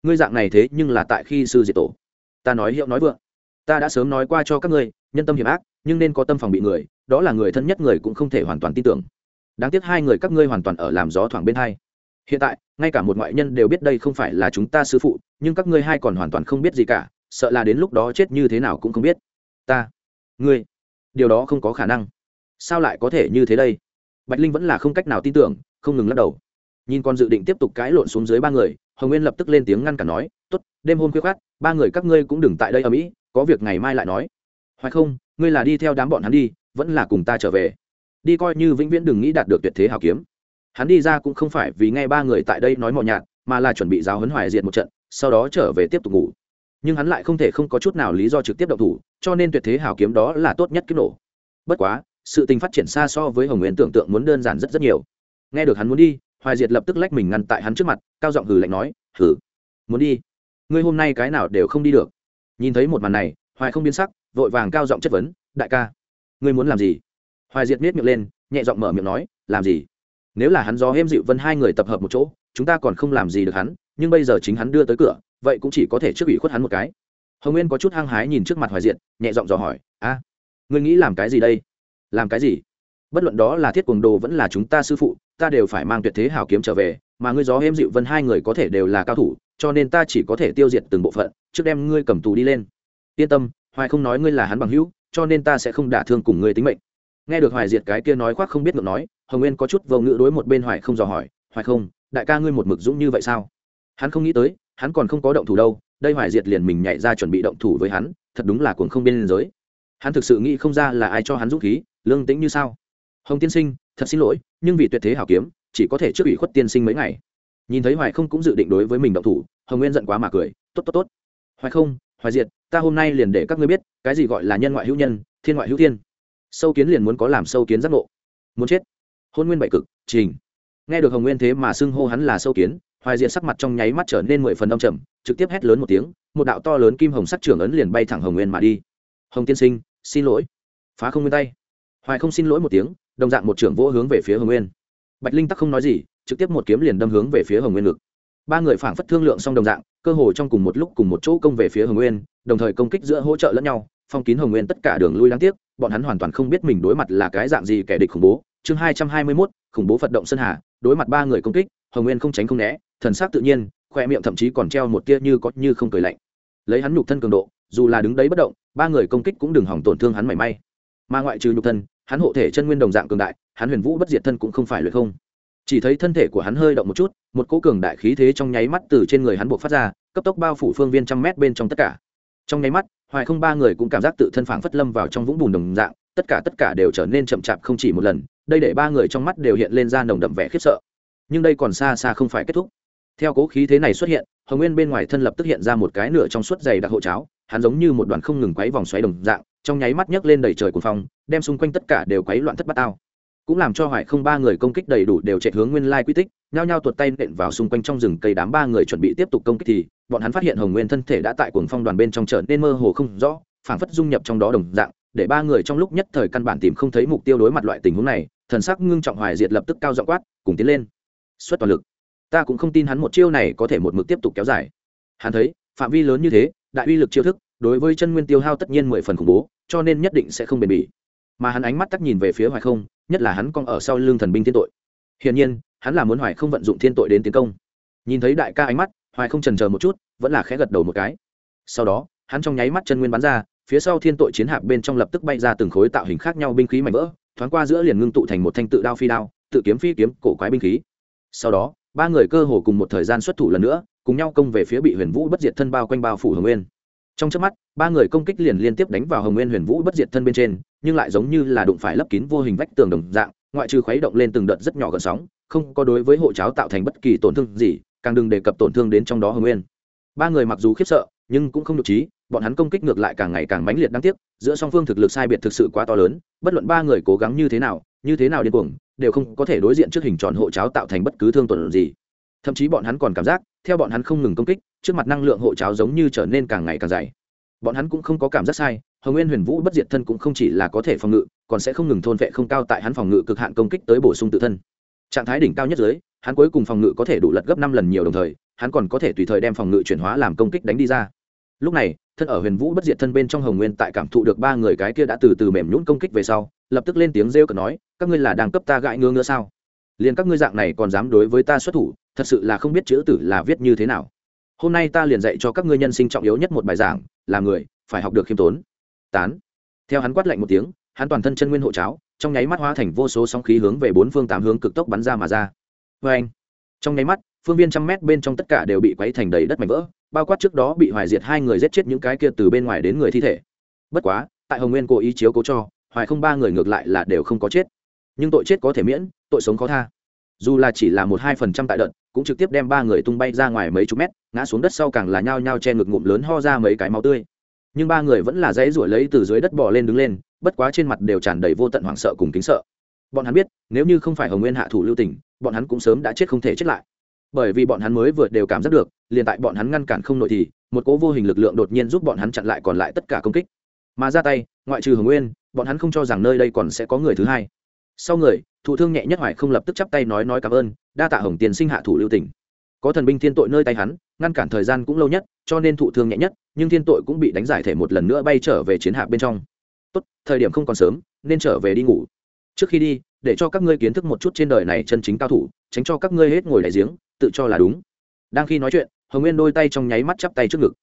Ngươi dạng này thế nhưng là tại khi sư diệt tổ. Ta nói hiệu nói vượng. Ta đã sớm nói qua cho các ngươi, nhân tâm hiểm ác, nhưng nên có tâm phòng bị người, đó là người thân nhất người cũng không thể hoàn toàn tin tưởng đáng tiếc hai người các ngươi hoàn toàn ở làm gió thoảng bên hai. Hiện tại, ngay cả một ngoại nhân đều biết đây không phải là chúng ta sư phụ, nhưng các ngươi hai còn hoàn toàn không biết gì cả, sợ là đến lúc đó chết như thế nào cũng không biết. Ta, ngươi, điều đó không có khả năng. Sao lại có thể như thế đây? Bạch linh vẫn là không cách nào tin tưởng, không ngừng lắc đầu. Nhìn con dự định tiếp tục cãi lộn xuống dưới ba người, hồng nguyên lập tức lên tiếng ngăn cản nói t ố t đêm hôm khuya khát ba người các ngươi cũng đừng tại đây ở mỹ, có việc ngày mai lại nói. Hoặc không, ngươi là đi theo đám bọn hắn đi, vẫn là cùng ta trở về đi coi như vĩnh viễn đừng nghĩ đạt được tuyệt thế hào kiếm. Hắn đi ra cũng không phải vì nghe ba người tại đây nói mò nhạt, mà là chuẩn bị giáo huấn hoài diệt một trận, sau đó trở về tiếp tục ngủ. Nhưng hắn lại không thể không có chút nào lý do trực tiếp động thủ, cho nên tuyệt thế hảo kiếm đó là tốt nhất kiếp nổ. Bất quá, sự tình phát triển xa so với hồng nguyên tưởng tượng muốn đơn giản rất rất nhiều. Nghe được hắn muốn đi, hoài diệt lập tức lách mình ngăn tại hắn trước mặt, cao giọng hừ lạnh nói, hừ, muốn đi? Ngươi hôm nay cái nào đều không đi được. Nhìn thấy một màn này, hoài không biến sắc, vội vàng cao giọng chất vấn, đại ca, ngươi muốn làm gì? Hoài diệt miết miệng lên, nhẹ giọng mở miệng nói, làm gì? Nếu là hắn do êm dịu vân hai người tập hợp một chỗ, chúng ta còn không làm gì được hắn, nhưng bây giờ chính hắn đưa tới cửa, vậy cũng chỉ có thể trước ủy khuất hắn một cái. Hồng nguyên có chút hăng hái nhìn trước mặt hoài diện nhẹ giọng dò hỏi, a, ngươi nghĩ làm cái gì đây? Làm cái gì? Bất luận đó là thiết cuồng đồ vẫn là chúng ta sư phụ, ta đều phải mang tuyệt thế hảo kiếm trở về, mà ngươi gió êm dịu vân hai người có thể đều là cao thủ, cho nên ta chỉ có thể tiêu diệt từng bộ phận, trước đem ngươi cầm tù đi lên. Yên tâm, hoài không nói ngươi là hắn bằng hữu, cho nên ta sẽ không đả thương cùng ngươi tính mệnh nghe được hoài diệt cái kia nói khoác không biết ngược nói, hồng nguyên có chút vô ngữ đối một bên hoài không dò hỏi, hoài không, đại ca ngươi một mực dũng như vậy sao? Hắn không nghĩ tới, hắn còn không có động thủ đâu, đây hoài diệt liền mình nhảy ra chuẩn bị động thủ với hắn, thật đúng là cuồng không biên giới. Hắn thực sự nghĩ không ra là ai cho hắn dũng khí, lương tĩnh như sao. Hồng tiên sinh, thật xin lỗi, nhưng vì tuyệt thế hảo kiếm, chỉ có thể trước ủy khuất tiên sinh mấy ngày. Nhìn thấy hoài không cũng dự định đối với mình động thủ, hồng nguyên giận quá mà cười, tốt tốt tốt. Hoài không, hoài diệt, ta hôm nay liền để các ngươi biết, cái gì gọi là nhân ngoại hữu nhân, thiên ngoại hữu thiên sâu kiến liền muốn có làm sâu kiến giác ngộ. Muốn chết. Hôn nguyên bảy cực, trình. Nghe được hồng nguyên thế mà xưng hô hắn là sâu kiến, hoài diện sắc mặt trong nháy mắt trở nên mười phần đông trầm, trực tiếp hét lớn một tiếng, một đạo to lớn kim hồng sắc trưởng ấn liền bay thẳng hồng nguyên mà đi. Hồng tiên sinh, xin lỗi. Phá không nguyên tay. Hoài không xin lỗi một tiếng, đồng dạng một trưởng vỗ hướng về phía hồng nguyên. Bạch linh tắc không nói gì, trực tiếp một kiếm liền đâm hướng về phía hồng nguyên ngực. Ba người phảng phất thương lượng xong đồng dạng, cơ hồ trong cùng một lúc cùng một chỗ công về phía hồng nguyên, đồng thời công kích giữa hỗ trợ lẫn nhau phong kín hồng nguyên tất cả đường lui đáng tiếc, bọn hắn hoàn toàn không biết mình đối mặt là cái dạng gì kẻ địch khủng bố. Chương hai trăm hai mươi mốt, khủng bố phật động sơn hà, đối mặt ba người công kích, hồng nguyên không tránh không né, thần sắc tự nhiên, khoe miệng thậm chí còn treo một tia như có như không cười lạnh. Lấy hắn nhục thân cường độ, dù là đứng đấy bất động, ba người công kích cũng đừng hỏng tổn thương hắn mảy may. Mà ngoại trừ nhục thân, hắn hộ thể chân nguyên đồng dạng cường đại, hắn huyền vũ bất diệt thân cũng không phải luyện không. Chỉ thấy thân thể của hắn hơi động một chút, một cỗ cường đại khí thế trong nháy mắt từ trên người hắn buộc phát ra, cấp tốc bao phủ phương viên trăm mét bên trong tất cả trong nháy mắt, hoài không ba người cũng cảm giác tự thân phảng phất lâm vào trong vũng bùn đồng dạng, tất cả tất cả đều trở nên chậm chạp không chỉ một lần, đây để ba người trong mắt đều hiện lên ra nồng đậm vẻ khiếp sợ nhưng đây còn xa xa không phải kết thúc theo cố khí thế này xuất hiện, hồng nguyên bên ngoài thân lập tức hiện ra một cái nửa trong suốt dày đặc hộ cháo, hắn giống như một đoàn không ngừng quấy vòng xoáy đồng dạng, trong nháy mắt nhấc lên đầy trời cuồng phong, đem xung quanh tất cả đều quấy loạn thất bát ao cũng làm cho hoài không ba người công kích đầy đủ đều chạy hướng nguyên lai quy tích, nhao nhao tuột tay nện vào xung quanh trong rừng cây đám ba người chuẩn bị tiếp tục công kích thì, bọn hắn phát hiện hồng nguyên thân thể đã tại cuồng phong đoàn bên trong trở nên mơ hồ không rõ, phảng phất dung nhập trong đó đồng dạng, để ba người trong lúc nhất thời căn bản tìm không thấy mục tiêu đối mặt loại tình huống này, thần sắc ngưng trọng hoài diệt lập tức cao giọng quát, cùng tiến lên, xuất toàn lực. Ta cũng không tin hắn một chiêu này có thể một mực tiếp tục kéo dài. Hắn thấy, phạm vi lớn như thế, đại uy lực chiêu thức, đối với chân nguyên tiêu hao tất nhiên mười phần khủng bố, cho nên nhất định sẽ không bền bỉ. Mà hắn ánh mắt tắc nhìn về phía hoài không nhất là hắn cong ở sau lưng thần binh thiên tội. Hiển nhiên, hắn là muốn hoài không vận dụng thiên tội đến tiến công. Nhìn thấy đại ca ánh mắt, hoài không trần chờ một chút, vẫn là khẽ gật đầu một cái. Sau đó, hắn trong nháy mắt chân nguyên bắn ra, phía sau thiên tội chiến hạp bên trong lập tức bay ra từng khối tạo hình khác nhau binh khí mảnh vỡ, thoáng qua giữa liền ngưng tụ thành một thanh tự đao phi đao, tự kiếm phi kiếm, cổ quái binh khí. Sau đó, ba người cơ hồ cùng một thời gian xuất thủ lần nữa, cùng nhau công về phía bị huyền vũ bất diệt thân bao quanh bao phủ hồng nguyên. Trong trước mắt, ba người công kích liền liên tiếp đánh vào hồng nguyên huyền vũ bất diệt thân bên trên nhưng lại giống như là đụng phải lấp kín vô hình vách tường đồng dạng, ngoại trừ khuấy động lên từng đợt rất nhỏ gần sóng, không có đối với hộ cháo tạo thành bất kỳ tổn thương gì, càng đừng đề cập tổn thương đến trong đó hồng nguyên. Ba người mặc dù khiếp sợ, nhưng cũng không được trí, bọn hắn công kích ngược lại càng ngày càng mãnh liệt đáng tiếc, giữa song phương thực lực sai biệt thực sự quá to lớn, bất luận ba người cố gắng như thế nào, như thế nào điên cuồng, đều không có thể đối diện trước hình tròn hộ cháo tạo thành bất cứ thương tổn gì. Thậm chí bọn hắn còn cảm giác, theo bọn hắn không ngừng công kích, trước mặt năng lượng hộ cháo giống như trở nên càng ngày càng dày. Bọn hắn cũng không có cảm giác sai hồng nguyên huyền vũ bất diệt thân cũng không chỉ là có thể phòng ngự, còn sẽ không ngừng thôn vệ không cao tại hắn phòng ngự cực hạn công kích tới bổ sung tự thân. Trạng thái đỉnh cao nhất dưới hắn cuối cùng phòng ngự có thể đủ lật gấp năm lần nhiều đồng thời, hắn còn có thể tùy thời đem phòng ngự chuyển hóa làm công kích đánh đi ra. Lúc này, thân ở huyền vũ bất diệt thân bên trong hồng nguyên tại cảm thụ được ba người cái kia đã từ từ mềm nhũn công kích về sau, lập tức lên tiếng rêu cờ nói, các ngươi là đang cấp ta gãi ngứa nữa sao? Liền các ngươi dạng này còn dám đối với ta xuất thủ, thật sự là không biết chữ tử là viết như thế nào. Hôm nay ta liền dạy cho các ngươi nhân sinh trọng yếu nhất một bài giảng, là người phải học được khiêm tốn tán. Theo hắn quát lạnh một tiếng, hắn toàn thân chân nguyên hộ cháo, trong nháy mắt hóa thành vô số sóng khí hướng về bốn phương tám hướng cực tốc bắn ra mà ra. Vê anh, trong nháy mắt, phương viên trăm mét bên trong tất cả đều bị quấy thành đầy đất mảnh vỡ, bao quát trước đó bị hoài diệt hai người giết chết những cái kia từ bên ngoài đến người thi thể. Bất quá, tại hồng nguyên cố ý chiếu cố cho, hoài không ba người ngược lại là đều không có chết. Nhưng tội chết có thể miễn, tội sống khó tha. Dù là chỉ là một hai phần trăm tại đợt, cũng trực tiếp đem ba người tung bay ra ngoài mấy chục mét, ngã xuống đất sau càng là nhao nhao che ngực ngụm lớn ho ra mấy cái máu tươi nhưng ba người vẫn là dãy ruổi lấy từ dưới đất bò lên đứng lên, bất quá trên mặt đều tràn đầy vô tận hoảng sợ cùng kính sợ. Bọn hắn biết, nếu như không phải hồng nguyên hạ thủ lưu tình, bọn hắn cũng sớm đã chết không thể chết lại. Bởi vì bọn hắn mới vượt đều cảm giác được, liền tại bọn hắn ngăn cản không nội thì, một cố vô hình lực lượng đột nhiên giúp bọn hắn chặn lại còn lại tất cả công kích. Mà ra tay, ngoại trừ hồng nguyên, bọn hắn không cho rằng nơi đây còn sẽ có người thứ hai. Sau người, thụ thương nhẹ nhất hoài không lập tức chắp tay nói nói cảm ơn, đa tạ hồng tiền sinh hạ thủ lưu tỉnh có thần binh thiên tội nơi tay hắn, ngăn cản thời gian cũng lâu nhất, cho nên thụ thương nhẹ nhất, nhưng thiên tội cũng bị đánh giải thể một lần nữa bay trở về chiến hạp bên trong. Tốt, thời điểm không còn sớm, nên trở về đi ngủ. Trước khi đi, để cho các ngươi kiến thức một chút trên đời này chân chính cao thủ, tránh cho các ngươi hết ngồi đại giếng, tự cho là đúng. Đang khi nói chuyện, hồng nguyên đôi tay trong nháy mắt chắp tay trước ngực.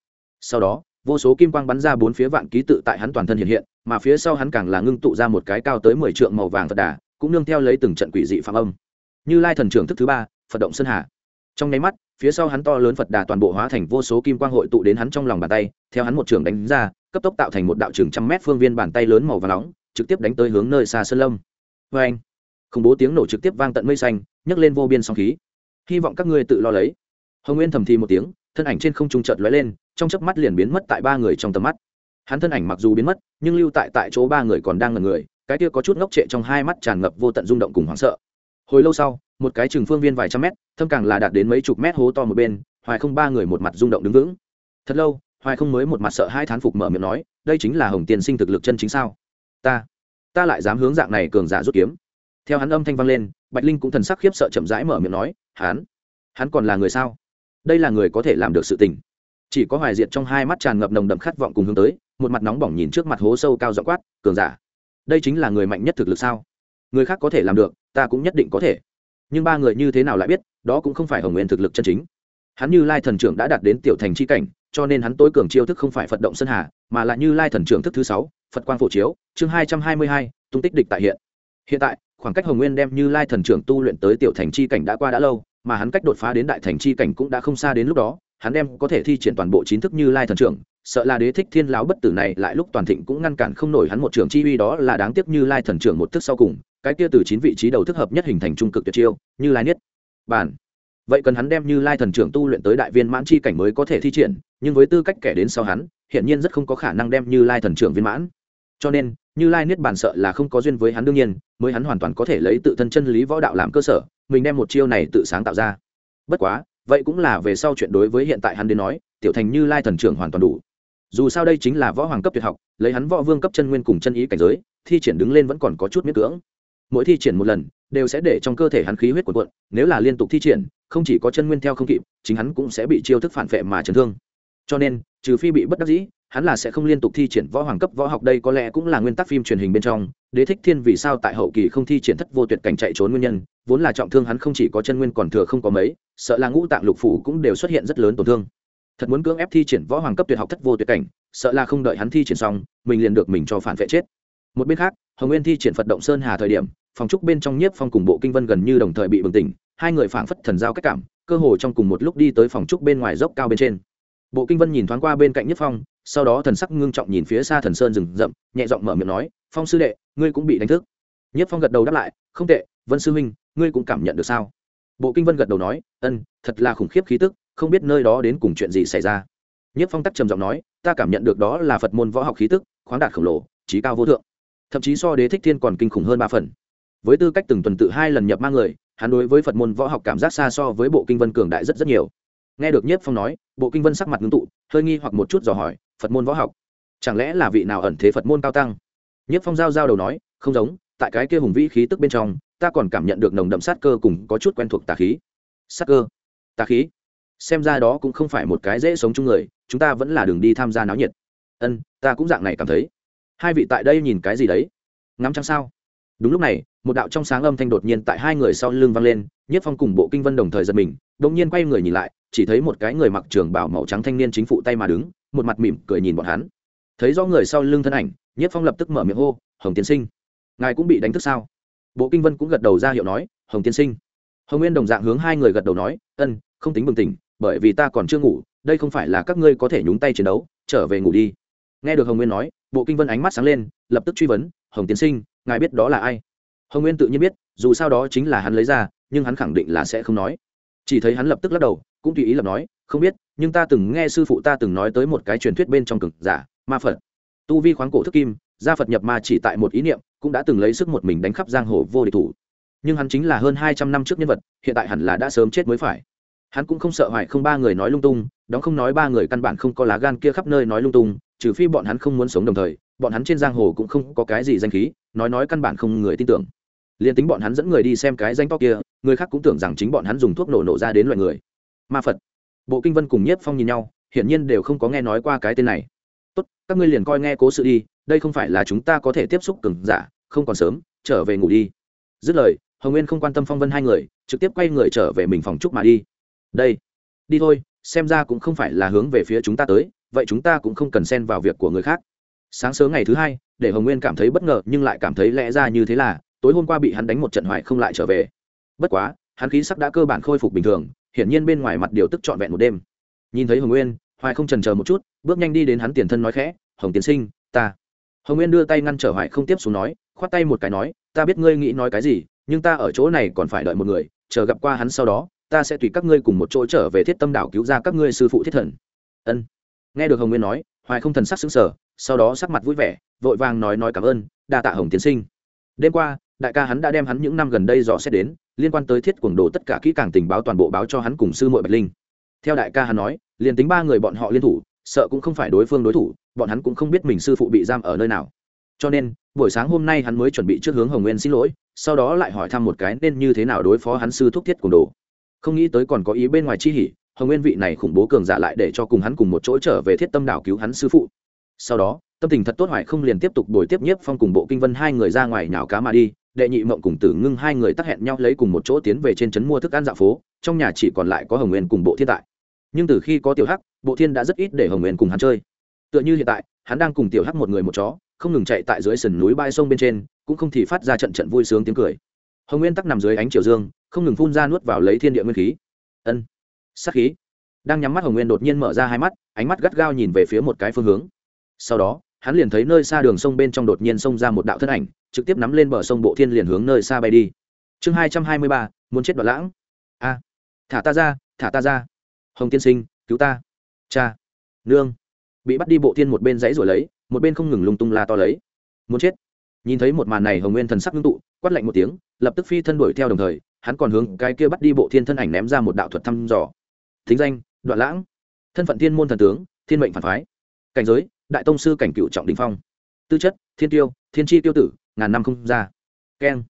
Sau đó, vô số kim quang bắn ra bốn phía vạn ký tự tại hắn toàn thân hiện hiện, mà phía sau hắn càng là ngưng tụ ra một cái cao tới mười trượng màu vàng phật đà, cũng nương theo lấy từng trận quỷ dị phạm âm. Như lai thần trưởng thức thứ ba, phật động sơn hà trong nháy mắt, phía sau hắn to lớn phật đà toàn bộ hóa thành vô số kim quang hội tụ đến hắn trong lòng bàn tay, theo hắn một trường đánh ra, cấp tốc tạo thành một đạo trường trăm mét phương viên bàn tay lớn màu và nóng, trực tiếp đánh tới hướng nơi xa sơn lâm. Vê anh, khủng bố tiếng nổ trực tiếp vang tận mây xanh, nhấc lên vô biên sóng khí. Hy vọng các ngươi tự lo lấy. Hồng nguyên thầm thì một tiếng, thân ảnh trên không trung chợt lóe lên, trong chớp mắt liền biến mất tại ba người trong tầm mắt. Hắn thân ảnh mặc dù biến mất, nhưng lưu tại tại chỗ ba người còn đang ngần người, cái kia có chút ngốc trệ trong hai mắt tràn ngập vô tận rung động cùng hoảng sợ. Hồi lâu sau một cái trường phương viên vài trăm mét, thâm càng là đạt đến mấy chục mét hố to một bên, hoài không ba người một mặt rung động đứng vững. Thật lâu, hoài không mới một mặt sợ hai thán phục mở miệng nói, đây chính là hồng tiên sinh thực lực chân chính sao? Ta ta lại dám hướng dạng này cường giả rút kiếm. Theo hắn âm thanh vang lên, bạch linh cũng thần sắc khiếp sợ chậm rãi mở miệng nói, hắn hắn còn là người sao? Đây là người có thể làm được sự tình. Chỉ có hoài diệt trong hai mắt tràn ngập nồng đậm khát vọng cùng hướng tới, một mặt nóng bỏng nhìn trước mặt hố sâu cao dọ quát, cường giả, đây chính là người mạnh nhất thực lực sao? Người khác có thể làm được, ta cũng nhất định có thể nhưng ba người như thế nào lại biết, đó cũng không phải hồng nguyên thực lực chân chính. Hắn như lai thần trưởng đã đạt đến tiểu thành c h i cảnh, cho nên hắn tối cường chiêu thức không phải phật động sơn hà, mà là như lai thần trưởng thức thứ sáu, phật quang phổ chiếu, chương hai trăm hai mươi hai, tung tích địch tại hiện. Hiện tại, khoảng cách hồng nguyên đem như lai thần trưởng tu luyện tới tiểu thành c h i cảnh đã qua đã lâu, mà hắn cách đột phá đến đại thành c h i cảnh cũng đã không xa đến lúc đó, hắn đem có thể thi triển toàn bộ chính thức như lai thần trưởng sợ là đế thích thiên lão bất tử này lại lúc toàn thịnh cũng ngăn cản không nổi hắn một trường chi uy đó là đáng tiếc như lai thần trưởng một thức sau cùng, cái kia từ chín vị trí đầu thức hợp nhất hình thành trung cực tuyệt chiêu, như lai niết. Bản. Vậy cần hắn đem như lai thần trưởng tu luyện tới đại viên mãn chi cảnh mới có thể thi triển, nhưng với tư cách kẻ đến sau hắn hiện nhiên rất không có khả năng đem như lai thần trưởng viên mãn. Cho nên, như lai niết bàn sợ là không có duyên với hắn đương nhiên, mới hắn hoàn toàn có thể lấy tự thân chân lý võ đạo làm cơ sở, mình đem một chiêu này tự sáng tạo ra. Bất quá, vậy cũng là về sau chuyện đối với hiện tại hắn đến nói, tiểu thành như lai thần trưởng hoàn toàn đủ dù sao đây chính là võ hoàng cấp tuyệt học, lấy hắn võ vương cấp chân nguyên cùng chân ý cảnh giới, thi triển đứng lên vẫn còn có chút miễn cưỡng. Mỗi thi triển một lần, đều sẽ để trong cơ thể hắn khí huyết cuộn cuộn, nếu là liên tục thi triển, không chỉ có chân nguyên theo không kịp, chính hắn cũng sẽ bị chiêu thức phản vệ mà chấn thương. Cho nên, trừ phi bị bất đắc dĩ, hắn là sẽ không liên tục thi triển võ hoàng cấp võ học đây có lẽ cũng là nguyên tắc phim truyền hình bên trong, đế thích thiên vì sao tại hậu kỳ không thi triển thất vô tuyệt cảnh chạy trốn nguyên nhân, vốn là trọng thương hắn không chỉ có chân nguyên còn thừa không có mấy, sợ là ngũ tạng lục phủ cũng đều xuất hiện rất lớn tổn thương thật muốn cưỡng ép thi triển võ hoàng cấp tuyệt học thất vô tuyệt cảnh, sợ là không đợi hắn thi triển xong, mình liền được mình cho phản vệ chết. Một bên khác, hồng nguyên thi triển phật động sơn hà thời điểm, phòng trúc bên trong nhiếp phong cùng bộ kinh vân gần như đồng thời bị bừng tỉnh, hai người phảng phất thần giao cách cảm, cơ hồ trong cùng một lúc đi tới phòng trúc bên ngoài dốc cao bên trên. Bộ kinh vân nhìn thoáng qua bên cạnh nhiếp phong, sau đó thần sắc ngưng trọng nhìn phía xa thần sơn rừng rậm, nhẹ giọng mở miệng nói, phong sư đệ, ngươi cũng bị đánh thức. Nhiếp phong gật đầu đáp lại, không tệ, vân sư huynh, ngươi cũng cảm nhận được sao? Bộ kinh vân gật đầu nói, ân, thật là khủng khiếp khí tức không biết nơi đó đến cùng chuyện gì xảy ra. Nhất phong tắc trầm giọng nói, ta cảm nhận được đó là phật môn võ học khí tức, khoáng đạt khổng lồ, trí cao vô thượng. Thậm chí so đế thích thiên còn kinh khủng hơn ba phần. Với tư cách từng tuần tự hai lần nhập mang người, hắn đối với phật môn võ học cảm giác xa so với bộ kinh vân cường đại rất rất nhiều. Nghe được Nhất phong nói, bộ kinh vân sắc mặt ngưng tụ, hơi nghi hoặc một chút dò hỏi, phật môn võ học, chẳng lẽ là vị nào ẩn thế phật môn cao tăng? Nhất phong giao giao đầu nói, không giống, tại cái kia hùng vĩ khí tức bên trong, ta còn cảm nhận được nồng đậm sát cơ cùng có chút quen thuộc tà khí. Sát cơ? Tà khí? Xem ra đó cũng không phải một cái dễ sống chung người, chúng ta vẫn là đường đi tham gia náo nhiệt. Ân, ta cũng dạng này cảm thấy. Hai vị tại đây nhìn cái gì đấy? Ngắm trăng sao? Đúng lúc này, một đạo trong sáng âm thanh đột nhiên tại hai người sau lưng vang lên, nhất phong cùng bộ kinh vân đồng thời giật mình đ ỗ n g nhiên quay người nhìn lại, chỉ thấy một cái người mặc trường bảo màu trắng thanh niên chính phụ tay mà đứng, một mặt mỉm cười nhìn bọn hắn. Thấy do người sau lưng thân ảnh, nhất phong lập tức mở miệng hô, hồng tiến sinh, ngài cũng bị đánh thức sao? Bộ kinh vân cũng gật đầu ra hiệu nói, hồng tiến sinh. Hồng nguyên đồng dạng hướng hai người gật đầu nói, ân, không tính bừng tỉnh bởi vì ta còn chưa ngủ, đây không phải là các ngươi có thể nhúng tay chiến đấu, trở về ngủ đi. Nghe được hồng nguyên nói, bộ kinh vân ánh mắt sáng lên, lập tức truy vấn, hồng tiến sinh, ngài biết đó là ai? Hồng nguyên tự nhiên biết, dù sao đó chính là hắn lấy ra, nhưng hắn khẳng định là sẽ không nói. Chỉ thấy hắn lập tức lắc đầu, cũng tùy ý lập nói, không biết, nhưng ta từng nghe sư phụ ta từng nói tới một cái truyền thuyết bên trong cực giả, ma phật. Tu vi khoáng cổ thức kim, gia phật nhập ma chỉ tại một ý niệm, cũng đã từng lấy sức một mình đánh khắp giang hồ vô địch thủ. Nhưng hắn chính là hơn hai trăm năm trước nhân vật, hiện tại hẳn là đã sớm chết mới phải hắn cũng không sợ hoài không ba người nói lung tung, đóng không nói ba người căn bản không có lá gan kia khắp nơi nói lung tung, trừ phi bọn hắn không muốn sống đồng thời, bọn hắn trên giang hồ cũng không có cái gì danh khí, nói nói căn bản không người tin tưởng. Liền tính bọn hắn dẫn người đi xem cái danh to kia, người khác cũng tưởng rằng chính bọn hắn dùng thuốc nổ nổ ra đến loại người. Ma phật. Bộ kinh vân cùng nhiếp phong nhìn nhau, hiển nhiên đều không có nghe nói qua cái tên này. Tốt, các ngươi liền coi nghe cố sự đi, đây không phải là chúng ta có thể tiếp xúc cường giả, không còn sớm, trở về ngủ đi. Dứt lời, hồng nguyên không quan tâm phong vân hai người, trực tiếp quay người trở về mình phòng trúc mà đi đây. Đi thôi, xem ra cũng không phải là hướng về phía chúng ta tới, vậy chúng ta cũng không cần xen vào việc của người khác. Sáng sớm ngày thứ hai, để hồng nguyên cảm thấy bất ngờ, nhưng lại cảm thấy lẽ ra như thế là, tối hôm qua bị hắn đánh một trận hoại không lại trở về. Bất quá, hắn khí sắc đã cơ bản khôi phục bình thường, hiển nhiên bên ngoài mặt điều tức trọn vẹn một đêm. Nhìn thấy hồng nguyên, hoài không trần chờ một chút, bước nhanh đi đến hắn tiền thân nói khẽ, hồng tiến sinh, ta. Hồng nguyên đưa tay ngăn trở hoài không tiếp xuống nói, khoát tay một cái nói, ta biết ngươi nghĩ nói cái gì, nhưng ta ở chỗ này còn phải đợi một người, chờ gặp qua hắn sau đó ta sẽ tùy các ngươi cùng một chỗ trở về thiết tâm đảo cứu ra các ngươi sư phụ thiết thần. Ân. Nghe được hồng nguyên nói, hoài không thần sắc xứng sở sau đó sắc mặt vui vẻ, vội vàng nói nói cảm ơn, đa tạ hồng tiến sinh. Đêm qua, đại ca hắn đã đem hắn những năm gần đây dò xét đến, liên quan tới thiết cuồng đồ tất cả kỹ càng tình báo toàn bộ báo cho hắn cùng sư muội bạch linh. Theo đại ca hắn nói, liền tính ba người bọn họ liên thủ, sợ cũng không phải đối phương đối thủ, bọn hắn cũng không biết mình sư phụ bị giam ở nơi nào. Cho nên, buổi sáng hôm nay hắn mới chuẩn bị trước hướng hồng nguyên xin lỗi, sau đó lại hỏi thăm một cái nên như thế nào đối phó hắn sư thúc thiết cuồng đồ không nghĩ tới còn có ý bên ngoài chi hỉ, hồng nguyên vị này khủng bố cường giả lại để cho cùng hắn cùng một chỗ trở về thiết tâm đảo cứu hắn sư phụ. Sau đó, tâm tình thật tốt hoài không liền tiếp tục đổi tiếp nhiếp phong cùng bộ kinh vân hai người ra ngoài nhào cá mà đi, đệ nhị mộng cùng tử ngưng hai người tắc hẹn nhau lấy cùng một chỗ tiến về trên trấn mua thức ăn dạo phố, trong nhà chỉ còn lại có hồng nguyên cùng bộ thiên tại. Nhưng từ khi có tiểu hắc, bộ thiên đã rất ít để hồng nguyên cùng hắn chơi. Tựa như hiện tại, hắn đang cùng tiểu hắc một người một chó, không ngừng chạy tại dưới sườn núi bãi sông bên trên, cũng không thì phát ra trận trận vui sướng tiếng cười. Hồng nguyên tắc nằm dưới ánh triều dương không ngừng phun ra nuốt vào lấy thiên địa nguyên khí. Ân sắc khí. Đang nhắm mắt hồng nguyên đột nhiên mở ra hai mắt, ánh mắt gắt gao nhìn về phía một cái phương hướng. Sau đó, hắn liền thấy nơi xa đường sông bên trong đột nhiên xông ra một đạo thân ảnh, trực tiếp nắm lên bờ sông bộ thiên liền hướng nơi xa bay đi. Chương hai trăm hai mươi ba, muốn chết đoạn lãng. A, thả ta ra, thả ta ra. Hồng tiên sinh, cứu ta. Cha, nương. Bị bắt đi bộ thiên một bên dãy rồi lấy, một bên không ngừng lung tung la to lấy. Muốn chết. Nhìn thấy một màn này hồng nguyên thần sắc ngưng tụ, quát lạnh một tiếng, lập tức phi thân đuổi theo đồng thời hắn còn hướng cái kia bắt đi bộ thiên thân ảnh ném ra một đạo thuật thăm dò. Thính danh, đoạn lãng. Thân phận thiên môn thần tướng, thiên mệnh phản phái. Cảnh giới, đại tông sư cảnh cựu trọng đình phong. Tư chất, thiên tiêu, thiên tri tiêu tử, ngàn năm không ra. Keng.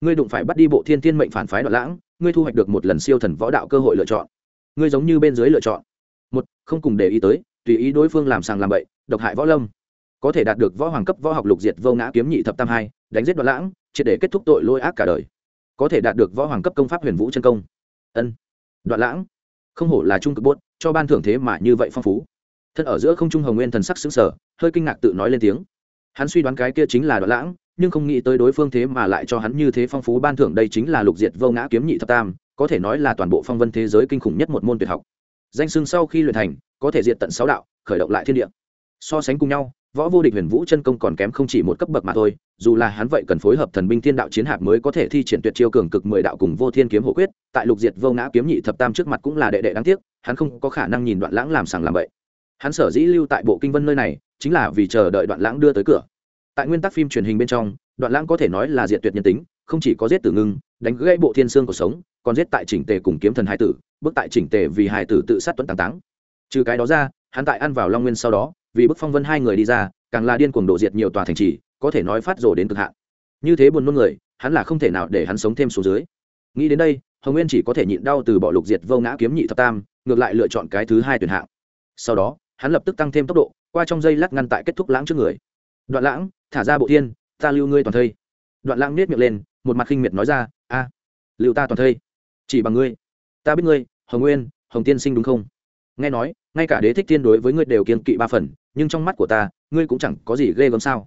Ngươi đụng phải bắt đi bộ thiên thiên mệnh phản phái đoạn lãng, ngươi thu hoạch được một lần siêu thần võ đạo cơ hội lựa chọn. Ngươi giống như bên dưới lựa chọn. Một, không cùng để ý tới, tùy ý đối phương làm sàng làm bậy, độc hại võ lâm. Có thể đạt được võ hoàng cấp võ học lục diệt vô ngã kiếm nhị thập tam hai, đánh giết đoạn lãng, triệt để kết thúc tội lỗi ác cả đời có thể đạt được võ hoàng cấp công pháp huyền vũ chân công. Ân. Đoạn lãng. Không hổ là trung cực bốt, cho ban thưởng thế mà như vậy phong phú. Thân ở giữa không trung hồng nguyên thần sắc xứng sở hơi kinh ngạc tự nói lên tiếng. Hắn suy đoán cái kia chính là đoạn lãng, nhưng không nghĩ tới đối phương thế mà lại cho hắn như thế phong phú ban thưởng đây chính là lục diệt vô ngã kiếm nhị thập tam, có thể nói là toàn bộ phong vân thế giới kinh khủng nhất một môn tuyệt học. Danh sưng sau khi luyện thành, có thể diệt tận sáu đạo, khởi động lại thiên địa. So sánh cùng nhau võ vô địch huyền vũ chân công còn kém không chỉ một cấp bậc mà thôi, dù là hắn vậy cần phối hợp thần binh thiên đạo chiến hạp mới có thể thi triển tuyệt chiêu cường cực mười đạo cùng vô thiên kiếm hộ quyết, tại lục diệt vô ngã kiếm nhị thập tam trước mặt cũng là đệ đệ đáng tiếc, hắn không có khả năng nhìn đoạn lãng làm sàng làm bậy. Hắn sở dĩ lưu tại bộ kinh vân nơi này, chính là vì chờ đợi đoạn lãng đưa tới cửa. Tại nguyên tắc phim truyền hình bên trong, đoạn lãng có thể nói là diệt tuyệt nhân tính, không chỉ có giết tử ngưng, đánh gãy bộ thiên xương cuộc sống, còn giết tại chỉnh tề cùng kiếm thần hải tử, bước tại chỉnh tề vì hải tử tự sát tuấn tàng táng. Trừ cái đó ra hắn tại ăn vào long nguyên sau đó, vì bức phong vân hai người đi ra, càng là điên cuồng độ diệt nhiều tòa thành trì, có thể nói phát rồ đến cực hạn. Như thế buồn nôn người, hắn là không thể nào để hắn sống thêm xuống dưới. Nghĩ đến đây, hồng nguyên chỉ có thể nhịn đau từ bỏ lục diệt vô ngã kiếm nhị thập tam, ngược lại lựa chọn cái thứ hai tuyển hạng. Sau đó, hắn lập tức tăng thêm tốc độ, qua trong dây lắc ngăn tại kết thúc lãng trước người. Đoạn lãng, thả ra bộ thiên, ta lưu ngươi toàn thây. Đoạn lãng nết miệng lên, một mặt khinh miệt nói ra, a, lưu ta toàn thây. Chỉ bằng ngươi. Ta biết ngươi, hồng nguyên, hồng tiên sinh đúng không? Nghe nói, ngay cả đế thích tiên đối với ngươi đều kiên kỵ ba phần, nhưng trong mắt của ta, ngươi cũng chẳng có gì ghê gớm sao?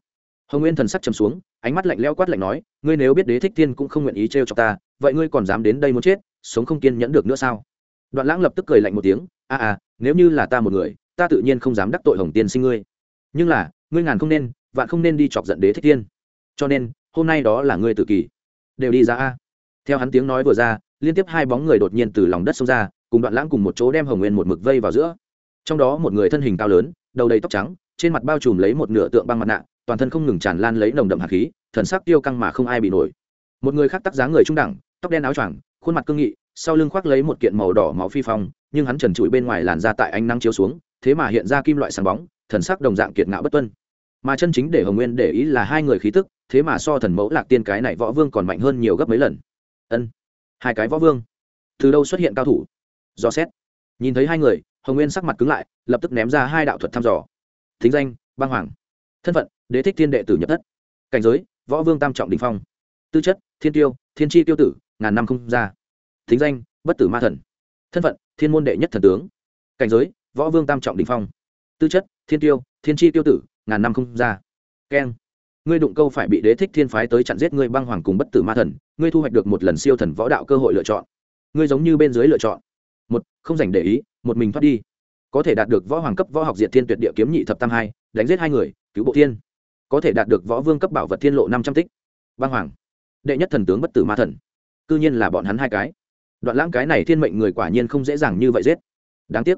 Hồng nguyên thần sắc chầm xuống, ánh mắt lạnh leo quát lạnh nói, ngươi nếu biết đế thích tiên cũng không nguyện ý trêu cho ta, vậy ngươi còn dám đến đây muốn chết, sống không kiên nhẫn được nữa sao? Đoạn lãng lập tức cười lạnh một tiếng, a à nếu như là ta một người, ta tự nhiên không dám đắc tội hồng tiên sinh ngươi. Nhưng là, ngươi ngàn không nên, vạn không nên đi chọc giận đế thích tiên cho nên, hôm nay đó là ngươi tự kỷ. Đều đi ra a. Theo hắn tiếng nói vừa ra, liên tiếp hai bóng người đột nhiên từ lòng đất xông ra cùng đoạn lãng cùng một chỗ đem hồng nguyên một mực vây vào giữa. Trong đó một người thân hình cao lớn, đầu đầy tóc trắng, trên mặt bao trùm lấy một nửa tượng băng mặt nạ, toàn thân không ngừng tràn lan lấy nồng đậm hạt khí, thần sắc tiêu căng mà không ai bị nổi. Một người khác tắc dáng người trung đẳng, tóc đen áo choàng, khuôn mặt cương nghị, sau lưng khoác lấy một kiện màu đỏ máu phi phong, nhưng hắn trần trụi bên ngoài làn ra tại ánh nắng chiếu xuống, thế mà hiện ra kim loại sáng bóng, thần sắc đồng dạng kiệt ngạo bất tuân. Mà chân chính để hồng nguyên để ý là hai người khí tức, thế mà so thần mẫu lạc tiên cái này võ vương còn mạnh hơn nhiều gấp mấy lần. Ân, hai cái võ vương. Từ đâu xuất hiện cao thủ? Do xét. Nhìn thấy hai người, hồng nguyên sắc mặt cứng lại, lập tức ném ra hai đạo thuật thăm dò. Thính danh, băng hoàng. Thân phận, đế thích thiên đệ tử nhập thất. Cảnh giới, võ vương tam trọng đình phong. Tư chất, thiên tiêu, thiên tri tiêu tử, ngàn năm không ra. Thính danh, bất tử ma thần. Thân phận, thiên môn đệ nhất thần tướng. Cảnh giới, võ vương tam trọng đình phong. Tư chất, thiên tiêu, thiên tri tiêu tử, ngàn năm không ra. Keng. Ngươi đụng câu phải bị đế thích thiên phái tới chặn giết ngươi băng hoàng cùng bất tử ma thần, ngươi thu hoạch được một lần siêu thần võ đạo cơ hội lựa chọn. Ngươi giống như bên dưới lựa chọn một, không dành để ý, một mình thoát đi. Có thể đạt được võ hoàng cấp võ học diệt thiên tuyệt địa kiếm nhị thập tam hai, đánh giết hai người, cứu bộ thiên. Có thể đạt được võ vương cấp bảo vật thiên lộ năm trăm tích. Băng hoàng. Đệ nhất thần tướng bất tử ma thần. Cư nhiên là bọn hắn hai cái. Đoạn lãng cái này thiên mệnh người quả nhiên không dễ dàng như vậy giết. Đáng tiếc.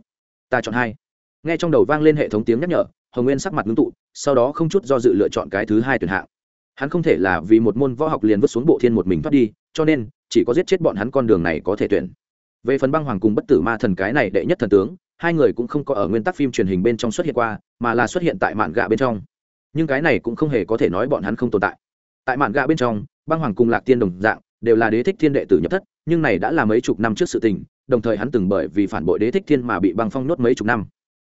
Ta chọn hai. Nghe trong đầu vang lên hệ thống tiếng nhắc nhở, hồng nguyên sắc mặt ngưng tụ, sau đó không chút do dự lựa chọn cái thứ hai tuyển hạng. Hắn không thể là vì một môn võ học liền vứt xuống bộ thiên một mình thoát đi, cho nên, chỉ có giết chết bọn hắn con đường này có thể tuyển về phần băng hoàng cùng bất tử ma thần cái này đệ nhất thần tướng, hai người cũng không có ở nguyên tắc phim truyền hình bên trong xuất hiện qua, mà là xuất hiện tại mạn gạ bên trong. Nhưng cái này cũng không hề có thể nói bọn hắn không tồn tại. Tại mạn gạ bên trong, băng hoàng cùng lạc tiên đồng dạng, đều là đế thích thiên đệ tử nhập thất, nhưng này đã là mấy chục năm trước sự tình, đồng thời hắn từng bởi vì phản bội đế thích thiên mà bị băng phong nốt mấy chục năm.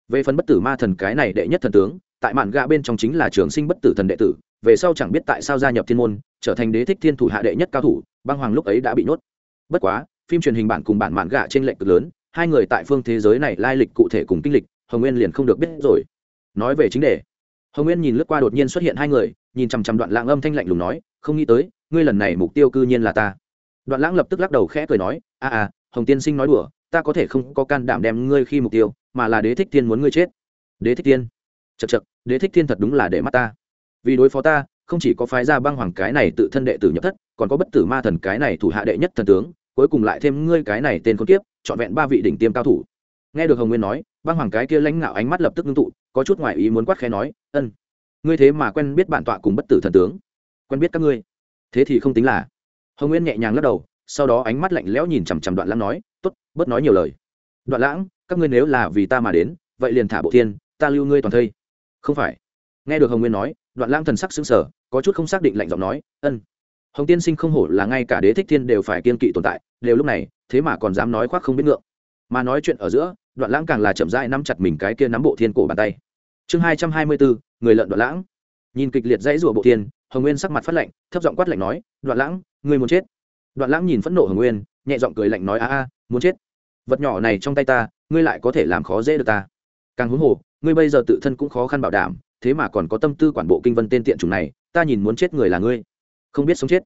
Về phần bất tử ma thần cái này đệ nhất thần tướng, tại mạn gạ bên trong chính là trường sinh bất tử thần đệ tử, về sau chẳng biết tại sao gia nhập thiên môn, trở thành đế thích thiên thủ hạ đệ nhất cao thủ, băng hoàng lúc ấy đã bị nhốt bất quá phim truyền hình bản cùng bản mạn gạ trên lệnh cực lớn, hai người tại phương thế giới này lai lịch cụ thể cùng kinh lịch, hồng nguyên liền không được biết rồi. Nói về chính đề, hồng nguyên nhìn lướt qua đột nhiên xuất hiện hai người, nhìn chằm chằm đoạn lãng âm thanh lạnh lùng nói, không nghĩ tới, ngươi lần này mục tiêu cư nhiên là ta. Đoạn lãng lập tức lắc đầu khẽ cười nói, a a, hồng tiên sinh nói đùa, ta có thể không có can đảm đem ngươi khi mục tiêu, mà là đế thích thiên muốn ngươi chết. Đế thích thiên? Chật chật đế thích thiên thật đúng là để mắt ta. Vì đối phó ta, không chỉ có phái ra băng hoàng cái này tự thân đệ tử nhập thất, còn có bất tử ma thần cái này thủ hạ đệ nhất thần tướng cuối cùng lại thêm ngươi cái này tên con kiếp, trọn vẹn ba vị đỉnh tiêm cao thủ. Nghe được hồng nguyên nói, băng hoàng cái kia lãnh ngạo ánh mắt lập tức ngưng tụ, có chút ngoại ý muốn quát khẽ nói, ân, ngươi thế mà quen biết bản tọa cùng bất tử thần tướng. Quen biết các ngươi. Thế thì không tính là. Hồng nguyên nhẹ nhàng lắc đầu, sau đó ánh mắt lạnh lẽo nhìn chằm chằm đoạn lãng nói t ố t bớt nói nhiều lời. Đoạn lãng, các ngươi nếu là vì ta mà đến, vậy liền thả bộ thiên, ta lưu ngươi toàn thây. Không phải. Nghe được hồng nguyên nói, đoạn lãng thần sắc xứng sở có chút không xác định lạnh giọng nói, ân hồng tiên sinh không hổ là ngay cả đế thích thiên đều phải kiên kỵ tồn tại, đều lúc này, thế mà còn dám nói khoác không biết ngượng. Mà nói chuyện ở giữa, đoạn lãng càng là chậm rãi nắm chặt mình cái kia nắm bộ thiên cổ bàn tay. Chương hai trăm hai mươi bốn, người lợn đoạn lãng. Nhìn kịch liệt dãy rủa bộ thiên, hồng nguyên sắc mặt phát lạnh, thấp giọng quát lạnh nói, đoạn lãng người muốn chết? Đoạn lãng nhìn phẫn nộ hồng nguyên, nhẹ giọng cười lạnh nói, a a, muốn chết. Vật nhỏ này trong tay ta, ngươi lại có thể làm khó dễ được ta. Càng huống hồ, ngươi bây giờ tự thân cũng khó khăn bảo đảm, thế mà còn có tâm tư quản bộ kinh vân tên tiện chủng này, ta nhìn muốn chết người là ngươi không biết sống chết.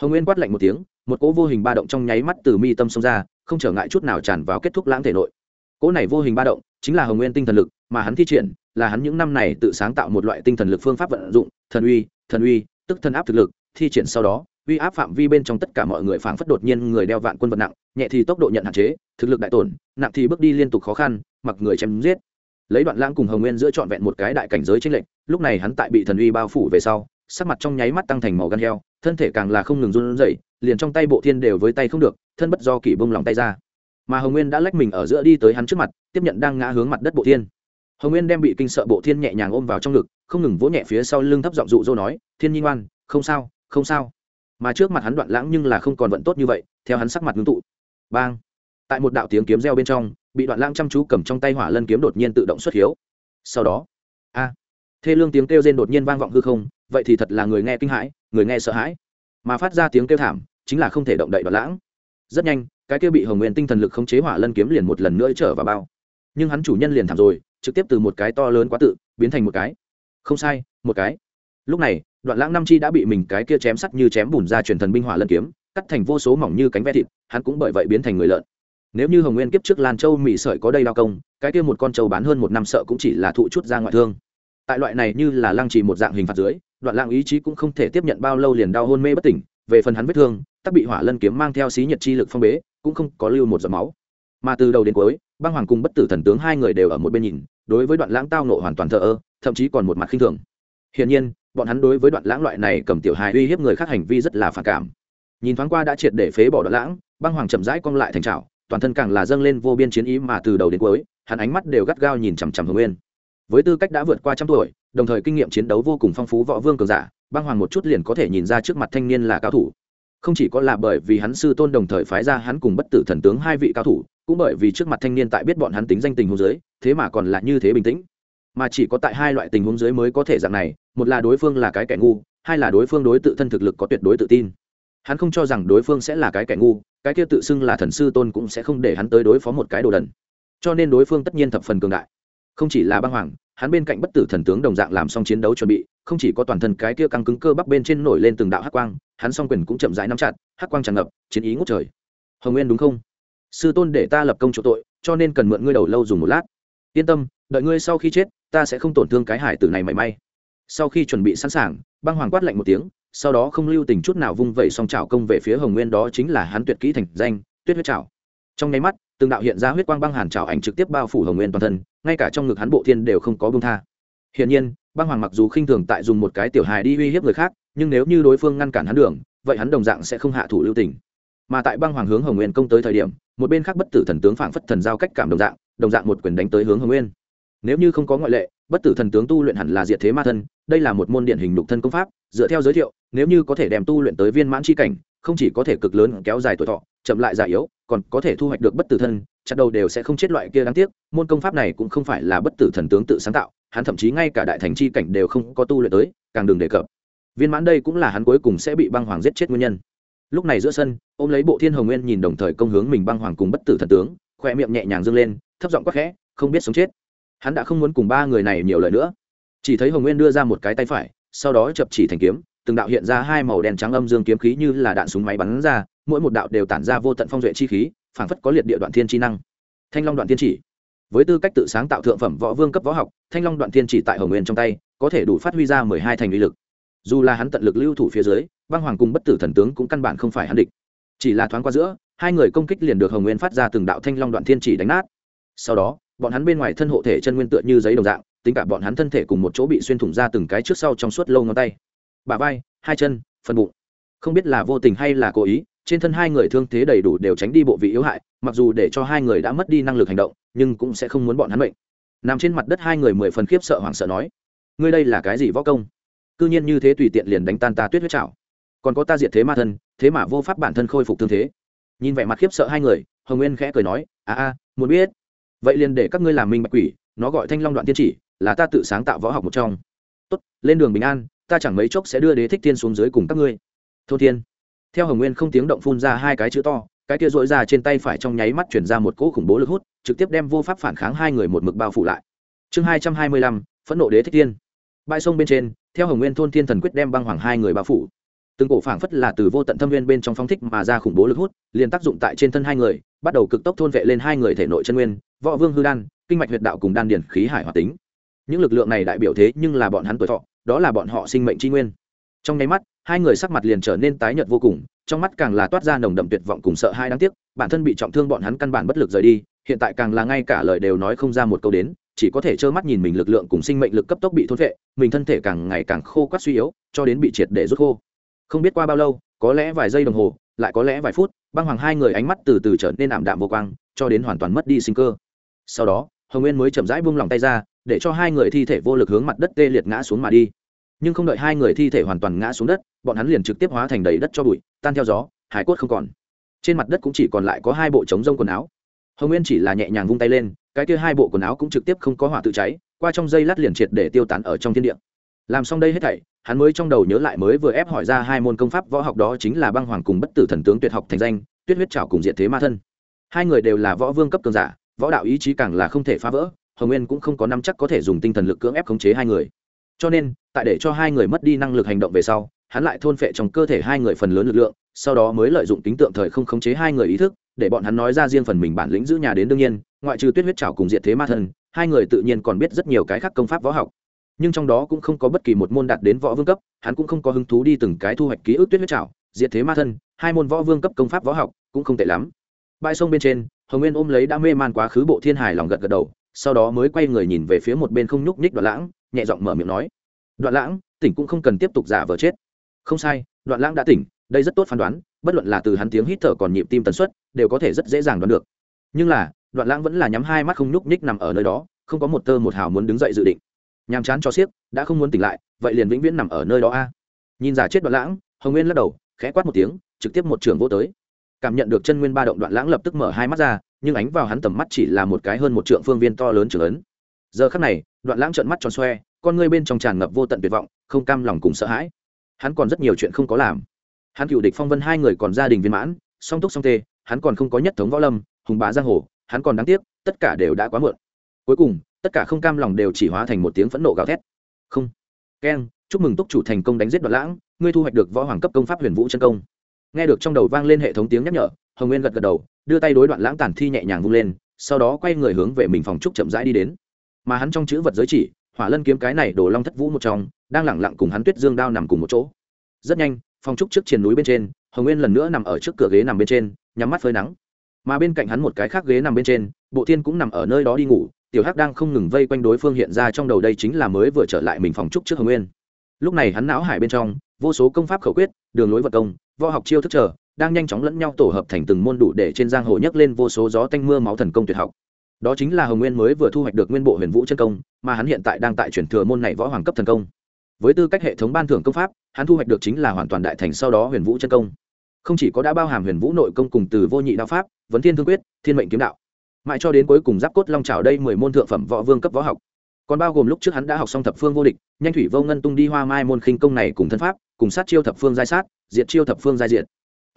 Hồng nguyên quát lạnh một tiếng, một cỗ vô hình ba động trong nháy mắt từ mi tâm xông ra, không trở ngại chút nào tràn vào kết thúc lãng thể nội. Cỗ này vô hình ba động chính là hồng nguyên tinh thần lực mà hắn thi triển, là hắn những năm này tự sáng tạo một loại tinh thần lực phương pháp vận dụng, thần uy thần uy, tức thần áp thực lực, thi triển sau đó, uy áp phạm vi bên trong tất cả mọi người phảng phất đột nhiên người đeo vạn quân vật nặng, nhẹ thì tốc độ nhận hạn chế, thực lực đại tổn, nặng thì bước đi liên tục khó khăn, mặc người chém giết. Lấy đoạn lãng cùng hồng nguyên giữa trọn vẹn một cái đại cảnh giới trên lệnh lúc này hắn tại bị thần uy bao phủ về sau sắc mặt trong nháy mắt tăng thành màu gan heo, thân thể càng là không ngừng run rẩy, liền trong tay bộ thiên đều với tay không được, thân bất do kỷ bông lòng tay ra. Mà hồng nguyên đã lách mình ở giữa đi tới hắn trước mặt, tiếp nhận đang ngã hướng mặt đất bộ thiên. Hồng nguyên đem bị kinh sợ bộ thiên nhẹ nhàng ôm vào trong ngực, không ngừng vỗ nhẹ phía sau lưng thấp giọng dụ dỗ nói, thiên nhi ngoan, không sao không sao. Mà trước mặt hắn đoạn lãng nhưng là không còn vận tốt như vậy, theo hắn sắc mặt ngưng tụ. Bang! Tại một đạo tiếng kiếm reo bên trong, bị đoạn lãng chăm chú cầm trong tay hỏa lân kiếm đột nhiên tự động xuất hiếu. Sau đó, a, thê lương tiếng kêu rên đột nhiên vang vọng hư không vậy thì thật là người nghe kinh hãi, người nghe sợ hãi. Mà phát ra tiếng kêu thảm, chính là không thể động đậy đoạn lãng. Rất nhanh, cái kia bị hồng nguyên tinh thần lực khống chế hỏa lân kiếm liền một lần nữa trở vào bao. Nhưng hắn chủ nhân liền thảm rồi, trực tiếp từ một cái to lớn quá tự, biến thành một cái. Không sai, một cái. Lúc này đoạn lãng năm chi đã bị mình cái kia chém sắt như chém bùn ra truyền thần binh hỏa lân kiếm, cắt thành vô số mỏng như cánh ve thịt, hắn cũng bởi vậy biến thành người lợn. Nếu như hồng nguyên kiếp trước lan châu mỹ sợi có đây đao công, cái kia một con trâu bán hơn một năm sợ cũng chỉ là thụ chút ra ngoại thương tại loại này như là lăng trì một dạng hình phạt dưới, đoạn lãng ý chí cũng không thể tiếp nhận bao lâu liền đau hôn mê bất tỉnh, về phần hắn vết thương, tắc bị hỏa lân kiếm mang theo xí nhật chi lực phong bế, cũng không có lưu một giọt máu. Mà từ đầu đến cuối, băng hoàng cùng bất tử thần tướng hai người đều ở một bên nhìn, đối với đoạn lãng tao nộ hoàn toàn thờ ơ, thậm chí còn một mặt khinh thường. Hiển nhiên, bọn hắn đối với đoạn lãng loại này cầm tiểu hài uy hiếp người khác hành vi rất là phản cảm. Nhìn thoáng qua đã triệt để phế bỏ đoạn lãng, băng hoàng chậm rãi cong lại thành trào toàn thân càng là dâng lên vô biên chiến ý mà từ đầu đến cuối, hắn ánh mắt đều gắt gao nhìn chằm chằm hồng nguyên với tư cách đã vượt qua trăm tuổi, đồng thời kinh nghiệm chiến đấu vô cùng phong phú võ vương cường giả, băng hoàng một chút liền có thể nhìn ra trước mặt thanh niên là cao thủ. Không chỉ có là bởi vì hắn sư tôn đồng thời phái ra hắn cùng bất tử thần tướng hai vị cao thủ, cũng bởi vì trước mặt thanh niên tại biết bọn hắn tính danh tình huống dưới, thế mà còn là như thế bình tĩnh. Mà chỉ có tại hai loại tình huống dưới mới có thể dạng này, một là đối phương là cái kẻ ngu, hai là đối phương đối tự thân thực lực có tuyệt đối tự tin. Hắn không cho rằng đối phương sẽ là cái kẻ ngu, cái kia tự xưng là thần sư tôn cũng sẽ không để hắn tới đối phó một cái đồ đần. Cho nên đối phương tất nhiên thập phần cường đại không chỉ là băng hoàng, hắn bên cạnh bất tử thần tướng đồng dạng làm xong chiến đấu chuẩn bị, không chỉ có toàn thân cái kia căng cứng cơ bắp bên trên nổi lên từng đạo hắc quang, hắn song quyền cũng chậm rãi nắm chặt, hắc quang tràn ngập, chiến ý ngút trời. Hồng nguyên đúng không? Sư tôn để ta lập công chỗ tội, cho nên cần mượn ngươi đầu lâu dùng một lát. Yên tâm, đợi ngươi sau khi chết, ta sẽ không tổn thương cái hải tử này mảy may. Sau khi chuẩn bị sẵn sàng, băng hoàng quát lạnh một tiếng, sau đó không lưu tình chút nào vung vẩy song trào công về phía hồng nguyên, đó chính là hắn tuyệt kỹ thành danh, tuyết huyết trào trong nháy mắt từng đạo hiện ra huyết quang băng hàn trào ảnh trực tiếp bao phủ hồng nguyên toàn thân, ngay cả trong ngực hắn bộ thiên đều không có bông tha. Hiển nhiên, băng hoàng mặc dù khinh thường tại dùng một cái tiểu hài đi uy hiếp người khác, nhưng nếu như đối phương ngăn cản hắn đường, vậy hắn đồng dạng sẽ không hạ thủ lưu tình. Mà tại băng hoàng hướng hồng nguyên công tới thời điểm, một bên khác bất tử thần tướng phảng phất thần giao cách cảm đồng dạng đồng dạng một quyền đánh tới hướng hồng nguyên. Nếu như không có ngoại lệ, bất tử thần tướng tu luyện hẳn là diệt thế ma thân, đây là một môn điển hình nhục thân công pháp, dựa theo giới thiệu, nếu như có thể đem tu luyện tới viên mãn c h i cảnh, không chỉ có thể cực lớn kéo dài tuổi thọ, chậm lại già yếu còn có thể thu hoạch được bất tử thân chặt đầu đều sẽ không chết loại kia đáng tiếc, môn công pháp này cũng không phải là bất tử thần tướng tự sáng tạo, hắn thậm chí ngay cả đại thành chi cảnh đều không có tu luyện tới, càng đừng đề cập. Viên mãn đây cũng là hắn cuối cùng sẽ bị băng hoàng giết chết nguyên nhân. Lúc này giữa sân, ôm lấy bộ thiên hồng nguyên nhìn đồng thời công hướng mình băng hoàng cùng bất tử thần tướng, khoe miệng nhẹ nhàng dâng lên, thấp giọng quắc khẽ, không biết sống chết. Hắn đã không muốn cùng ba người này nhiều lời nữa. Chỉ thấy hồng nguyên đưa ra một cái tay phải, sau đó chập chỉ thành kiếm, từng đạo hiện ra hai màu đen trắng âm dương kiếm khí như là đạn súng máy bắn ra mỗi một đạo đều tản ra vô tận phong duệ chi khí, phảng phất có liệt địa đoạn thiên chi năng. Thanh long đoạn thiên chỉ. Với tư cách tự sáng tạo thượng phẩm võ vương cấp võ học, thanh long đoạn thiên chỉ tại hồng nguyên trong tay, có thể đủ phát huy ra mười hai thành uy lực. Dù là hắn tận lực lưu thủ phía dưới, băng hoàng cùng bất tử thần tướng cũng căn bản không phải hắn địch. Chỉ là thoáng qua giữa, hai người công kích liền được hồng nguyên phát ra từng đạo thanh long đoạn thiên chỉ đánh nát. Sau đó, bọn hắn bên ngoài thân hộ thể chân nguyên tựa như giấy đồng dạng, tính cả bọn hắn thân thể cùng một chỗ bị xuyên thủng ra từng cái trước sau trong suốt lâu ngón tay. Bà vai, hai chân, phần bụng. Không biết là vô tình hay là cố ý trên thân hai người thương thế đầy đủ đều tránh đi bộ vị yếu hại, mặc dù để cho hai người đã mất đi năng lực hành động, nhưng cũng sẽ không muốn bọn hắn bệnh nằm trên mặt đất hai người mười phần khiếp sợ hoảng sợ nói, ngươi đây là cái gì võ công? Cư nhiên như thế tùy tiện liền đánh tan ta tuyết huyết trảo. Còn có ta diệt thế ma thân, thế mà vô pháp bản thân khôi phục thương thế. Nhìn vẻ mặt khiếp sợ hai người, hồng nguyên khẽ cười nói, a a, muốn biết. Vậy liền để các ngươi làm minh bạch quỷ, nó gọi thanh long đoạn tiên chỉ, là ta tự sáng tạo võ học một trong. Tốt, lên đường bình an, ta chẳng mấy chốc sẽ đưa đế thích thiên xuống dưới cùng các ngươi. Thô thiên theo hồng nguyên không tiếng động phun ra hai cái chữ to, cái kia dội ra trên tay phải trong nháy mắt chuyển ra một cỗ khủng bố lực hút, trực tiếp đem vô pháp phản kháng hai người một mực bao phủ lại. Chương hai trăm hai mươi lăm, phẫn nộ đế thích thiên. Bãi sông bên trên, theo hồng nguyên thôn thiên thần quyết đem băng hoàng hai người bao phủ. Từng cổ phảng phất là từ vô tận thâm viên bên trong phong thích mà ra khủng bố lực hút, liền tác dụng tại trên thân hai người, bắt đầu cực tốc thôn vệ lên hai người thể nội chân nguyên, võ vương hư đan, kinh mạch huyệt đạo cùng đan điển khí hải hoạt tính. Những lực lượng này đại biểu thế nhưng là bọn hắn tuổi thọ, đó là bọn họ sinh mệnh tri nguyên. Trong nháy mắt hai người sắc mặt liền trở nên tái nhợt vô cùng, trong mắt càng là toát ra nồng đậm tuyệt vọng cùng sợ hai đáng tiếc, bản thân bị trọng thương bọn hắn căn bản bất lực rời đi, hiện tại càng là ngay cả lời đều nói không ra một câu đến, chỉ có thể trơ mắt nhìn mình lực lượng cùng sinh mệnh lực cấp tốc bị thôn vệ, mình thân thể càng ngày càng khô quắt suy yếu, cho đến bị triệt để rút khô. Không biết qua bao lâu, có lẽ vài giây đồng hồ, lại có lẽ vài phút, băng hoàng hai người ánh mắt từ từ trở nên ảm đạm vô quang, cho đến hoàn toàn mất đi sinh cơ. Sau đó, hồng nguyên mới chậm rãi buông lòng tay ra, để cho hai người thi thể vô lực hướng mặt đất tê liệt ngã xuống mà đi nhưng không đợi hai người thi thể hoàn toàn ngã xuống đất, bọn hắn liền trực tiếp hóa thành đầy đất cho bụi, tan theo gió, hải cốt không còn. Trên mặt đất cũng chỉ còn lại có hai bộ trống rông quần áo. Hồng nguyên chỉ là nhẹ nhàng vung tay lên, cái kia hai bộ quần áo cũng trực tiếp không có hỏa tự cháy, qua trong dây lát liền triệt để tiêu tán ở trong thiên địa. Làm xong đây hết thảy, hắn mới trong đầu nhớ lại mới vừa ép hỏi ra hai môn công pháp võ học đó chính là băng hoàng cùng bất tử thần tướng tuyệt học thành danh, tuyết huyết trảo cùng diện thế ma thân. Hai người đều là võ vương cấp cường giả, võ đạo ý chí càng là không thể phá vỡ, hồng nguyên cũng không có năm chắc có thể dùng tinh thần lực cưỡng ép khống chế hai người cho nên, tại để cho hai người mất đi năng lực hành động về sau, hắn lại thôn phệ trong cơ thể hai người phần lớn lực lượng, sau đó mới lợi dụng tính tượng thời không khống chế hai người ý thức, để bọn hắn nói ra riêng phần mình bản lĩnh giữ nhà đến đương nhiên, ngoại trừ tuyết huyết trào cùng diệt thế ma thân hai người tự nhiên còn biết rất nhiều cái khác công pháp võ học. Nhưng trong đó cũng không có bất kỳ một môn đạt đến võ vương cấp, hắn cũng không có hứng thú đi từng cái thu hoạch ký ức tuyết huyết trào diệt thế ma thân hai môn võ vương cấp công pháp võ học cũng không tệ lắm. Bãi sông bên trên, hồng nguyên ôm lấy đã mê man quá khứ bộ thiên hải lòng gật gật đầu, sau đó mới quay người nhìn về phía một bên không nhúc nhích đoạn lãng nhẹ giọng mở miệng nói, đoạn lãng, tỉnh cũng không cần tiếp tục giả vờ chết. Không sai, đoạn lãng đã tỉnh, đây rất tốt phán đoán, bất luận là từ hắn tiếng hít thở còn nhịp tim tần suất, đều có thể rất dễ dàng đoán được. Nhưng là, đoạn lãng vẫn là nhắm hai mắt không nhúc nhích nằm ở nơi đó, không có một tơ một hào muốn đứng dậy dự định. Nhàm chán cho xiếc, đã không muốn tỉnh lại, vậy liền vĩnh viễn nằm ở nơi đó a. Nhìn giả chết đoạn lãng, hồng nguyên lắc đầu, khẽ quát một tiếng, trực tiếp một trường vô tới. Cảm nhận được chân nguyên ba động đoạn lãng lập tức mở hai mắt ra, nhưng ánh vào hắn tầm mắt chỉ là một cái hơn một trượng phương viên to lớn trưởng ấn. Giờ khắc này đoạn lãng trợn mắt tròn xoe, con ngươi bên trong tràn ngập vô tận tuyệt vọng, không cam lòng cùng sợ hãi. Hắn còn rất nhiều chuyện không có làm. Hắn cựu địch phong vân hai người còn gia đình viên mãn, song túc song tê, hắn còn không có nhất thống võ lâm, hùng bá giang hồ, hắn còn đáng tiếc, tất cả đều đã quá muộn. Cuối cùng, tất cả không cam lòng đều chỉ hóa thành một tiếng phẫn nộ gào thét. Không. Keng, chúc mừng túc chủ thành công đánh giết đoạn lãng, ngươi thu hoạch được võ hoàng cấp công pháp huyền vũ chân công. Nghe được trong đầu vang lên hệ thống tiếng nhắc nhở, hồng nguyên gật gật đầu, đưa tay đối đoạn lãng tàn thi nhẹ nhàng vung lên, sau đó quay người hướng về mình phòng trúc chậm rãi đi đến mà hắn trong chữ vật giới chỉ, hỏa lân kiếm cái này đổ long thất vũ một trong, đang lẳng lặng cùng hắn tuyết dương đao nằm cùng một chỗ. Rất nhanh, phòng trúc trước triền núi bên trên, hồng nguyên lần nữa nằm ở trước cửa ghế nằm bên trên, nhắm mắt phơi nắng. Mà bên cạnh hắn một cái khác ghế nằm bên trên, bộ thiên cũng nằm ở nơi đó đi ngủ, tiểu hắc đang không ngừng vây quanh đối phương hiện ra trong đầu đây chính là mới vừa trở lại mình phòng trúc trước hồng nguyên. Lúc này hắn não hải bên trong, vô số công pháp khẩu quyết, đường lối vật công, võ học chiêu thức trở đang nhanh chóng lẫn nhau tổ hợp thành từng môn đủ để trên giang hồ nhấc lên vô số gió tanh mưa máu thần công tuyệt học đó chính là hồng nguyên mới vừa thu hoạch được nguyên bộ huyền vũ chân công, mà hắn hiện tại đang tại chuyển thừa môn này võ hoàng cấp thần công. Với tư cách hệ thống ban thưởng công pháp, hắn thu hoạch được chính là hoàn toàn đại thành sau đó huyền vũ chân công. Không chỉ có đã bao hàm huyền vũ nội công cùng từ vô nhị đạo pháp, vấn thiên thương quyết, thiên mệnh kiếm đạo. Mãi cho đến cuối cùng giáp cốt long trào đây mười môn thượng phẩm võ vương cấp võ học. Còn bao gồm lúc trước hắn đã học xong thập phương vô địch, nhanh thủy vô ngân tung đi hoa mai môn khinh công này cùng thân pháp, cùng sát chiêu thập phương giai sát, diệt chiêu thập phương giai diệt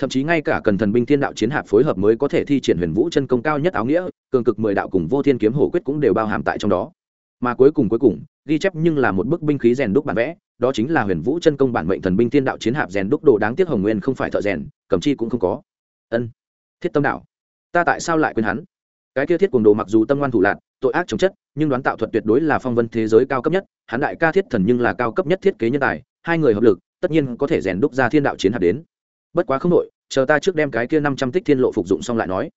thậm chí ngay cả cần thần binh thiên đạo chiến hạp phối hợp mới có thể thi triển huyền vũ chân công cao nhất áo nghĩa, cường cực mười đạo cùng vô thiên kiếm hổ quyết cũng đều bao hàm tại trong đó. Mà cuối cùng cuối cùng, ghi chép nhưng là một bức binh khí rèn đúc bản vẽ, đó chính là huyền vũ chân công bản mệnh thần binh thiên đạo chiến hạp rèn đúc đồ đáng tiếc hồng nguyên không phải thợ rèn, cầm chi cũng không có. Ân, thiết tâm đạo, ta tại sao lại quên hắn? Cái kia thiết cuồng đồ mặc dù tâm ngoan thủ lạc, tội ác chống chất, nhưng đoán tạo thuật tuyệt đối là phong vân thế giới cao cấp nhất, hắn đại ca thiết thần nhưng là cao cấp nhất thiết kế nhân tài, hai người hợp lực, tất nhiên có thể rèn đúc ra thiên đạo chiến hạp đến bất quá không đội chờ ta trước đem cái kia năm trăm tích thiên lộ phục dụng xong lại nói.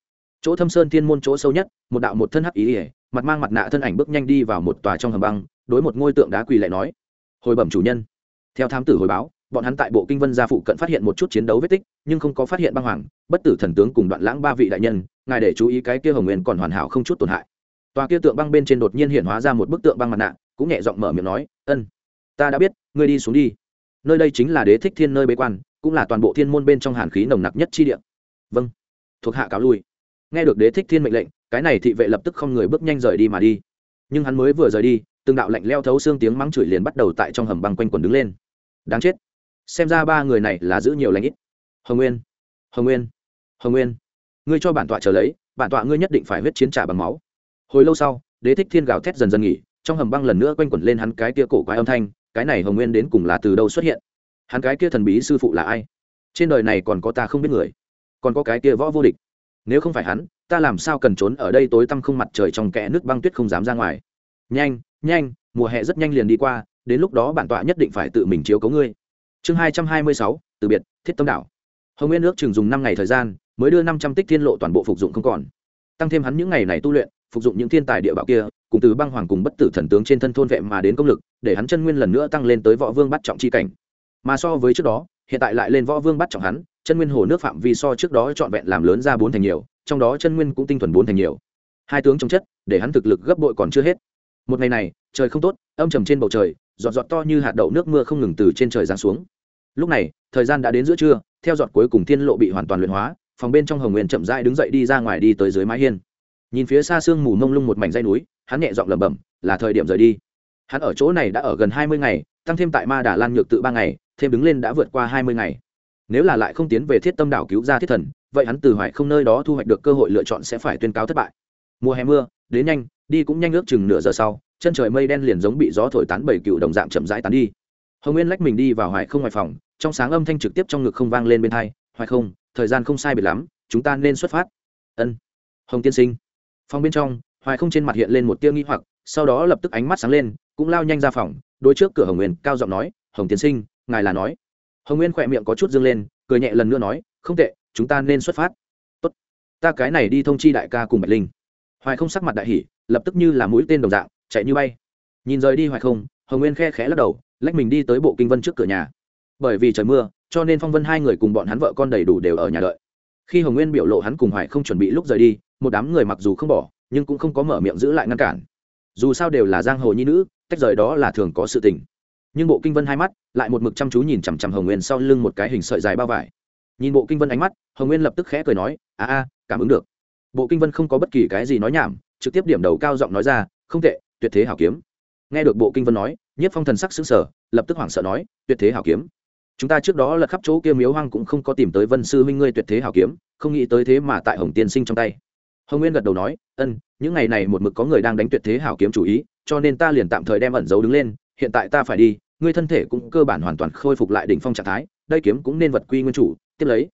Chỗ thâm sơn thiên môn chỗ sâu nhất, một đạo một thân hắc ý ỉa mặt mang mặt nạ thân ảnh bước nhanh đi vào một tòa trong hầm băng, đối một ngôi tượng đá quỳ lại nói. Hồi bẩm chủ nhân. Theo thám tử hồi báo, bọn hắn tại bộ kinh vân gia phụ cận phát hiện một chút chiến đấu vết tích, nhưng không có phát hiện băng hoàng, bất tử thần tướng cùng đoạn lãng ba vị đại nhân, ngài để chú ý cái kia hồng nguyên còn hoàn hảo không chút tổn hại. Tòa kia tượng băng bên trên đột nhiên hiện hóa ra một bức tượng băng mặt nạ, cũng nhẹ giọng mở miệng nói, ân, ta đã biết, ngươi đi xuống đi. Nơi đây chính là đế thích thiên nơi bế quan cũng là toàn bộ thiên môn bên trong hàn khí nồng nặc nhất chi địa. Vâng thuộc hạ cáo lui. Nghe được đế thích thiên mệnh lệnh, cái này thị vệ lập tức không người bước nhanh rời đi mà đi. Nhưng hắn mới vừa rời đi, từng đạo lạnh leo thấu xương tiếng mắng chửi liền bắt đầu tại trong hầm băng quanh quần đứng lên. Đáng chết. Xem ra ba người này là giữ nhiều lãnh ít. Hồng nguyên hồng nguyên hồng nguyên. Ngươi cho bản tọa trở lấy, bản tọa ngươi nhất định phải huyết chiến trả bằng máu. Hồi lâu sau, đế thích thiên gào thét dần dần nghỉ, trong hầm băng lần nữa quanh quẩn lên hắn cái kia cổ quái âm thanh, cái này hồng nguyên đến cùng là từ đâu xuất hiện? Hắn cái kia thần bí sư phụ là ai? Trên đời này còn có ta không biết người, còn có cái kia võ vô địch. Nếu không phải hắn, ta làm sao cần trốn ở đây tối tăm không mặt trời trong kẽ nước băng tuyết không dám ra ngoài? Nhanh nhanh, mùa hè rất nhanh liền đi qua, đến lúc đó bản tọa nhất định phải tự mình chiếu cấu ngươi. Chương hai trăm hai mươi sáu, từ biệt, thiết tâm đảo. Hồng nguyên ước chừng dùng năm ngày thời gian, mới đưa năm trăm tích thiên lộ toàn bộ phục dụng không còn. Tăng thêm hắn những ngày này tu luyện, phục dụng những thiên tài địa bảo kia, cùng từ băng hoàng cùng bất tử thần tướng trên thân thôn vệ mà đến công lực, để hắn chân nguyên lần nữa tăng lên tới võ vương bắt trọng chi cảnh mà so với trước đó, hiện tại lại lên võ vương bắt trọng hắn, chân nguyên hồ nước phạm vi so trước đó trọn vẹn làm lớn ra bốn thành nhiều, trong đó chân nguyên cũng tinh thuần bốn thành nhiều. Hai tướng trong chất, để hắn thực lực gấp bội còn chưa hết. Một ngày này, trời không tốt, âm trầm trên bầu trời, giọt giọt to như hạt đậu nước mưa không ngừng từ trên trời giáng xuống. Lúc này, thời gian đã đến giữa trưa, theo giọt cuối cùng thiên lộ bị hoàn toàn luyện hóa, phòng bên trong hồng nguyên chậm rãi đứng dậy đi ra ngoài đi tới dưới mái hiên. Nhìn phía xa sương mù mông lung một mảnh dây núi, hắn nhẹ giọng lẩm bẩm, là thời điểm rời đi. Hắn ở chỗ này đã ở gần hai mươi ngày tăng thêm tại ma đà lan nhược tự ba ngày, thêm đứng lên đã vượt qua hai mươi ngày. Nếu là lại không tiến về thiết tâm đảo cứu ra thiết thần, vậy hắn từ hoài không nơi đó thu hoạch được cơ hội lựa chọn sẽ phải tuyên cáo thất bại. Mùa hè mưa, đến nhanh, đi cũng nhanh ước chừng nửa giờ sau, chân trời mây đen liền giống bị gió thổi tán bảy cựu đồng dạng chậm rãi tán đi. Hồng nguyên lách mình đi vào hoài không ngoài phòng, trong sáng âm thanh trực tiếp trong ngực không vang lên bên thai hoài không, thời gian không sai biệt lắm, chúng ta nên xuất phát. Ân, hồng tiên sinh. Phòng bên trong, hoài không trên mặt hiện lên một tia nghi hoặc, sau đó lập tức ánh mắt sáng lên, cũng lao nhanh ra phòng đôi trước cửa hồng nguyên cao giọng nói, hồng Tiến sinh, ngài là nói. Hồng nguyên khỏe miệng có chút dương lên, cười nhẹ lần nữa nói, không tệ, chúng ta nên xuất phát. Tốt, ta cái này đi thông chi đại ca cùng bạch linh. Hoài không sắc mặt đại hỷ lập tức như là mũi tên đồng dạng, chạy như bay. Nhìn rời đi hoài không, hồng nguyên khe khẽ lắc đầu, lách mình đi tới bộ kinh vân trước cửa nhà. Bởi vì trời mưa, cho nên phong vân hai người cùng bọn hắn vợ con đầy đủ đều ở nhà đợi. Khi hồng nguyên biểu lộ hắn cùng hoài không chuẩn bị lúc rời đi, một đám người mặc dù không bỏ, nhưng cũng không có mở miệng giữ lại ngăn cản dù sao đều là giang hồ nhi nữ, tách rời đó là thường có sự tình. Nhưng bộ kinh vân hai mắt lại một mực chăm chú nhìn chằm chằm hồng nguyên sau lưng một cái hình sợi dài bao vải. Nhìn bộ kinh vân ánh mắt, hồng nguyên lập tức khẽ cười nói, a a, cảm ứng được. Bộ kinh vân không có bất kỳ cái gì nói nhảm, trực tiếp điểm đầu cao giọng nói ra, không tệ, tuyệt thế hảo kiếm. Nghe được bộ kinh vân nói, nhất phong thần sắc xứng sở lập tức hoảng sợ nói, tuyệt thế hảo kiếm. Chúng ta trước đó là khắp chỗ kia miếu hoang cũng không có tìm tới vân sư huynh ngươi tuyệt thế hảo kiếm, không nghĩ tới thế mà tại hồng tiên sinh trong tay hồng nguyên gật đầu nói, ân, những ngày này một mực có người đang đánh tuyệt thế hảo kiếm chủ ý, cho nên ta liền tạm thời đem ẩn giấu đứng lên, hiện tại ta phải đi, ngươi thân thể cũng cơ bản hoàn toàn khôi phục lại đỉnh phong trạng thái, đây kiếm cũng nên vật quy nguyên chủ, tiếp lấy.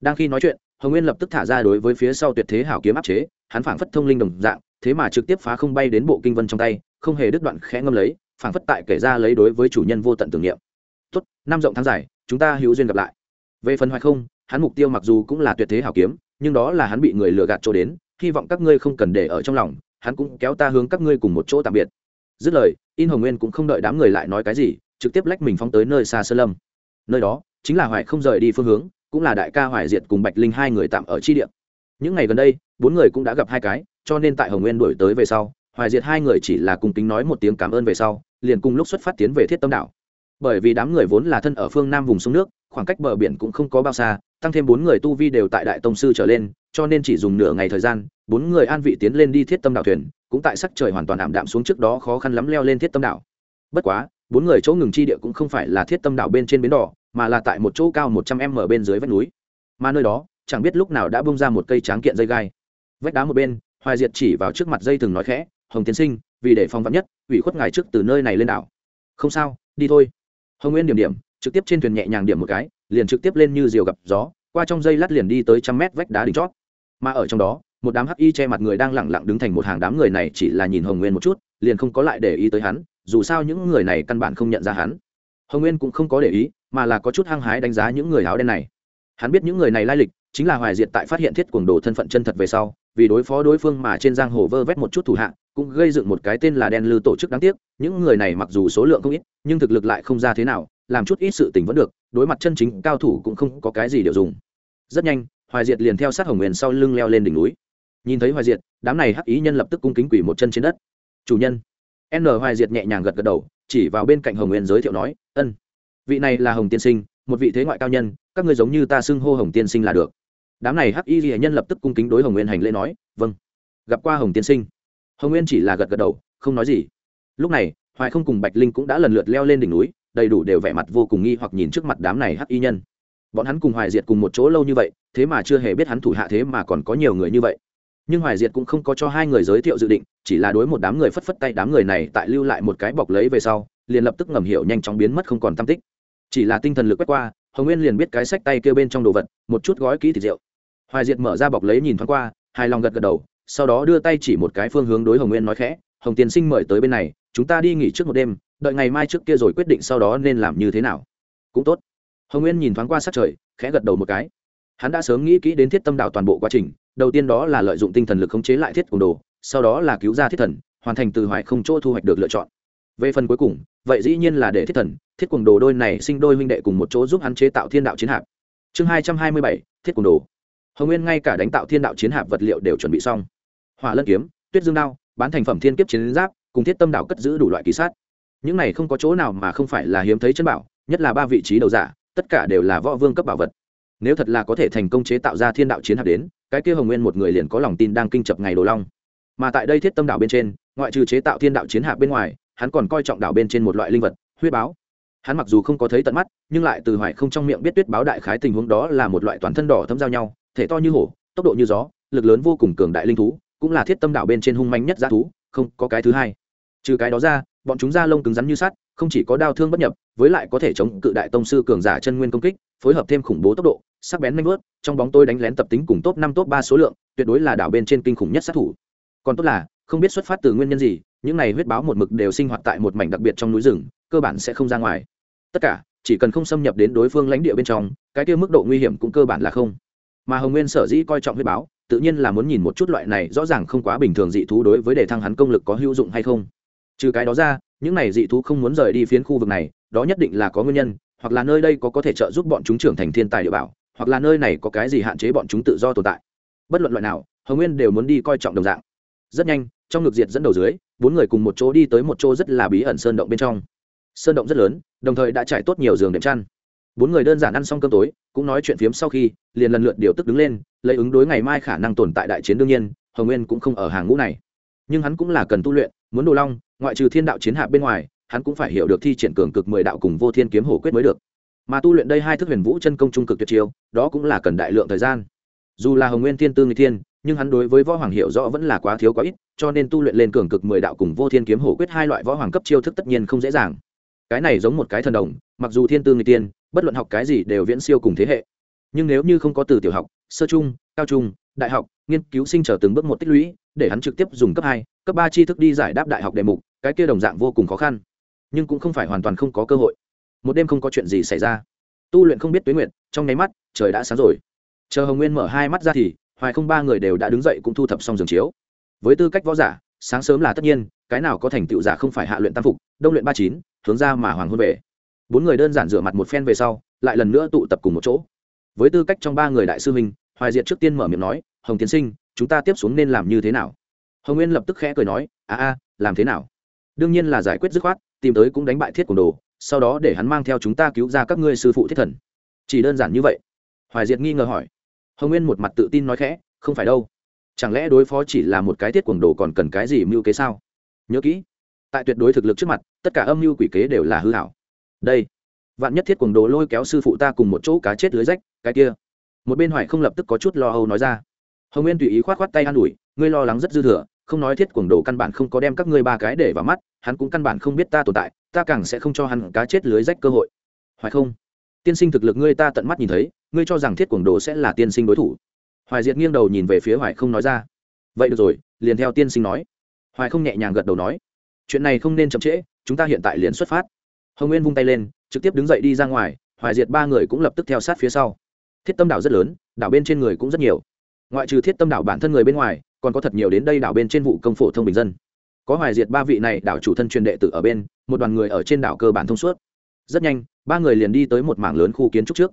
Đang khi nói chuyện, hồng nguyên lập tức thả ra đối với phía sau tuyệt thế hảo kiếm áp chế, hắn phảng phất thông linh đồng dạng, thế mà trực tiếp phá không bay đến bộ kinh vân trong tay, không hề đứt đoạn khẽ ngâm lấy, phảng phất tại kể ra lấy đối với chủ nhân vô tận tưởng niệm. Tốt, năm rộng tháng dài, chúng ta hữu duyên gặp lại. Về phần hoài không, hắn mục tiêu mặc dù cũng là tuyệt thế hảo kiếm, nhưng đó là hắn bị người lừa gạt cho đến hy vọng các ngươi không cần để ở trong lòng, hắn cũng kéo ta hướng các ngươi cùng một chỗ tạm biệt. Dứt lời, in hồng nguyên cũng không đợi đám người lại nói cái gì, trực tiếp lách mình phóng tới nơi xa sơn lâm. Nơi đó, chính là hoài không rời đi phương hướng, cũng là đại ca hoài diệt cùng bạch linh hai người tạm ở chi Điện. những ngày gần đây, bốn người cũng đã gặp hai cái, cho nên tại hồng nguyên đổi tới về sau, hoài diệt hai người chỉ là cùng kính nói một tiếng cảm ơn về sau, liền cùng lúc xuất phát tiến về thiết tâm đảo. Bởi vì đám người vốn là thân ở phương nam vùng sông nước, khoảng cách bờ biển cũng không có bao xa tăng thêm bốn người tu vi đều tại đại tông sư trở lên, cho nên chỉ dùng nửa ngày thời gian, bốn người an vị tiến lên đi thiết tâm đảo thuyền, cũng tại sắc trời hoàn toàn ảm đạm xuống trước đó khó khăn lắm leo lên thiết tâm đảo. Bất quá, bốn người chỗ ngừng chi địa cũng không phải là thiết tâm đảo bên trên bến đỏ, mà là tại một chỗ cao một trăm m bên dưới vách núi. Mà nơi đó, chẳng biết lúc nào đã bung ra một cây tráng kiện dây gai. Vách đá một bên, hoài diệt chỉ vào trước mặt dây từng nói khẽ, hồng tiến sinh, vì để phòng vắn nhất, ủy khuất ngài trước từ nơi này lên đảo. Không sao, đi thôi. Hồng nguyên điểm điểm, trực tiếp trên thuyền nhẹ nhàng điểm một cái liền trực tiếp lên như diều gặp gió, qua trong dây lát liền đi tới trăm mét vách đá đỉnh chót. Mà ở trong đó, một đám hắc y che mặt người đang lẳng lặng đứng thành một hàng đám người này chỉ là nhìn hồng nguyên một chút, liền không có lại để ý tới hắn, dù sao những người này căn bản không nhận ra hắn. Hồng nguyên cũng không có để ý, mà là có chút hăng hái đánh giá những người áo đen này. Hắn biết những người này lai lịch, chính là hoài diệt tại phát hiện thiết cuồng đồ thân phận chân thật về sau, vì đối phó đối phương mà trên giang hồ vơ vét một chút thủ hạ, cũng gây dựng một cái tên là đen lư tổ chức đáng tiếc, những người này mặc dù số lượng không ít, nhưng thực lực lại không ra thế nào làm chút ít sự tình vẫn được, đối mặt chân chính cao thủ cũng không có cái gì điều dùng. Rất nhanh, hoài diệt liền theo sát hồng nguyên sau lưng leo lên đỉnh núi. Nhìn thấy hoài diệt, đám này hắc ý nhân lập tức cung kính quỷ một chân trên đất. Chủ nhân. N hoài diệt nhẹ nhàng gật gật đầu, chỉ vào bên cạnh hồng nguyên giới thiệu nói, ân, vị này là hồng tiên sinh, một vị thế ngoại cao nhân, các người giống như ta xưng hô hồng tiên sinh là được. Đám này hắc y ghi nhân lập tức cung kính đối hồng nguyên hành lễ nói vâng gặp qua hồng tiên sinh. Hồng nguyên chỉ là gật gật đầu, không nói gì. Lúc này, hoài không cùng bạch linh cũng đã lần lượt leo lên đỉnh núi đầy đủ đều vẻ mặt vô cùng nghi hoặc nhìn trước mặt đám này hắc y nhân. Bọn hắn cùng hoài diệt cùng một chỗ lâu như vậy, thế mà chưa hề biết hắn thủ hạ thế mà còn có nhiều người như vậy. Nhưng hoài diệt cũng không có cho hai người giới thiệu dự định, chỉ là đối một đám người phất phất tay đám người này tại lưu lại một cái bọc lấy về sau, liền lập tức ngầm hiểu nhanh chóng biến mất không còn tam tích. Chỉ là tinh thần lực quét qua, hồng nguyên liền biết cái sách tay kêu bên trong đồ vật, một chút gói kỹ thịt rượu. Hoài diệt mở ra bọc lấy nhìn thoáng qua, hài lòng gật gật đầu, sau đó đưa tay chỉ một cái phương hướng đối hồng nguyên nói khẽ, hồng tiên sinh mời tới bên này, chúng ta đi nghỉ trước một đêm đợi ngày mai trước kia rồi quyết định sau đó nên làm như thế nào? Cũng tốt. Hồng nguyên nhìn thoáng qua sát trời, khẽ gật đầu một cái. Hắn đã sớm nghĩ kỹ đến thiết tâm đạo toàn bộ quá trình, đầu tiên đó là lợi dụng tinh thần lực khống chế lại thiết cùng đồ, sau đó là cứu ra thiết thần, hoàn thành từ hoài không chỗ thu hoạch được lựa chọn. Về phần cuối cùng, vậy dĩ nhiên là để thiết thần, thiết quần đồ đôi này sinh đôi huynh đệ cùng một chỗ giúp hắn chế tạo thiên đạo chiến hạp. Chương hai trăm hai mươi bảy, thiết quần đồ. Hồng nguyên ngay cả đánh tạo thiên đạo chiến hạp vật liệu đều chuẩn bị xong. Hỏa lân kiếm, tuyết dương đao, bán thành phẩm thiên kiếp chiến giáp, cùng thiết tâm đạo cất giữ đủ loại kỳ sát những này không có chỗ nào mà không phải là hiếm thấy chân bảo, nhất là ba vị trí đầu giả, tất cả đều là võ vương cấp bảo vật. Nếu thật là có thể thành công chế tạo ra thiên đạo chiến hạt đến, cái kia hồng nguyên một người liền có lòng tin đang kinh chập ngày đồ long. Mà tại đây thiết tâm đạo bên trên, ngoại trừ chế tạo thiên đạo chiến hạt bên ngoài, hắn còn coi trọng đạo bên trên một loại linh vật, huyết báo. Hắn mặc dù không có thấy tận mắt, nhưng lại từ hoài không trong miệng biết tuyết báo đại khái tình huống đó là một loại toàn thân đỏ thấm giao nhau, thể to như hổ, tốc độ như gió, lực lớn vô cùng cường đại linh thú, cũng là thiết tâm đạo bên trên hung manh nhất giá thú, không có cái thứ hai trừ cái đó ra, bọn chúng da lông cứng rắn như sắt, không chỉ có đau thương bất nhập, với lại có thể chống cự đại tông sư cường giả chân nguyên công kích, phối hợp thêm khủng bố tốc độ, sắc bén manh vớt trong bóng tôi đánh lén tập tính cùng top năm, top ba số lượng, tuyệt đối là đảo bên trên kinh khủng nhất sát thủ. Còn tốt là, không biết xuất phát từ nguyên nhân gì, những này huyết báo một mực đều sinh hoạt tại một mảnh đặc biệt trong núi rừng, cơ bản sẽ không ra ngoài. Tất cả, chỉ cần không xâm nhập đến đối phương lãnh địa bên trong, cái kia mức độ nguy hiểm cũng cơ bản là không. Mà hồng nguyên sở dĩ coi trọng huyết báo, tự nhiên là muốn nhìn một chút loại này rõ ràng không quá bình thường dị thú đối với đề thăng hắn công lực có hữu dụng hay không trừ cái đó ra, những này dị thú không muốn rời đi phiến khu vực này, đó nhất định là có nguyên nhân, hoặc là nơi đây có có thể trợ giúp bọn chúng trưởng thành thiên tài địa bảo, hoặc là nơi này có cái gì hạn chế bọn chúng tự do tồn tại. Bất luận loại nào, hồng nguyên đều muốn đi coi trọng đồng dạng. Rất nhanh, trong ngực diệt dẫn đầu dưới, bốn người cùng một chỗ đi tới một chỗ rất là bí ẩn sơn động bên trong. Sơn động rất lớn, đồng thời đã trải tốt nhiều giường đệm chăn. Bốn người đơn giản ăn xong cơm tối, cũng nói chuyện phiếm sau khi, liền lần lượt điều tức đứng lên, lấy ứng đối ngày mai khả năng tồn tại đại chiến đương nhiên, hồng nguyên cũng không ở hàng ngũ này. Nhưng hắn cũng là cần tu luyện, muốn đồ long ngoại trừ thiên đạo chiến hạ bên ngoài, hắn cũng phải hiểu được thi triển cường cực mười đạo cùng vô thiên kiếm hổ quyết mới được. Mà tu luyện đây hai thức huyền vũ chân công trung cực tuyệt chiêu, đó cũng là cần đại lượng thời gian. Dù là hồng nguyên thiên tư người thiên, nhưng hắn đối với võ hoàng hiểu rõ vẫn là quá thiếu quá ít, cho nên tu luyện lên cường cực mười đạo cùng vô thiên kiếm hổ quyết hai loại võ hoàng cấp chiêu thức tất nhiên không dễ dàng. Cái này giống một cái thần đồng, mặc dù thiên tư người tiên bất luận học cái gì đều viễn siêu cùng thế hệ. Nhưng nếu như không có từ tiểu học, sơ trung, cao trung, đại học, nghiên cứu sinh trở từng bước một tích lũy, để hắn trực tiếp dùng cấp hai, cấp ba tri thức đi giải đáp đại học đề mục cái kia đồng dạng vô cùng khó khăn nhưng cũng không phải hoàn toàn không có cơ hội. Một đêm không có chuyện gì xảy ra. Tu luyện không biết tuyến nguyện trong nháy mắt trời đã sáng rồi. Chờ hồng nguyên mở hai mắt ra thì hoài không ba người đều đã đứng dậy cũng thu thập xong giường chiếu. Với tư cách võ giả sáng sớm là tất nhiên cái nào có thành tựu giả không phải hạ luyện tam phục đông luyện ba chín hướng ra mà hoàng hôn về. Bốn người đơn giản rửa mặt một phen về sau lại lần nữa tụ tập cùng một chỗ. Với tư cách trong ba người đại sư minh, hoài diệt trước tiên mở miệng nói hồng tiến sinh chúng ta tiếp xuống nên làm như thế nào? Hồng nguyên lập tức khẽ cười nói a a làm thế nào? Đương nhiên là giải quyết dứt khoát, tìm tới cũng đánh bại thiết cổng đồ, sau đó để hắn mang theo chúng ta cứu ra các ngươi sư phụ thiết thần. Chỉ đơn giản như vậy. Hoài diệt nghi ngờ hỏi. Hồng nguyên một mặt tự tin nói khẽ, không phải đâu. Chẳng lẽ đối phó chỉ là một cái thiết cuồng đồ còn cần cái gì mưu kế sao? Nhớ kỹ, tại tuyệt đối thực lực trước mặt, tất cả âm mưu quỷ kế đều là hư hảo. Đây, vạn nhất thiết cuồng đồ lôi kéo sư phụ ta cùng một chỗ cá chết lưới rách, cái kia. Một bên hoài không lập tức có chút lo âu nói ra. Hồng nguyên tùy ý khoát khoát tay an ủi, ngươi lo lắng rất dư thừa không nói thiết cuồng đồ căn bản không có đem các ngươi ba cái để vào mắt, hắn cũng căn bản không biết ta tồn tại, ta càng sẽ không cho hắn cá chết lưới rách cơ hội. Hoài không? Tiên sinh thực lực ngươi ta tận mắt nhìn thấy, ngươi cho rằng thiết cuồng đồ sẽ là tiên sinh đối thủ. Hoài diệt nghiêng đầu nhìn về phía hoài không nói ra. Vậy được rồi, liền theo tiên sinh nói. Hoài không nhẹ nhàng gật đầu nói. Chuyện này không nên chậm trễ, chúng ta hiện tại liền xuất phát. Hồng nguyên vung tay lên, trực tiếp đứng dậy đi ra ngoài, hoài diệt ba người cũng lập tức theo sát phía sau. Thiết tâm đảo rất lớn, đảo bên trên người cũng rất nhiều. Ngoại trừ thiết tâm đảo bản thân người bên ngoài còn có thật nhiều đến đây đảo bên trên vụ công phổ thông bình dân. Có hoài diệt ba vị này đảo chủ thân truyền đệ tử ở bên, một đoàn người ở trên đảo cơ bản thông suốt. Rất nhanh, ba người liền đi tới một mảng lớn khu kiến trúc trước.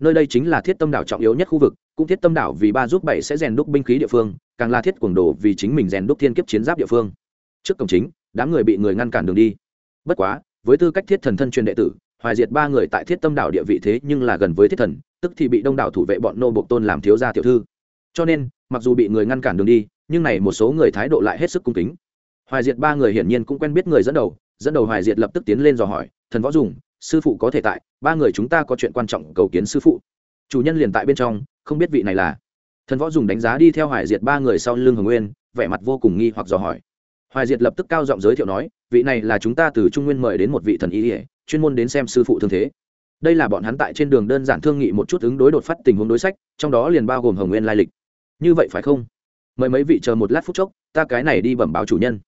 Nơi đây chính là thiết tâm đảo trọng yếu nhất khu vực, cũng thiết tâm đảo vì ba giúp bảy sẽ rèn đúc binh khí địa phương, càng là thiết quần đồ vì chính mình rèn đúc thiên kiếp chiến giáp địa phương. Trước cổng chính, đám người bị người ngăn cản đường đi. Bất quá, với tư cách thiết thần thân truyền đệ tử, hoài diệt ba người tại thiết tâm đảo địa vị thế nhưng là gần với thiết thần, tức thì bị đông đảo thủ vệ bọn nô bộc tôn làm thiếu gia tiểu thư. Cho nên mặc dù bị người ngăn cản đường đi, nhưng này một số người thái độ lại hết sức cung kính. Hoài diệt ba người hiển nhiên cũng quen biết người dẫn đầu dẫn đầu hoài diệt lập tức tiến lên dò hỏi, thần võ dùng, sư phụ có thể tại, ba người chúng ta có chuyện quan trọng cầu kiến sư phụ. Chủ nhân liền tại bên trong, không biết vị này là. Thần võ dùng đánh giá đi theo hoài diệt ba người sau lưng hồng nguyên, vẻ mặt vô cùng nghi hoặc dò hỏi. Hoài diệt lập tức cao giọng giới thiệu nói, vị này là chúng ta từ trung nguyên mời đến một vị thần y ỉa chuyên môn đến xem sư phụ thương thế. Đây là bọn hắn tại trên đường đơn giản thương nghị một chút ứng đối đột phát tình huống đối sách, trong đó liền bao gồm hồng nguyên lai lịch như vậy phải không? Mời mấy vị chờ một lát phút chốc, ta cái này đi bẩm báo chủ nhân.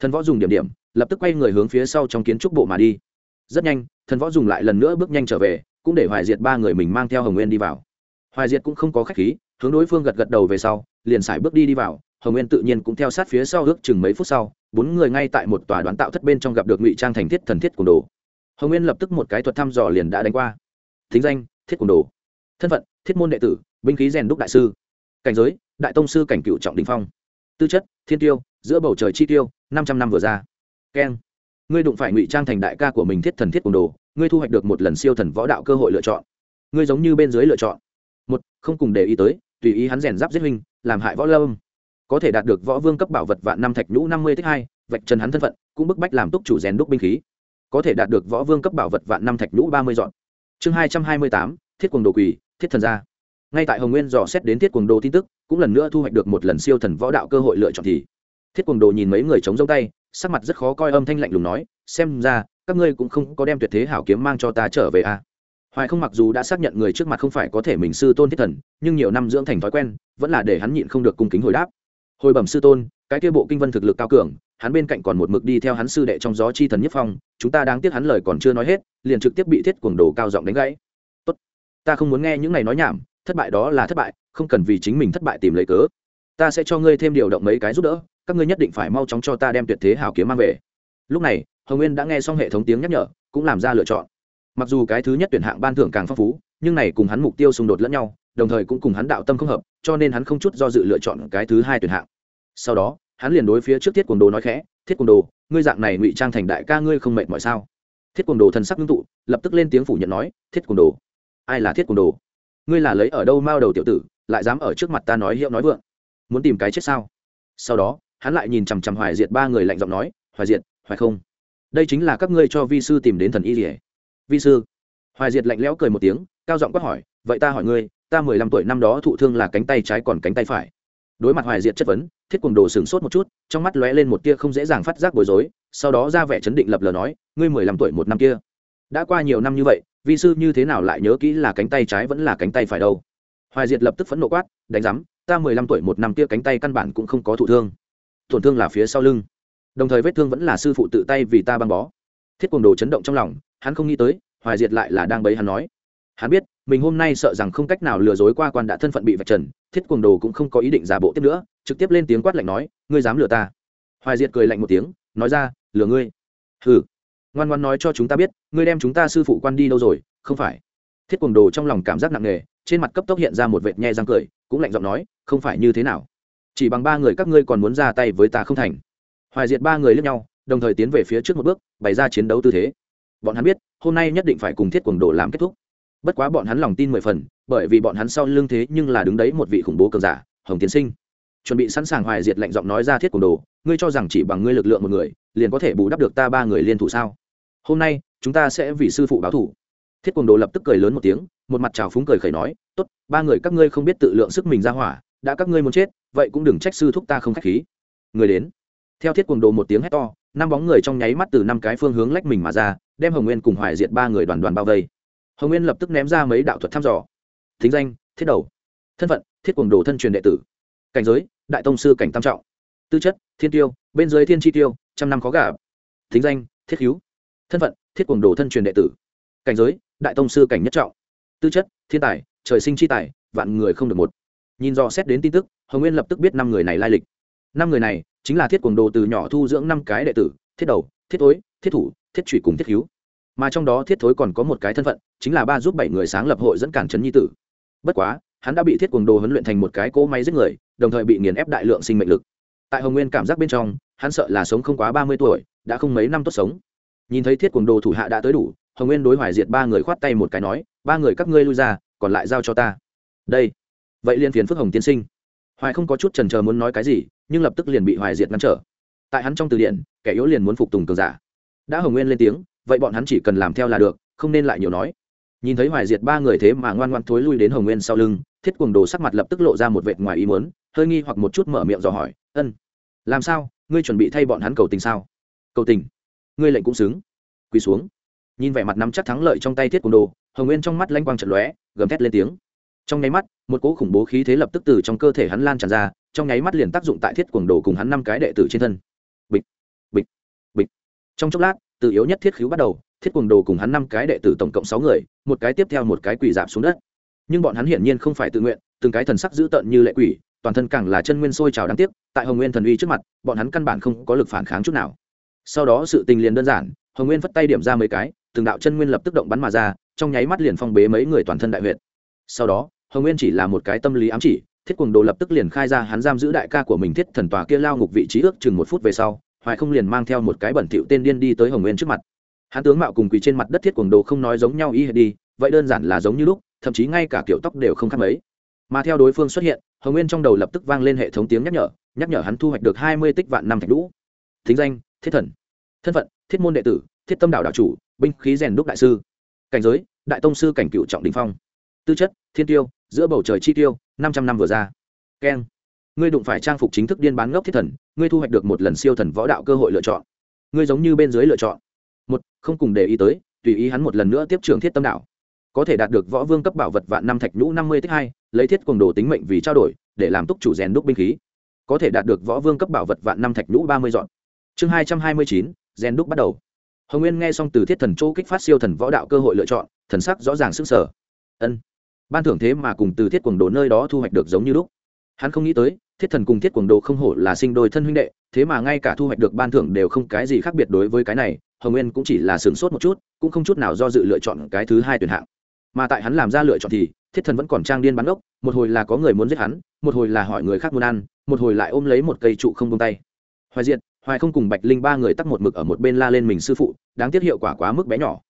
Thần võ dùng điểm điểm, lập tức quay người hướng phía sau trong kiến trúc bộ mà đi. Rất nhanh, thần võ dùng lại lần nữa bước nhanh trở về, cũng để hoài diệt ba người mình mang theo hồng nguyên đi vào. Hoài diệt cũng không có khách khí, hướng đối phương gật gật đầu về sau, liền xài bước đi đi vào. Hồng nguyên tự nhiên cũng theo sát phía sau ước chừng mấy phút sau, bốn người ngay tại một tòa đoán tạo thất bên trong gặp được ngụy trang thành thiết thần thiết cùng đồ. Hồng nguyên lập tức một cái thuật thăm dò liền đã đánh qua. Thính danh, thiết cùng đồ. Thân phận, thiết môn đệ tử, binh khí rèn đúc đại sư cảnh giới, đại tông sư cảnh cựu trọng đình phong. Tư chất, thiên tiêu, giữa bầu trời chi tiêu, năm trăm năm vừa ra. Keng. Ngươi đụng phải ngụy trang thành đại ca của mình thiết thần thiết cùng đồ, ngươi thu hoạch được một lần siêu thần võ đạo cơ hội lựa chọn. Ngươi giống như bên dưới lựa chọn. Một, không cùng để ý tới, tùy ý hắn rèn giáp giết huynh, làm hại võ lâm. Có thể đạt được võ vương cấp bảo vật vạn năm thạch nhũ năm mươi tích hai, vạch trần hắn thân phận, cũng bức bách làm túc chủ rèn đúc binh khí. Có thể đạt được võ vương cấp bảo vật vạn năm thạch nhũ ba mươi dọn. Chương hai trăm hai mươi tám, thiết quần đồ quỳ thiết thần gia ngay tại hồng nguyên dò xét đến thiết quần đồ tin tức, cũng lần nữa thu hoạch được một lần siêu thần võ đạo cơ hội lựa chọn thì. Thiết quần đồ nhìn mấy người chống giông tay, sắc mặt rất khó coi âm thanh lạnh lùng nói, xem ra, các ngươi cũng không có đem tuyệt thế hảo kiếm mang cho ta trở về à. hoài không mặc dù đã xác nhận người trước mặt không phải có thể mình sư tôn thiết thần, nhưng nhiều năm dưỡng thành thói quen, vẫn là để hắn nhịn không được cung kính hồi đáp. Hồi bẩm sư tôn, cái kia bộ kinh vân thực lực cao cường, hắn bên cạnh còn một mực đi theo hắn sư đệ trong gió chi thần nhất phong, chúng ta đáng tiếc hắn lời còn chưa nói hết, liền trực tiếp bị thiết cuồng đồ cao giọng đánh gãy. Tốt, ta không muốn nghe những này nói nhảm thất bại đó là thất bại, không cần vì chính mình thất bại tìm lấy cớ. Ta sẽ cho ngươi thêm điều động mấy cái giúp đỡ, các ngươi nhất định phải mau chóng cho ta đem tuyệt thế hảo kiếm mang về. Lúc này, hồng nguyên đã nghe xong hệ thống tiếng nhắc nhở, cũng làm ra lựa chọn. Mặc dù cái thứ nhất tuyển hạng ban thưởng càng phong phú, nhưng này cùng hắn mục tiêu xung đột lẫn nhau, đồng thời cũng cùng hắn đạo tâm không hợp, cho nên hắn không chút do dự lựa chọn cái thứ hai tuyển hạng. Sau đó, hắn liền đối phía trước thiết quần đồ nói khẽ, thiết quần đồ, ngươi dạng này ngụy trang thành đại ca ngươi không mệt mọi sao? Thiết quần đồ thần sắc ngưng tụ, lập tức lên tiếng phủ nhận nói, thiết quần đồ, ai là thiết quần đồ? Ngươi là lấy ở đâu mao đầu tiểu tử, lại dám ở trước mặt ta nói hiệu nói vượng? Muốn tìm cái chết sao? Sau đó, hắn lại nhìn chằm chằm hoài diệt, ba người lạnh giọng nói, hoài diệt hoài không? Đây chính là các ngươi cho vi sư tìm đến thần y rỉa vi sư? Hoài diệt lạnh lẽo cười một tiếng, cao giọng quát hỏi, vậy ta hỏi ngươi, ta mười lăm tuổi năm đó thụ thương là cánh tay trái còn cánh tay phải. Đối mặt hoài diệt chất vấn, thiết quần đồ sửng sốt một chút, trong mắt lóe lên một tia không dễ dàng phát giác bối rối, sau đó ra vẻ chấn định lập lờ nói, ngươi mười lăm tuổi một năm kia, đã qua nhiều năm như vậy vi sư như thế nào lại nhớ kỹ là cánh tay trái vẫn là cánh tay phải đâu? Hoài diệt lập tức phẫn nộ quát, đánh giám, ta mười lăm tuổi một năm kia cánh tay căn bản cũng không có thụ thương. Tổn thương là phía sau lưng. Đồng thời vết thương vẫn là sư phụ tự tay vì ta băng bó. Thiết quần đồ chấn động trong lòng, hắn không nghĩ tới, hoài diệt lại là đang bấy hắn nói. Hắn biết, mình hôm nay sợ rằng không cách nào lừa dối qua quan đã thân phận bị vạch trần, thiết cuồng đồ cũng không có ý định giả bộ tiếp nữa, trực tiếp lên tiếng quát lạnh nói, ngươi dám lừa ta? Hoài diệt cười lạnh một tiếng, nói ra, lừa ngươi. Hừ ngoan ngoan nói cho chúng ta biết, ngươi đem chúng ta sư phụ quan đi đâu rồi, không phải? Thiết quần đồ trong lòng cảm giác nặng nề, trên mặt cấp tốc hiện ra một vệt nhe răng cười, cũng lạnh giọng nói, không phải như thế nào? Chỉ bằng ba người các ngươi còn muốn ra tay với ta không thành. Hoài diệt ba người lướt nhau, đồng thời tiến về phía trước một bước, bày ra chiến đấu tư thế. Bọn hắn biết, hôm nay nhất định phải cùng thiết quần đồ làm kết thúc. Bất quá bọn hắn lòng tin mười phần, bởi vì bọn hắn sau lưng thế nhưng là đứng đấy một vị khủng bố cường giả, hồng tiến sinh. Chuẩn bị sẵn sàng hoài diệt lệnh giọng nói ra thiết quần đồ, ngươi cho rằng chỉ bằng ngươi lực lượng một người, liền có thể bù đắp được ta ba người liên thủ sao? Hôm nay, chúng ta sẽ vì sư phụ báo thủ. Thiết quần đồ lập tức cười lớn một tiếng, một mặt trào phúng cười khẩy nói, tốt, ba người các ngươi không biết tự lượng sức mình ra hỏa, đã các ngươi muốn chết, vậy cũng đừng trách sư thúc ta không k h á c h khí. Người đến. Theo thiết quần đồ một tiếng hét to, năm bóng người trong nháy mắt từ năm cái phương hướng lách mình mà ra, đem hồng nguyên cùng hoài diệt ba người đoàn đoàn bao vây. Hồng nguyên lập tức ném ra mấy đạo thuật thăm dò. Thính danh, thiết đầu. Thân phận, thiết quần đồ thân truyền đệ tử. Cảnh giới, đại tông sư cảnh tam trọng. Tư chất, thiên tiêu, bên dưới thiên chi tiêu, trăm năm khó gà thính danh, thiết hữu thân phận thiết quần đồ thân truyền đệ tử. Cảnh giới đại tông sư cảnh nhất trọng. Tư chất thiên tài trời sinh chi tài vạn người không được một. Nhìn do xét đến tin tức hồng nguyên lập tức biết năm người này lai lịch. Năm người này chính là thiết quần đồ từ nhỏ thu dưỡng năm cái đệ tử thiết đầu thiết tối, thiết thủ thiết trụy cùng thiết cứu. Mà trong đó thiết thối còn có một cái thân phận chính là ba giúp bảy người sáng lập hội dẫn cản trấn nhi tử. Bất quá hắn đã bị thiết quần đồ huấn luyện thành một cái cỗ máy giết người đồng thời bị nghiền ép đại lượng sinh mệnh lực. Tại hồng nguyên cảm giác bên trong hắn sợ là sống không quá ba mươi tuổi đã không mấy năm tốt sống nhìn thấy thiết cuồng đồ thủ hạ đã tới đủ, hồng nguyên đối hoài diệt ba người khoát tay một cái nói, ba người các ngươi lui ra, còn lại giao cho ta. Đây. Vậy liên phiền phước hồng tiên sinh. Hoài không có chút trần trờ muốn nói cái gì, nhưng lập tức liền bị hoài diệt ngăn trở. Tại hắn trong từ điển, kẻ yếu liền muốn phục tùng cường giả. Đã hồng nguyên lên tiếng, vậy bọn hắn chỉ cần làm theo là được, không nên lại nhiều nói. Nhìn thấy hoài diệt ba người thế mà ngoan ngoan thối lui đến hồng nguyên sau lưng, thiết quần đồ sắc mặt lập tức lộ ra một vệt ngoài ý muốn, hơi nghi hoặc một chút mở miệng dò hỏi, ân, làm sao? Ngươi chuẩn bị thay bọn hắn cầu tình sao? Cầu tình? Ngươi lệnh cũng xứng. Quỳ xuống. Nhìn vẻ mặt nắm chắc thắng lợi trong tay thiết quần đồ, hồng nguyên trong mắt lanh quang trận lóe, gầm thét lên tiếng. Trong nháy mắt, một cỗ khủng bố khí thế lập tức từ trong cơ thể hắn lan tràn ra, trong nháy mắt liền tác dụng tại thiết quần đồ cùng hắn năm cái đệ tử trên thân. Bịch bịch bịch. Trong chốc lát, từ yếu nhất thiết khíu bắt đầu, thiết quần đồ cùng hắn năm cái đệ tử tổng cộng sáu người, một cái tiếp theo một cái quỷ giảm xuống đất. Nhưng bọn hắn hiển nhiên không phải tự nguyện, từng cái thần sắc dữ tợn như lệ quỷ, toàn thân càng là chân nguyên sôi trào đáng tiếc, tại hồng nguyên thần uy trước mặt, bọn hắn căn bản không có lực phản kháng chút nào sau đó sự tình liền đơn giản, hồng nguyên vất tay điểm ra mấy cái, từng đạo chân nguyên lập tức động bắn mà ra, trong nháy mắt liền phong bế mấy người toàn thân đại huyện sau đó, hồng nguyên chỉ là một cái tâm lý ám chỉ, thiết quần đồ lập tức liền khai ra hắn giam giữ đại ca của mình thiết thần tòa kia lao ngục vị trí ước chừng một phút về sau, hoài không liền mang theo một cái bẩn thịu tên điên đi tới hồng nguyên trước mặt. Hắn tướng mạo cùng quỳ trên mặt đất thiết quần đồ không nói giống nhau y hệt đi, vậy đơn giản là giống như lúc, thậm chí ngay cả kiểu tóc đều không khác mấy. Mà theo đối phương xuất hiện, hồng nguyên trong đầu lập tức vang lên hệ thống tiếng nhắc nhở nhắc nhở hắn thu hoạch được hai mươi tích vạn năm thạch lũ. Thính danh thiết thần, thân phận, thiết môn đệ tử, thiết tâm đạo đạo chủ, binh khí rèn đúc đại sư, cảnh giới, đại tông sư cảnh cựu trọng đình phong, tư chất, thiên tiêu, giữa bầu trời chi tiêu, năm trăm năm vừa ra. Keng ngươi đụng phải trang phục chính thức điên bán ngốc thiết thần, ngươi thu hoạch được một lần siêu thần võ đạo cơ hội lựa chọn. Ngươi giống như bên dưới lựa chọn. Một, không cùng để ý tới, tùy ý hắn một lần nữa tiếp trường thiết tâm đạo có thể đạt được võ vương cấp bảo vật vạn năm thạch nhũ năm mươi tích hai, lấy thiết quần đồ tính mệnh vì trao đổi, để làm túc chủ rèn đúc binh khí. Có thể đạt được võ vương cấp bảo vật vạn năm thạch nhũ ba mươi dọn chương hai trăm hai mươi chín rèn đúc bắt đầu. Hồng nguyên nghe xong từ thiết thần chỗ kích phát siêu thần võ đạo cơ hội lựa chọn, thần sắc rõ ràng sức sở ân. Ban thưởng thế mà cùng từ thiết quần đồ nơi đó thu hoạch được giống như lúc. Hắn không nghĩ tới, thiết thần cùng thiết quần đồ không hổ là sinh đôi thân huynh đệ, thế mà ngay cả thu hoạch được ban thưởng đều không cái gì khác biệt đối với cái này, hồng nguyên cũng chỉ là sửng sốt một chút, cũng không chút nào do dự lựa chọn cái thứ hai tuyển hạng. Mà tại hắn làm ra lựa chọn thì, thiết thần vẫn còn trang điên bắn ốc một hồi là có người muốn giết hắn, một hồi là hỏi người khác muốn ăn, một hồi lại ôm lấy một cây trụ không tung tay. Hoài diện hoài không cùng bạch linh ba người tắt một mực ở một bên la lên mình sư phụ, đáng tiếc hiệu quả quá mức bé nhỏ.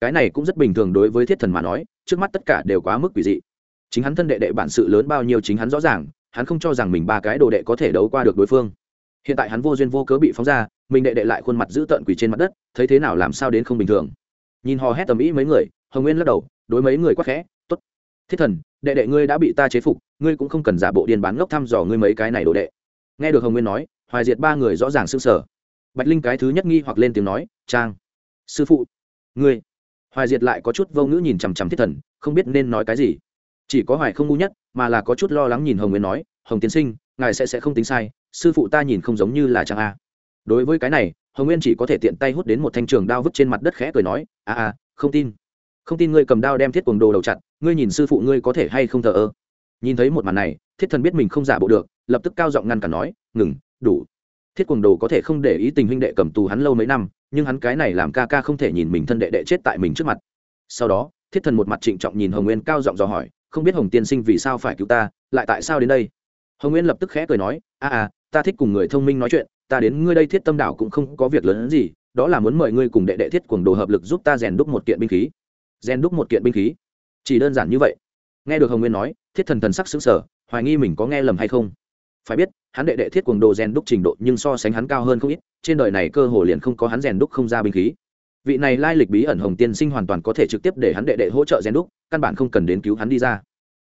Cái này cũng rất bình thường đối với thiết thần mà nói, trước mắt tất cả đều quá mức quỷ dị. Chính hắn thân đệ đệ bản sự lớn bao nhiêu chính hắn rõ ràng, hắn không cho rằng mình ba cái đồ đệ có thể đấu qua được đối phương. Hiện tại hắn vô duyên vô cớ bị phóng ra, mình đệ đệ lại khuôn mặt giữ tợn quỷ trên mặt đất, thấy thế nào làm sao đến không bình thường. Nhìn hò hét tầm ý mấy người, hồng nguyên lắc đầu, đối mấy người quắc khẽ t ố t thiết thần, đệ đệ ngươi đã bị ta chế phục, ngươi cũng không cần giả bộ điên bán ngốc thăm dò ngươi mấy cái này đồ đệ. Nghe được hồng nguyên nói hoài diệt ba người rõ ràng s ư sở. Bạch linh cái thứ nhất nghi hoặc lên tiếng nói, trang, sư phụ, ngươi. Hoài diệt lại có chút vô ngữ nhìn chằm chằm thiết thần, không biết nên nói cái gì. Chỉ có hoài không ngu nhất, mà là có chút lo lắng nhìn hồng nguyên nói, hồng tiến sinh, ngài sẽ sẽ không tính sai, sư phụ ta nhìn không giống như là trang a. Đối với cái này, hồng nguyên chỉ có thể tiện tay hút đến một thanh trường đao vứt trên mặt đất khẽ cười nói, a a, không tin. Không tin ngươi cầm đao đem thiết quần đồ đầu chặt, ngươi nhìn sư phụ ngươi có thể hay không thờ ơ. Nhìn thấy một màn này, thiết thần biết mình không giả bộ được, lập tức cao giọng ngăn cản nói, ngừng đủ. Thiết quần đồ có thể không để ý tình huynh đệ cầm tù hắn lâu mấy năm, nhưng hắn cái này làm ca ca không thể nhìn mình thân đệ đệ chết tại mình trước mặt. Sau đó, thiết thần một mặt trịnh trọng nhìn hồng nguyên cao giọng dò hỏi, không biết hồng tiên sinh vì sao phải cứu ta, lại tại sao đến đây? Hồng nguyên lập tức khẽ cười nói, a a, ta thích cùng người thông minh nói chuyện, ta đến ngươi đây thiết tâm đảo cũng không có việc lớn hơn gì, đó là muốn mời ngươi cùng đệ đệ thiết quần đồ hợp lực giúp ta rèn đúc một kiện binh khí. Rèn đúc một kiện binh khí? Chỉ đơn giản như vậy. Nghe được hồng nguyên nói, thiết thần thần sắc xứng sở hoài nghi mình có nghe lầm hay không phải biết, hắn đệ đệ thiết cuồng đồ rèn đúc trình độ nhưng so sánh hắn cao hơn không ít, trên đời này cơ hồ liền không có hắn rèn đúc không ra binh khí. Vị này lai lịch bí ẩn hồng tiên sinh hoàn toàn có thể trực tiếp để hắn đệ đệ hỗ trợ rèn đúc, căn bản không cần đến cứu hắn đi ra.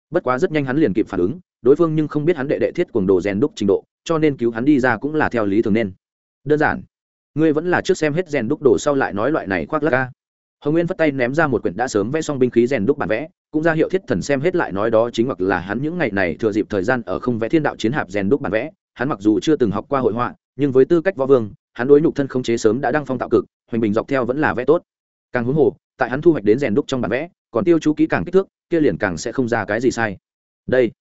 Bất quá rất nhanh hắn liền kịp phản ứng, đối phương nhưng không biết hắn đệ đệ thiết cuồng đồ rèn đúc trình độ, cho nên cứu hắn đi ra cũng là theo lý thường nên. Đơn giản, ngươi vẫn là trước xem hết rèn đúc đồ sau lại nói loại này khoác lắc ca hồng nguyên phất tay ném ra một quyển đã sớm vẽ xong binh khí rèn đúc bản vẽ cũng ra hiệu thiết thần xem hết lại nói đó chính hoặc là hắn những ngày này thừa dịp thời gian ở không vẽ thiên đạo chiến hạp rèn đúc bản vẽ, hắn mặc dù chưa từng học qua hội họa, nhưng với tư cách võ vương, hắn đối nhục thân không chế sớm đã đăng phong tạo cực, hoành bình dọc theo vẫn là vẽ tốt. Càng huống hồ, tại hắn thu hoạch đến rèn đúc trong bản vẽ, còn tiêu chú kỹ càng kích thước, kia liền càng sẽ không ra cái gì sai. Đây,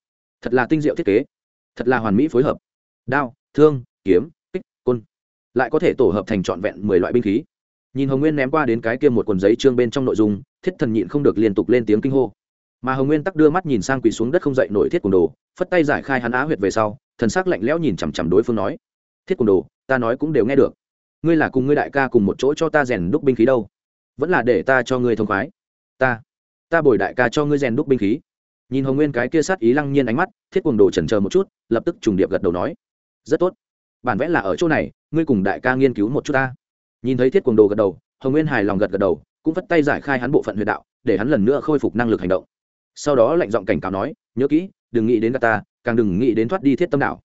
thật là tinh diệu thiết kế. Thật là hoàn mỹ phối hợp. Đao, thương, kiếm, kích, côn. Lại có thể tổ hợp thành trọn vẹn mười loại binh khí. Nhìn hồng nguyên ném qua đến cái kia một quần giấy trương bên trong nội dung, thiết thần nhịn không được liên tục lên tiếng kinh hô mà hồng nguyên tắc đưa mắt nhìn sang quỳ xuống đất không dậy nổi thiết cùng đồ, phất tay giải khai hắn á huyệt về sau, thần sắc lạnh lẽo nhìn chằm chằm đối phương nói, thiết cùng đồ, ta nói cũng đều nghe được. Ngươi là cùng ngươi đại ca cùng một chỗ cho ta rèn đúc binh khí đâu? Vẫn là để ta cho ngươi thông khoái. Ta ta bồi đại ca cho ngươi rèn đúc binh khí. Nhìn hồng nguyên cái kia sát ý lăng nhiên ánh mắt, thiết cùng đồ chần chờ một chút, lập tức trùng điệp gật đầu nói, rất tốt. Bản vẽ là ở chỗ này, ngươi cùng đại ca nghiên cứu một chút ta. Nhìn thấy thiết cùng đồ gật đầu, hồng nguyên hài lòng gật gật đầu, cũng vất tay giải khai hắn bộ phận huyệt đạo, để hắn lần nữa khôi phục năng lực hành động sau đó lệnh giọng cảnh cáo nói, nhớ kỹ, đừng nghĩ đến gà ta, càng đừng nghĩ đến thoát đi thiết tâm đạo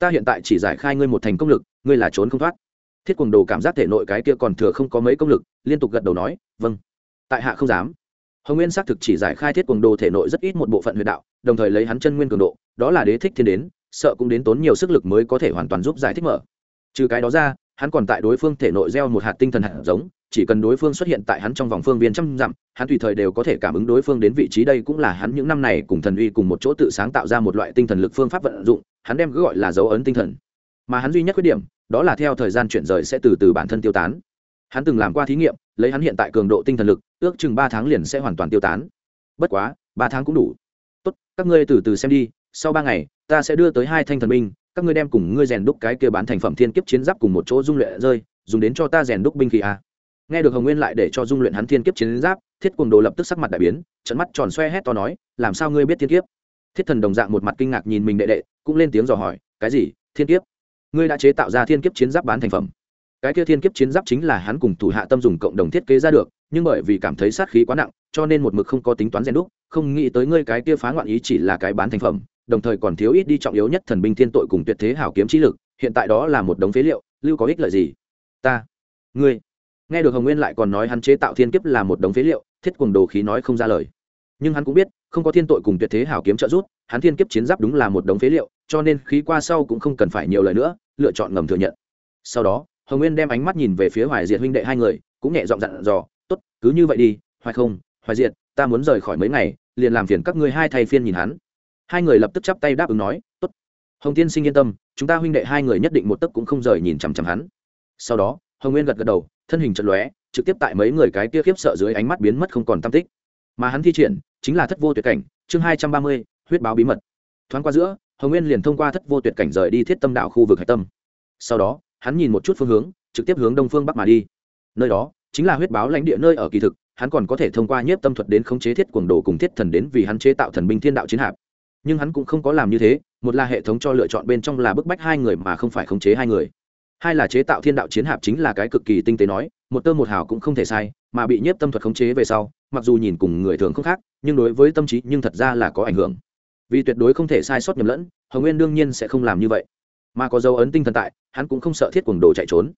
ta hiện tại chỉ giải khai ngươi một thành công lực, ngươi là trốn không thoát. Thiết cuồng đồ cảm giác thể nội cái kia còn thừa không có mấy công lực, liên tục gật đầu nói vâng. Tại hạ không dám. Hồng nguyên xác thực chỉ giải khai thiết cuồng đồ thể nội rất ít một bộ phận huyệt đạo, đồng thời lấy hắn chân nguyên cường độ, đó là đế thích thiên đến, sợ cũng đến tốn nhiều sức lực mới có thể hoàn toàn giúp giải thích mở. Trừ cái đó ra, hắn còn tại đối phương thể nội gieo một hạt tinh thần hạt giống chỉ cần đối phương xuất hiện tại hắn trong vòng phương viên trăm dặm, hắn tùy thời đều có thể cảm ứng đối phương đến vị trí đây cũng là hắn những năm này cùng thần uy cùng một chỗ tự sáng tạo ra một loại tinh thần lực phương pháp vận dụng, hắn đem cứ gọi là dấu ấn tinh thần. Mà hắn duy nhất khuyết điểm, đó là theo thời gian chuyển rời sẽ từ từ bản thân tiêu tán. Hắn từng làm qua thí nghiệm, lấy hắn hiện tại cường độ tinh thần lực, ước chừng ba tháng liền sẽ hoàn toàn tiêu tán. Bất quá, ba tháng cũng đủ. Tốt, các ngươi từ từ xem đi, sau ba ngày, ta sẽ đưa tới hai thanh thần binh, các ngươi đem cùng ngươi rèn đúc cái kia bán thành phẩm thiên kiếp chiến giáp cùng một chỗ dung luyện rơi, dùng đến cho ta rèn đúc binh khí a nghe được hồng nguyên lại để cho dung luyện hắn thiên kiếp chiến giáp, thiết cùng đồ lập tức sắc mặt đại biến trận mắt tròn xoe hét to nói, làm sao ngươi biết thiên kiếp? Thiết thần đồng dạng một mặt kinh ngạc nhìn mình đệ đệ, cũng lên tiếng dò hỏi, cái gì? Thiên kiếp? Ngươi đã chế tạo ra thiên kiếp chiến giáp bán thành phẩm. Cái kia thiên kiếp chiến giáp chính là hắn cùng thủ hạ tâm dùng cộng đồng thiết kế ra được, nhưng bởi vì cảm thấy sát khí quá nặng, cho nên một mực không có tính toán rèn đúc, không nghĩ tới ngươi cái kia phá ngoạn ý chỉ là cái bán thành phẩm, đồng thời còn thiếu ít đi trọng yếu nhất thần binh thiên tội cùng tuyệt thế hảo kiếm trí lực, hiện tại đó là một đống phế liệu, lưu có ích lợi gì? Ta, ngươi nghe được hồng nguyên lại còn nói hắn chế tạo thiên kiếp là một đống phế liệu, thiết quần đồ khí nói không ra lời. Nhưng hắn cũng biết, không có thiên tội cùng tuyệt thế hảo kiếm trợ giúp, hắn thiên kiếp chiến giáp đúng là một đống phế liệu, cho nên khí qua sau cũng không cần phải nhiều lời nữa, lựa chọn ngầm thừa nhận. Sau đó, hồng nguyên đem ánh mắt nhìn về phía hoài diệt huynh đệ hai người, cũng nhẹ giọng dặn dò, tốt, cứ như vậy đi, hoài không, hoài diệt, ta muốn rời khỏi mấy ngày, liền làm phiền các ngươi hai thay phiên nhìn hắn. Hai người lập tức chắp tay đáp ứng nói, tốt. Hồng tiên sinh yên tâm, chúng ta huynh đệ hai người nhất định một tấc cũng không rời nhìn chằm chằm hắn. Sau đó hồng nguyên gật gật đầu, thân hình chật lóe, trực tiếp tại mấy người cái kia khiếp sợ dưới ánh mắt biến mất không còn tam tích. Mà hắn thi triển, chính là thất vô tuyệt cảnh, chương hai trăm ba mươi, huyết báo bí mật. Thoáng qua giữa, hồng nguyên liền thông qua thất vô tuyệt cảnh rời đi thiết tâm đạo khu vực hạch tâm. Sau đó, hắn nhìn một chút phương hướng, trực tiếp hướng đông phương bắc mà đi. Nơi đó, chính là huyết báo lãnh địa nơi ở kỳ thực, hắn còn có thể thông qua nhiếp tâm thuật đến khống chế thiết quần đồ cùng thiết thần đến vì hắn chế tạo thần binh thiên đạo chiến hạp. Nhưng hắn cũng không có làm như thế, một là hệ thống cho lựa chọn bên trong là bức bách hai người mà không phải khống chế hai người hai là chế tạo thiên đạo chiến hạp chính là cái cực kỳ tinh tế nói một tơ một hào cũng không thể sai mà bị nhiếp tâm thuật khống chế về sau mặc dù nhìn cùng người thường không khác nhưng đối với tâm trí nhưng thật ra là có ảnh hưởng. Vì tuyệt đối không thể sai sót nhầm lẫn hồng nguyên đương nhiên sẽ không làm như vậy. Mà có dấu ấn tinh thần tại hắn cũng không sợ thiết quần đồ chạy trốn.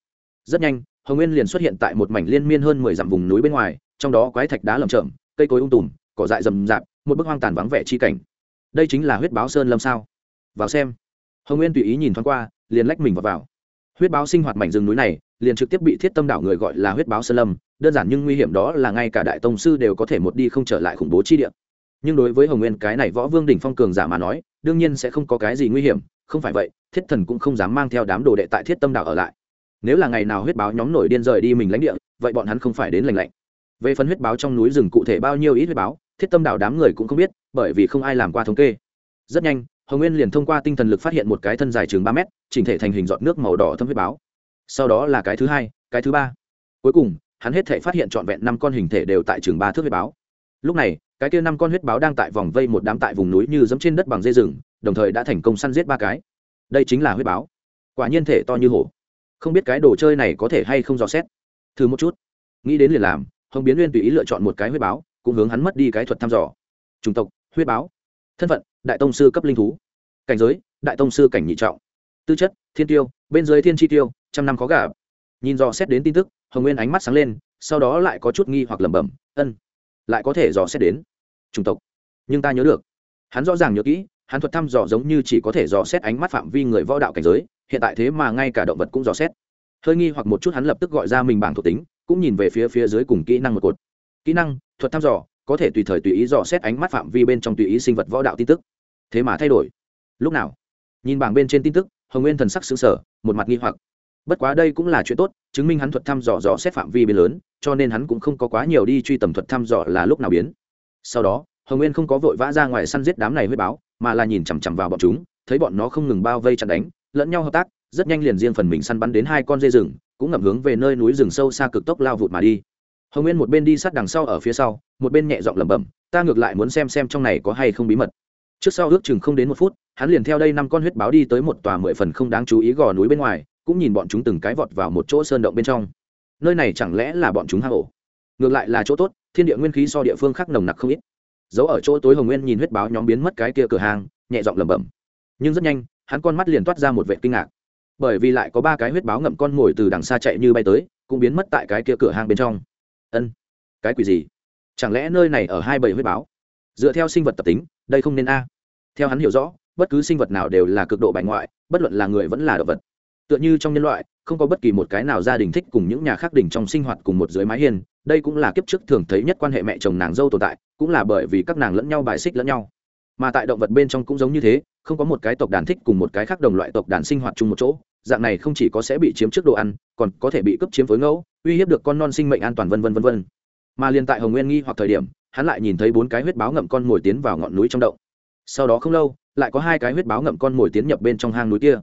Rất nhanh hồng nguyên liền xuất hiện tại một mảnh liên miên hơn mười dặm vùng núi bên ngoài trong đó quái thạch đá lầm chởm cây cối ung tùm cỏ dại rầm rạp một bức hoang tàn vắng vẻ chi cảnh. Đây chính là huyết báo sơn lâm sao. Vào xem. Hồng nguyên tùy ý nhìn thoáng qua liền lách mình vào, vào huyết báo sinh hoạt mảnh rừng núi này, liền trực tiếp bị thiết tâm đảo người gọi là huyết báo sơn lâm, đơn giản nhưng nguy hiểm đó là ngay cả đại tông sư đều có thể một đi không trở lại khủng bố chi địa. Nhưng đối với hồng nguyên, cái này võ vương đỉnh phong cường giả mà nói, đương nhiên sẽ không có cái gì nguy hiểm, không phải vậy, thiết thần cũng không dám mang theo đám đồ đệ tại thiết tâm đảo ở lại. Nếu là ngày nào huyết báo nhóm nổi điên rời đi mình lãnh địa, vậy bọn hắn không phải đến lành lạnh. Về phần huyết báo trong núi rừng cụ thể bao nhiêu ít huyết báo, thiết tâm đảo đám người cũng không biết, bởi vì không ai làm qua thống kê. Rất nhanh hồng nguyên liền thông qua tinh thần lực phát hiện một cái thân dài chừng ba mét, chỉnh thể thành hình giọt nước màu đỏ thâm huyết báo. Sau đó là cái thứ hai, cái thứ ba. Cuối cùng, hắn hết thể phát hiện trọn vẹn năm con hình thể đều tại chừng ba thước huyết báo. Lúc này, cái kia năm con huyết báo đang tại vòng vây một đám tại vùng núi như dẫm trên đất bằng dây rừng, đồng thời đã thành công săn giết ba cái. Đây chính là huyết báo. Quả nhiên thể to như hổ. Không biết cái đồ chơi này có thể hay không dò xét. Thử một chút. Nghĩ đến liền làm, hồng biến uyên tùy ý lựa chọn một cái huyết báo, cũng hướng hắn mất đi cái thuật thăm dò. Chủng tộc, huyết báo thân phận, đại tông sư cấp linh thú. Cảnh giới, đại tông sư cảnh nhị trọng. Tư chất, thiên tiêu, bên dưới thiên chi tiêu, trăm năm khó gà nhìn dò xét đến tin tức, hồng nguyên ánh mắt sáng lên, sau đó lại có chút nghi hoặc lẩm bẩm, ân, lại có thể dò xét đến chủng tộc. Nhưng ta nhớ được. Hắn rõ ràng nhớ kỹ, hắn thuật thăm dò giống như chỉ có thể dò xét ánh mắt phạm vi người võ đạo cảnh giới, hiện tại thế mà ngay cả động vật cũng dò xét. Hơi nghi hoặc một chút hắn lập tức gọi ra mình bảng thuộc tính, cũng nhìn về phía phía dưới cùng kỹ năng một cột. Kỹ năng, thuật thăm dò có thể tùy thời tùy ý dò xét ánh mắt phạm vi bên trong tùy ý sinh vật võ đạo tin tức. Thế mà thay đổi. Lúc nào? Nhìn bảng bên trên tin tức, hồng nguyên thần sắc xứng sở một mặt nghi hoặc. Bất quá đây cũng là chuyện tốt, chứng minh hắn thuật thăm dò dò xét phạm vi bên lớn, cho nên hắn cũng không có quá nhiều đi truy tầm thuật thăm dò là lúc nào biến. Sau đó, hồng nguyên không có vội vã ra ngoài săn giết đám này huyết báo, mà là nhìn chằm chằm vào bọn chúng, thấy bọn nó không ngừng bao vây chặn đánh, lẫn nhau hợp tác, rất nhanh liền riêng phần mình săn bắn đến hai con dê rừng, cũng ngậm hướng về nơi núi rừng sâu xa cực tốc lao vụt mà đi hồng nguyên một bên đi sát đằng sau ở phía sau, một bên nhẹ giọng lẩm bẩm, ta ngược lại muốn xem xem trong này có hay không bí mật. Trước sau ước chừng không đến một phút, hắn liền theo đây năm con huyết báo đi tới một tòa mười phần không đáng chú ý gò núi bên ngoài, cũng nhìn bọn chúng từng cái vọt vào một chỗ sơn động bên trong. Nơi này chẳng lẽ là bọn chúng hang ổ? Ngược lại là chỗ tốt, thiên địa nguyên khí so địa phương khác nồng nặc không ít. Giấu ở chỗ tối hồng nguyên nhìn huyết báo nhóm biến mất cái kia cửa hàng nhẹ giọng lẩm bẩm. Nhưng rất nhanh, hắn con mắt liền toát ra một vệ kinh ngạc. Bởi vì lại có ba cái huyết báo ngậm con mồi từ đằng xa chạy như bay tới, cũng biến mất tại cái kia cửa hàng bên trong ân cái quỷ gì chẳng lẽ nơi này ở hai bầy huyết báo dựa theo sinh vật tập tính đây không nên a theo hắn hiểu rõ bất cứ sinh vật nào đều là cực độ bài ngoại bất luận là người vẫn là động vật tựa như trong nhân loại không có bất kỳ một cái nào gia đình thích cùng những nhà khác đình trong sinh hoạt cùng một dưới mái hiên đây cũng là kiếp trước thường thấy nhất quan hệ mẹ chồng nàng dâu tồn tại cũng là bởi vì các nàng lẫn nhau bài xích lẫn nhau mà tại động vật bên trong cũng giống như thế không có một cái tộc đàn thích cùng một cái khác đồng loại tộc đàn sinh hoạt chung một chỗ dạng này không chỉ có sẽ bị chiếm trước đồ ăn, còn có thể bị cấp chiếm phối ngẫu, uy hiếp được con non sinh mệnh an toàn vân vân vân vân. Mà liên tại hồng nguyên nghi hoặc thời điểm, hắn lại nhìn thấy bốn cái huyết báo ngậm con mồi tiến vào ngọn núi trong động. Sau đó không lâu, lại có hai cái huyết báo ngậm con mồi tiến nhập bên trong hang núi kia.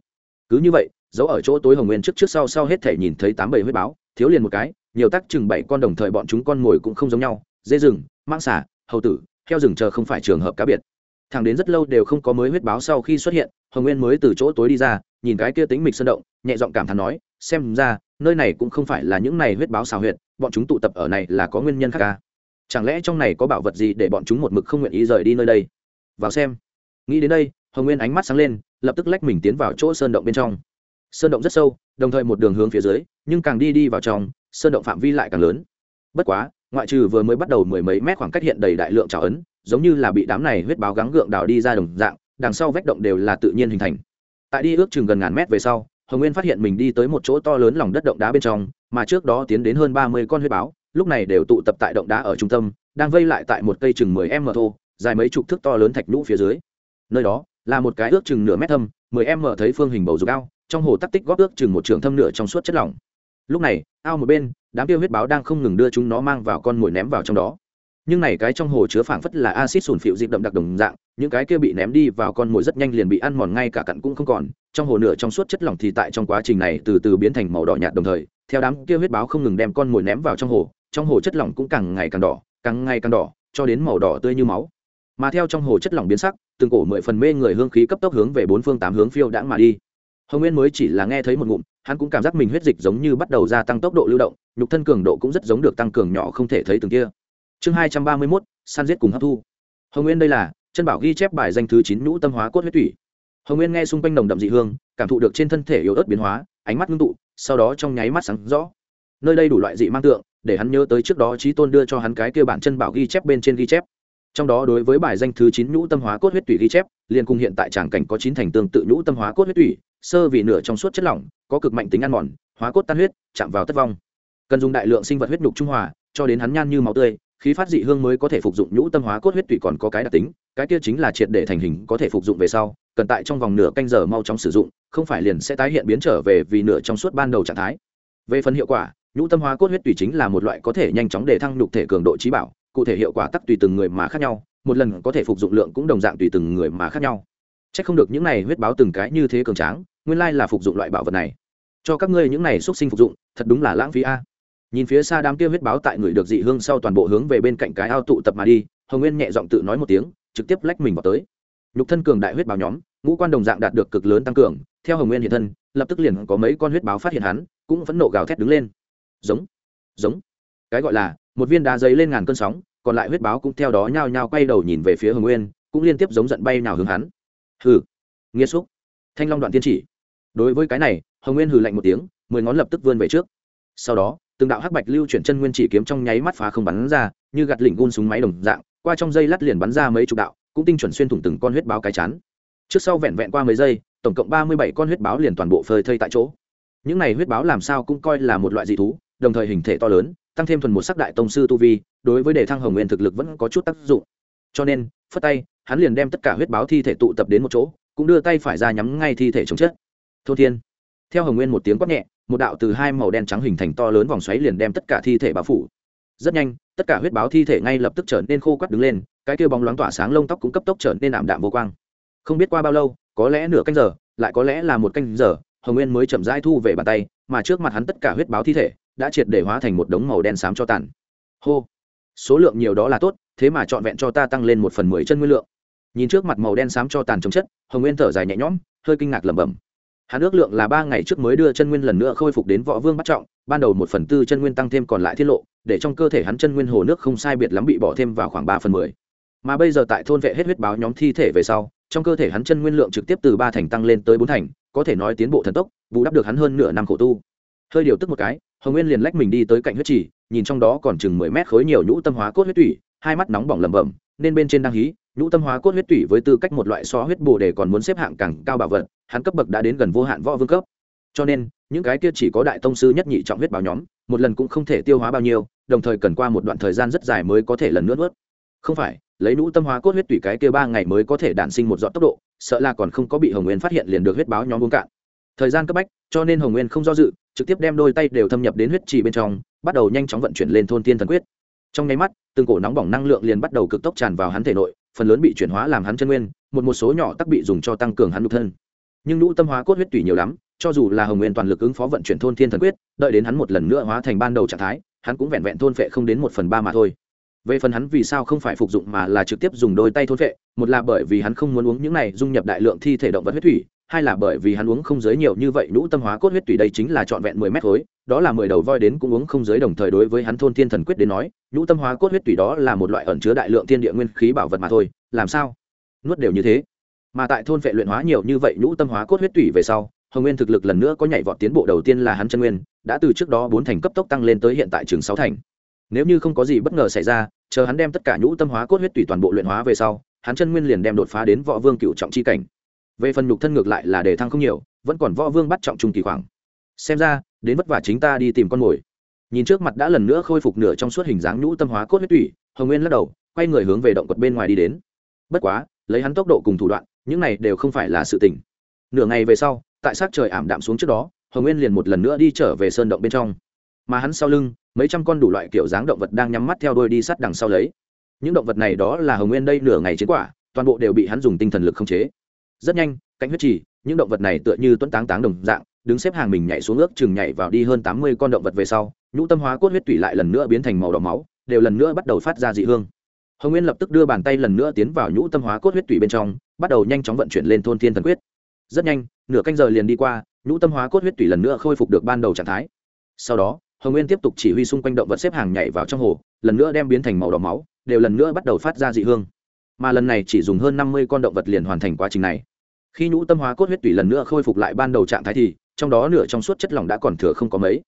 Cứ như vậy giấu ở chỗ tối hồng nguyên trước trước sau sau hết thể nhìn thấy tám bảy huyết báo, thiếu liền một cái, nhiều tác chừng bảy con đồng thời bọn chúng con mồi cũng không giống nhau, dê rừng mang xả hầu tử, heo rừng chờ không phải trường hợp cá biệt. Thẳng đến rất lâu đều không có mới huyết báo sau khi xuất hiện, hồng nguyên mới từ chỗ tối đi ra nhìn cái kia tính mịch sơn động, nhẹ giọng cảm thán nói, xem ra, nơi này cũng không phải là những này huyết báo xào huyệt, bọn chúng tụ tập ở này là có nguyên nhân khác ca chẳng lẽ trong này có bảo vật gì để bọn chúng một mực không nguyện ý rời đi nơi đây? Vào xem. Nghĩ đến đây, hồng nguyên ánh mắt sáng lên, lập tức lách mình tiến vào chỗ sơn động bên trong. Sơn động rất sâu, đồng thời một đường hướng phía dưới, nhưng càng đi đi vào trong, sơn động phạm vi lại càng lớn. Bất quá, ngoại trừ vừa mới bắt đầu mười mấy mét khoảng cách hiện đầy đại lượng trào ấn, giống như là bị đám này huyết báo gắng gượng đào đi ra đồng dạng, đằng sau vách động đều là tự nhiên hình thành tại đi ước chừng gần ngàn mét về sau, hồng nguyên phát hiện mình đi tới một chỗ to lớn lòng đất động đá bên trong, mà trước đó tiến đến hơn ba mươi con huyết báo, lúc này đều tụ tập tại động đá ở trung tâm, đang vây lại tại một cây chừng mười m thô, dài mấy chục thước to lớn thạch nhũ phía dưới. Nơi đó, là một cái ước chừng nửa mét thâm, mười m thấy phương hình bầu dục ao, trong hồ tắc tích góp ước chừng một trường thâm nửa trong suốt chất lỏng. Lúc này, ao một bên, đám tiêu huyết báo đang không ngừng đưa chúng nó mang vào con mồi ném vào trong đó. Nhưng này cái trong hồ chứa phảng phất là acid sùn phịu dịp đậm đặc đồng dạng những cái kia bị ném đi vào con mồi rất nhanh liền bị ăn mòn ngay cả cặn cũng không còn. Trong hồ nửa trong suốt chất lỏng thì tại trong quá trình này từ từ biến thành màu đỏ nhạt đồng thời, theo đám kia huyết báo không ngừng đem con mồi ném vào trong hồ trong hồ chất lỏng cũng càng ngày càng đỏ, càng ngày càng đỏ, cho đến màu đỏ tươi như máu. Mà theo trong hồ chất lỏng biến sắc, từng cổ mười phần mê người hương khí cấp tốc hướng về bốn phương tám hướng phiêu đãng mà đi. Hồng nguyên mới chỉ là nghe thấy một ngụm, hắn cũng cảm giác mình huyết dịch giống như bắt đầu gia tăng tốc độ lưu động, nhục thân cường độ cũng rất giống được tăng cường nhỏ không thể thấy từng kia. Chương hai trăm ba mươi mốt san giết cùng hấp thu. Hồng nguyên đây là chân bảo ghi chép bài danh thứ chín nhũ tâm hóa cốt huyết thủy. Hồng nguyên nghe xung quanh nồng đậm dị hương, cảm thụ được trên thân thể yếu ớt biến hóa, ánh mắt ngưng tụ, sau đó trong nháy mắt sáng rõ. Nơi đây đủ loại dị mang tượng, để hắn nhớ tới trước đó trí tôn đưa cho hắn cái kia bản chân bảo ghi chép bên trên ghi chép. Trong đó đối với bài danh thứ chín nhũ tâm hóa cốt huyết tủy ghi chép, liền cùng hiện tại tràng cảnh có chín thành tương tự nhũ tâm hóa cốt huyết tủy sơ vì nửa trong suốt chất lỏng, có cực mạnh tính ăn mòn, hóa cốt tan huyết, chạm vào tất vong. Cần dùng đại lượng sinh vật huyết nhục trung hòa, cho đến hắn nhan như máu tươi khí phát dị hương mới có thể phục dụng nhũ tâm hóa cốt huyết tụy còn có cái đặc tính cái kia chính là triệt để thành hình có thể phục dụng về sau cần tại trong vòng nửa canh giờ mau chóng sử dụng không phải liền sẽ tái hiện biến trở về vì nửa trong suốt ban đầu trạng thái về phần hiệu quả nhũ tâm hóa cốt huyết tùy chính là một loại có thể nhanh chóng để thăng nhục thể cường độ trí bảo cụ thể hiệu quả tắc tùy từng người mà khác nhau một lần có thể phục dụng lượng cũng đồng dạng tùy từng người mà khác nhau Chắc không được những này huyết báo từng cái như thế cường tráng, nguyên lai là phục dụng loại bảo vật này. Cho các ngươi những này xuất sinh phục dụng, thật đúng là lãng phí a. Nhìn phía xa đám kia huyết báo tại người được dị hương sau toàn bộ hướng về bên cạnh cái ao tụ tập mà đi, Hồng Nguyên nhẹ giọng tự nói một tiếng, trực tiếp lách mình vào tới. Nhục thân cường đại huyết báo nhóm, ngũ quan đồng dạng đạt được cực lớn tăng cường theo hồng nguyên hiện thân lập tức liền có mấy con huyết báo phát hiện hắn cũng phẫn nộ gào thét đứng lên. Giống giống. Cái gọi là một viên đá giấy lên ngàn cơn sóng còn lại huyết báo cũng theo đó nhao nhao quay đầu nhìn về phía hồng nguyên cũng liên tiếp giống giận bay nào hướng hắn. Hừ nghĩa xúc. Thanh long đoạn tiên chỉ. Đối với cái này hồng nguyên hừ lạnh một tiếng mười ngón lập tức vươn về trước. Sau đó từng đạo hắc bạch lưu chuyển chân nguyên chỉ kiếm trong nháy mắt phá không bắn ra, như gạt lỉnh gun súng máy đồng dạng, qua trong dây lát liền bắn ra mấy chục đạo, cũng tinh chuẩn xuyên thủng từng con huyết báo cái chán trước sau vẹn vẹn qua mấy giây, tổng cộng ba mươi bảy con huyết báo liền toàn bộ phơi thây tại chỗ. Những này huyết báo làm sao cũng coi là một loại dị thú, đồng thời hình thể to lớn, tăng thêm thuần một sắc đại tông sư tu vi, đối với đề thăng hồng nguyên thực lực vẫn có chút tác dụng. Cho nên, phất tay, hắn liền đem tất cả huyết báo thi thể tụ tập đến một chỗ, cũng đưa tay phải ra nhắm ngay thi thể chống chết. Thô thiên, theo hồng nguyên một tiếng quát nhẹ một đạo từ hai màu đen trắng hình thành to lớn vòng xoáy liền đem tất cả thi thể bao phủ. Rất nhanh, tất cả huyết báo thi thể ngay lập tức trở nên khô quắt đứng lên, cái kia bóng loáng tỏa sáng lông tóc cũng cấp tốc trở nên ảm đạm vô quang. Không biết qua bao lâu, có lẽ nửa canh giờ, lại có lẽ là một canh giờ, hồng nguyên mới chậm rãi thu về bàn tay, mà trước mặt hắn tất cả huyết báo thi thể đã triệt để hóa thành một đống màu đen xám cho tàn. Hô! Số lượng nhiều đó là tốt, thế mà trọn vẹn cho ta tăng lên một phần mười chân nguyên lượng. Nhìn trước mặt màu đen xám cho tàn chống chất, hồng nguyên thở dài nhẹ nhõm, hơi kinh ngạc lẩm bẩm hắn ước lượng là ba ngày trước mới đưa chân nguyên lần nữa khôi phục đến võ vương bắt trọng, ban đầu một phần tư chân nguyên tăng thêm còn lại tiết lộ, để trong cơ thể hắn chân nguyên hồ nước không sai biệt lắm bị bỏ thêm vào khoảng ba phần mười. Mà bây giờ tại thôn vệ hết huyết báo nhóm thi thể về sau, trong cơ thể hắn chân nguyên lượng trực tiếp từ ba thành tăng lên tới bốn thành, có thể nói tiến bộ thần tốc, bù đắp được hắn hơn nửa năm khổ tu. Hơi điều tức một cái, hồng nguyên liền lách mình đi tới cạnh huyết trì, nhìn trong đó còn chừng mười mét khối nhiều nhũ tâm hóa cốt huyết tủy, hai mắt nóng bỏng lẩm bẩm, nên bên trên đang hí nhũ tâm hóa cốt huyết tủy với tư cách một loại so huyết bồ đề còn muốn xếp hạng càng cao bảo vật, hắn cấp bậc đã đến gần vô hạn võ vương cấp. Cho nên, những cái kia chỉ có đại tông sư nhất nhị trọng huyết báo nhóm, một lần cũng không thể tiêu hóa bao nhiêu, đồng thời cần qua một đoạn thời gian rất dài mới có thể lần nữa nuốt. Không phải, lấy nhũ tâm hóa cốt huyết tủy cái kia ba ngày mới có thể đản sinh một dọn tốc độ, sợ là còn không có bị hồng nguyên phát hiện liền được huyết báo nhóm uống cạn. Thời gian cấp bách, cho nên hồng nguyên không do dự, trực tiếp đem đôi tay đều thâm nhập đến huyết trì bên trong, bắt đầu nhanh chóng vận chuyển lên thôn tiên thần quyết. Trong nháy mắt, từng cổ nóng bỏng năng lượng liền bắt đầu cực tốc tràn vào hắn thể nội phần lớn bị chuyển hóa làm hắn chân nguyên, một một số nhỏ tắc bị dùng cho tăng cường hắn nhục thân. Nhưng nhũ tâm hóa cốt huyết tủy nhiều lắm, cho dù là hồng nguyên toàn lực ứng phó vận chuyển thôn thiên thần quyết, đợi đến hắn một lần nữa hóa thành ban đầu trạng thái, hắn cũng vẹn vẹn thôn phệ không đến một phần ba mà thôi. Về phần hắn vì sao không phải phục dụng mà là trực tiếp dùng đôi tay thôn phệ, một là bởi vì hắn không muốn uống những này dung nhập đại lượng thi thể động vật huyết thủy hai là bởi vì hắn uống không giới nhiều như vậy, nhũ tâm hóa cốt huyết tủy đây chính là trọn vẹn mười mét khối, đó là mười đầu voi đến cũng uống không giới đồng thời đối với hắn thôn thiên thần quyết đến nói, nhũ tâm hóa cốt huyết tủy đó là một loại ẩn chứa đại lượng thiên địa nguyên khí bảo vật mà thôi, làm sao? Nuốt đều như thế. Mà tại thôn vệ luyện hóa nhiều như vậy, nhũ tâm hóa cốt huyết tủy về sau, hồng nguyên thực lực lần nữa có nhảy vọt tiến bộ đầu tiên là hắn chân nguyên, đã từ trước đó bốn thành cấp tốc tăng lên tới hiện tại trường sáu thành. Nếu như không có gì bất ngờ xảy ra, chờ hắn đem tất cả nhũ tâm hóa cốt huyết tủy toàn bộ luyện hóa về sau, hắn chân nguyên liền đem đột phá đến võ vương cựu trọng chi cảnh về phần nhục thân ngược lại là đề thăng không nhiều, vẫn còn võ vương bắt trọng trung kỳ khoảng. Xem ra, đến vất vả chính ta đi tìm con mồi. Nhìn trước mặt đã lần nữa khôi phục nửa trong suốt hình dáng nhũ tâm hóa cốt huyết tủy, hồng nguyên lắc đầu, quay người hướng về động quật bên ngoài đi đến. Bất quá, lấy hắn tốc độ cùng thủ đoạn, những này đều không phải là sự tình. Nửa ngày về sau, tại sát trời ảm đạm xuống trước đó, hồng nguyên liền một lần nữa đi trở về sơn động bên trong. Mà hắn sau lưng, mấy trăm con đủ loại kiểu dáng động vật đang nhắm mắt theo đôi đi sát đằng sau lấy. Những động vật này đó là hồng nguyên đây nửa ngày chiến quả, toàn bộ đều bị hắn dùng tinh thần lực khống chế rất nhanh cạnh huyết trì, những động vật này tựa như tuấn táng táng đồng dạng, đứng xếp hàng mình nhảy xuống ước chừng nhảy vào đi hơn tám mươi con động vật về sau, nhũ tâm hóa cốt huyết tủy lại lần nữa biến thành màu đỏ máu, đều lần nữa bắt đầu phát ra dị hương. Hồng nguyên lập tức đưa bàn tay lần nữa tiến vào nhũ tâm hóa cốt huyết tủy bên trong, bắt đầu nhanh chóng vận chuyển lên thôn thiên thần quyết. Rất nhanh, nửa canh giờ liền đi qua, nhũ tâm hóa cốt huyết tủy lần nữa khôi phục được ban đầu trạng thái. Sau đó, hồng nguyên tiếp tục chỉ huy xung quanh động vật xếp hàng nhảy vào trong hồ, lần nữa đem biến thành màu đỏ máu, đều lần nữa bắt đầu phát ra dị hương. Mà lần này chỉ dùng hơn năm mươi con động vật liền hoàn thành quá trình này khi nhũ tâm hóa cốt huyết tủy lần nữa khôi phục lại ban đầu trạng thái thì trong đó nửa trong suốt chất lỏng đã còn thừa không có mấy